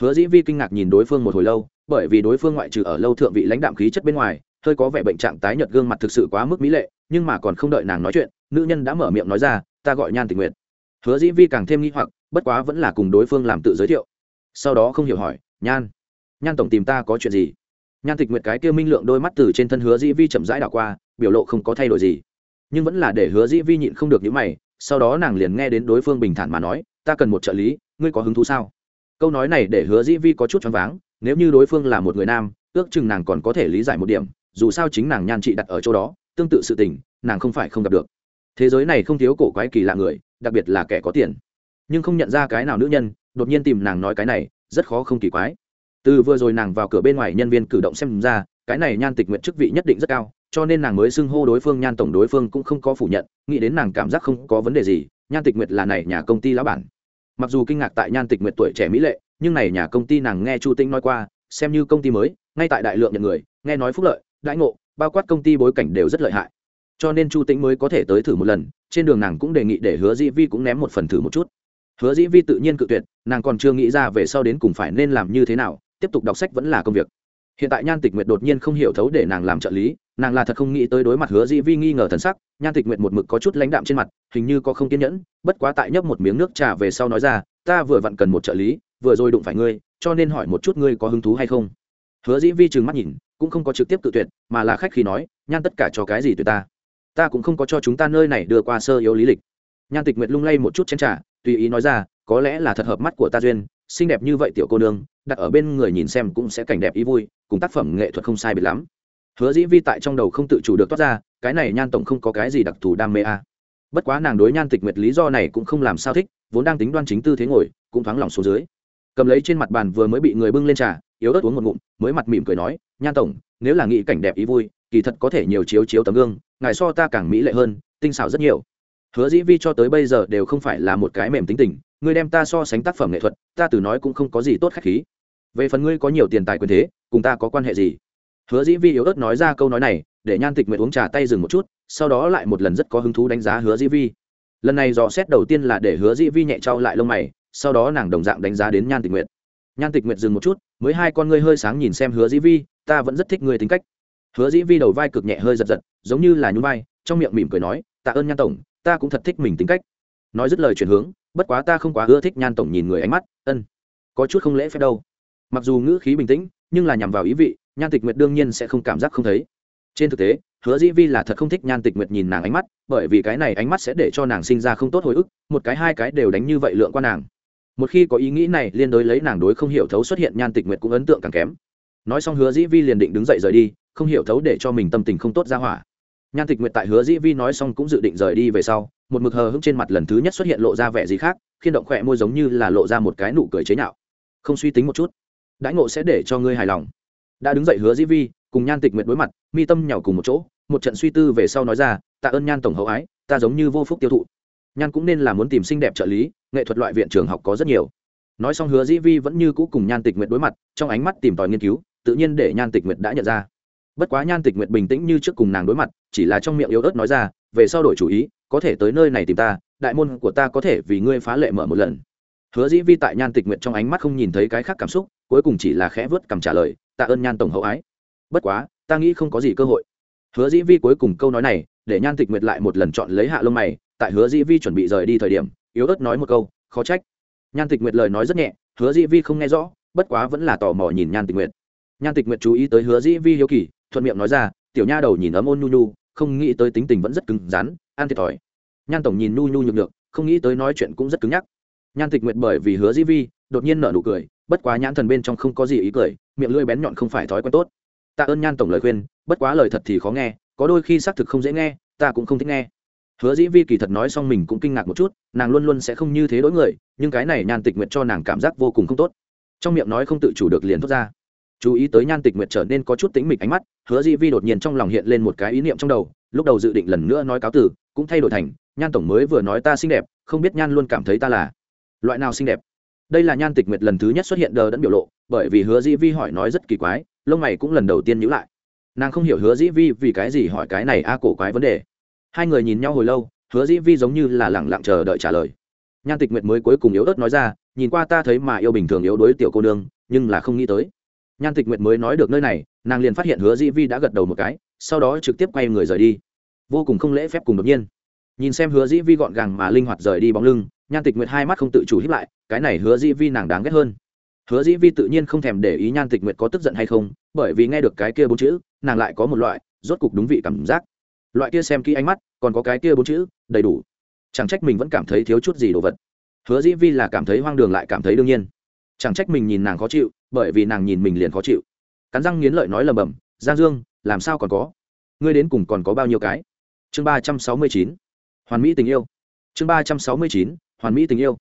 Hứa dĩ vi kinh ngạc nhìn đối phương một hồi lâu, bởi vì đối phương ngoại trừ ở lâu thượng vị lãnh đạm khí chất bên ngoài, hơi có vẻ bệnh trạng tái nhợt gương mặt thực sự quá mức mỹ lệ, nhưng mà còn không đợi nàng nói chuyện, nữ nhân đã mở miệng nói ra, ta gọi nhan tình nguyện hứa dĩ vi càng thêm nghi hoặc, bất quá vẫn là cùng đối phương làm tự giới thiệu. Sau đó không hiểu hỏi, nhan nhan tổng tìm ta có chuyện gì? Nhan tịch nguyệt cái kia minh lượng đôi mắt từ trên thân hứa dĩ vi chậm rãi đảo qua, biểu lộ không có thay đổi gì. Nhưng vẫn là để hứa dĩ vi nhịn không được những mày, sau đó nàng liền nghe đến đối phương bình thản mà nói, ta cần một trợ lý, ngươi có hứng thú sao? Câu nói này để hứa dĩ vi có chút choáng váng, nếu như đối phương là một người nam, ước chừng nàng còn có thể lý giải một điểm, dù sao chính nàng nhan trị đặt ở chỗ đó, tương tự sự tình, nàng không phải không gặp được. Thế giới này không thiếu cổ quái kỳ lạ người, đặc biệt là kẻ có tiền. Nhưng không nhận ra cái nào nữ nhân, đột nhiên tìm nàng nói cái này, rất khó không kỳ quái từ vừa rồi nàng vào cửa bên ngoài nhân viên cử động xem ra, cái này nhan tịch nguyện chức vị nhất định rất cao, cho nên nàng mới xưng hô đối phương, nhan tổng đối phương cũng không có phủ nhận, nghĩ đến nàng cảm giác không có vấn đề gì, nhan tịch nguyệt là này nhà công ty lão bản. Mặc dù kinh ngạc tại nhan tịch nguyệt tuổi trẻ mỹ lệ, nhưng này nhà công ty nàng nghe chu tinh nói qua, xem như công ty mới, ngay tại đại lượng nhận người, nghe nói phúc lợi, đãi ngộ, bao quát công ty bối cảnh đều rất lợi hại. Cho nên chu tĩnh mới có thể tới thử một lần, trên đường nàng cũng đề nghị để hứa dĩ vi cũng ném một phần thử một chút. Hứa dĩ vi tự nhiên cự tuyệt, nàng còn chưa nghĩ ra về sau đến cùng phải nên làm như thế nào tiếp tục đọc sách vẫn là công việc. Hiện tại nhan tịch nguyệt đột nhiên không hiểu thấu để nàng làm trợ lý, nàng là thật không nghĩ tới đối mặt hứa dĩ vi nghi ngờ thần sắc, nhan tịch nguyệt một mực có chút lãnh đạm trên mặt, hình như có không kiên nhẫn, bất quá tại nhấp một miếng nước trà về sau nói ra, ta vừa vặn cần một trợ lý, vừa rồi đụng phải ngươi, cho nên hỏi một chút ngươi có hứng thú hay không? Hứa dĩ vi trừng mắt nhìn, cũng không có trực tiếp tự tuyệt, mà là khách khi nói, nhan tất cả cho cái gì tuyệt ta? Ta cũng không có cho chúng ta nơi này đưa qua sơ yếu lý lịch. Nhan tịch nguyệt lung lay một chút chén trà, tùy ý nói ra, có lẽ là thật hợp mắt của ta duyên, xinh đẹp như vậy tiểu cô nương đặt ở bên người nhìn xem cũng sẽ cảnh đẹp ý vui, cùng tác phẩm nghệ thuật không sai biệt lắm. Hứa dĩ vi tại trong đầu không tự chủ được toát ra, cái này nhan tổng không có cái gì đặc thù đam mê à. bất quá nàng đối nhan tịch nguyệt lý do này cũng không làm sao thích, vốn đang tính đoan chính tư thế ngồi, cũng thoáng lòng xuống dưới. Cầm lấy trên mặt bàn vừa mới bị người bưng lên trà, yếu ớt uống một ngụm, mới mặt mỉm cười nói, nhan tổng, nếu là nghĩ cảnh đẹp ý vui, kỳ thật có thể nhiều chiếu chiếu tấm gương, ngài so ta càng mỹ lệ hơn, tinh xảo rất nhiều. Hứa dĩ vi cho tới bây giờ đều không phải là một cái mềm tính tình, ngươi đem ta so sánh tác phẩm nghệ thuật, ta từ nói cũng không có gì tốt khách khí về phần ngươi có nhiều tiền tài quyền thế, cùng ta có quan hệ gì? Hứa dĩ vi yếu ớt nói ra câu nói này, để nhan tịch nguyệt uống trà tay dừng một chút, sau đó lại một lần rất có hứng thú đánh giá hứa dĩ vi. Lần này dò xét đầu tiên là để hứa dĩ vi nhẹ trao lại lông mày, sau đó nàng đồng dạng đánh giá đến nhan tịch nguyệt. Nhan tịch nguyệt dừng một chút, mới hai con ngươi hơi sáng nhìn xem hứa dĩ vi, ta vẫn rất thích ngươi tính cách. Hứa dĩ vi đầu vai cực nhẹ hơi giật giật, giống như là nhún vai, trong miệng mỉm cười nói, tạ ơn nhan tổng, ta cũng thật thích mình tính cách. Nói dứt lời chuyển hướng, bất quá ta không quá ưa thích nhan tổng nhìn người ánh mắt, ân, có chút không lễ phép đâu mặc dù ngữ khí bình tĩnh, nhưng là nhằm vào ý vị, nhan tịch nguyệt đương nhiên sẽ không cảm giác không thấy. Trên thực tế, hứa dĩ vi là thật không thích nhan tịch nguyệt nhìn nàng ánh mắt, bởi vì cái này ánh mắt sẽ để cho nàng sinh ra không tốt hồi ức, một cái hai cái đều đánh như vậy lượng qua nàng. Một khi có ý nghĩ này liên đối lấy nàng đối không hiểu thấu xuất hiện, nhan tịch nguyệt cũng ấn tượng càng kém. Nói xong hứa dĩ vi liền định đứng dậy rời đi, không hiểu thấu để cho mình tâm tình không tốt ra hỏa. Nhan tịch nguyệt tại hứa dĩ vi nói xong cũng dự định rời đi về sau, một mực hờ hững trên mặt lần thứ nhất xuất hiện lộ ra vẻ gì khác khiên động khỏe môi giống như là lộ ra một cái nụ cười chế nhạo. Không suy tính một chút đãi ngộ sẽ để cho ngươi hài lòng. Đã đứng dậy hứa dĩ vi, cùng nhan tịch nguyệt đối mặt, mi tâm nhào cùng một chỗ, một trận suy tư về sau nói ra, tạ ơn nhan tổng hậu ái, ta giống như vô phúc tiêu thụ. Nhan cũng nên là muốn tìm xinh đẹp trợ lý, nghệ thuật loại viện trường học có rất nhiều. Nói xong hứa dĩ vi vẫn như cũ cùng nhan tịch nguyệt đối mặt, trong ánh mắt tìm tòi nghiên cứu, tự nhiên để nhan tịch nguyệt đã nhận ra. Bất quá nhan tịch nguyệt bình tĩnh như trước cùng nàng đối mặt, chỉ là trong miệng yếu ớt nói ra, về sau đổi chủ ý, có thể tới nơi này tìm ta, đại môn của ta có thể vì ngươi phá lệ mở một lần hứa dĩ vi tại nhan tịch nguyệt trong ánh mắt không nhìn thấy cái khác cảm xúc, cuối cùng chỉ là khẽ vớt cầm trả lời, tạ ơn nhan tổng hậu ái. Bất quá, ta nghĩ không có gì cơ hội. Hứa dĩ vi cuối cùng câu nói này, để nhan tịch nguyệt lại một lần chọn lấy hạ lông mày, tại hứa dĩ vi chuẩn bị rời đi thời điểm, yếu ớt nói một câu, khó trách. Nhan tịch nguyệt lời nói rất nhẹ, hứa dĩ vi không nghe rõ, bất quá vẫn là tò mò nhìn nhan tịch nguyệt. Nhan tịch nguyệt chú ý tới hứa dĩ vi hiếu kỳ, thuận miệng nói ra, tiểu nha đầu nhìn ấm ôn nhu nhu, không nghĩ tới tính tình vẫn rất cứng rắn an thiệt thòi. Nhan tổng nhìn nhu nhu nhược nhược, không nghĩ tới nói chuyện cũng rất cứng nhắc nhan tịch nguyệt bởi vì hứa dĩ vi, đột nhiên nở nụ cười, bất quá nhãn thần bên trong không có gì ý cười, miệng lưỡi bén nhọn không phải thói quen tốt. Tạ ơn nhan tổng lời khuyên, bất quá lời thật thì khó nghe, có đôi khi xác thực không dễ nghe, ta cũng không thích nghe. Hứa dĩ vi kỳ thật nói xong mình cũng kinh ngạc một chút, nàng luôn luôn sẽ không như thế đối người, nhưng cái này nhan tịch nguyệt cho nàng cảm giác vô cùng không tốt. Trong miệng nói không tự chủ được liền thốt ra. Chú ý tới nhan tịch nguyệt trở nên có chút tính mịch ánh mắt, hứa dĩ vi đột nhiên trong lòng hiện lên một cái ý niệm trong đầu, lúc đầu dự định lần nữa nói cáo từ, cũng thay đổi thành, nhan tổng mới vừa nói ta xinh đẹp, không biết nhan luôn cảm thấy ta là loại nào xinh đẹp? Đây là nhan tịch nguyệt lần thứ nhất xuất hiện đờ đẫn biểu lộ, bởi vì hứa dĩ vi hỏi nói rất kỳ quái, lông mày cũng lần đầu tiên nhữ lại. Nàng không hiểu hứa dĩ vi vì cái gì hỏi cái này a cổ quái vấn đề. Hai người nhìn nhau hồi lâu, hứa dĩ vi giống như là lẳng lặng chờ đợi trả lời. Nhan tịch nguyệt mới cuối cùng yếu ớt nói ra, nhìn qua ta thấy mà yêu bình thường yếu đuối tiểu cô nương, nhưng là không nghĩ tới. Nhan tịch nguyệt mới nói được nơi này, nàng liền phát hiện hứa dĩ vi đã gật đầu một cái, sau đó trực tiếp quay người rời đi. Vô cùng không lễ phép cùng đột nhiên. Nhìn xem hứa dĩ vi gọn gàng mà linh hoạt rời đi bóng lưng nhan tịch nguyệt hai mắt không tự chủ hiếp lại, cái này hứa dĩ vi nàng đáng ghét hơn. Hứa dĩ vi tự nhiên không thèm để ý nhan tịch nguyệt có tức giận hay không, bởi vì nghe được cái kia bốn chữ, nàng lại có một loại rốt cục đúng vị cảm giác. Loại kia xem kỹ ánh mắt, còn có cái kia bốn chữ, đầy đủ. Chẳng trách mình vẫn cảm thấy thiếu chút gì đồ vật. Hứa dĩ vi là cảm thấy hoang đường lại cảm thấy đương nhiên. Chẳng trách mình nhìn nàng khó chịu, bởi vì nàng nhìn mình liền khó chịu. Cắn răng nghiến lợi nói lầm bầm, giang dương, làm sao còn có? Ngươi đến cùng còn có bao nhiêu cái? Chương ba trăm sáu mươi chín. Hoàn mỹ tình yêu. Chương ba trăm sáu mươi chín hoàn mỹ tình yêu.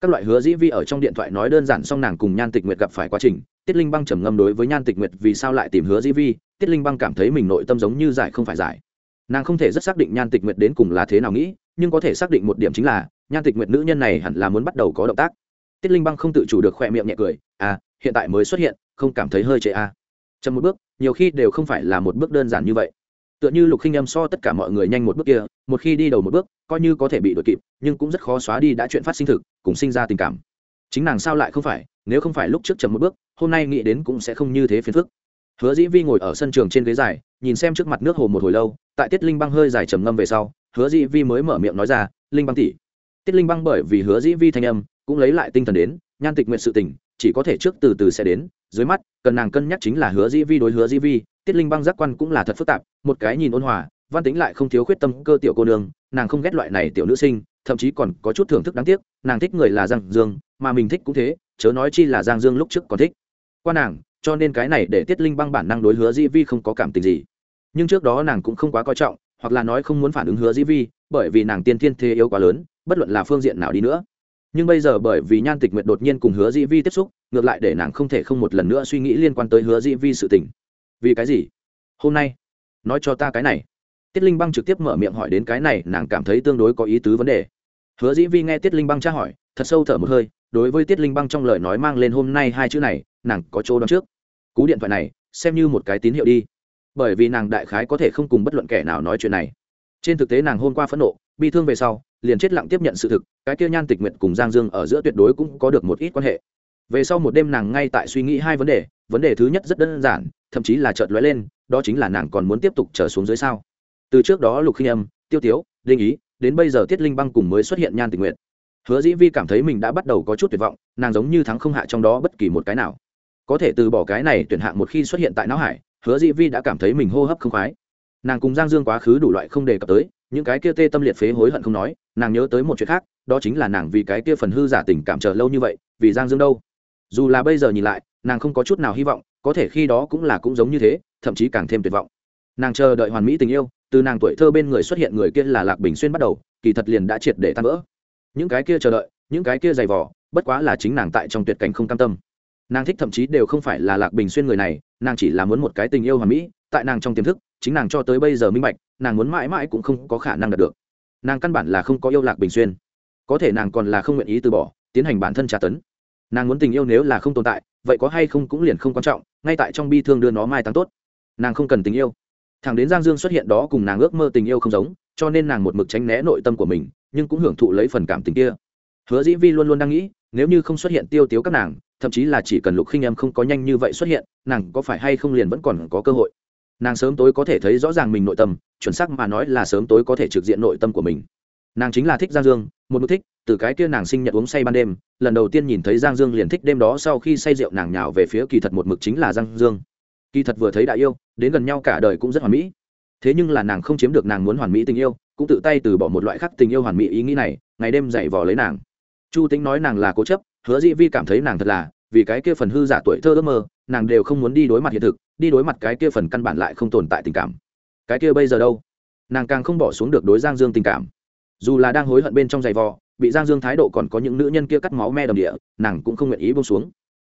Các loại hứa dĩ vi ở trong điện thoại nói đơn giản xong nàng cùng nhan tịch nguyệt gặp phải quá trình, tiết linh băng trầm ngâm đối với nhan tịch nguyệt vì sao lại tìm hứa dĩ vi, tiết linh băng cảm thấy mình nội tâm giống như giải không phải giải. Nàng không thể rất xác định nhan tịch nguyệt đến cùng là thế nào nghĩ, nhưng có thể xác định một điểm chính là, nhan tịch nguyệt nữ nhân này hẳn là muốn bắt đầu có động tác. Tiết linh băng không tự chủ được khỏe miệng nhẹ cười à hiện tại mới xuất hiện, không cảm thấy hơi trễ à. chậm một bước, nhiều khi đều không phải là một bước đơn giản như vậy tựa như lục khinh âm so tất cả mọi người nhanh một bước kia, một khi đi đầu một bước, coi như có thể bị đội kịp, nhưng cũng rất khó xóa đi đã chuyện phát sinh thực, cùng sinh ra tình cảm. Chính nàng sao lại không phải, nếu không phải lúc trước chậm một bước, hôm nay nghĩ đến cũng sẽ không như thế phiền phức. Hứa dĩ vi ngồi ở sân trường trên ghế dài, nhìn xem trước mặt nước hồ một hồi lâu, tại tiết linh băng hơi dài trầm ngâm về sau, hứa dĩ vi mới mở miệng nói ra, linh băng tỉ tiết linh băng bởi vì hứa dĩ vi thanh âm, cũng lấy lại tinh thần đến, nhan tịch nguyện sự tình, chỉ có thể trước từ từ sẽ đến, dưới mắt, cần nàng cân nhắc chính là hứa dĩ vi đối hứa dĩ vi tiết linh băng giác quan cũng là thật phức tạp, một cái nhìn ôn hòa, văn tính lại không thiếu khuyết tâm cơ tiểu cô nương, nàng không ghét loại này tiểu nữ sinh, thậm chí còn có chút thưởng thức đáng tiếc, nàng thích người là giang dương, mà mình thích cũng thế, chớ nói chi là giang dương lúc trước còn thích. Qua nàng, cho nên cái này để tiết linh băng bản năng đối hứa dĩ vi không có cảm tình gì. Nhưng trước đó nàng cũng không quá coi trọng, hoặc là nói không muốn phản ứng hứa dĩ vi, bởi vì nàng tiên thiên thế yếu quá lớn, bất luận là phương diện nào đi nữa. Nhưng bây giờ bởi vì nhan tịch nguyệt đột nhiên cùng hứa dĩ vi tiếp xúc, ngược lại để nàng không thể không một lần nữa suy nghĩ liên quan tới hứa dĩ vi sự tình vì cái gì? Hôm nay, nói cho ta cái này. Tiết linh băng trực tiếp mở miệng hỏi đến cái này, nàng cảm thấy tương đối có ý tứ vấn đề. Hứa dĩ vi nghe tiết linh băng tra hỏi, thật sâu thở một hơi, đối với tiết linh băng trong lời nói mang lên hôm nay hai chữ này, nàng có chỗ đón trước. Cú điện thoại này, xem như một cái tín hiệu đi. Bởi vì nàng đại khái có thể không cùng bất luận kẻ nào nói chuyện này. Trên thực tế nàng hôm qua phẫn nộ, bi thương về sau, liền chết lặng tiếp nhận sự thực, cái kia nhan tịch nguyện cùng giang dương ở giữa tuyệt đối cũng có được một ít quan hệ về sau một đêm nàng ngay tại suy nghĩ hai vấn đề vấn đề thứ nhất rất đơn giản, thậm chí là chợt lóe lên, đó chính là nàng còn muốn tiếp tục trở xuống dưới sao. Từ trước đó lục khinh âm, tiêu tiếu linh ý, đến bây giờ tiết linh băng cùng mới xuất hiện nhan tình nguyện hứa dĩ vi cảm thấy mình đã bắt đầu có chút tuyệt vọng, nàng giống như thắng không hạ trong đó bất kỳ một cái nào. Có thể từ bỏ cái này tuyển hạng một khi xuất hiện tại não hải, hứa dĩ vi đã cảm thấy mình hô hấp không khoái. Nàng cùng giang dương quá khứ đủ loại không đề cập tới, những cái kia tê tâm liệt phế hối hận không nói, nàng nhớ tới một chuyện khác, đó chính là nàng vì cái kia phần hư giả tình cảm chờ lâu như vậy, vì giang dương đâu? Dù là bây giờ nhìn lại, nàng không có chút nào hy vọng, có thể khi đó cũng là cũng giống như thế, thậm chí càng thêm tuyệt vọng. Nàng chờ đợi hoàn mỹ tình yêu, từ nàng tuổi thơ bên người xuất hiện người kia là lạc bình xuyên bắt đầu, kỳ thật liền đã triệt để tan vỡ. Những cái kia chờ đợi, những cái kia dày vỏ bất quá là chính nàng tại trong tuyệt cảnh không cam tâm. Nàng thích thậm chí đều không phải là lạc bình xuyên người này, nàng chỉ là muốn một cái tình yêu hoàn mỹ, tại nàng trong tiềm thức, chính nàng cho tới bây giờ minh bạch, nàng muốn mãi mãi cũng không có khả năng đạt được. Nàng căn bản là không có yêu lạc bình xuyên. Có thể nàng còn là không nguyện ý từ bỏ, tiến hành bản thân tra tấn nàng muốn tình yêu nếu là không tồn tại, vậy có hay không cũng liền không quan trọng, ngay tại trong bi thương đưa nó mai táng tốt. Nàng không cần tình yêu. Thằng đến giang dương xuất hiện đó cùng nàng ước mơ tình yêu không giống, cho nên nàng một mực tránh né nội tâm của mình, nhưng cũng hưởng thụ lấy phần cảm tình kia. Hứa dĩ vi luôn luôn đang nghĩ, nếu như không xuất hiện tiêu tiếu các nàng, thậm chí là chỉ cần lục khinh em không có nhanh như vậy xuất hiện, nàng có phải hay không liền vẫn còn có cơ hội? Nàng sớm tối có thể thấy rõ ràng mình nội tâm, chuẩn xác mà nói là sớm tối có thể trực diện nội tâm của mình nàng chính là thích giang dương, một mực thích, từ cái kia nàng sinh nhật uống say ban đêm, lần đầu tiên nhìn thấy giang dương liền thích đêm đó sau khi say rượu nàng nhào về phía kỳ thật một mực chính là giang dương. Kỳ thật vừa thấy đại yêu, đến gần nhau cả đời cũng rất hoàn mỹ. Thế nhưng là nàng không chiếm được nàng muốn hoàn mỹ tình yêu, cũng tự tay từ bỏ một loại khác tình yêu hoàn mỹ ý nghĩ này, ngày đêm dạy vò lấy nàng. Chu tính nói nàng là cố chấp, hứa dĩ vi cảm thấy nàng thật là, vì cái kia phần hư giả tuổi thơ ước mơ, nàng đều không muốn đi đối mặt hiện thực, đi đối mặt cái kia phần căn bản lại không tồn tại tình cảm. Cái kia bây giờ đâu? Nàng càng không bỏ xuống được đối giang dương tình cảm dù là đang hối hận bên trong giày vò, bị giang dương thái độ còn có những nữ nhân kia cắt máu me đầm địa, nàng cũng không nguyện ý bông xuống.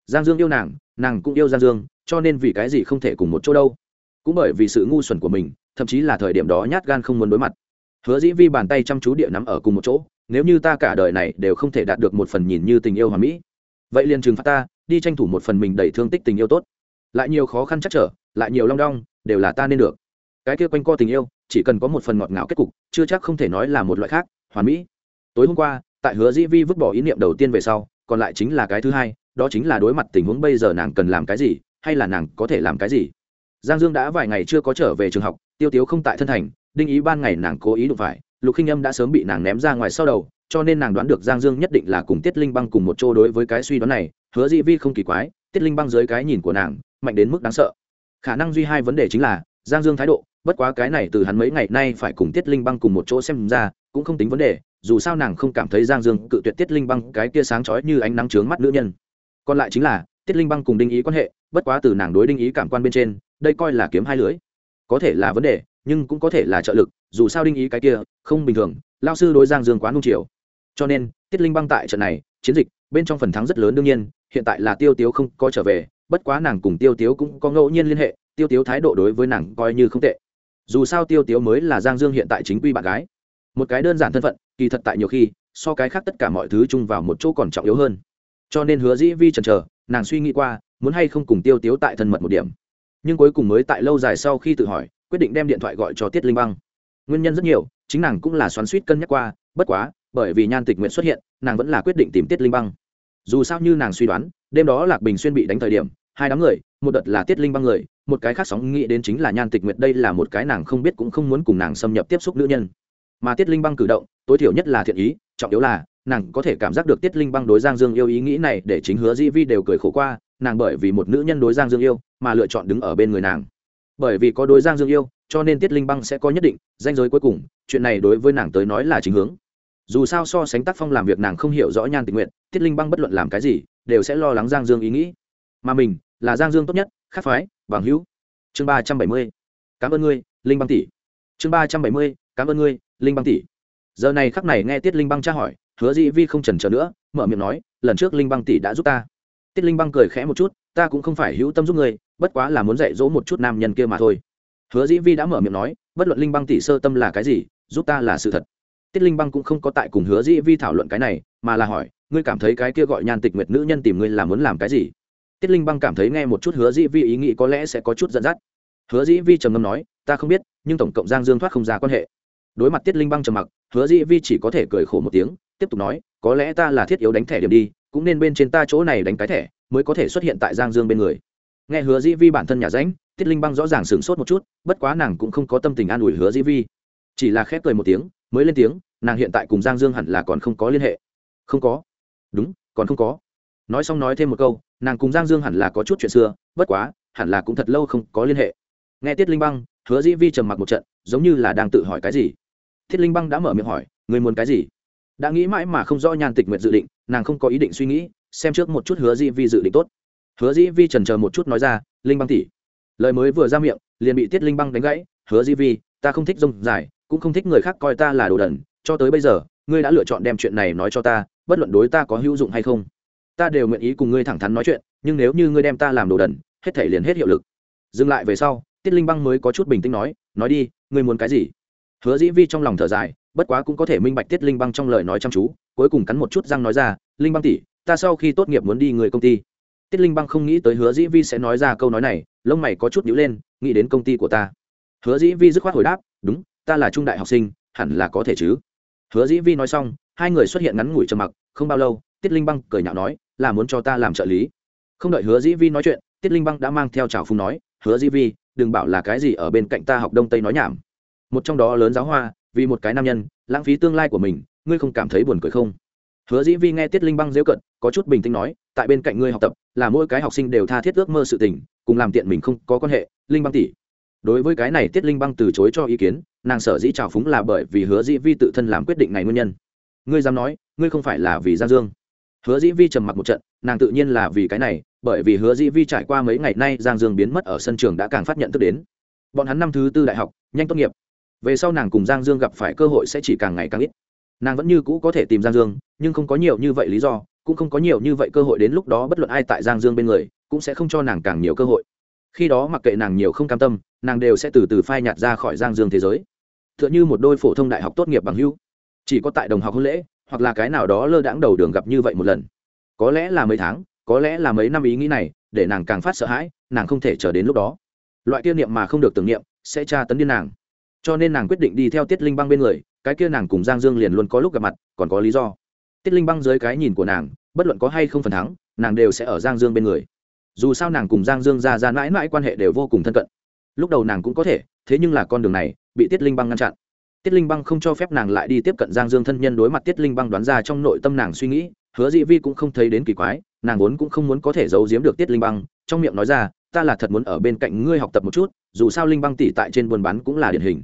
Giang dương yêu nàng nàng cũng yêu giang dương, cho nên vì cái gì không thể cùng một chỗ đâu. Cũng bởi vì sự ngu xuẩn của mình, thậm chí là thời điểm đó nhát gan không muốn đối mặt. Hứa dĩ vi bàn tay chăm chú địa nắm ở cùng một chỗ, nếu như ta cả đời này đều không thể đạt được một phần nhìn như tình yêu hòa mỹ, vậy liền trừng phạt ta, đi tranh thủ một phần mình đầy thương tích tình yêu tốt. Lại nhiều khó khăn chắc trở, lại nhiều long đong, đều là ta nên được. Cái kia quanh co tình yêu chỉ cần có một phần ngọt ngào kết cục, chưa chắc không thể nói là một loại khác, hoàn mỹ. Tối hôm qua, tại hứa dĩ vi vứt bỏ ý niệm đầu tiên về sau, còn lại chính là cái thứ hai, đó chính là đối mặt tình huống bây giờ nàng cần làm cái gì, hay là nàng có thể làm cái gì. Giang dương đã vài ngày chưa có trở về trường học, tiêu tiếu không tại thân thành, đinh ý ban ngày nàng cố ý đụng phải, lục khinh âm đã sớm bị nàng ném ra ngoài sau đầu, cho nên nàng đoán được giang dương nhất định là cùng tiết linh băng cùng một chỗ đối với cái suy đoán này, hứa dĩ vi không kỳ quái, tiết linh băng dưới cái nhìn của nàng, mạnh đến mức đáng sợ. Khả năng duy hai vấn đề chính là giang dương thái độ, bất quá cái này từ hắn mấy ngày nay phải cùng tiết linh băng cùng một chỗ xem ra, cũng không tính vấn đề, dù sao nàng không cảm thấy giang dương cự tuyệt tiết linh băng cái kia sáng trói như ánh nắng trướng mắt nữ nhân. Còn lại chính là, tiết linh băng cùng đinh ý quan hệ, bất quá từ nàng đối đinh ý cảm quan bên trên, đây coi là kiếm hai lưới. Có thể là vấn đề, nhưng cũng có thể là trợ lực, dù sao đinh ý cái kia, không bình thường lao sư đối giang dương quá nung chiều. Cho nên, tiết linh băng tại trận này, chiến dịch, bên trong phần thắng rất lớn đương nhiên, hiện tại là tiêu tiếu không có trở về, bất quá nàng cùng tiêu tiếu cũng có ngẫu nhiên liên hệ tiêu tiếu thái độ đối với nàng coi như không tệ. Dù sao tiêu tiếu mới là giang dương hiện tại chính quy bạn gái. Một cái đơn giản thân phận, kỳ thật tại nhiều khi, so cái khác tất cả mọi thứ chung vào một chỗ còn trọng yếu hơn. Cho nên hứa dĩ vi trần chờ, nàng suy nghĩ qua, muốn hay không cùng tiêu tiếu tại thân mật một điểm. Nhưng cuối cùng mới tại lâu dài sau khi tự hỏi, quyết định đem điện thoại gọi cho tiết linh băng. Nguyên nhân rất nhiều, chính nàng cũng là xoắn suýt cân nhắc qua, bất quá, bởi vì nhan tịch nguyện xuất hiện, nàng vẫn là quyết định tìm tiết linh băng. Dù sao như nàng suy đoán, đêm đó lạc bình xuyên bị đánh thời điểm hai đám người, một đợt là tiết linh băng người, một cái khác sóng nghĩ đến chính là nhan tịch nguyệt, đây là một cái nàng không biết cũng không muốn cùng nàng xâm nhập tiếp xúc nữ nhân. Mà tiết linh băng cử động, tối thiểu nhất là thiện ý, trọng yếu là, nàng có thể cảm giác được tiết linh băng đối giang dương yêu ý nghĩ này để chính hứa di vi đều cười khổ qua, nàng bởi vì một nữ nhân đối giang dương yêu mà lựa chọn đứng ở bên người nàng. Bởi vì có đối giang dương yêu, cho nên tiết linh băng sẽ có nhất định danh giới cuối cùng, chuyện này đối với nàng tới nói là chính hướng. Dù sao so sánh tác phong làm việc nàng không hiểu rõ nhan tình nguyện tiết linh băng bất luận làm cái gì, đều sẽ lo lắng giang dương ý nghĩ mà mình là giang dương tốt nhất khắc phái, bằng hữu. Chương ba trăm bảy mươi, cảm ơn ngươi, linh băng tỷ. Chương ba trăm bảy mươi, cảm ơn ngươi, linh băng tỷ. Giờ này khắc này nghe tiết linh băng tra hỏi, hứa dĩ vi không trần trờ nữa, mở miệng nói, lần trước linh băng tỷ đã giúp ta. Tiết linh băng cười khẽ một chút, ta cũng không phải hữu tâm giúp ngươi, bất quá là muốn dạy dỗ một chút nam nhân kia mà thôi. Hứa dĩ vi đã mở miệng nói, bất luận linh băng tỷ sơ tâm là cái gì, giúp ta là sự thật. Tiết linh băng cũng không có tại cùng hứa dĩ vi thảo luận cái này, mà là hỏi, ngươi cảm thấy cái kia gọi nhan tịch nguyệt nữ nhân tìm ngươi là muốn làm cái gì? Tiết linh băng cảm thấy nghe một chút hứa dĩ vi ý nghĩ có lẽ sẽ có chút dẫn dắt. Hứa dĩ vi trầm ngâm nói, ta không biết, nhưng tổng cộng giang dương thoát không ra quan hệ. Đối mặt tiết linh băng trầm mặc, hứa dĩ vi chỉ có thể cười khổ một tiếng, tiếp tục nói, có lẽ ta là thiết yếu đánh thẻ điểm đi, cũng nên bên trên ta chỗ này đánh cái thẻ, mới có thể xuất hiện tại giang dương bên người. Nghe hứa dĩ vi bản thân nhà ránh, tiết linh băng rõ ràng sửng sốt một chút, bất quá nàng cũng không có tâm tình an ủi hứa dĩ vi. Chỉ là khép cười một tiếng, mới lên tiếng, nàng hiện tại cùng giang dương hẳn là còn không có liên hệ. Không có. Đúng, còn không có. Nói xong nói thêm một câu nàng cùng giang dương hẳn là có chút chuyện xưa, bất quá, hẳn là cũng thật lâu không có liên hệ. Nghe tiết linh băng, hứa dĩ vi trầm mặc một trận, giống như là đang tự hỏi cái gì. Thiết linh băng đã mở miệng hỏi người muốn cái gì? Đã nghĩ mãi mà không rõ nhan tịch nguyện dự định, nàng không có ý định suy nghĩ, xem trước một chút hứa dĩ vi dự định tốt. Hứa dĩ vi trần chờ một chút nói ra, linh băng tỉ lời mới vừa ra miệng, liền bị tiết linh băng đánh gãy, hứa dĩ vi, ta không thích rông dài, cũng không thích người khác coi ta là đồ đần, cho tới bây giờ, ngươi đã lựa chọn đem chuyện này nói cho ta, bất luận đối ta có hữu dụng hay không ta đều nguyện ý cùng ngươi thẳng thắn nói chuyện, nhưng nếu như ngươi đem ta làm đồ đần, hết thể liền hết hiệu lực. Dừng lại về sau, tiết linh băng mới có chút bình tĩnh nói nói đi, ngươi muốn cái gì? Hứa dĩ vi trong lòng thở dài, bất quá cũng có thể minh bạch tiết linh băng trong lời nói chăm chú, cuối cùng cắn một chút răng nói ra, linh băng tỷ, ta sau khi tốt nghiệp muốn đi người công ty. Tiết linh băng không nghĩ tới hứa dĩ vi sẽ nói ra câu nói này, lông mày có chút nhíu lên, nghĩ đến công ty của ta. Hứa dĩ vi dứt khoát hồi đáp, đúng, ta là trung đại học sinh, hẳn là có thể chứ. Hứa dĩ vi nói xong, hai người xuất hiện ngắn ngủi trầm mặc, không bao lâu tiết linh băng cười nhạo nói, là muốn cho ta làm trợ lý. Không đợi hứa dĩ vi nói chuyện, tiết linh băng đã mang theo trào phung nói, hứa dĩ vi, đừng bảo là cái gì ở bên cạnh ta học đông tây nói nhảm. Một trong đó lớn giáo hoa, vì một cái nam nhân, lãng phí tương lai của mình, ngươi không cảm thấy buồn cười không? Hứa dĩ vi nghe tiết linh băng dễu cận, có chút bình tĩnh nói, tại bên cạnh ngươi học tập, là mỗi cái học sinh đều tha thiết ước mơ sự tình, cùng làm tiện mình không có quan hệ, linh băng tỷ. Đối với cái này tiết linh băng từ chối cho ý kiến, nàng sở dĩ trào phúng là bởi vì hứa dĩ vi tự thân làm quyết định này nguyên nhân. Ngươi dám nói, ngươi không phải là vì giang dương hứa dĩ vi trầm mặc một trận, nàng tự nhiên là vì cái này, bởi vì hứa dĩ vi trải qua mấy ngày nay giang dương biến mất ở sân trường đã càng phát nhận thức đến. Bọn hắn năm thứ tư đại học, nhanh tốt nghiệp. Về sau nàng cùng giang dương gặp phải cơ hội sẽ chỉ càng ngày càng ít. Nàng vẫn như cũ có thể tìm giang dương, nhưng không có nhiều như vậy lý do, cũng không có nhiều như vậy cơ hội đến lúc đó bất luận ai tại giang dương bên người, cũng sẽ không cho nàng càng nhiều cơ hội. Khi đó mặc kệ nàng nhiều không cam tâm, nàng đều sẽ từ từ phai nhạt ra khỏi giang dương thế giới. T h ư ợ n h ư một đôi phổ thông đại học tốt nghiệp bằng hưu chỉ có tại đồng học hôn lễ hoặc là cái nào đó lơ đãng đầu đường gặp như vậy một lần. Có lẽ là mấy tháng, có lẽ là mấy năm ý nghĩ này, để nàng càng phát sợ hãi, nàng không thể chờ đến lúc đó. Loại kia niệm mà không được tưởng niệm, sẽ tra tấn điên nàng. Cho nên nàng quyết định đi theo tiết linh băng bên người, cái kia nàng cùng giang dương liền luôn có lúc gặp mặt, còn có lý do. Tiết linh băng dưới cái nhìn của nàng, bất luận có hay không phần thắng, nàng đều sẽ ở giang dương bên người. Dù sao nàng cùng giang dương ra ra mãi mãi quan hệ đều vô cùng thân cận. Lúc đầu nàng cũng có thể, thế nhưng là con đường này, bị tiết linh băng ngăn chặn tiết linh băng không cho phép nàng lại đi tiếp cận giang dương thân nhân đối mặt tiết linh băng đoán ra trong nội tâm nàng suy nghĩ, hứa dị vi cũng không thấy đến kỳ quái, nàng vốn cũng không muốn có thể giấu giếm được tiết linh băng, trong miệng nói ra, ta là thật muốn ở bên cạnh ngươi học tập một chút, dù sao linh băng tỷ tại trên buôn bán cũng là điển hình.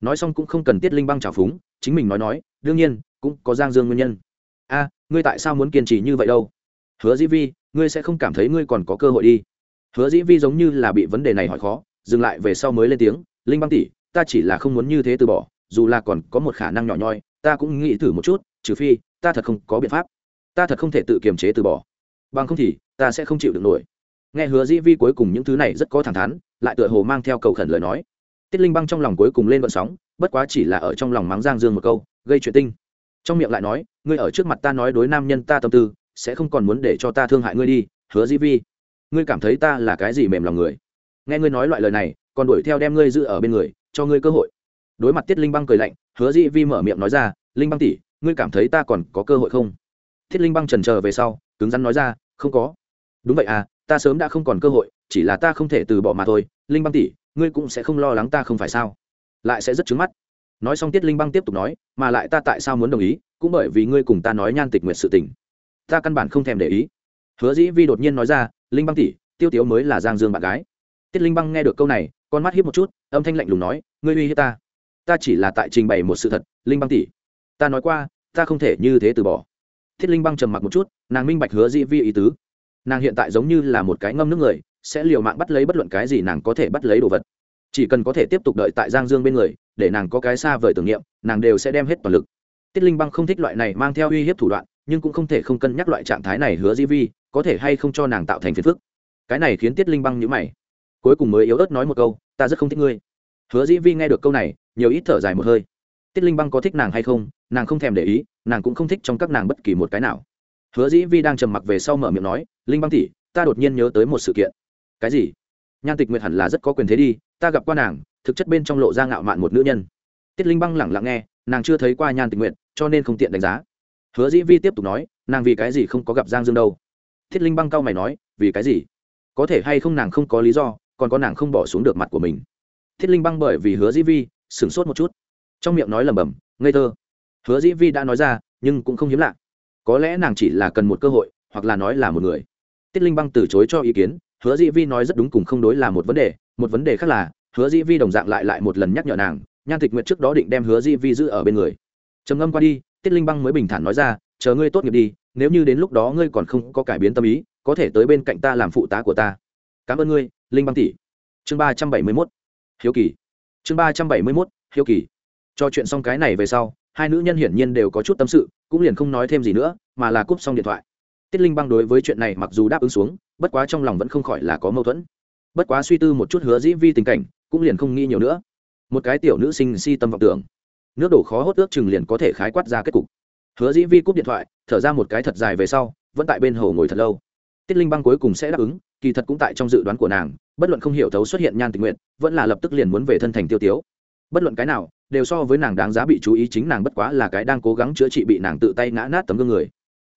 Nói xong cũng không cần tiết linh băng trào phúng, chính mình nói nói, đương nhiên, cũng có giang dương nguyên nhân. A, ngươi tại sao muốn kiên trì như vậy đâu? Hứa dĩ vi, ngươi sẽ không cảm thấy ngươi còn có cơ hội đi. Hứa dĩ vi giống như là bị vấn đề này hỏi khó, dừng lại về sau mới lên tiếng, linh băng tỷ, ta chỉ là không muốn như thế từ bỏ dù là còn có một khả năng nhỏ nhoi, ta cũng nghĩ thử một chút, trừ phi, ta thật không có biện pháp. Ta thật không thể tự kiềm chế từ bỏ. Bằng không thì, ta sẽ không chịu được nổi. Nghe hứa dĩ vi cuối cùng những thứ này rất có thẳng thắn, lại tựa hồ mang theo cầu khẩn lời nói. Tiết linh băng trong lòng cuối cùng lên vận sóng, bất quá chỉ là ở trong lòng mắng giang dương một câu, gây chuyện tinh. Trong miệng lại nói, ngươi ở trước mặt ta nói đối nam nhân ta tâm tư, sẽ không còn muốn để cho ta thương hại ngươi đi, hứa dĩ vi. Ngươi cảm thấy ta là cái gì mềm lòng người? Nghe ngươi nói loại lời này, còn đuổi theo đem ngươi giữ ở bên người, cho ngươi cơ hội đối mặt tiết linh băng cười lạnh, hứa dĩ vi mở miệng nói ra, linh băng tỷ, ngươi cảm thấy ta còn có cơ hội không? Thiết linh băng trần trờ về sau, cứng rắn nói ra, không có. Đúng vậy à ta sớm đã không còn cơ hội, chỉ là ta không thể từ bỏ mà thôi. Linh băng tỷ, ngươi cũng sẽ không lo lắng ta không phải sao? Lại sẽ rất trứng mắt. Nói xong tiết linh băng tiếp tục nói, mà lại ta tại sao muốn đồng ý? Cũng bởi vì ngươi cùng ta nói nhan tịch nguyệt sự tình. Ta căn bản không thèm để ý. Hứa dĩ vi đột nhiên nói ra, linh băng tỷ, tiêu tiếu mới là giang dương bạn gái. Tiết linh băng nghe được câu này, con mắt hiếp một chút, âm thanh lạnh lùng nói, ngươi uy hiếp ta ta chỉ là tại trình bày một sự thật, linh băng tỷ. Ta nói qua, ta không thể như thế từ bỏ. Thiết linh băng trầm mặc một chút, nàng minh bạch hứa dĩ vi ý tứ. Nàng hiện tại giống như là một cái ngâm nước người, sẽ liều mạng bắt lấy bất luận cái gì nàng có thể bắt lấy đồ vật. Chỉ cần có thể tiếp tục đợi tại giang dương bên người, để nàng có cái xa vời tưởng niệm, nàng đều sẽ đem hết toàn lực. Tiết linh băng không thích loại này mang theo uy hiếp thủ đoạn, nhưng cũng không thể không cân nhắc loại trạng thái này hứa dĩ vi, có thể hay không cho nàng tạo thành phiền phức. Cái này khiến tiết linh băng nhữ mày. Cuối cùng mới yếu ớt nói một câu, ta rất không thích ngươi hứa dĩ vi nghe được câu này, nhiều ít thở dài một hơi. Tiết linh băng có thích nàng hay không? Nàng không thèm để ý, nàng cũng không thích trong các nàng bất kỳ một cái nào. Hứa dĩ vi đang trầm mặc về sau mở miệng nói, linh băng tỉ ta đột nhiên nhớ tới một sự kiện. Cái gì? Nhan tịch nguyệt hẳn là rất có quyền thế đi, ta gặp qua nàng, thực chất bên trong lộ ra ngạo mạn một nữ nhân. Tiết linh băng lẳng lặng nghe, nàng chưa thấy qua nhan tịch nguyệt, cho nên không tiện đánh giá. Hứa dĩ vi tiếp tục nói, nàng vì cái gì không có gặp giang dương đâu? Thiết linh băng cao mày nói, vì cái gì? Có thể hay không nàng không có lý do, còn có nàng không bỏ xuống được mặt của mình thiết linh băng bởi vì hứa dĩ vi, sửng sốt một chút. Trong miệng nói lẩm bẩm, ngây thơ. Hứa dĩ vi đã nói ra, nhưng cũng không hiếm lạ. Có lẽ nàng chỉ là cần một cơ hội, hoặc là nói là một người. Tiết linh băng từ chối cho ý kiến, hứa dĩ vi nói rất đúng cùng không đối là một vấn đề. Một vấn đề khác là, hứa dĩ vi đồng dạng lại lại một lần nhắc nhở nàng, nhan tịch nguyện trước đó định đem hứa dĩ vi giữ ở bên người. Trầm ngâm qua đi tiết linh băng mới bình thản nói ra, chờ ngươi tốt nghiệp đi, nếu như đến lúc đó ngươi còn không có cải biến tâm ý, có thể tới bên cạnh ta làm phụ tá của ta. Cảm ơn ngươi, linh băng tỷ. Chương ba trăm bảy mươi mốt hiếu kỳ. Chương ba trăm bảy mươi mốt, hiếu kỳ. Cho chuyện xong cái này về sau, hai nữ nhân hiển nhiên đều có chút tâm sự, cũng liền không nói thêm gì nữa, mà là cúp xong điện thoại. Tiết linh băng đối với chuyện này mặc dù đáp ứng xuống, bất quá trong lòng vẫn không khỏi là có mâu thuẫn. Bất quá suy tư một chút hứa dĩ vi tình cảnh, cũng liền không nghĩ nhiều nữa. Một cái tiểu nữ sinh si tâm vọng tưởng. Nước đổ khó hốt ước chừng liền có thể khái quát ra kết cục. Hứa dĩ vi cúp điện thoại, thở ra một cái thật dài về sau, vẫn tại bên hồ ngồi thật lâu tiết linh băng cuối cùng sẽ đáp ứng, kỳ thật cũng tại trong dự đoán của nàng, bất luận không hiểu thấu xuất hiện nhan tình nguyện, vẫn là lập tức liền muốn về thân thành tiêu tiếu. Bất luận cái nào, đều so với nàng đáng giá bị chú ý chính nàng bất quá là cái đang cố gắng chữa trị bị nàng tự tay ngã nát tấm gương người.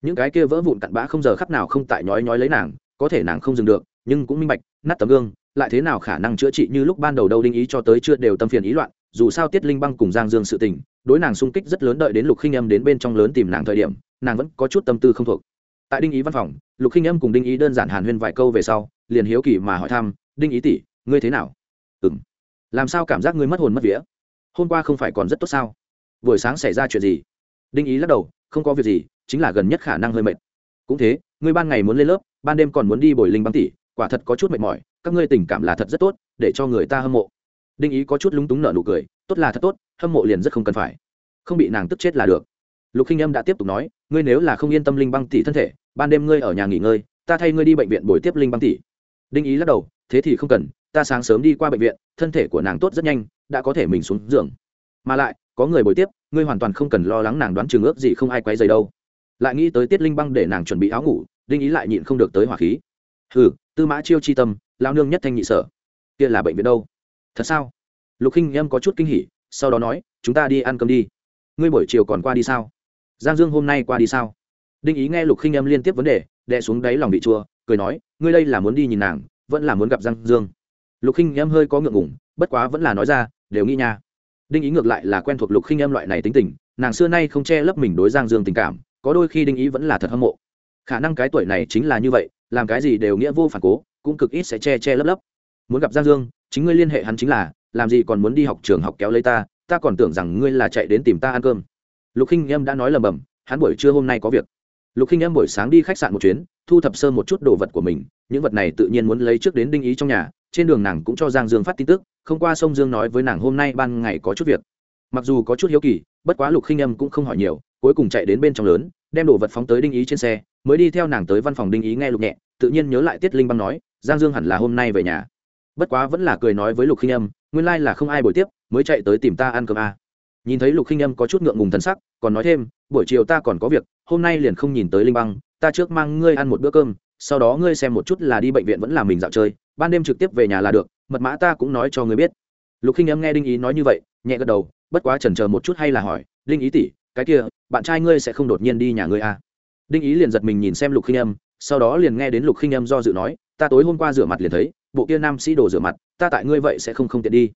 Những cái kia vỡ vụn cặn bã không giờ khắc nào không tại nhói nhói lấy nàng, có thể nàng không dừng được, nhưng cũng minh bạch, nát tấm gương, lại thế nào khả năng chữa trị như lúc ban đầu đâu đinh ý cho tới chưa đều tâm phiền ý loạn, dù sao tiết linh băng cùng giang dương sự tình, đối nàng sung kích rất lớn đợi đến lục khinh âm đến bên trong lớn tìm nàng thời điểm, nàng vẫn có chút tâm tư không thuộc tại đinh ý văn phòng, lục khinh âm cùng đinh ý đơn giản hàn huyên vài câu về sau, liền hiếu kỳ mà hỏi thăm, đinh ý tỷ, ngươi thế nào? Ừ m làm sao cảm giác ngươi mất hồn mất vía? Hôm qua không phải còn rất tốt sao? Buổi sáng xảy ra chuyện gì? Đinh ý lắc đầu, không có việc gì, chính là gần nhất khả năng hơi mệt. Cũng thế, ngươi ban ngày muốn lên lớp, ban đêm còn muốn đi bồi linh băng tỷ, quả thật có chút mệt mỏi, các ngươi tình cảm là thật rất tốt, để cho người ta hâm mộ. Đinh ý có chút lúng túng nợ nụ cười, tốt là thật tốt, hâm mộ liền rất không cần phải. Không bị nàng tức chết là được lục khinh âm đã tiếp tục nói, ngươi nếu là không yên tâm linh băng tỷ thân thể, ban đêm ngươi ở nhà nghỉ ngơi, ta thay ngươi đi bệnh viện bồi tiếp linh băng tỷ. Đinh ý lắc đầu, thế thì không cần, ta sáng sớm đi qua bệnh viện, thân thể của nàng tốt rất nhanh, đã có thể mình xuống giường. Mà lại, có người bồi tiếp, ngươi hoàn toàn không cần lo lắng nàng đoán trường ước gì không ai quay dày đâu. Lại nghĩ tới tiết linh băng để nàng chuẩn bị áo ngủ, đinh ý lại nhịn không được tới hỏa khí. Hừ, tư mã chiêu chi tâm lao nương nhất thanh nhị sở. Kia là bệnh viện đâu? Thật sao? Lục khinh em có chút kinh hỉ, sau đó nói, chúng ta đi ăn cơm đi. Ngươi buổi chiều còn qua đi sao? Giang dương hôm nay qua đi sao? Đinh ý nghe lục khinh em liên tiếp vấn đề, đè xuống đáy lòng bị chua, cười nói, ngươi đây là muốn đi nhìn nàng, vẫn là muốn gặp giang dương? Lục khinh em hơi có ngượng ngủng bất quá vẫn là nói ra, đều nghĩ nha. Đinh ý ngược lại là quen thuộc lục khinh em loại này tính tình, nàng xưa nay không che lấp mình đối giang dương tình cảm, có đôi khi đinh ý vẫn là thật hâm mộ. Khả năng cái tuổi này chính là như vậy, làm cái gì đều nghĩa vô phản cố, cũng cực ít sẽ che che lấp lấp. Muốn gặp giang dương, chính ngươi liên hệ hắn chính là, làm gì còn muốn đi học trường học kéo lấy ta ta còn tưởng rằng ngươi là chạy đến tìm ta ăn cơm lục khinh em đã nói lầm bầm, hắn buổi trưa hôm nay có việc. Lục khinh em buổi sáng đi khách sạn một chuyến, thu thập sơ một chút đồ vật của mình, những vật này tự nhiên muốn lấy trước đến đinh ý trong nhà, trên đường nàng cũng cho giang dương phát tin tức, không qua sông dương nói với nàng hôm nay ban ngày có chút việc. Mặc dù có chút hiếu kỳ, bất quá lục khinh âm cũng không hỏi nhiều, cuối cùng chạy đến bên trong lớn, đem đồ vật phóng tới đinh ý trên xe, mới đi theo nàng tới văn phòng đinh ý nghe lục nhẹ, tự nhiên nhớ lại tiết linh băng nói, giang dương hẳn là hôm nay về nhà. Bất quá vẫn là cười nói với lục khinh âm nguyên lai、like、là không ai buổi tiếp, mới chạy tới tìm ta ăn cơm a à nhìn thấy lục khinh âm có chút ngượng ngùng thân sắc, còn nói thêm, buổi chiều ta còn có việc, hôm nay liền không nhìn tới linh băng, ta trước mang ngươi ăn một bữa cơm, sau đó ngươi xem một chút là đi bệnh viện vẫn là mình dạo chơi, ban đêm trực tiếp về nhà là được, mật mã ta cũng nói cho ngươi biết lục khinh âm nghe đinh ý nói như vậy, nhẹ gật đầu, bất quá chần chờ một chút hay là hỏi, đinh ý tỷ, cái kia, bạn trai ngươi sẽ không đột nhiên đi nhà ngươi à? đinh ý liền giật mình nhìn xem lục khinh âm, sau đó liền nghe đến lục khinh âm do dự nói, ta tối hôm qua rửa mặt liền thấy, bộ kia nam sĩ đồ rửa mặt, ta tại ngươi vậy sẽ không không tiện đi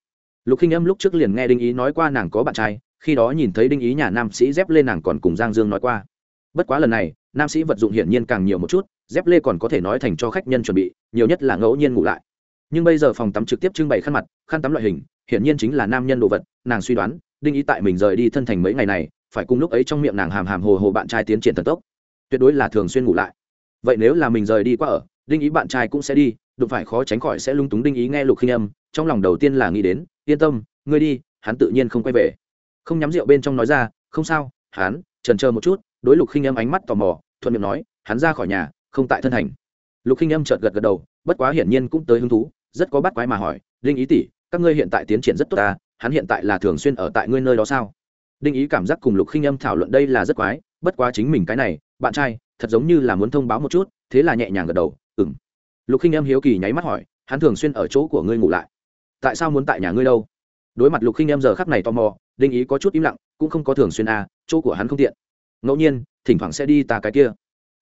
lục khinh âm lúc trước liền nghe đinh ý nói qua nàng có bạn trai, khi đó nhìn thấy đinh ý nhà nam sĩ dép lên nàng còn cùng giang dương nói qua. Bất quá lần này, nam sĩ vật dụng hiển nhiên càng nhiều một chút, dép lê còn có thể nói thành cho khách nhân chuẩn bị, nhiều nhất là ngẫu nhiên ngủ lại. Nhưng bây giờ phòng tắm trực tiếp trưng bày khăn mặt, khăn tắm loại hình, hiển nhiên chính là nam nhân đồ vật, nàng suy đoán, đinh ý tại mình rời đi thân thành mấy ngày này, phải cùng lúc ấy trong miệng nàng hàm hàm hồ hồ bạn trai tiến triển thần tốc. Tuyệt đối là thường xuyên ngủ lại. Vậy nếu là mình rời đi qua ở, đinh ý bạn trai cũng sẽ đi, đụng phải khó tránh khỏi sẽ lung túng đinh ý nghe lục khinh âm, trong lòng đầu tiên là nghĩ đến yên tâm, ngươi đi, hắn tự nhiên không quay về. Không nhắm rượu bên trong nói ra, không sao, hắn, trần chờ một chút. Đối lục khinh âm ánh mắt tò mò, thuận miệng nói, hắn ra khỏi nhà, không tại thân thành lục khinh âm chợt gật gật đầu, bất quá hiển nhiên cũng tới hứng thú, rất có bắt quái mà hỏi, đinh ý tỷ, các ngươi hiện tại tiến triển rất tốt ta hắn hiện tại là thường xuyên ở tại ngươi nơi đó sao? Đinh ý cảm giác cùng lục khinh âm thảo luận đây là rất quái, bất quá chính mình cái này, bạn trai, thật giống như là muốn thông báo một chút, thế là nhẹ nhàng gật đầu ừng lục khinh âm hiếu kỳ nháy mắt hỏi, hắn thường xuyên ở chỗ của ngươi ngủ lại? Tại sao muốn tại nhà ngươi đâu? Đối mặt lục khinh Em giờ khắc này tò mò, đinh ý có chút im lặng, cũng không có thường xuyên à chỗ của hắn không tiện. Ngẫu nhiên, thỉnh thoảng sẽ đi ta cái kia.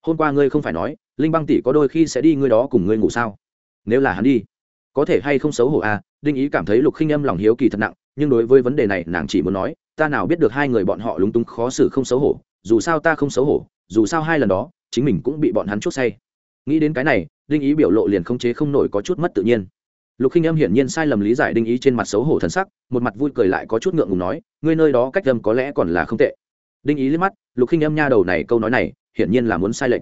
Hôm qua ngươi không phải nói, linh băng tỷ có đôi khi sẽ đi ngươi đó cùng ngươi ngủ sao? Nếu là hắn đi, có thể hay không xấu hổ à? Đinh ý cảm thấy lục khinh Em lòng hiếu kỳ thật nặng, nhưng đối với vấn đề này nàng chỉ muốn nói, ta nào biết được hai người bọn họ lúng túng khó xử không xấu hổ, dù sao ta không xấu hổ, dù sao hai lần đó, chính mình cũng bị bọn hắn chốt say. Nghĩ đến cái này, đinh ý biểu lộ liền không chế không nổi có chút mất tự nhiên lục khinh âm hiển nhiên sai lầm lý giải đinh ý trên mặt xấu hổ thân sắc, một mặt vui cười lại có chút ngượng ngùng nói, ngươi nơi đó cách âm có lẽ còn là không tệ. Đinh ý liếc mắt, lục khinh âm nha đầu này câu nói này, hiển nhiên là muốn sai lệch.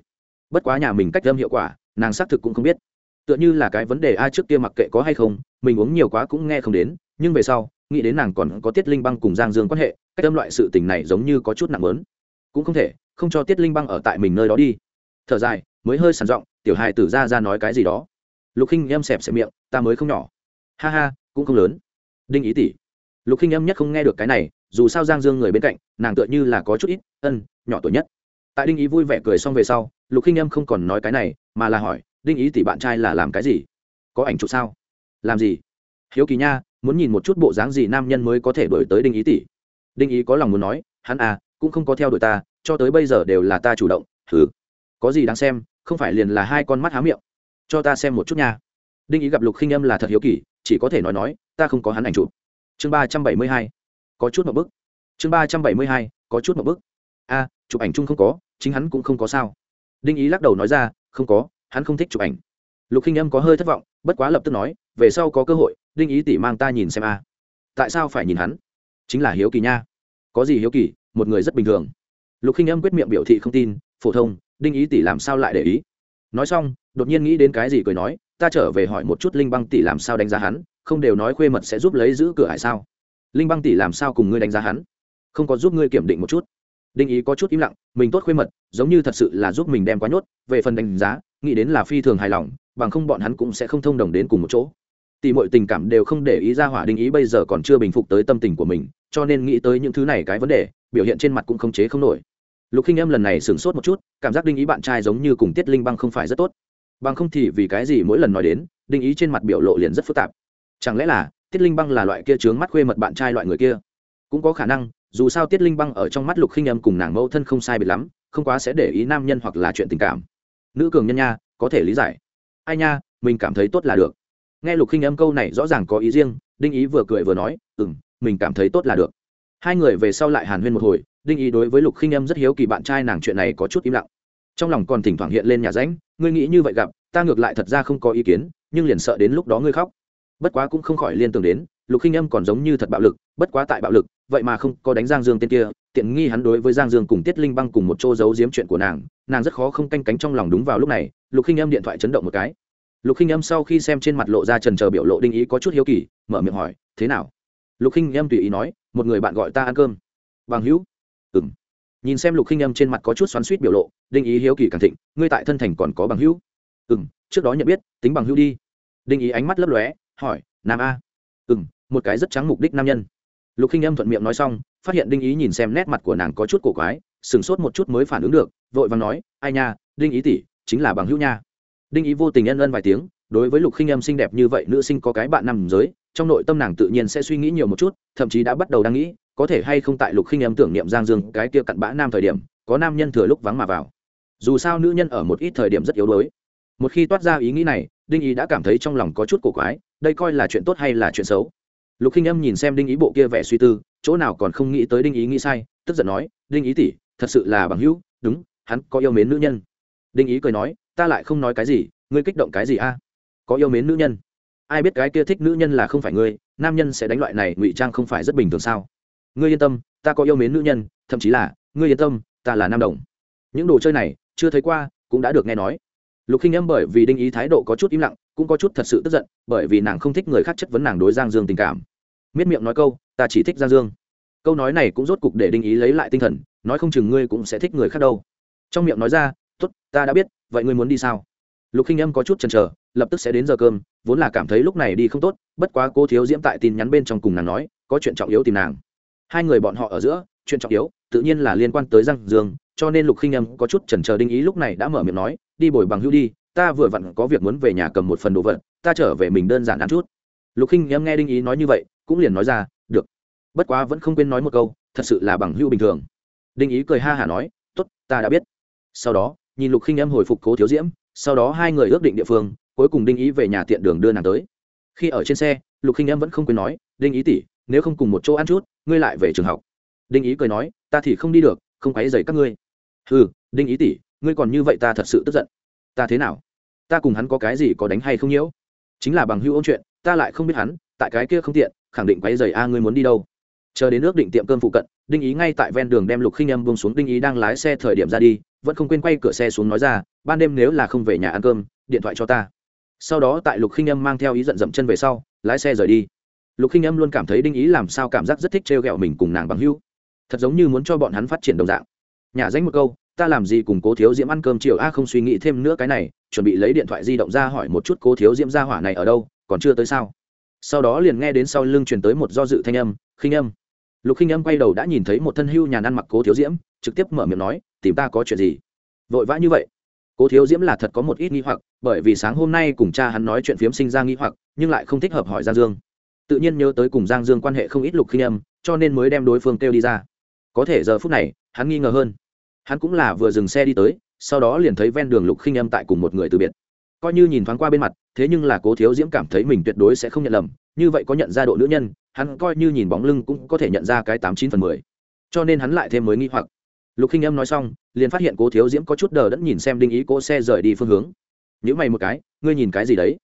Bất quá nhà mình cách âm hiệu quả, nàng xác thực cũng không biết. Tựa như là cái vấn đề ai trước kia mặc kệ có hay không, mình uống nhiều quá cũng nghe không đến, nhưng về sau, nghĩ đến nàng còn có tiết linh băng cùng giang dương quan hệ, cách âm loại sự tình này giống như có chút nặng lớn. Cũng không thể, không cho tiết linh băng ở tại mình nơi đó đi. Thở dài, mới hơi sàn giọng, tiểu hài tử ra ra nói cái gì đó lục khinh em xẹp xẹp miệng, ta mới không nhỏ. Ha ha, cũng không lớn. Đinh ý tỷ. Lục khinh em nhất không nghe được cái này, dù sao giang dương người bên cạnh, nàng tựa như là có chút ít, ân, nhỏ tuổi nhất. Tại đinh ý vui vẻ cười xong về sau, lục khinh em không còn nói cái này, mà là hỏi, đinh ý tỷ bạn trai là làm cái gì? Có ảnh chụp sao? Làm gì? Hiếu kỳ nha, muốn nhìn một chút bộ dáng gì nam nhân mới có thể đổi tới đinh ý tỷ. Đinh ý có lòng muốn nói, hắn à cũng không có theo đuổi ta, cho tới bây giờ đều là ta chủ động thử có gì đáng xem, không phải liền là hai con mắt há miệng cho ta xem một chút nha. Đinh ý gặp lục khinh âm là thật hiếu kỳ, chỉ có thể nói nói, ta không có hắn ảnh chụp. Chương ba trăm bảy mươi hai, có chút một bức. Chương ba trăm bảy mươi hai, có chút một bức. A, chụp ảnh chung không có, chính hắn cũng không có sao. Đinh ý lắc đầu nói ra, không có, hắn không thích chụp ảnh. Lục khinh âm có hơi thất vọng, bất quá lập tức nói, về sau có cơ hội, đinh ý tỷ mang ta nhìn xem a. Tại sao phải nhìn hắn? Chính là hiếu kỳ nha. Có gì hiếu kỳ, một người rất bình thường. Lục khinh âm quyết miệng biểu thị không tin, phổ thông, đinh ý tỷ làm sao lại để ý? Nói xong, đột nhiên nghĩ đến cái gì cười nói, ta trở về hỏi một chút linh băng tỷ làm sao đánh giá hắn, không đều nói khuê mật sẽ giúp lấy giữ cửa hải sao? Linh băng tỷ làm sao cùng ngươi đánh giá hắn? Không có giúp ngươi kiểm định một chút. Đinh ý có chút im lặng, mình tốt khuê mật, giống như thật sự là giúp mình đem quá nhốt, về phần đánh giá, nghĩ đến là phi thường hài lòng, bằng không bọn hắn cũng sẽ không thông đồng đến cùng một chỗ. Tỷ mọi tình cảm đều không để ý ra hỏa đinh ý bây giờ còn chưa bình phục tới tâm tình của mình, cho nên nghĩ tới những thứ này cái vấn đề, biểu hiện trên mặt cũng không chế không nổi lục khinh em lần này sửng sốt một chút, cảm giác đinh ý bạn trai giống như cùng tiết linh băng không phải rất tốt. Bằng không thì vì cái gì mỗi lần nói đến, đinh ý trên mặt biểu lộ liền rất phức tạp. Chẳng lẽ là tiết linh băng là loại kia trướng mắt khuê mật bạn trai loại người kia? Cũng có khả năng, dù sao tiết linh băng ở trong mắt lục khinh âm cùng nàng mẫu thân không sai biệt lắm, không quá sẽ để ý nam nhân hoặc là chuyện tình cảm. Nữ cường nhân nha, có thể lý giải. Ai nha, mình cảm thấy tốt là được. Nghe lục khinh âm câu này rõ ràng có ý riêng, đinh ý vừa cười vừa nói ừ m mình cảm thấy tốt là được. Hai người về sau lại hàn huyên một hồi đinh ý đối với lục khinh em rất hiếu kỳ bạn trai nàng chuyện này có chút im lặng. Trong lòng còn thỉnh thoảng hiện lên nhà ránh, ngươi nghĩ như vậy gặp, ta ngược lại thật ra không có ý kiến, nhưng liền sợ đến lúc đó ngươi khóc. Bất quá cũng không khỏi liên tưởng đến, lục khinh em còn giống như thật bạo lực, bất quá tại bạo lực, vậy mà không có đánh giang dương tên kia, tiện nghi hắn đối với giang dương cùng tiết linh băng cùng một chỗ giấu giếm chuyện của nàng nàng rất khó không canh cánh trong lòng đúng vào lúc này, lục khinh em điện thoại chấn động một cái. Lục khinh em sau khi xem trên mặt lộ ra trần chờ biểu lộ đinh ý có chút hiếu kỳ, mở miệng hỏi, thế nào? Lục khinh em tùy ý nói, một người bạn gọi ta ăn cơm. Bằng hữu ừng nhìn xem lục khinh âm trên mặt có chút xoắn suýt biểu lộ, đinh ý hiếu kỳ càng thịnh, ngươi tại thân thành còn có bằng hữu Ừm. trước đó nhận biết, tính bằng hữu đi đinh ý ánh mắt lấp lóe, hỏi, nam a Ừm. một cái rất trắng mục đích nam nhân lục khinh âm thuận miệng nói xong, phát hiện đinh ý nhìn xem nét mặt của nàng có chút cổ quái sửng sốt một chút mới phản ứng được, vội và nói, ai nha, đinh ý tỷ, chính là bằng hữu nha đinh ý vô tình ân ân vài tiếng, đối với lục khinh âm xinh đẹp như vậy, nữ sinh có cái bạn nằm giới, trong nội tâm nàng tự nhiên sẽ suy nghĩ nhiều một chút, thậm chí đã bắt đầu đang nghĩ có thể hay không tại lục khinh em tưởng niệm giang dương cái kia cặn bã nam thời điểm, có nam nhân thừa lúc vắng mà vào. Dù sao nữ nhân ở một ít thời điểm rất yếu đuối. Một khi toát ra ý nghĩ này, đinh ý đã cảm thấy trong lòng có chút cổ quái, đây coi là chuyện tốt hay là chuyện xấu? Lục khinh âm nhìn xem đinh ý bộ kia vẻ suy tư, chỗ nào còn không nghĩ tới đinh ý nghĩ sai, tức giận nói, đinh ý tỷ, thật sự là bằng hữu, đúng, hắn có yêu mến nữ nhân. Đinh ý cười nói, ta lại không nói cái gì, ngươi kích động cái gì a? Có yêu mến nữ nhân? Ai biết cái kia thích nữ nhân là không phải ngươi, nam nhân sẽ đánh loại này ngụy trang không phải rất bình thường sao? Ngươi yên tâm, ta có yêu mến nữ nhân, thậm chí là, ngươi yên tâm, ta là nam đồng. Những đồ chơi này, chưa thấy qua, cũng đã được nghe nói. Lục khinh âm bởi vì đinh ý thái độ có chút im lặng, cũng có chút thật sự tức giận, bởi vì nàng không thích người khác chất vấn nàng đối giang dương tình cảm. Miết miệng nói câu, ta chỉ thích giang dương. Câu nói này cũng rốt cục để đinh ý lấy lại tinh thần, nói không chừng ngươi cũng sẽ thích người khác đâu. Trong miệng nói ra t ố t ta đã biết, vậy ngươi muốn đi sao? Lục khinh âm có chút chần chờ, lập tức sẽ đến giờ cơm, vốn là cảm thấy lúc này đi không tốt, bất quá cô thiếu diễm tại tin nhắn bên trong cùng nàng nói, có chuyện trọng yếu tìm nàng hai người bọn họ ở giữa, chuyện trọng yếu, tự nhiên là liên quan tới giang dương, cho nên lục khinh âm có chút chần chờ đinh ý lúc này đã mở miệng nói, đi bồi bằng hữu đi, ta vừa vặn có việc muốn về nhà cầm một phần đồ vật, ta trở về mình đơn giản ăn chút. Lục khinh âm nghe đinh ý nói như vậy, cũng liền nói ra, được, bất quá vẫn không quên nói một câu, thật sự là bằng hữu bình thường. Đinh ý cười ha hả nói t ố t ta đã biết. Sau đó, nhìn lục khinh âm hồi phục cố thiếu diễm, sau đó hai người ước định địa phương, cuối cùng đinh ý về nhà tiện đường đưa nàng tới. Khi ở trên xe, lục khinh âm vẫn không quên nói, đinh ý tỉ nếu không cùng một chỗ ăn chút ngươi lại về trường học. Đinh ý cười nói, ta thì không đi được, không quáy dày các ngươi. Ừ đinh ý tỉ ngươi còn như vậy ta thật sự tức giận. Ta thế nào? Ta cùng hắn có cái gì có đánh hay không nhiễu? Chính là bằng hữu ôn chuyện, ta lại không biết hắn, tại cái kia không tiện, khẳng định quáy dày a, ngươi muốn đi đâu? Chờ đến nước định tiệm cơm phụ cận, đinh ý ngay tại ven đường đem lục khinh âm buông xuống. Đinh ý đang lái xe thời điểm ra đi, vẫn không quên quay cửa xe xuống nói ra, ban đêm nếu là không về nhà ăn cơm, điện thoại cho ta. Sau đó tại lục khinh âm mang theo ý giận dậm chân về sau, lái xe rời đi lục khinh âm luôn cảm thấy đinh ý làm sao cảm giác rất thích trêu ghẹo mình cùng nàng bằng hưu, thật giống như muốn cho bọn hắn phát triển đồng dạng. Nhà danh một câu ta làm gì cùng cố thiếu diễm ăn cơm chiều? A không suy nghĩ thêm nữa cái này chuẩn bị lấy điện thoại di động ra hỏi một chút cố thiếu diễm ra hỏa này ở đâu còn chưa tới sao? Sau đó liền nghe đến sau lưng truyền tới một do dự thanh âm khinh âm. Lục khinh âm quay đầu đã nhìn thấy một thân hưu nhàn ăn mặc cố thiếu diễm trực tiếp mở miệng nói tìm ta có chuyện gì? Vội vã như vậy. Cố thiếu diễm là thật có một ít nghi hoặc bởi vì sáng hôm nay cùng cha hắn nói chuyện phiếm sinh ra nghi hoặc nhưng lại không thích hợp hỏi giang dương tự nhiên nhớ tới cùng giang dương quan hệ không ít lục khinh âm, cho nên mới đem đối phương kêu đi ra. Có thể giờ phút này, hắn nghi ngờ hơn. Hắn cũng là vừa dừng xe đi tới, sau đó liền thấy ven đường lục khinh âm tại cùng một người từ biệt. Coi như nhìn thoáng qua bên mặt, thế nhưng là cố thiếu diễm cảm thấy mình tuyệt đối sẽ không nhận lầm, như vậy có nhận ra độ nữ nhân, hắn coi như nhìn bóng lưng cũng có thể nhận ra cái tám chín phần mười. Cho nên hắn lại thêm mới nghi hoặc. Lục khinh âm nói xong, liền phát hiện cố thiếu diễm có chút đờ đẫn nhìn xem đinh ý cố xe rời đi phương hướng. Nhữ mày một cái, ngươi nhìn cái gì đấy?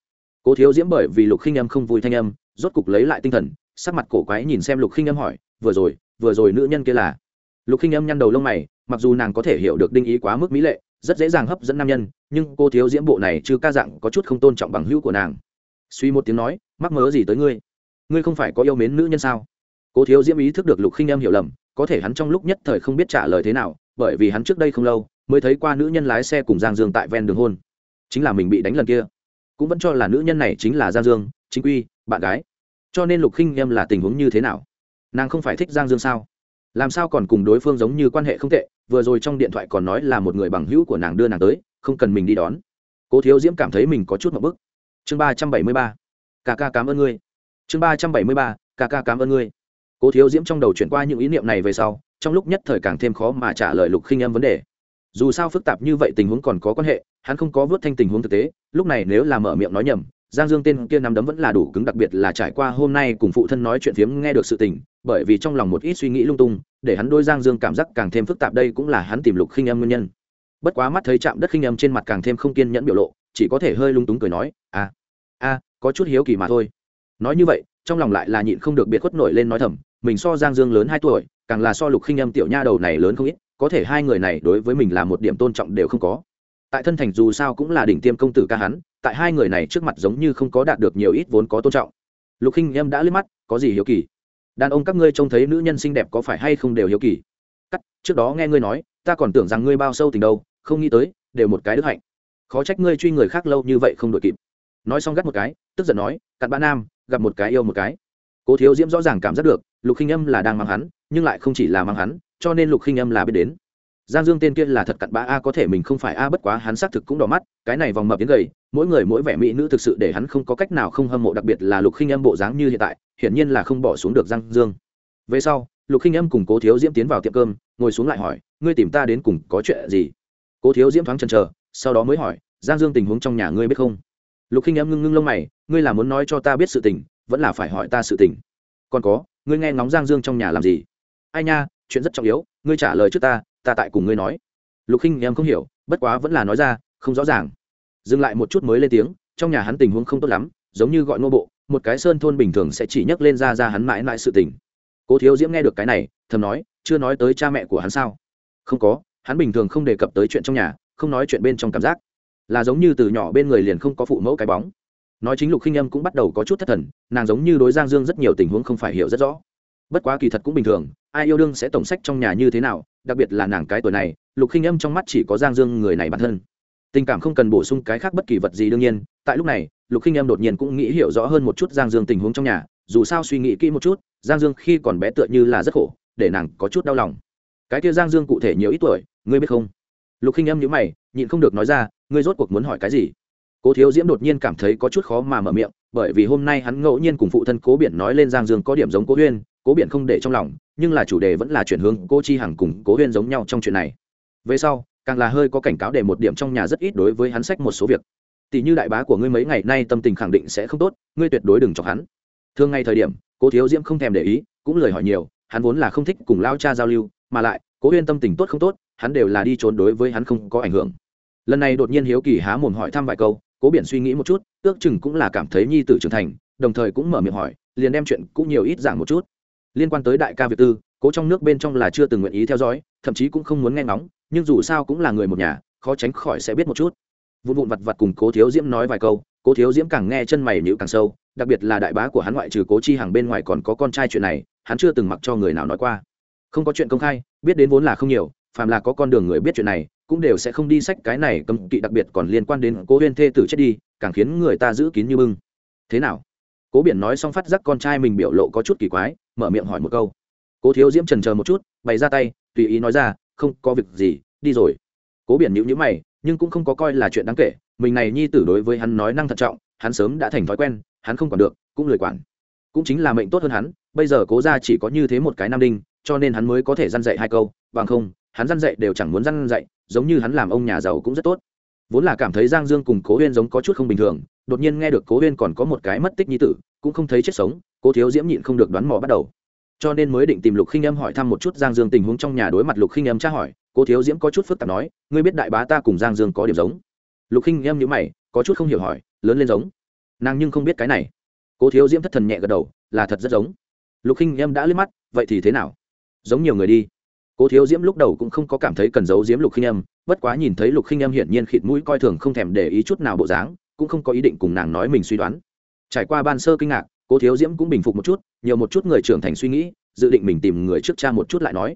Cố thiếu diễm bởi vì lục khinh âm không vui thanh âm rốt cục lấy lại tinh thần, sắc mặt cổ quái nhìn xem lục khinh âm hỏi, vừa rồi vừa rồi nữ nhân kia là? Lục khinh âm nhăn đầu lông mày, mặc dù nàng có thể hiểu được đinh ý quá mức mỹ lệ, rất dễ dàng hấp dẫn nam nhân, nhưng cô thiếu diễm bộ này chứ ca dạng có chút không tôn trọng bằng hữu của nàng. Suy một tiếng nói, mắc mớ gì tới ngươi? Ngươi không phải có yêu mến nữ nhân sao? Cô thiếu diễm ý thức được lục khinh em hiểu lầm, có thể hắn trong lúc nhất thời không biết trả lời thế nào, bởi vì hắn trước đây không lâu mới thấy qua nữ nhân lái xe cùng giang dương tại ven đường hôn. Chính là mình bị đánh lần kia. Cũng vẫn cho là nữ nhân này chính là giang dương, chính quy bạn gái. Cho nên lục khinh em là tình huống như thế nào? Nàng không phải thích giang dương sao? Làm sao còn cùng đối phương giống như quan hệ không tệ, vừa rồi trong điện thoại còn nói là một người bằng hữu của nàng đưa nàng tới, không cần mình đi đón. Cố thiếu diễm cảm thấy mình có chút một bức. Chương ba trăm bảy mươi ba. Ca ca cảm ơn ngươi. Chương ba trăm bảy mươi ba. Ca ca cảm ơn ngươi. Cố thiếu diễm trong đầu chuyển qua những ý niệm này về sau, trong lúc nhất thời càng thêm khó mà trả lời lục khinh em vấn đề. Dù sao phức tạp như vậy tình huống còn có quan hệ, hắn không có vớt thanh tình huống thực tế, lúc này nếu là mở miệng nói nhầm giang dương tên kia nắm đấm vẫn là đủ cứng, đặc biệt là trải qua hôm nay cùng phụ thân nói chuyện phiếm nghe được sự tình, bởi vì trong lòng một ít suy nghĩ lung tung, để hắn đôi giang dương cảm giác càng thêm phức tạp đây cũng là hắn tìm lục khinh âm nguyên nhân. Bất quá mắt thấy chạm đất khinh âm trên mặt càng thêm không kiên nhẫn biểu lộ, chỉ có thể hơi lung túng cười nói à a, có chút hiếu kỳ mà thôi. Nói như vậy, trong lòng lại là nhịn không được biệt khuất nổi lên nói thầm, mình so giang dương lớn hai tuổi, càng là so lục khinh âm tiểu nha đầu này lớn không ít, có thể hai người này đối với mình là một điểm tôn trọng đều không có. Tại thân thành dù sao cũng là đỉnh tiêm công tử ca hắn tại hai người này trước mặt giống như không có đạt được nhiều ít vốn có tôn trọng. Lục khinh em đã liếc mắt, có gì hiếu kỳ? Đàn ông các ngươi trông thấy nữ nhân xinh đẹp có phải hay không đều hiếu kỳ? Cắt, trước đó nghe ngươi nói, ta còn tưởng rằng ngươi bao sâu tình đâu, không nghĩ tới, đều một cái đức hạnh. Khó trách ngươi truy người khác lâu như vậy không đội kịp. Nói xong gắt một cái, tức giận nói, cặn bã nam, gặp một cái yêu một cái. Cố thiếu diễm rõ ràng cảm giác được, lục khinh âm là đang mang hắn, nhưng lại không chỉ là mang hắn, cho nên lục khinh âm là biết đến giang dương tên kia là thật cặn bã a, có thể mình không phải a, bất quá hắn xác thực cũng đỏ mắt, cái này vòng mập đến gầy, mỗi người mỗi vẻ mỹ nữ thực sự để hắn không có cách nào không hâm mộ, đặc biệt là lục khinh âm bộ dáng như hiện tại, hiển nhiên là không bỏ xuống được giang dương. Về sau, lục khinh âm cùng cố thiếu diễm tiến vào tiệm cơm, ngồi xuống lại hỏi, ngươi tìm ta đến cùng có chuyện gì? Cố thiếu diễm thoáng chần chờ, sau đó mới hỏi, giang dương tình huống trong nhà ngươi biết không? Lục khinh âm ngưng ngưng lông mày, ngươi là muốn nói cho ta biết sự tình, vẫn là phải hỏi ta sự tình? Còn có, ngươi nghe ngóng giang dương trong nhà làm gì? Ai nha, chuyện rất trọng yếu, ngươi trả lời trước ta ta tại cùng ngươi nói. Lục khinh em không hiểu, bất quá vẫn là nói ra, không rõ ràng. Dừng lại một chút mới lên tiếng, trong nhà hắn tình huống không tốt lắm, giống như gọi nô bộ, một cái sơn thôn bình thường sẽ chỉ nhắc lên ra ra hắn mãi mãi sự tình. Cố thiếu diễm nghe được cái này, thầm nói, chưa nói tới cha mẹ của hắn sao? Không có, hắn bình thường không đề cập tới chuyện trong nhà, không nói chuyện bên trong cảm giác. Là giống như từ nhỏ bên người liền không có phụ mẫu cái bóng. Nói chính lục khinh âm cũng bắt đầu có chút thất thần, nàng giống như đối giang dương rất nhiều tình huống không phải hiểu rất rõ. Bất quá kỳ thật cũng bình thường ai yêu đương sẽ tổng sách trong nhà như thế nào, đặc biệt là nàng cái tuổi này, lục khinh âm trong mắt chỉ có giang dương người này bản thân. Tình cảm không cần bổ sung cái khác bất kỳ vật gì đương nhiên, tại lúc này, lục khinh âm đột nhiên cũng nghĩ hiểu rõ hơn một chút giang dương tình huống trong nhà, dù sao suy nghĩ kỹ một chút, giang dương khi còn bé tựa như là rất khổ, để nàng có chút đau lòng. Cái kia giang dương cụ thể nhiều ít tuổi, ngươi biết không? Lục khinh âm nhữ mày, nhịn không được nói ra, ngươi rốt cuộc muốn hỏi cái gì? Cố thiếu diễm đột nhiên cảm thấy có chút khó mà mở miệng, bởi vì hôm nay hắn ngẫu nhiên cùng phụ thân cố biển nói lên giang dương có điểm giống cố huyên, cố biển không để trong lòng nhưng là chủ đề vẫn là chuyển hướng cô chi hằng cùng cố huyên giống nhau trong chuyện này. Về sau, càng là hơi có cảnh cáo để một điểm trong nhà rất ít đối với hắn sách một số việc. Tỷ như đại bá của ngươi mấy ngày nay tâm tình khẳng định sẽ không tốt, ngươi tuyệt đối đừng chọc hắn. Thường ngày thời điểm, cố thiếu diễm không thèm để ý, cũng lời hỏi nhiều, hắn vốn là không thích cùng lao cha giao lưu, mà lại, cố huyên tâm tình tốt không tốt, hắn đều là đi trốn đối với hắn không có ảnh hưởng. Lần này đột nhiên hiếu kỳ há mồm hỏi thăm vài câu, cố biển suy nghĩ một chút, ước chừng cũng là cảm thấy nhi tử trưởng thành, đồng thời cũng mở miệng hỏi, liền đem chuyện cũng nhiều ít giảng một chút liên quan tới đại ca việt tư, cố trong nước bên trong là chưa từng nguyện ý theo dõi, thậm chí cũng không muốn nghe ngóng, nhưng dù sao cũng là người một nhà, khó tránh khỏi sẽ biết một chút. Vụn vụn vặt vặt cùng cố thiếu diễm nói vài câu, cố thiếu diễm càng nghe chân mày nhữ càng sâu, đặc biệt là đại bá của hắn ngoại trừ cố chi hàng bên ngoài còn có con trai chuyện này, hắn chưa từng mặc cho người nào nói qua. Không có chuyện công khai, biết đến vốn là không nhiều, phàm là có con đường người biết chuyện này, cũng đều sẽ không đi sách cái này cấm kỵ đặc biệt còn liên quan đến cố huyên thê tử chết đi, càng khiến người ta giữ kín như bưng. Thế nào? Cố biển nói xong phát giác con trai mình biểu lộ có chút kỳ quái mở miệng hỏi một câu. Cố thiếu diễm trần chờ một chút, bày ra tay, tùy ý nói ra, không, có việc gì, đi rồi. Cố biển nhữ nhữ mày, nhưng cũng không có coi là chuyện đáng kể. Mình này nhi tử đối với hắn nói năng thận trọng, hắn sớm đã thành thói quen, hắn không quản được, cũng lười quản. Cũng chính là mệnh tốt hơn hắn, bây giờ cố ra chỉ có như thế một cái nam đinh, cho nên hắn mới có thể dăn dạy hai câu, bằng không, hắn dăn dạy đều chẳng muốn dăn dạy, giống như hắn làm ông nhà giàu cũng rất tốt vốn là cảm thấy giang dương cùng cố huyên giống có chút không bình thường, đột nhiên nghe được cố huyên còn có một cái mất tích nhi tử, cũng không thấy chết sống, cố thiếu diễm nhịn không được đoán mò bắt đầu. Cho nên mới định tìm lục khinh âm hỏi thăm một chút giang dương tình huống trong nhà đối mặt lục khinh âm tra hỏi, cố thiếu diễm có chút phức tạp nói, ngươi biết đại bá ta cùng giang dương có điểm giống? Lục khinh âm nhữ mày, có chút không hiểu hỏi, lớn lên giống? Nàng nhưng không biết cái này. Cố thiếu diễm thất thần nhẹ gật đầu, là thật rất giống. Lục khinh âm đã liếc mắt, vậy thì thế nào? Giống nhiều người đi cố thiếu diễm lúc đầu cũng không có cảm thấy cần giấu diễm lục khinh âm, bất quá nhìn thấy lục khinh âm hiển nhiên khịt mũi coi thường không thèm để ý chút nào bộ dáng, cũng không có ý định cùng nàng nói mình suy đoán. Trải qua ban sơ kinh ngạc, cố thiếu diễm cũng bình phục một chút, nhiều một chút người trưởng thành suy nghĩ, dự định mình tìm người trước cha một chút lại nói.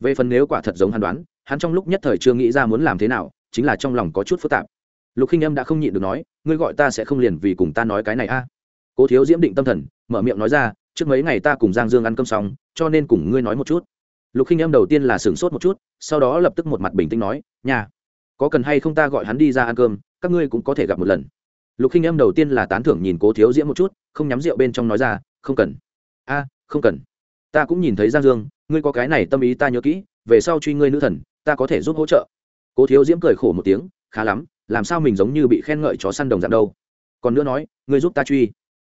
Về phần nếu quả thật giống hắn đoán, hắn trong lúc nhất thời chưa nghĩ ra muốn làm thế nào, chính là trong lòng có chút phức tạp. Lục khinh âm đã không nhịn được nói, ngươi gọi ta sẽ không liền vì cùng ta nói cái này a? Cố thiếu diễm định tâm thần, mở miệng nói ra, trước mấy ngày ta cùng giang dương ăn cơm xong, cho nên cùng ngươi nói một chút lục khinh Em đầu tiên là sửng sốt một chút, sau đó lập tức một mặt bình tĩnh nói nhà có cần hay không ta gọi hắn đi ra ăn cơm, các ngươi cũng có thể gặp một lần. Lục khinh Em đầu tiên là tán thưởng nhìn cố thiếu diễm một chút, không nhắm rượu bên trong nói ra, không cần. A, không cần. Ta cũng nhìn thấy giang dương, ngươi có cái này tâm ý ta nhớ kỹ, về sau truy ngươi nữ thần, ta có thể giúp hỗ trợ. Cố thiếu diễm cười khổ một tiếng, khá lắm, làm sao mình giống như bị khen ngợi chó săn đồng dạng đâu. Còn nữa nói, ngươi giúp ta truy,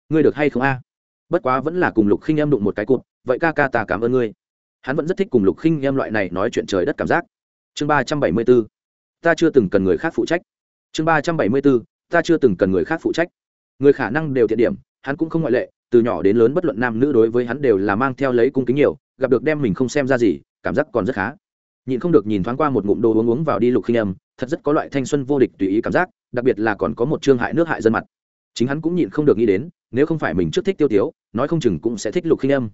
ngươi được hay không a? Bất quá vẫn là cùng lục khinh em đụng một cái cụt, vậy ca ca ta cảm ơn ngươi hắn vẫn rất thích cùng lục khinh em loại này nói chuyện trời đất cảm giác. Chương ba trăm bảy mươi b ố ta chưa từng cần người khác phụ trách. Chương ba trăm bảy mươi b ố ta chưa từng cần người khác phụ trách. Người khả năng đều thiện điểm, hắn cũng không ngoại lệ, từ nhỏ đến lớn bất luận nam nữ đối với hắn đều là mang theo lấy cung kính nhiều, gặp được đem mình không xem ra gì, cảm giác còn rất khá. Nhìn không được nhìn thoáng qua một ngụm đồ uống uống vào đi lục khinh âm thật rất có loại thanh xuân vô địch tùy ý cảm giác, đặc biệt là còn có một trương hại nước hại dân mặt. Chính hắn cũng nhịn không được nghĩ đến, nếu không phải mình trước thích tiêu tiếu, nói không chừng cũng sẽ thích lục khinh âm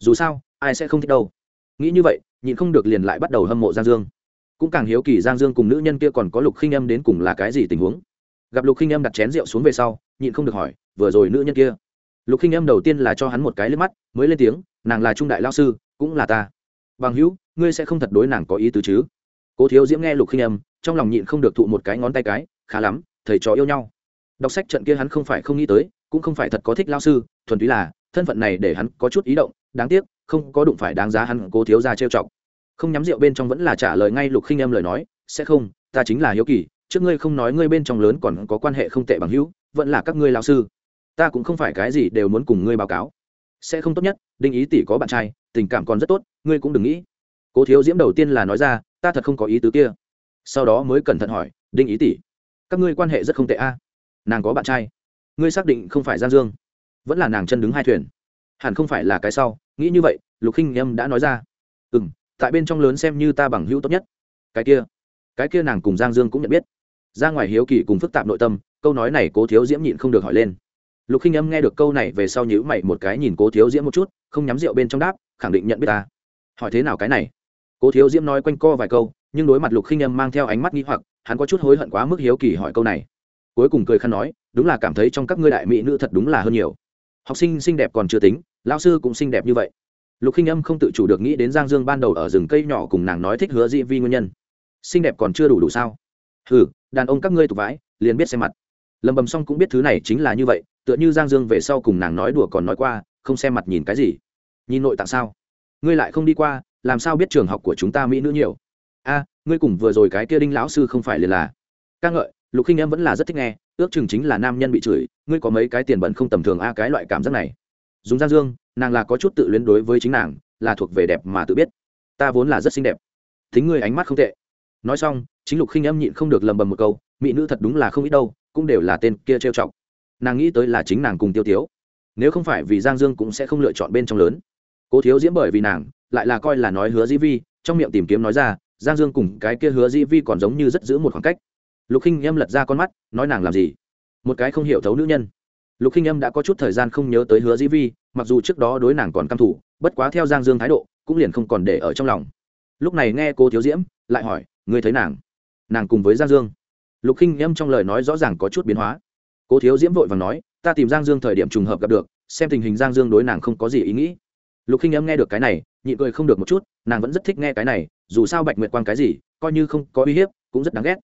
dù sao, ai sẽ không thích đâu? Nghĩ như vậy, nhịn không được liền lại bắt đầu hâm mộ giang dương. Cũng càng hiếu kỳ giang dương cùng nữ nhân kia còn có lục khinh âm đến cùng là cái gì tình huống. Gặp lục khinh âm đặt chén rượu xuống về sau, nhịn không được hỏi, vừa rồi nữ nhân kia? Lục khinh âm đầu tiên là cho hắn một cái lên mắt, mới lên tiếng, nàng là trung đại lao sư, cũng là ta. Bằng hữu, ngươi sẽ không thật đối nàng có ý tứ chứ? Cố thiếu diễm nghe lục khinh âm, trong lòng nhịn không được thụ một cái ngón tay cái, khá lắm, thầy trò yêu nhau. Đọc sách trận kia hắn không phải không nghĩ tới, cũng không phải thật có thích lao sư, thuần túy là, thân phận này để hắn có chút ý động, đáng tiếc không có đụng phải đáng giá hắn cố thiếu ra trêu chọc. Không nhắm rượu bên trong vẫn là trả lời ngay lục khinh em lời nói, sẽ không, ta chính là hiếu kỳ, trước ngươi không nói ngươi bên trong lớn còn có quan hệ không tệ bằng hữu, vẫn là các ngươi lao sư. Ta cũng không phải cái gì đều muốn cùng ngươi báo cáo. Sẽ không tốt nhất, đinh ý tỷ có bạn trai, tình cảm còn rất tốt, ngươi cũng đừng nghĩ. Cố thiếu diễm đầu tiên là nói ra, ta thật không có ý tứ kia. Sau đó mới cẩn thận hỏi, đinh ý tỷ, các ngươi quan hệ rất không tệ a. Nàng có bạn trai. Ngươi xác định không phải giang dương. Vẫn là nàng chân đứng hai thuyền hẳn không phải là cái sau, nghĩ như vậy, lục khinh em đã nói ra. Ừ m tại bên trong lớn xem như ta bằng hữu tốt nhất. Cái kia cái kia nàng cùng giang dương cũng nhận biết. Ra ngoài hiếu kỳ cùng phức tạp nội tâm, câu nói này cố thiếu diễm nhịn không được hỏi lên. Lục khinh em nghe được câu này về sau nhữ mày một cái nhìn cố thiếu diễm một chút, không nhắm rượu bên trong đáp, khẳng định nhận biết ta. Hỏi thế nào cái này? Cố thiếu diễm nói quanh co vài câu, nhưng đối mặt lục khinh em mang theo ánh mắt nghĩ hoặc, hắn có chút hối hận quá mức hiếu kỳ hỏi câu này. Cuối cùng cười khăn nói, đúng là cảm thấy trong các ngươi đại mỹ nữ thật đúng là hơn nhiều học sinh xinh đẹp còn chưa tính lao sư cũng xinh đẹp như vậy. Lục khinh âm không tự chủ được nghĩ đến giang dương ban đầu ở rừng cây nhỏ cùng nàng nói thích hứa dị vi nguyên nhân. Xinh đẹp còn chưa đủ đủ sao? Ừ đàn ông các ngươi tục vãi, liền biết xem mặt. Lầm bầm xong cũng biết thứ này chính là như vậy, tựa như giang dương về sau cùng nàng nói đùa còn nói qua, không xem mặt nhìn cái gì. Nhìn nội tạng sao? Ngươi lại không đi qua, làm sao biết trường học của chúng ta mỹ nữ nhiều? A, ngươi cùng vừa rồi cái kia đinh lão sư không phải liền là. Ca ngợi, lục khinh em vẫn là rất thích nghe ước chừng chính là nam nhân bị chửi, ngươi có mấy cái tiền bẩn không tầm thường a, cái loại cảm giác này. Dùng giang dương, nàng là có chút tự luyến đối với chính nàng, là thuộc về đẹp mà tự biết. Ta vốn là rất xinh đẹp. Thính ngươi ánh mắt không tệ. Nói xong, chính lục khinh em nhịn không được lầm bầm một câu, mỹ nữ thật đúng là không ít đâu, cũng đều là tên kia trêu chọc. Nàng nghĩ tới là chính nàng cùng tiêu tiếu. Nếu không phải vì giang dương cũng sẽ không lựa chọn bên trong lớn. Cố thiếu diễm bởi vì nàng, lại là coi là nói hứa dĩ vi, trong miệng tìm kiếm nói ra, giang dương cùng cái kia hứa dĩ vi còn giống như rất giữ một khoảng cách lục khinh em lật ra con mắt, nói nàng làm gì? Một cái không hiểu thấu nữ nhân. Lục khinh em đã có chút thời gian không nhớ tới hứa dĩ vi, mặc dù trước đó đối nàng còn căm thủ bất quá theo giang dương thái độ, cũng liền không còn để ở trong lòng. Lúc này nghe cô thiếu diễm, lại hỏi, ngươi thấy nàng? Nàng cùng với giang dương. Lục khinh em trong lời nói rõ ràng có chút biến hóa. Cô thiếu diễm vội và nói, ta tìm giang dương thời điểm trùng hợp gặp được, xem tình hình giang dương đối nàng không có gì ý nghĩ. Lục khinh em nghe được cái này nhị cười không được một chút, nàng vẫn rất thích nghe cái này, dù sao bạch nguyệt quang cái gì, coi như không có uy hiếp, cũng rất đáng ghét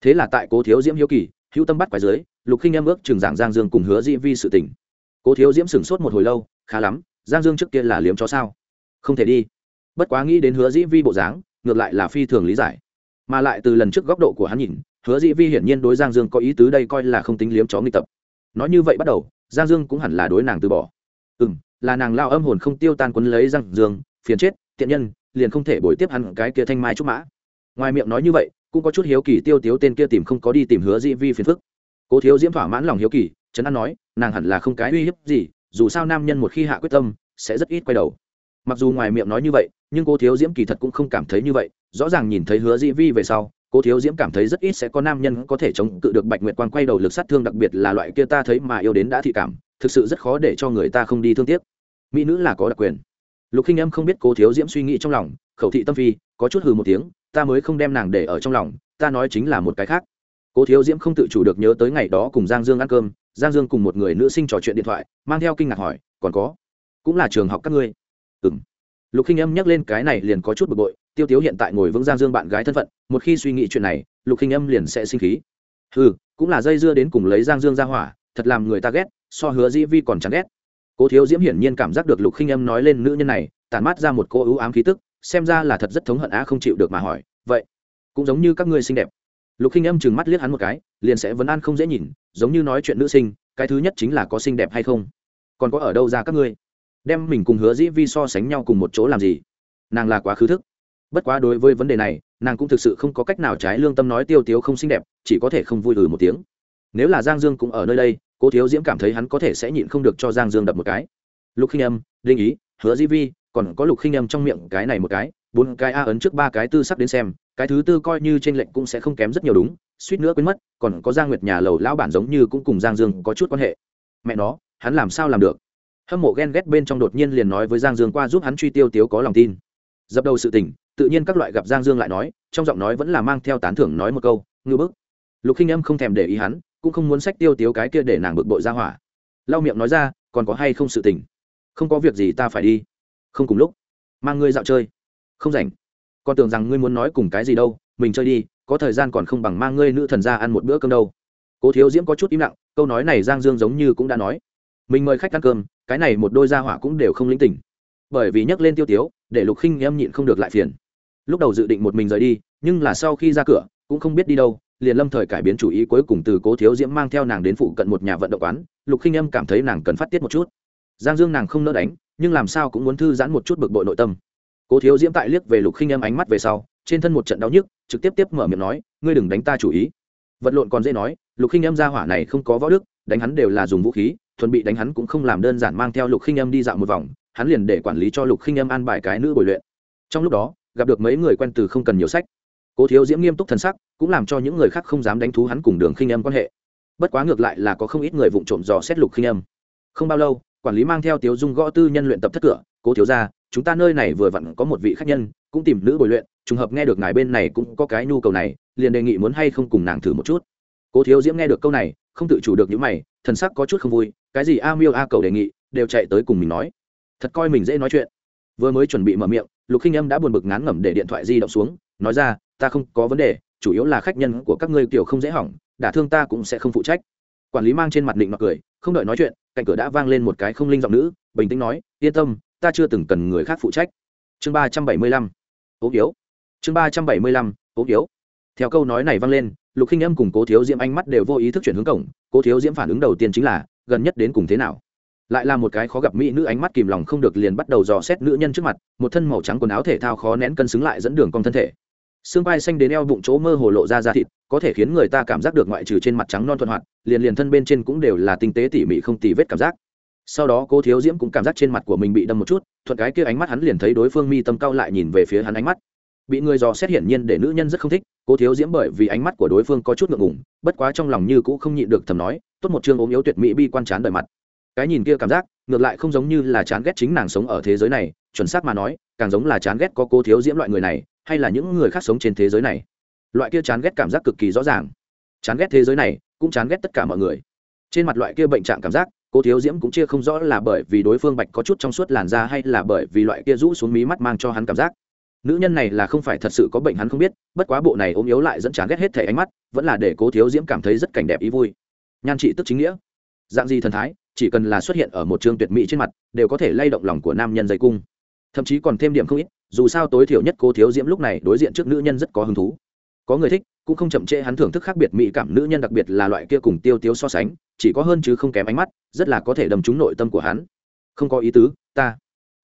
thế là tại cố thiếu diễm hiếu kỳ, hữu tâm bắt quái dưới, lục khinh em ước chừng giảng giang dương cùng hứa dĩ vi sự tỉnh cố thiếu diễm sửng sốt một hồi lâu, khá lắm, giang dương trước kia là liếm chó sao? Không thể đi. Bất quá nghĩ đến hứa dĩ vi bộ dáng, ngược lại là phi thường lý giải. Mà lại từ lần trước góc độ của hắn nhìn, hứa dĩ vi hiển nhiên đối giang dương có ý tứ đây coi là không tính liếm chó nghịch tập. Nói như vậy bắt đầu, giang dương cũng hẳn là đối nàng từ bỏ. Ừ m là nàng lao âm hồn không tiêu tan quấn lấy giang dương, phiền chết, tiện nhân, liền không thể bồi tiếp hắn cái kia thanh mai trúc mã. Ngoài miệng nói như vậy cũng có chút hiếu kỳ tiêu tiếu tên kia tìm không có đi tìm hứa dĩ vi phiền phức. Cố thiếu diễm thỏa mãn lòng hiếu kỳ, trấn an nói, nàng hẳn là không cái uy hiếp gì, dù sao nam nhân một khi hạ quyết tâm, sẽ rất ít quay đầu. Mặc dù ngoài miệng nói như vậy, nhưng cô thiếu diễm kỳ thật cũng không cảm thấy như vậy, rõ ràng nhìn thấy hứa dĩ vi về sau cô thiếu diễm cảm thấy rất ít sẽ có nam nhân có thể chống cự được bạch nguyệt quan quay đầu lực sát thương, đặc biệt là loại kia ta thấy mà yêu đến đã thị cảm, thực sự rất khó để cho người ta không đi thương tiếc. Mỹ nữ là có đặc quyền. Lục khinh em không biết cô thiếu diễm suy nghĩ trong lòng, khẩu thị tâm phi, có chút hừ một tiếng ta mới không đem nàng để ở trong lòng, ta nói chính là một cái khác. Cố thiếu diễm không tự chủ được nhớ tới ngày đó cùng giang dương ăn cơm, giang dương cùng một người nữ sinh trò chuyện điện thoại, mang theo kinh ngạc hỏi, còn có? Cũng là trường học các ngươi. Ừng lục khinh âm nhắc lên cái này liền có chút bực bội, tiêu tiếu hiện tại ngồi vững giang dương bạn gái thân phận, một khi suy nghĩ chuyện này, lục khinh âm liền sẽ sinh khí. Ừ cũng là dây dưa đến cùng lấy giang dương ra hỏa, thật làm người ta ghét, so hứa dĩ vi còn chẳng ghét. Cố thiếu diễm hiển nhiên cảm giác được lục khinh âm nói lên nữ nhân này, tản mát ra một cô ưu ám khí tức xem ra là thật rất thống hận á không chịu được mà hỏi, vậy, cũng giống như các ngươi xinh đẹp. Lục khinh âm chừng mắt liếc hắn một cái, liền sẽ vấn an không dễ nhìn, giống như nói chuyện nữ sinh, cái thứ nhất chính là có xinh đẹp hay không? Còn có ở đâu ra các ngươi? Đem mình cùng hứa dĩ vi so sánh nhau cùng một chỗ làm gì? Nàng là quá khứ thức. Bất quá đối với vấn đề này, nàng cũng thực sự không có cách nào trái lương tâm nói tiêu tiếu không xinh đẹp, chỉ có thể không vui ừ một tiếng. Nếu là giang dương cũng ở nơi đây, cố thiếu diễm cảm thấy hắn có thể sẽ nhịn không được cho giang dương đập một cái. Lục khinh âm, đinh ý, hứa dĩ vi còn có lục khinh âm trong miệng cái này một cái, bốn cái a ấn trước ba cái tư sắc đến xem, cái thứ tư coi như trên lệnh cũng sẽ không kém rất nhiều đúng, suýt nữa quên mất, còn có giang nguyệt nhà lầu lão bản giống như cũng cùng giang dương có chút quan hệ. Mẹ nó, hắn làm sao làm được? Hâm mộ ghen ghét bên trong đột nhiên liền nói với giang dương qua giúp hắn truy tiêu tiếu có lòng tin. Dập đầu sự tình, tự nhiên các loại gặp giang dương lại nói, trong giọng nói vẫn là mang theo tán thưởng nói một câu, ngư bức. Lục khinh âm không thèm để ý hắn, cũng không muốn sách tiêu tiếu cái kia để nàng bực bội ra hỏa. Lau miệng nói ra, còn có hay không sự tình? Không có việc gì ta phải đi không cùng lúc, mang ngươi dạo chơi. Không rảnh. Con tưởng rằng ngươi muốn nói cùng cái gì đâu, mình chơi đi, có thời gian còn không bằng mang ngươi nữ thần ra ăn một bữa cơm đâu. Cố thiếu diễm có chút im lặng, câu nói này giang dương giống như cũng đã nói. Mình mời khách ăn cơm, cái này một đôi gia hỏa cũng đều không linh tỉnh. Bởi vì nhắc lên tiêu tiếu, để lục khinh em nhịn không được lại phiền. Lúc đầu dự định một mình rời đi, nhưng là sau khi ra cửa, cũng không biết đi đâu, liền lâm thời cải biến chủ ý cuối cùng từ cố thiếu diễm mang theo nàng đến phụ cận một nhà vận động quán. Lục khinh em cảm thấy nàng cần phát tiết một chút. Giang dương nàng không nỡ đánh nhưng làm sao cũng muốn thư giãn một chút bực bội nội tâm. Cố thiếu diễm tại liếc về lục khinh em ánh mắt về sau, trên thân một trận đau nhức, trực tiếp tiếp mở miệng nói, ngươi đừng đánh ta chủ ý. Vật lộn còn dễ nói, lục khinh em ra hỏa này không có võ đức, đánh hắn đều là dùng vũ khí, thuần bị đánh hắn cũng không làm đơn giản mang theo lục khinh âm đi dạo một vòng, hắn liền để quản lý cho lục khinh âm an bài cái nữ bồi luyện. Trong lúc đó, gặp được mấy người quen từ không cần nhiều sách. Cố thiếu diễm nghiêm túc thần sắc, cũng làm cho những người khác không dám đánh thú hắn cùng đường khinh âm quan hệ. Bất quá ngược lại là có không ít người vụng trộm dò xét lục khinh âm không bao lâu quản lý mang theo tiếu dung gõ tư nhân luyện tập thất cửa, cố thiếu ra chúng ta nơi này vừa vặn có một vị khách nhân, cũng tìm nữ bồi luyện, trùng hợp nghe được ngài bên này cũng có cái nhu cầu này, liền đề nghị muốn hay không cùng nàng thử một chút. Cố thiếu diễm nghe được câu này, không tự chủ được những mày, thần sắc có chút không vui, cái gì a miêu a cầu đề nghị, đều chạy tới cùng mình nói. Thật coi mình dễ nói chuyện. Vừa mới chuẩn bị mở miệng, lục khinh âm đã buồn bực ngán ngẩm để điện thoại di động xuống, nói ra, ta không có vấn đề, chủ yếu là khách nhân của các ngươi kiểu không dễ hỏng, đả thương ta cũng sẽ không phụ trách quản lý mang trên mặt định mặc cười, không đợi nói chuyện, cạnh cửa đã vang lên một cái không linh giọng nữ, bình tĩnh nói, yên tâm, ta chưa từng cần người khác phụ trách. Chương ba trăm bảy mươi lăm ốm yếu chương ba trăm bảy mươi lăm ốm yếu theo câu nói này vang lên, lục khinh âm cùng cố thiếu diễm ánh mắt đều vô ý thức chuyển hướng cổng, cố thiếu diễm phản ứng đầu tiên chính là, gần nhất đến cùng thế nào? Lại là một cái khó gặp mỹ nữ ánh mắt kìm lòng không được liền bắt đầu dò xét nữ nhân trước mặt, một thân màu trắng quần áo thể thao khó nén cân xứng lại dẫn đường cong thân thể xương vai xanh đến eo bụng chỗ mơ hồ lộ ra da thịt, có thể khiến người ta cảm giác được ngoại trừ trên mặt trắng non thuận hoạt, liền liền thân bên trên cũng đều là tinh tế tỉ mỉ không tì vết cảm giác. Sau đó cô thiếu diễm cũng cảm giác trên mặt của mình bị đâm một chút, thuận cái kia ánh mắt hắn liền thấy đối phương mi tâm cao lại nhìn về phía hắn ánh mắt. Bị người dò xét hiển nhiên để nữ nhân rất không thích cô thiếu diễm bởi vì ánh mắt của đối phương có chút ngượng ngùng, bất quá trong lòng như cũng không nhịn được thầm nói, tốt một chương ốm yếu tuyệt mỹ bi quan chán đời mặt. Cái nhìn kia cảm giác, ngược lại không giống như là chán ghét chính nàng sống ở thế giới này, chuẩn xác mà nói, càng giống là chán ghét có cô thiếu diễm loại người này hay là những người khác sống trên thế giới này? Loại kia chán ghét cảm giác cực kỳ rõ ràng. Chán ghét thế giới này, cũng chán ghét tất cả mọi người. Trên mặt loại kia bệnh trạng cảm giác cô thiếu diễm cũng chia không rõ là bởi vì đối phương bạch có chút trong suốt làn da hay là bởi vì loại kia rũ xuống mí mắt mang cho hắn cảm giác. Nữ nhân này là không phải thật sự có bệnh hắn không biết, bất quá bộ này ốm yếu lại dẫn chán ghét hết thể ánh mắt, vẫn là để cố thiếu diễm cảm thấy rất cảnh đẹp ý vui. Nhan trị tức chính nghĩa. Dạng gì thần thái, chỉ cần là xuất hiện ở một chương tuyệt mỹ trên mặt, đều có thể lay động lòng của nam nhân dây cung thậm chí còn thêm điểm không ít, dù sao tối thiểu nhất cô thiếu diễm lúc này đối diện trước nữ nhân rất có hứng thú. Có người thích, cũng không chậm trễ hắn thưởng thức khác biệt mỹ cảm nữ nhân đặc biệt là loại kia cùng tiêu tiếu so sánh, chỉ có hơn chứ không kém ánh mắt, rất là có thể đầm trúng nội tâm của hắn. Không có ý tứ, ta.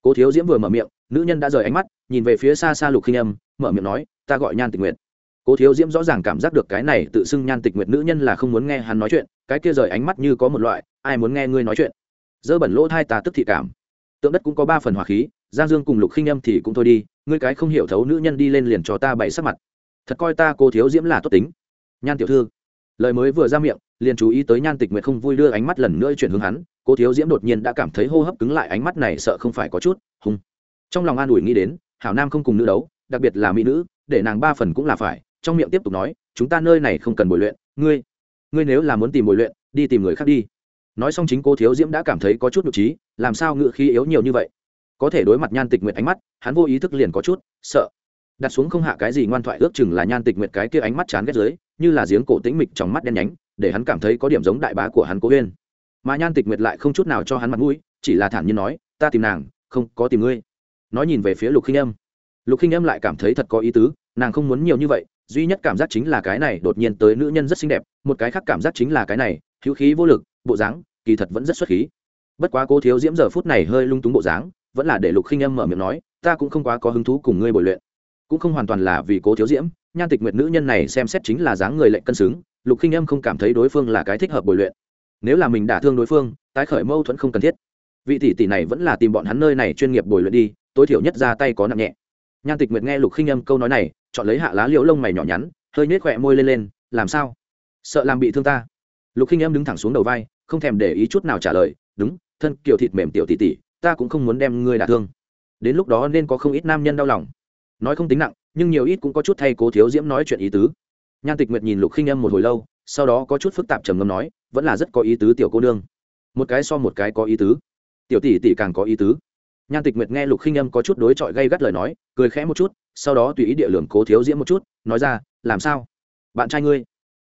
Cố thiếu diễm vừa mở miệng, nữ nhân đã rời ánh mắt, nhìn về phía xa xa lục khinh âm, mở miệng nói, ta gọi nhan tịch nguyện cố thiếu diễm rõ ràng cảm giác được cái này tự xưng nhan tịch nguyện nữ nhân là không muốn nghe hắn nói chuyện, cái kia rời ánh mắt như có một loại, ai muốn nghe ngươi nói chuyện. Dơ bẩn lỗ thai ta tức thị cảm. Tượng đất cũng có ba phần hỏa khí giang dương cùng lục khinh âm thì cũng thôi đi, ngươi cái không hiểu thấu nữ nhân đi lên liền cho ta bậy sắc mặt. Thật coi ta cô thiếu diễm là tốt tính. Nhan tiểu thư, lời mới vừa ra miệng, liền chú ý tới nhan tịch nguyệt không vui đưa ánh mắt lần nữa chuyển hướng hắn, cô thiếu diễm đột nhiên đã cảm thấy hô hấp cứng lại, ánh mắt này sợ không phải có chút hùng trong lòng an ủi nghĩ đến, hảo nam không cùng nữ đấu, đặc biệt là mỹ nữ, để nàng ba phần cũng là phải, trong miệng tiếp tục nói, chúng ta nơi này không cần bồi luyện, ngươi ngươi nếu là muốn tìm bồi luyện, đi tìm người khác đi. Nói xong chính cô thiếu diễm đã cảm thấy có chút nhục trí làm sao ngự khí yếu nhiều như vậy? Có thể đối mặt nhan tịch nguyệt ánh mắt, hắn vô ý thức liền có chút sợ. Đặt xuống không hạ cái gì ngoan thoại ước chừng là nhan tịch nguyệt cái kia ánh mắt chán ghét dưới, như là giếng cổ tĩnh mịch trong mắt đen nhánh, để hắn cảm thấy có điểm giống đại bá của hắn cố huyên. Mà nhan tịch nguyệt lại không chút nào cho hắn mặt mũi, chỉ là thản nhiên nói, ta tìm nàng, không có tìm ngươi. Nói nhìn về phía lục khinh âm. Lục khinh âm lại cảm thấy thật có ý tứ, nàng không muốn nhiều như vậy, duy nhất cảm giác chính là cái này đột nhiên tới nữ nhân rất xinh đẹp, một cái khác cảm giác chính là cái này, hữu khí vô lực, bộ dáng kỳ thật vẫn rất xuất khí. Bất quá cô thiếu diễm giờ phút này hơi lung túng bộ dáng vẫn là để lục khinh âm mở miệng nói, ta cũng không quá có hứng thú cùng ngươi bồi luyện. Cũng không hoàn toàn là vì cố thiếu diễm, nhan tịch nguyệt nữ nhân này xem xét chính là dáng người lệnh cân xứng, lục khinh âm không cảm thấy đối phương là cái thích hợp bồi luyện. Nếu là mình đả thương đối phương, tái khởi mâu thuẫn không cần thiết. Vị tỷ tỷ này vẫn là tìm bọn hắn nơi này chuyên nghiệp bồi luyện đi, tối thiểu nhất ra tay có nặng nhẹ. Nhan tịch nguyệt nghe lục khinh âm câu nói này, chọn lấy hạ lá liễu lông mày nhỏ nhắn, hơi nhếch khỏe môi lên lên, làm sao? Sợ làm bị thương ta? Lục khinh âm đứng thẳng xuống đầu vai, không thèm để ý chút nào trả lời, đúng, thân kiều thịt mềm tiểu tỷ tỷ ta cũng không muốn đem ngươi đả thương. Đến lúc đó nên có không ít nam nhân đau lòng. Nói không tính nặng, nhưng nhiều ít cũng có chút thay cố thiếu diễm nói chuyện ý tứ. Nhan tịch nguyệt nhìn lục khinh âm một hồi lâu, sau đó có chút phức tạp trầm ngâm nói, vẫn là rất có ý tứ tiểu cô nương. Một cái so một cái có ý tứ. Tiểu tỷ tỷ càng có ý tứ. Nhan tịch nguyệt nghe lục khinh âm có chút đối chọi gây gắt lời nói, cười khẽ một chút, sau đó tùy ý địa lường cố thiếu diễm một chút, nói ra, làm sao? Bạn trai ngươi?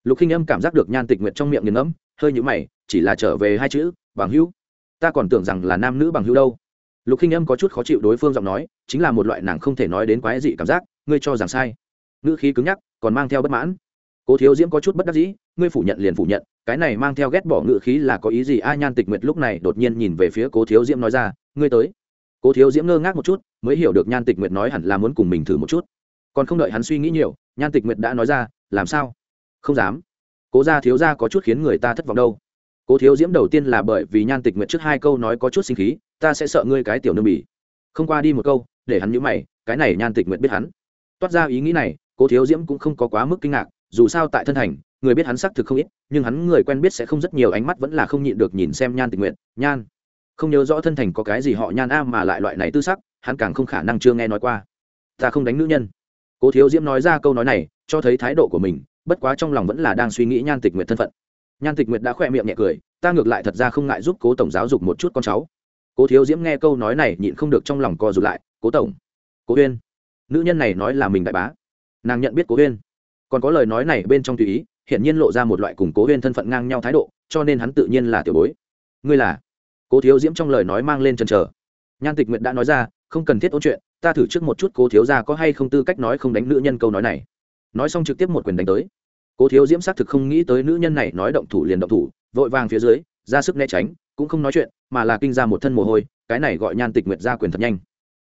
Lục khinh âm cảm giác được nhan tịch nguyệt trong miệng nghiền ngẫm, hơi nhũ mày, chỉ là trở về hai chữ, bằng hữu ta còn tưởng rằng là nam nữ bằng hữu đâu. Lục khinh âm có chút khó chịu đối phương giọng nói, chính là một loại nàng không thể nói đến quái dị cảm giác, ngươi cho rằng sai. Ngữ khí cứng nhắc, còn mang theo bất mãn. Cố thiếu diễm có chút bất đắc dĩ, ngươi phủ nhận liền phủ nhận, cái này mang theo ghét bỏ ngữ khí là có ý gì? A nhan tịch nguyệt lúc này đột nhiên nhìn về phía cố thiếu diễm nói ra, ngươi tới. Cố thiếu diễm ngơ ngác một chút, mới hiểu được nhan tịch nguyệt nói hẳn là muốn cùng mình thử một chút. Còn không đợi hắn suy nghĩ nhiều, nhan tịch nguyệt đã nói ra, làm sao? Không dám. Cố ra thiếu ra có chút khiến người ta thất vọng đâu cố thiếu diễm đầu tiên là bởi vì nhan tịch nguyện trước hai câu nói có chút sinh khí, ta sẽ sợ ngươi cái tiểu nương bỉ. Không qua đi một câu, để hắn nhữ mày, cái này nhan tịch nguyện biết hắn. Toát ra ý nghĩ này, cố thiếu diễm cũng không có quá mức kinh ngạc, dù sao tại thân thành người biết hắn xác thực không ít, nhưng hắn người quen biết sẽ không rất nhiều, ánh mắt vẫn là không nhịn được nhìn xem nhan tịch nguyện nhan. Không nhớ rõ thân thành có cái gì họ nhan a mà lại loại này tư sắc, hắn càng không khả năng chưa nghe nói qua. Ta không đánh nữ nhân. Cố thiếu diễm nói ra câu nói này, cho thấy thái độ của mình, bất quá trong lòng vẫn là đang suy nghĩ nhan tịch nguyện thân phận nhan tịch nguyệt đã khỏe miệng nhẹ cười, ta ngược lại thật ra không ngại giúp cố tổng giáo dục một chút con cháu. Cố thiếu diễm nghe câu nói này nhịn không được trong lòng co rụt lại, cố tổng, cố huyên nữ nhân này nói là mình đại bá. Nàng nhận biết cố huyên còn có lời nói này bên trong tùy ý, hiển nhiên lộ ra một loại củng cố huyên thân phận ngang nhau thái độ, cho nên hắn tự nhiên là tiểu bối. Ngươi là? Cố thiếu diễm trong lời nói mang lên chân trở nhan tịch nguyệt đã nói ra, không cần thiết ôn chuyện, ta thử trước một chút cố thiếu ra có hay không tư cách nói không đánh nữ nhân câu nói này. Nói xong trực tiếp một quyền đánh tới cố thiếu diễm xác thực không nghĩ tới nữ nhân này nói động thủ liền động thủ, vội vàng phía dưới, ra sức né tránh, cũng không nói chuyện, mà là kinh ra một thân mồ hôi, cái này gọi nhan tịch nguyệt ra quyền thật nhanh.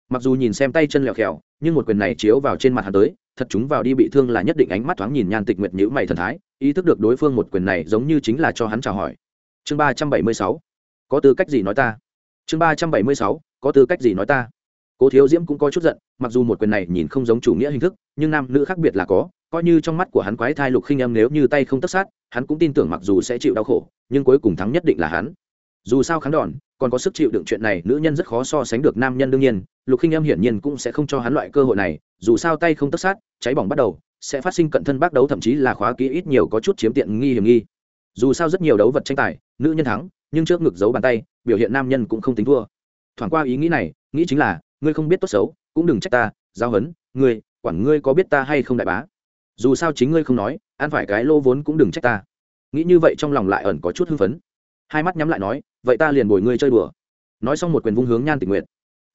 Mặc dù nhìn xem tay chân lẹo khèo nhưng một quyền này chiếu vào trên mặt hắn tới, thật chúng vào đi bị thương là nhất định ánh mắt thoáng nhìn nhan tịch nguyệt nhữ mày thần thái, ý thức được đối phương một quyền này giống như chính là cho hắn chào hỏi. Chương ba trăm bảy mươi sáu, có tư cách gì nói ta? Chương ba trăm bảy mươi sáu, có tư cách gì nói ta? Cố thiếu diễm cũng có chút giận, mặc dù một quyền này nhìn không giống chủ nghĩa hình thức, nhưng nam nữ khác biệt là có coi như trong mắt của hắn quái thai lục khinh âm nếu như tay không tất sát, hắn cũng tin tưởng mặc dù sẽ chịu đau khổ, nhưng cuối cùng thắng nhất định là hắn. Dù sao kháng đòn, còn có sức chịu đựng chuyện này, nữ nhân rất khó so sánh được nam nhân đương nhiên, lục khinh âm hiển nhiên cũng sẽ không cho hắn loại cơ hội này, dù sao tay không tất sát, cháy bỏng bắt đầu, sẽ phát sinh cận thân bác đấu thậm chí là khóa kỹ ít nhiều có chút chiếm tiện nghi hiểm nghi. Dù sao rất nhiều đấu vật tranh tài, nữ nhân thắng, nhưng trước ngực giấu bàn tay, biểu hiện nam nhân cũng không tính thua. Thoảng qua ý nghĩ này, nghĩ chính là, ngươi không biết tốt xấu, cũng đừng trách ta, giao hấn, ngươi, quản ngươi có biết ta hay không đại bá dù sao chính ngươi không nói, ăn phải cái lô vốn cũng đừng trách ta. Nghĩ như vậy trong lòng lại ẩn có chút hưng phấn. Hai mắt nhắm lại nói, vậy ta liền bồi ngươi chơi đùa. Nói xong một quyền vung hướng nhan tình nguyện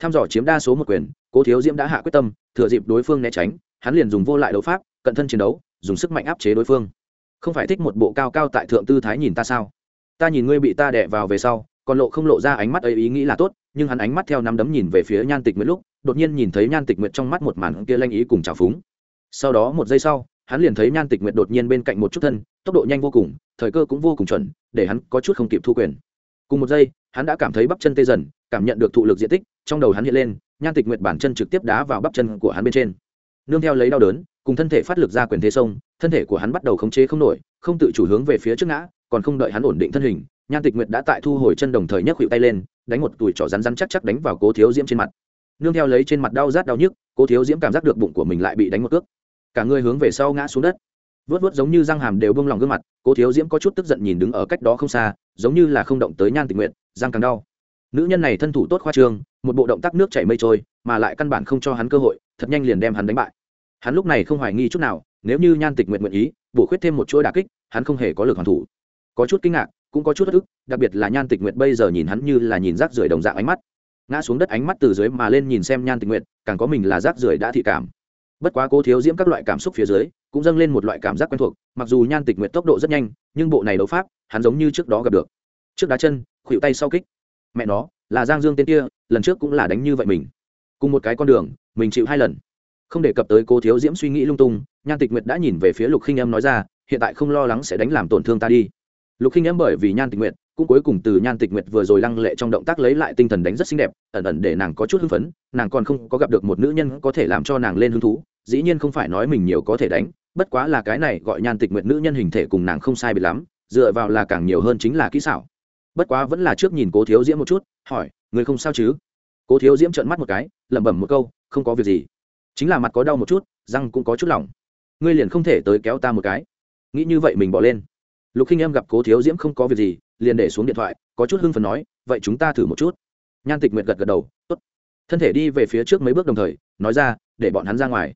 tham dò chiếm đa số một quyền, cố thiếu diễm đã hạ quyết tâm, thừa dịp đối phương né tránh, hắn liền dùng vô lại đấu pháp, cận thân chiến đấu, dùng sức mạnh áp chế đối phương. Không phải thích một bộ cao cao tại thượng tư thái nhìn ta sao? Ta nhìn ngươi bị ta đẻ vào về sau, còn lộ không lộ ra ánh mắt ấy ý nghĩ là tốt, nhưng hắn ánh mắt theo nắm đấm nhìn về phía nhan tịch nguyệt lúc, đột nhiên nhìn thấy nhan tịch nguyện trong mắt một màn kia lanh ý cùng trào phúng sau đó một giây sau, hắn liền thấy nhan tịch nguyệt đột nhiên bên cạnh một chút thân, tốc độ nhanh vô cùng, thời cơ cũng vô cùng chuẩn, để hắn có chút không kịp thu quyền. Cùng một giây, hắn đã cảm thấy bắp chân tê dần, cảm nhận được thụ lực diện tích, trong đầu hắn hiện lên, nhan tịch nguyệt bản chân trực tiếp đá vào bắp chân của hắn bên trên. Nương theo lấy đau đớn, cùng thân thể phát lực ra quyền thế sông, thân thể của hắn bắt đầu khống chế không nổi, không tự chủ hướng về phía trước ngã, còn không đợi hắn ổn định thân hình, nhan tịch nguyệt đã tại thu hồi chân đồng thời nhấc hiệu tay lên, đánh một tủi trỏ rắn rắn chắc chắc đánh vào cố thiếu diễm trên mặt. Nương theo lấy trên mặt đau rát đau nhức, cố thiếu diễm cảm giác được bụng của mình lại bị đánh một cước cả người hướng về sau ngã xuống đất. Vớt vớt giống như răng hàm đều bông lòng gương mặt, cố thiếu diễm có chút tức giận nhìn đứng ở cách đó không xa, giống như là không động tới nhan tịch nguyện răng càng đau. Nữ nhân này thân thủ tốt khoa trương, một bộ động tác nước chảy mây trôi, mà lại căn bản không cho hắn cơ hội, thật nhanh liền đem hắn đánh bại. Hắn lúc này không hoài nghi chút nào, nếu như nhan tịch nguyện nguyện ý, bổ khuyết thêm một chuỗi đà kích, hắn không hề có lực hoàn thủ. Có chút kinh ngạc, cũng có chút bất ức, đặc biệt là nhan tịch nguyện bây giờ nhìn hắn như là nhìn rác rưởi đồng dạng ánh mắt. Ngã xuống đất ánh mắt từ dưới mà lên nhìn xem nhan tịch nguyện càng có mình là rác rưởi đã thị cảm bất quá cố thiếu diễm các loại cảm xúc phía dưới, cũng dâng lên một loại cảm giác quen thuộc, mặc dù nhan tịch nguyện tốc độ rất nhanh, nhưng bộ này đấu pháp, hắn giống như trước đó gặp được. Trước đá chân khuỵu tay sau kích. Mẹ nó, là giang dương tên kia, lần trước cũng là đánh như vậy mình. Cùng một cái con đường, mình chịu hai lần. Không đề cập tới cố thiếu diễm suy nghĩ lung tung, nhan tịch nguyệt đã nhìn về phía lục khinh em nói ra, hiện tại không lo lắng sẽ đánh làm tổn thương ta đi. Lục khinh em bởi vì nhan tịch nguyệt cũng cuối cùng từ nhan tịch nguyệt vừa rồi lăng lệ trong động tác lấy lại tinh thần đánh rất xinh đẹp, ẩn ẩn để nàng có chút hưng phấn, nàng còn không có gặp được một nữ nhân có thể làm cho nàng lên hứng thú, dĩ nhiên không phải nói mình nhiều có thể đánh, bất quá là cái này gọi nhan tịch nguyệt nữ nhân hình thể cùng nàng không sai bị lắm, dựa vào là càng nhiều hơn chính là kỹ xảo. Bất quá vẫn là trước nhìn cố thiếu diễm một chút, hỏi, người không sao chứ? Cố thiếu diễm trợn mắt một cái, lẩm bẩm một câu, không có việc gì. Chính là mặt có đau một chút, răng cũng có chút lỏng. Ngươi liền không thể tới kéo ta một cái. Nghĩ như vậy mình bỏ lên lục khinh em gặp cố thiếu diễm không có việc gì, liền để xuống điện thoại, có chút hưng phần nói, vậy chúng ta thử một chút. Nhan tịch nguyệt gật gật đầu, tốt. Thân thể đi về phía trước mấy bước đồng thời, nói ra, để bọn hắn ra ngoài.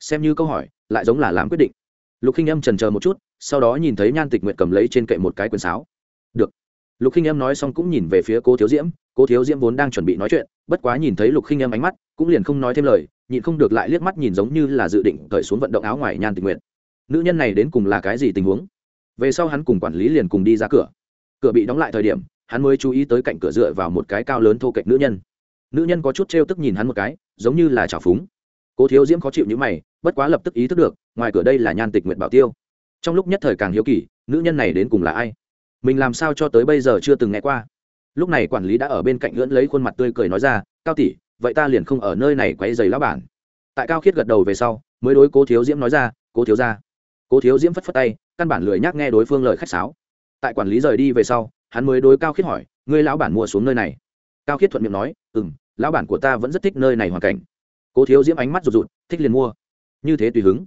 Xem như câu hỏi, lại giống là làm quyết định. Lục khinh em trần chờ một chút, sau đó nhìn thấy nhan tịch nguyệt cầm lấy trên kệ một cái quần sáo. Được. Lục khinh em nói xong cũng nhìn về phía cố thiếu diễm, cố thiếu diễm vốn đang chuẩn bị nói chuyện, bất quá nhìn thấy lục khinh em ánh mắt, cũng liền không nói thêm lời, nhịn không được lại liếc mắt nhìn giống như là dự định cởi xuống vận động áo ngoài nhan Tịch Nguyệt. nữ nhân này đến cùng là cái gì tình huống? Về sau hắn cùng quản lý liền cùng đi ra cửa. Cửa bị đóng lại thời điểm, hắn mới chú ý tới cạnh cửa dựa vào một cái cao lớn thô kệch nữ nhân. Nữ nhân có chút trêu tức nhìn hắn một cái, giống như là trào phúng. Cố thiếu diễm khó chịu như mày, bất quá lập tức ý thức được, ngoài cửa đây là nhan tịch nguyện bảo tiêu. Trong lúc nhất thời càng hiếu kỳ, nữ nhân này đến cùng là ai? Mình làm sao cho tới bây giờ chưa từng nghe qua? Lúc này quản lý đã ở bên cạnh lưỡn lấy khuôn mặt tươi cười nói ra, cao tỷ, vậy ta liền không ở nơi này quấy giày lão bản. Tại cao khiết gật đầu về sau, mới đối cố thiếu diễm nói ra, cố thiếu ra cố thiếu diễm phất phất tay, căn bản lười nhắc nghe đối phương lời khách sáo. Tại quản lý rời đi về sau, hắn mới đối cao khiết hỏi, ngươi lão bản mua xuống nơi này? Cao khiết thuận miệng nói ừ m lão bản của ta vẫn rất thích nơi này hoàn cảnh. Cố thiếu diễm ánh mắt rụt rụt, thích liền mua. Như thế tùy hứng.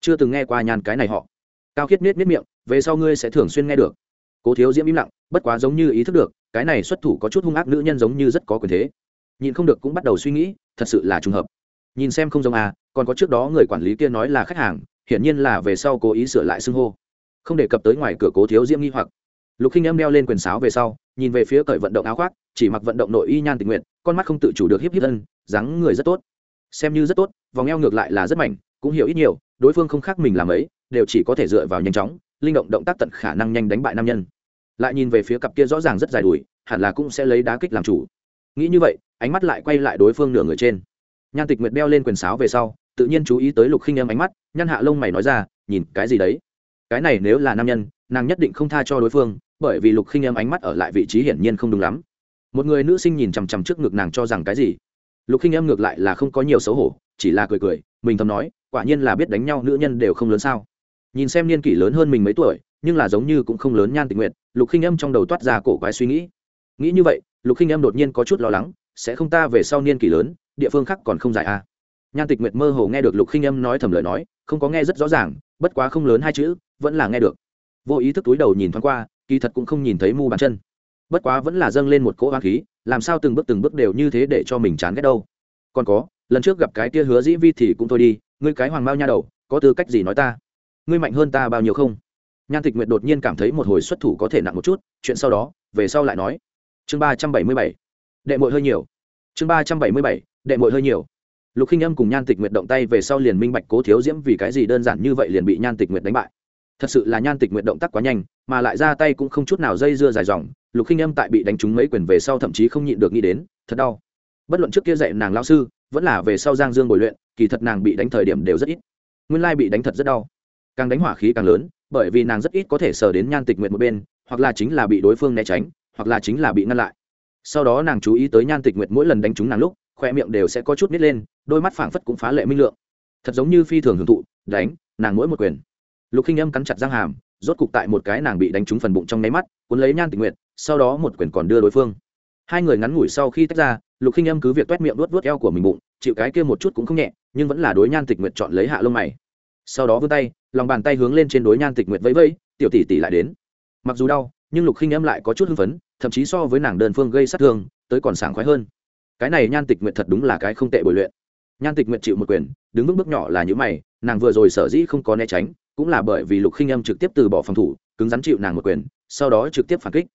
Chưa từng nghe qua nhàn cái này họ. Cao khiết miết miết miệng, về sau ngươi sẽ thường xuyên nghe được. Cố thiếu diễm im lặng, bất quá giống như ý thức được, cái này xuất thủ có chút hung ác nữ nhân giống như rất có quyền thế. Nhìn không được cũng bắt đầu suy nghĩ, thật sự là trùng hợp. Nhìn xem không giống à còn có trước đó người quản lý kia nói là khách hàng hiển nhiên là về sau cố ý sửa lại xưng hô, không đề cập tới ngoài cửa cố thiếu diễm nghi hoặc. Lục khinh em đeo lên quyền sáo về sau, nhìn về phía cởi vận động áo khoác, chỉ mặc vận động nội y nhan tình nguyện con mắt không tự chủ được hiếp hiếp thân dáng người rất tốt. Xem như rất tốt, vòng eo ngược lại là rất mạnh cũng hiểu ít nhiều, đối phương không khác mình làm ấy, đều chỉ có thể dựa vào nhanh chóng, linh động động tác tận khả năng nhanh đánh bại nam nhân. Lại nhìn về phía cặp kia rõ ràng rất dài đùi, hẳn là cũng sẽ lấy đá kích làm chủ. Nghĩ như vậy, ánh mắt lại quay lại đối phương nửa người trên. Nhan tịch nguyệt đeo lên quyền sáo về sau tự nhiên chú ý tới lục khinh em ánh mắt, nhăn hạ lông mày nói ra, nhìn cái gì đấy? Cái này nếu là nam nhân, nàng nhất định không tha cho đối phương, bởi vì lục khinh em ánh mắt ở lại vị trí hiển nhiên không đúng lắm. Một người nữ sinh nhìn chằm chằm trước ngực nàng cho rằng cái gì? Lục khinh em ngược lại là không có nhiều xấu hổ, chỉ là cười cười, mình thầm nói, quả nhiên là biết đánh nhau nữ nhân đều không lớn sao? Nhìn xem niên kỷ lớn hơn mình mấy tuổi, nhưng là giống như cũng không lớn nhan tình nguyện lục khinh em trong đầu toát ra cổ quái suy nghĩ. Nghĩ như vậy, lục khinh em đột nhiên có chút lo lắng, sẽ không ta về sau niên kỷ lớn, địa phương khác còn không dài à nhan tịch nguyệt mơ hồ nghe được lục khinh âm nói thầm lời nói, không có nghe rất rõ ràng, bất quá không lớn hai chữ, vẫn là nghe được. Vô ý thức túi đầu nhìn thoáng qua, kỳ thật cũng không nhìn thấy mu bàn chân. Bất quá vẫn là dâng lên một cỗ hoa khí, làm sao từng bước từng bước đều như thế để cho mình chán ghét đâu. Còn có, lần trước gặp cái kia hứa dĩ vi thì cũng thôi đi, ngươi cái hoàng mao nha đầu, có tư cách gì nói ta? Ngươi mạnh hơn ta bao nhiêu không? Nhan tịch nguyệt đột nhiên cảm thấy một hồi xuất thủ có thể nặng một chút, chuyện sau đó, về sau lại nói. Chương ba trăm bảy mươi bảy. Đệ mội hơi nhiều. Chương ba trăm bảy mươi bảy. Đệ mội hơi nhiều lục khinh âm cùng nhan tịch nguyệt động tay về sau liền minh bạch cố thiếu diễm vì cái gì đơn giản như vậy liền bị nhan tịch nguyệt đánh bại. Thật sự là nhan tịch nguyệt động tác quá nhanh, mà lại ra tay cũng không chút nào dây dưa dài dòng, lục khinh âm tại bị đánh trúng mấy quyền về sau thậm chí không nhịn được nghĩ đến, thật đau. Bất luận trước kia dạy nàng lao sư, vẫn là về sau giang dương bồi luyện, kỳ thật nàng bị đánh thời điểm đều rất ít. Nguyên lai bị đánh thật rất đau. Càng đánh hỏa khí càng lớn, bởi vì nàng rất ít có thể sờ đến nhan tịch nguyệt một bên, hoặc là chính là bị đối phương né tránh, hoặc là chính là bị ngăn lại. Sau đó nàng chú ý tới nhan tịch nguyệt mỗi lần đánh trúng nàng lúc khoe miệng đều sẽ có chút nít lên, đôi mắt phảng phất cũng phá lệ minh lượng. Thật giống như phi thường hưởng thụ, đánh, nàng mỗi một quyền. Lục khinh âm cắn chặt răng hàm, rốt cục tại một cái nàng bị đánh trúng phần bụng trong nháy mắt, cuốn lấy nhan tịch nguyệt, sau đó một quyền còn đưa đối phương. Hai người ngắn ngủi sau khi tách ra, lục khinh âm cứ việc t u é t miệng luốt vớt eo của mình bụng, chịu cái kia một chút cũng không nhẹ, nhưng vẫn là đối nhan tịch nguyệt chọn lấy hạ lông mày. Sau đó vươn tay, lòng bàn tay hướng lên trên đối nhan tịch nguyệt vẫy vẫy, tiểu tỷ tỷ lại đến. Mặc dù đau, nhưng lục khinh âm lại có chút hưng phấn, thậm chí so với nàng đơn phương gây sát thương, tới còn sảng khoái hơn cái này nhan tịch nguyện thật đúng là cái không tệ bồi luyện. Nhan tịch nguyện chịu một quyền, đứng bước bước nhỏ là những mày, nàng vừa rồi sở dĩ không có né tránh, cũng là bởi vì lục khinh âm trực tiếp từ bỏ phòng thủ, cứng rắn chịu nàng một quyền, sau đó trực tiếp phản kích.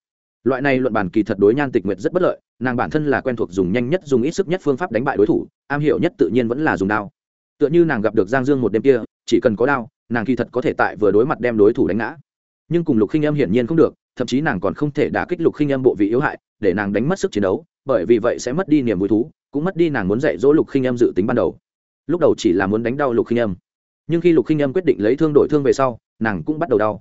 Loại này luận bàn kỳ thật đối nhan tịch nguyệt rất bất lợi, nàng bản thân là quen thuộc dùng nhanh nhất, dùng ít sức nhất phương pháp đánh bại đối thủ, am hiểu nhất tự nhiên vẫn là dùng đao. Tựa như nàng gặp được giang dương một đêm kia, chỉ cần có đao, nàng kỳ thật có thể tại vừa đối mặt đem đối thủ đánh ngã. Nhưng cùng lục khinh âm hiển nhiên không được, thậm chí nàng còn không thể đả kích lục khinh âm bộ vị yếu hại, để nàng đánh mất sức chiến đấu bởi vì vậy sẽ mất đi niềm vui thú, cũng mất đi nàng muốn dạy dỗ lục khinh âm dự tính ban đầu. Lúc đầu chỉ là muốn đánh đau lục khinh âm. Nhưng khi lục khinh âm quyết định lấy thương đổi thương về sau, nàng cũng bắt đầu đau.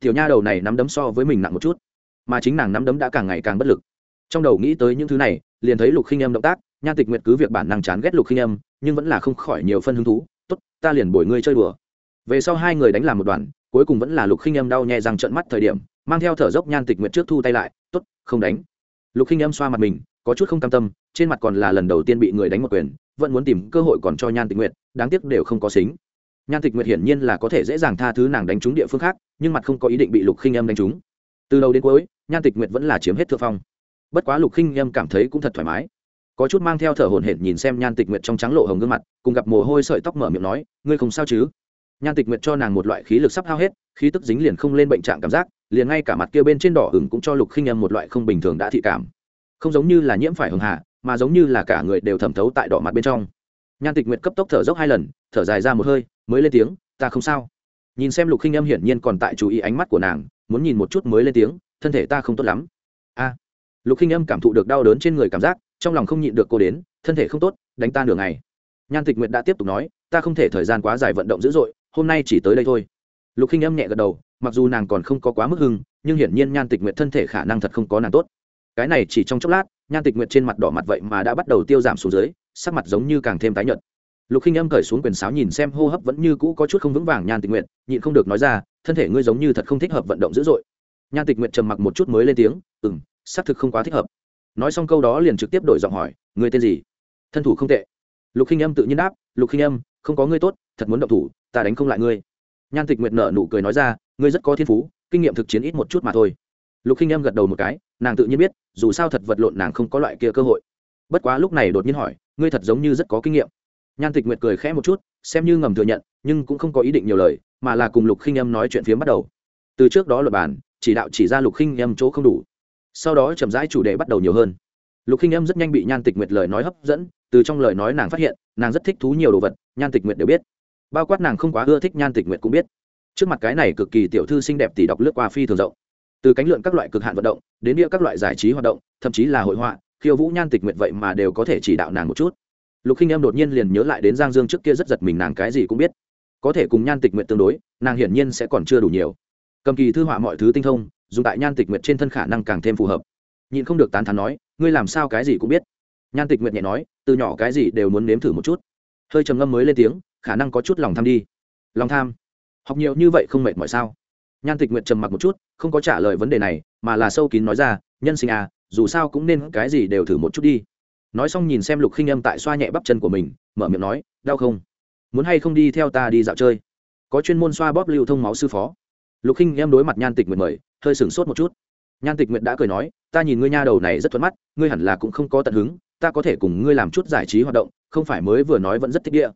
Tiểu nha đầu này nắm đấm so với mình nặng một chút, mà chính nàng nắm đấm đã càng ngày càng bất lực. Trong đầu nghĩ tới những thứ này, liền thấy lục khinh âm động tác nhan tịch nguyệt cứ việc bản năng chán ghét lục khinh âm, nhưng vẫn là không khỏi nhiều phân hứng thú, tốt, ta liền bồi ngươi chơi đùa. Về sau hai người đánh làm một đoàn, cuối cùng vẫn là lục khinh âm đau nhẹ rằng trận mắt thời điểm, mang theo thở dốc nhan tịch nguyệt trước thu tay lại, tốt, không đánh. Lục khinh âm xoa mặt mình có chút không cam tâm, trên mặt còn là lần đầu tiên bị người đánh một quyền, vẫn muốn tìm cơ hội còn cho nhan tịch nguyệt, đáng tiếc đều không có xính. Nhan tịch nguyệt hiển nhiên là có thể dễ dàng tha thứ nàng đánh trúng địa phương khác, nhưng mặt không có ý định bị lục khinh âm đánh trúng. Từ đầu đến cuối, nhan tịch nguyệt vẫn là chiếm hết thượng phong. Bất quá lục khinh âm cảm thấy cũng thật thoải mái. Có chút mang theo thở hổn hển nhìn xem nhan tịch nguyệt trong trắng lộ hồng gương mặt, cùng gặp mồ hôi sợi tóc mở miệng nói, ngươi không sao chứ? Nhan tịch nguyệt cho nàng một loại khí lực sắp hao hết, khí tức dính liền không lên bệnh trạng cảm giác, liền ngay cả mặt kia bên trên đỏ ửng cũng cho lục khinh âm một loại không bình thường đã thị cảm không giống như là nhiễm phải hường hạ mà giống như là cả người đều thẩm thấu tại đỏ mặt bên trong. Nhan tịch nguyệt cấp tốc thở dốc hai lần, thở dài ra một hơi, mới lên tiếng, ta không sao. Nhìn xem lục khinh âm hiển nhiên còn tại chú ý ánh mắt của nàng, muốn nhìn một chút mới lên tiếng, thân thể ta không tốt lắm. A. Lục khinh âm cảm thụ được đau đớn trên người cảm giác, trong lòng không nhịn được cô đến, thân thể không tốt, đánh ta nửa ngày. Nhan tịch nguyệt đã tiếp tục nói, ta không thể thời gian quá dài vận động dữ dội, hôm nay chỉ tới đây thôi. Lục khinh âm nhẹ gật đầu, mặc dù nàng còn không có quá mức hưng, nhưng hiển nhiên nhan tịch nguyệt thân thể khả năng thật không có nàng tốt cái này chỉ trong chốc lát, nhan tịch nguyện trên mặt đỏ mặt vậy mà đã bắt đầu tiêu giảm xuống dưới, sắc mặt giống như càng thêm tái nhợt. Lục khinh âm cởi xuống quyền sáo nhìn xem, hô hấp vẫn như cũ có chút không vững vàng, nhan tịch nguyện nhịn không được nói ra, thân thể ngươi giống như thật không thích hợp vận động dữ dội. Nhan tịch nguyện trầm mặc một chút mới lên tiếng ừ m xác thực không quá thích hợp. Nói xong câu đó liền trực tiếp đổi giọng hỏi, ngươi tên gì? Thân thủ không tệ. Lục khinh âm tự nhiên đáp, lục khinh âm, không có ngươi tốt, thật muốn động thủ, ta đánh không lại ngươi. Nhan tịch nguyện nở nụ cười nói ra, ngươi rất có thiên phú, kinh nghiệm thực chiến ít một chút mà thôi lục khinh Em gật đầu một cái, nàng tự nhiên biết, dù sao thật vật lộn nàng không có loại kia cơ hội. Bất quá lúc này đột nhiên hỏi, ngươi thật giống như rất có kinh nghiệm. Nhan tịch nguyệt cười khẽ một chút, xem như ngầm thừa nhận, nhưng cũng không có ý định nhiều lời, mà là cùng lục khinh Em nói chuyện phiếm bắt đầu. Từ trước đó luật bản, chỉ đạo chỉ ra lục khinh Em chỗ không đủ. Sau đó chậm rãi chủ đề bắt đầu nhiều hơn. Lục khinh Em rất nhanh bị nhan tịch nguyệt lời nói hấp dẫn, từ trong lời nói nàng phát hiện, nàng rất thích thú nhiều đồ vật, nhan tịch nguyệt đều biết. Bao quát nàng không quá ưa thích nhan tịch nguyệt cũng biết. Trước mặt cái này cực kỳ tiểu thư xinh đẹp tỷ đọc lướt qua phi thường rộng từ cánh lượn các loại cực hạn vận động, đến địa các loại giải trí hoạt động, thậm chí là hội họa, khiêu vũ nhan tịch nguyện vậy mà đều có thể chỉ đạo nàng một chút. Lục khinh em đột nhiên liền nhớ lại đến giang dương trước kia rất giật mình nàng cái gì cũng biết. Có thể cùng nhan tịch nguyện tương đối, nàng hiển nhiên sẽ còn chưa đủ nhiều. Cầm kỳ thư họa mọi thứ tinh thông, dùng tại nhan tịch nguyện trên thân khả năng càng thêm phù hợp. Nhịn không được tán thán nói, ngươi làm sao cái gì cũng biết? Nhan tịch nguyện nhẹ nói, từ nhỏ cái gì đều muốn nếm thử một chút. Hơi trầm ngâm mới lên tiếng, khả năng có chút lòng tham đi. Lòng tham? Học nhiều như vậy không mệt mỏi sao? Nhan tịch nguyệt trầm mặc một chút, không có trả lời vấn đề này, mà là sâu kín nói ra, nhân sinh à dù sao cũng nên cái gì đều thử một chút đi. Nói xong nhìn xem lục khinh âm tại xoa nhẹ bắp chân của mình, mở miệng nói, đau không? Muốn hay không đi theo ta đi dạo chơi? Có chuyên môn xoa bóp lưu thông máu sư phó. Lục khinh em đối mặt nhan tịch nguyệt mời, hơi sửng sốt một chút. Nhan tịch nguyệt đã cười nói, ta nhìn ngươi nha đầu này rất thuận mắt, ngươi hẳn là cũng không có tận hứng, ta có thể cùng ngươi làm chút giải trí hoạt động, không phải mới vừa nói vẫn rất thích địa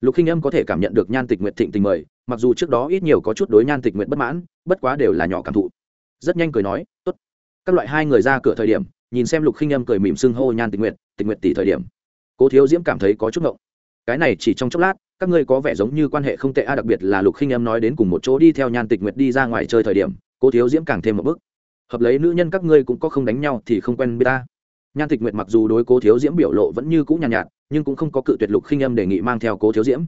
lục khinh âm có thể cảm nhận được nhan tịch nguyệt thịnh tình mời mặc dù trước đó ít nhiều có chút đối nhan tịch nguyệt bất mãn bất quá đều là nhỏ cảm thụ. Rất nhanh cười nói tốt. Các loại hai người ra cửa thời điểm nhìn xem lục khinh âm cười mỉm sưng hô nhan tịch nguyệt tịch nguyệt tỷ thời điểm. Cố thiếu diễm cảm thấy có chút ngộng. Cái này chỉ trong chốc lát các ngươi có vẻ giống như quan hệ không tệ a đặc biệt là lục khinh âm nói đến cùng một chỗ đi theo nhan tịch nguyệt đi ra ngoài chơi thời điểm cố thiếu diễm càng thêm một bước. Hợp lấy nữ nhân các ngươi cũng có không đánh nhau thì không quen biết ta. Nhan tịch nguyệt mặc dù đối cố thiếu diễm biểu lộ vẫn như cũ nhàn nhạt, nhạt nhưng cũng không có cự tuyệt lục khinh âm đề nghị mang theo cố thiếu diễm.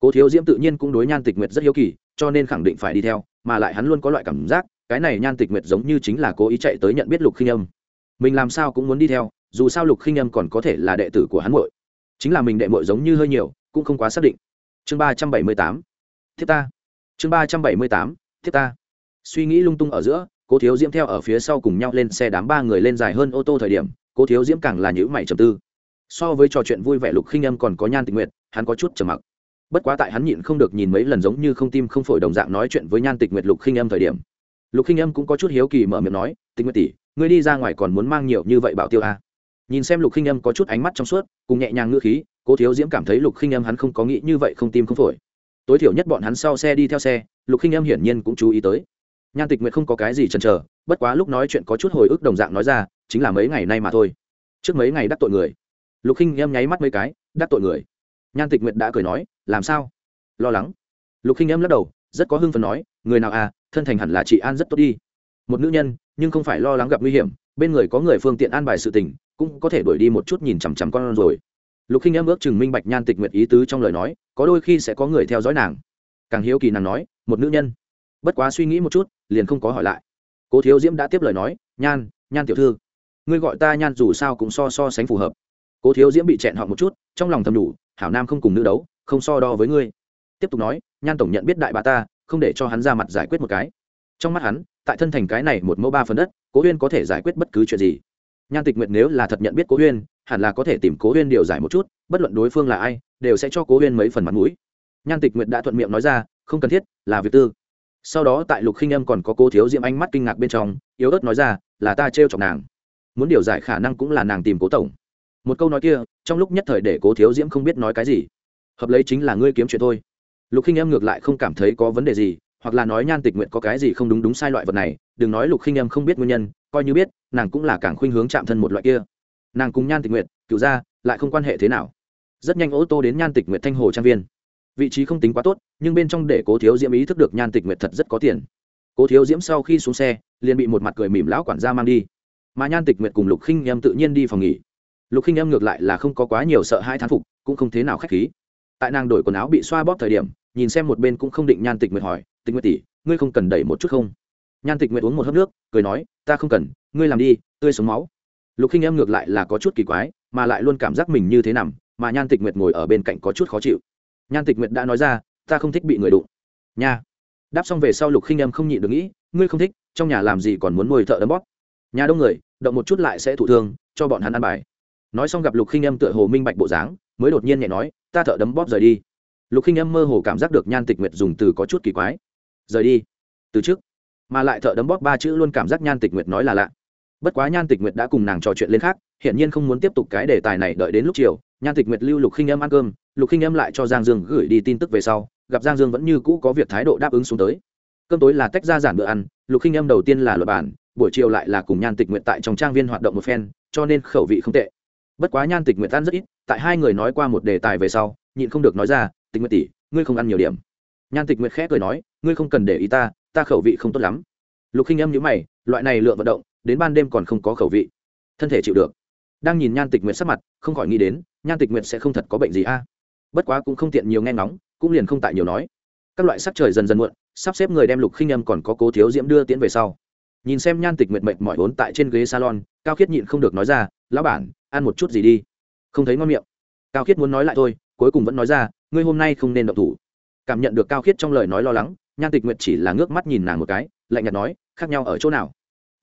cố thiếu diễm tự nhiên cũng đối nhan tịch nguyệt rất hiếu kỳ, cho nên khẳng định phải đi theo, mà lại hắn luôn có loại cảm giác, cái này nhan tịch nguyệt giống như chính là cố ý chạy tới nhận biết lục khinh âm. mình làm sao cũng muốn đi theo, dù sao lục khinh âm còn có thể là đệ tử của hắn muội. chính là mình đệ muội giống như hơi nhiều, cũng không quá xác định. chương ba trăm bảy mươi tám thiết ta. chương ba trăm bảy mươi tám thiết ta. suy nghĩ lung tung ở giữa, cố thiếu diễm theo ở phía sau cùng nhau lên xe đám ba người lên dài hơn ô tô thời điểm, cố thiếu diễm càng là nhữ mày trầm tư so với trò chuyện vui vẻ lục khinh âm còn có nhan tình nguyện hắn có chút trầm mặc. Bất quá tại hắn nhịn không được nhìn mấy lần giống như không tim không phổi đồng dạng nói chuyện với nhan tịch nguyệt lục khinh âm thời điểm. Lục khinh âm cũng có chút hiếu kỳ mở miệng nói, tịch nguyệt tỷ, ngươi đi ra ngoài còn muốn mang nhiều như vậy bảo tiêu à? nhìn xem lục khinh âm có chút ánh mắt trong suốt, cùng nhẹ nhàng ngữ khí, cố thiếu diễm cảm thấy lục khinh âm hắn không có nghĩ như vậy không tim không phổi. Tối thiểu nhất bọn hắn sau xe đi theo xe, lục khinh âm hiển nhiên cũng chú ý tới. Nhan tịch nguyệt không có cái gì chần chờ, bất quá lúc nói chuyện có chút hồi ức đồng dạng nói ra, chính là mấy ngày nay mà thôi. Trước mấy ngày đắc tội người lục khinh em nháy mắt mấy cái, đắc tội người. Nhan tịch nguyệt đã cười nói, làm sao? Lo lắng. Lục khinh em lắc đầu, rất có hưng phần nói, người nào à thân thành hẳn là chị an rất tốt đi. Một nữ nhân, nhưng không phải lo lắng gặp nguy hiểm, bên người có người phương tiện an bài sự tình, cũng có thể đuổi đi một chút nhìn chằm chằm con rồi. Lục khinh em ước chừng minh bạch nhan tịch nguyệt ý tứ trong lời nói, có đôi khi sẽ có người theo dõi nàng. Càng hiếu kỳ nàng nói, một nữ nhân. Bất quá suy nghĩ một chút, liền không có hỏi lại. Cố thiếu diễm đã tiếp lời nói, nhan nhan tiểu thư, ngươi gọi ta nhan dù sao cũng so so sánh phù hợp cố thiếu diễm bị chẹn họ một chút, trong lòng thầm đủ, hảo nam không cùng nữ đấu, không so đo với ngươi. Tiếp tục nói, nhan tổng nhận biết đại bà ta, không để cho hắn ra mặt giải quyết một cái. Trong mắt hắn, tại thân thành cái này một mẫu ba phần đất, cố huyên có thể giải quyết bất cứ chuyện gì. Nhan tịch nguyệt nếu là thật nhận biết cố huyên, hẳn là có thể tìm cố huyên điều giải một chút, bất luận đối phương là ai, đều sẽ cho cố huyên mấy phần mặt mũi. Nhan tịch nguyệt đã thuận miệng nói ra, không cần thiết, là việc tư. Sau đó tại lục khinh âm còn có cố thiếu diễm ánh mắt kinh ngạc bên trong, yếu ớt nói ra, là ta trêu chọc nàng. Muốn điều giải khả năng cũng là nàng tìm cố tổng một câu nói kia, trong lúc nhất thời để cố thiếu diễm không biết nói cái gì. Hợp lấy chính là ngươi kiếm chuyện thôi. Lục khinh Em ngược lại không cảm thấy có vấn đề gì, hoặc là nói nhan tịch nguyện có cái gì không đúng đúng sai loại vật này, đừng nói lục khinh Em không biết nguyên nhân, coi như biết, nàng cũng là càng khuynh hướng chạm thân một loại kia. Nàng cùng nhan tịch nguyện cựu ra lại không quan hệ thế nào. Rất nhanh ô tô đến nhan tịch nguyện thanh hồ trang viên. Vị trí không tính quá tốt, nhưng bên trong để cố thiếu diễm ý thức được nhan tịch nguyện thật rất có tiền. Cố thiếu diễm sau khi xuống xe, liền bị một mặt cười mỉm lão quản gia mang đi. Mà nhan tịch nguyện cùng lục khinh Em tự nhiên đi phòng nghỉ lục khinh Em ngược lại là không có quá nhiều sợ hai thán phục, cũng không thế nào k h á c h khí. Tại nàng đổi quần áo bị xoa bóp thời điểm, nhìn xem một bên cũng không định nhan tịch nguyệt hỏi, tịch nguyệt tỷ, ngươi không cần đẩy một chút không? Nhan tịch Nguyệt uống một hớp nước, cười nói, ta không cần, ngươi làm đi, tươi sống máu. Lục khinh em ngược lại là có chút kỳ quái, mà lại luôn cảm giác mình như thế nằm, mà nhan tịch nguyệt ngồi ở bên cạnh có chút khó chịu. Nhan tịch nguyệt đã nói ra, ta không thích bị người đụng. Nha. Đáp xong về sau lục khinh em không nhịn được nghĩ, ngươi không thích, trong nhà làm gì còn muốn nuôi thợ đấm bóp? Nhà đông người, động một chút lại sẽ thụ thương, cho bọn hắn ăn bài nói xong gặp lục khinh em tựa hồ minh bạch bộ dáng, mới đột nhiên nhẹ nói, ta thợ đấm bóp rời đi. Lục khinh em mơ hồ cảm giác được nhan tịch nguyệt dùng từ có chút kỳ quái. Rời đi? Từ trước? Mà lại thợ đấm bóp ba chữ luôn cảm giác nhan tịch nguyệt nói là lạ. Bất quá nhan tịch nguyệt đã cùng nàng trò chuyện lên khác hiện nhiên không muốn tiếp tục cái đề tài này đợi đến lúc chiều. Nhan tịch nguyệt lưu lục khinh âm ăn cơm, lục khinh âm lại cho giang dương gửi đi tin tức về sau, gặp giang dương vẫn như cũ có việc thái độ đáp ứng xuống tới. Cơm tối là tách ra giản bữa ăn, lục khinh âm đầu tiên là luật bản buổi chiều lại là cùng nhan tịch nguyện tại trong trang viên hoạt động một phen, cho nên khẩu vị không tệ bất quá nhan tịch nguyện ăn rất ít, tại hai người nói qua một đề tài về sau, nhịn không được nói ra, tịch nguyện tỷ, ngươi không ăn nhiều điểm. Nhan tịch nguyện khẽ cười nói, ngươi không cần để ý ta ta khẩu vị không tốt lắm. Lục khinh âm nhữ mày, loại này lựa vận động, đến ban đêm còn không có khẩu vị. Thân thể chịu được. Đang nhìn nhan tịch nguyện sắc mặt, không khỏi nghĩ đến, nhan tịch nguyện sẽ không thật có bệnh gì a. Bất quá cũng không tiện nhiều nghe ngóng, cũng liền không tại nhiều nói. Các loại sắc trời dần dần muộn, sắp xếp người đem lục khinh âm còn có cố thiếu diễm đưa tiễn về sau. Nhìn xem nhan tịch nguyện mệt mỏi vốn tại trên ghế salon, cao khiết nhịn không được nói ra, lão bản ăn một chút gì đi. Không thấy ngon miệng. Cao khiết muốn nói lại thôi, cuối cùng vẫn nói ra, ngươi hôm nay không nên động thủ. Cảm nhận được cao khiết trong lời nói lo lắng, nhan tịch Nguyệt chỉ là ngước mắt nhìn nàng một cái, lạnh nhạt nói, khác nhau ở chỗ nào?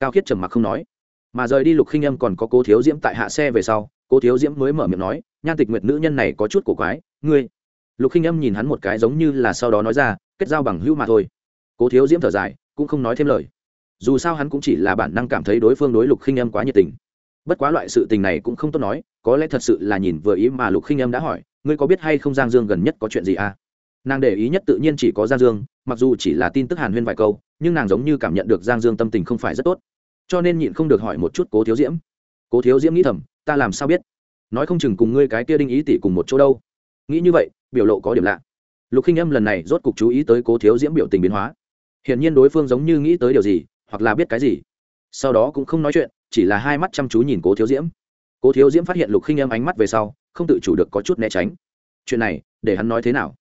Cao khiết trầm mặc không nói. Mà rời đi lục khinh âm còn có cố thiếu diễm tại hạ xe về sau, cố thiếu diễm mới mở miệng nói, nhan tịch nguyệt nữ nhân này có chút cổ quái, ngươi. Lục khinh âm nhìn hắn một cái giống như là sau đó nói ra, kết giao bằng hữu mà thôi. Cố thiếu diễm thở dài, cũng không nói thêm lời. Dù sao hắn cũng chỉ là bản năng cảm thấy đối phương đối lục khinh âm quá nhiệt tình bất quá loại sự tình này cũng không tốt nói, có lẽ thật sự là nhìn vừa ý mà lục khinh âm đã hỏi, ngươi có biết hay không giang dương gần nhất có chuyện gì à? Nàng để ý nhất tự nhiên chỉ có giang dương, mặc dù chỉ là tin tức hàn huyên vài câu, nhưng nàng giống như cảm nhận được giang dương tâm tình không phải rất tốt. Cho nên nhịn không được hỏi một chút cố thiếu diễm. Cố thiếu diễm nghĩ thầm, ta làm sao biết? Nói không chừng cùng ngươi cái kia đinh ý tỷ cùng một chỗ đâu. Nghĩ như vậy, biểu lộ có điểm lạ. Lục khinh âm lần này rốt cục chú ý tới cố thiếu diễm biểu tình biến hóa. Hiển nhiên đối phương giống như nghĩ tới điều gì, hoặc là biết cái gì. Sau đó cũng không nói chuyện chỉ là hai mắt chăm chú nhìn cố thiếu diễm. Cố thiếu diễm phát hiện lục khinh em ánh mắt về sau, không tự chủ được có chút né tránh. Chuyện này, để hắn nói thế nào?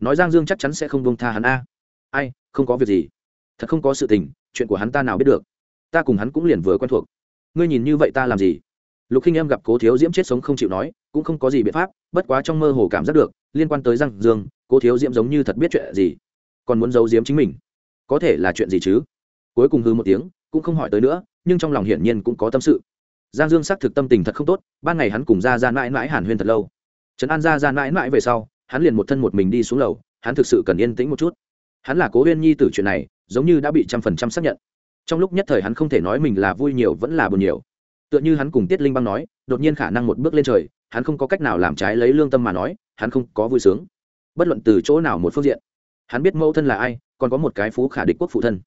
Nói giang dương chắc chắn sẽ không bông tha hắn a. Ai, không có việc gì. Thật không có sự tình, chuyện của hắn ta nào biết được. Ta cùng hắn cũng liền vừa quen thuộc. Ngươi nhìn như vậy ta làm gì? Lục khinh em gặp cố thiếu diễm chết sống không chịu nói, cũng không có gì biện pháp, bất quá trong mơ hồ cảm giác được, liên quan tới giang dương, cố thiếu diễm giống như thật biết chuyện gì. Còn muốn giấu diễm chính mình. Có thể là chuyện gì chứ? Cuối cùng hư một tiếng, cũng không hỏi tới nữa nhưng trong lòng hiển nhiên cũng có tâm sự. Giang dương xác thực tâm tình thật không tốt, ban ngày hắn cùng ra ra mãi mãi hàn huyên thật lâu. Trấn an ra ra mãi mãi về sau, hắn liền một thân một mình đi xuống lầu, hắn thực sự cần yên tĩnh một chút. Hắn là cố huyên nhi tử chuyện này, giống như đã bị trăm phần trăm xác nhận. Trong lúc nhất thời hắn không thể nói mình là vui nhiều vẫn là buồn nhiều. Tựa như hắn cùng tiết linh băng nói, đột nhiên khả năng một bước lên trời, hắn không có cách nào làm trái lấy lương tâm mà nói, hắn không có vui sướng. Bất luận từ chỗ nào một phương diện, hắn biết mẫu thân là ai, còn có một cái phú khả địch quốc phụ thân.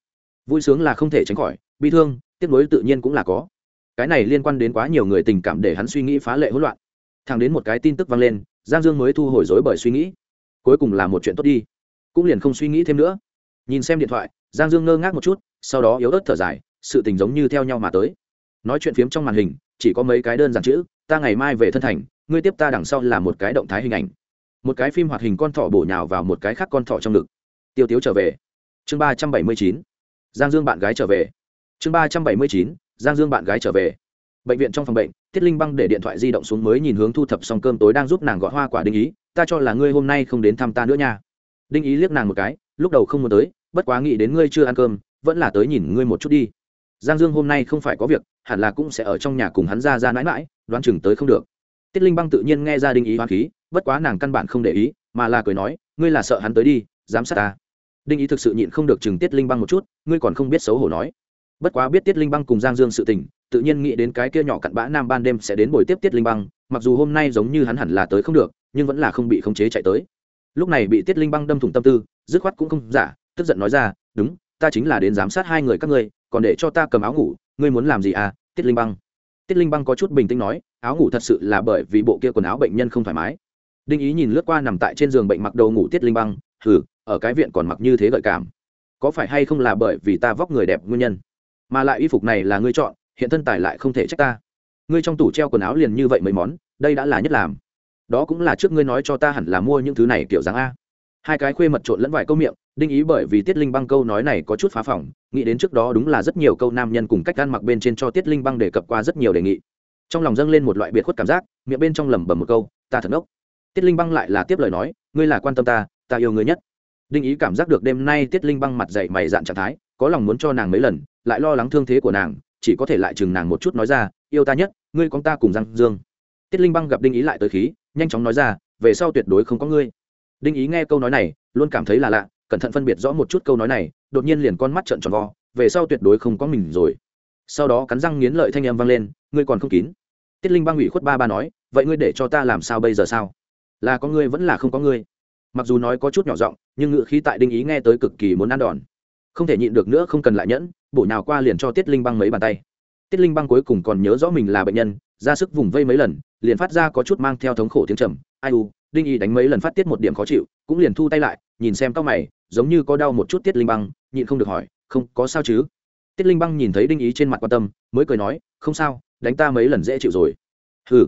Vui sướng là không thể tránh khỏi, bi thương tiếc nuối tự nhiên cũng là có. Cái này liên quan đến quá nhiều người tình cảm để hắn suy nghĩ phá lệ hỗn loạn. Thằng đến một cái tin tức vang lên, giang dương mới thu hồi dối bởi suy nghĩ. Cuối cùng là một chuyện tốt đi. Cũng liền không suy nghĩ thêm nữa. Nhìn xem điện thoại, giang dương ngơ ngác một chút, sau đó yếu ớt thở dài, sự tình giống như theo nhau mà tới. Nói chuyện phiếm trong màn hình, chỉ có mấy cái đơn giản chữ, ta ngày mai về thân thành, ngươi tiếp ta đằng sau là một cái động thái hình ảnh. Một cái phim hoạt hình con thỏ bổ nhào vào một cái khác con thỏ trong ngực. Tiêu tiếu trở về. Chương ba trăm bảy mươi chín. Giang dương bạn gái trở về chương ba trăm bảy mươi chín, giang dương bạn gái trở về. Bệnh viện trong phòng bệnh tiết linh băng để điện thoại di động xuống mới nhìn hướng thu thập xong cơm tối đang giúp nàng gọt hoa quả đinh ý, ta cho là ngươi hôm nay không đến thăm ta nữa nha. Đinh ý liếc nàng một cái, lúc đầu không muốn tới, bất quá nghĩ đến ngươi chưa ăn cơm, vẫn là tới nhìn ngươi một chút đi. Giang dương hôm nay không phải có việc, hẳn là cũng sẽ ở trong nhà cùng hắn ra ra mãi mãi, đoán chừng tới không được. Tiết linh băng tự nhiên nghe ra đinh ý hoa khí, bất quá nàng căn bản không để ý, mà là cười nói, ngươi là sợ hắn tới đi, giám sát ta. Đinh ý thực sự nhịn không được chừng tiết linh băng một chút, ngươi còn không biết xấu hổ nói bất quá biết tiết linh băng cùng giang dương sự tình, tự nhiên nghĩ đến cái kia nhỏ cặn bã nam ban đêm sẽ đến buổi tiếp tiết linh băng, mặc dù hôm nay giống như hắn hẳn là tới không được, nhưng vẫn là không bị khống chế chạy tới. Lúc này bị tiết linh băng đâm thủng tâm tư, dứt khoát cũng không giả, tức giận nói ra, đúng, ta chính là đến giám sát hai người các ngươi, còn để cho ta cầm áo ngủ, ngươi muốn làm gì à tiết linh băng? Tiết linh băng có chút bình tĩnh nói, áo ngủ thật sự là bởi vì bộ kia quần áo bệnh nhân không thoải mái. Đinh ý nhìn lướt qua nằm tại trên giường bệnh mặc đầu ngủ tiết linh băng, hừ, ở cái viện còn mặc như thế gợi cảm. Có phải hay không là bởi vì ta vóc người đẹp nguyên nhân? Mà lại y phục này là ngươi chọn, hiện thân tài lại không thể trách ta. Ngươi trong tủ treo quần áo liền như vậy mấy món, đây đã là nhất làm. Đó cũng là trước ngươi nói cho ta hẳn là mua những thứ này kiểu dáng a. Hai cái khuê mật trộn lẫn vài câu miệng, đinh ý bởi vì tiết linh băng câu nói này có chút phá phỏng, nghĩ đến trước đó đúng là rất nhiều câu nam nhân cùng cách ăn mặc bên trên cho tiết linh băng đề cập qua rất nhiều đề nghị. Trong lòng dâng lên một loại biệt khuất cảm giác, miệng bên trong lẩm bẩm một câu, ta thật ngốc. Tiết linh băng lại là tiếp lời nói, ngươi là quan tâm ta ta yêu ngươi nhất. Đinh ý cảm giác được đêm nay tiết linh băng mặt dậy mày dạn trạng thái có lòng muốn cho nàng mấy lần, lại lo lắng thương thế của nàng, chỉ có thể lại chừng nàng một chút nói ra, yêu ta nhất, ngươi con ta cùng răng dương. Tiết linh băng gặp đinh ý lại tới khí, nhanh chóng nói ra, về sau tuyệt đối không có ngươi. Đinh ý nghe câu nói này, luôn cảm thấy là lạ, cẩn thận phân biệt rõ một chút câu nói này, đột nhiên liền con mắt trợn tròn vo, về sau tuyệt đối không có mình rồi. Sau đó cắn răng nghiến lợi thanh âm vang lên, ngươi còn không kín. Tiết linh băng ủy khuất ba ba nói, vậy ngươi để cho ta làm sao bây giờ sao? Là có ngươi vẫn là không có ngươi. Mặc dù nói có chút nhỏ giọng, nhưng ngự khí tại đinh ý nghe tới cực kỳ muốn ăn đòn không thể nhịn được nữa không cần lại nhẫn, bổ nào qua liền cho tiết linh băng mấy bàn tay. Tiết linh băng cuối cùng còn nhớ rõ mình là bệnh nhân, ra sức vùng vây mấy lần, liền phát ra có chút mang theo thống khổ tiếng trầm, ai u, đinh Y đánh mấy lần phát tiết một điểm khó chịu, cũng liền thu tay lại, nhìn xem tóc mày, giống như có đau một chút tiết linh băng, nhịn không được hỏi, không, có sao chứ? Tiết linh băng nhìn thấy đinh ý trên mặt quan tâm, mới cười nói, không sao, đánh ta mấy lần dễ chịu rồi. Hừ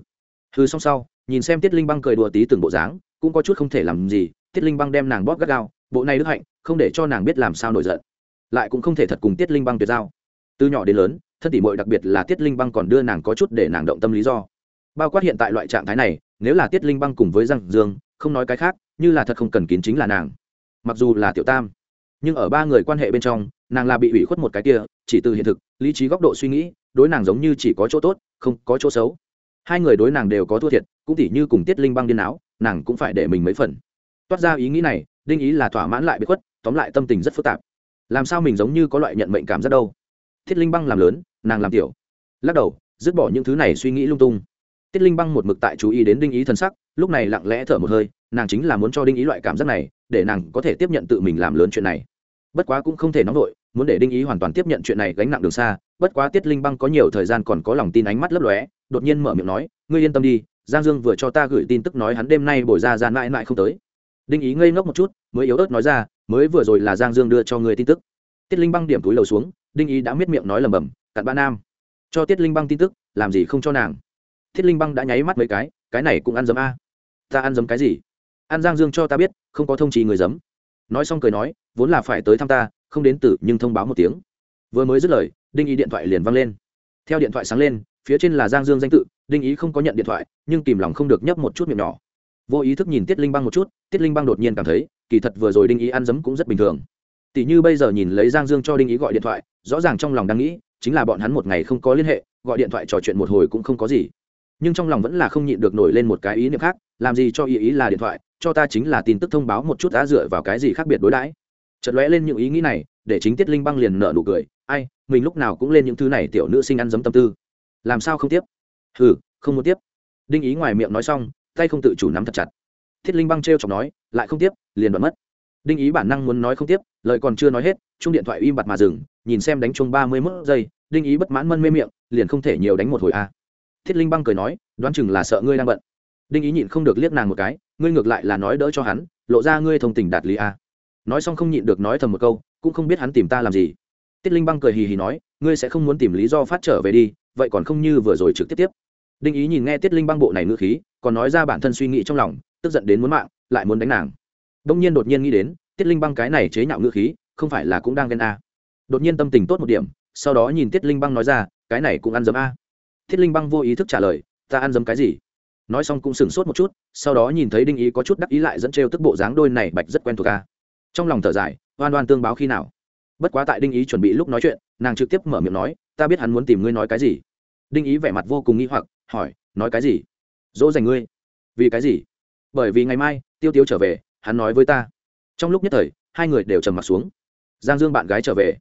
hừ xong sau, nhìn xem tiết linh băng cười đùa tí từng bộ dáng, cũng có chút không thể làm gì, tiết linh băng đem nàng bóp gắt gao, bộ này đức hạnh, không để cho nàng biết làm sao nổi giận lại cũng không thể thật cùng tiết linh băng tuyệt giao. Từ nhỏ đến lớn, thân tỷ mội đặc biệt là tiết linh băng còn đưa nàng có chút để nàng động tâm lý do. Bao quát hiện tại loại trạng thái này, nếu là tiết linh băng cùng với răng dương, không nói cái khác, như là thật không cần kín chính là nàng. Mặc dù là tiểu tam, nhưng ở ba người quan hệ bên trong, nàng là bị ủy khuất một cái kia, chỉ từ hiện thực, lý trí góc độ suy nghĩ, đối nàng giống như chỉ có chỗ tốt, không có chỗ xấu. Hai người đối nàng đều có thua thiệt, cũng tỉ như cùng tiết linh băng điên áo, nàng cũng phải để mình mấy phần. Toát ra ý nghĩ này, đinh ý là thỏa mãn lại bị khuất, tóm lại tâm tình rất phức tạp làm sao mình giống như có loại nhận mệnh cảm rất đâu? Thiết linh băng làm lớn, nàng làm tiểu. Lắc đầu, dứt bỏ những thứ này suy nghĩ lung tung. Tiết linh băng một mực tại chú ý đến đinh ý thân sắc, lúc này lặng lẽ thở một hơi, nàng chính là muốn cho đinh ý loại cảm giác này, để nàng có thể tiếp nhận tự mình làm lớn chuyện này. Bất quá cũng không thể nóng vội, muốn để đinh ý hoàn toàn tiếp nhận chuyện này gánh nặng đường xa, bất quá tiết linh băng có nhiều thời gian còn có lòng tin ánh mắt lấp lóe, đột nhiên mở miệng nói, ngươi yên tâm đi, giang dương vừa cho ta gửi tin tức nói hắn đêm nay bồi ra ra mãi mãi không tới. Đinh ý ngây ngốc một chút, mới yếu ớt nói ra mới vừa rồi là giang dương đưa cho người tin tức. Tiết linh băng điểm túi lầu xuống, đinh ý đã miết miệng nói lầm bầm cặn ba nam, cho tiết linh băng tin tức, làm gì không cho nàng? Tiết linh băng đã nháy mắt mấy cái cái này cũng ăn dấm a. Ta ăn dấm cái gì? Ăn giang dương cho ta biết, không có thông trì người dấm. Nói xong cười nói, vốn là phải tới thăm ta, không đến tử nhưng thông báo một tiếng. Vừa mới dứt lời, đinh ý điện thoại liền văng lên. Theo điện thoại sáng lên, phía trên là giang dương danh tự, đinh ý không có nhận điện thoại, nhưng kìm lòng không được nhấp một chút miệng nhỏ. Vô ý thức nhìn tiết linh băng một chút, tiết linh băng đột nhiên cảm thấy kỳ thật vừa rồi đinh ý ăn dấm cũng rất bình thường. Tỷ như bây giờ nhìn lấy giang dương cho đinh ý gọi điện thoại, rõ ràng trong lòng đang nghĩ, chính là bọn hắn một ngày không có liên hệ, gọi điện thoại trò chuyện một hồi cũng không có gì. Nhưng trong lòng vẫn là không nhịn được nổi lên một cái ý niệm khác, làm gì cho ý ý là điện thoại, cho ta chính là tin tức thông báo một chút đã dựa vào cái gì khác biệt đối đãi. Chợt lóe lên những ý nghĩ này, để chính tiết linh băng liền nở nụ cười, ai, mình lúc nào cũng lên những thứ này tiểu nữ sinh ăn dấm tâm tư. Làm sao không tiếp? Hừ, không muốn tiếp. Đinh ý ngoài miệng nói xong, tay không tự chủ nắm thật chặt thiết linh băng t r e o chọc nói, lại không tiếp, liền đoạn mất. Đinh ý bản năng muốn nói không tiếp, lời còn chưa nói hết chung điện thoại im bặt mà dừng, nhìn xem đánh chung ba mươi mốt giây, đinh ý bất mãn mân mê miệng, liền không thể nhiều đánh một hồi a. Thiết linh băng cười nói, đoán chừng là sợ ngươi đang bận. Đinh ý nhịn không được liếc nàng một cái, ngươi ngược lại là nói đỡ cho hắn, lộ ra ngươi thông tình đạt lý a. Nói xong không nhịn được nói thầm một câu, cũng không biết hắn tìm ta làm gì. Tiết linh băng cười hì hì nói, ngươi sẽ không muốn tìm lý do phát trở về đi, vậy còn không như vừa rồi trực tiếp tiếp. Đinh ý nhìn nghe tiết linh băng bộ này ngữ khí, còn nói ra bản thân suy nghĩ trong lòng tức giận đến muốn mạng, lại muốn đánh nàng. Đông nhiên đột nhiên nghĩ đến, tiết linh băng cái này chế nhạo ngữ khí, không phải là cũng đang ghen a. Đột nhiên tâm tình tốt một điểm, sau đó nhìn tiết linh băng nói ra, cái này cũng ăn dấm a. Tiết linh băng vô ý thức trả lời, ta ăn dấm cái gì? Nói xong cũng sửng sốt một chút, sau đó nhìn thấy đinh ý có chút đắc ý lại dẫn trêu tức bộ dáng đôi này bạch rất quen thuộc a. Trong lòng thở dài, oan oan tương báo khi nào? Bất quá tại đinh ý chuẩn bị lúc nói chuyện, nàng trực tiếp mở miệng nói, ta biết hắn muốn tìm ngươi nói cái gì. Đinh ý vẻ mặt vô cùng nghi hoặc, hỏi, nói cái gì? Dỗ dành ngươi. Vì cái gì? Bởi vì ngày mai, tiêu tiêu trở về, hắn nói với ta. Trong lúc nhất thời, hai người đều trầm m ặ t xuống. Giang dương bạn gái trở về.